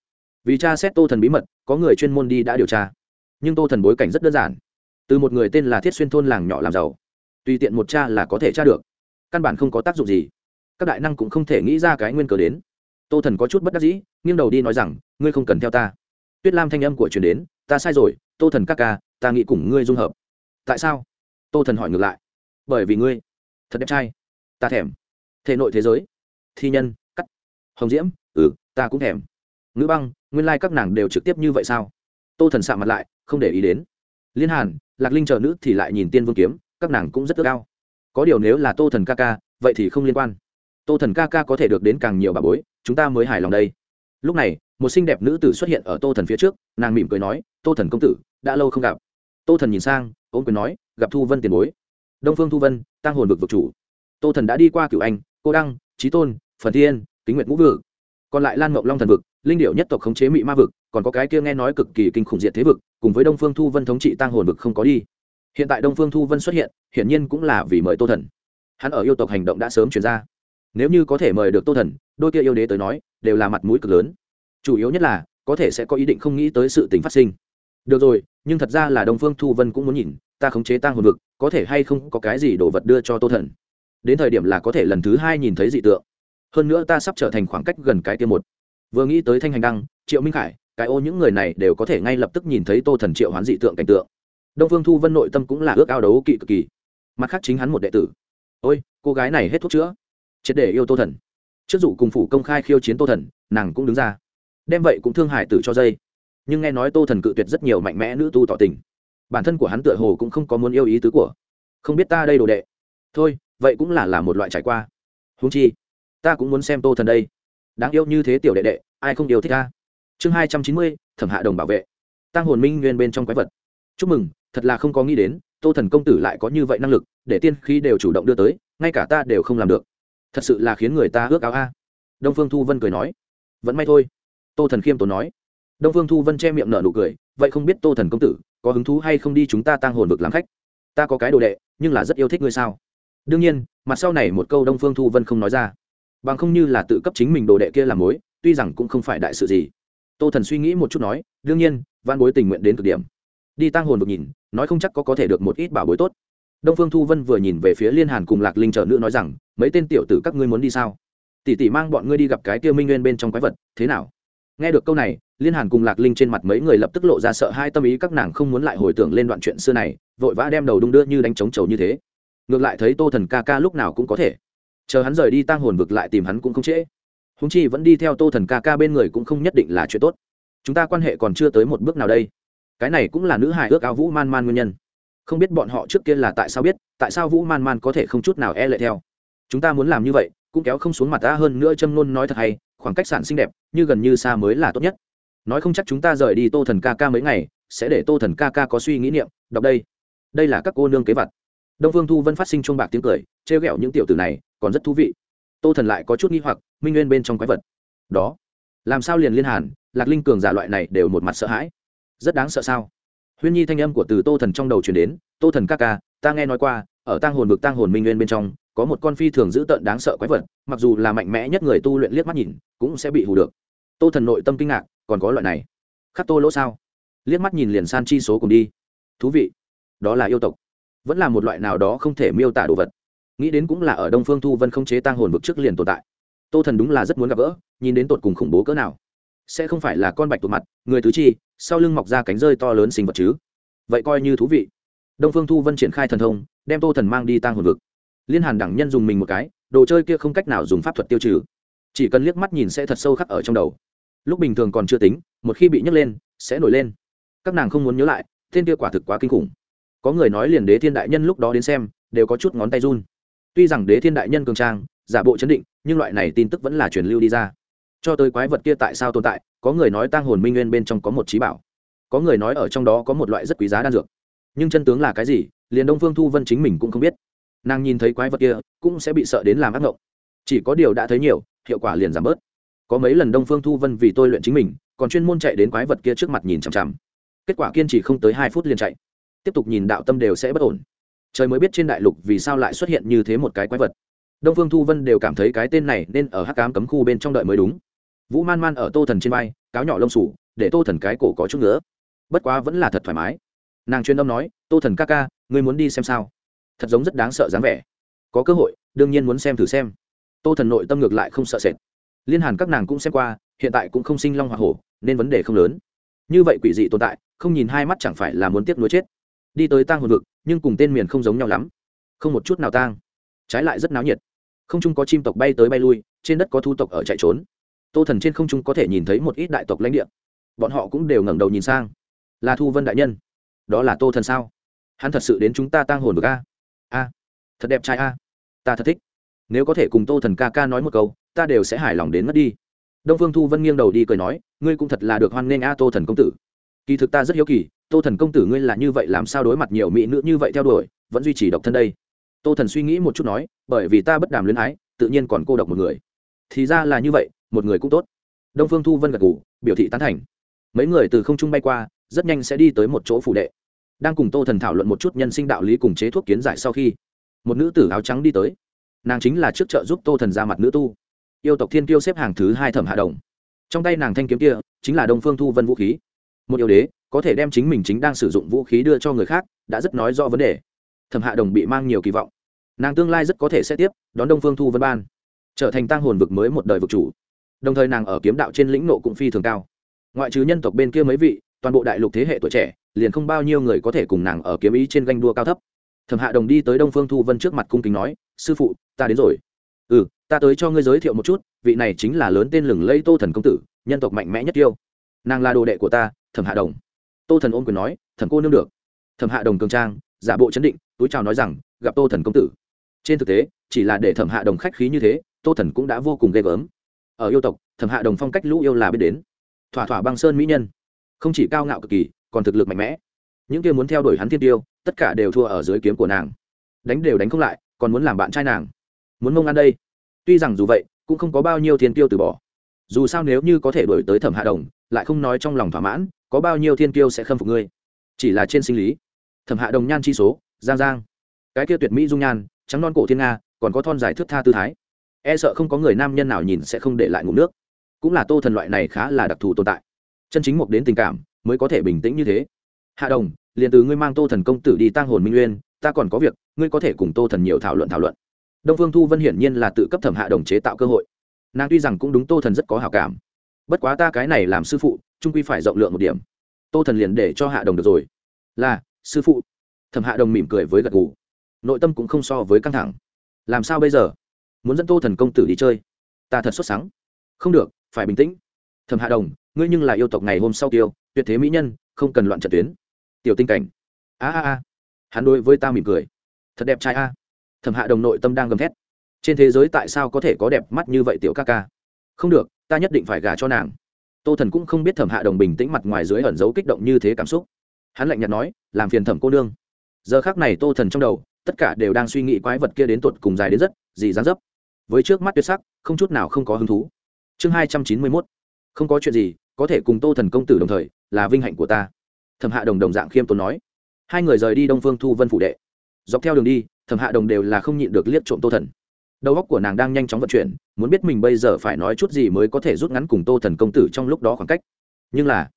vì cha xét tô thần bí mật, có người chuyên môn đi đã điều tra. Nhưng tô thần bối cảnh rất đơn giản. Từ một người tên là thiết xuyên thôn làng nhỏ làm giàu. Tùy tiện một cha là có thể tra được. Căn bản không có tác dụng gì. Các đại năng cũng không thể nghĩ ra cái nguyên cớ đến. Tô thần có chút bất đắc dĩ, nghiêng đầu đi nói rằng, ngươi không cần theo ta. Tuyết lam thanh âm của truyền đến, ta sai rồi, tô thần các ca, ta nghĩ cùng ngươi dung hợp. Tại sao? Tô thần hỏi ngược lại. Bởi vì ngươi, thật đẹp trai. Ta thèm. Thể nội thế giới. Thi nhân, cắt. Hồng diễm ừ ta cũng thèm ngữ băng, nguyên lai các nàng đều trực tiếp như vậy sao? Tô thần sạ mặt lại, không để ý đến. Liên hàn, lạc linh chờ nữ thì lại nhìn tiên vương kiếm, các nàng cũng rất ước ao. Có điều nếu là tô thần ca ca, vậy thì không liên quan. Tô thần ca ca có thể được đến càng nhiều bà bối, chúng ta mới hài lòng đây. Lúc này, một xinh đẹp nữ tử xuất hiện ở tô thần phía trước, nàng mỉm cười nói, tô thần công tử, đã lâu không gặp. Tô thần nhìn sang ôm quyền nói, gặp thu vân tiền bối. Đông phương thu vân tăng hồn vực vực chủ. Tô thần đã đi qua cựu anh, cô đăng trí tôn, phần thiên, kính nguyện ngũ vực còn lại lan mộng long thần vực, linh điệu nhất tộc khống chế mị ma vực, còn có cái kia nghe nói cực kỳ kinh khủng diệt thế vực, cùng với đông phương thu vân thống trị tăng hồn vực không có đi. Hiện tại đông phương thu vân xuất hiện, hiển nhiên cũng là vì mời tô thần. Hắn ở yêu tộc hành động đã sớm chuyển ra. Nếu như có thể mời được tô thần, đôi kia yêu đế tới nói, đều là mặt mũi cực lớn. Chủ yếu nhất là, có thể sẽ có ý định không nghĩ tới sự tình phát sinh. Được rồi, nhưng thật ra là đông phương thu vân cũng muốn nhìn, ta khống chế tăng hồn vực, có thể hay không có cái gì đồ vật đưa cho tô thần. Đến thời điểm là có thể lần thứ hai nhìn thấy dị tượng hơn nữa ta sắp trở thành khoảng cách gần cái kia một. Vừa nghĩ tới thanh hành đăng, triệu minh khải, cái ô những người này đều có thể ngay lập tức nhìn thấy tô thần triệu hoán dị tượng cảnh tượng. Đông phương thu vân nội tâm cũng là ước ao đấu kỵ cực kỳ. Mặt khác chính hắn một đệ tử. Ôi, cô gái này hết thuốc chữa. Triệt để yêu tô thần. Trước dụ cùng phủ công khai khiêu chiến tô thần, nàng cũng đứng ra. Đem vậy cũng thương hải tử cho dây. Nhưng nghe nói tô thần cự tuyệt rất nhiều mạnh mẽ nữ tu tỏ tình. Bản thân của hắn tựa hồ cũng không có muốn yêu ý tứ của. Không biết ta đây đồ đệ. Thôi, vậy cũng là là một loại trải qua. Húng chi ta cũng muốn xem tô thần đây. Đáng yêu như thế tiểu đệ đệ, ai không yêu thích ta? Chương hai trăm chín mươi, thẩm hạ đồng bảo vệ. Tăng hồn minh nguyên bên trong quái vật. Chúc mừng, thật là không có nghĩ đến, tô thần công tử lại có như vậy năng lực, để tiên khí đều chủ động đưa tới, ngay cả ta đều không làm được. Thật sự là khiến người ta ước áo a. Đông phương thu vân cười nói. Vẫn may thôi. Tô thần khiêm tốn nói. Đông phương thu vân che miệng nở nụ cười. Vậy không biết tô thần công tử, có hứng thú hay không đi chúng ta tăng hồn vực làm khách? Ta có cái đồ đệ, nhưng là rất yêu thích ngươi sao? Đương nhiên, mặt sau này một câu đông phương thu vân không nói ra bằng không như là tự cấp chính mình đồ đệ kia làm mối, tuy rằng cũng không phải đại sự gì. Tô thần suy nghĩ một chút nói, đương nhiên, văn bối tình nguyện đến cực điểm. Đi tăng hồn vực nhìn, nói không chắc có có thể được một ít bảo bối tốt. Đông phương thu vân vừa nhìn về phía liên hàn cùng lạc linh trợ nữ nói rằng, mấy tên tiểu tử các ngươi muốn đi sao? Tỷ tỷ mang bọn ngươi đi gặp cái kia minh nguyên bên trong quái vật, thế nào? Nghe được câu này, liên hàn cùng lạc linh trên mặt mấy người lập tức lộ ra sợ hai tâm ý, các nàng không muốn lại hồi tưởng lên đoạn chuyện xưa này, vội vã đem đầu đung đưa như đánh trống trầu như thế. Ngược lại thấy tô thần ca ca lúc nào cũng có thể chờ hắn rời đi tang hồn vực lại tìm hắn cũng không trễ. Húng chi vẫn đi theo tô thần ca ca bên người cũng không nhất định là chuyện tốt. Chúng ta quan hệ còn chưa tới một bước nào đây. Cái này cũng là nữ hài ước ao vũ man man nguyên nhân. Không biết bọn họ trước kia là tại sao biết, tại sao vũ man man có thể không chút nào e lệ theo. Chúng ta muốn làm như vậy, cũng kéo không xuống mặt ta hơn nữa châm nôn nói thật hay, khoảng cách sản xinh đẹp, như gần như xa mới là tốt nhất. Nói không chắc chúng ta rời đi tô thần ca ca mấy ngày, sẽ để tô thần ca ca có suy nghĩ niệm, đọc đây. Đây là các cô nương kế vật đông phương thu vân phát sinh chuông bạc tiếng cười, trêu ghẹo những tiểu tử này còn rất thú vị. Tô thần lại có chút nghi hoặc, minh nguyên bên trong quái vật. Đó, làm sao liền liên hàn, lạc linh cường giả loại này đều một mặt sợ hãi. Rất đáng sợ sao? Huyên nhi thanh âm của từ tô thần trong đầu chuyển đến, tô thần ca ca, ta nghe nói qua, ở tang hồn vực tang hồn minh nguyên bên trong, có một con phi thường dữ tợn đáng sợ quái vật, mặc dù là mạnh mẽ nhất người tu luyện liếc mắt nhìn, cũng sẽ bị hù được. Tô thần nội tâm kinh ngạc, còn có loại này? Khắc tô lỗ sao? Liếc mắt nhìn liền san chi số cùng đi. Thú vị, đó là yêu tộc. Vẫn là một loại nào đó không thể miêu tả đồ vật nghĩ đến cũng là ở đông phương thu vân không chế tang hồn vực trước liền tồn tại. Tô thần đúng là rất muốn gặp gỡ, nhìn đến tột cùng khủng bố cỡ nào. Sẽ không phải là con bạch tụ mặt, người tứ chi, sau lưng mọc ra cánh rơi to lớn sinh vật chứ? Vậy coi như thú vị. Đông phương thu vân triển khai thần thông, đem tô thần mang đi tăng hồn vực. Liên hàn đẳng nhân dùng mình một cái, đồ chơi kia không cách nào dùng pháp thuật tiêu trừ. Chỉ cần liếc mắt nhìn sẽ thật sâu khắc ở trong đầu. Lúc bình thường còn chưa tính, một khi bị nhấc lên, sẽ nổi lên. Các nàng không muốn nhớ lại, tên kia quả thực quá kinh khủng. Có người nói liền đế thiên đại nhân lúc đó đến xem, đều có chút ngón tay run tuy rằng đế thiên đại nhân cường trang, giả bộ chấn định, nhưng loại này tin tức vẫn là truyền lưu đi ra. Cho tới quái vật kia tại sao tồn tại, có người nói tang hồn minh nguyên bên trong có một trí bảo. Có người nói ở trong đó có một loại rất quý giá đan dược. Nhưng chân tướng là cái gì, liền đông phương thu vân chính mình cũng không biết. Nàng nhìn thấy quái vật kia, cũng sẽ bị sợ đến làm ác ngộng. Chỉ có điều đã thấy nhiều, hiệu quả liền giảm bớt. Có mấy lần đông phương thu vân vì tôi luyện chính mình, còn chuyên môn chạy đến quái vật kia trước mặt nhìn chằm chằm. Kết quả kiên trì không tới hai phút liền chạy. Tiếp tục nhìn đạo tâm đều sẽ bất ổn trời mới biết trên đại lục vì sao lại xuất hiện như thế một cái quái vật. Đông phương thu vân đều cảm thấy cái tên này nên ở hắc cám cấm khu bên trong đợi mới đúng. Vũ man man ở tô thần trên vai, cáo nhỏ lông sủ, để tô thần cái cổ có chút nữa bất quá vẫn là thật thoải mái. Nàng chuyên âm nói, tô thần ca ca, ngươi muốn đi xem sao? Thật giống rất đáng sợ dáng vẻ. Có cơ hội, đương nhiên muốn xem thử xem. Tô thần nội tâm ngược lại không sợ sệt. Liên hàn các nàng cũng xem qua, hiện tại cũng không sinh long hoa hổ, nên vấn đề không lớn. Như vậy quỷ dị tồn tại, không nhìn hai mắt chẳng phải là muốn tiếp nối chết. Đi tới tang hồn vực nhưng cùng tên miền không giống nhau lắm. Không một chút nào tang. Trái lại rất náo nhiệt. Không trung có chim tộc bay tới bay lui, trên đất có thu tộc ở chạy trốn. Tô thần trên không trung có thể nhìn thấy một ít đại tộc lãnh địa. Bọn họ cũng đều ngẩng đầu nhìn sang. Là thu vân đại nhân. Đó là tô thần sao? Hắn thật sự đến chúng ta tang hồn được a? A. Thật đẹp trai a. Ta thật thích. Nếu có thể cùng tô thần ca ca nói một câu, ta đều sẽ hài lòng đến mất đi. Đông phương thu vân nghiêng đầu đi cười nói, ngươi cũng thật là được hoan nghênh a tô thần công tử. Kỳ thực ta rất hiếu kỳ tô thần công tử ngươi là như vậy làm sao đối mặt nhiều mỹ nữ như vậy theo đuổi, vẫn duy trì độc thân đây. Tô thần suy nghĩ một chút nói, bởi vì ta bất đàm luyến ái, tự nhiên còn cô độc một người. Thì ra là như vậy, một người cũng tốt. Đông phương thu vân gật g ủ biểu thị tán thành. Mấy người từ không trung bay qua, rất nhanh sẽ đi tới một chỗ phủ đệ. Đang cùng tô thần thảo luận một chút nhân sinh đạo lý cùng chế thuốc kiến giải sau khi, một nữ tử áo trắng đi tới. Nàng chính là trước trợ giúp tô thần ra mặt nữ tu. Yêu tộc thiên kiêu xếp hàng thứ hai thẩm hạ đồng. Trong tay nàng thanh kiếm kia, chính là đông phương thu vân vũ khí một yêu đế, có thể đem chính mình chính đang sử dụng vũ khí đưa cho người khác, đã rất nói rõ vấn đề. Thẩm hạ đồng bị mang nhiều kỳ vọng. Nàng tương lai rất có thể sẽ tiếp đón đông phương thu vân ban, trở thành tăng hồn vực mới một đời vực chủ. Đồng thời nàng ở kiếm đạo trên lĩnh nộ cũng phi thường cao. Ngoại trừ nhân tộc bên kia mấy vị, toàn bộ đại lục thế hệ tuổi trẻ, liền không bao nhiêu người có thể cùng nàng ở kiếm ý trên ganh đua cao thấp. Thẩm hạ đồng đi tới đông phương thu vân trước mặt cung kính nói, sư phụ, ta đến rồi. Ừ ta tới cho ngươi giới thiệu một chút, vị này chính là lớn tên lừng lây tô thần công tử, nhân tộc mạnh mẽ nhất tiêu nàng là đồ đệ của ta thẩm hạ đồng. Tô thần ôm quyền nói, thẩm cô nương được. Thẩm hạ đồng cường trang, giả bộ chấn định, túi chào nói rằng, gặp tô thần công tử. Trên thực tế, chỉ là để thẩm hạ đồng khách khí như thế, tô thần cũng đã vô cùng ghê gớm. Ở yêu tộc, thẩm hạ đồng phong cách lũ yêu là biết đến. Thỏa thỏa băng sơn mỹ nhân. Không chỉ cao ngạo cực kỳ, còn thực lực mạnh mẽ. Những kia muốn theo đuổi hắn thiên tiêu, tất cả đều thua ở dưới kiếm của nàng. Đánh đều đánh không lại, còn muốn làm bạn trai nàng. Muốn mông ăn đây. Tuy rằng dù vậy, cũng không có bao nhiêu thiên tiêu từ bỏ. Dù sao nếu như có thể đuổi tới thẩm hạ đồng, lại không nói trong lòng thỏa mãn có bao nhiêu thiên kiêu sẽ khâm phục ngươi? Chỉ là trên sinh lý. Thẩm hạ đồng nhan chi số, giang giang. Cái kia tuyệt mỹ dung nhan, trắng non cổ thiên nga, còn có thon dài thước tha tư thái. E sợ không có người nam nhân nào nhìn sẽ không để lại ngủ nước. Cũng là tô thần loại này khá là đặc thù tồn tại. Chân chính mục đến tình cảm, mới có thể bình tĩnh như thế. Hạ đồng, liền từ ngươi mang tô thần công tử đi tang hồn minh nguyên, ta còn có việc, ngươi có thể cùng tô thần nhiều thảo luận thảo luận. Đông phương thu vân hiển nhiên là tự cấp thẩm hạ đồng chế tạo cơ hội. Nàng tuy rằng cũng đúng tô thần rất có hảo cảm. Bất quá ta cái này làm sư phụ trung quy phải rộng lượng một điểm. Tô thần liền để cho hạ đồng được rồi. Là, sư phụ. Thẩm hạ đồng mỉm cười với gật gù. Nội tâm cũng không so với căng thẳng. Làm sao bây giờ? Muốn dẫn tô thần công tử đi chơi? Ta thật xuất sáng không được, phải bình tĩnh. Thẩm hạ đồng, ngươi nhưng là yêu tộc ngày hôm sau tiêu, tuyệt thế mỹ nhân, không cần loạn trận tuyến. Tiểu tinh cảnh. A a a. Hắn đối với ta mỉm cười. Thật đẹp trai a. Thẩm hạ đồng nội tâm đang gầm thét. Trên thế giới tại sao có thể có đẹp mắt như vậy tiểu ca ca? Không được, ta nhất định phải gả cho nàng tô thần cũng không biết thẩm hạ đồng bình tĩnh mặt ngoài dưới ẩn giấu kích động như thế cảm xúc. Hắn lạnh nhạt nói, làm phiền thẩm cô nương. Giờ khác này tô thần trong đầu, tất cả đều đang suy nghĩ quái vật kia đến tột cùng dài đến rất gì dán dấp. Với trước mắt tuyệt sắc, không chút nào không có hứng thú. Chương hai trăm chín mươi mốt. Không có chuyện gì, có thể cùng tô thần công tử đồng thời, là vinh hạnh của ta. Thẩm hạ đồng đồng dạng khiêm tốn nói. Hai người rời đi đông phương thu vân phủ đệ. Dọc theo đường đi, thẩm hạ đồng đều là không nhịn được liếc trộm tô thần đầu óc của nàng đang nhanh chóng vận chuyển, muốn biết mình bây giờ phải nói chút gì mới có thể rút ngắn cùng tô thần công tử trong lúc đó khoảng cách. Nhưng là,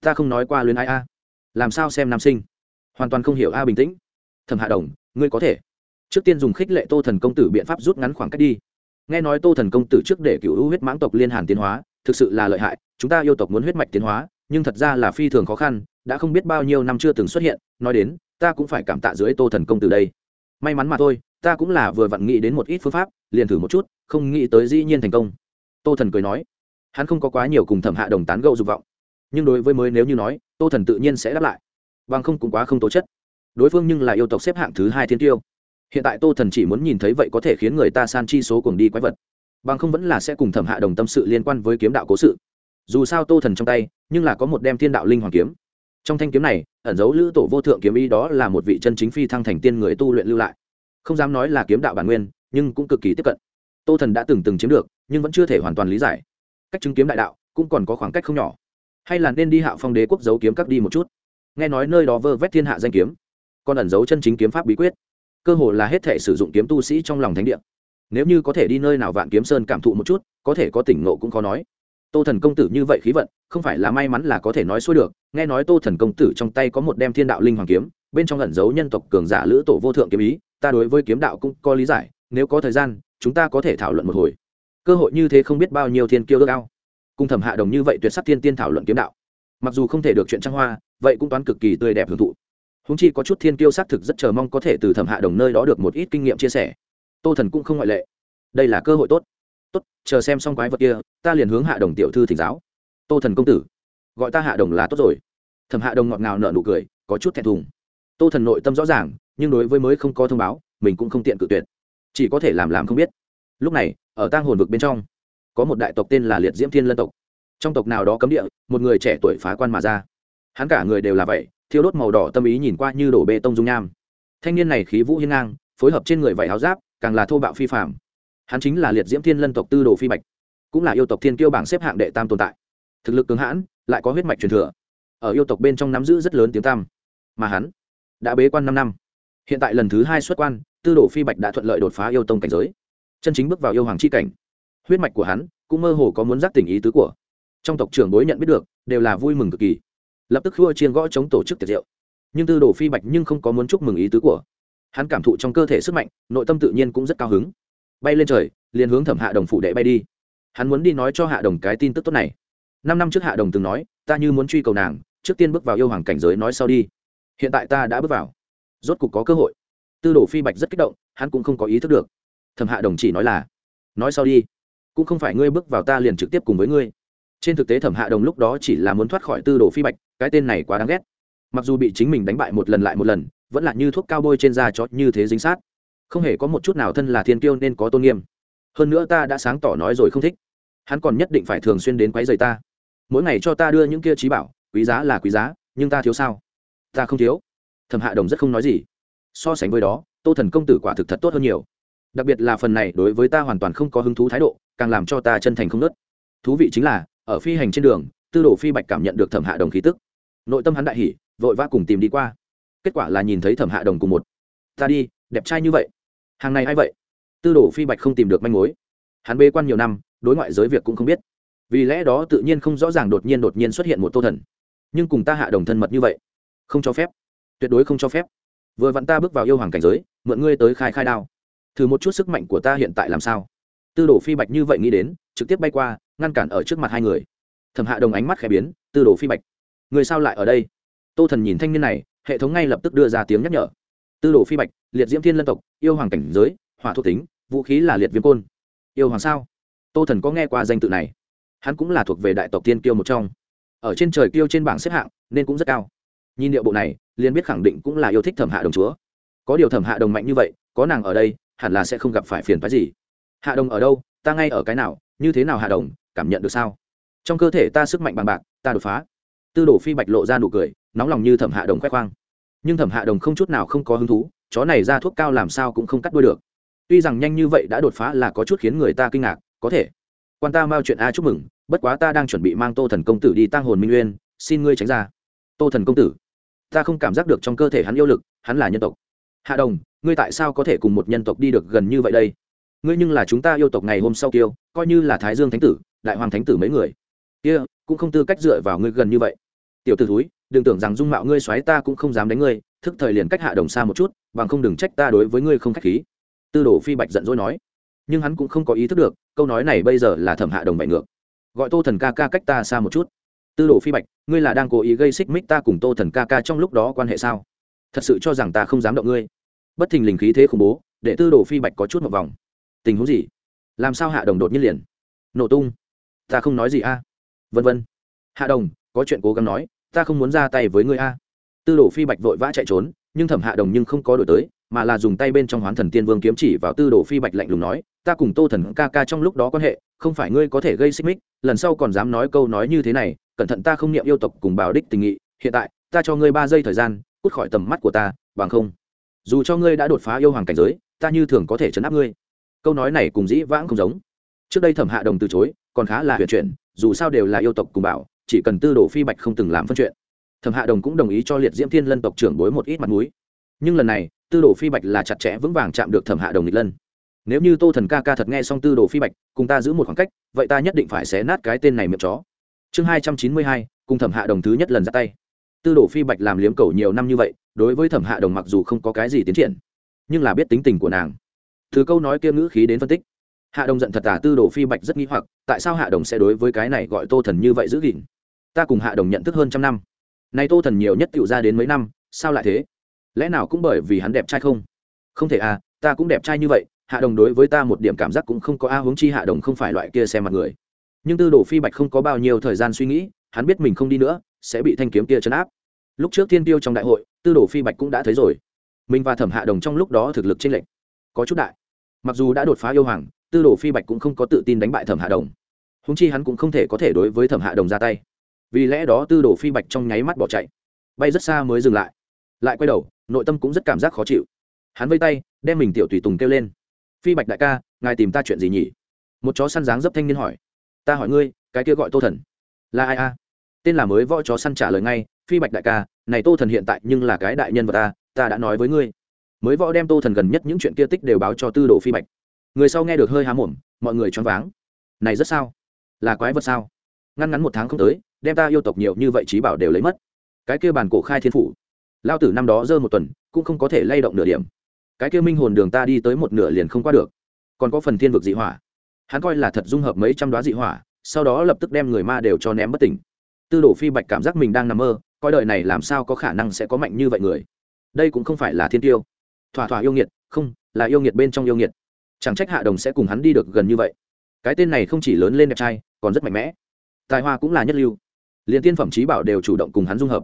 ta không nói qua luyến ai a. Làm sao xem nam sinh? Hoàn toàn không hiểu a bình tĩnh. Thẩm hạ đồng, ngươi có thể. Trước tiên dùng khích lệ tô thần công tử biện pháp rút ngắn khoảng cách đi. Nghe nói tô thần công tử trước để cựu hữu huyết mãng tộc liên hàn tiến hóa, thực sự là lợi hại, chúng ta yêu tộc muốn huyết mạch tiến hóa, nhưng thật ra là phi thường khó khăn, đã không biết bao nhiêu năm chưa từng xuất hiện, nói đến, ta cũng phải cảm tạ dưới tô thần công tử đây may mắn mà thôi, ta cũng là vừa vặn nghĩ đến một ít phương pháp, liền thử một chút, không nghĩ tới dĩ nhiên thành công. Tô thần cười nói. Hắn không có quá nhiều cùng thẩm hạ đồng tán gẫu dục vọng, nhưng đối với mới nếu như nói, tô thần tự nhiên sẽ đáp lại. Bằng không cũng quá không tố chất. Đối phương nhưng là yêu tộc xếp hạng thứ hai thiên tiêu. Hiện tại tô thần chỉ muốn nhìn thấy vậy có thể khiến người ta san chi số cùng đi quái vật. Bằng không vẫn là sẽ cùng thẩm hạ đồng tâm sự liên quan với kiếm đạo cố sự. Dù sao tô thần trong tay, nhưng là có một đem thiên đạo linh hoàng kiếm trong thanh kiếm này, ẩn dấu lữ tổ vô thượng kiếm ý đó là một vị chân chính phi thăng thành tiên người tu luyện lưu lại. Không dám nói là kiếm đạo bản nguyên, nhưng cũng cực kỳ tiếp cận. Tô thần đã từng từng chiếm được, nhưng vẫn chưa thể hoàn toàn lý giải. Cách chứng kiếm đại đạo, cũng còn có khoảng cách không nhỏ. Hay là nên đi hạo phong đế quốc giấu kiếm các đi một chút? Nghe nói nơi đó vơ vét thiên hạ danh kiếm, còn ẩn giấu chân chính kiếm pháp bí quyết. Cơ hồ là hết thể sử dụng kiếm tu sĩ trong lòng thánh địa. Nếu như có thể đi nơi nào vạn kiếm sơn cảm thụ một chút, có thể có tỉnh ngộ cũng khó nói tô thần công tử như vậy khí vận, không phải là may mắn là có thể nói xuôi được. Nghe nói tô thần công tử trong tay có một đem thiên đạo linh hoàng kiếm, bên trong ẩn giấu nhân tộc cường giả lữ tổ vô thượng kiếm ý, ta đối với kiếm đạo cũng có lý giải, nếu có thời gian, chúng ta có thể thảo luận một hồi. Cơ hội như thế không biết bao nhiêu thiên kiêu ước ao. Cùng thẩm hạ đồng như vậy tuyệt sắc thiên tiên thảo luận kiếm đạo. Mặc dù không thể được chuyện trăng hoa, vậy cũng toán cực kỳ tươi đẹp hưởng thụ. Húng chi có chút thiên kiêu xác thực rất chờ mong có thể từ thẩm hạ đồng nơi đó được một ít kinh nghiệm chia sẻ. Tô thần cũng không ngoại lệ. Đây là cơ hội tốt tốt, chờ xem xong quái vật kia, ta liền hướng hạ đồng tiểu thư thỉnh giáo. Tô thần công tử, gọi ta hạ đồng là tốt rồi. Thẩm hạ đồng ngọt ngào nở nụ cười, có chút thẹn thùng. Tô thần nội tâm rõ ràng, nhưng đối với mới không có thông báo, mình cũng không tiện cự tuyệt. Chỉ có thể làm làm không biết. Lúc này, ở tang hồn vực bên trong, có một đại tộc tên là liệt diễm thiên lân tộc. Trong tộc nào đó cấm địa, một người trẻ tuổi phá quan mà ra. Hắn cả người đều là vậy, thiêu đốt màu đỏ tâm ý nhìn qua như đổ bê tông dung nham. Thanh niên này khí vũ hiên ngang, phối hợp trên người vải áo giáp, càng là thô bạo phi phạm hắn chính là liệt diễm thiên lân tộc tư đồ phi bạch, cũng là yêu tộc thiên kiêu bảng xếp hạng đệ tam tồn tại. Thực lực cứng hãn, lại có huyết mạch truyền thừa. Ở yêu tộc bên trong nắm giữ rất lớn tiếng tam mà hắn đã bế quan năm năm. Hiện tại lần thứ hai xuất quan, tư đồ phi bạch đã thuận lợi đột phá yêu tông cảnh giới. Chân chính bước vào yêu hoàng c h i cảnh. Huyết mạch của hắn cũng mơ hồ có muốn giác tình ý tứ của. Trong tộc trưởng đối nhận biết được, đều là vui mừng cực kỳ. Lập tức khua chiên gõ chống tổ chức tiệc rượu. Nhưng tư đồ phi bạch nhưng không có muốn chúc mừng ý tứ của. Hắn cảm thụ trong cơ thể sức mạnh, nội tâm tự nhiên cũng rất cao hứng bay lên trời, liền hướng thẩm hạ đồng phụ đệ bay đi. Hắn muốn đi nói cho hạ đồng cái tin tức tốt này. Năm năm trước hạ đồng từng nói, ta như muốn truy cầu nàng, trước tiên bước vào yêu hoàng cảnh giới nói sau đi. Hiện tại ta đã bước vào. Rốt cục có cơ hội. Tư đồ phi bạch rất kích động, hắn cũng không có ý thức được. Thẩm hạ đồng chỉ nói là, nói sau đi, cũng không phải ngươi bước vào ta liền trực tiếp cùng với ngươi. Trên thực tế thẩm hạ đồng lúc đó chỉ là muốn thoát khỏi tư đồ phi bạch, cái tên này quá đáng ghét. Mặc dù bị chính mình đánh bại một lần lại một lần, vẫn là như thuốc cao bôi trên da chót như thế dính sát không hề có một chút nào thân là thiên kiêu nên có tôn nghiêm. Hơn nữa ta đã sáng tỏ nói rồi không thích. Hắn còn nhất định phải thường xuyên đến quấy rầy ta. Mỗi ngày cho ta đưa những kia trí bảo, quý giá là quý giá, nhưng ta thiếu sao? Ta không thiếu. Thẩm hạ đồng rất không nói gì. So sánh với đó, tô thần công tử quả thực thật tốt hơn nhiều. Đặc biệt là phần này đối với ta hoàn toàn không có hứng thú thái độ, càng làm cho ta chân thành không nớt thú vị chính là, ở phi hành trên đường, tư đồ phi bạch cảm nhận được thẩm hạ đồng khí tức. Nội tâm hắn đại hỉ, vội vã cùng tìm đi qua. Kết quả là nhìn thấy thẩm hạ đồng cùng một. Ta đi, đẹp trai như vậy hàng này a i vậy? Tư đồ phi bạch không tìm được manh mối. Hắn bê quan nhiều năm, đối ngoại giới việc cũng không biết. Vì lẽ đó tự nhiên không rõ ràng đột nhiên đột nhiên xuất hiện một tô thần. Nhưng cùng ta hạ đồng thân mật như vậy, không cho phép. Tuyệt đối không cho phép. Vừa vặn ta bước vào yêu hoàng cảnh giới, mượn ngươi tới khai khai đao. Thử một chút sức mạnh của ta hiện tại làm sao? Tư đồ phi bạch như vậy nghĩ đến, trực tiếp bay qua, ngăn cản ở trước mặt hai người. Thẩm hạ đồng ánh mắt khẽ biến, tư đồ phi bạch người sao lại ở đây? Tô thần nhìn thanh niên này, hệ thống ngay lập tức đưa ra tiếng nhắc nhở tư đồ phi bạch, liệt diễm thiên lân tộc, yêu hoàng cảnh giới, hỏa thuộc tính, vũ khí là liệt viêm côn. Yêu hoàng sao? Tô thần có nghe qua danh tự này? Hắn cũng là thuộc về đại tộc tiên kiêu một trong. Ở trên trời kiêu trên bảng xếp hạng, nên cũng rất cao. Nhìn điệu bộ này, liền biết khẳng định cũng là yêu thích thẩm hạ đồng chúa. Có điều thẩm hạ đồng mạnh như vậy, có nàng ở đây, hẳn là sẽ không gặp phải phiền phái gì. Hạ đồng ở đâu? Ta ngay ở cái nào? Như thế nào hạ đồng? Cảm nhận được sao? Trong cơ thể ta sức mạnh bằng bạc, ta đột phá. Tư đồ phi bạch lộ ra nụ cười, nóng lòng như thẩm hạ đồng khoe khoang nhưng thẩm hạ đồng không chút nào không có hứng thú, chó này ra thuốc cao làm sao cũng không cắt đuôi được. Tuy rằng nhanh như vậy đã đột phá là có chút khiến người ta kinh ngạc, có thể. Quan ta mau chuyện a chúc mừng, bất quá ta đang chuẩn bị mang tô thần công tử đi tăng hồn minh nguyên xin ngươi tránh ra. Tô thần công tử, ta không cảm giác được trong cơ thể hắn yêu lực, hắn là nhân tộc. Hạ đồng, ngươi tại sao có thể cùng một nhân tộc đi được gần như vậy đây? Ngươi nhưng là chúng ta yêu tộc ngày hôm sau kiêu, coi như là thái dương thánh tử, đại hoàng thánh tử mấy người. Kia, cũng không tư cách dựa vào ngươi gần như vậy. Tiểu t ử thúi đừng tưởng rằng dung mạo ngươi xoáy ta cũng không dám đánh ngươi, thức thời liền cách hạ đồng xa một chút, bằng không đừng trách ta đối với ngươi không k h á c h khí. Tư đồ phi bạch giận dỗi nói. Nhưng hắn cũng không có ý thức được, câu nói này bây giờ là thẩm hạ đồng bại ngược. Gọi tô thần ca ca cách ta xa một chút. Tư đồ phi bạch, ngươi là đang cố ý gây xích mích ta cùng tô thần ca ca trong lúc đó quan hệ sao? Thật sự cho rằng ta không dám động ngươi? Bất thình lình khí thế khủng bố, để tư đồ phi bạch có chút một vòng. Tình huống gì? Làm sao hạ đồng đột nhiên liền? Nổ tung. Ta không nói gì a. Vân vân. Hạ đồng, có chuyện cố gắng nói ta không muốn ra tay với ngươi a. Tư đồ phi bạch vội vã chạy trốn, nhưng thẩm hạ đồng nhưng không có đổi tới, mà là dùng tay bên trong hoán thần tiên vương kiếm chỉ vào tư đồ phi bạch lạnh lùng nói, ta cùng tô thần ca ca trong lúc đó quan hệ, không phải ngươi có thể gây xích mích, lần sau còn dám nói câu nói như thế này, cẩn thận ta không niệm yêu tộc cùng bảo đích tình nghị, hiện tại, ta cho ngươi ba giây thời gian, cút khỏi tầm mắt của ta, bằng không, dù cho ngươi đã đột phá yêu hoàng cảnh giới, ta như thường có thể chấn áp ngươi. Câu nói này cùng dĩ vãng không giống. Trước đây thẩm hạ đồng từ chối, còn khá là huyền chuyện dù sao đều là yêu tộc cùng bảo chỉ cần tư đồ phi bạch không từng làm phân chuyện. Thẩm hạ đồng cũng đồng ý cho liệt diễm thiên lân tộc trưởng bối một ít mặt mũi. Nhưng lần này, tư đồ phi bạch là chặt chẽ vững vàng chạm được thẩm hạ đồng nghịch lân. Nếu như tô thần ca ca thật nghe xong tư đồ phi bạch, cùng ta giữ một khoảng cách, vậy ta nhất định phải xé nát cái tên này miệng chó. Chương hai trăm chín mươi hai, cùng thẩm hạ đồng thứ nhất lần ra tay. Tư đồ phi bạch làm liếm cầu nhiều năm như vậy, đối với thẩm hạ đồng mặc dù không có cái gì tiến triển, nhưng là biết tính tình của nàng. Từ câu nói kia ngữ khí đến phân tích. Hạ đồng giận thật tả tư đồ phi bạch rất nghĩ hoặc, tại sao hạ đồng sẽ đối với cái này gọi tô thần như vậy giữ gìn? Ta cùng hạ đồng nhận thức hơn trăm năm. Nay tô thần nhiều nhất tựu ra đến mấy năm, sao lại thế? Lẽ nào cũng bởi vì hắn đẹp trai không? Không thể à ta cũng đẹp trai như vậy, hạ đồng đối với ta một điểm cảm giác cũng không có a huống chi hạ đồng không phải loại kia xem mặt người. Nhưng tư đồ phi bạch không có bao nhiêu thời gian suy nghĩ, hắn biết mình không đi nữa, sẽ bị thanh kiếm kia chấn áp. Lúc trước thiên tiêu trong đại hội, tư đồ phi bạch cũng đã thấy rồi. Mình và thẩm hạ đồng trong lúc đó thực lực chênh lệch, có chút đại. Mặc dù đã đột phá yêu hoàng, tư đồ phi bạch cũng không có tự tin đánh bại thẩm hạ đồng. Húng chi hắn cũng không thể có thể đối với thẩm hạ đồng ra tay vì lẽ đó tư đồ phi bạch trong nháy mắt bỏ chạy. Bay rất xa mới dừng lại. Lại quay đầu, nội tâm cũng rất cảm giác khó chịu. Hắn vây tay, đem mình tiểu tùy tùng kêu lên. Phi bạch đại ca, ngài tìm ta chuyện gì nhỉ? Một chó săn dáng dấp thanh niên hỏi. Ta hỏi ngươi, cái kia gọi tô thần. Là ai a? Tên là mới võ chó săn trả lời ngay, phi bạch đại ca, này tô thần hiện tại nhưng là cái đại nhân vật ta ta đã nói với ngươi. Mới võ đem tô thần gần nhất những chuyện kia tích đều báo cho tư đồ phi bạch. Người sau nghe được hơi há mồm, mọi người choáng váng. Này rất sao? Là quái vật sao? Ngăn ngắn một tháng không tới đem ta yêu tộc nhiều như vậy trí bảo đều lấy mất. Cái kia bàn cổ khai thiên phủ. Lao tử năm đó dơ một tuần, cũng không có thể lay động nửa điểm. Cái kia minh hồn đường ta đi tới một nửa liền không qua được. Còn có phần thiên vực dị hỏa. Hắn coi là thật dung hợp mấy trăm đoá dị hỏa, sau đó lập tức đem người ma đều cho ném bất tỉnh. Tư đồ phi bạch cảm giác mình đang nằm mơ, coi đời này làm sao có khả năng sẽ có mạnh như vậy người. Đây cũng không phải là thiên tiêu. Thỏa thỏa yêu nghiệt, không, là yêu nghiệt bên trong yêu nghiệt. Chẳng trách hạ đồng sẽ cùng hắn đi được gần như vậy. Cái tên này không chỉ lớn lên đẹp trai, còn rất mạnh mẽ. Tài hoa cũng là nhất lưu liền tiên phẩm trí bảo đều chủ động cùng hắn dung hợp.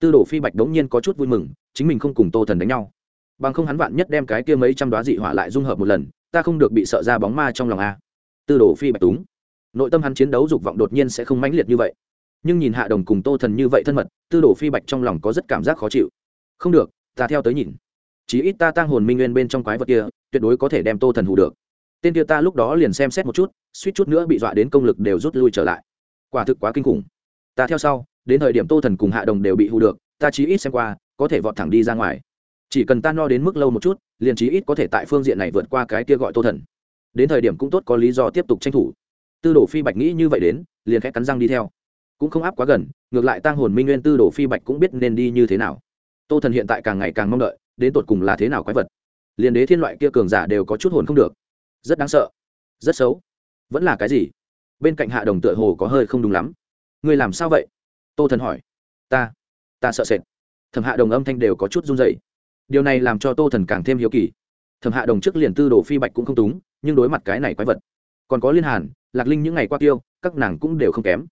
Tư đồ phi bạch đống nhiên có chút vui mừng, chính mình không cùng tô thần đánh nhau. Bằng không hắn vạn nhất đem cái kia mấy trăm đoá dị hỏa lại dung hợp một lần, ta không được bị sợ ra bóng ma trong lòng a. Tư đồ phi bạch túng. Nội tâm hắn chiến đấu dục vọng đột nhiên sẽ không mãnh liệt như vậy. Nhưng nhìn hạ đồng cùng tô thần như vậy thân mật, tư đồ phi bạch trong lòng có rất cảm giác khó chịu. Không được, ta theo tới nhìn. Chí ít ta tăng hồn minh nguyên bên trong quái vật kia, tuyệt đối có thể đem tô thần hù được. Tên kia ta lúc đó liền xem xét một chút, suýt chút nữa bị dọa đến công lực đều rút lui trở lại. Quả thực quá kinh khủng ta theo sau, đến thời điểm tô thần cùng hạ đồng đều bị hù được, ta chí ít xem qua, có thể vọt thẳng đi ra ngoài. Chỉ cần ta no đến mức lâu một chút, liền chí ít có thể tại phương diện này vượt qua cái kia gọi tô thần. Đến thời điểm cũng tốt có lý do tiếp tục tranh thủ. Tư đồ phi bạch nghĩ như vậy đến, liền khẽ cắn răng đi theo. Cũng không áp quá gần, ngược lại tăng hồn minh nguyên tư đồ phi bạch cũng biết nên đi như thế nào. Tô thần hiện tại càng ngày càng mong đợi, đến tột cùng là thế nào quái vật. Liền đế thiên loại kia cường giả đều có chút hồn không được. Rất đáng sợ, rất xấu. Vẫn là cái gì? Bên cạnh hạ đồng tựa hồ có hơi không đúng lắm người làm sao vậy? Tô thần hỏi. Ta ta sợ sệt. Thẩm hạ đồng âm thanh đều có chút run dày điều này làm cho tô thần càng thêm hiếu kỳ. Thẩm hạ đồng trước liền tư đồ phi bạch cũng không túng, nhưng đối mặt cái này quái vật, còn có liên hàn, lạc linh những ngày qua tiêu, các nàng cũng đều không kém.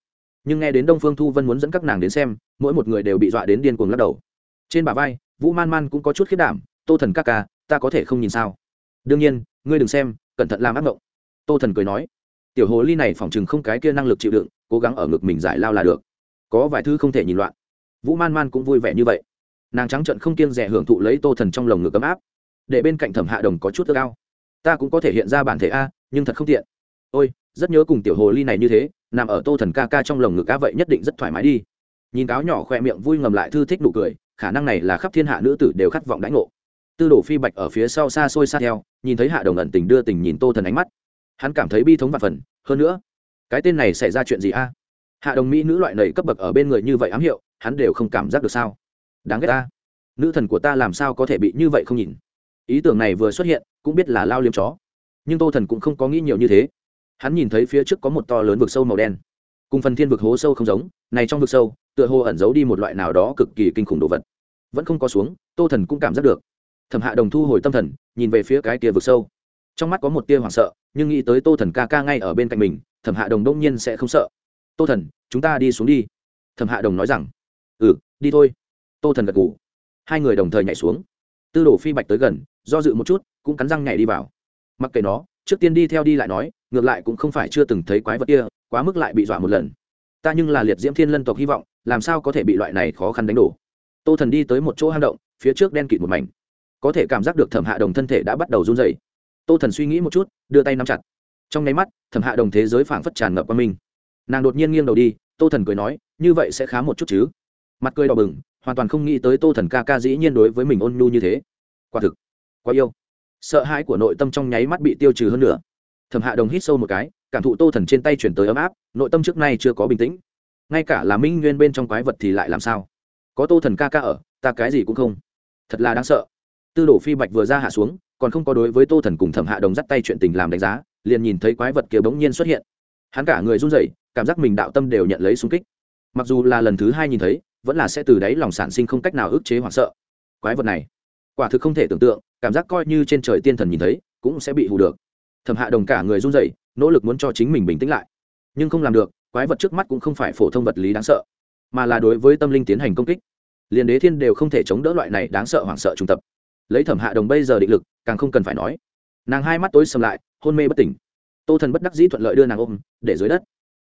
Nhưng nghe đến đông phương thu vân muốn dẫn các nàng đến xem, mỗi một người đều bị dọa đến điên cuồng lắc đầu. Trên bả vai, vũ man man cũng có chút khiết đảm, tô thần các ca, ta có thể không nhìn sao? Đương nhiên, ngươi đừng xem, cẩn thận làm ác mộng tô thần cười nói. Tiểu hồ ly này phỏng chừng không cái kia năng lực chịu đựng cố gắng ở ngực mình giải lao là được. Có vài thứ không thể nhìn loạn. Vũ man man cũng vui vẻ như vậy. Nàng trắng trận không kiêng rẻ hưởng thụ lấy tô thần trong lồng ngực ấm áp. Để bên cạnh thẩm hạ đồng có chút tức ao. Ta cũng có thể hiện ra bản thể a, nhưng thật không tiện. Ôi, rất nhớ cùng tiểu hồ ly này như thế, nằm ở tô thần ca ca trong lồng ngực ca vậy nhất định rất thoải mái đi. Nhìn cáo nhỏ khoe miệng vui ngầm lại thư thích nụ cười, khả năng này là khắp thiên hạ nữ tử đều khát vọng đãi ngộ. Tư đồ phi bạch ở phía sau xa xôi xa theo, nhìn thấy hạ đồng ẩn tình đưa tình nhìn tô thần ánh mắt. Hắn cảm thấy bi thống và phần, hơn nữa cái tên này xảy ra chuyện gì a? Hạ đồng mỹ nữ loại nầy cấp bậc ở bên người như vậy ám hiệu, hắn đều không cảm giác được sao? Đáng ghét ta nữ thần của ta làm sao có thể bị như vậy không nhìn? Ý tưởng này vừa xuất hiện, cũng biết là lao liếm chó. Nhưng tô thần cũng không có nghĩ nhiều như thế. Hắn nhìn thấy phía trước có một to lớn vực sâu màu đen. Cùng phần thiên vực hố sâu không giống, này trong vực sâu, tựa hồ ẩn giấu đi một loại nào đó cực kỳ kinh khủng đồ vật. Vẫn không có xuống, tô thần cũng cảm giác được. Thẩm hạ đồng thu hồi tâm thần, nhìn về phía cái kia vực sâu. Trong mắt có một tia hoảng sợ, nhưng nghĩ tới tô thần ca ca ngay ở bên cạnh mình thẩm hạ đồng đông nhiên sẽ không sợ. Tô thần, chúng ta đi xuống đi. Thẩm hạ đồng nói rằng ừ đi thôi. Tô thần gật ngủ hai người đồng thời nhảy xuống. Tư đồ phi bạch tới gần, do dự một chút, cũng cắn răng nhảy đi vào. Mặc kệ nó, trước tiên đi theo đi lại nói, ngược lại cũng không phải chưa từng thấy quái vật kia, quá mức lại bị dọa một lần. Ta nhưng là liệt diễm thiên lân tộc hy vọng, làm sao có thể bị loại này khó khăn đánh đổ? Tô thần đi tới một chỗ hang động, phía trước đen kịt một mảnh. Có thể cảm giác được thẩm hạ đồng thân thể đã bắt đầu run dày tô thần suy nghĩ một chút, đưa tay nắm chặt trong nháy mắt, thẩm hạ đồng thế giới phảng phất tràn ngập qua mình nàng đột nhiên nghiêng đầu đi, tô thần cười nói, như vậy sẽ khá một chút chứ? Mặt cười đỏ bừng, hoàn toàn không nghĩ tới tô thần ca ca dĩ nhiên đối với mình ôn nhu như thế. Quả thực, quá yêu. Sợ hãi của nội tâm trong nháy mắt bị tiêu trừ hơn nữa. Thẩm hạ đồng hít sâu một cái, cảm thụ tô thần trên tay chuyển tới ấm áp, nội tâm trước nay chưa có bình tĩnh. Ngay cả là minh nguyên bên trong quái vật thì lại làm sao? Có tô thần ca ca ở, ta cái gì cũng không. Thật là đáng sợ. Tư đồ phi bạch vừa ra hạ xuống, còn không có đối với tô thần cùng thẩm hạ đồng dắt tay chuyện tình làm đánh giá liền nhìn thấy quái vật kia bỗng nhiên xuất hiện. Hắn cả người run rẩy, cảm giác mình đạo tâm đều nhận lấy xung kích. Mặc dù là lần thứ hai nhìn thấy, vẫn là sẽ từ đáy lòng sản sinh không cách nào ức chế hoảng sợ. Quái vật này, quả thực không thể tưởng tượng, cảm giác coi như trên trời tiên thần nhìn thấy, cũng sẽ bị hù được. Thẩm hạ đồng cả người run rẩy, nỗ lực muốn cho chính mình bình tĩnh lại. Nhưng không làm được, quái vật trước mắt cũng không phải phổ thông vật lý đáng sợ, mà là đối với tâm linh tiến hành công kích. Liền đế thiên đều không thể chống đỡ loại này đáng sợ hoảng sợ trung tập. Lấy thẩm hạ đồng bây giờ định lực, càng không cần phải nói nàng hai mắt tối sầm lại, hôn mê bất tỉnh. Tô thần bất đắc dĩ thuận lợi đưa nàng ôm, để dưới đất.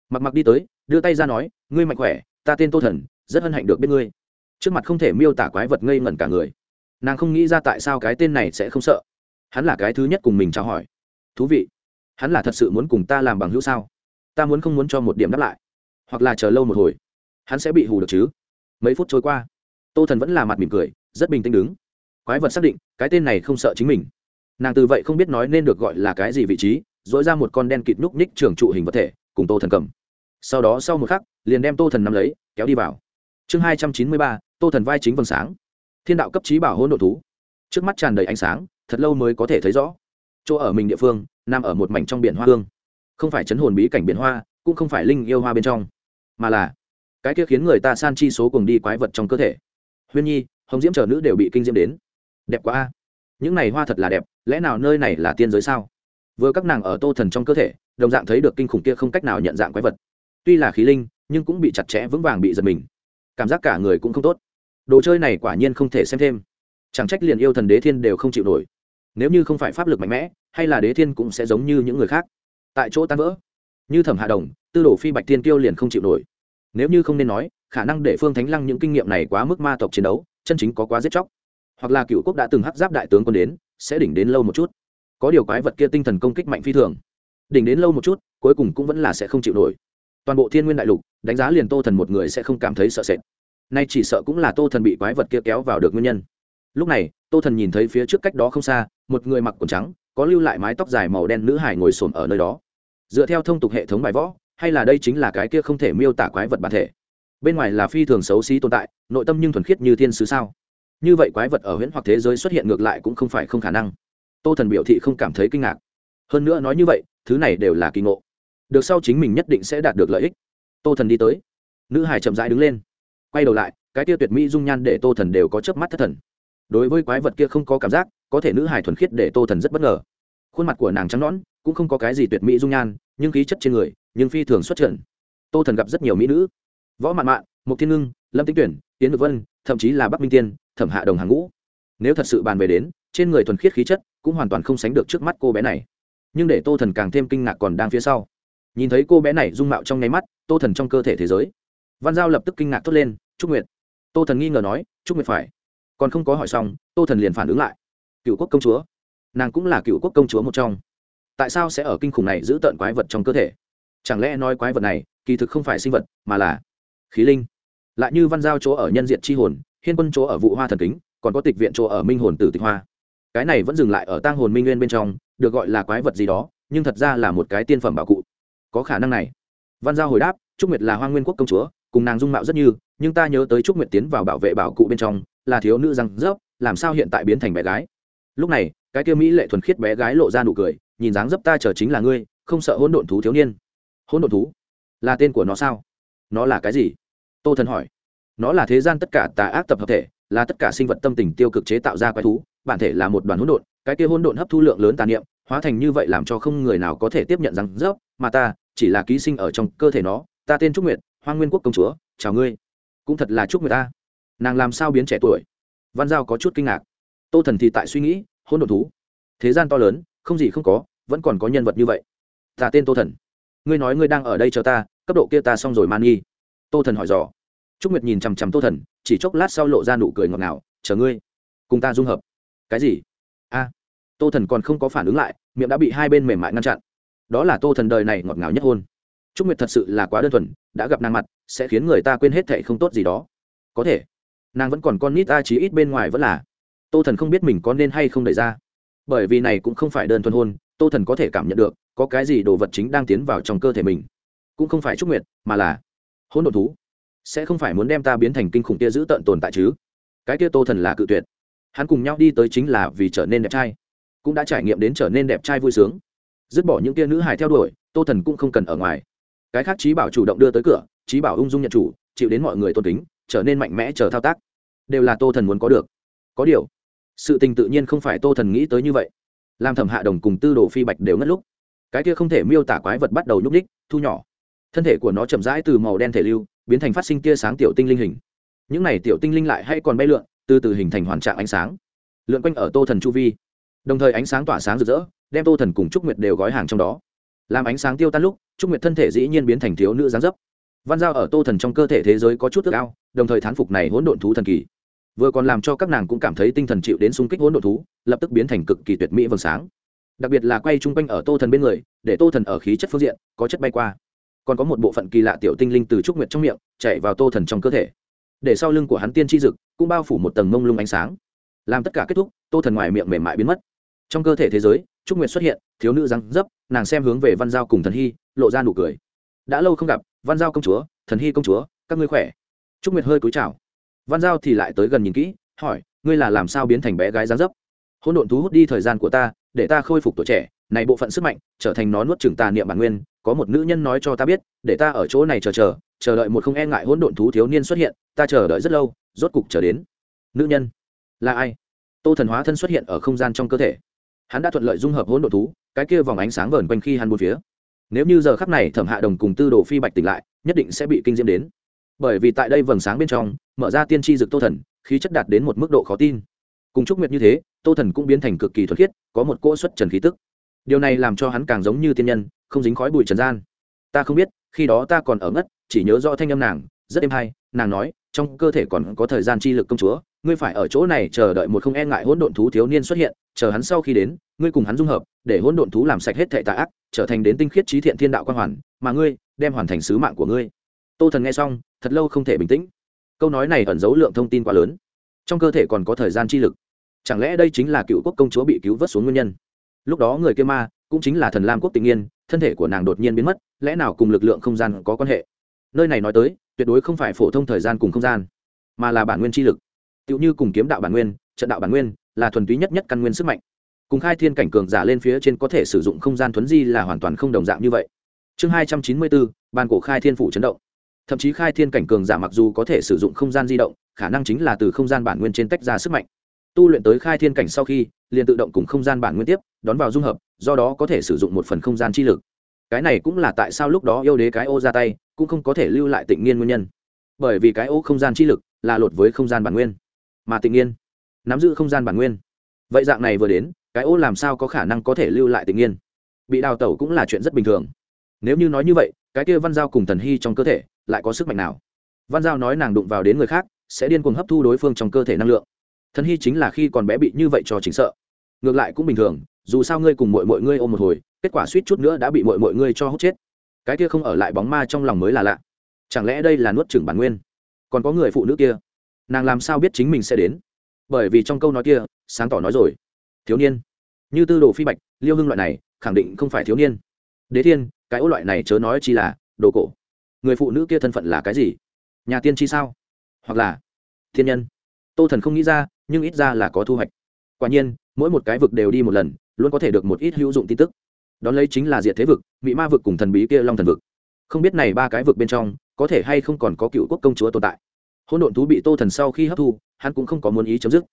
Mặc mặc đi tới, đưa tay ra nói, ngươi mạnh khỏe, ta tên tô thần, rất hân hạnh được biết ngươi. Trước mặt không thể miêu tả quái vật ngây ngẩn cả người. Nàng không nghĩ ra tại sao cái tên này sẽ không sợ. Hắn là cái thứ nhất cùng mình chào hỏi. Thú vị, hắn là thật sự muốn cùng ta làm bằng hữu sao? Ta muốn không muốn cho một điểm đáp lại, hoặc là chờ lâu một hồi, hắn sẽ bị hù được chứ? Mấy phút trôi qua, tô thần vẫn là mặt mỉm cười, rất bình tĩnh đứng. Quái vật xác định, cái tên này không sợ chính mình nàng từ vậy không biết nói nên được gọi là cái gì vị trí, dỗi ra một con đen kịt núc ních trường trụ hình vật thể, cùng tô thần cầm. Sau đó sau một khắc, liền đem tô thần nắm lấy, kéo đi vào. Chương hai trăm chín mươi ba, tô thần vai chính vầng sáng. Thiên đạo cấp trí bảo hôn độ thú. Trước mắt tràn đầy ánh sáng, thật lâu mới có thể thấy rõ. Chỗ ở mình địa phương, nằm ở một mảnh trong biển hoa hương. Không phải chấn hồn bí cảnh biển hoa, cũng không phải linh yêu hoa bên trong. Mà là, cái kia khiến người ta san chi số cùng đi quái vật trong cơ thể. Huyên nhi, hồng diễm chờ nữ đều bị kinh diễm đến. Đẹp quá a. Những này hoa thật là đẹp lẽ nào nơi này là tiên giới sao? Vừa các nàng ở tô thần trong cơ thể, đồng dạng thấy được kinh khủng kia không cách nào nhận dạng quái vật. Tuy là khí linh, nhưng cũng bị chặt chẽ vững vàng bị giật mình. Cảm giác cả người cũng không tốt. Đồ chơi này quả nhiên không thể xem thêm. Chẳng trách liền yêu thần đế thiên đều không chịu nổi. Nếu như không phải pháp lực mạnh mẽ, hay là đế thiên cũng sẽ giống như những người khác. Tại chỗ tan vỡ. Như thẩm hạ đồng, tư đồ phi bạch thiên tiêu liền không chịu nổi. Nếu như không nên nói, khả năng để phương thánh lăng những kinh nghiệm này quá mức ma tộc chiến đấu, chân chính có quá giết chóc hoặc là cựu quốc đã từng hắc giáp đại tướng quân đến, sẽ đỉnh đến lâu một chút. Có điều quái vật kia tinh thần công kích mạnh phi thường. Đỉnh đến lâu một chút, cuối cùng cũng vẫn là sẽ không chịu nổi. Toàn bộ thiên nguyên đại lục, đánh giá liền tô thần một người sẽ không cảm thấy sợ sệt. Nay chỉ sợ cũng là tô thần bị quái vật kia kéo vào được nguyên nhân. Lúc này, tô thần nhìn thấy phía trước cách đó không xa, một người mặc quần trắng, có lưu lại mái tóc dài màu đen nữ hải ngồi xổm ở nơi đó. Dựa theo thông tục hệ thống bài võ, hay là đây chính là cái kia không thể miêu tả quái vật bản thể. Bên ngoài là phi thường xấu xí tồn tại, nội tâm nhưng thuần khiết như thiên sứ sao? Như vậy quái vật ở huyễn hoặc thế giới xuất hiện ngược lại cũng không phải không khả năng. Tô thần biểu thị không cảm thấy kinh ngạc. Hơn nữa nói như vậy, thứ này đều là kỳ ngộ. Được sau chính mình nhất định sẽ đạt được lợi ích. Tô thần đi tới. Nữ hải chậm rãi đứng lên. Quay đầu lại, cái kia tuyệt mỹ dung nhan để tô thần đều có chớp mắt thất thần. Đối với quái vật kia không có cảm giác, có thể nữ hải thuần khiết để tô thần rất bất ngờ. Khuôn mặt của nàng trắng nõn, cũng không có cái gì tuyệt mỹ dung nhan, nhưng khí chất trên người, nhưng phi thường xuất trận tô thần gặp rất nhiều mỹ nữ. Võ mạn mạn, mục thiên ngưng, lâm tĩnh tuyển tiến ngược vân, thậm chí là bắc minh tiên thẩm hạ đồng hàng ngũ. Nếu thật sự bàn về đến, trên người thuần khiết khí chất cũng hoàn toàn không sánh được trước mắt cô bé này. Nhưng để tô thần càng thêm kinh ngạc còn đang phía sau. Nhìn thấy cô bé này dung mạo trong nháy mắt, tô thần trong cơ thể thế giới. Văn giao lập tức kinh ngạc thốt lên, trúc nguyệt. Tô thần nghi ngờ nói, trúc nguyệt phải. Còn không có hỏi xong, tô thần liền phản ứng lại. Cựu quốc công chúa. Nàng cũng là cựu quốc công chúa một trong. Tại sao sẽ ở kinh khủng này giữ tợn quái vật trong cơ thể? Chẳng lẽ nói quái vật này kỳ thực không phải sinh vật, mà là khí linh? Lại như văn giao chỗ ở nhân diện c h i hồn hiên quân chỗ ở vụ hoa thần kính, còn có tịch viện chỗ ở minh hồn tử tịch hoa. Cái này vẫn dừng lại ở tang hồn minh nguyên bên trong, được gọi là quái vật gì đó, nhưng thật ra là một cái tiên phẩm bảo cụ. Có khả năng này. Văn giao hồi đáp, trúc nguyệt là hoa nguyên quốc công chúa, cùng nàng dung mạo rất như, nhưng ta nhớ tới trúc nguyệt tiến vào bảo vệ bảo cụ bên trong, là thiếu nữ răng rớp, làm sao hiện tại biến thành bé gái? Lúc này, cái kia mỹ lệ thuần khiết bé gái lộ ra nụ cười, nhìn dáng dấp ta chờ chính là ngươi, không sợ hỗn độn thú thiếu niên. Hỗn độn thú? Là tên của nó sao? Nó là cái gì? Tô thần hỏi nó là thế gian tất cả tà ác tập hợp thể, là tất cả sinh vật tâm tình tiêu cực chế tạo ra quái thú, bản thể là một đoàn hỗn độn, cái kia hỗn độn hấp thu lượng lớn tà niệm, hóa thành như vậy làm cho không người nào có thể tiếp nhận rằng, dốc, mà ta chỉ là ký sinh ở trong cơ thể nó, ta tên trúc nguyệt hoa nguyên quốc công chúa, chào ngươi. Cũng thật là trúc nguyệt ta. Nàng làm sao biến trẻ tuổi? Văn giao có chút kinh ngạc. Tô thần thì tại suy nghĩ, hỗn đột thú? Thế gian to lớn, không gì không có, vẫn còn có nhân vật như vậy. Ta tên tô thần. Ngươi nói ngươi đang ở đây chờ ta, cấp độ kia ta xong rồi man nghi. Tô thần hỏi dò trúc nguyệt nhìn chằm chằm tô thần, chỉ chốc lát sau lộ ra nụ cười ngọt ngào, chờ ngươi, cùng ta dung hợp. Cái gì? A. Tô thần còn không có phản ứng lại, miệng đã bị hai bên mềm mại ngăn chặn. Đó là tô thần đời này ngọt ngào nhất hôn. Trúc nguyệt thật sự là quá đơn thuần, đã gặp nàng mặt, sẽ khiến người ta quên hết thệ không tốt gì đó. Có thể, nàng vẫn còn con nít ta chí ít bên ngoài vẫn là. Tô thần không biết mình có nên hay không đẩy ra. Bởi vì này cũng không phải đơn thuần hôn, tô thần có thể cảm nhận được, có cái gì đồ vật chính đang tiến vào trong cơ thể mình. Cũng không phải trúc nguyệt, mà là hôn đ thú sẽ không phải muốn đem ta biến thành kinh khủng kia giữ tận tồn tại chứ? Cái kia tô thần là cự tuyệt. Hắn cùng nhau đi tới chính là vì trở nên đẹp trai. Cũng đã trải nghiệm đến trở nên đẹp trai vui sướng. Dứt bỏ những kia nữ hài theo đuổi, tô thần cũng không cần ở ngoài. Cái khác trí bảo chủ động đưa tới cửa trí bảo ung dung nhận chủ, chịu đến mọi người tôn kính, trở nên mạnh mẽ chờ thao tác. Đều là tô thần muốn có được. Có điều, sự tình tự nhiên không phải tô thần nghĩ tới như vậy. Làm thẩm hạ đồng cùng tư đồ phi bạch đều ngất lúc. Cái kia không thể miêu tả quái vật bắt đầu nhúc ních thu nhỏ. Thân thể của nó chậm rãi từ màu đen thể lưu biến thành phát sinh tia sáng tiểu tinh linh hình. Những này tiểu tinh linh lại hay còn bay lượn, từ từ hình thành hoàn trạng ánh sáng. Lượn quanh ở tô thần chu vi. Đồng thời ánh sáng tỏa sáng rực rỡ, đem tô thần cùng trúc nguyệt đều gói hàng trong đó. Làm ánh sáng tiêu tan lúc, trúc nguyệt thân thể dĩ nhiên biến thành thiếu nữ gián dấp. Văn giao ở tô thần trong cơ thể thế giới có chút ước ao, đồng thời thán phục này hỗn độn thú thần kỳ. Vừa còn làm cho các nàng cũng cảm thấy tinh thần chịu đến xung kích hỗn độn thú, lập tức biến thành cực kỳ tuyệt mỹ vầng sáng. Đặc biệt là quay chung quanh ở tô thần bên người, để tô thần ở khí chất phương diện có chất bay qua còn có một bộ phận kỳ lạ tiểu tinh linh từ trúc nguyệt trong miệng chạy vào tô thần trong cơ thể. Để sau lưng của hắn tiên tri dực cũng bao phủ một tầng mông lung ánh sáng. Làm tất cả kết thúc, tô thần ngoài miệng mềm mại biến mất. Trong cơ thể thế giới, trúc nguyệt xuất hiện, thiếu nữ răng dấp, nàng xem hướng về văn giao cùng thần hy, lộ ra nụ cười. Đã lâu không gặp, văn giao công chúa, thần hy công chúa, các ngươi khỏe? Trúc nguyệt hơi cúi chào. Văn giao thì lại tới gần nhìn kỹ, hỏi, ngươi là làm sao biến thành bé gái răng dấp? Hôn độn thu hút đi thời gian của ta, để ta khôi phục tuổi trẻ này bộ phận sức mạnh, trở thành nó nuốt chửng tà niệm bản nguyên, có một nữ nhân nói cho ta biết, để ta ở chỗ này chờ chờ chờ đợi một không e ngại hỗn độn thú thiếu niên xuất hiện, ta chờ đợi rất lâu, rốt cục chờ đến. Nữ nhân, là ai? Tô thần hóa thân xuất hiện ở không gian trong cơ thể. Hắn đã thuận lợi dung hợp hỗn độn thú, cái kia vòng ánh sáng vờn quanh khi hắn bốn phía. Nếu như giờ khắc này thẩm hạ đồng cùng tư đồ phi bạch tỉnh lại, nhất định sẽ bị kinh diễm đến. Bởi vì tại đây vầng sáng bên trong, mở ra tiên tri dực tô thần, khí chất đạt đến một mức độ khó tin. Cùng chúc nguyệt như thế, tô thần cũng biến thành cực kỳ thuật khiết, có một cỗ xuất trần khí tức điều này làm cho hắn càng giống như tiên nhân, không dính khói bụi trần gian. Ta không biết, khi đó ta còn ở ngất, chỉ nhớ rõ thanh âm nàng, rất êm hay, nàng nói, trong cơ thể còn có thời gian chi lực công chúa, ngươi phải ở chỗ này chờ đợi một không e ngại hỗn độn thú thiếu niên xuất hiện, chờ hắn sau khi đến, ngươi cùng hắn dung hợp, để hỗn độn thú làm sạch hết thệ tạ ác, trở thành đến tinh khiết trí thiện thiên đạo quan hoàn, mà ngươi, đem hoàn thành sứ mạng của ngươi. Tô thần nghe xong, thật lâu không thể bình tĩnh. Câu nói này ẩn giấu lượng thông tin quá lớn. Trong cơ thể còn có thời gian chi lực. Chẳng lẽ đây chính là cựu quốc công chúa bị cứu vớt xuống nguyên nhân? Lúc đó người kia ma cũng chính là thần lam quốc tình yên thân thể của nàng đột nhiên biến mất, lẽ nào cùng lực lượng không gian có quan hệ? Nơi này nói tới, tuyệt đối không phải phổ thông thời gian cùng không gian, mà là bản nguyên chi lực. Tựu như cùng kiếm đạo bản nguyên, trận đạo bản nguyên là thuần túy nhất nhất căn nguyên sức mạnh. Cùng khai thiên cảnh cường giả lên phía trên có thể sử dụng không gian thuấn di là hoàn toàn không đồng dạng như vậy. Chương hai trăm chín mươi bốn, ban cổ khai thiên phủ chấn động. Thậm chí khai thiên cảnh cường giả mặc dù có thể sử dụng không gian di động, khả năng chính là từ không gian bản nguyên trên tách ra sức mạnh tu luyện tới khai thiên cảnh sau khi, liền tự động cùng không gian bản nguyên tiếp, đón vào dung hợp, do đó có thể sử dụng một phần không gian chi lực. Cái này cũng là tại sao lúc đó yêu đế cái ô ra tay, cũng không có thể lưu lại tịnh nghiên nguyên nhân. Bởi vì cái ô không gian chi lực là lột với không gian bản nguyên, mà tịnh nghiên, nắm giữ không gian bản nguyên. Vậy dạng này vừa đến, cái ô làm sao có khả năng có thể lưu lại tịnh nghiên? Bị đào tẩu cũng là chuyện rất bình thường. Nếu như nói như vậy, cái kia văn giao cùng thần hy trong cơ thể lại có sức mạnh nào? Văn giao nói nàng đụng vào đến người khác, sẽ điên cuồng hấp thu đối phương trong cơ thể năng lượng thần hy chính là khi còn bé bị như vậy cho chính sợ. Ngược lại cũng bình thường, dù sao ngươi cùng mọi mọi ngươi ôm một hồi, kết quả suýt chút nữa đã bị mọi mọi ngươi cho hút chết. Cái kia không ở lại bóng ma trong lòng mới là lạ. Chẳng lẽ đây là nuốt chửng bản nguyên? Còn có người phụ nữ kia, nàng làm sao biết chính mình sẽ đến? Bởi vì trong câu nói kia, sáng tỏ nói rồi. Thiếu niên. Như tư đồ phi bạch, liêu hưng loại này, khẳng định không phải thiếu niên. Đế thiên, cái ô loại này chớ nói chi là, đồ cổ. Người phụ nữ kia thân phận là cái gì? Nhà tiên tri sao? Hoặc là thiên nhân? Tô thần không nghĩ ra nhưng ít ra là có thu hoạch. Quả nhiên, mỗi một cái vực đều đi một lần, luôn có thể được một ít hữu dụng tin tức. Đón lấy chính là diệt thế vực mỹ ma vực cùng thần bí kia long thần vực. Không biết này ba cái vực bên trong, có thể hay không còn có cựu quốc công chúa tồn tại. Hỗn độn thú bị tô thần sau khi hấp thu, hắn cũng không có muốn ý chấm dứt.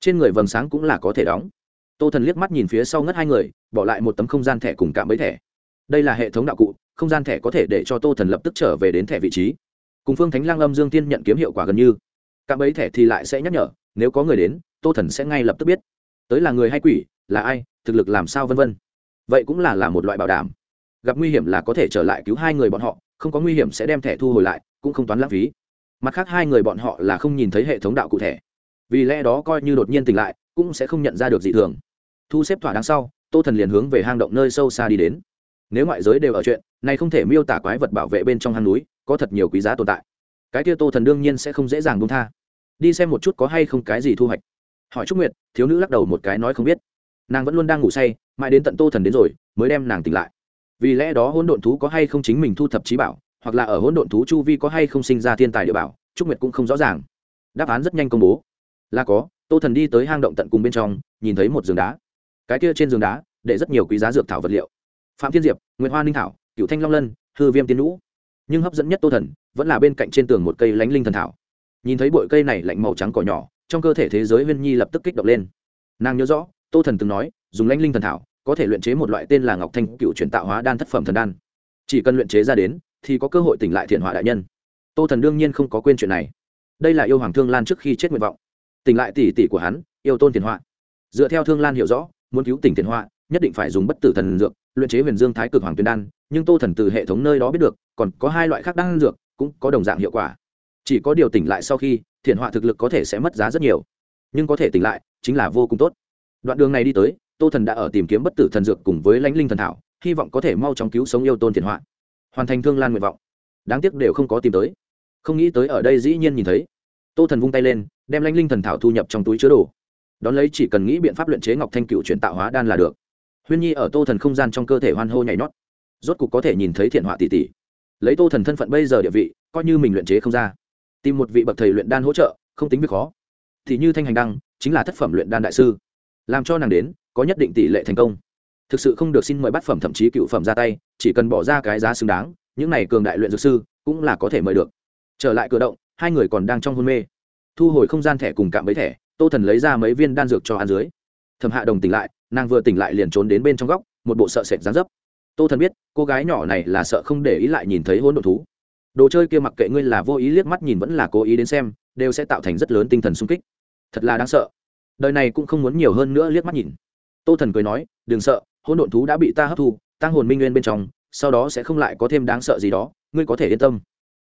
Trên người vầng sáng cũng là có thể đóng. Tô thần liếc mắt nhìn phía sau ngất hai người, bỏ lại một tấm không gian thẻ cùng cạm bẫy thẻ. Đây là hệ thống đạo cụ, không gian thẻ có thể để cho tô thần lập tức trở về đến thẻ vị trí. Cùng phương thánh lang âm dương tiên nhận kiếm hiệu quả gần như. Cạm bẫy thẻ thì lại sẽ nhắc nhở nếu có người đến, tô thần sẽ ngay lập tức biết. Tới là người hay quỷ, là ai, thực lực làm sao vân vân. Vậy cũng là là một loại bảo đảm. Gặp nguy hiểm là có thể trở lại cứu hai người bọn họ, không có nguy hiểm sẽ đem thẻ thu hồi lại, cũng không toán lãng phí. Mặt khác hai người bọn họ là không nhìn thấy hệ thống đạo cụ thể vì lẽ đó coi như đột nhiên tỉnh lại, cũng sẽ không nhận ra được dị thường. Thu xếp thỏa đáng sau, tô thần liền hướng về hang động nơi sâu xa đi đến. Nếu ngoại giới đều ở chuyện, này không thể miêu tả quái vật bảo vệ bên trong hang núi, có thật nhiều quý giá tồn tại. Cái kia tô thần đương nhiên sẽ không dễ dàng buông tha đi xem một chút có hay không cái gì thu hoạch. Hỏi trúc nguyệt, thiếu nữ lắc đầu một cái nói không biết. Nàng vẫn luôn đang ngủ say, mãi đến tận tô thần đến rồi, mới đem nàng tỉnh lại. Vì lẽ đó hỗn độn thú có hay không chính mình thu thập trí bảo, hoặc là ở hỗn độn thú chu vi có hay không sinh ra thiên tài địa bảo, trúc nguyệt cũng không rõ ràng. Đáp án rất nhanh công bố. Là có, tô thần đi tới hang động tận cùng bên trong, nhìn thấy một giường đá. Cái kia trên giường đá, để rất nhiều quý giá dược thảo vật liệu. Phạm thiên diệp nguyễn hoa ninh thảo cựu thanh long lân, hư viêm tiên lũ. Nhưng hấp dẫn nhất tô thần, vẫn là bên cạnh trên tường một cây lánh linh thần thảo nhìn thấy bụi cây này lạnh màu trắng cỏ nhỏ, trong cơ thể thế giới huyên nhi lập tức kích động lên. Nàng nhớ rõ, tô thần từng nói, dùng lãnh linh thần thảo, có thể luyện chế một loại tên là ngọc thanh cựu chuyển tạo hóa đan thất phẩm thần đan. Chỉ cần luyện chế ra đến, thì có cơ hội tỉnh lại thiện họa đại nhân. Tô thần đương nhiên không có quên chuyện này. Đây là yêu hoàng thương lan trước khi chết nguyện vọng. Tỉnh lại tỷ tỷ của hắn, yêu tôn thiền họa. Dựa theo thương lan hiểu rõ, muốn cứu tỉnh thiền họa, nhất định phải dùng bất tử thần dược, luyện chế huyền dương thái cực hoàng tuyên đan, nhưng tô thần từ hệ thống nơi đó biết được, còn có hai loại khác đan dược, cũng có đồng dạng hiệu quả chỉ có điều tỉnh lại sau khi, thiện họa thực lực có thể sẽ mất giá rất nhiều. Nhưng có thể tỉnh lại, chính là vô cùng tốt. Đoạn đường này đi tới, tô thần đã ở tìm kiếm bất tử thần dược cùng với lãnh linh thần thảo, hy vọng có thể mau chóng cứu sống yêu tôn thiện họa. Hoàn thành thương lan nguyện vọng. Đáng tiếc đều không có tìm tới. Không nghĩ tới ở đây dĩ nhiên nhìn thấy. Tô thần vung tay lên, đem lãnh linh thần thảo thu nhập trong túi chứa đồ. Đón lấy chỉ cần nghĩ biện pháp luyện chế ngọc thanh cựu chuyển tạo hóa đan là được. Huyên nhi ở tô thần không gian trong cơ thể hoan hô nhảy nhót. Rốt cục có thể nhìn thấy thiện họa tỷ tỷ lấy tô thần thân phận bây giờ địa vị, coi như mình luyện chế không ra tìm một vị bậc thầy luyện đan hỗ trợ, không tính việc khó. Thì như thanh hành đăng, chính là thất phẩm luyện đan đại sư. Làm cho nàng đến, có nhất định tỷ lệ thành công. Thực sự không được xin mời bát phẩm thậm chí cựu phẩm ra tay, chỉ cần bỏ ra cái giá xứng đáng, những này cường đại luyện dược sư cũng là có thể mời được. Trở lại cửa động, hai người còn đang trong hôn mê. Thu hồi không gian thẻ cùng cạm mấy thẻ, tô thần lấy ra mấy viên đan dược cho ăn dưới. Thẩm hạ đồng tỉnh lại, nàng vừa tỉnh lại liền trốn đến bên trong góc, một bộ sợ sệt dán dấp. Tô thần biết, cô gái nhỏ này là sợ không để ý lại nhìn thấy hôn đ thú đồ chơi kia mặc kệ ngươi là vô ý liếc mắt nhìn vẫn là cố ý đến xem, đều sẽ tạo thành rất lớn tinh thần sung kích. Thật là đáng sợ. Đời này cũng không muốn nhiều hơn nữa liếc mắt nhìn. Tô thần cười nói, đừng sợ hôn độn thú đã bị ta hấp thu tăng hồn minh nguyên bên trong, sau đó sẽ không lại có thêm đáng sợ gì đó, ngươi có thể yên tâm.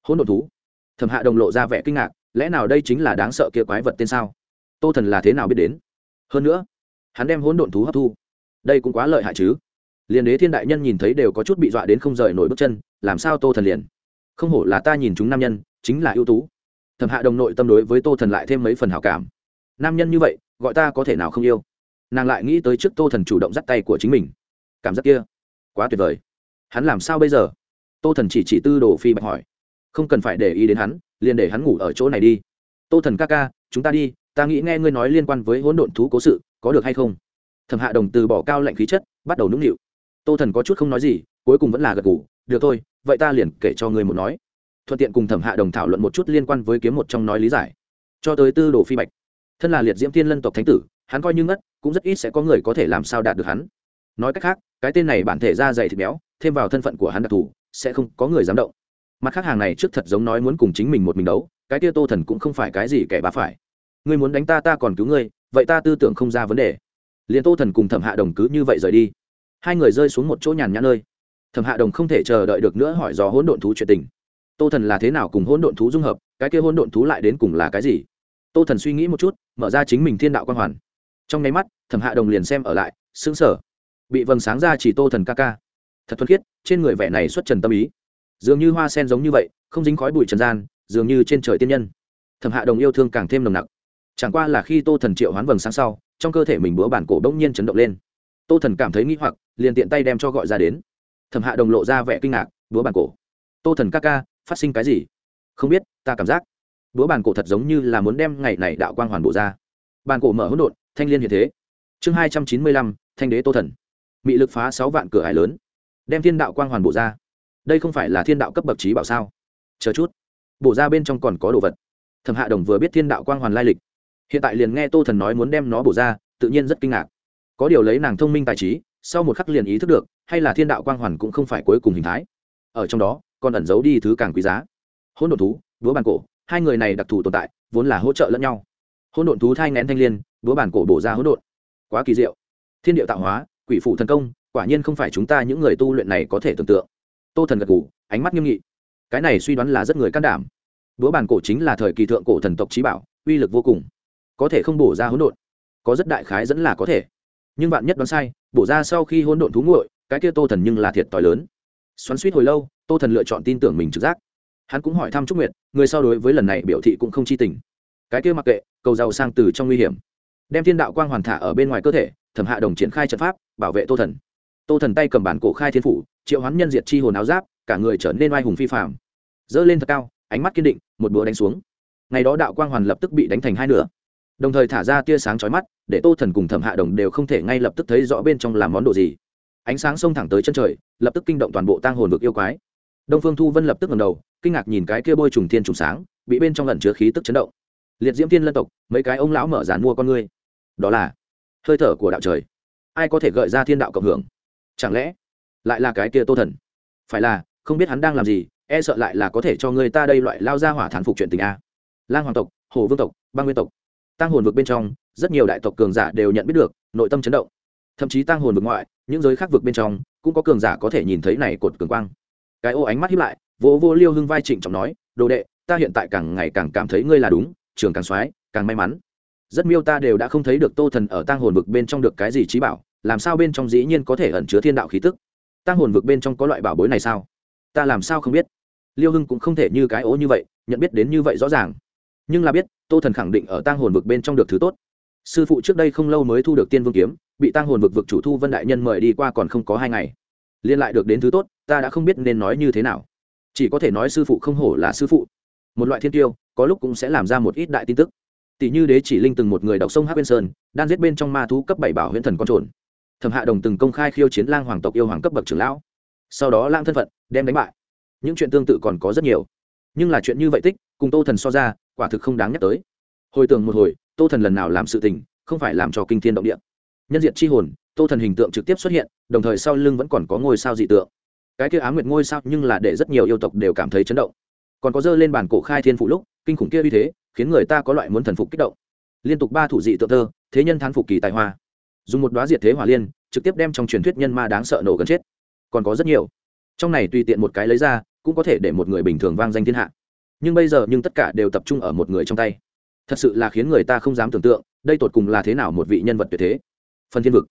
Hôn độn thú. Thẩm hạ đồng lộ ra vẻ kinh ngạc, lẽ nào đây chính là đáng sợ kia quái vật tên sao? Tô thần là thế nào biết đến? Hơn nữa, hắn đem hỗn độn thú hấp thu. Đây cũng quá lợi hại chứ. Liền đế thiên đại nhân nhìn thấy đều có chút bị dọa đến không rời nổi bước chân, làm sao tô thần liền? Không hổ là ta nhìn chúng nam nhân, chính là ưu tú. Thẩm hạ đồng nội tâm đối với tô thần lại thêm mấy phần hảo cảm. Nam nhân như vậy, gọi ta có thể nào không yêu? Nàng lại nghĩ tới trước tô thần chủ động dắt tay của chính mình. Cảm giác kia, quá tuyệt vời. Hắn làm sao bây giờ? Tô thần chỉ chỉ tư đồ phi bạch hỏi. Không cần phải để ý đến hắn, liền để hắn ngủ ở chỗ này đi. Tô thần ca ca, chúng ta đi, ta nghĩ nghe ngươi nói liên quan với hỗn độn thú cố sự, có được hay không? Thẩm hạ đồng từ bỏ cao lạnh khí chất, bắt đầu nũng nịu. Tô thần có chút không nói gì, cuối cùng vẫn là gật ngủ được thôi vậy ta liền kể cho ngươi một nói. Thuận tiện cùng thẩm hạ đồng thảo luận một chút liên quan với kiếm một trong nói lý giải. Cho tới tư đồ phi bạch. Thân là liệt diễm thiên lân tộc thánh tử, hắn coi như ngất, cũng rất ít sẽ có người có thể làm sao đạt được hắn. Nói cách khác, cái tên này bản thể ra dày thịt béo, thêm vào thân phận của hắn đặc thù, sẽ không có người dám động. Mặt khác hàng này trước thật giống nói muốn cùng chính mình một mình đấu, cái tia tô thần cũng không phải cái gì kẻ bá phải. Ngươi muốn đánh ta ta còn cứu ngươi, vậy ta tư tưởng không ra vấn đề. Liền tô thần cùng thẩm hạ đồng cứ như vậy rời đi. Hai người rơi xuống một chỗ nhàn nhã nơi thẩm hạ đồng không thể chờ đợi được nữa hỏi do hỗn độn thú chuyện tình. Tô thần là thế nào cùng hỗn độn thú dung hợp? Cái kia hỗn độn thú lại đến cùng là cái gì? Tô thần suy nghĩ một chút, mở ra chính mình thiên đạo quan hoàn. Trong nháy mắt, thẩm hạ đồng liền xem ở lại xứng sở bị vầng sáng ra chỉ tô thần ca ca. Thật thuần khiết, trên người vẻ này xuất trần tâm ý. Dường như hoa sen giống như vậy, không dính khói bụi trần gian, dường như trên trời tiên nhân. Thẩm hạ đồng yêu thương càng thêm nồng nặc. Chẳng qua là khi tô thần triệu hoán vầng sáng sau, trong cơ thể mình búa bản cổ đông nhiên chấn động lên. Tô thần cảm thấy nghĩ hoặc, liền tiện tay đem cho gọi ra đến thẩm hạ đồng lộ ra vẻ kinh ngạc, búa bàn cổ, tô thần ca ca, phát sinh cái gì? Không biết, ta cảm giác búa bàn cổ thật giống như là muốn đem ngày này đạo quang hoàn bộ ra. Bàn cổ mở hỗn độn, thanh liên hiện thế. Chương hai trăm chín mươi lăm, thanh đế tô thần. Mị lực phá sáu vạn cửa hải lớn, đem thiên đạo quang hoàn bộ ra. Đây không phải là thiên đạo cấp bậc trí bảo sao? Chờ chút, bổ ra bên trong còn có đồ vật. Thẩm hạ đồng vừa biết thiên đạo quang hoàn lai lịch, hiện tại liền nghe tô thần nói muốn đem nó bổ ra, tự nhiên rất kinh ngạc. Có điều lấy nàng thông minh tài trí, sau một khắc liền ý thức được hay là thiên đạo quang hoàn cũng không phải cuối cùng hình thái. Ở trong đó còn ẩn giấu đi thứ càng quý giá. Hỗn độn thú, búa bàn cổ, hai người này đặc thù tồn tại, vốn là hỗ trợ lẫn nhau. Hỗn độn thú thai ngén thanh l i ê n búa bàn cổ bổ ra hỗn độn. Quá kỳ diệu. Thiên điệu tạo hóa, quỷ phủ thần công, quả nhiên không phải chúng ta những người tu luyện này có thể tưởng tượng. Tô thần gật g ủ ánh mắt nghiêm nghị. Cái này suy đoán là rất người can đảm. Búa bàn cổ chính là thời kỳ thượng cổ thần tộc trí bảo, uy lực vô cùng. Có thể không bổ ra hỗn độn. Có rất đại khái dẫn là có thể. Nhưng bạn nhất đoán sai, bổ ra sau khi hỗn độn thú nguội cái kia tô thần nhưng là thiệt t lớn. Xoắn suýt hồi lâu, tô thần lựa chọn tin tưởng mình trực giác. Hắn cũng hỏi thăm trúc nguyệt, người so đối với lần này biểu thị cũng không chi tình. Cái kia mặc kệ, cầu giàu sang từ trong nguy hiểm. Đem thiên đạo quang hoàn thả ở bên ngoài cơ thể, thẩm hạ đồng triển khai trận pháp, bảo vệ tô thần. Tô thần tay cầm bản cổ khai thiên phủ, triệu hoán nhân diệt chi hồn áo giáp, cả người trở nên oai hùng phi phạm dơ lên thật cao, ánh mắt kiên định, một búa đánh xuống. Ngày đó đạo quang hoàn lập tức bị đánh thành hai nửa. Đồng thời thả ra tia sáng chói mắt, để tô thần cùng thẩm hạ đồng đều không thể ngay lập tức thấy rõ bên trong làm món đồ gì ánh sáng xông thẳng tới chân trời, lập tức kinh động toàn bộ tang hồn vực yêu quái. Đông phương thu vân lập tức ngầm đầu, kinh ngạc nhìn cái kia bôi trùng thiên trùng sáng, bị bên trong lần chứa khí tức chấn động. Liệt diễm thiên lân tộc, mấy cái ông lão mở giàn mua con ngươi. Đó là hơi thở của đạo trời. Ai có thể gợi ra thiên đạo cộng hưởng? Chẳng lẽ lại là cái kia tô thần? Phải là, không biết hắn đang làm gì e sợ lại là có thể cho người ta đây loại lao ra hỏa thản phục chuyện tình a. Lang hoàng tộc, hồ vương tộc bang nguyên tộc. Tăng hồn vực bên trong, rất nhiều đại tộc cường giả đều nhận biết được, nội tâm chấn động. Thậm chí tăng hồn vực ngoại những giới khác vực bên trong, cũng có cường giả có thể nhìn thấy này cột cường quang. Cái ô ánh mắt hiếp lại vô vô liêu hưng vai trịnh trọng nói, đồ đệ, ta hiện tại càng ngày càng cảm thấy ngươi là đúng, trường càng soái, càng may mắn. Rất miêu ta đều đã không thấy được tô thần ở tang hồn vực bên trong được cái gì trí bảo, làm sao bên trong dĩ nhiên có thể ẩn chứa thiên đạo khí tức? Tang hồn vực bên trong có loại bảo bối này sao? Ta làm sao không biết? Liêu hưng cũng không thể như cái ố như vậy, nhận biết đến như vậy rõ ràng. Nhưng là biết, tô thần khẳng định ở tang hồn vực bên trong được thứ tốt sư phụ trước đây không lâu mới thu được tiên vương kiếm, bị tang hồn vực vực chủ thu vân đại nhân mời đi qua còn không có hai ngày. Liên lại được đến thứ tốt, ta đã không biết nên nói như thế nào. Chỉ có thể nói sư phụ không hổ là sư phụ. Một loại thiên tiêu, có lúc cũng sẽ làm ra một ít đại tin tức. Tỷ như đế chỉ linh từng một người đọc sông hát bên sơn, đang giết bên trong ma thú cấp bảy bảo huyễn thần con trồn. Thẩm hạ đồng từng công khai khiêu chiến lang hoàng tộc yêu hoàng cấp bậc trưởng lão. Sau đó lang thân phận, đem đánh bại. Những chuyện tương tự còn có rất nhiều. Nhưng là chuyện như vậy tích, cùng tô thần so ra, quả thực không đáng nhắc tới. Hồi tưởng một hồi tô thần lần nào làm sự tình, không phải làm cho kinh thiên động địa. Nhân diện chi hồn, tô thần hình tượng trực tiếp xuất hiện, đồng thời sau lưng vẫn còn có ngôi sao dị tượng. Cái kia á nguyệt ngôi sao nhưng là để rất nhiều yêu tộc đều cảm thấy chấn động. Còn có dơ lên bàn cổ khai thiên phụ lúc, kinh khủng kia uy thế, khiến người ta có loại muốn thần phục kích động. Liên tục ba thủ dị tượng thơ, thế nhân thán phục kỳ tài hoa. Dùng một đoá diệt thế hỏa liên, trực tiếp đem trong truyền thuyết nhân ma đáng sợ nổ gần chết. Còn có rất nhiều. Trong này tùy tiện một cái lấy ra, cũng có thể để một người bình thường vang danh thiên hạ. Nhưng bây giờ nhưng tất cả đều tập trung ở một người trong tay thật sự là khiến người ta không dám tưởng tượng, đây tột cùng là thế nào một vị nhân vật tuyệt thế. Phần thiên vực.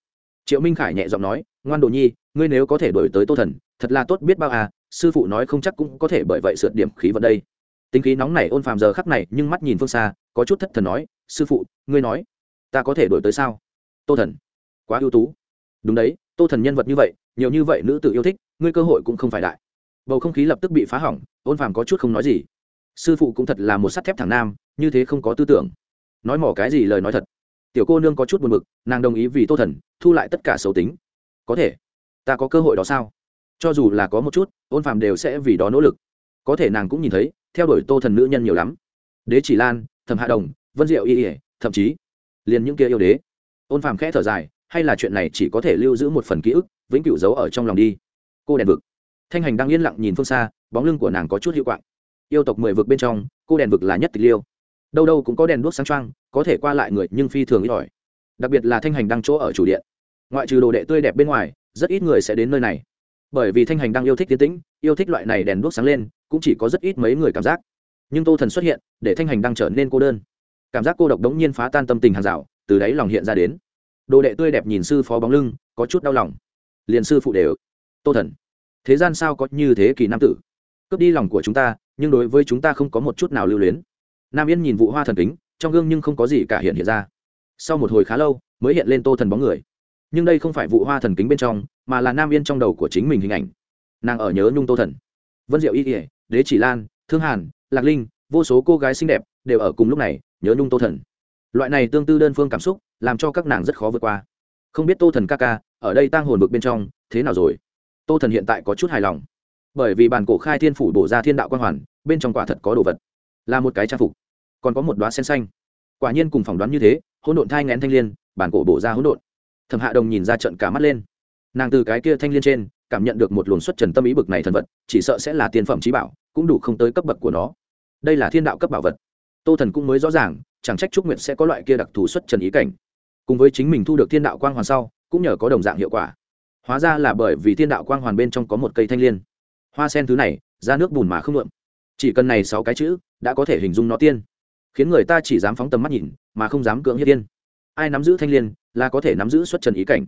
Triệu minh khải nhẹ giọng nói, ngoan đồ nhi, ngươi nếu có thể đổi tới tô thần, thật là tốt biết bao à sư phụ nói không chắc cũng có thể bởi vậy sượt điểm khí vật đây. Tính khí nóng này ôn phàm giờ khắc này, nhưng mắt nhìn phương xa, có chút thất thần nói, sư phụ, ngươi nói, ta có thể đổi tới sao? Tô thần. Quá ưu tú. Đúng đấy, tô thần nhân vật như vậy, nhiều như vậy nữ tự yêu thích, ngươi cơ hội cũng không phải đại. Bầu không khí lập tức bị phá hỏng, ôn phàm có chút không nói gì sư phụ cũng thật là một sắt thép thẳng nam, như thế không có tư tưởng. Nói mỏ cái gì lời nói thật. Tiểu cô nương có chút buồn b ự c nàng đồng ý vì tô thần, thu lại tất cả xấu tính. Có thể. Ta có cơ hội đó sao? Cho dù là có một chút, ôn phàm đều sẽ vì đó nỗ lực. Có thể nàng cũng nhìn thấy, theo đuổi tô thần nữ nhân nhiều lắm. Đế chỉ lan, thẩm hạ đồng, vân diệu y ỉa thậm chí, liền những kia yêu đế. Ôn phàm khẽ thở dài, hay là chuyện này chỉ có thể lưu giữ một phần ký ức, vĩnh cửu giấu ở trong lòng đi. Cô đèn vực. Thanh hành đang yên lặng nhìn phương xa, bóng lưng của nàng có chút hiệu quạng yêu tộc mười vực bên trong, cô đèn vực là nhất tịch liêu. Đâu đâu cũng có đèn đuốc sáng trăng có thể qua lại người nhưng phi thường ít ỏi. Đặc biệt là thanh hành đang chỗ ở chủ điện. Ngoại trừ đồ đệ tươi đẹp bên ngoài, rất ít người sẽ đến nơi này. Bởi vì thanh hành đang yêu thích tiến tĩnh, yêu thích loại này đèn đuốc sáng lên, cũng chỉ có rất ít mấy người cảm giác. Nhưng tô thần xuất hiện, để thanh hành đang trở nên cô đơn. Cảm giác cô độc đống nhiên phá tan tâm tình hàng rào, từ đáy lòng hiện ra đến. Đồ đệ tươi đẹp nhìn sư phó bóng lưng, có chút đau lòng. Liền sư phụ đều, tô thần, thế gian sao có như thế kỳ nam tử? Cướp đi lòng của chúng ta nhưng đối với chúng ta không có một chút nào lưu luyến. Nam yên nhìn vụ hoa thần kính, trong gương nhưng không có gì cả hiện hiện ra. Sau một hồi khá lâu, mới hiện lên tô thần bóng người. Nhưng đây không phải vụ hoa thần kính bên trong, mà là nam yên trong đầu của chính mình hình ảnh. Nàng ở nhớ nhung tô thần. Vân diệu y kỉa đế chỉ lan, thương hàn, lạc linh, vô số cô gái xinh đẹp đều ở cùng lúc này nhớ nhung tô thần. Loại này tương tư đơn phương cảm xúc làm cho các nàng rất khó vượt qua. Không biết tô thần ca ca, ở đây tang hồn vực bên trong, thế nào rồi? Tô thần hiện tại có chút hài lòng bởi vì bản cổ khai thiên phủ bổ ra thiên đạo quan hoàn, bên trong quả thật có đồ vật, là một cái trang phục, còn có một đoá sen xanh. Quả nhiên cùng phỏng đoán như thế, hỗn độn thai ngén thanh l i ê n bản cổ bổ ra hỗn độn. Thẩm hạ đồng nhìn ra trận cả mắt lên. Nàng từ cái kia thanh l i ê n trên, cảm nhận được một luồng xuất trần tâm ý bực này thần vật, chỉ sợ sẽ là tiền phẩm trí bảo, cũng đủ không tới cấp bậc của nó. Đây là thiên đạo cấp bảo vật. Tô thần cũng mới rõ ràng, chẳng trách trúc nguyệt sẽ có loại kia đặc thù xuất trần ý cảnh. Cùng với chính mình thu được thiên đạo quang hoàn sau, cũng nhờ có đồng dạng hiệu quả. Hóa ra là bởi vì thiên đạo quang hoàn bên trong có một cây thanh l i ê n hoa sen thứ này, ra nước bùn mà không lượm chỉ cần này sáu cái chữ đã có thể hình dung nó tiên. Khiến người ta chỉ dám phóng tầm mắt nhìn, mà không dám cưỡng hiếp tiên. Ai nắm giữ thanh l i ê n là có thể nắm giữ xuất trần ý cảnh.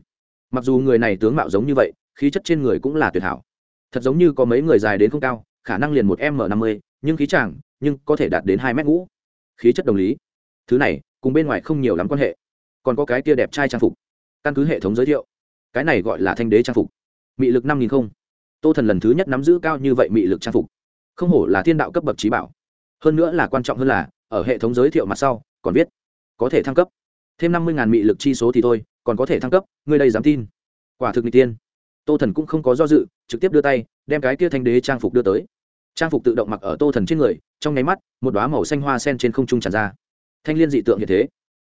Mặc dù người này tướng mạo giống như vậy, khí chất trên người cũng là tuyệt hảo. Thật giống như có mấy người dài đến không cao, khả năng liền một m năm mươi, nhưng khí chàng, nhưng có thể đạt đến hai mét ngũ. Khí chất đồng lý. Thứ này, cùng bên ngoài không nhiều lắm quan hệ. Còn có cái kia đẹp trai trang phục. Căn cứ hệ thống giới thiệu, cái này gọi là thanh đế trang phục. Mị lực năm nghìn không tô thần lần thứ nhất nắm giữ cao như vậy mị lực trang phục. Không hổ là thiên đạo cấp bậc trí bảo. Hơn nữa là quan trọng hơn là, ở hệ thống giới thiệu mặt sau, còn viết, có thể thăng cấp. Thêm năm mươi ngàn mị lực chi số thì thôi, còn có thể thăng cấp người đây dám tin. Quả thực n tiên. Tô thần cũng không có do dự, trực tiếp đưa tay, đem cái kia thanh đế trang phục đưa tới. Trang phục tự động mặc ở tô thần trên người, trong nháy mắt, một đoá màu xanh hoa sen trên không trung tràn ra. Thanh liên dị tượng như thế.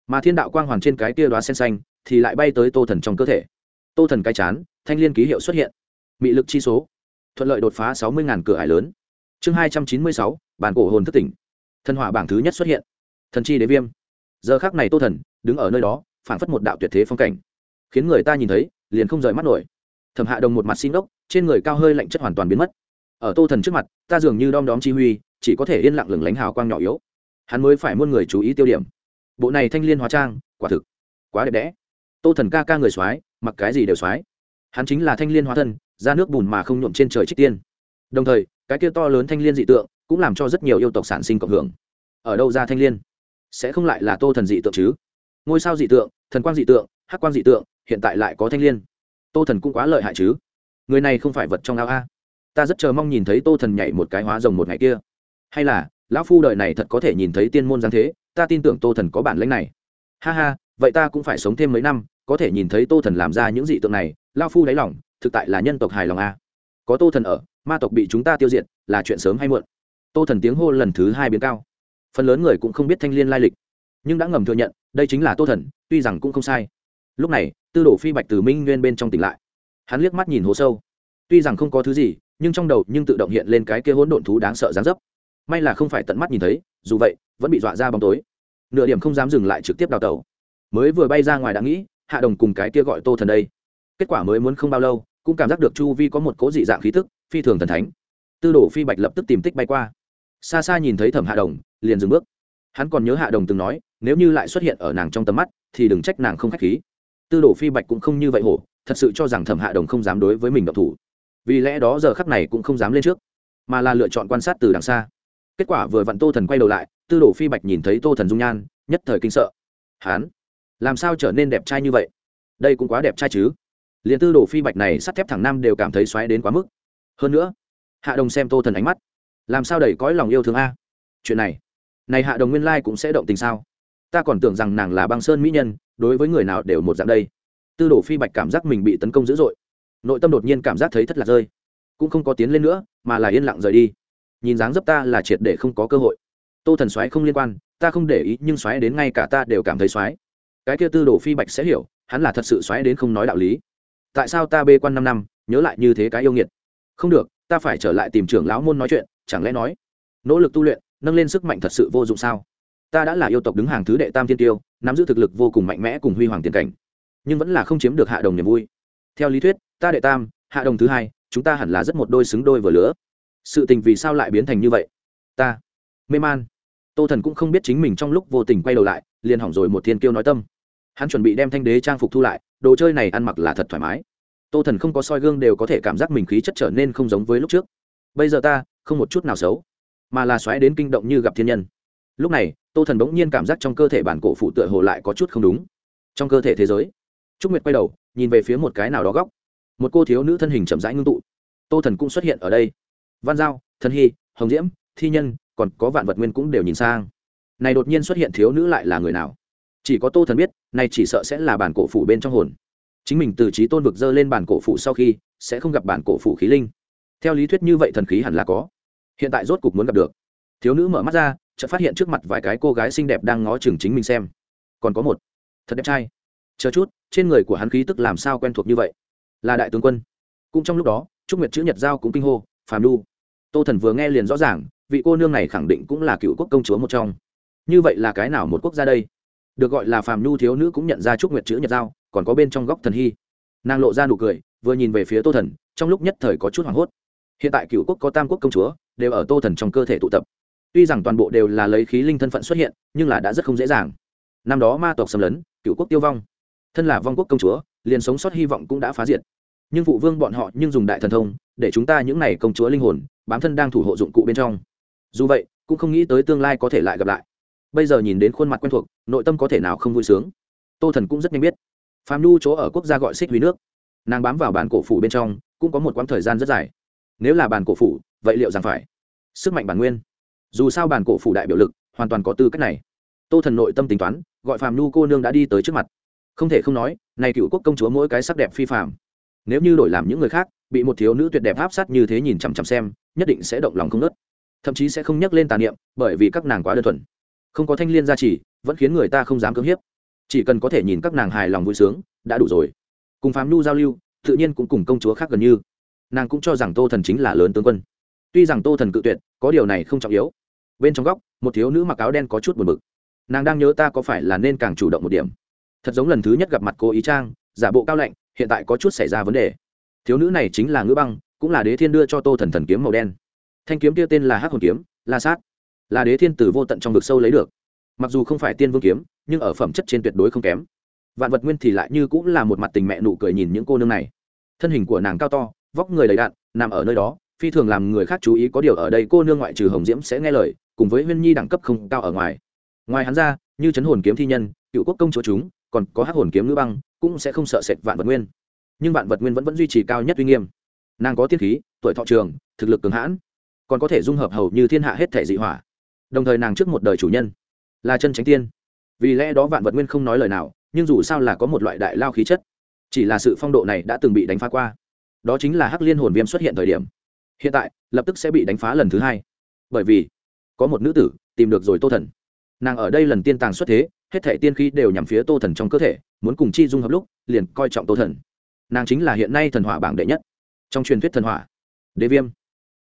Mà thiên đạo quang hoàn trên cái kia đoá sen xanh, thì lại bay tới tô thần trong cơ thể. Tô thần cái chán, thanh liên ký hiệu xuất hiện mị lực chi số. Thuận lợi đột phá sáu mươi ngàn cửa ải lớn. Chương hai trăm chín mươi sáu, bản cổ hồn thất tỉnh. Thần hỏa bảng thứ nhất xuất hiện. Thần chi đế viêm. Giờ khác này tô thần, đứng ở nơi đó, phảng phất một đạo tuyệt thế phong cảnh. Khiến người ta nhìn thấy, liền không rời mắt nổi. Thẩm hạ đồng một mặt xin đốc trên người cao hơi lạnh chất hoàn toàn biến mất. Ở tô thần trước mặt, ta dường như đom đóm chi huy, chỉ có thể yên lặng lừng lánh hào quang nhỏ yếu. Hắn mới phải muôn người chú ý tiêu điểm. Bộ này thanh liên hóa trang, quả thực quá đẹp đẽ. Tô thần ca ca người soái, mặc cái gì đều soái. Hắn chính là thanh liên hóa thân ra nước bùn mà không nhuộm trên trời trích tiên. Đồng thời, cái kia to lớn thanh liên dị tượng cũng làm cho rất nhiều yêu tộc sản sinh cộng hưởng. Ở đâu ra thanh liên? Sẽ không lại là tô thần dị tượng chứ? Ngôi sao dị tượng, thần quang dị tượng, hắc quang dị tượng, hiện tại lại có thanh liên. Tô thần cũng quá lợi hại chứ? Người này không phải vật trong ao a. Ta rất chờ mong nhìn thấy tô thần nhảy một cái hóa rồng một ngày kia. Hay là, lão phu đợi này thật có thể nhìn thấy tiên môn giáng thế, ta tin tưởng tô thần có bản lãnh này. Ha ha, vậy ta cũng phải sống thêm mấy năm, có thể nhìn thấy tô thần làm ra những dị tượng này lao phu đáy lòng thực tại là nhân tộc hài lòng a. Có tô thần ở, ma tộc bị chúng ta tiêu diệt, là chuyện sớm hay muộn. Tô thần tiếng hô lần thứ hai biến cao. Phần lớn người cũng không biết thanh l i ê n lai lịch, nhưng đã ngầm thừa nhận, đây chính là tô thần, tuy rằng cũng không sai. Lúc này, tư đổ phi bạch từ minh nguyên bên trong tỉnh lại. Hắn liếc mắt nhìn hố sâu. Tuy rằng không có thứ gì, nhưng trong đầu nhưng tự động hiện lên cái kia hỗn độn thú đáng sợ dán dấp. May là không phải tận mắt nhìn thấy, dù vậy, vẫn bị dọa ra bóng tối. Nửa điểm không dám dừng lại trực tiếp đào tẩu. Mới vừa bay ra ngoài đã nghĩ, hạ đồng cùng cái kia gọi tô thần đây. Kết quả mới muốn không bao lâu cũng cảm giác được chu vi có một cố dị dạng khí thức phi thường thần thánh. Tư đồ phi bạch lập tức tìm tích bay qua. Xa xa nhìn thấy thẩm hạ đồng, liền dừng bước. Hắn còn nhớ hạ đồng từng nói, nếu như lại xuất hiện ở nàng trong tầm mắt, thì đừng trách nàng không k h á c h khí. Tư đồ phi bạch cũng không như vậy hổ, thật sự cho rằng thẩm hạ đồng không dám đối với mình độc thủ. Vì lẽ đó giờ khắc này cũng không dám lên trước, mà là lựa chọn quan sát từ đằng xa. Kết quả vừa vặn tô thần quay đầu lại, tư đồ phi bạch nhìn thấy tô thần dung nhan, nhất thời kinh sợ. Hắn, làm sao trở nên đẹp trai như vậy? Đây cũng quá đẹp trai chứ? Liền tư đồ phi bạch này sắt thép thẳng nam đều cảm thấy xoáy đến quá mức. Hơn nữa, hạ đồng xem tô thần ánh mắt, làm sao đầy cõi lòng yêu thương a? Chuyện này này hạ đồng nguyên lai cũng sẽ động tình sao? Ta còn tưởng rằng nàng là băng sơn mỹ nhân, đối với người nào đều một dạng đây. Tư đồ phi bạch cảm giác mình bị tấn công dữ dội. Nội tâm đột nhiên cảm giác thấy thất lạc rơi. Cũng không có tiến lên nữa, mà là yên lặng rời đi. Nhìn dáng dấp ta là triệt để không có cơ hội. Tô thần soái không liên quan, ta không để ý, nhưng soái đến ngay cả ta đều cảm thấy soái cái kia tư đồ phi bạch sẽ hiểu, hắn là thật sự soái đến không nói đạo lý tại sao ta bê quan năm năm, nhớ lại như thế cái yêu nghiệt? Không được, ta phải trở lại tìm trưởng lão môn nói chuyện, chẳng lẽ nói, nỗ lực tu luyện, nâng lên sức mạnh thật sự vô dụng sao? Ta đã là yêu tộc đứng hàng thứ đệ tam thiên tiêu, nắm giữ thực lực vô cùng mạnh mẽ cùng huy hoàng tiền cảnh, nhưng vẫn là không chiếm được hạ đồng niềm vui. Theo lý thuyết, ta đệ tam, hạ đồng thứ hai, chúng ta hẳn là rất một đôi xứng đôi vừa lứa. Sự tình vì sao lại biến thành như vậy? Ta, mê man. Tô thần cũng không biết chính mình trong lúc vô tình quay đầu lại, liền hỏng rồi một thiên kiêu nói tâm. Hắn chuẩn bị đem thanh đế trang phục thu lại đồ chơi này ăn mặc là thật thoải mái. Tô thần không có soi gương đều có thể cảm giác mình khí chất trở nên không giống với lúc trước. Bây giờ ta không một chút nào xấu, mà là xoáy đến kinh động như gặp thiên nhân. Lúc này, tô thần bỗng nhiên cảm giác trong cơ thể bản cổ phụ tựa hồ lại có chút không đúng. Trong cơ thể thế giới, trúc nguyệt quay đầu, nhìn về phía một cái nào đó góc. Một cô thiếu nữ thân hình chậm rãi ngưng tụ. Tô thần cũng xuất hiện ở đây. Văn giao, thần hy, hồng diễm, thi nhân, còn có vạn vật nguyên cũng đều nhìn sang. Này đột nhiên xuất hiện thiếu nữ lại là người nào? Chỉ có tô thần biết này chỉ sợ sẽ là bản cổ phủ bên trong hồn. Chính mình từ trí tôn vực dơ lên bản cổ phủ sau khi sẽ không gặp bản cổ phủ khí linh. Theo lý thuyết như vậy thần khí hẳn là có. Hiện tại rốt cục muốn gặp được. Thiếu nữ mở mắt ra chợt phát hiện trước mặt vài cái cô gái xinh đẹp đang ngó chừng chính mình xem. Còn có một. Thật đẹp trai. Chờ chút trên người của hắn khí tức làm sao quen thuộc như vậy? Là đại tướng quân. Cũng trong lúc đó trúc nguyệt chữ nhật giao cũng kinh hô phàm Du, tô thần vừa nghe liền rõ ràng vị cô nương này khẳng định cũng là cựu quốc công chúa một trong. Như vậy là cái nào một quốc gia đây? Được gọi là phàm nhu thiếu nữ cũng nhận ra trúc nguyệt chữ nhật giao, còn có bên trong góc thần hy. Nàng lộ ra nụ cười, vừa nhìn về phía tô thần, trong lúc nhất thời có chút hoảng hốt. Hiện tại cựu quốc có tam quốc công chúa, đều ở tô thần trong cơ thể tụ tập. Tuy rằng toàn bộ đều là lấy khí linh thân phận xuất hiện, nhưng là đã rất không dễ dàng. Năm đó ma tộc xâm lấn cựu quốc tiêu vong. Thân là vong quốc công chúa, liền sống sót hy vọng cũng đã phá diệt. Nhưng phụ vương bọn họ nhưng dùng đại thần thông, để chúng ta những n à y công chúa linh hồn, bám thân đang thủ hộ dụng cụ bên trong. Dù vậy, cũng không nghĩ tới tương lai có thể lại gặp lại bây giờ nhìn đến khuôn mặt quen thuộc, nội tâm có thể nào không vui sướng? Tô thần cũng rất nhanh biết. Phạm nhu chỗ ở quốc gia gọi xích huy nước. Nàng bám vào bản cổ phủ bên trong, cũng có một quãng thời gian rất dài. Nếu là bản cổ phủ, vậy liệu rằng phải? Sức mạnh bản nguyên. Dù sao bản cổ phủ đại biểu lực, hoàn toàn có tư cách này. Tô thần nội tâm tính toán, gọi phạm nhu cô nương đã đi tới trước mặt. Không thể không nói, này cựu quốc công chúa mỗi cái sắc đẹp phi phạm nếu như đổi làm những người khác, bị một thiếu nữ tuyệt đẹp áp sát như thế nhìn chằm chằm xem, nhất định sẽ động lòng không nớt thậm chí sẽ không nhắc lên tà niệm, bởi vì các nàng quá đơn thuần không có thanh liên gia trì, vẫn khiến người ta không dám cưỡng hiếp. Chỉ cần có thể nhìn các nàng hài lòng vui sướng, đã đủ rồi. Cùng phám nhu giao lưu, tự nhiên cũng cùng công chúa khác gần như. Nàng cũng cho rằng tô thần chính là lớn tướng quân. Tuy rằng tô thần cự tuyệt, có điều này không trọng yếu. Bên trong góc, một thiếu nữ mặc áo đen có chút buồn bực. Nàng đang nhớ ta có phải là nên càng chủ động một điểm. Thật giống lần thứ nhất gặp mặt cô ý trang, giả bộ cao lạnh, hiện tại có chút xảy ra vấn đề. Thiếu nữ này chính là ngữ băng, cũng là đế thiên đưa cho tô thần thần kiếm màu đen. Thanh kiếm kia tên là hắc hồn kiếm, la sát là đế thiên từ vô tận trong vực sâu lấy được. Mặc dù không phải tiên vương kiếm, nhưng ở phẩm chất trên tuyệt đối không kém. Vạn vật nguyên thì lại như cũng là một mặt tình mẹ nụ cười nhìn những cô nương này. Thân hình của nàng cao to, vóc người đầy đạn nằm ở nơi đó, phi thường làm người khác chú ý có điều ở đây cô nương ngoại trừ hồng diễm sẽ nghe lời, cùng với huyên nhi đẳng cấp không cao ở ngoài. Ngoài hắn ra, như chấn hồn kiếm thi nhân, cựu quốc công chúa chúng, còn có hắc hồn kiếm ngữ băng, cũng sẽ không sợ sệt vạn vật nguyên. Nhưng vạn vật nguyên vẫn vẫn duy trì cao nhất uy nghiêm. Nàng có tiên khí, tuổi thọ trường, thực lực cường hãn, còn có thể dung hợp hầu như thiên hạ hết thể dị hỏa đồng thời nàng trước một đời chủ nhân, là chân tránh tiên. Vì lẽ đó vạn vật nguyên không nói lời nào, nhưng dù sao là có một loại đại lao khí chất, chỉ là sự phong độ này đã từng bị đánh phá qua. Đó chính là hắc liên hồn viêm xuất hiện thời điểm. Hiện tại, lập tức sẽ bị đánh phá lần thứ hai. Bởi vì, có một nữ tử tìm được rồi tô thần. Nàng ở đây lần tiên tàng xuất thế, hết thể tiên khí đều nhằm phía tô thần trong cơ thể, muốn cùng chi dung hợp lúc, liền coi trọng tô thần. Nàng chính là hiện nay thần hỏa bảng đệ nhất. Trong truyền thuyết thần hỏa, đế viêm.